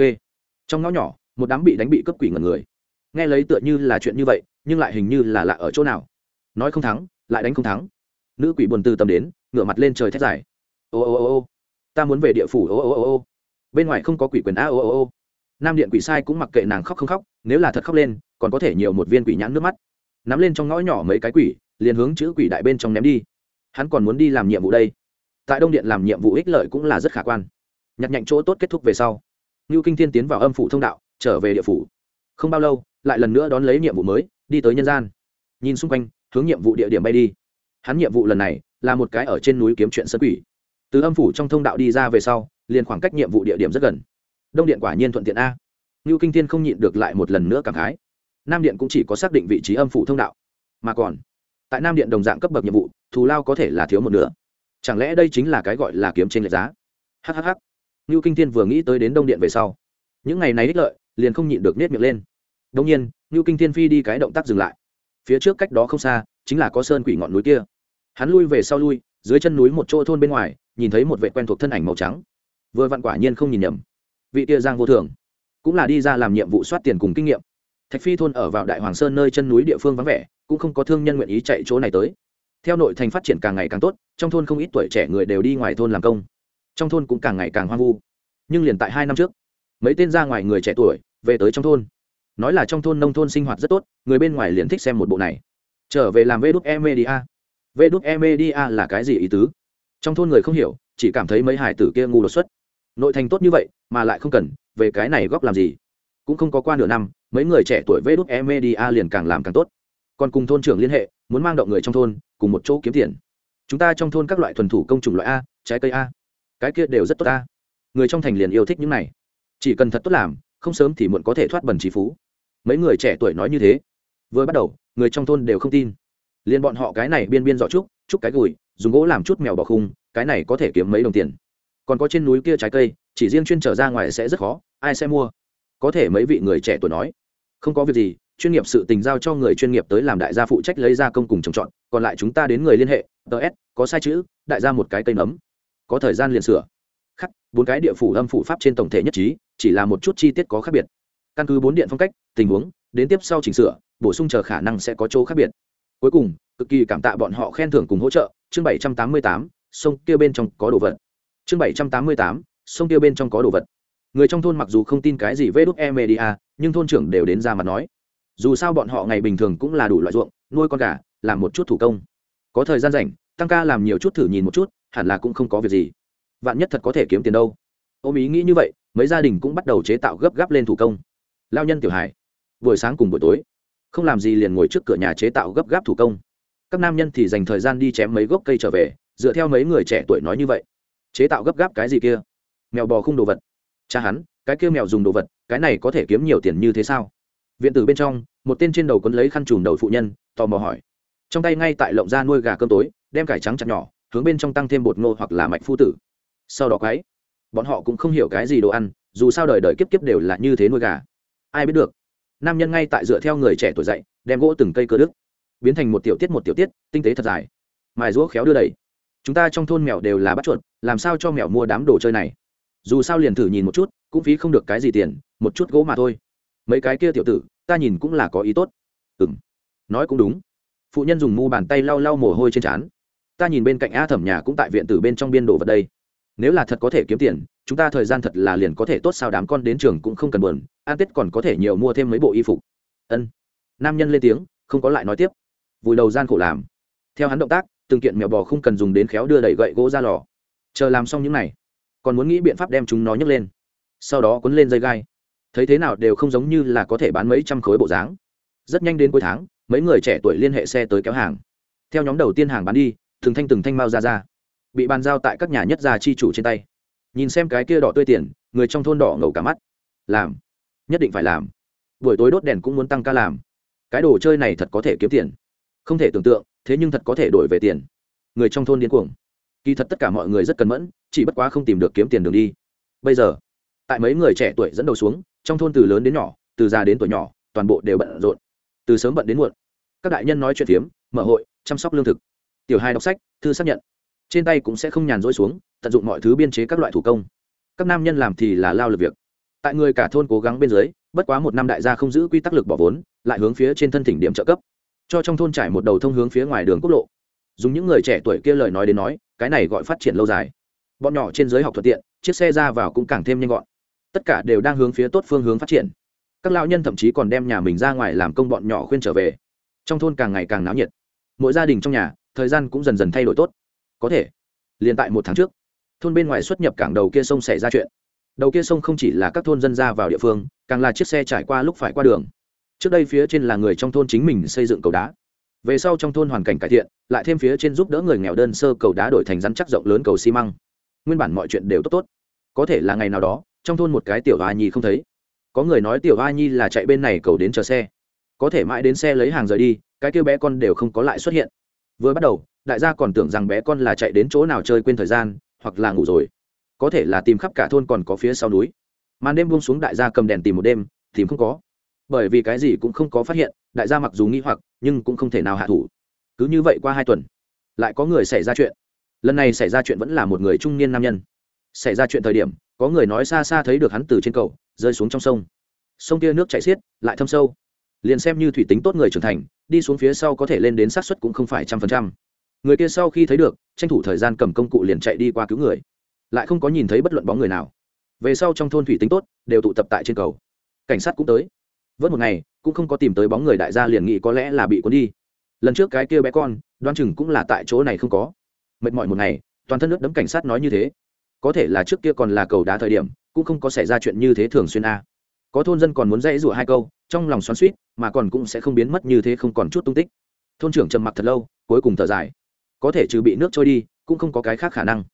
Speaker 1: Trong ngõ nhỏ, một đám bị đánh bị cấp quỷ ngần người. Nghe lấy tựa như là chuyện như vậy, nhưng lại hình như là lạ ở chỗ nào nói không thắng, lại đánh không thắng. Nữ quỷ buồn từ tầm đến, ngửa mặt lên trời thét dài. Ô ô ô ô, ta muốn về địa phủ, ô ô ô ô. Bên ngoài không có quỷ quyền a ô ô ô. Nam điện quỷ sai cũng mặc kệ nàng khóc không khóc, nếu là thật khóc lên, còn có thể nhiều một viên quỷ nhãn nước mắt. Nắm lên trong ngõ nhỏ mấy cái quỷ, liền hướng chữ quỷ đại bên trong ném đi. Hắn còn muốn đi làm nhiệm vụ đây. Tại đông điện làm nhiệm vụ ích lợi cũng là rất khả quan. Nhặt nhạnh chỗ tốt kết thúc về sau, ngưu kinh thiên tiến vào âm phủ thông đạo, trở về địa phủ. Không bao lâu, lại lần nữa đón lấy nhiệm vụ mới, đi tới nhân gian. Nhìn xung quanh hướng nhiệm vụ địa điểm bay đi. Hắn nhiệm vụ lần này là một cái ở trên núi kiếm chuyện sân quỷ. Từ âm phủ trong thông đạo đi ra về sau, liền khoảng cách nhiệm vụ địa điểm rất gần. Đông điện quả nhiên thuận tiện a. Ngưu kinh thiên không nhịn được lại một lần nữa cảm khái. Nam điện cũng chỉ có xác định vị trí âm phủ thông đạo. Mà còn, tại nam điện đồng dạng cấp bậc nhiệm vụ, thù lao có thể là thiếu một nửa. Chẳng lẽ đây chính là cái gọi là kiếm trên lệch giá? Hhh ngưu kinh thiên vừa nghĩ tới đến đông điện về sau, những ngày này ích lợi, liền không nhịn được nết miệng lên. Đông nhiên, ngưu kinh thiên phi đi cái động tác dừng lại phía trước cách đó không xa, chính là có sơn quỷ ngọn núi kia. Hắn lui về sau lui, dưới chân núi một chỗ thôn bên ngoài, nhìn thấy một vệ quen thuộc thân ảnh màu trắng. Vừa vặn quả nhiên không nhìn nhầm. Vị kia giang vô thường, cũng là đi ra làm nhiệm vụ soát tiền cùng kinh nghiệm. Thạch phi thôn ở vào đại hoàng sơn nơi chân núi địa phương vắng vẻ, cũng không có thương nhân nguyện ý chạy chỗ này tới. Theo nội thành phát triển càng ngày càng tốt, trong thôn không ít tuổi trẻ người đều đi ngoài thôn làm công. Trong thôn cũng càng ngày càng hoang vu. Nhưng liền tại hai năm trước, mấy tên ra ngoài người trẻ tuổi về tới trong thôn nói là trong thôn nông thôn sinh hoạt rất tốt, người bên ngoài liền thích xem một bộ này. Trở về làm vê đúc e media. Vê đúc e media là cái gì ý tứ? Trong thôn người không hiểu, chỉ cảm thấy mấy hải tử kia ngu đột xuất. Nội thành tốt như vậy, mà lại không cần, về cái này góp làm gì? Cũng không có qua nửa năm, mấy người trẻ tuổi vê đúc e media liền càng làm càng tốt. Còn cùng thôn trưởng liên hệ, muốn mang động người trong thôn, cùng một chỗ kiếm tiền. Chúng ta trong thôn các loại thuần thủ công trùng loại a, trái cây a. Cái kia đều rất tốt a. Người trong thành liền yêu thích những này. Chỉ cần thật tốt làm, không sớm thì muộn có thể thoát bẩn trí phú mấy người trẻ tuổi nói như thế. Vừa bắt đầu, người trong thôn đều không tin. Liền bọn họ cái này biên biên dọ trúc trúc cái gùi, dùng gỗ làm chút mèo bỏ khung, cái này có thể kiếm mấy đồng tiền. Còn có trên núi kia trái cây, chỉ riêng chuyên trở ra ngoài sẽ rất khó, ai sẽ mua? Có thể mấy vị người trẻ tuổi nói. Không có việc gì, chuyên nghiệp sự tình giao cho người chuyên nghiệp tới làm đại gia phụ trách lấy ra công cùng trồng trọt, còn lại chúng ta đến người liên hệ ts có sai chữ, đại gia một cái cây nấm. Có thời gian liền sửa. Khắc, bốn cái địa phủ âm phủ pháp trên tổng thể nhất trí, chỉ là một chút chi tiết có khác biệt căn cứ bốn điện phong cách, tình huống, đến tiếp sau chỉnh sửa, bổ sung chờ khả năng sẽ có chỗ khác biệt. Cuối cùng, cực kỳ cảm tạ bọn họ khen thưởng cùng hỗ trợ, chương bảy trăm tám mươi tám, sông kia bên trong có đồ vật. Chương bảy trăm tám mươi tám, sông kia bên trong có đồ vật. Người trong thôn mặc dù không tin cái gì vê đúc e media nhưng thôn trưởng đều đến ra mặt nói. Dù sao bọn họ ngày bình thường cũng là đủ loại ruộng, nuôi con gà, làm một chút thủ công. Có thời gian rảnh, tăng ca làm nhiều chút thử nhìn một chút, hẳn là cũng không có việc gì. Vạn nhất thật có thể kiếm tiền đâu. Ôm ý nghĩ như vậy, mấy gia đình cũng bắt đầu chế tạo gấp gáp lên thủ công lao nhân tiểu hải buổi sáng cùng buổi tối, không làm gì liền ngồi trước cửa nhà chế tạo gấp gáp thủ công. Các nam nhân thì dành thời gian đi chém mấy gốc cây trở về, dựa theo mấy người trẻ tuổi nói như vậy. Chế tạo gấp gáp cái gì kia? Mèo bò không đồ vật. Cha hắn, cái kia mèo dùng đồ vật, cái này có thể kiếm nhiều tiền như thế sao? Viện tử bên trong, một tên trên đầu quấn lấy khăn trùm đầu phụ nhân, tò mò hỏi. Trong tay ngay tại lộng ra nuôi gà cơm tối, đem cải trắng chặt nhỏ, hướng bên trong tăng thêm bột ngô hoặc là mạch phu tử. Sau đó quái bọn họ cũng không hiểu cái gì đồ ăn, dù sao đời đời kiếp kiếp đều là như thế nuôi gà ai biết được. Nam nhân ngay tại dựa theo người trẻ tuổi dậy đem gỗ từng cây cơ đức biến thành một tiểu tiết một tiểu tiết, tinh tế thật dài. Mài rũa khéo đưa đẩy. Chúng ta trong thôn mèo đều là bắt chuột, làm sao cho mèo mua đám đồ chơi này? Dù sao liền thử nhìn một chút, cũng phí không được cái gì tiền, một chút gỗ mà thôi. Mấy cái kia tiểu tử, ta nhìn cũng là có ý tốt. Ừ m nói cũng đúng. Phụ nhân dùng mu bàn tay lau lau mồ hôi trên trán. Ta nhìn bên cạnh a thẩm nhà cũng tại viện tử bên trong biên đồ vật đây. Nếu là thật có thể kiếm tiền chúng ta thời gian thật là liền có thể tốt sao đám con đến trường cũng không cần buồn, an tết còn có thể nhiều mua thêm mấy bộ y phục. Ân. Nam nhân lên tiếng, không có lại nói tiếp. Vùi đầu gian khổ làm. Theo hắn động tác, từng kiện mèo bò không cần dùng đến khéo đưa đẩy gậy gỗ ra lò. Chờ làm xong những này, còn muốn nghĩ biện pháp đem chúng nó nhấc lên. Sau đó quấn lên dây gai. Thấy thế nào đều không giống như là có thể bán mấy trăm khối bộ dáng. Rất nhanh đến cuối tháng, mấy người trẻ tuổi liên hệ xe tới kéo hàng. Theo nhóm đầu tiên hàng bán đi, từng thanh từng thanh mao ra ra. Bị bàn giao tại các nhà nhất gia chi chủ trên tay nhìn xem cái kia đỏ tươi tiền, người trong thôn đỏ ngầu cả mắt. Làm. Nhất định phải làm. Buổi tối đốt đèn cũng muốn tăng ca làm. Cái đồ chơi này thật có thể kiếm tiền. Không thể tưởng tượng, thế nhưng thật có thể đổi về tiền. Người trong thôn điên cuồng. Kỳ thật tất cả mọi người rất cần mẫn, chỉ bất quá không tìm được kiếm tiền đường đi. Bây giờ, tại mấy người trẻ tuổi dẫn đầu xuống, trong thôn từ lớn đến nhỏ, từ già đến tuổi nhỏ, toàn bộ đều bận rộn. Từ sớm bận đến muộn. Các đại nhân nói chuyện phiếm, mở hội, chăm sóc lương thực. Tiểu hai đọc sách, thư xác nhận trên tay cũng sẽ không nhàn rỗi xuống, tận dụng mọi thứ biên chế các loại thủ công. Các nam nhân làm thì là lao lực việc. Tại người cả thôn cố gắng bên dưới, bất quá một năm đại gia không giữ quy tắc lực bỏ vốn, lại hướng phía trên thân thỉnh điểm trợ cấp. Cho trong thôn trải một đầu thông hướng phía ngoài đường quốc lộ. Dùng những người trẻ tuổi kia lời nói đến nói, cái này gọi phát triển lâu dài. Bọn nhỏ trên giới học thuận tiện, chiếc xe ra vào cũng càng thêm nhanh gọn. Tất cả đều đang hướng phía tốt phương hướng phát triển. Các lão nhân thậm chí còn đem nhà mình ra ngoài làm công bọn nhỏ khuyên trở về. Trong thôn càng ngày càng náo nhiệt. Mỗi gia đình trong nhà, thời gian cũng dần dần thay đổi tốt có thể. Liền tại một tháng trước, thôn bên ngoài xuất nhập cảng đầu kia sông xảy ra chuyện. Đầu kia sông không chỉ là các thôn dân ra vào địa phương, càng là chiếc xe trải qua lúc phải qua đường. Trước đây phía trên là người trong thôn chính mình xây dựng cầu đá. Về sau trong thôn hoàn cảnh cải thiện, lại thêm phía trên giúp đỡ người nghèo đơn sơ cầu đá đổi thành rắn chắc rộng lớn cầu xi măng. Nguyên bản mọi chuyện đều tốt tốt. Có thể là ngày nào đó, trong thôn một cái tiểu a nhi không thấy. Có người nói tiểu a nhi là chạy bên này cầu đến chờ xe. Có thể mãi đến xe lấy hàng rời đi, cái kêu bé con đều không có lại xuất hiện. Vừa bắt đầu đại gia còn tưởng rằng bé con là chạy đến chỗ nào chơi quên thời gian, hoặc là ngủ rồi. Có thể là tìm khắp cả thôn còn có phía sau núi. Màn đêm buông xuống đại gia cầm đèn tìm một đêm, tìm không có. Bởi vì cái gì cũng không có phát hiện, đại gia mặc dù nghi hoặc, nhưng cũng không thể nào hạ thủ. Cứ như vậy qua hai tuần, lại có người xảy ra chuyện. Lần này xảy ra chuyện vẫn là một người trung niên nam nhân. Xảy ra chuyện thời điểm, có người nói xa xa thấy được hắn từ trên cầu, rơi xuống trong sông. Sông kia nước chảy xiết, lại thâm sâu. Liền xem như thủy tính tốt người trưởng thành, đi xuống phía sau có thể lên đến xác suất cũng không phải trăm phần trăm người kia sau khi thấy được, tranh thủ thời gian cầm công cụ liền chạy đi qua cứu người. Lại không có nhìn thấy bất luận bóng người nào. Về sau trong thôn thủy tính tốt, đều tụ tập tại trên cầu. Cảnh sát cũng tới. Vớt một ngày, cũng không có tìm tới bóng người đại gia liền nghĩ có lẽ là bị cuốn đi. Lần trước cái kia bé con đoan chừng cũng là tại chỗ này không có. Mệt mỏi một ngày, toàn thân nước đấm cảnh sát nói như thế. Có thể là trước kia còn là cầu đá thời điểm, cũng không có xảy ra chuyện như thế thường xuyên a. Có thôn dân còn muốn dãy rủa hai câu, trong lòng xoắn suýt mà còn cũng sẽ không biến mất như thế không còn chút tung tích. Thôn trưởng trầm mặc thật lâu, cuối cùng thở dài có thể trừ bị nước trôi đi, cũng không có cái khác khả năng.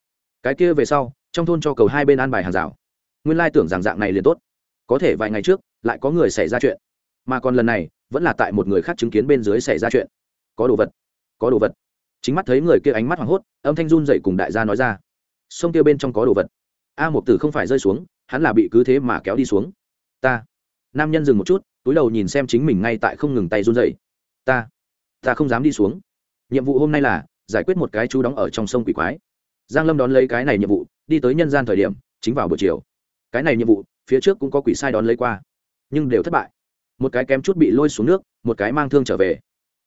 Speaker 1: Cái kia về sau, trong thôn cho cầu hai bên an bài hàng rào. Nguyên lai tưởng rằng dạng này liền tốt. Có thể vài ngày trước, lại có người xảy ra chuyện. Mà còn lần này, vẫn là tại một người khác chứng kiến bên dưới xảy ra chuyện. Có đồ vật. Có đồ vật. Chính mắt thấy người kia ánh mắt hoảng hốt, âm thanh run dậy cùng đại gia nói ra. Sông kia bên trong có đồ vật. A một tử không phải rơi xuống, hắn là bị cứ thế mà kéo đi xuống. Ta. Nam nhân dừng một chút, túi đầu nhìn xem chính mình ngay tại không ngừng tay run dậy ta. Ta không dám đi xuống. Nhiệm vụ hôm nay là giải quyết một cái chú đóng ở trong sông quỷ quái. Giang lâm đón lấy cái này nhiệm vụ, đi tới nhân gian thời điểm, chính vào buổi chiều. Cái này nhiệm vụ, phía trước cũng có quỷ sai đón lấy qua, nhưng đều thất bại. Một cái kém chút bị lôi xuống nước, một cái mang thương trở về.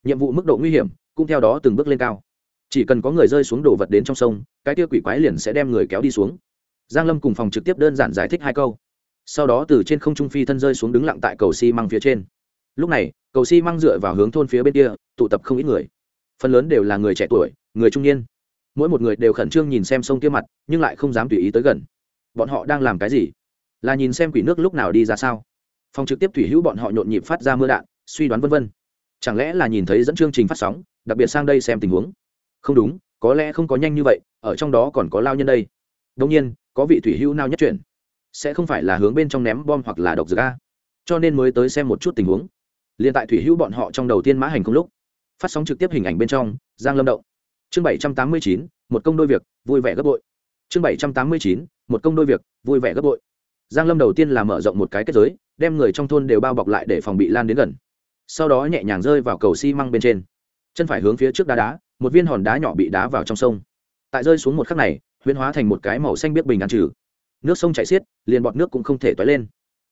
Speaker 1: Nhiệm vụ mức độ nguy hiểm cũng theo đó từng bước lên cao. Chỉ cần có người rơi xuống đổ vật đến trong sông, cái kia quỷ quái liền sẽ đem người kéo đi xuống. Giang lâm cùng phòng trực tiếp đơn giản giải thích hai câu. Sau đó từ trên không trung phi thân rơi xuống đứng lặng tại cầu xi măng phía trên. Lúc này, cầu xi măng dựa vào hướng thôn phía bên kia, tụ tập không ít người phần lớn đều là người trẻ tuổi, người trung niên. Mỗi một người đều khẩn trương nhìn xem sông kia mặt, nhưng lại không dám tùy ý tới gần. Bọn họ đang làm cái gì? Là nhìn xem quỷ nước lúc nào đi ra sao? Phòng trực tiếp thủy hữu bọn họ nhộn nhịp phát ra mưa đạn, suy đoán vân vân. Chẳng lẽ là nhìn thấy dẫn chương trình phát sóng, đặc biệt sang đây xem tình huống? Không đúng, có lẽ không có nhanh như vậy, ở trong đó còn có lao nhân đây. Đông nhiên, có vị thủy hữu nào nhất chuyển? Sẽ không phải là hướng bên trong ném bom hoặc là độc dược a? Cho nên mới tới xem một chút tình huống. Liền tại thủy hữu bọn họ trong đầu tiên mã hành không lúc phát sóng trực tiếp hình ảnh bên trong, giang lâm động. Chương bảy trăm tám mươi chín, một công đôi việc, vui vẻ gấp bội. Chương bảy trăm tám mươi chín, một công đôi việc, vui vẻ gấp bội. Giang lâm đầu tiên là mở rộng một cái kết giới, đem người trong thôn đều bao bọc lại để phòng bị lan đến gần. Sau đó nhẹ nhàng rơi vào cầu xi măng bên trên. Chân phải hướng phía trước đá đá, một viên hòn đá nhỏ bị đá vào trong sông. Tại rơi xuống một khắc này huyên hóa thành một cái màu xanh biết bình ăn trừ. Nước sông chảy xiết, liền bọt nước cũng không thể toái lên.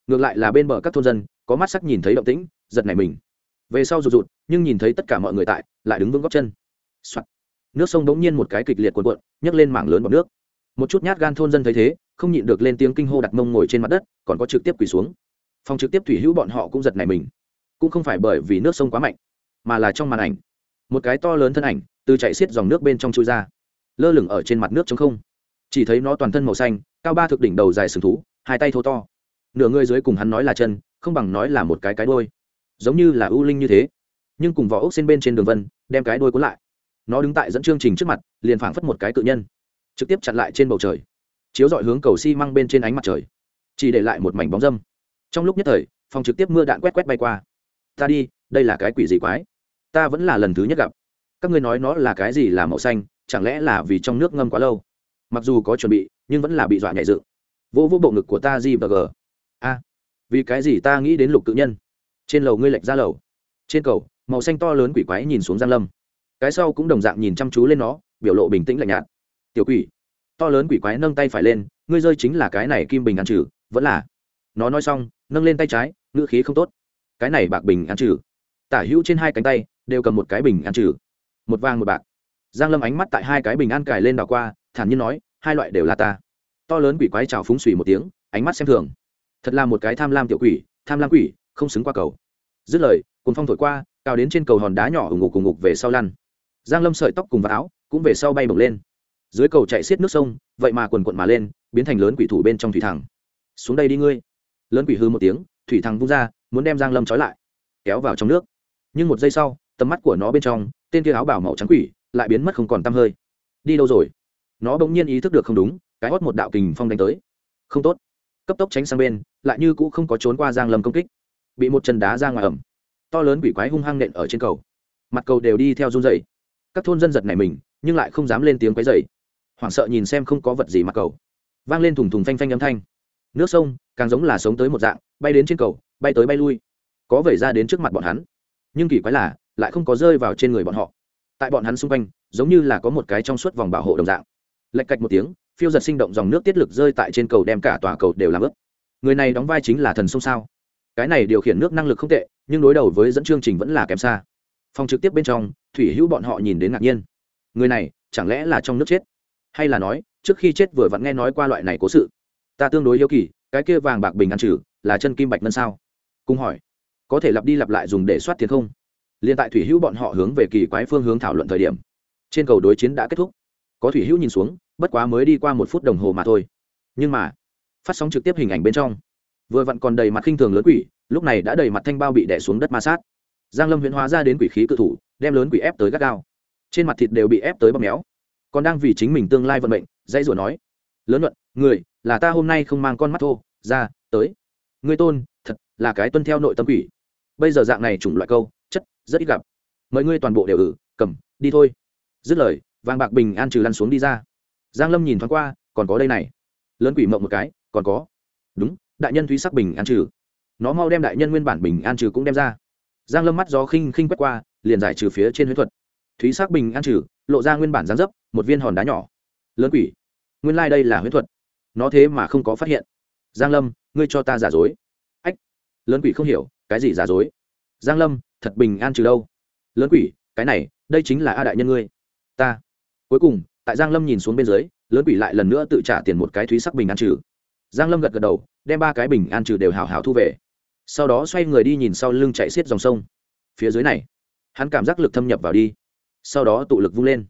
Speaker 1: Ngược lại là bên bờ các thôn dân, có mắt sắc nhìn thấy động tĩnh, giật nảy mình về sau rụt rụt, nhưng nhìn thấy tất cả mọi người tại, lại đứng vững góc chân、Soạn. nước sông bỗng nhiên một cái kịch liệt cuộn cuộn, nhấc lên mảng lớn bọc nước. Một chút nhát gan thôn dân thấy thế, không nhịn được lên tiếng kinh hô đặt mông ngồi trên mặt đất, còn có trực tiếp quỳ xuống. Phòng trực tiếp thủy hữu bọn họ cũng giật này mình. Cũng không phải bởi vì nước sông quá mạnh, mà là trong màn ảnh. Một cái to lớn thân ảnh, từ chạy xiết dòng nước bên trong chui ra. Lơ lửng ở trên mặt nước t không. Chỉ thấy nó toàn thân màu xanh, cao ba thực đỉnh đầu dài sừng thú, hai tay thô to. Nửa người dưới cùng hắn nói là chân, không bằng nói là một cái cái đôi giống như là ưu linh như thế. Nhưng cùng vỏ ốc xên bên trên đường vân, đem cái đôi cuốn lại. Nó đứng tại dẫn chương trình trước mặt, liền phảng phất một cái cự nhân. Trực tiếp chặn lại trên bầu trời. Chiếu dọi hướng cầu xi、si、măng bên trên ánh mặt trời. Chỉ để lại một mảnh bóng dâm. Trong lúc nhất thời, phòng trực tiếp mưa đạn quét quét bay qua. Ta đi, đây là cái quỷ gì quái? Ta vẫn là lần thứ nhất gặp. Các ngươi nói nó là cái gì là màu xanh, chẳng lẽ là vì trong nước ngâm quá lâu? Mặc dù có chuẩn bị, nhưng vẫn là bị dọa nhảy dựng vô vô bộ ngực của ta gì và g. A, vì cái gì ta nghĩ đến lục tự nhân? Trên lầu ngươi lệch ra lầu. Trên cầu, màu xanh to lớn quỷ quái nhìn xuống giang lâm. Cái sau cũng đồng dạng nhìn chăm chú lên nó, biểu lộ bình tĩnh lạnh nhạt. Tiểu quỷ. To lớn quỷ quái nâng tay phải lên, ngươi rơi chính là cái này kim bình ăn trừ, vẫn là. Nó nói xong, nâng lên tay trái, ngữ khí không tốt. Cái này bạc bình ăn trừ. Tả hữu trên hai cánh tay, đều cầm một cái bình ăn trừ. Một vàng một bạc. Giang lâm ánh mắt tại hai cái bình ăn cài lên đảo qua, thản nhiên nói, hai loại đều là ta. To lớn quỷ quái trào phúng xùy một tiếng, ánh mắt xem thường. Thật là một cái tham lam tiểu quỷ, tham lam quỷ không xứng qua cầu. Dứt lời cùng phong thổi qua, cao đến trên cầu hòn đá nhỏ ủng ngục cùng ngục về sau lăn. Giang lâm sợi tóc cùng vào áo, cũng về sau bay bổng lên. Dưới cầu chạy xiết nước sông, vậy mà quần quận mà lên, biến thành lớn quỷ thủ bên trong thủy thẳng. Xuống đây đi ngươi. Lớn quỷ hư một tiếng, thủy thẳng vung ra, muốn đem giang lâm trói lại, kéo vào trong nước. Nhưng một giây sau, tầm mắt của nó bên trong, tên kia áo bảo màu trắng quỷ lại biến mất không còn tăm hơi. Đi đâu rồi? Nó bỗng nhiên ý thức được không đúng, cái hót một đạo kình phong đánh tới. Không tốt. Cấp tốc tránh sang bên, lại như cũ không có trốn qua giang lâm công kích bị một chân đá ra ngoài ẩm. To lớn quỷ quái hung hăng nện ở trên cầu. Mặt cầu đều đi theo run dày các thôn dân giật này mình, nhưng lại không dám lên tiếng quái dày hoảng sợ nhìn xem không có vật gì mặt cầu. Vang lên thùng thùng phanh phanh âm thanh. Nước sông, càng giống là sống tới một dạng, bay đến trên cầu, bay tới bay lui. Có vẩy ra đến trước mặt bọn hắn. Nhưng kỳ quái là, lại không có rơi vào trên người bọn họ. Tại bọn hắn xung quanh, giống như là có một cái trong suốt vòng bảo hộ đồng dạng. Lạch cạch một tiếng, phiêu giật sinh động dòng nước tiết lực rơi tại trên cầu đem cả tòa cầu đều làm ướp người này đóng vai chính là thần sông sao? Cái này điều khiển nước năng lực không tệ, nhưng đối đầu với dẫn chương trình vẫn là kém xa. Phòng trực tiếp bên trong, thủy hữu bọn họ nhìn đến ngạc nhiên. Người này, chẳng lẽ là trong nước chết? Hay là nói, trước khi chết vừa vặn nghe nói qua loại này cố sự. Ta tương đối hiếu kỳ, cái kia vàng bạc bình ăn trừ, là chân kim bạch ngân sao? Cùng hỏi. Có thể lặp đi lặp lại dùng để soát tiền không? Liền tại thủy hữu bọn họ hướng về kỳ quái phương hướng thảo luận thời điểm, trên cầu đối chiến đã kết thúc. Có thủy hữu nhìn xuống, bất quá mới đi qua một phút đồng hồ mà thôi. Nhưng mà, phát sóng trực tiếp hình ảnh bên trong vừa vặn còn đầy mặt khinh thường lớn quỷ, lúc này đã đầy mặt thanh bao bị đẻ xuống đất ma sát. Giang lâm huyễn hóa ra đến quỷ khí cự thủ, đem lớn quỷ ép tới gắt gao. Trên mặt thịt đều bị ép tới bóp méo. Còn đang vì chính mình tương lai vận mệnh, dãy rủa nói, lớn luận, người, là ta hôm nay không mang con mắt thô, ra, tới. Ngươi tôn, thật là cái tuân theo nội tâm quỷ. Bây giờ dạng này chủng loại câu, chất, rất ít gặp. Mời ngươi toàn bộ đều ử, cầm, đi thôi. Dứt lời, vàng bạc bình an trừ lăn xuống đi ra. Giang lâm nhìn thoáng qua, còn có đây này. Lớn quỷ mộng một cái, còn có. Đúng đại nhân thúy sắc bình an trừ. Nó mau đem đại nhân nguyên bản bình an trừ cũng đem ra. Giang lâm mắt gió khinh khinh quét qua, liền giải trừ phía trên huyết thuật. Thúy sắc bình an trừ, lộ ra nguyên bản giáng dấp, một viên hòn đá nhỏ. Lớn quỷ. Nguyên lai đây là huyết thuật. Nó thế mà không có phát hiện. Giang lâm, ngươi cho ta giả dối. Ách. Lớn quỷ không hiểu, cái gì giả dối? Giang lâm, thật bình an trừ đâu? Lớn quỷ, cái này, đây chính là a đại nhân ngươi. Ta. Cuối cùng, tại giang lâm nhìn xuống bên dưới, lớn quỷ lại lần nữa tự trả tiền một cái thúy sắc bình an trừ giang lâm gật gật đầu, đem ba cái bình an trừ đều hào hào thu về. Sau đó xoay người đi nhìn sau lưng chạy xiết dòng sông. Phía dưới này, hắn cảm giác lực thâm nhập vào đi. Sau đó tụ lực vung lên.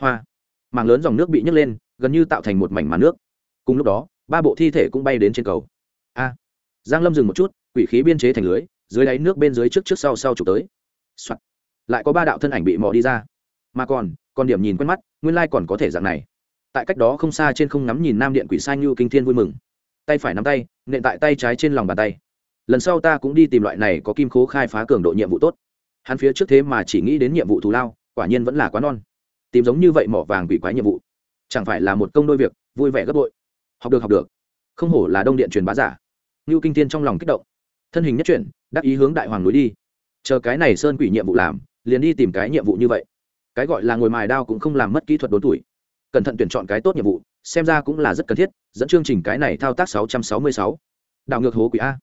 Speaker 1: Hoa! Mảng lớn dòng nước bị nhấc lên, gần như tạo thành một mảnh màn nước. Cùng lúc đó, ba bộ thi thể cũng bay đến trên cầu. A! Giang lâm dừng một chút, quỷ khí biên chế thành lưới, dưới đáy nước bên dưới trước trước sau sau chụp tới、Soạn. lại có ba đạo thân ảnh bị mò đi ra. Mà còn còn điểm nhìn quen mắt, nguyên lai còn có thể dạng này. Tại cách đó không xa trên không ngắm nhìn nam điện quỷ sai như kinh thiên vui mừng tay phải nắm tay, nện tại tay trái trên lòng bàn tay. Lần sau ta cũng đi tìm loại này có kim khố khai phá cường độ nhiệm vụ tốt. Hắn phía trước thế mà chỉ nghĩ đến nhiệm vụ thù lao, quả nhiên vẫn là quá non. Tìm giống như vậy mỏ vàng quỷ quái nhiệm vụ, chẳng phải là một công đôi việc, vui vẻ gấp bội. Học được học được. Không hổ là đông điện truyền bá giả. Ngưu kinh tiên trong lòng kích động. Thân hình nhất chuyển, đắc ý hướng đại hoàng núi đi. Chờ cái này sơn quỷ nhiệm vụ làm, liền đi tìm cái nhiệm vụ như vậy. Cái gọi là ngồi mài đao cũng không làm mất kỹ thuật đốn tuổi. Cẩn thận tuyển chọn cái tốt nhiệm vụ xem ra cũng là rất cần thiết, dẫn chương trình cái này thao tác 666. đảo ngược hố quỷ a.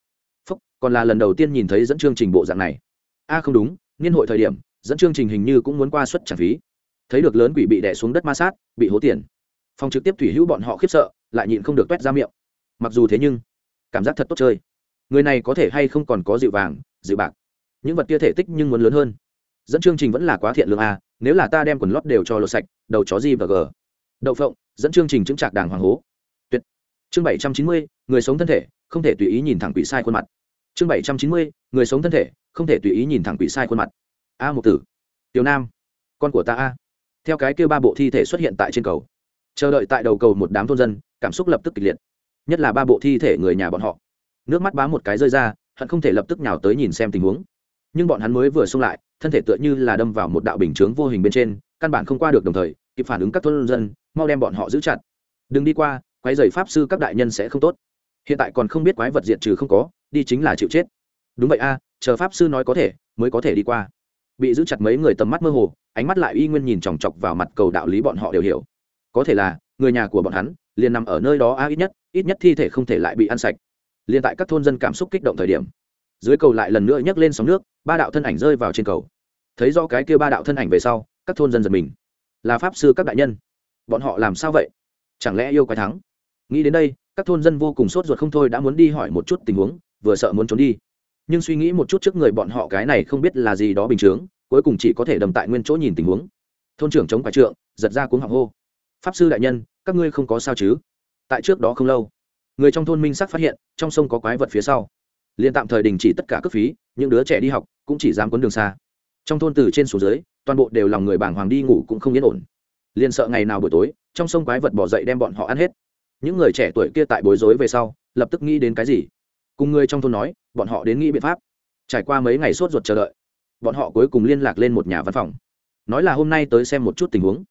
Speaker 1: Phúc, còn là lần đầu tiên nhìn thấy dẫn chương trình bộ dạng này. A không đúng, niên hội thời điểm, dẫn chương trình hình như cũng muốn qua suất trả phí. Thấy được lớn quỷ bị đè xuống đất ma sát, bị hố tiền. Phòng trực tiếp thủy hữu bọn họ khiếp sợ, lại nhịn không được toét ra miệng. Mặc dù thế nhưng, cảm giác thật tốt chơi. Người này có thể hay không còn có dịu vàng, dịu bạc. Những vật kia thể tích nhưng muốn lớn hơn. Dẫn chương trình vẫn là quá thiện lương a, nếu là ta đem quần lót đều cho lột sạch, đầu chó gì và g. Đậu phộng dẫn chương trình chứng trạc đàng hoàng hố. Tuyệt. Chương bảy trăm chín mươi, người sống thân thể, không thể tùy ý nhìn thẳng quỷ sai khuôn mặt. Chương bảy trăm chín mươi, người sống thân thể, không thể tùy ý nhìn thẳng quỷ sai khuôn mặt. A một tử. Tiểu nam. Con của ta a. Theo cái kêu ba bộ thi thể xuất hiện tại trên cầu. Chờ đợi tại đầu cầu một đám thôn dân, cảm xúc lập tức kịch liệt. Nhất là ba bộ thi thể người nhà bọn họ. Nước mắt bá một cái rơi ra, hận không thể lập tức nhào tới nhìn xem tình huống. Nhưng bọn hắn mới vừa xông lại, thân thể tựa như là đâm vào một đạo bình chướng vô hình bên trên, căn bản không qua được đồng thời kịp phản ứng các thôn dân, mau đem bọn họ giữ chặt. Đừng đi qua, quái dày pháp sư các đại nhân sẽ không tốt. Hiện tại còn không biết quái vật diệt trừ không có, đi chính là chịu chết. Đúng vậy a, chờ pháp sư nói có thể, mới có thể đi qua. Bị giữ chặt mấy người tầm mắt mơ hồ, ánh mắt lại y nguyên nhìn chòng chọc vào mặt cầu đạo lý bọn họ đều hiểu. Có thể là, người nhà của bọn hắn, liền nằm ở nơi đó a, ít nhất ít nhất thi thể không thể lại bị ăn sạch. Liền tại các thôn dân cảm xúc kích động thời điểm, dưới cầu lại lần nữa nhấc lên sóng nước, ba đạo thân ảnh rơi vào trên cầu. Thấy do cái kia ba đạo thân ảnh về sau, các thôn dân giật mình là pháp sư các đại nhân. Bọn họ làm sao vậy? Chẳng lẽ yêu quái thắng? Nghĩ đến đây, các thôn dân vô cùng sốt ruột không thôi đã muốn đi hỏi một chút tình huống, vừa sợ muốn trốn đi. Nhưng suy nghĩ một chút trước người bọn họ cái này không biết là gì đó bình chướng, cuối cùng chỉ có thể đầm tại nguyên chỗ nhìn tình huống. Thôn trưởng chống quả trượng, giật ra cuống họng hô. Pháp sư đại nhân, các ngươi không có sao chứ? Tại trước đó không lâu, người trong thôn minh sắc phát hiện, trong sông có quái vật phía sau. Liền tạm thời đình chỉ tất cả cước phí, những đứa trẻ đi học cũng chỉ dám quấn đường xa trong thôn từ trên xuống dưới, toàn bộ đều lòng người bảng hoàng đi ngủ cũng không yên ổn. Liền sợ ngày nào buổi tối, trong sông quái vật bỏ dậy đem bọn họ ăn hết. Những người trẻ tuổi kia tại bối rối về sau, lập tức nghĩ đến cái gì? Cùng người trong thôn nói, bọn họ đến nghĩ biện pháp. Trải qua mấy ngày sốt ruột chờ đợi, bọn họ cuối cùng liên lạc lên một nhà văn phòng. Nói là hôm nay tới xem một chút tình huống.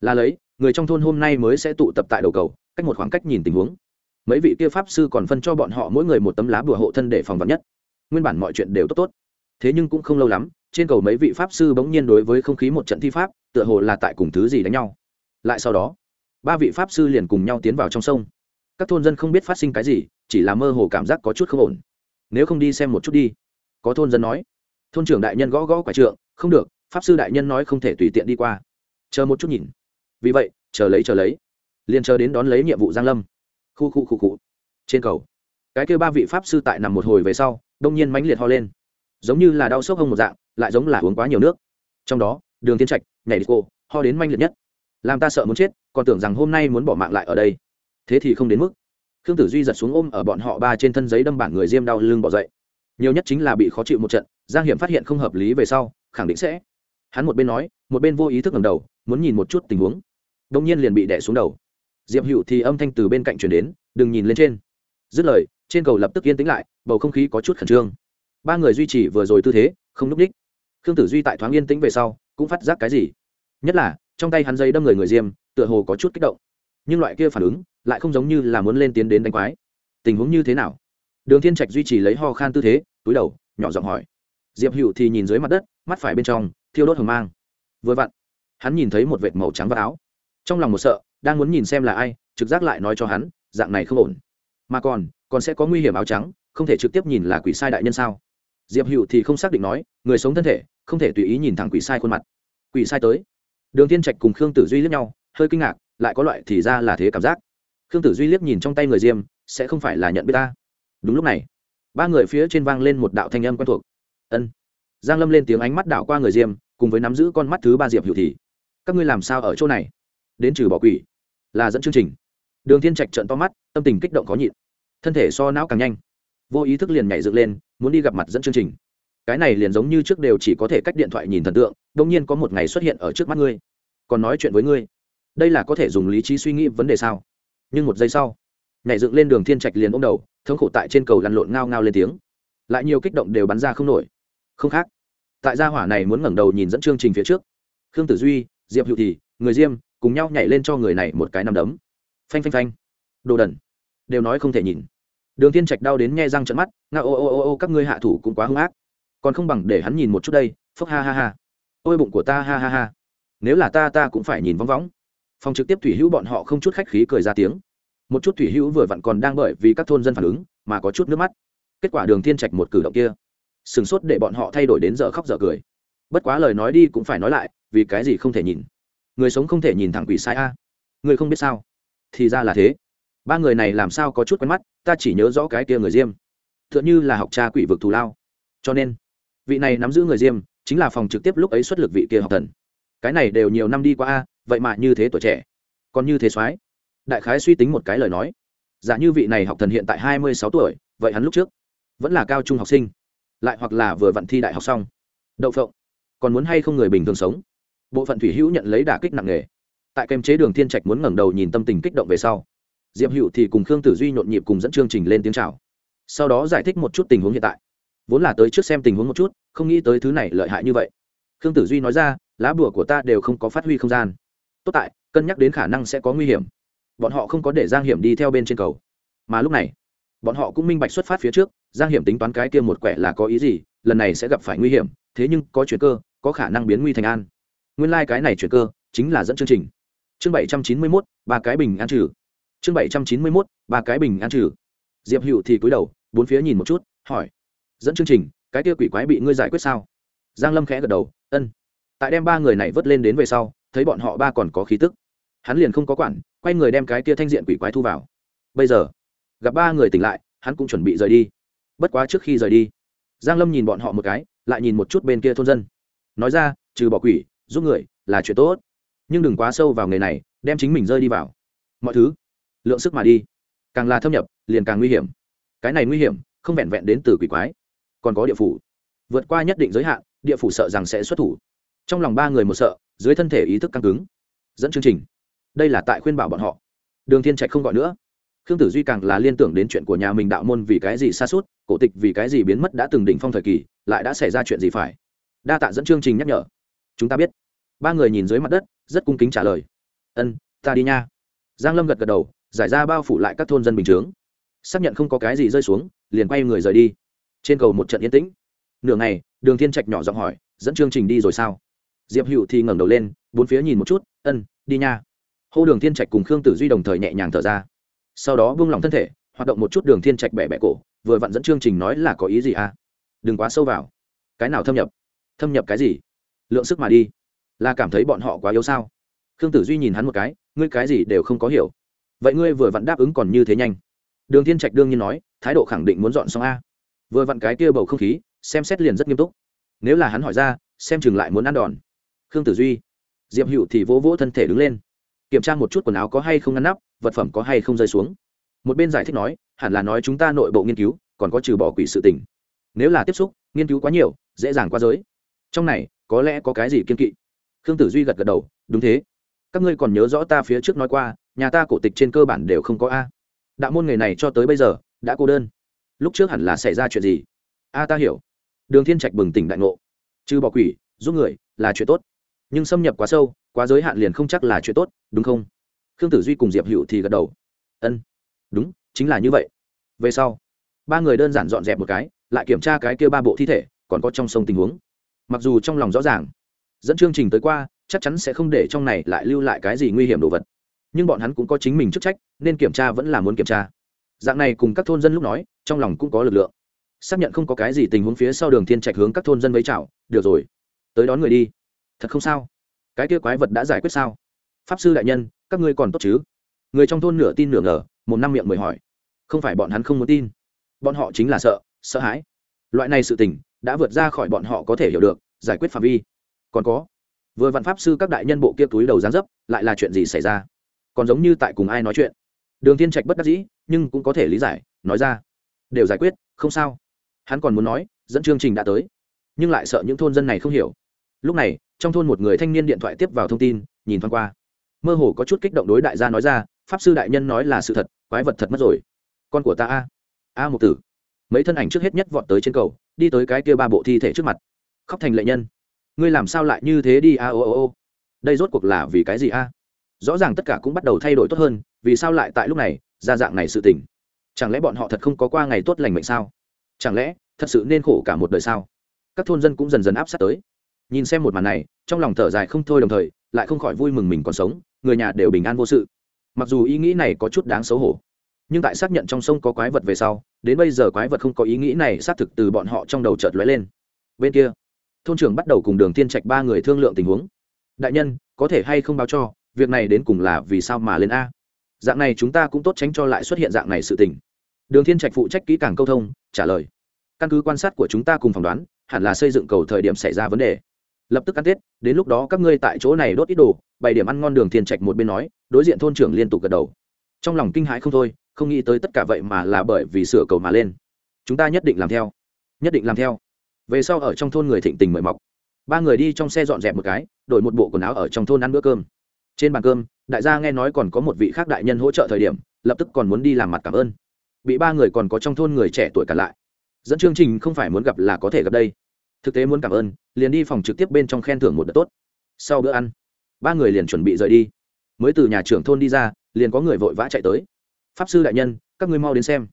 Speaker 1: Là lấy, người trong thôn hôm nay mới sẽ tụ tập tại đầu cầu, cách một khoảng cách nhìn tình huống. Mấy vị kia pháp sư còn phân cho bọn họ mỗi người một tấm lá bùa hộ thân để phòng vật nhất. Nguyên bản mọi chuyện đều tốt tốt, thế nhưng cũng không lâu lắm trên cầu mấy vị pháp sư bỗng nhiên đối với không khí một trận thi pháp, tựa hồ là tại cùng thứ gì đánh nhau. Lại sau đó, ba vị pháp sư liền cùng nhau tiến vào trong sông. Các thôn dân không biết phát sinh cái gì, chỉ là mơ hồ cảm giác có chút không ổn. Nếu không đi xem một chút đi. Có thôn dân nói, thôn trưởng đại nhân gõ gõ quả trượng, không được, pháp sư đại nhân nói không thể tùy tiện đi qua. Chờ một chút nhìn. Vì vậy, chờ lấy chờ lấy. Liền chờ đến đón lấy nhiệm vụ giang lâm. Khu khu khu khu. Trên cầu, cái kêu ba vị pháp sư tại nằm một hồi về sau, đông nhiên mãnh liệt ho lên giống như là đau sốc hông một dạng, lại giống là uống quá nhiều nước. Trong đó, đường thiên trạch, nhảy đi cô, ho đến manh liệt nhất. Làm ta sợ muốn chết, còn tưởng rằng hôm nay muốn bỏ mạng lại ở đây. Thế thì không đến mức. Khương tử duy giật xuống ôm ở bọn họ ba trên thân giấy đâm bản người diêm đau lưng bỏ dậy. Nhiều nhất chính là bị khó chịu một trận, giang hiểm phát hiện không hợp lý về sau, khẳng định sẽ. Hắn một bên nói, một bên vô ý thức ngầm đầu, muốn nhìn một chút tình huống. Đông nhiên liền bị đẻ xuống đầu. Diệp hữu thì âm thanh từ bên cạnh chuyển đến, đừng nhìn lên trên. Dứt lời, trên cầu lập tức yên tĩnh lại, bầu không khí có chút khẩn trương ba người duy trì vừa rồi tư thế, không núp đích. Khương tử duy tại thoáng yên tĩnh về sau, cũng phát giác cái gì? Nhất là, trong tay hắn dây đâm người người diêm, tựa hồ có chút kích động. Nhưng loại kia phản ứng, lại không giống như là muốn lên tiến đến đánh quái. Tình huống như thế nào? Đường thiên trạch duy trì lấy ho khan tư thế, túi đầu, nhỏ giọng hỏi. Diệp hữu thì nhìn dưới mặt đất, mắt phải bên trong, thiêu đốt hồng mang. Vừa vặn, hắn nhìn thấy một vệt màu trắng vào áo. Trong lòng một sợ, đang muốn nhìn xem là ai, trực giác lại nói cho hắn, dạng này không ổn. Mà còn còn sẽ có nguy hiểm áo trắng, không thể trực tiếp nhìn là quỷ sai đại nhân sao? Diệp hữu thì không xác định nói, người sống thân thể, không thể tùy ý nhìn thẳng quỷ sai khuôn mặt. Quỷ sai tới. Đường thiên trạch cùng khương tử duy liếc nhau, hơi kinh ngạc, lại có loại thì ra là thế cảm giác. Khương tử duy liếc nhìn trong tay người diêm, sẽ không phải là nhận biết ta. Đúng lúc này, ba người phía trên vang lên một đạo thanh âm quen thuộc. Ân. Giang lâm lên tiếng ánh mắt đảo qua người diêm, cùng với nắm giữ con mắt thứ ba diệp hữu thì, các ngươi làm sao ở chỗ này? Đến trừ bỏ quỷ, là dẫn chương trình. Đường thiên trạch trợn to mắt, tâm tình kích động có nhịn. Thân thể so não càng nhanh vô ý thức liền nhảy dựng lên, muốn đi gặp mặt dẫn chương trình. Cái này liền giống như trước đều chỉ có thể cách điện thoại nhìn thần tượng đông nhiên có một ngày xuất hiện ở trước mắt ngươi. Còn nói chuyện với ngươi. Đây là có thể dùng lý trí suy nghĩ vấn đề sao? Nhưng một giây sau, nhảy dựng lên đường thiên trạch liền ôm đầu, thống khổ tại trên cầu lăn lộn ngao ngao lên tiếng. Lại nhiều kích động đều bắn ra không nổi. Không khác. Tại gia hỏa này muốn ngẩng đầu nhìn dẫn chương trình phía trước. Khương tử duy, diệp hữu thì, người diêm, cùng nhau nhảy lên cho người này một cái nằm đấm. Phanh phanh phanh. Đồ đần. Đều nói không thể nhìn đường thiên trạch đau đến nghe răng trợn mắt nga ô ô ô ô, các ngươi hạ thủ cũng quá hung ác. Còn không bằng để hắn nhìn một chút đây, phốc ha ha ha. Ôi, bụng của ta, ha ha ha. Nếu là ta ta cũng phải nhìn vong vóng phòng trực tiếp thủy hữu bọn họ không chút khách khí cười ra tiếng. Một chút thủy hữu vừa vặn còn đang bởi vì các thôn dân phản ứng, mà có chút nước mắt. Kết quả đường thiên trạch một cử động kia, sừng sốt để bọn họ thay đổi đến giờ khóc giờ cười. Bất quá lời nói đi cũng phải nói lại, vì cái gì không thể nhìn? Người sống không thể nhìn thẳng quỷ sai a. Người không biết sao? Thì ra là thế. Ba người này làm sao có chút quen mắt? Ta chỉ nhớ rõ cái kia người diêm. T h ư ợ n là học cha quỷ vực thù lao. Cho nên, vị này nắm giữ người diêm chính là phòng trực tiếp lúc ấy xuất lực vị kia học thần. Cái này đều nhiều năm đi qua a, vậy mà như thế tuổi trẻ. Còn như thế soái. Đại khái suy tính một cái lời nói. Giả như vị này học thần hiện tại hai mươi sáu tuổi, vậy hắn lúc trước vẫn là cao trung học sinh. Lại hoặc là vừa vặn thi đại học xong. Đậu phộng. Còn muốn hay không người bình thường sống? Bộ phận thủy hữu nhận lấy đả kích nặng nề. Tại kèm chế đường thiên trạch muốn ngẩng đầu nhìn tâm tình kích động về sau diệp hữu thì cùng khương tử duy nhộn nhịp cùng dẫn chương trình lên tiếng chào. Sau đó giải thích một chút tình huống hiện tại. Vốn là tới trước xem tình huống một chút, không nghĩ tới thứ này lợi hại như vậy. Khương tử duy nói ra, lá bùa của ta đều không có phát huy không gian. Tốt tại, cân nhắc đến khả năng sẽ có nguy hiểm. Bọn họ không có để giang hiểm đi theo bên trên cầu. Mà lúc này, bọn họ cũng minh bạch xuất phát phía trước, giang hiểm tính toán cái kia một quẻ là có ý gì, lần này sẽ gặp phải nguy hiểm, thế nhưng có chuyện cơ, có khả năng biến nguy thành an. Nguyên lai、like、cái này chuyện cơ, chính là dẫn chương trình. Chương bảy trăm chín mươi mốt, ba cái bình an trừ chương bảy trăm chín mươi mốt, ba cái bình an trừ. Diệp hữu thì cúi đầu, bốn phía nhìn một chút, hỏi. Dẫn chương trình, cái kia quỷ quái bị ngươi giải quyết sao? Giang lâm khẽ gật đầu, ân. Tại đem ba người này vớt lên đến về sau, thấy bọn họ ba còn có khí tức. Hắn liền không có quản, quay người đem cái kia thanh diện quỷ quái thu vào. Bây giờ, gặp ba người tỉnh lại, hắn cũng chuẩn bị rời đi. Bất quá trước khi rời đi, giang lâm nhìn bọn họ một cái, lại nhìn một chút bên kia thôn dân. Nói ra, trừ bỏ quỷ, giúp người là chuyện tốt. Nhưng đừng quá sâu vào nghề này, đem chính mình rơi đi vào. Mọi thứ lượng sức mà đi. Càng là thâm nhập, liền càng nguy hiểm. Cái này nguy hiểm, không vẹn vẹn đến từ quỷ quái, còn có địa phủ. Vượt qua nhất định giới hạn, địa phủ sợ rằng sẽ xuất thủ. Trong lòng ba người một sợ, dưới thân thể ý thức căng cứng. Dẫn chương trình. Đây là tại khuyên bảo bọn họ. Đường thiên trạch không gọi nữa. Khương tử duy càng là liên tưởng đến chuyện của nhà mình đạo môn vì cái gì xa suốt, cổ tịch vì cái gì biến mất đã từng đỉnh phong thời kỳ, lại đã xảy ra chuyện gì phải. Đa tạ dẫn chương trình nhắc nhở. Chúng ta biết. Ba người nhìn dưới mặt đất, rất cung kính trả lời. Ân, ta đi nha. Giang lâm gật gật đầu giải ra bao phủ lại các thôn dân bình chướng. Xác nhận không có cái gì rơi xuống, liền quay người rời đi. Trên cầu một trận yên tĩnh. Nửa ngày, đường thiên trạch nhỏ giọng hỏi, dẫn chương trình đi rồi sao? Diệp hữu thì ngẩng đầu lên, bốn phía nhìn một chút, ân, đi nha. Hô đường thiên trạch cùng khương tử duy đồng thời nhẹ nhàng thở ra. Sau đó buông lỏng thân thể, hoạt động một chút đường thiên trạch bẻ bẻ cổ, vừa vặn dẫn chương trình nói là có ý gì à? Đừng quá sâu vào. Cái nào thâm nhập? Thâm nhập cái gì? Lượng sức mà đi. Là cảm thấy bọn họ quá yếu sao? Khương tử duy nhìn hắn một cái, ngươi cái gì đều không có hiểu vậy ngươi vừa vặn đáp ứng còn như thế nhanh. Đường thiên trạch đương nhiên nói, thái độ khẳng định muốn dọn xong a. Vừa vặn cái kia bầu không khí, xem xét liền rất nghiêm túc. Nếu là hắn hỏi ra, xem chừng lại muốn ăn đòn. Khương tử duy, diệp hữu thì vỗ vỗ thân thể đứng lên. Kiểm tra một chút quần áo có hay không ngăn nắp, vật phẩm có hay không rơi xuống. Một bên giải thích nói, hẳn là nói chúng ta nội bộ nghiên cứu, còn có trừ bỏ quỷ sự tình. Nếu là tiếp xúc, nghiên cứu quá nhiều, dễ dàng qua giới. Trong này, có lẽ có cái gì kiên kỵ? Khương tử duy gật gật đầu, đúng thế. Các ngươi còn nhớ rõ ta phía trước nói qua nhà ta cổ tịch trên cơ bản đều không có a. Đạo môn nghề này cho tới bây giờ, đã cô đơn. Lúc trước hẳn là xảy ra chuyện gì? A, ta hiểu. Đường thiên trạch bừng tỉnh đại ngộ. Chứ bỏ quỷ, giúp người, là chuyện tốt. Nhưng xâm nhập quá sâu, quá giới hạn liền không chắc là chuyện tốt, đúng không? Khương tử duy cùng diệp hữu thì gật đầu. Ân. Đúng, chính là như vậy. Về sau, ba người đơn giản dọn dẹp một cái, lại kiểm tra cái kia ba bộ thi thể, còn có trong sông tình huống. Mặc dù trong lòng rõ ràng, dẫn chương trình tới qua, chắc chắn sẽ không để trong này lại lưu lại cái gì nguy hiểm đồ vật nhưng bọn hắn cũng có chính mình chức trách, nên kiểm tra vẫn là muốn kiểm tra. Dạng này cùng các thôn dân lúc nói, trong lòng cũng có lực lượng. Xác nhận không có cái gì tình huống phía sau đường thiên trạch hướng các thôn dân mấy chào, được rồi, tới đón người đi. Thật không sao? Cái kia quái vật đã giải quyết sao? Pháp sư đại nhân, các ngươi còn tốt chứ? Người trong thôn nửa tin nửa ngờ, một năm miệng mời hỏi. Không phải bọn hắn không muốn tin. Bọn họ chính là sợ sợ hãi. Loại này sự tình, đã vượt ra khỏi bọn họ có thể hiểu được, giải quyết phạm vi. Còn có, vừa vạn pháp sư các đại nhân bộ kia túi đầu gián dấp, lại là chuyện gì xảy ra? Còn giống như tại cùng ai nói chuyện. Đường thiên trạch bất đắc dĩ, nhưng cũng có thể lý giải, nói ra. Đều giải quyết, không sao. Hắn còn muốn nói, dẫn chương trình đã tới. Nhưng lại sợ những thôn dân này không hiểu. Lúc này, trong thôn một người thanh niên điện thoại tiếp vào thông tin, nhìn thoáng qua. Mơ hồ có chút kích động đối đại gia nói ra, pháp sư đại nhân nói là sự thật, quái vật thật mất rồi. Con của ta a. A một tử. Mấy thân ảnh trước hết nhất vọt tới trên cầu, đi tới cái kia ba bộ thi thể trước mặt. Khóc thành lệ nhân. Ngươi làm sao lại như thế đi a, ô ô ô. Đây rốt cuộc là vì cái gì a? Rõ ràng tất cả cũng bắt đầu thay đổi tốt hơn, vì sao lại tại lúc này, ra dạng này sự tình? Chẳng lẽ bọn họ thật không có qua ngày tốt lành mệnh sao? Chẳng lẽ, thật sự nên khổ cả một đời sao? Các thôn dân cũng dần dần áp sát tới. Nhìn xem một màn này, trong lòng thở dài không thôi đồng thời, lại không khỏi vui mừng mình còn sống, người nhà đều bình an vô sự. Mặc dù ý nghĩ này có chút đáng xấu hổ, nhưng tại xác nhận trong sông có quái vật về sau, đến bây giờ quái vật không có ý nghĩ này xác thực từ bọn họ trong đầu chợt lóe lên. Bên kia, thôn trưởng bắt đầu cùng đường tiên trạch ba người thương lượng tình huống. Đại nhân, có thể hay không báo cho việc này đến cùng là vì sao mà lên a? Dạng này chúng ta cũng tốt tránh cho lại xuất hiện dạng này sự tình. Đường thiên trạch phụ trách kỹ càng câu thông, trả lời. Căn cứ quan sát của chúng ta cùng phỏng đoán, hẳn là xây dựng cầu thời điểm xảy ra vấn đề. Lập tức ăn tết, đến lúc đó các ngươi tại chỗ này đốt ít đồ, bày điểm ăn ngon đường thiên trạch một bên nói, đối diện thôn trưởng liên tục gật đầu. Trong lòng kinh hãi không thôi, không nghĩ tới tất cả vậy mà là bởi vì sửa cầu mà lên. Chúng ta nhất định làm theo. Nhất định làm theo. Về sau ở trong thôn người thịnh tình mời mọc. Ba người đi trong xe dọn dẹp một cái, đổi một bộ quần áo ở trong thôn ăn bữa cơm trên bàn cơm, đại gia nghe nói còn có một vị khác đại nhân hỗ trợ thời điểm, lập tức còn muốn đi làm mặt cảm ơn. Bị ba người còn có trong thôn người trẻ tuổi cả lại. Dẫn chương trình không phải muốn gặp là có thể gặp đây. Thực tế muốn cảm ơn, liền đi phòng trực tiếp bên trong khen thưởng một đợt tốt. Sau bữa ăn, ba người liền chuẩn bị rời đi. Mới từ nhà trưởng thôn đi ra, liền có người vội vã chạy tới. Pháp sư đại nhân, các ngươi mau đến xem.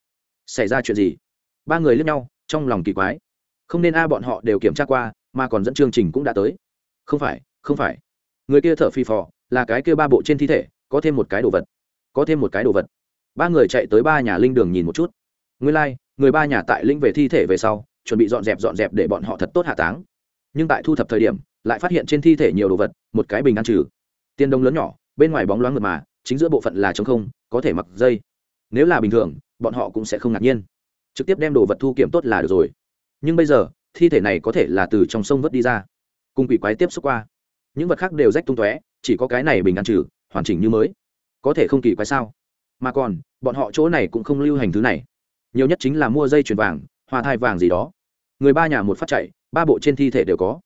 Speaker 1: Xảy ra chuyện gì? Ba người lướt nhau, trong lòng kỳ quái. Không nên a, bọn họ đều kiểm tra qua, mà còn dẫn chương trình cũng đã tới. Không phải không phải. Người kia thở phi phò là cái kia ba bộ trên thi thể có thêm một cái đồ vật. Có thêm một cái đồ vật. Ba người chạy tới ba nhà linh đường nhìn một chút. Nguyên lai、like, người ba nhà tại linh về thi thể về sau chuẩn bị dọn dẹp dọn dẹp để bọn họ thật tốt hạ táng. Nhưng tại thu thập thời điểm lại phát hiện trên thi thể nhiều đồ vật một cái bình ăn trừ. Tiền đông lớn nhỏ bên ngoài bóng loáng mượt mà chính giữa bộ phận là trống không có thể mặc dây. Nếu là bình thường bọn họ cũng sẽ không ngạc nhiên. Trực tiếp đem đồ vật thu kiểm tốt là được rồi. Nhưng bây giờ thi thể này có thể là từ trong sông vớt đi ra. Cùng quỷ quái tiếp xúc qua. Những vật khác đều rách tung tóe chỉ có cái này bình ăn trừ, hoàn chỉnh như mới. Có thể không kỳ quái sao? Mà còn, bọn họ chỗ này cũng không lưu hành thứ này. Nhiều nhất chính là mua dây chuyền vàng, hoa thai vàng gì đó. Người ba nhà một phát chạy, ba bộ trên thi thể đều có.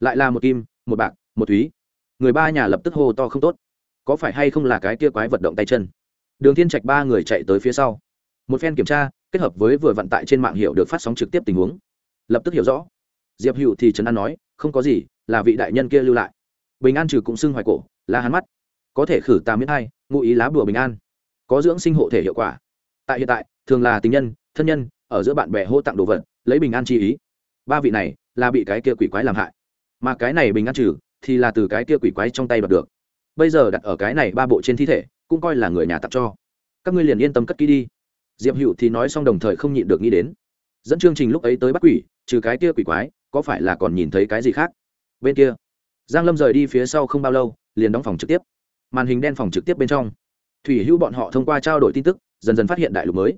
Speaker 1: Lại là một kim, một bạc, một thúy. Người ba nhà lập tức hô to không tốt. Có phải hay không là cái kia quái vật động tay chân? Đường thiên trạch ba người chạy tới phía sau. Một phen kiểm tra, kết hợp với vừa vận tải trên mạng hiểu được phát sóng trực tiếp tình huống. Lập tức hiểu rõ. Diệp hữu thì trấn an nói, không có gì, là vị đại nhân kia lưu lại bình an trừ cũng xưng hoài cổ, là hắn mắt. Có thể khử tà miễn hai ngụ ý lá bùa bình an. Có dưỡng sinh hộ thể hiệu quả. Tại hiện tại, thường là tình nhân, thân nhân, ở giữa bạn bè hô tặng đồ vật, lấy bình an chi ý. Ba vị này, là bị cái kia quỷ quái làm hại. Mà cái này bình an trừ, thì là từ cái kia quỷ quái trong tay đoạt được. Bây giờ đặt ở cái này ba bộ trên thi thể, cũng coi là người nhà tặng cho. Các ngươi liền yên tâm cất kỹ đi. Diệp hữu thì nói xong đồng thời không nhịn được nghĩ đến. Dẫn chương trình lúc ấy tới bắt quỷ, trừ cái kia quỷ quái, có phải là còn nhìn thấy cái gì khác? Bên kia giang lâm rời đi phía sau không bao lâu, liền đóng phòng trực tiếp. Màn hình đen phòng trực tiếp bên trong. Thủy hữu bọn họ thông qua trao đổi tin tức, dần dần phát hiện đại lục mới.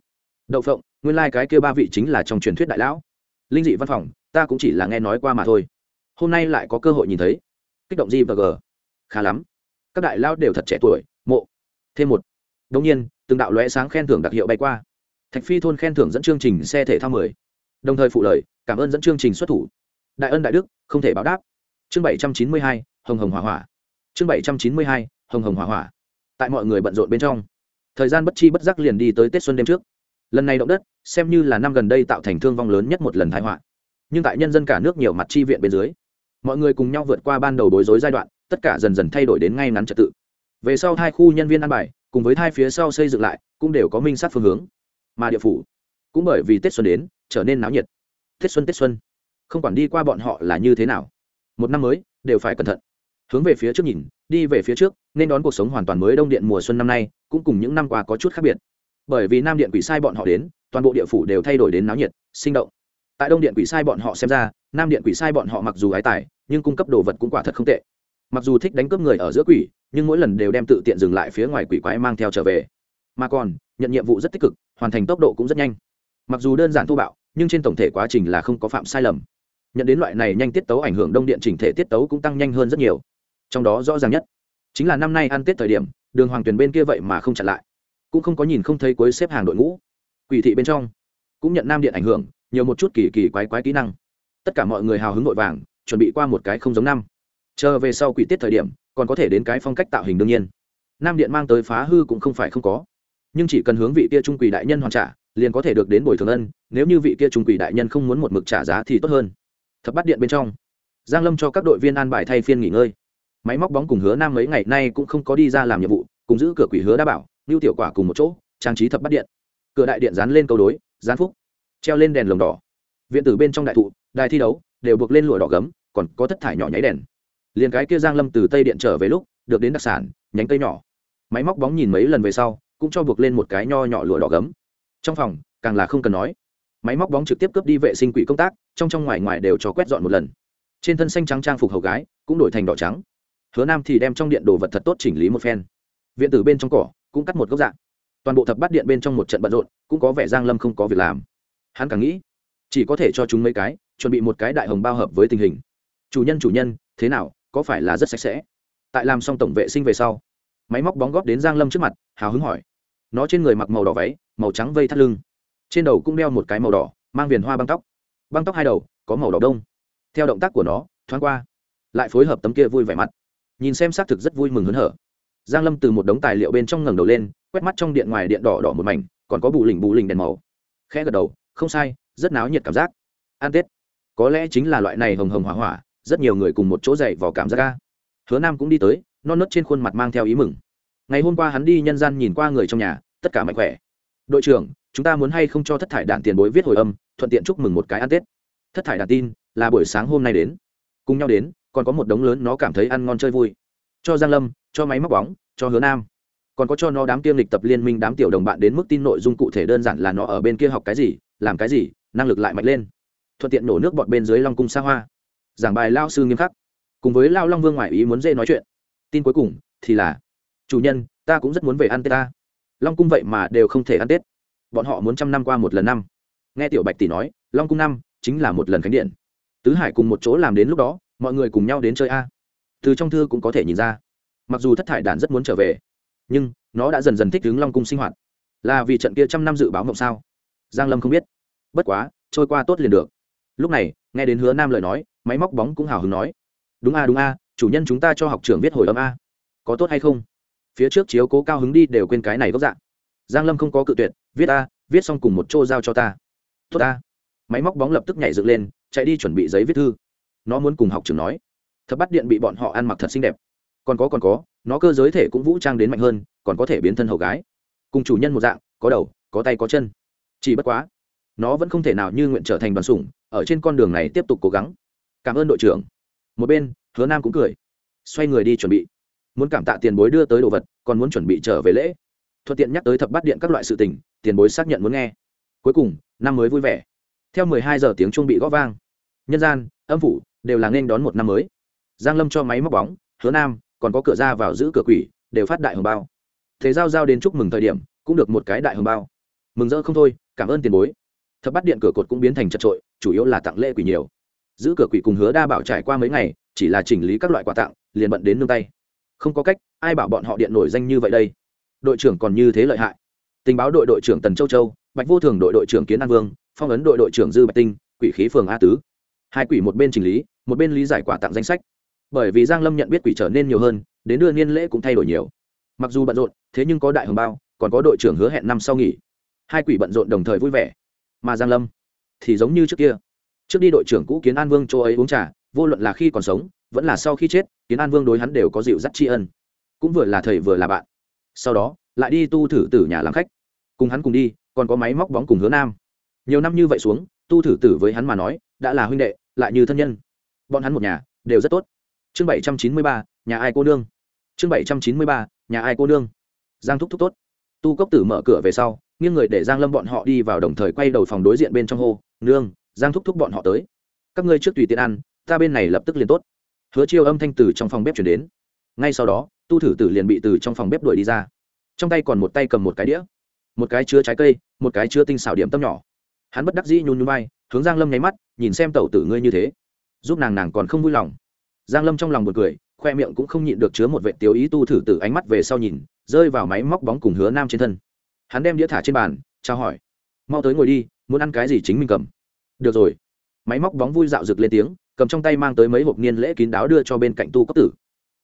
Speaker 1: Đậu phộng, nguyên lai、like、cái kia ba vị chính là trong truyền thuyết đại lão. Linh dị văn phòng, ta cũng chỉ là nghe nói qua mà thôi. Hôm nay lại có cơ hội nhìn thấy. Kích động gì và g. Khá lắm. Các đại lão đều thật trẻ tuổi, mộ. Thêm một. Đông nhiên, từng đạo lóe sáng khen thưởng đặc hiệu bay qua. Thạch phi thôn khen thưởng dẫn chương trình xe thể thao mười. Đồng thời phụ lời, cảm ơn dẫn chương trình xuất thủ. Đại ân đại đức, không thể báo đáp chương bảy trăm chín mươi hai, hồng hồng hỏa hỏa. Chương bảy trăm chín mươi hai, hồng hồng hỏa hỏa. Tại mọi người bận rộn bên trong, thời gian bất chi bất giác liền đi tới tết xuân đêm trước. Lần này động đất, xem như là năm gần đây tạo thành thương vong lớn nhất một lần thái họa. Nhưng tại nhân dân cả nước nhiều mặt chi viện bên dưới, mọi người cùng nhau vượt qua ban đầu bối rối giai đoạn, tất cả dần dần thay đổi đến ngay ngắn trật tự. Về sau hai khu nhân viên ăn bài, cùng với hai phía sau xây dựng lại, cũng đều có minh sát phương hướng. Mà địa phủ, cũng bởi vì tết xuân đến, trở nên náo nhiệt. Tết xuân tết xuân. Không quản đi qua bọn họ là như thế nào một năm mới, đều phải cẩn thận. Hướng về phía trước nhìn, đi về phía trước, nên đón cuộc sống hoàn toàn mới đông điện mùa xuân năm nay, cũng cùng những năm qua có chút khác biệt. Bởi vì nam điện quỷ sai bọn họ đến, toàn bộ địa phủ đều thay đổi đến náo nhiệt, sinh động. Tại đông điện quỷ sai bọn họ xem ra, nam điện quỷ sai bọn họ mặc dù ái tài, nhưng cung cấp đồ vật cũng quả thật không tệ. Mặc dù thích đánh cướp người ở giữa quỷ, nhưng mỗi lần đều đem tự tiện dừng lại phía ngoài quỷ quái mang theo trở về. Mà còn, nhận nhiệm vụ rất tích cực, hoàn thành tốc độ cũng rất nhanh. Mặc dù đơn giản thô bạo, nhưng trên tổng thể quá trình là không có phạm sai lầm nhận đến loại này nhanh tiết tấu ảnh hưởng đông điện chỉnh thể tiết tấu cũng tăng nhanh hơn rất nhiều. Trong đó rõ ràng nhất chính là năm nay ăn tết thời điểm, đường hoàng tuyền bên kia vậy mà không chặn lại. Cũng không có nhìn không thấy cuối xếp hàng đội ngũ. Quỷ thị bên trong cũng nhận nam điện ảnh hưởng, nhiều một chút kỳ kỳ quái quái kỹ năng. Tất cả mọi người hào hứng vội vàng, chuẩn bị qua một cái không giống năm. Chờ về sau quỷ tiết thời điểm, còn có thể đến cái phong cách tạo hình đương nhiên. Nam điện mang tới phá hư cũng không phải không có. Nhưng chỉ cần hướng vị kia trung quỷ đại nhân hoàn trả, liền có thể được đến bồi thường ân, nếu như vị kia trung quỷ đại nhân không muốn một mực trả giá thì tốt hơn thập bắt điện bên trong. Giang lâm cho các đội viên an bài thay phiên nghỉ ngơi. Máy móc bóng cùng hứa nam mấy ngày nay cũng không có đi ra làm nhiệm vụ, cùng giữ cửa quỷ hứa đã bảo, lưu tiểu quả cùng một chỗ, trang trí thập bắt điện. Cửa đại điện dán lên câu đối gián phúc, treo lên đèn lồng đỏ. Viện tử bên trong đại thụ, đài thi đấu, đều buộc lên lụa đỏ gấm, còn có thất thải nhỏ nháy đèn. Liền cái kia giang lâm từ tây điện trở về lúc, được đến đặc sản, nhánh cây nhỏ. Máy móc bóng nhìn mấy lần về sau, cũng cho buộc lên một cái nho nhỏ lụa đỏ gấm. Trong phòng, càng là không cần nói máy móc bóng trực tiếp cướp đi vệ sinh quỹ công tác, trong trong ngoài ngoài đều cho quét dọn một lần. Trên thân xanh trắng trang phục hầu gái, cũng đổi thành đỏ trắng. Hứa nam thì đem trong điện đồ vật thật tốt chỉnh lý một phen. Viện tử bên trong cỏ, cũng cắt một gốc dạng toàn bộ thập bát điện bên trong một trận bận rộn, cũng có vẻ giang lâm không có việc làm. Hắn càng nghĩ, chỉ có thể cho chúng mấy cái, chuẩn bị một cái đại hồng bao hợp với tình hình. Chủ nhân chủ nhân, thế nào, có phải là rất sạch sẽ? Tại làm xong tổng vệ sinh về sau, máy móc bóng góp đến giang lâm trước mặt, hào hứng hỏi. Nó trên người mặc màu đỏ váy, màu trắng vây thắt lưng trên đầu cũng đeo một cái màu đỏ, mang viền hoa băng tóc. Băng tóc hai đầu, có màu đỏ đông. Theo động tác của nó, thoáng qua, lại phối hợp tấm kia vui vẻ mặt. Nhìn xem xác thực rất vui mừng hớn hở. Giang lâm từ một đống tài liệu bên trong ngẩng đầu lên, quét mắt trong điện ngoài điện đỏ đỏ một mảnh, còn có bù lỉnh bù lỉnh đèn màu. Khẽ gật đầu, không sai, rất náo nhiệt cảm giác. An tết. Có lẽ chính là loại này hồng hồng hỏa hỏa, rất nhiều người cùng một chỗ dậy vào cảm giác ca hứa nam cũng đi tới, non nớt trên khuôn mặt mang theo ý mừng. Ngày hôm qua hắn đi nhân gian nhìn qua người trong nhà, tất cả mạnh khỏe. Đội trưởng chúng ta muốn hay không cho thất thải đạn tiền bối viết hồi âm, thuận tiện chúc mừng một cái ăn tết. Thất thải đạn tin, là buổi sáng hôm nay đến. Cùng nhau đến, còn có một đống lớn nó cảm thấy ăn ngon chơi vui. Cho giang lâm, cho máy móc bóng, cho hứa nam. Còn có cho nó đám tiêm lịch tập liên minh đám tiểu đồng bạn đến mức tin nội dung cụ thể đơn giản là nó ở bên kia học cái gì, làm cái gì, năng lực lại mạnh lên. Thuận tiện nổ nước bọt bên dưới long cung xa hoa. Giảng bài lao sư nghiêm khắc. Cùng với lao long vương ngoại ý muốn dê nói chuyện. Tin cuối cùng thì là, chủ nhân, ta cũng rất muốn về ăn tết ta. Long cung vậy mà đều không thể ăn tết bọn họ muốn trăm năm qua một lần năm. Nghe tiểu bạch tỷ nói, long cung năm chính là một lần khánh điện. Tứ hải cùng một chỗ làm đến lúc đó, mọi người cùng nhau đến chơi a. Từ trong thư cũng có thể nhìn ra, mặc dù thất thải đàn rất muốn trở về, nhưng nó đã dần dần thích ứng long cung sinh hoạt. Là vì trận kia trăm năm dự báo mộng sao? Giang lâm không biết. Bất quá, trôi qua tốt liền được. Lúc này, nghe đến hứa nam lời nói, máy móc bóng cũng hào hứng nói, đúng a đúng a, chủ nhân chúng ta cho học trưởng viết hồi âm a. Có tốt hay không? Phía trước chiếu cố cao hứng đi đều quên cái này gốc dạng giang lâm không có cự tuyệt, viết a, viết xong cùng một chỗ giao cho ta. Tốt a. Máy móc bóng lập tức nhảy dựng lên, chạy đi chuẩn bị giấy viết thư. Nó muốn cùng học trưởng nói. Thập bắt điện bị bọn họ ăn mặc thật xinh đẹp. Còn có còn có, nó cơ giới thể cũng vũ trang đến mạnh hơn, còn có thể biến thân hầu gái. Cùng chủ nhân một dạng, có đầu, có tay có chân. Chỉ bất quá, nó vẫn không thể nào như nguyện trở thành đoàn sủng, ở trên con đường này tiếp tục cố gắng. Cảm ơn đội trưởng. Một bên, hứa nam cũng cười. Xoay người đi chuẩn bị. Muốn cảm tạ tiền bối đưa tới đồ vật, còn muốn chuẩn bị trở về lễ thuận tiện nhắc tới thập bát điện các loại sự tình, tiền bối xác nhận muốn nghe. Cuối cùng, năm mới vui vẻ. Theo mười hai giờ tiếng chuông bị gõ vang. Nhân gian, âm phủ, đều là nên đón một năm mới. Giang lâm cho máy móc bóng, hứa nam, còn có cửa ra vào giữ cửa quỷ, đều phát đại hồng bao. Thế giao giao đến chúc mừng thời điểm, cũng được một cái đại hồng bao. Mừng rỡ không thôi, cảm ơn tiền bối. Thập bắt điện cửa cột cũng biến thành chật trội, chủ yếu là tặng lễ quỷ nhiều. Giữ cửa quỷ cùng hứa đa bảo trải qua mấy ngày, chỉ là chỉnh lý các loại quà tặng, liền bận đến nương tay. Không có cách, ai bảo bọn họ điện nổi danh như vậy đây? Đội trưởng còn như thế lợi hại. Tình báo đội đội trưởng tần châu châu, bạch vô thường đội đội trưởng kiến an vương, phong ấn đội đội trưởng dư bạch tinh, quỷ khí phường a tứ. Hai quỷ một bên chỉnh lý, một bên lý giải quà tặng danh sách. Bởi vì giang lâm nhận biết quỷ trở nên nhiều hơn, đến đưa niên lễ cũng thay đổi nhiều. Mặc dù bận rộn, thế nhưng có đại hồng bao, còn có đội trưởng hứa hẹn năm sau nghỉ. Hai quỷ bận rộn đồng thời vui vẻ. Mà giang lâm thì giống như trước kia. Trước đi đội trưởng cũ kiến an vương chỗ ấy uống trà, vô luận là khi còn sống, vẫn là sau khi chết, kiến an vương đối hắn đều có dịu dắt tri ân. Cũng vừa là thầy vừa là bạn sau đó lại đi tu thử tử nhà làm khách, cùng hắn cùng đi, còn có máy móc bóng cùng hứa nam. Nhiều năm như vậy xuống, tu thử tử với hắn mà nói, đã là huynh đệ, lại như thân nhân. Bọn hắn một nhà, đều rất tốt. Chương bảy trăm chín mươi ba, nhà ai cô nương? Chương bảy trăm chín mươi ba, nhà ai cô nương? Giang thúc thúc tốt. Tu cốc tử mở cửa về sau, nghiêng người để giang lâm bọn họ đi vào đồng thời quay đầu phòng đối diện bên trong hô, nương, giang thúc thúc bọn họ tới. Các ngươi trước tùy tiện ăn, ta bên này lập tức liền tốt. Hứa chiêu âm thanh từ trong phòng bếp chuyển đến. Ngay sau đó tu thử tử liền bị từ trong phòng bếp đuổi đi ra. Trong tay còn một tay cầm một cái đĩa, một cái chứa trái cây, một cái chứa tinh xảo điểm tâm nhỏ. Hắn bất đắc dĩ nhún nhún vai, hướng giang lâm nháy mắt, nhìn xem tẩu tử ngươi như thế. Giúp nàng nàng còn không vui lòng. Giang lâm trong lòng một cười, khoe miệng cũng không nhịn được chứa một vệ tiêu ý tu thử tử ánh mắt về sau nhìn, rơi vào máy móc bóng cùng hứa nam trên thân. Hắn đem đĩa thả trên bàn trao hỏi. Mau tới ngồi đi, muốn ăn cái gì chính mình cầm. Được rồi. Máy móc bóng vui dạo rực lên tiếng, cầm trong tay mang tới mấy hộp niên lễ kín đáo đưa cho bên cạnh tu cấp tử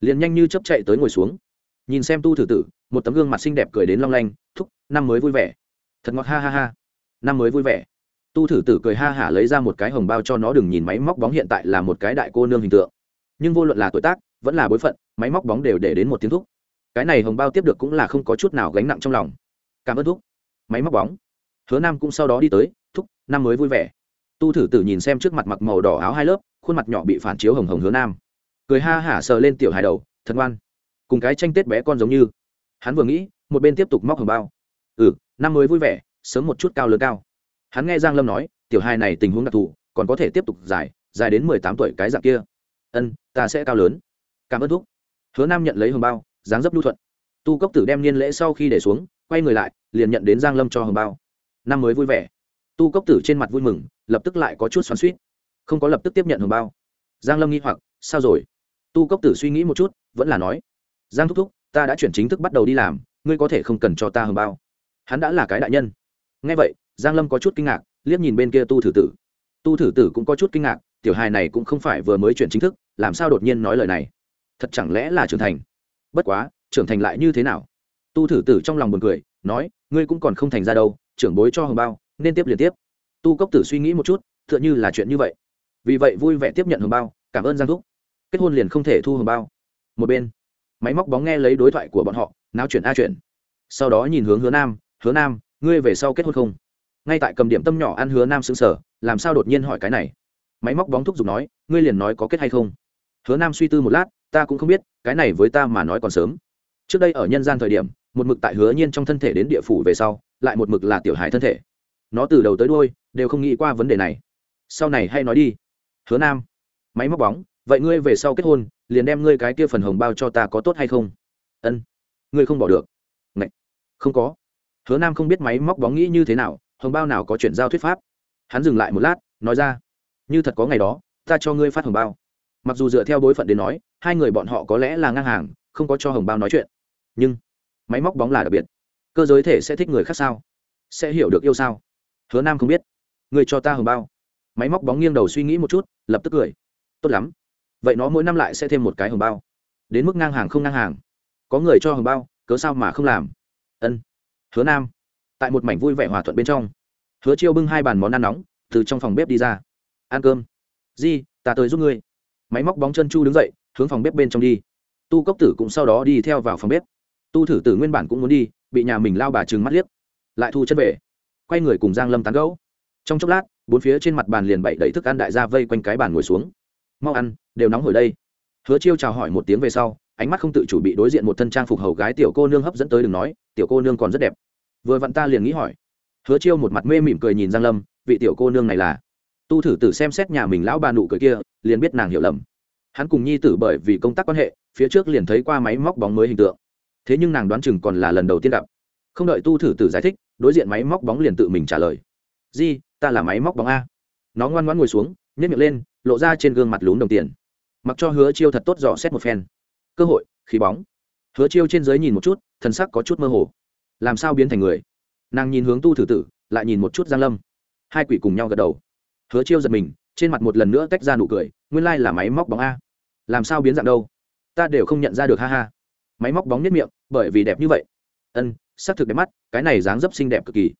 Speaker 1: liền nhanh như chấp chạy tới ngồi xuống. Nhìn xem tu thử tử, một tấm gương mặt xinh đẹp cười đến long lanh, thúc, năm mới vui vẻ. Thật ngọt, ha ha ha. Năm mới vui vẻ. Tu thử tử cười ha hả lấy ra một cái hồng bao cho nó đừng nhìn máy móc bóng hiện tại là một cái đại cô nương hình tượng. Nhưng vô luận là tuổi tác, vẫn là bối phận, máy móc bóng đều để đến một tiếng thúc. Cái này hồng bao tiếp được cũng là không có chút nào gánh nặng trong lòng. Cảm ơn thúc. Máy móc bóng. Hứa nam cũng sau đó đi tới, thúc, năm mới vui vẻ. Tu thử tử nhìn xem trước mặt mặc màu đỏ áo hai lớp, khuôn mặt nhỏ bị phản chiếu hồng hồng hứa nam cười ha hả sờ lên tiểu hài đầu, thật ngoan. Cùng cái tranh tết bé con giống như. Hắn vừa nghĩ, một bên tiếp tục móc hồng bao. Ừ năm mới vui vẻ, sớm một chút cao lớn cao. Hắn nghe giang lâm nói, tiểu hài này tình huống đặc thù, còn có thể tiếp tục dài dài đến mười tám tuổi cái dạng kia. Ân, ta sẽ cao lớn. Cảm ơn thúc. Hứa nam nhận lấy hồng bao, dáng dấp lưu thuận. Tu cốc tử đem niên lễ sau khi để xuống, quay người lại, liền nhận đến giang lâm cho hồng bao. Năm mới vui vẻ. Tu cốc tử trên mặt vui mừng, lập tức lại có chút xoắn suýt không có lập tức tiếp nhận hồng bao. Giang lâm nghi hoặc, sao rồi? Tu cốc tử suy nghĩ một chút, vẫn là nói, giang thúc thúc, ta đã chuyển chính thức bắt đầu đi làm, ngươi có thể không cần cho ta hầm bao. Hắn đã là cái đại nhân. Nghe vậy, giang lâm có chút kinh ngạc, liếc nhìn bên kia tu thử tử. Tu thử tử cũng có chút kinh ngạc, tiểu hài này cũng không phải vừa mới chuyển chính thức, làm sao đột nhiên nói lời này? Thật chẳng lẽ là trưởng thành? Bất quá, trưởng thành lại như thế nào? Tu thử tử trong lòng buồn cười, nói, ngươi cũng còn không thành ra đâu, trưởng bối cho hồng bao, nên tiếp liên tiếp. Tu cốc tử suy nghĩ một chút, tựa như là chuyện như vậy. Vì vậy vui vẻ tiếp nhận hồng bao, cảm ơn giang thúc kết hôn liền không thể thu hồng bao. Một bên, máy móc bóng nghe lấy đối thoại của bọn họ, nào chuyển a chuyển. Sau đó nhìn hướng hứa nam hứa nam, ngươi về sau kết hôn không? Ngay tại cầm điểm tâm nhỏ ăn hứa nam xứng sở làm sao đột nhiên hỏi cái này? Máy móc bóng thúc giục nói, ngươi liền nói có kết hay không? Hứa nam suy tư một lát, ta cũng không biết, cái này với ta mà nói còn sớm. Trước đây ở nhân gian thời điểm, một mực tại hứa nhiên trong thân thể đến địa phủ về sau, lại một mực là tiểu hài thân thể. Nó từ đầu tới đôi đều không nghĩ qua vấn đề này. Sau này hay nói đi. Hứa nam, máy móc bóng vậy ngươi về sau kết hôn, liền đem ngươi cái kia phần hồng bao cho ta có tốt hay không? Ân. Ngươi không bỏ được. Ngậy. không có. Hứa nam không biết máy móc bóng nghĩ như thế nào, hồng bao nào có chuyện giao thuyết pháp. Hắn dừng lại một lát, nói ra. Như thật có ngày đó, ta cho ngươi phát hồng bao. Mặc dù dựa theo bối phận đến nói, hai người bọn họ có lẽ là ngang hàng, không có cho hồng bao nói chuyện. Nhưng, máy móc bóng là đặc biệt. Cơ giới thể sẽ thích người khác sao? Sẽ hiểu được yêu sao? Hứa nam không biết. Người cho ta hồng bao. Máy móc bóng nghiêng đầu suy nghĩ một chút, lập tức cười. Tốt lắm vậy nó mỗi năm lại sẽ thêm một cái hồng bao. đến mức ngang hàng không ngang hàng. có người cho hồng bao, cớ sao mà không làm? ân. hứa nam. tại một mảnh vui vẻ hòa thuận bên trong, hứa chiêu bưng hai bàn món ăn nóng, từ trong phòng bếp đi ra. ăn cơm. di, ta tới giúp ngươi. máy móc bóng chân chu đứng dậy, hướng phòng bếp bên trong đi. tu cốc tử cũng sau đó đi theo vào phòng bếp. tu thử tử nguyên bản cũng muốn đi, bị nhà mình lao bà trừng mắt liếc. lại thu chân về. quay người cùng giang lâm tán gẫu. trong chốc lát, bốn phía trên mặt bàn liền bậy đẩy thức ăn đại gia vây quanh cái bàn ngồi xuống mau ăn, đều nóng hồi đây. Hứa chiêu chào hỏi một tiếng về sau, ánh mắt không tự chủ bị đối diện một thân trang phục hầu gái tiểu cô nương hấp dẫn tới đừng nói, tiểu cô nương còn rất đẹp. Vừa vặn ta liền nghĩ hỏi. Hứa chiêu một mặt mê mỉm cười nhìn giang lâm, vị tiểu cô nương này là? Tu thử tử xem xét nhà mình lão bà nụ cười kia, liền biết nàng hiểu lầm. Hắn cùng nhi tử bởi vì công tác quan hệ, phía trước liền thấy qua máy móc bóng mới hình tượng. Thế nhưng nàng đoán chừng còn là lần đầu tiên gặp. Không đợi tu thử tử giải thích, đối diện máy móc bóng liền tự mình trả lời. Di, ta là máy móc bóng a. Nó ngoan ngoãn ngồi xuống nhét miệng lên lộ ra trên gương mặt lún đồng tiền. Mặc cho hứa chiêu thật tốt dò xét một phen. Cơ hội, khí bóng. Hứa chiêu trên dưới nhìn một chút, thần sắc có chút mơ hồ. Làm sao biến thành người? Nàng nhìn hướng tu thử tử, lại nhìn một chút giang lâm. Hai quỷ cùng nhau gật đầu. Hứa chiêu giật mình, trên mặt một lần nữa tách ra nụ cười, nguyên lai là máy móc bóng a. Làm sao biến dạng đâu? Ta đều không nhận ra được, ha ha. Máy móc bóng nhất miệng, bởi vì đẹp như vậy. Ân, xác thực đẹp mắt, cái này dáng dấp xinh đẹp cực kỳ.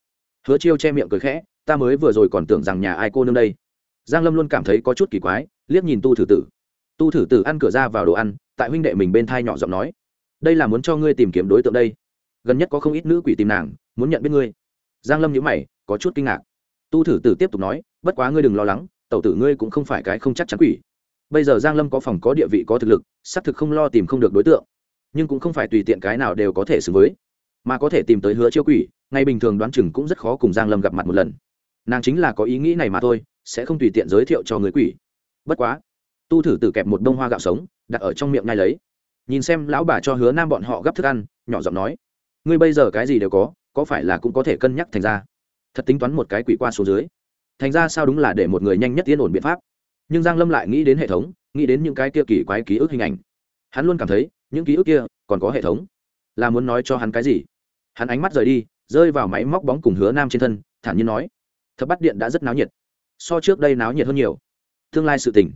Speaker 1: Hứa chiêu che miệng cười khẽ, ta mới vừa rồi còn tưởng rằng nhà ai cô nương đây giang lâm luôn cảm thấy có chút kỳ quái, liếc nhìn tu thử tử. Tu thử tử ăn cửa ra vào đồ ăn, tại huynh đệ mình bên thai nhỏ giọng nói, đây là muốn cho ngươi tìm kiếm đối tượng đây. Gần nhất có không ít nữ quỷ tìm nàng, muốn nhận biết ngươi. Giang lâm nhíu mày, có chút kinh ngạc. Tu thử tử tiếp tục nói, bất quá ngươi đừng lo lắng, tẩu tử ngươi cũng không phải cái không chắc chắn quỷ. Bây giờ giang lâm có phòng, có địa vị, có thực lực, xác thực không lo tìm không được đối tượng, nhưng cũng không phải tùy tiện cái nào đều có thể xứng với, mà có thể tìm tới hứa chiêu quỷ, ngày bình thường đoán chừng cũng rất khó cùng giang lâm gặp mặt một lần. Nàng chính là có ý nghĩ này mà thôi sẽ không tùy tiện giới thiệu cho người quỷ. Bất quá, tu thử tử kẹp một bông hoa gạo sống, đặt ở trong miệng ngay lấy. Nhìn xem lão bà cho hứa nam bọn họ gấp thức ăn, nhỏ giọng nói, ngươi bây giờ cái gì đều có có phải là cũng có thể cân nhắc thành ra? Thật tính toán một cái quỷ qua số dưới. Thành ra sao đúng là để một người nhanh nhất yên ổn biện pháp. Nhưng giang lâm lại nghĩ đến hệ thống, nghĩ đến những cái kia kỳ quái ký ức hình ảnh. Hắn luôn cảm thấy, những ký ức kia còn có hệ thống. Là muốn nói cho hắn cái gì? Hắn ánh mắt rời đi, rơi vào máy móc bóng cùng hứa nam trên thân, thản nhiên nói, thập bắt điện đã rất náo nhiệt so trước đây náo nhiệt hơn nhiều. Tương lai sự tình.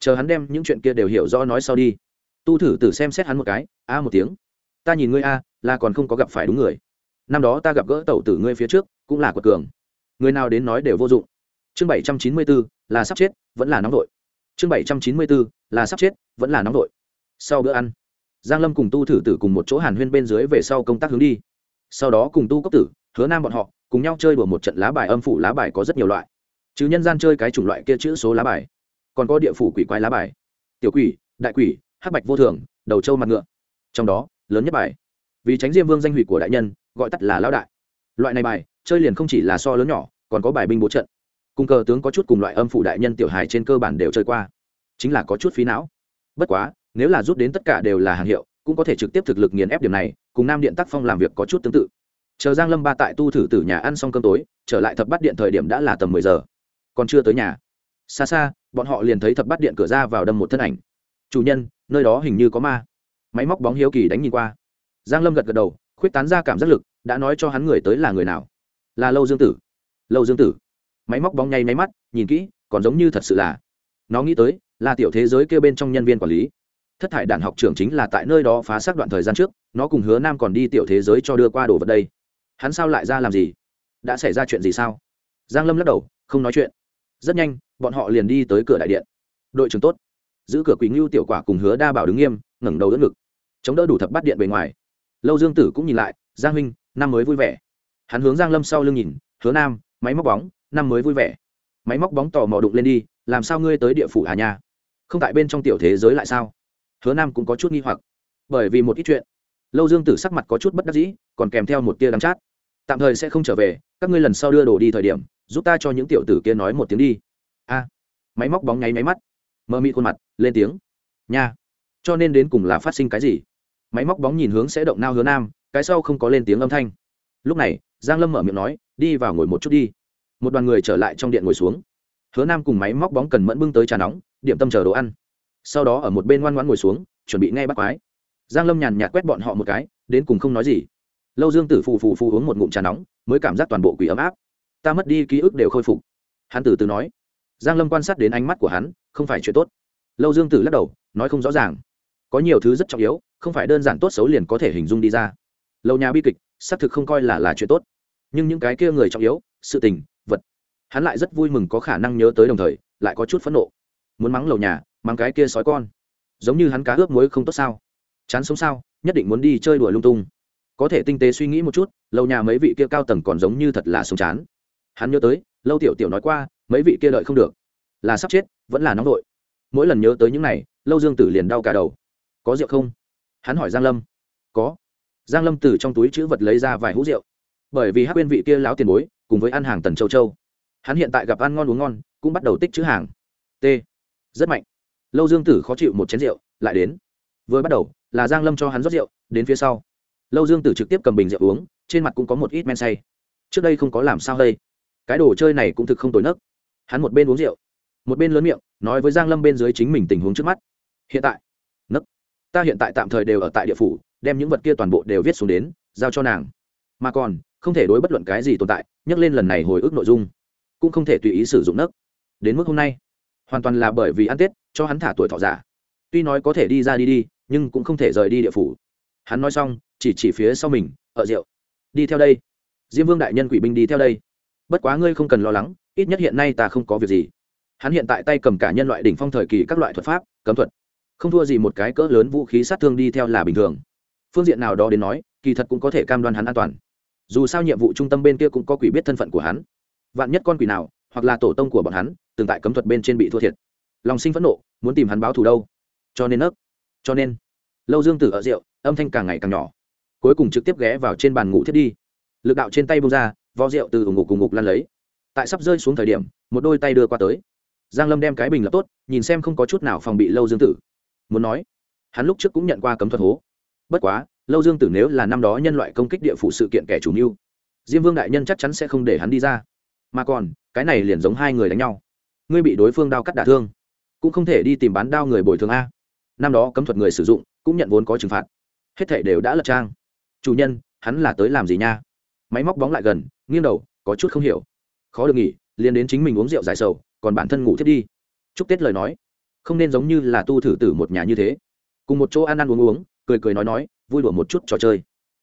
Speaker 1: Chờ hắn đem những chuyện kia đều hiểu rõ nói sau đi. Tu thử tử xem xét hắn một cái, a một tiếng. Ta nhìn ngươi a, là còn không có gặp phải đúng người. Năm đó ta gặp gỡ tẩu tử ngươi phía trước, cũng là quật cường. Người nào đến nói đều vô dụng. Chương bảy trăm chín mươi bốn là sắp chết, vẫn là nóng vội. Chương bảy trăm chín mươi bốn là sắp chết, vẫn là nóng vội. Sau bữa ăn, giang lâm cùng tu thử tử cùng một chỗ hàn huyên bên dưới về sau công tác hướng đi. Sau đó cùng tu cốc tử, hứa nam bọn họ, cùng nhau chơi đùa một trận lá bài âm phủ lá bài có rất nhiều loại chứ nhân gian chơi cái chủng loại kia chữ số lá bài. Còn có địa phủ quỷ quái lá bài. Tiểu quỷ, đại quỷ, hắc bạch vô thường, đầu trâu mặt ngựa. Trong đó, lớn nhất bài. Vì tránh diêm vương danh hủy của đại nhân, gọi tắt là lão đại. Loại này bài, chơi liền không chỉ là so lớn nhỏ, còn có bài binh bố trận. Cùng cờ tướng có chút cùng loại âm phủ đại nhân tiểu hài trên cơ bản đều chơi qua. Chính là có chút phí não. Bất quá, nếu là rút đến tất cả đều là hàng hiệu, cũng có thể trực tiếp thực lực nghiền ép điểm này, cùng nam điện tác phong làm việc có chút tương tự. Chờ giang lâm ba tại tu thử tử nhà ăn xong cơm tối, trở lại thập bắt điện thời điểm đã là tầm mười giờ còn chưa tới nhà. Xa xa, bọn họ liền thấy thập bắt điện cửa ra vào đâm một thân ảnh. Chủ nhân, nơi đó hình như có ma. Máy móc bóng hiếu kỳ đánh nhìn qua. Giang lâm gật gật đầu, khuyết tán ra cảm giác lực, đã nói cho hắn người tới là người nào? Là lâu dương tử. Lâu dương tử. Máy móc bóng nháy máy mắt, nhìn kỹ, còn giống như thật sự là. Nó nghĩ tới, là tiểu thế giới kêu bên trong nhân viên quản lý. Thất thải đàn học trưởng chính là tại nơi đó phá xác đoạn thời gian trước, nó cùng hứa nam còn đi tiểu thế giới cho đưa qua đồ vật đây. Hắn sao lại ra làm gì? Đã xảy ra chuyện gì sao? Giang lâm lắc đầu, không nói chuyện rất nhanh, bọn họ liền đi tới cửa đại điện. Đội trưởng tốt. Giữ cửa quỳnh ngưu tiểu quả cùng hứa đa bảo đứng nghiêm, ngẩng đầu đỡ ngực. Chống đỡ đủ thập bắt điện bề ngoài. Lâu dương tử cũng nhìn lại, giang huynh, năm mới vui vẻ. Hắn hướng giang lâm sau lưng nhìn, hứa nam, máy móc bóng, năm mới vui vẻ. Máy móc bóng tò mò đụng lên đi, làm sao ngươi tới địa phủ hà nha? Không tại bên trong tiểu thế giới lại sao? Hứa nam cũng có chút nghi hoặc. Bởi vì một ít chuyện. Lâu dương tử sắc mặt có chút bất đắc dĩ, còn kèm theo một tia đắng chát. Tạm thời sẽ không trở về, các ngươi lần sau đưa đồ đi thời điểm giúp ta cho những tiểu tử kia nói một tiếng đi. A. Máy móc bóng nháy máy mắt. Mơ mị khuôn mặt, lên tiếng. Nha. Cho nên đến cùng là phát sinh cái gì? Máy móc bóng nhìn hướng sẽ động nao hướng nam, cái sau không có lên tiếng âm thanh. Lúc này, giang lâm mở miệng nói, đi vào ngồi một chút đi. Một đoàn người trở lại trong điện ngồi xuống. Hứa nam cùng máy móc bóng cần mẫn bưng tới trà nóng, điểm tâm chờ đồ ăn. Sau đó ở một bên ngoan ngoãn ngồi xuống, chuẩn bị ngay bắt quái. Giang lâm nhàn nhạt quét bọn họ một cái, đến cùng không nói gì. Lâu dương tử phù phù phù uống một ngụm trà nóng, mới cảm giác toàn bộ quỷ ấm áp ta mất đi ký ức đều khôi phục. Hắn từ từ nói. Giang lâm quan sát đến ánh mắt của hắn, không phải chuyện tốt. Lâu dương tử lắc đầu, nói không rõ ràng. Có nhiều thứ rất trọng yếu, không phải đơn giản tốt xấu liền có thể hình dung đi ra. Lâu nhà bi kịch, xác thực không coi là là chuyện tốt. Nhưng những cái kia người trọng yếu, sự tình, vật, hắn lại rất vui mừng có khả năng nhớ tới đồng thời, lại có chút phẫn nộ. Muốn mắng lầu nhà mắng cái kia sói con. Giống như hắn cá ướp muối không tốt sao? Chán sống sao, nhất định muốn đi chơi đùa lung tung. Có thể tinh tế suy nghĩ một chút, lâu nhà mấy vị kia cao tầng còn giống như thật là sống chán hắn nhớ tới, lâu tiểu tiểu nói qua, mấy vị kia đợi không được. Là sắp chết, vẫn là nóng vội. Mỗi lần nhớ tới những này, lâu dương tử liền đau cả đầu. Có rượu không? Hắn hỏi giang lâm. Có. Giang lâm từ trong túi chữ vật lấy ra vài hũ rượu. Bởi vì hát quên vị kia láo tiền bối, cùng với ăn hàng tần châu châu. Hắn hiện tại gặp ăn ngon uống ngon, cũng bắt đầu tích chữ hàng. T. Rất mạnh. Lâu dương tử khó chịu một chén rượu, lại đến. Vừa bắt đầu, là giang lâm cho hắn rót rượu, đến phía sau. Lâu dương tử trực tiếp cầm bình rượu uống, trên mặt cũng có một ít men say. Trước đây không có làm sao đây cái đồ chơi này cũng thực không tồi nấc. Hắn một bên uống rượu, một bên lớn miệng, nói với giang lâm bên dưới chính mình tình huống trước mắt. Hiện tại, nấc, ta hiện tại tạm thời đều ở tại địa phủ, đem những vật kia toàn bộ đều viết xuống đến, giao cho nàng. Mà còn, không thể đối bất luận cái gì tồn tại, nhắc lên lần này hồi ức nội dung, cũng không thể tùy ý sử dụng nấc. Đến mức hôm nay, hoàn toàn là bởi vì ăn tết, cho hắn thả tuổi thọ giả. Tuy nói có thể đi ra đi đi, nhưng cũng không thể rời đi địa phủ. Hắn nói xong, chỉ chỉ phía sau mình, ở rượu, đi theo đây. Diêm vương đại nhân quỷ binh đi theo đây bất quá ngươi không cần lo lắng, ít nhất hiện nay ta không có việc gì. Hắn hiện tại tay cầm cả nhân loại đỉnh phong thời kỳ các loại thuật pháp, cấm thuật. Không thua gì một cái cỡ lớn vũ khí sát thương đi theo là bình thường. Phương diện nào đó đến nói, kỳ thật cũng có thể cam đoan hắn an toàn. Dù sao nhiệm vụ trung tâm bên kia cũng có quỷ biết thân phận của hắn. Vạn nhất con quỷ nào, hoặc là tổ tông của bọn hắn, từng tại cấm thuật bên trên bị thua thiệt. Lòng sinh phẫn nộ, muốn tìm hắn báo thù đâu. Cho nên ấp cho nên, lâu dương tử ở rượu, âm thanh càng ngày càng nhỏ. Cuối cùng trực tiếp ghé vào trên bàn ngủ thiết đi. Lực đạo trên tay bông ra vò rượu từ ủng ngục cùng ngục lăn lấy. Tại sắp rơi xuống thời điểm, một đôi tay đưa qua tới. Giang lâm đem cái bình lập tốt, nhìn xem không có chút nào phòng bị lâu dương tử. Muốn nói, hắn lúc trước cũng nhận qua cấm thuật hố. Bất quá, lâu dương tử nếu là năm đó nhân loại công kích địa phủ sự kiện kẻ chủ mưu, diêm vương đại nhân chắc chắn sẽ không để hắn đi ra. Mà còn, cái này liền giống hai người đánh nhau. Ngươi bị đối phương đao cắt đả thương, cũng không thể đi tìm bán đao người bồi thường a. Năm đó cấm thuật người sử dụng, cũng nhận vốn có trừng phạt. Hết thể đều đã lật trang. Chủ nhân, hắn là tới làm gì nha? Máy móc bóng lại gần, nghiêng đầu, có chút không hiểu. Khó được nghỉ, liền đến chính mình uống rượu giải sầu, còn bản thân ngủ thiết đi. Chúc tết lời nói. Không nên giống như là tu thử tử một nhà như thế. Cùng một chỗ ăn ăn uống uống, cười cười nói nói, vui đùa một chút trò chơi.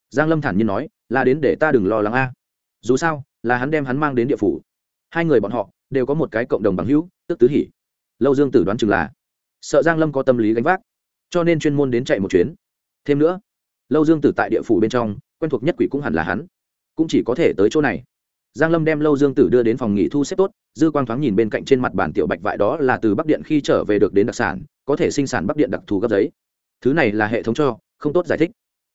Speaker 1: Giang lâm thản nhiên nói, là đến để ta đừng lo lắng a. Dù sao, là hắn đem hắn mang đến địa phủ. Hai người bọn họ đều có một cái cộng đồng bằng hữu, tức tứ hỉ. Lâu dương tử đoán chừng là, sợ giang lâm có tâm lý gánh vác, cho nên chuyên môn đến chạy một chuyến. Thêm nữa, lâu dương tử tại địa phủ bên trong, quen thuộc nhất quỷ cũng hẳn là hắn cũng chỉ có thể tới chỗ này. Giang lâm đem lâu dương tử đưa đến phòng nghỉ thu xếp tốt, dư quang thoáng nhìn bên cạnh trên mặt bản tiểu bạch vại đó là từ bắc điện khi trở về được đến đặc sản, có thể sinh sản bắc điện đặc thù gấp giấy. Thứ này là hệ thống cho, không tốt giải thích.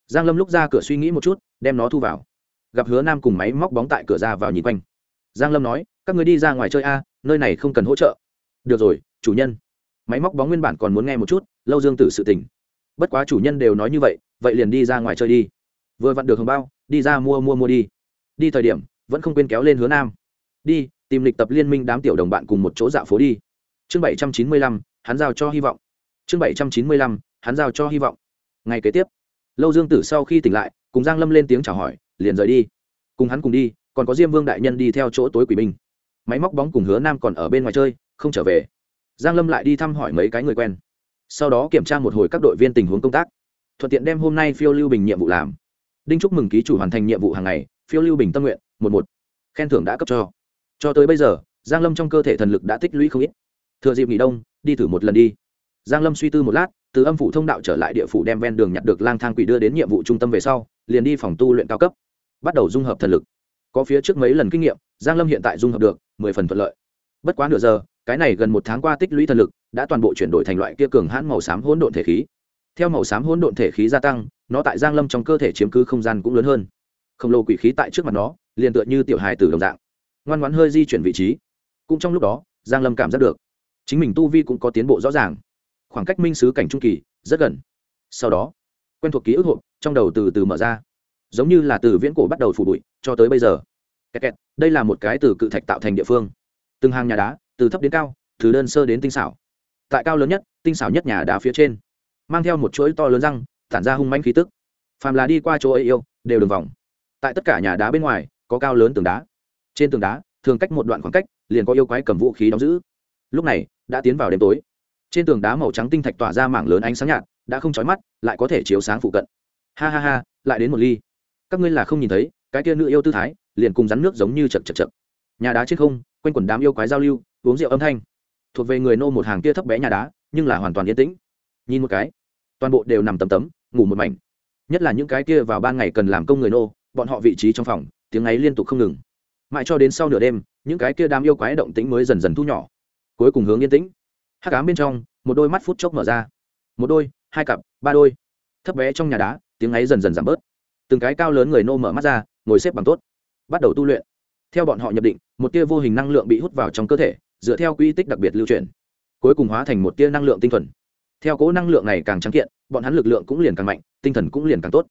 Speaker 1: Giang lâm lúc ra cửa suy nghĩ một chút, đem nó thu vào. Gặp hứa nam cùng máy móc bóng tại cửa ra vào nhìn quanh. Giang lâm nói, các người đi ra ngoài chơi a, nơi này không cần hỗ trợ. Được rồi, chủ nhân. Máy móc bóng nguyên bản còn muốn nghe một chút, lâu dương tử sự tình. Bất quá chủ nhân đều nói như vậy vậy liền đi ra ngoài chơi đi. Vừa vặn được hồng bao? Đi ra mua mua mua đi. Đi thời điểm, vẫn không quên kéo lên hứa nam. Đi, tìm lịch tập liên minh đám tiểu đồng bạn cùng một chỗ dạo phố đi. Chương bảy trăm chín mươi lăm, hắn giao cho hy vọng. Chương bảy trăm chín mươi lăm, hắn giao cho hy vọng. Ngày kế tiếp, lâu dương tử sau khi tỉnh lại, cùng giang lâm lên tiếng chào hỏi, liền rời đi. Cùng hắn cùng đi, còn có diêm vương đại nhân đi theo chỗ tối quỷ binh máy móc bóng cùng hứa nam còn ở bên ngoài chơi, không trở về. Giang lâm lại đi thăm hỏi mấy cái người quen. Sau đó kiểm tra một hồi các đội viên tình huống công tác. Thuận tiện đem hôm nay phiêu lưu bình nhiệm vụ làm đinh chúc mừng ký chủ hoàn thành nhiệm vụ hàng ngày, phiêu lưu bình tâm nguyện, một một. Khen thưởng đã cấp cho. Cho tới bây giờ, giang lâm trong cơ thể thần lực đã tích lũy không ít. Thừa dịp nghỉ đông, đi thử một lần đi. Giang lâm suy tư một lát, từ âm phủ thông đạo trở lại địa phủ đem ven đường nhặt được lang thang quỷ đưa đến nhiệm vụ trung tâm về sau, liền đi phòng tu luyện cao cấp. Bắt đầu dung hợp thần lực. Có phía trước mấy lần kinh nghiệm, giang lâm hiện tại dung hợp được, mười phần thuận lợi. Bất quá nửa giờ, cái này gần một tháng qua tích lũy thần lực, đã toàn bộ chuyển đổi thành loại kia cường hãn màu xám hỗn độn thể khí theo màu xám hỗn độn thể khí gia tăng nó tại giang lâm trong cơ thể chiếm cứ không gian cũng lớn hơn. Khổng lồ quỷ khí tại trước mặt nó liền tựa như tiểu hài tử đồng dạng. Ngoan ngoãn hơi di chuyển vị trí. Cũng trong lúc đó giang lâm cảm giác được chính mình tu vi cũng có tiến bộ rõ ràng. Khoảng cách minh sứ cảnh trung kỳ rất gần. Sau đó quen thuộc ký ức hộp trong đầu từ từ mở ra. Giống như là từ viễn cổ bắt đầu phủ bụi cho tới bây giờ. Kẹt kẹt, đây là một cái từ cự thạch tạo thành địa phương. Từng hàng nhà đá từ thấp đến cao từ đơn sơ đến tinh xảo. Tại cao lớn nhất tinh xảo nhất nhà đá phía trên mang theo một chuỗi to lớn răng, tản ra hung manh khí tức. Phàm là đi qua chỗ ấy yêu, đều đường vòng. Tại tất cả nhà đá bên ngoài, có cao lớn tường đá. Trên tường đá, thường cách một đoạn khoảng cách, liền có yêu quái cầm vũ khí đóng giữ. Lúc này, đã tiến vào đêm tối. Trên tường đá màu trắng tinh thạch tỏa ra mảng lớn ánh sáng nhạt, đã không chói mắt, lại có thể chiếu sáng phụ cận. Ha ha ha, lại đến một ly. Các ngươi là không nhìn thấy, cái kia nữ yêu tư thái, liền cùng rắn nước giống như chật chật chật. Nhà đá trên không, quanh quần đám yêu quái giao lưu, uống rượu âm thanh. Thuộc về người nô một hàng kia thấp bé nhà đá, nhưng là hoàn toàn yên tĩnh nhìn một cái. Toàn bộ đều nằm tầm tấm, ngủ một mảnh. Nhất là những cái kia vào ban ngày cần làm công người nô, bọn họ vị trí trong phòng, tiếng ấy liên tục không ngừng. Mãi cho đến sau nửa đêm, những cái kia đám yêu quái động tĩnh mới dần dần thu nhỏ. Cuối cùng hướng yên tĩnh. Hắc ám bên trong, một đôi mắt phút chốc mở ra. Một đôi, hai cặp, ba đôi. Thấp bé trong nhà đá, tiếng ấy dần dần giảm bớt. Từng cái cao lớn người nô mở mắt ra, ngồi xếp bằng tốt. Bắt đầu tu luyện. Theo bọn họ nhập định, một tia vô hình năng lượng bị hút vào trong cơ thể, dựa theo quy tích đặc biệt lưu truyền. Cuối cùng hóa thành một tia năng lượng tinh thuần theo cố năng lượng này càng trắng kiện, bọn hắn lực lượng cũng liền càng mạnh, tinh thần cũng liền càng tốt.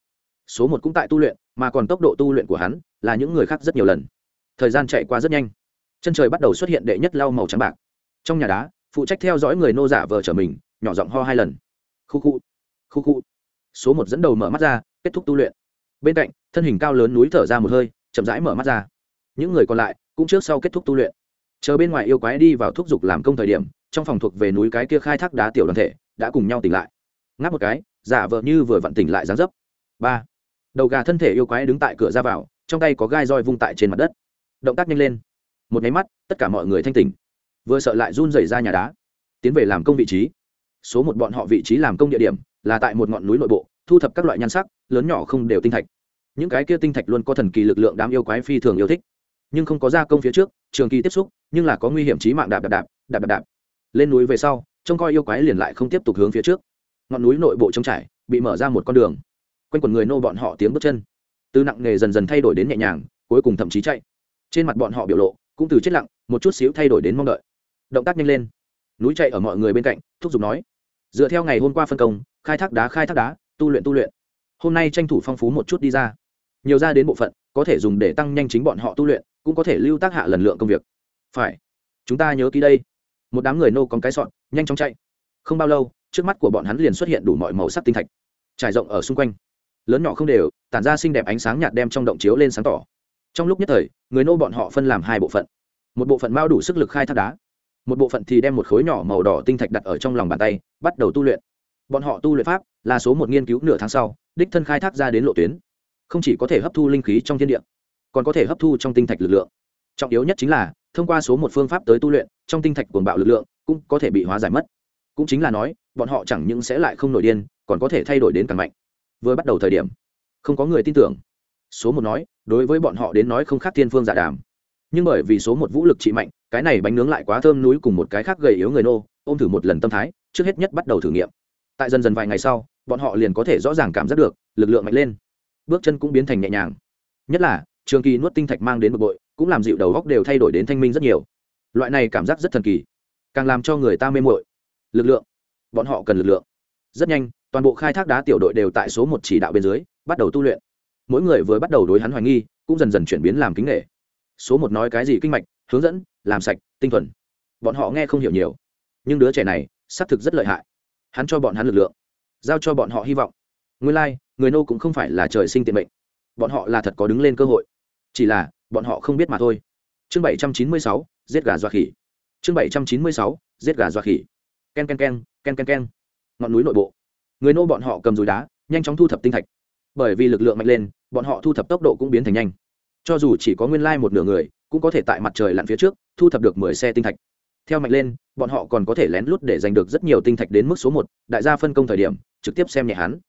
Speaker 1: Số một cũng tại tu luyện, mà còn tốc độ tu luyện của hắn là những người khác rất nhiều lần. Thời gian chạy qua rất nhanh. Chân trời bắt đầu xuất hiện đệ nhất lau màu trắng bạc. Trong nhà đá, phụ trách theo dõi người nô giả vờ trở mình, nhỏ giọng ho hai lần. Khu khu khu khu. Số một dẫn đầu mở mắt ra, kết thúc tu luyện. Bên cạnh, thân hình cao lớn núi thở ra một hơi, chậm rãi mở mắt ra. Những người còn lại cũng trước sau kết thúc tu luyện. Chờ bên ngoài yêu quái đi vào thúc giục làm công thời điểm, trong phòng thuộc về núi cái kia khai thác đá tiểu đoàn thể đã cùng nhau tỉnh lại. Ngáp một cái, giả vờ như vừa vặn tỉnh lại dán dấp. Ba. Đầu gà thân thể yêu quái đứng tại cửa ra vào, trong tay có gai roi vung tại trên mặt đất. Động tác nhanh lên. Một nháy mắt, tất cả mọi người thanh tỉnh. Vừa sợ lại run rẩy ra nhà đá. Tiến về làm công vị trí. Số một bọn họ vị trí làm công địa điểm, là tại một ngọn núi nội bộ, thu thập các loại nhan sắc, lớn nhỏ không đều tinh thạch. Những cái kia tinh thạch luôn có thần kỳ lực lượng đám yêu quái phi thường yêu thích. Nhưng không có gia công phía trước, trường kỳ tiếp xúc, nhưng là có nguy hiểm trí mạng đạp đạp đạp đạp đạp đạp. Lên núi về sau trông coi yêu quái liền lại không tiếp tục hướng phía trước. Ngọn núi nội bộ trống trải, bị mở ra một con đường. Quanh quần người nô bọn họ tiếng bước chân. Từ nặng nghề dần dần thay đổi đến nhẹ nhàng, cuối cùng thậm chí chạy. Trên mặt bọn họ biểu lộ cũng từ chết lặng, một chút xíu thay đổi đến mong đợi. Động tác nhanh lên. Núi chạy ở mọi người bên cạnh, thúc giục nói, dựa theo ngày hôm qua phân công, khai thác đá, khai thác đá, tu luyện tu luyện. Hôm nay tranh thủ phong phú một chút đi ra. Nhiều ra đến bộ phận, có thể dùng để tăng nhanh chính bọn họ tu luyện, cũng có thể lưu tác hạ lần lượng công việc. Phải. Chúng ta nhớ ký đây một đám người nô con cái sọn, nhanh chóng chạy. Không bao lâu, trước mắt của bọn hắn liền xuất hiện đủ mọi màu sắc tinh thạch, trải rộng ở xung quanh. Lớn nhỏ không đều, tản ra xinh đẹp ánh sáng nhạt đem trong động chiếu lên sáng tỏ. Trong lúc nhất thời, người nô bọn họ phân làm hai bộ phận. Một bộ phận mao đủ sức lực khai thác đá, một bộ phận thì đem một khối nhỏ màu đỏ tinh thạch đặt ở trong lòng bàn tay, bắt đầu tu luyện. Bọn họ tu luyện pháp là số một nghiên cứu nửa tháng sau, đích thân khai thác ra đến lộ tuyến. Không chỉ có thể hấp thu linh khí trong thiên địa, còn có thể hấp thu trong tinh thạch lực lượng. Trọng yếu nhất chính là, thông qua số một phương pháp tới tu luyện trong tinh thạch cuồng bạo lực lượng cũng có thể bị hóa giải mất. Cũng chính là nói, bọn họ chẳng những sẽ lại không nổi điên, còn có thể thay đổi đến càng mạnh. Vừa bắt đầu thời điểm, không có người tin tưởng. Số một nói, đối với bọn họ đến nói không khác thiên phương giả đàm. Nhưng bởi vì số một vũ lực trị mạnh, cái này bánh nướng lại quá thơm núi cùng một cái khác gầy yếu người nô, ôm thử một lần tâm thái, trước hết nhất bắt đầu thử nghiệm. Tại dần dần vài ngày sau, bọn họ liền có thể rõ ràng cảm giác được, lực lượng mạnh lên. Bước chân cũng biến thành nhẹ nhàng. Nhất là, trường kỳ nuốt tinh thạch mang đến bực bội, cũng làm dịu đầu góc đều thay đổi đến thanh minh rất nhiều loại này cảm giác rất thần kỳ. Càng làm cho người ta mê mội lực lượng. Bọn họ cần lực lượng. Rất nhanh toàn bộ khai thác đá tiểu đội đều tại số một chỉ đạo bên dưới bắt đầu tu luyện. Mỗi người vừa bắt đầu đối hắn hoài nghi cũng dần dần chuyển biến làm kính nghệ số một nói cái gì kinh mạch hướng dẫn làm sạch tinh thuần. Bọn họ nghe không hiểu nhiều. Nhưng đứa trẻ này xác thực rất lợi hại. Hắn cho bọn hắn lực lượng. Giao cho bọn họ hy vọng. Nguyên lai、like, người nô cũng không phải là trời sinh tiện mệnh. Bọn họ là thật có đứng lên cơ hội. Chỉ là bọn họ không biết mà thôi. Chương bảy trăm chín mươi sáu giết gà dọa khỉ. Chương bảy trăm chín mươi sáu, giết gà dọa khỉ. K e n k e n k e n k e n k e n k e n ngọn núi nội bộ. Người nô bọn họ cầm dùi đá, nhanh chóng thu thập tinh thạch. Bởi vì lực lượng mạnh lên, bọn họ thu thập tốc độ cũng biến thành nhanh. Cho dù chỉ có nguyên lai một nửa người, cũng có thể tại mặt trời lặn phía trước, thu thập được mười xe tinh thạch. Theo mạnh lên, bọn họ còn có thể lén lút để giành được rất nhiều tinh thạch đến mức số một, đại gia phân công thời điểm, trực tiếp xem nhẹ hắn.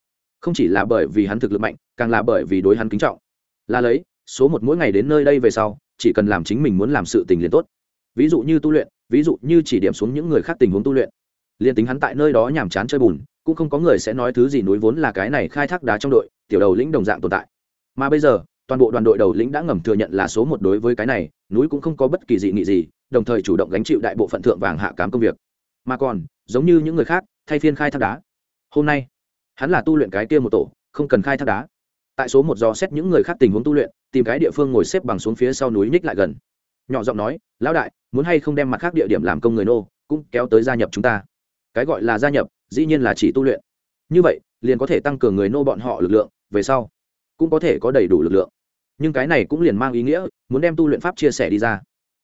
Speaker 1: Không chỉ là bởi vì hắn thực lực mạnh, càng là bởi vì đối hắn kính trọng. Là lấy, số một mỗi ngày đến nơi đây về sau, chỉ cần làm chính mình muốn làm sự tình liền tốt ví dụ như tu luyện, ví dụ như chỉ điểm xuống những người khác tình huống tu luyện. Liền tính hắn tại nơi đó nhàm chán chơi bùn, cũng không có người sẽ nói thứ gì núi vốn là cái này khai thác đá trong đội, tiểu đầu lĩnh đồng dạng tồn tại. Mà bây giờ, toàn bộ đoàn đội đầu lĩnh đã ngầm thừa nhận là số một đối với cái này, núi cũng không có bất kỳ dị nghị gì, đồng thời chủ động gánh chịu đại bộ phận thượng vàng hạ cám công việc. Mà còn, giống như những người khác, thay phiên khai thác đá. Hôm nay, hắn là tu luyện cái kia một tổ, không cần khai thác đá. Tại số một do xét những người khác tình huống tu luyện, tìm cái địa phương ngồi xếp bằng xuống phía sau núi nhích lại gần. Nhỏ giọng nói, lão đại muốn hay không đem mặt khác địa điểm làm công người nô, cũng kéo tới gia nhập chúng ta. Cái gọi là gia nhập, dĩ nhiên là chỉ tu luyện. Như vậy, liền có thể tăng cường người nô bọn họ lực lượng, về sau, cũng có thể có đầy đủ lực lượng. Nhưng cái này cũng liền mang ý nghĩa, muốn đem tu luyện pháp chia sẻ đi ra.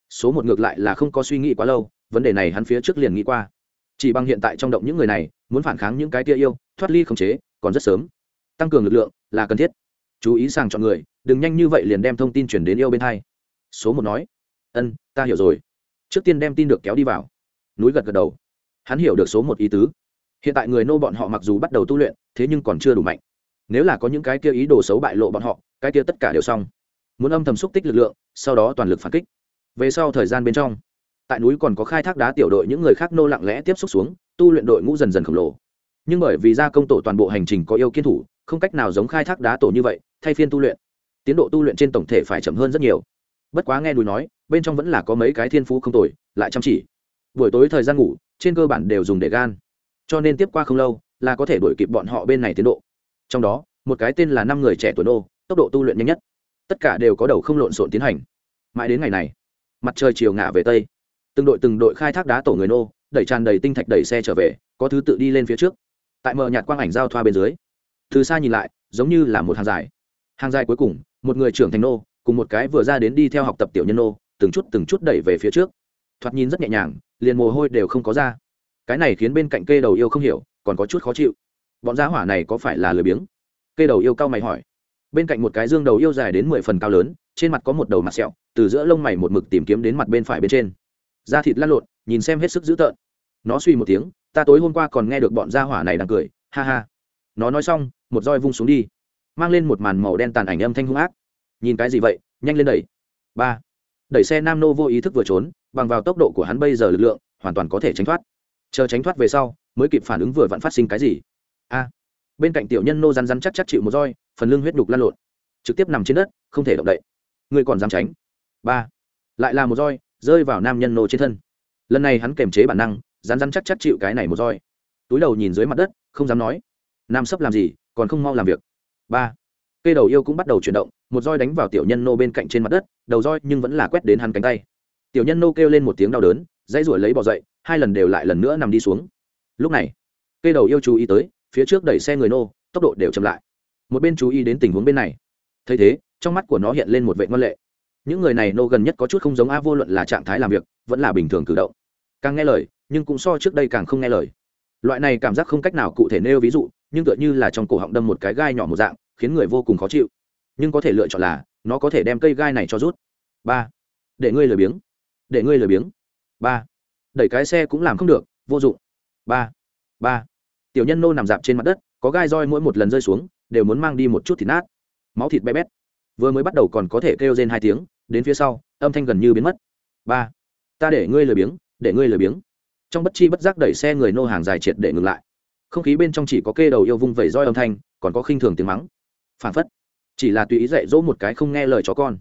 Speaker 1: Số một ngược lại là không có suy nghĩ quá lâu, vấn đề này hắn phía trước liền nghĩ qua. Chỉ bằng hiện tại trong động những người này, muốn phản kháng những cái tia yêu, thoát ly khống chế, còn rất sớm. Tăng cường lực lượng là cần thiết. Chú ý sàng chọn người, đừng nhanh như vậy liền đem thông tin chuyển đến yêu bên hai. Số một nói, ân, ta hiểu rồi trước tiên đem tin được kéo đi vào. Núi gật gật đầu. Hắn hiểu được số một ý tứ. Hiện tại người nô bọn họ mặc dù bắt đầu tu luyện, thế nhưng còn chưa đủ mạnh. Nếu là có những cái kia ý đồ xấu bại lộ bọn họ, cái kia tất cả đều xong. Muốn âm thầm xúc tích lực lượng, sau đó toàn lực phản kích. Về sau thời gian bên trong, tại núi còn có khai thác đá tiểu đội những người khác nô lặng lẽ tiếp xúc xuống, tu luyện đội ngũ dần dần khổng lồ. Nhưng bởi vì gia công tổ toàn bộ hành trình có yêu kiên thủ, không cách nào giống khai thác đá tổ như vậy, thay phiên tu luyện. Tiến độ tu luyện trên tổng thể phải chậm hơn rất nhiều. Bất quá nghe núi nói bên trong vẫn là có mấy cái thiên phú không tồi, lại chăm chỉ. Buổi tối thời gian ngủ, trên cơ bản đều dùng để gan. Cho nên tiếp qua không lâu, là có thể đuổi kịp bọn họ bên này tiến độ. Trong đó, một cái tên là năm người trẻ tuổi nô, tốc độ tu luyện nhanh nhất. Tất cả đều có đầu không lộn xộn tiến hành. Mãi đến ngày này, mặt trời chiều ngả về tây. Từng đội từng đội khai thác đá tổ người nô, đẩy tràn đầy tinh thạch đẩy xe trở về, có thứ tự đi lên phía trước. Tại mờ nhạt quang ảnh giao thoa bên dưới, từ xa nhìn lại, giống như là một hàng dài. Hàng dài cuối cùng, một người trưởng thành nô, cùng một cái vừa ra đến đi theo học tập tiểu nhân nô từng chút từng chút đẩy về phía trước. Thoạt nhìn rất nhẹ nhàng, liền mồ hôi đều không có ra. Cái này khiến bên cạnh kê đầu yêu không hiểu, còn có chút khó chịu. Bọn giá hỏa này có phải là lười biếng? Kê đầu yêu cao mày hỏi. Bên cạnh một cái dương đầu yêu dài đến mười phần cao lớn, trên mặt có một đầu mặt sẹo, từ giữa lông mày một mực tìm kiếm đến mặt bên phải bên trên. Da thịt lăn lộn, nhìn xem hết sức dữ tợn. Nó suy một tiếng, ta tối hôm qua còn nghe được bọn gia hỏa này đang cười, ha ha. Nó nói xong, một roi vung xuống đi, mang lên một màn màu đen tàn ảnh âm thanh hung ác. Nhìn cái gì vậy? Nhanh lên đẩy. Ba đẩy xe nam nô vô ý thức vừa trốn, bằng vào tốc độ của hắn bây giờ lực lượng, hoàn toàn có thể tránh thoát. Chờ tránh thoát về sau, mới kịp phản ứng vừa vặn phát sinh cái gì. A! Bên cạnh tiểu nhân nô rắn rắn chắc chắc chịu một roi, phần lưng huyết đục lan lộn. Trực tiếp nằm trên đất, không thể động đậy. Ngươi còn dám tránh? Ba! Lại là một roi, rơi vào nam nhân nô trên thân. Lần này hắn kềm chế bản năng, rắn rắn chắc chắc chịu cái này một roi. Túi đầu nhìn dưới mặt đất, không dám nói. Nam sấp làm gì, còn không mau làm việc. Ba! Cây đầu yêu cũng bắt đầu chuyển động, một roi đánh vào tiểu nhân nô bên cạnh trên mặt đất, đầu roi nhưng vẫn là quét đến hắn cánh tay. Tiểu nhân nô kêu lên một tiếng đau đớn, dãy ruổi lấy bỏ dậy, hai lần đều lại lần nữa nằm đi xuống. Lúc này cây đầu yêu chú ý tới, phía trước đẩy xe người nô, tốc độ đều chậm lại. Một bên chú ý đến tình huống bên này. Thấy thế, trong mắt của nó hiện lên một vệ ngân lệ. Những người này nô gần nhất có chút không giống a vô luận là trạng thái làm việc, vẫn là bình thường cử động. Càng nghe lời, nhưng cũng so trước đây càng không nghe lời. Loại này cảm giác không cách nào cụ thể nêu ví dụ, nhưng tựa như là trong cổ họng đâm một cái gai nhỏ một dạng khiến người vô cùng khó chịu. Nhưng có thể lựa chọn là, nó có thể đem cây gai này cho rút. Ba. Để ngươi lười biếng. Để ngươi lười biếng. Ba. Đẩy cái xe cũng làm không được, vô dụng. Ba. Ba. Tiểu nhân nô nằm dạp trên mặt đất, có gai roi mỗi một lần rơi xuống, đều muốn mang đi một chút thịt nát. Máu thịt bé bét. Vừa mới bắt đầu còn có thể kêu trên hai tiếng, đến phía sau, âm thanh gần như biến mất. Ba. Ta để ngươi lười biếng, để ngươi lười biếng. Trong bất chi bất giác đẩy xe người nô hàng dài triệt để ngừng lại. Không khí bên trong chỉ có kê đầu yêu vung vẩy roi âm thanh, còn có khinh thường tiếng mắng phản phất. Chỉ là tùy ý dạy dỗ một cái không nghe lời chó con.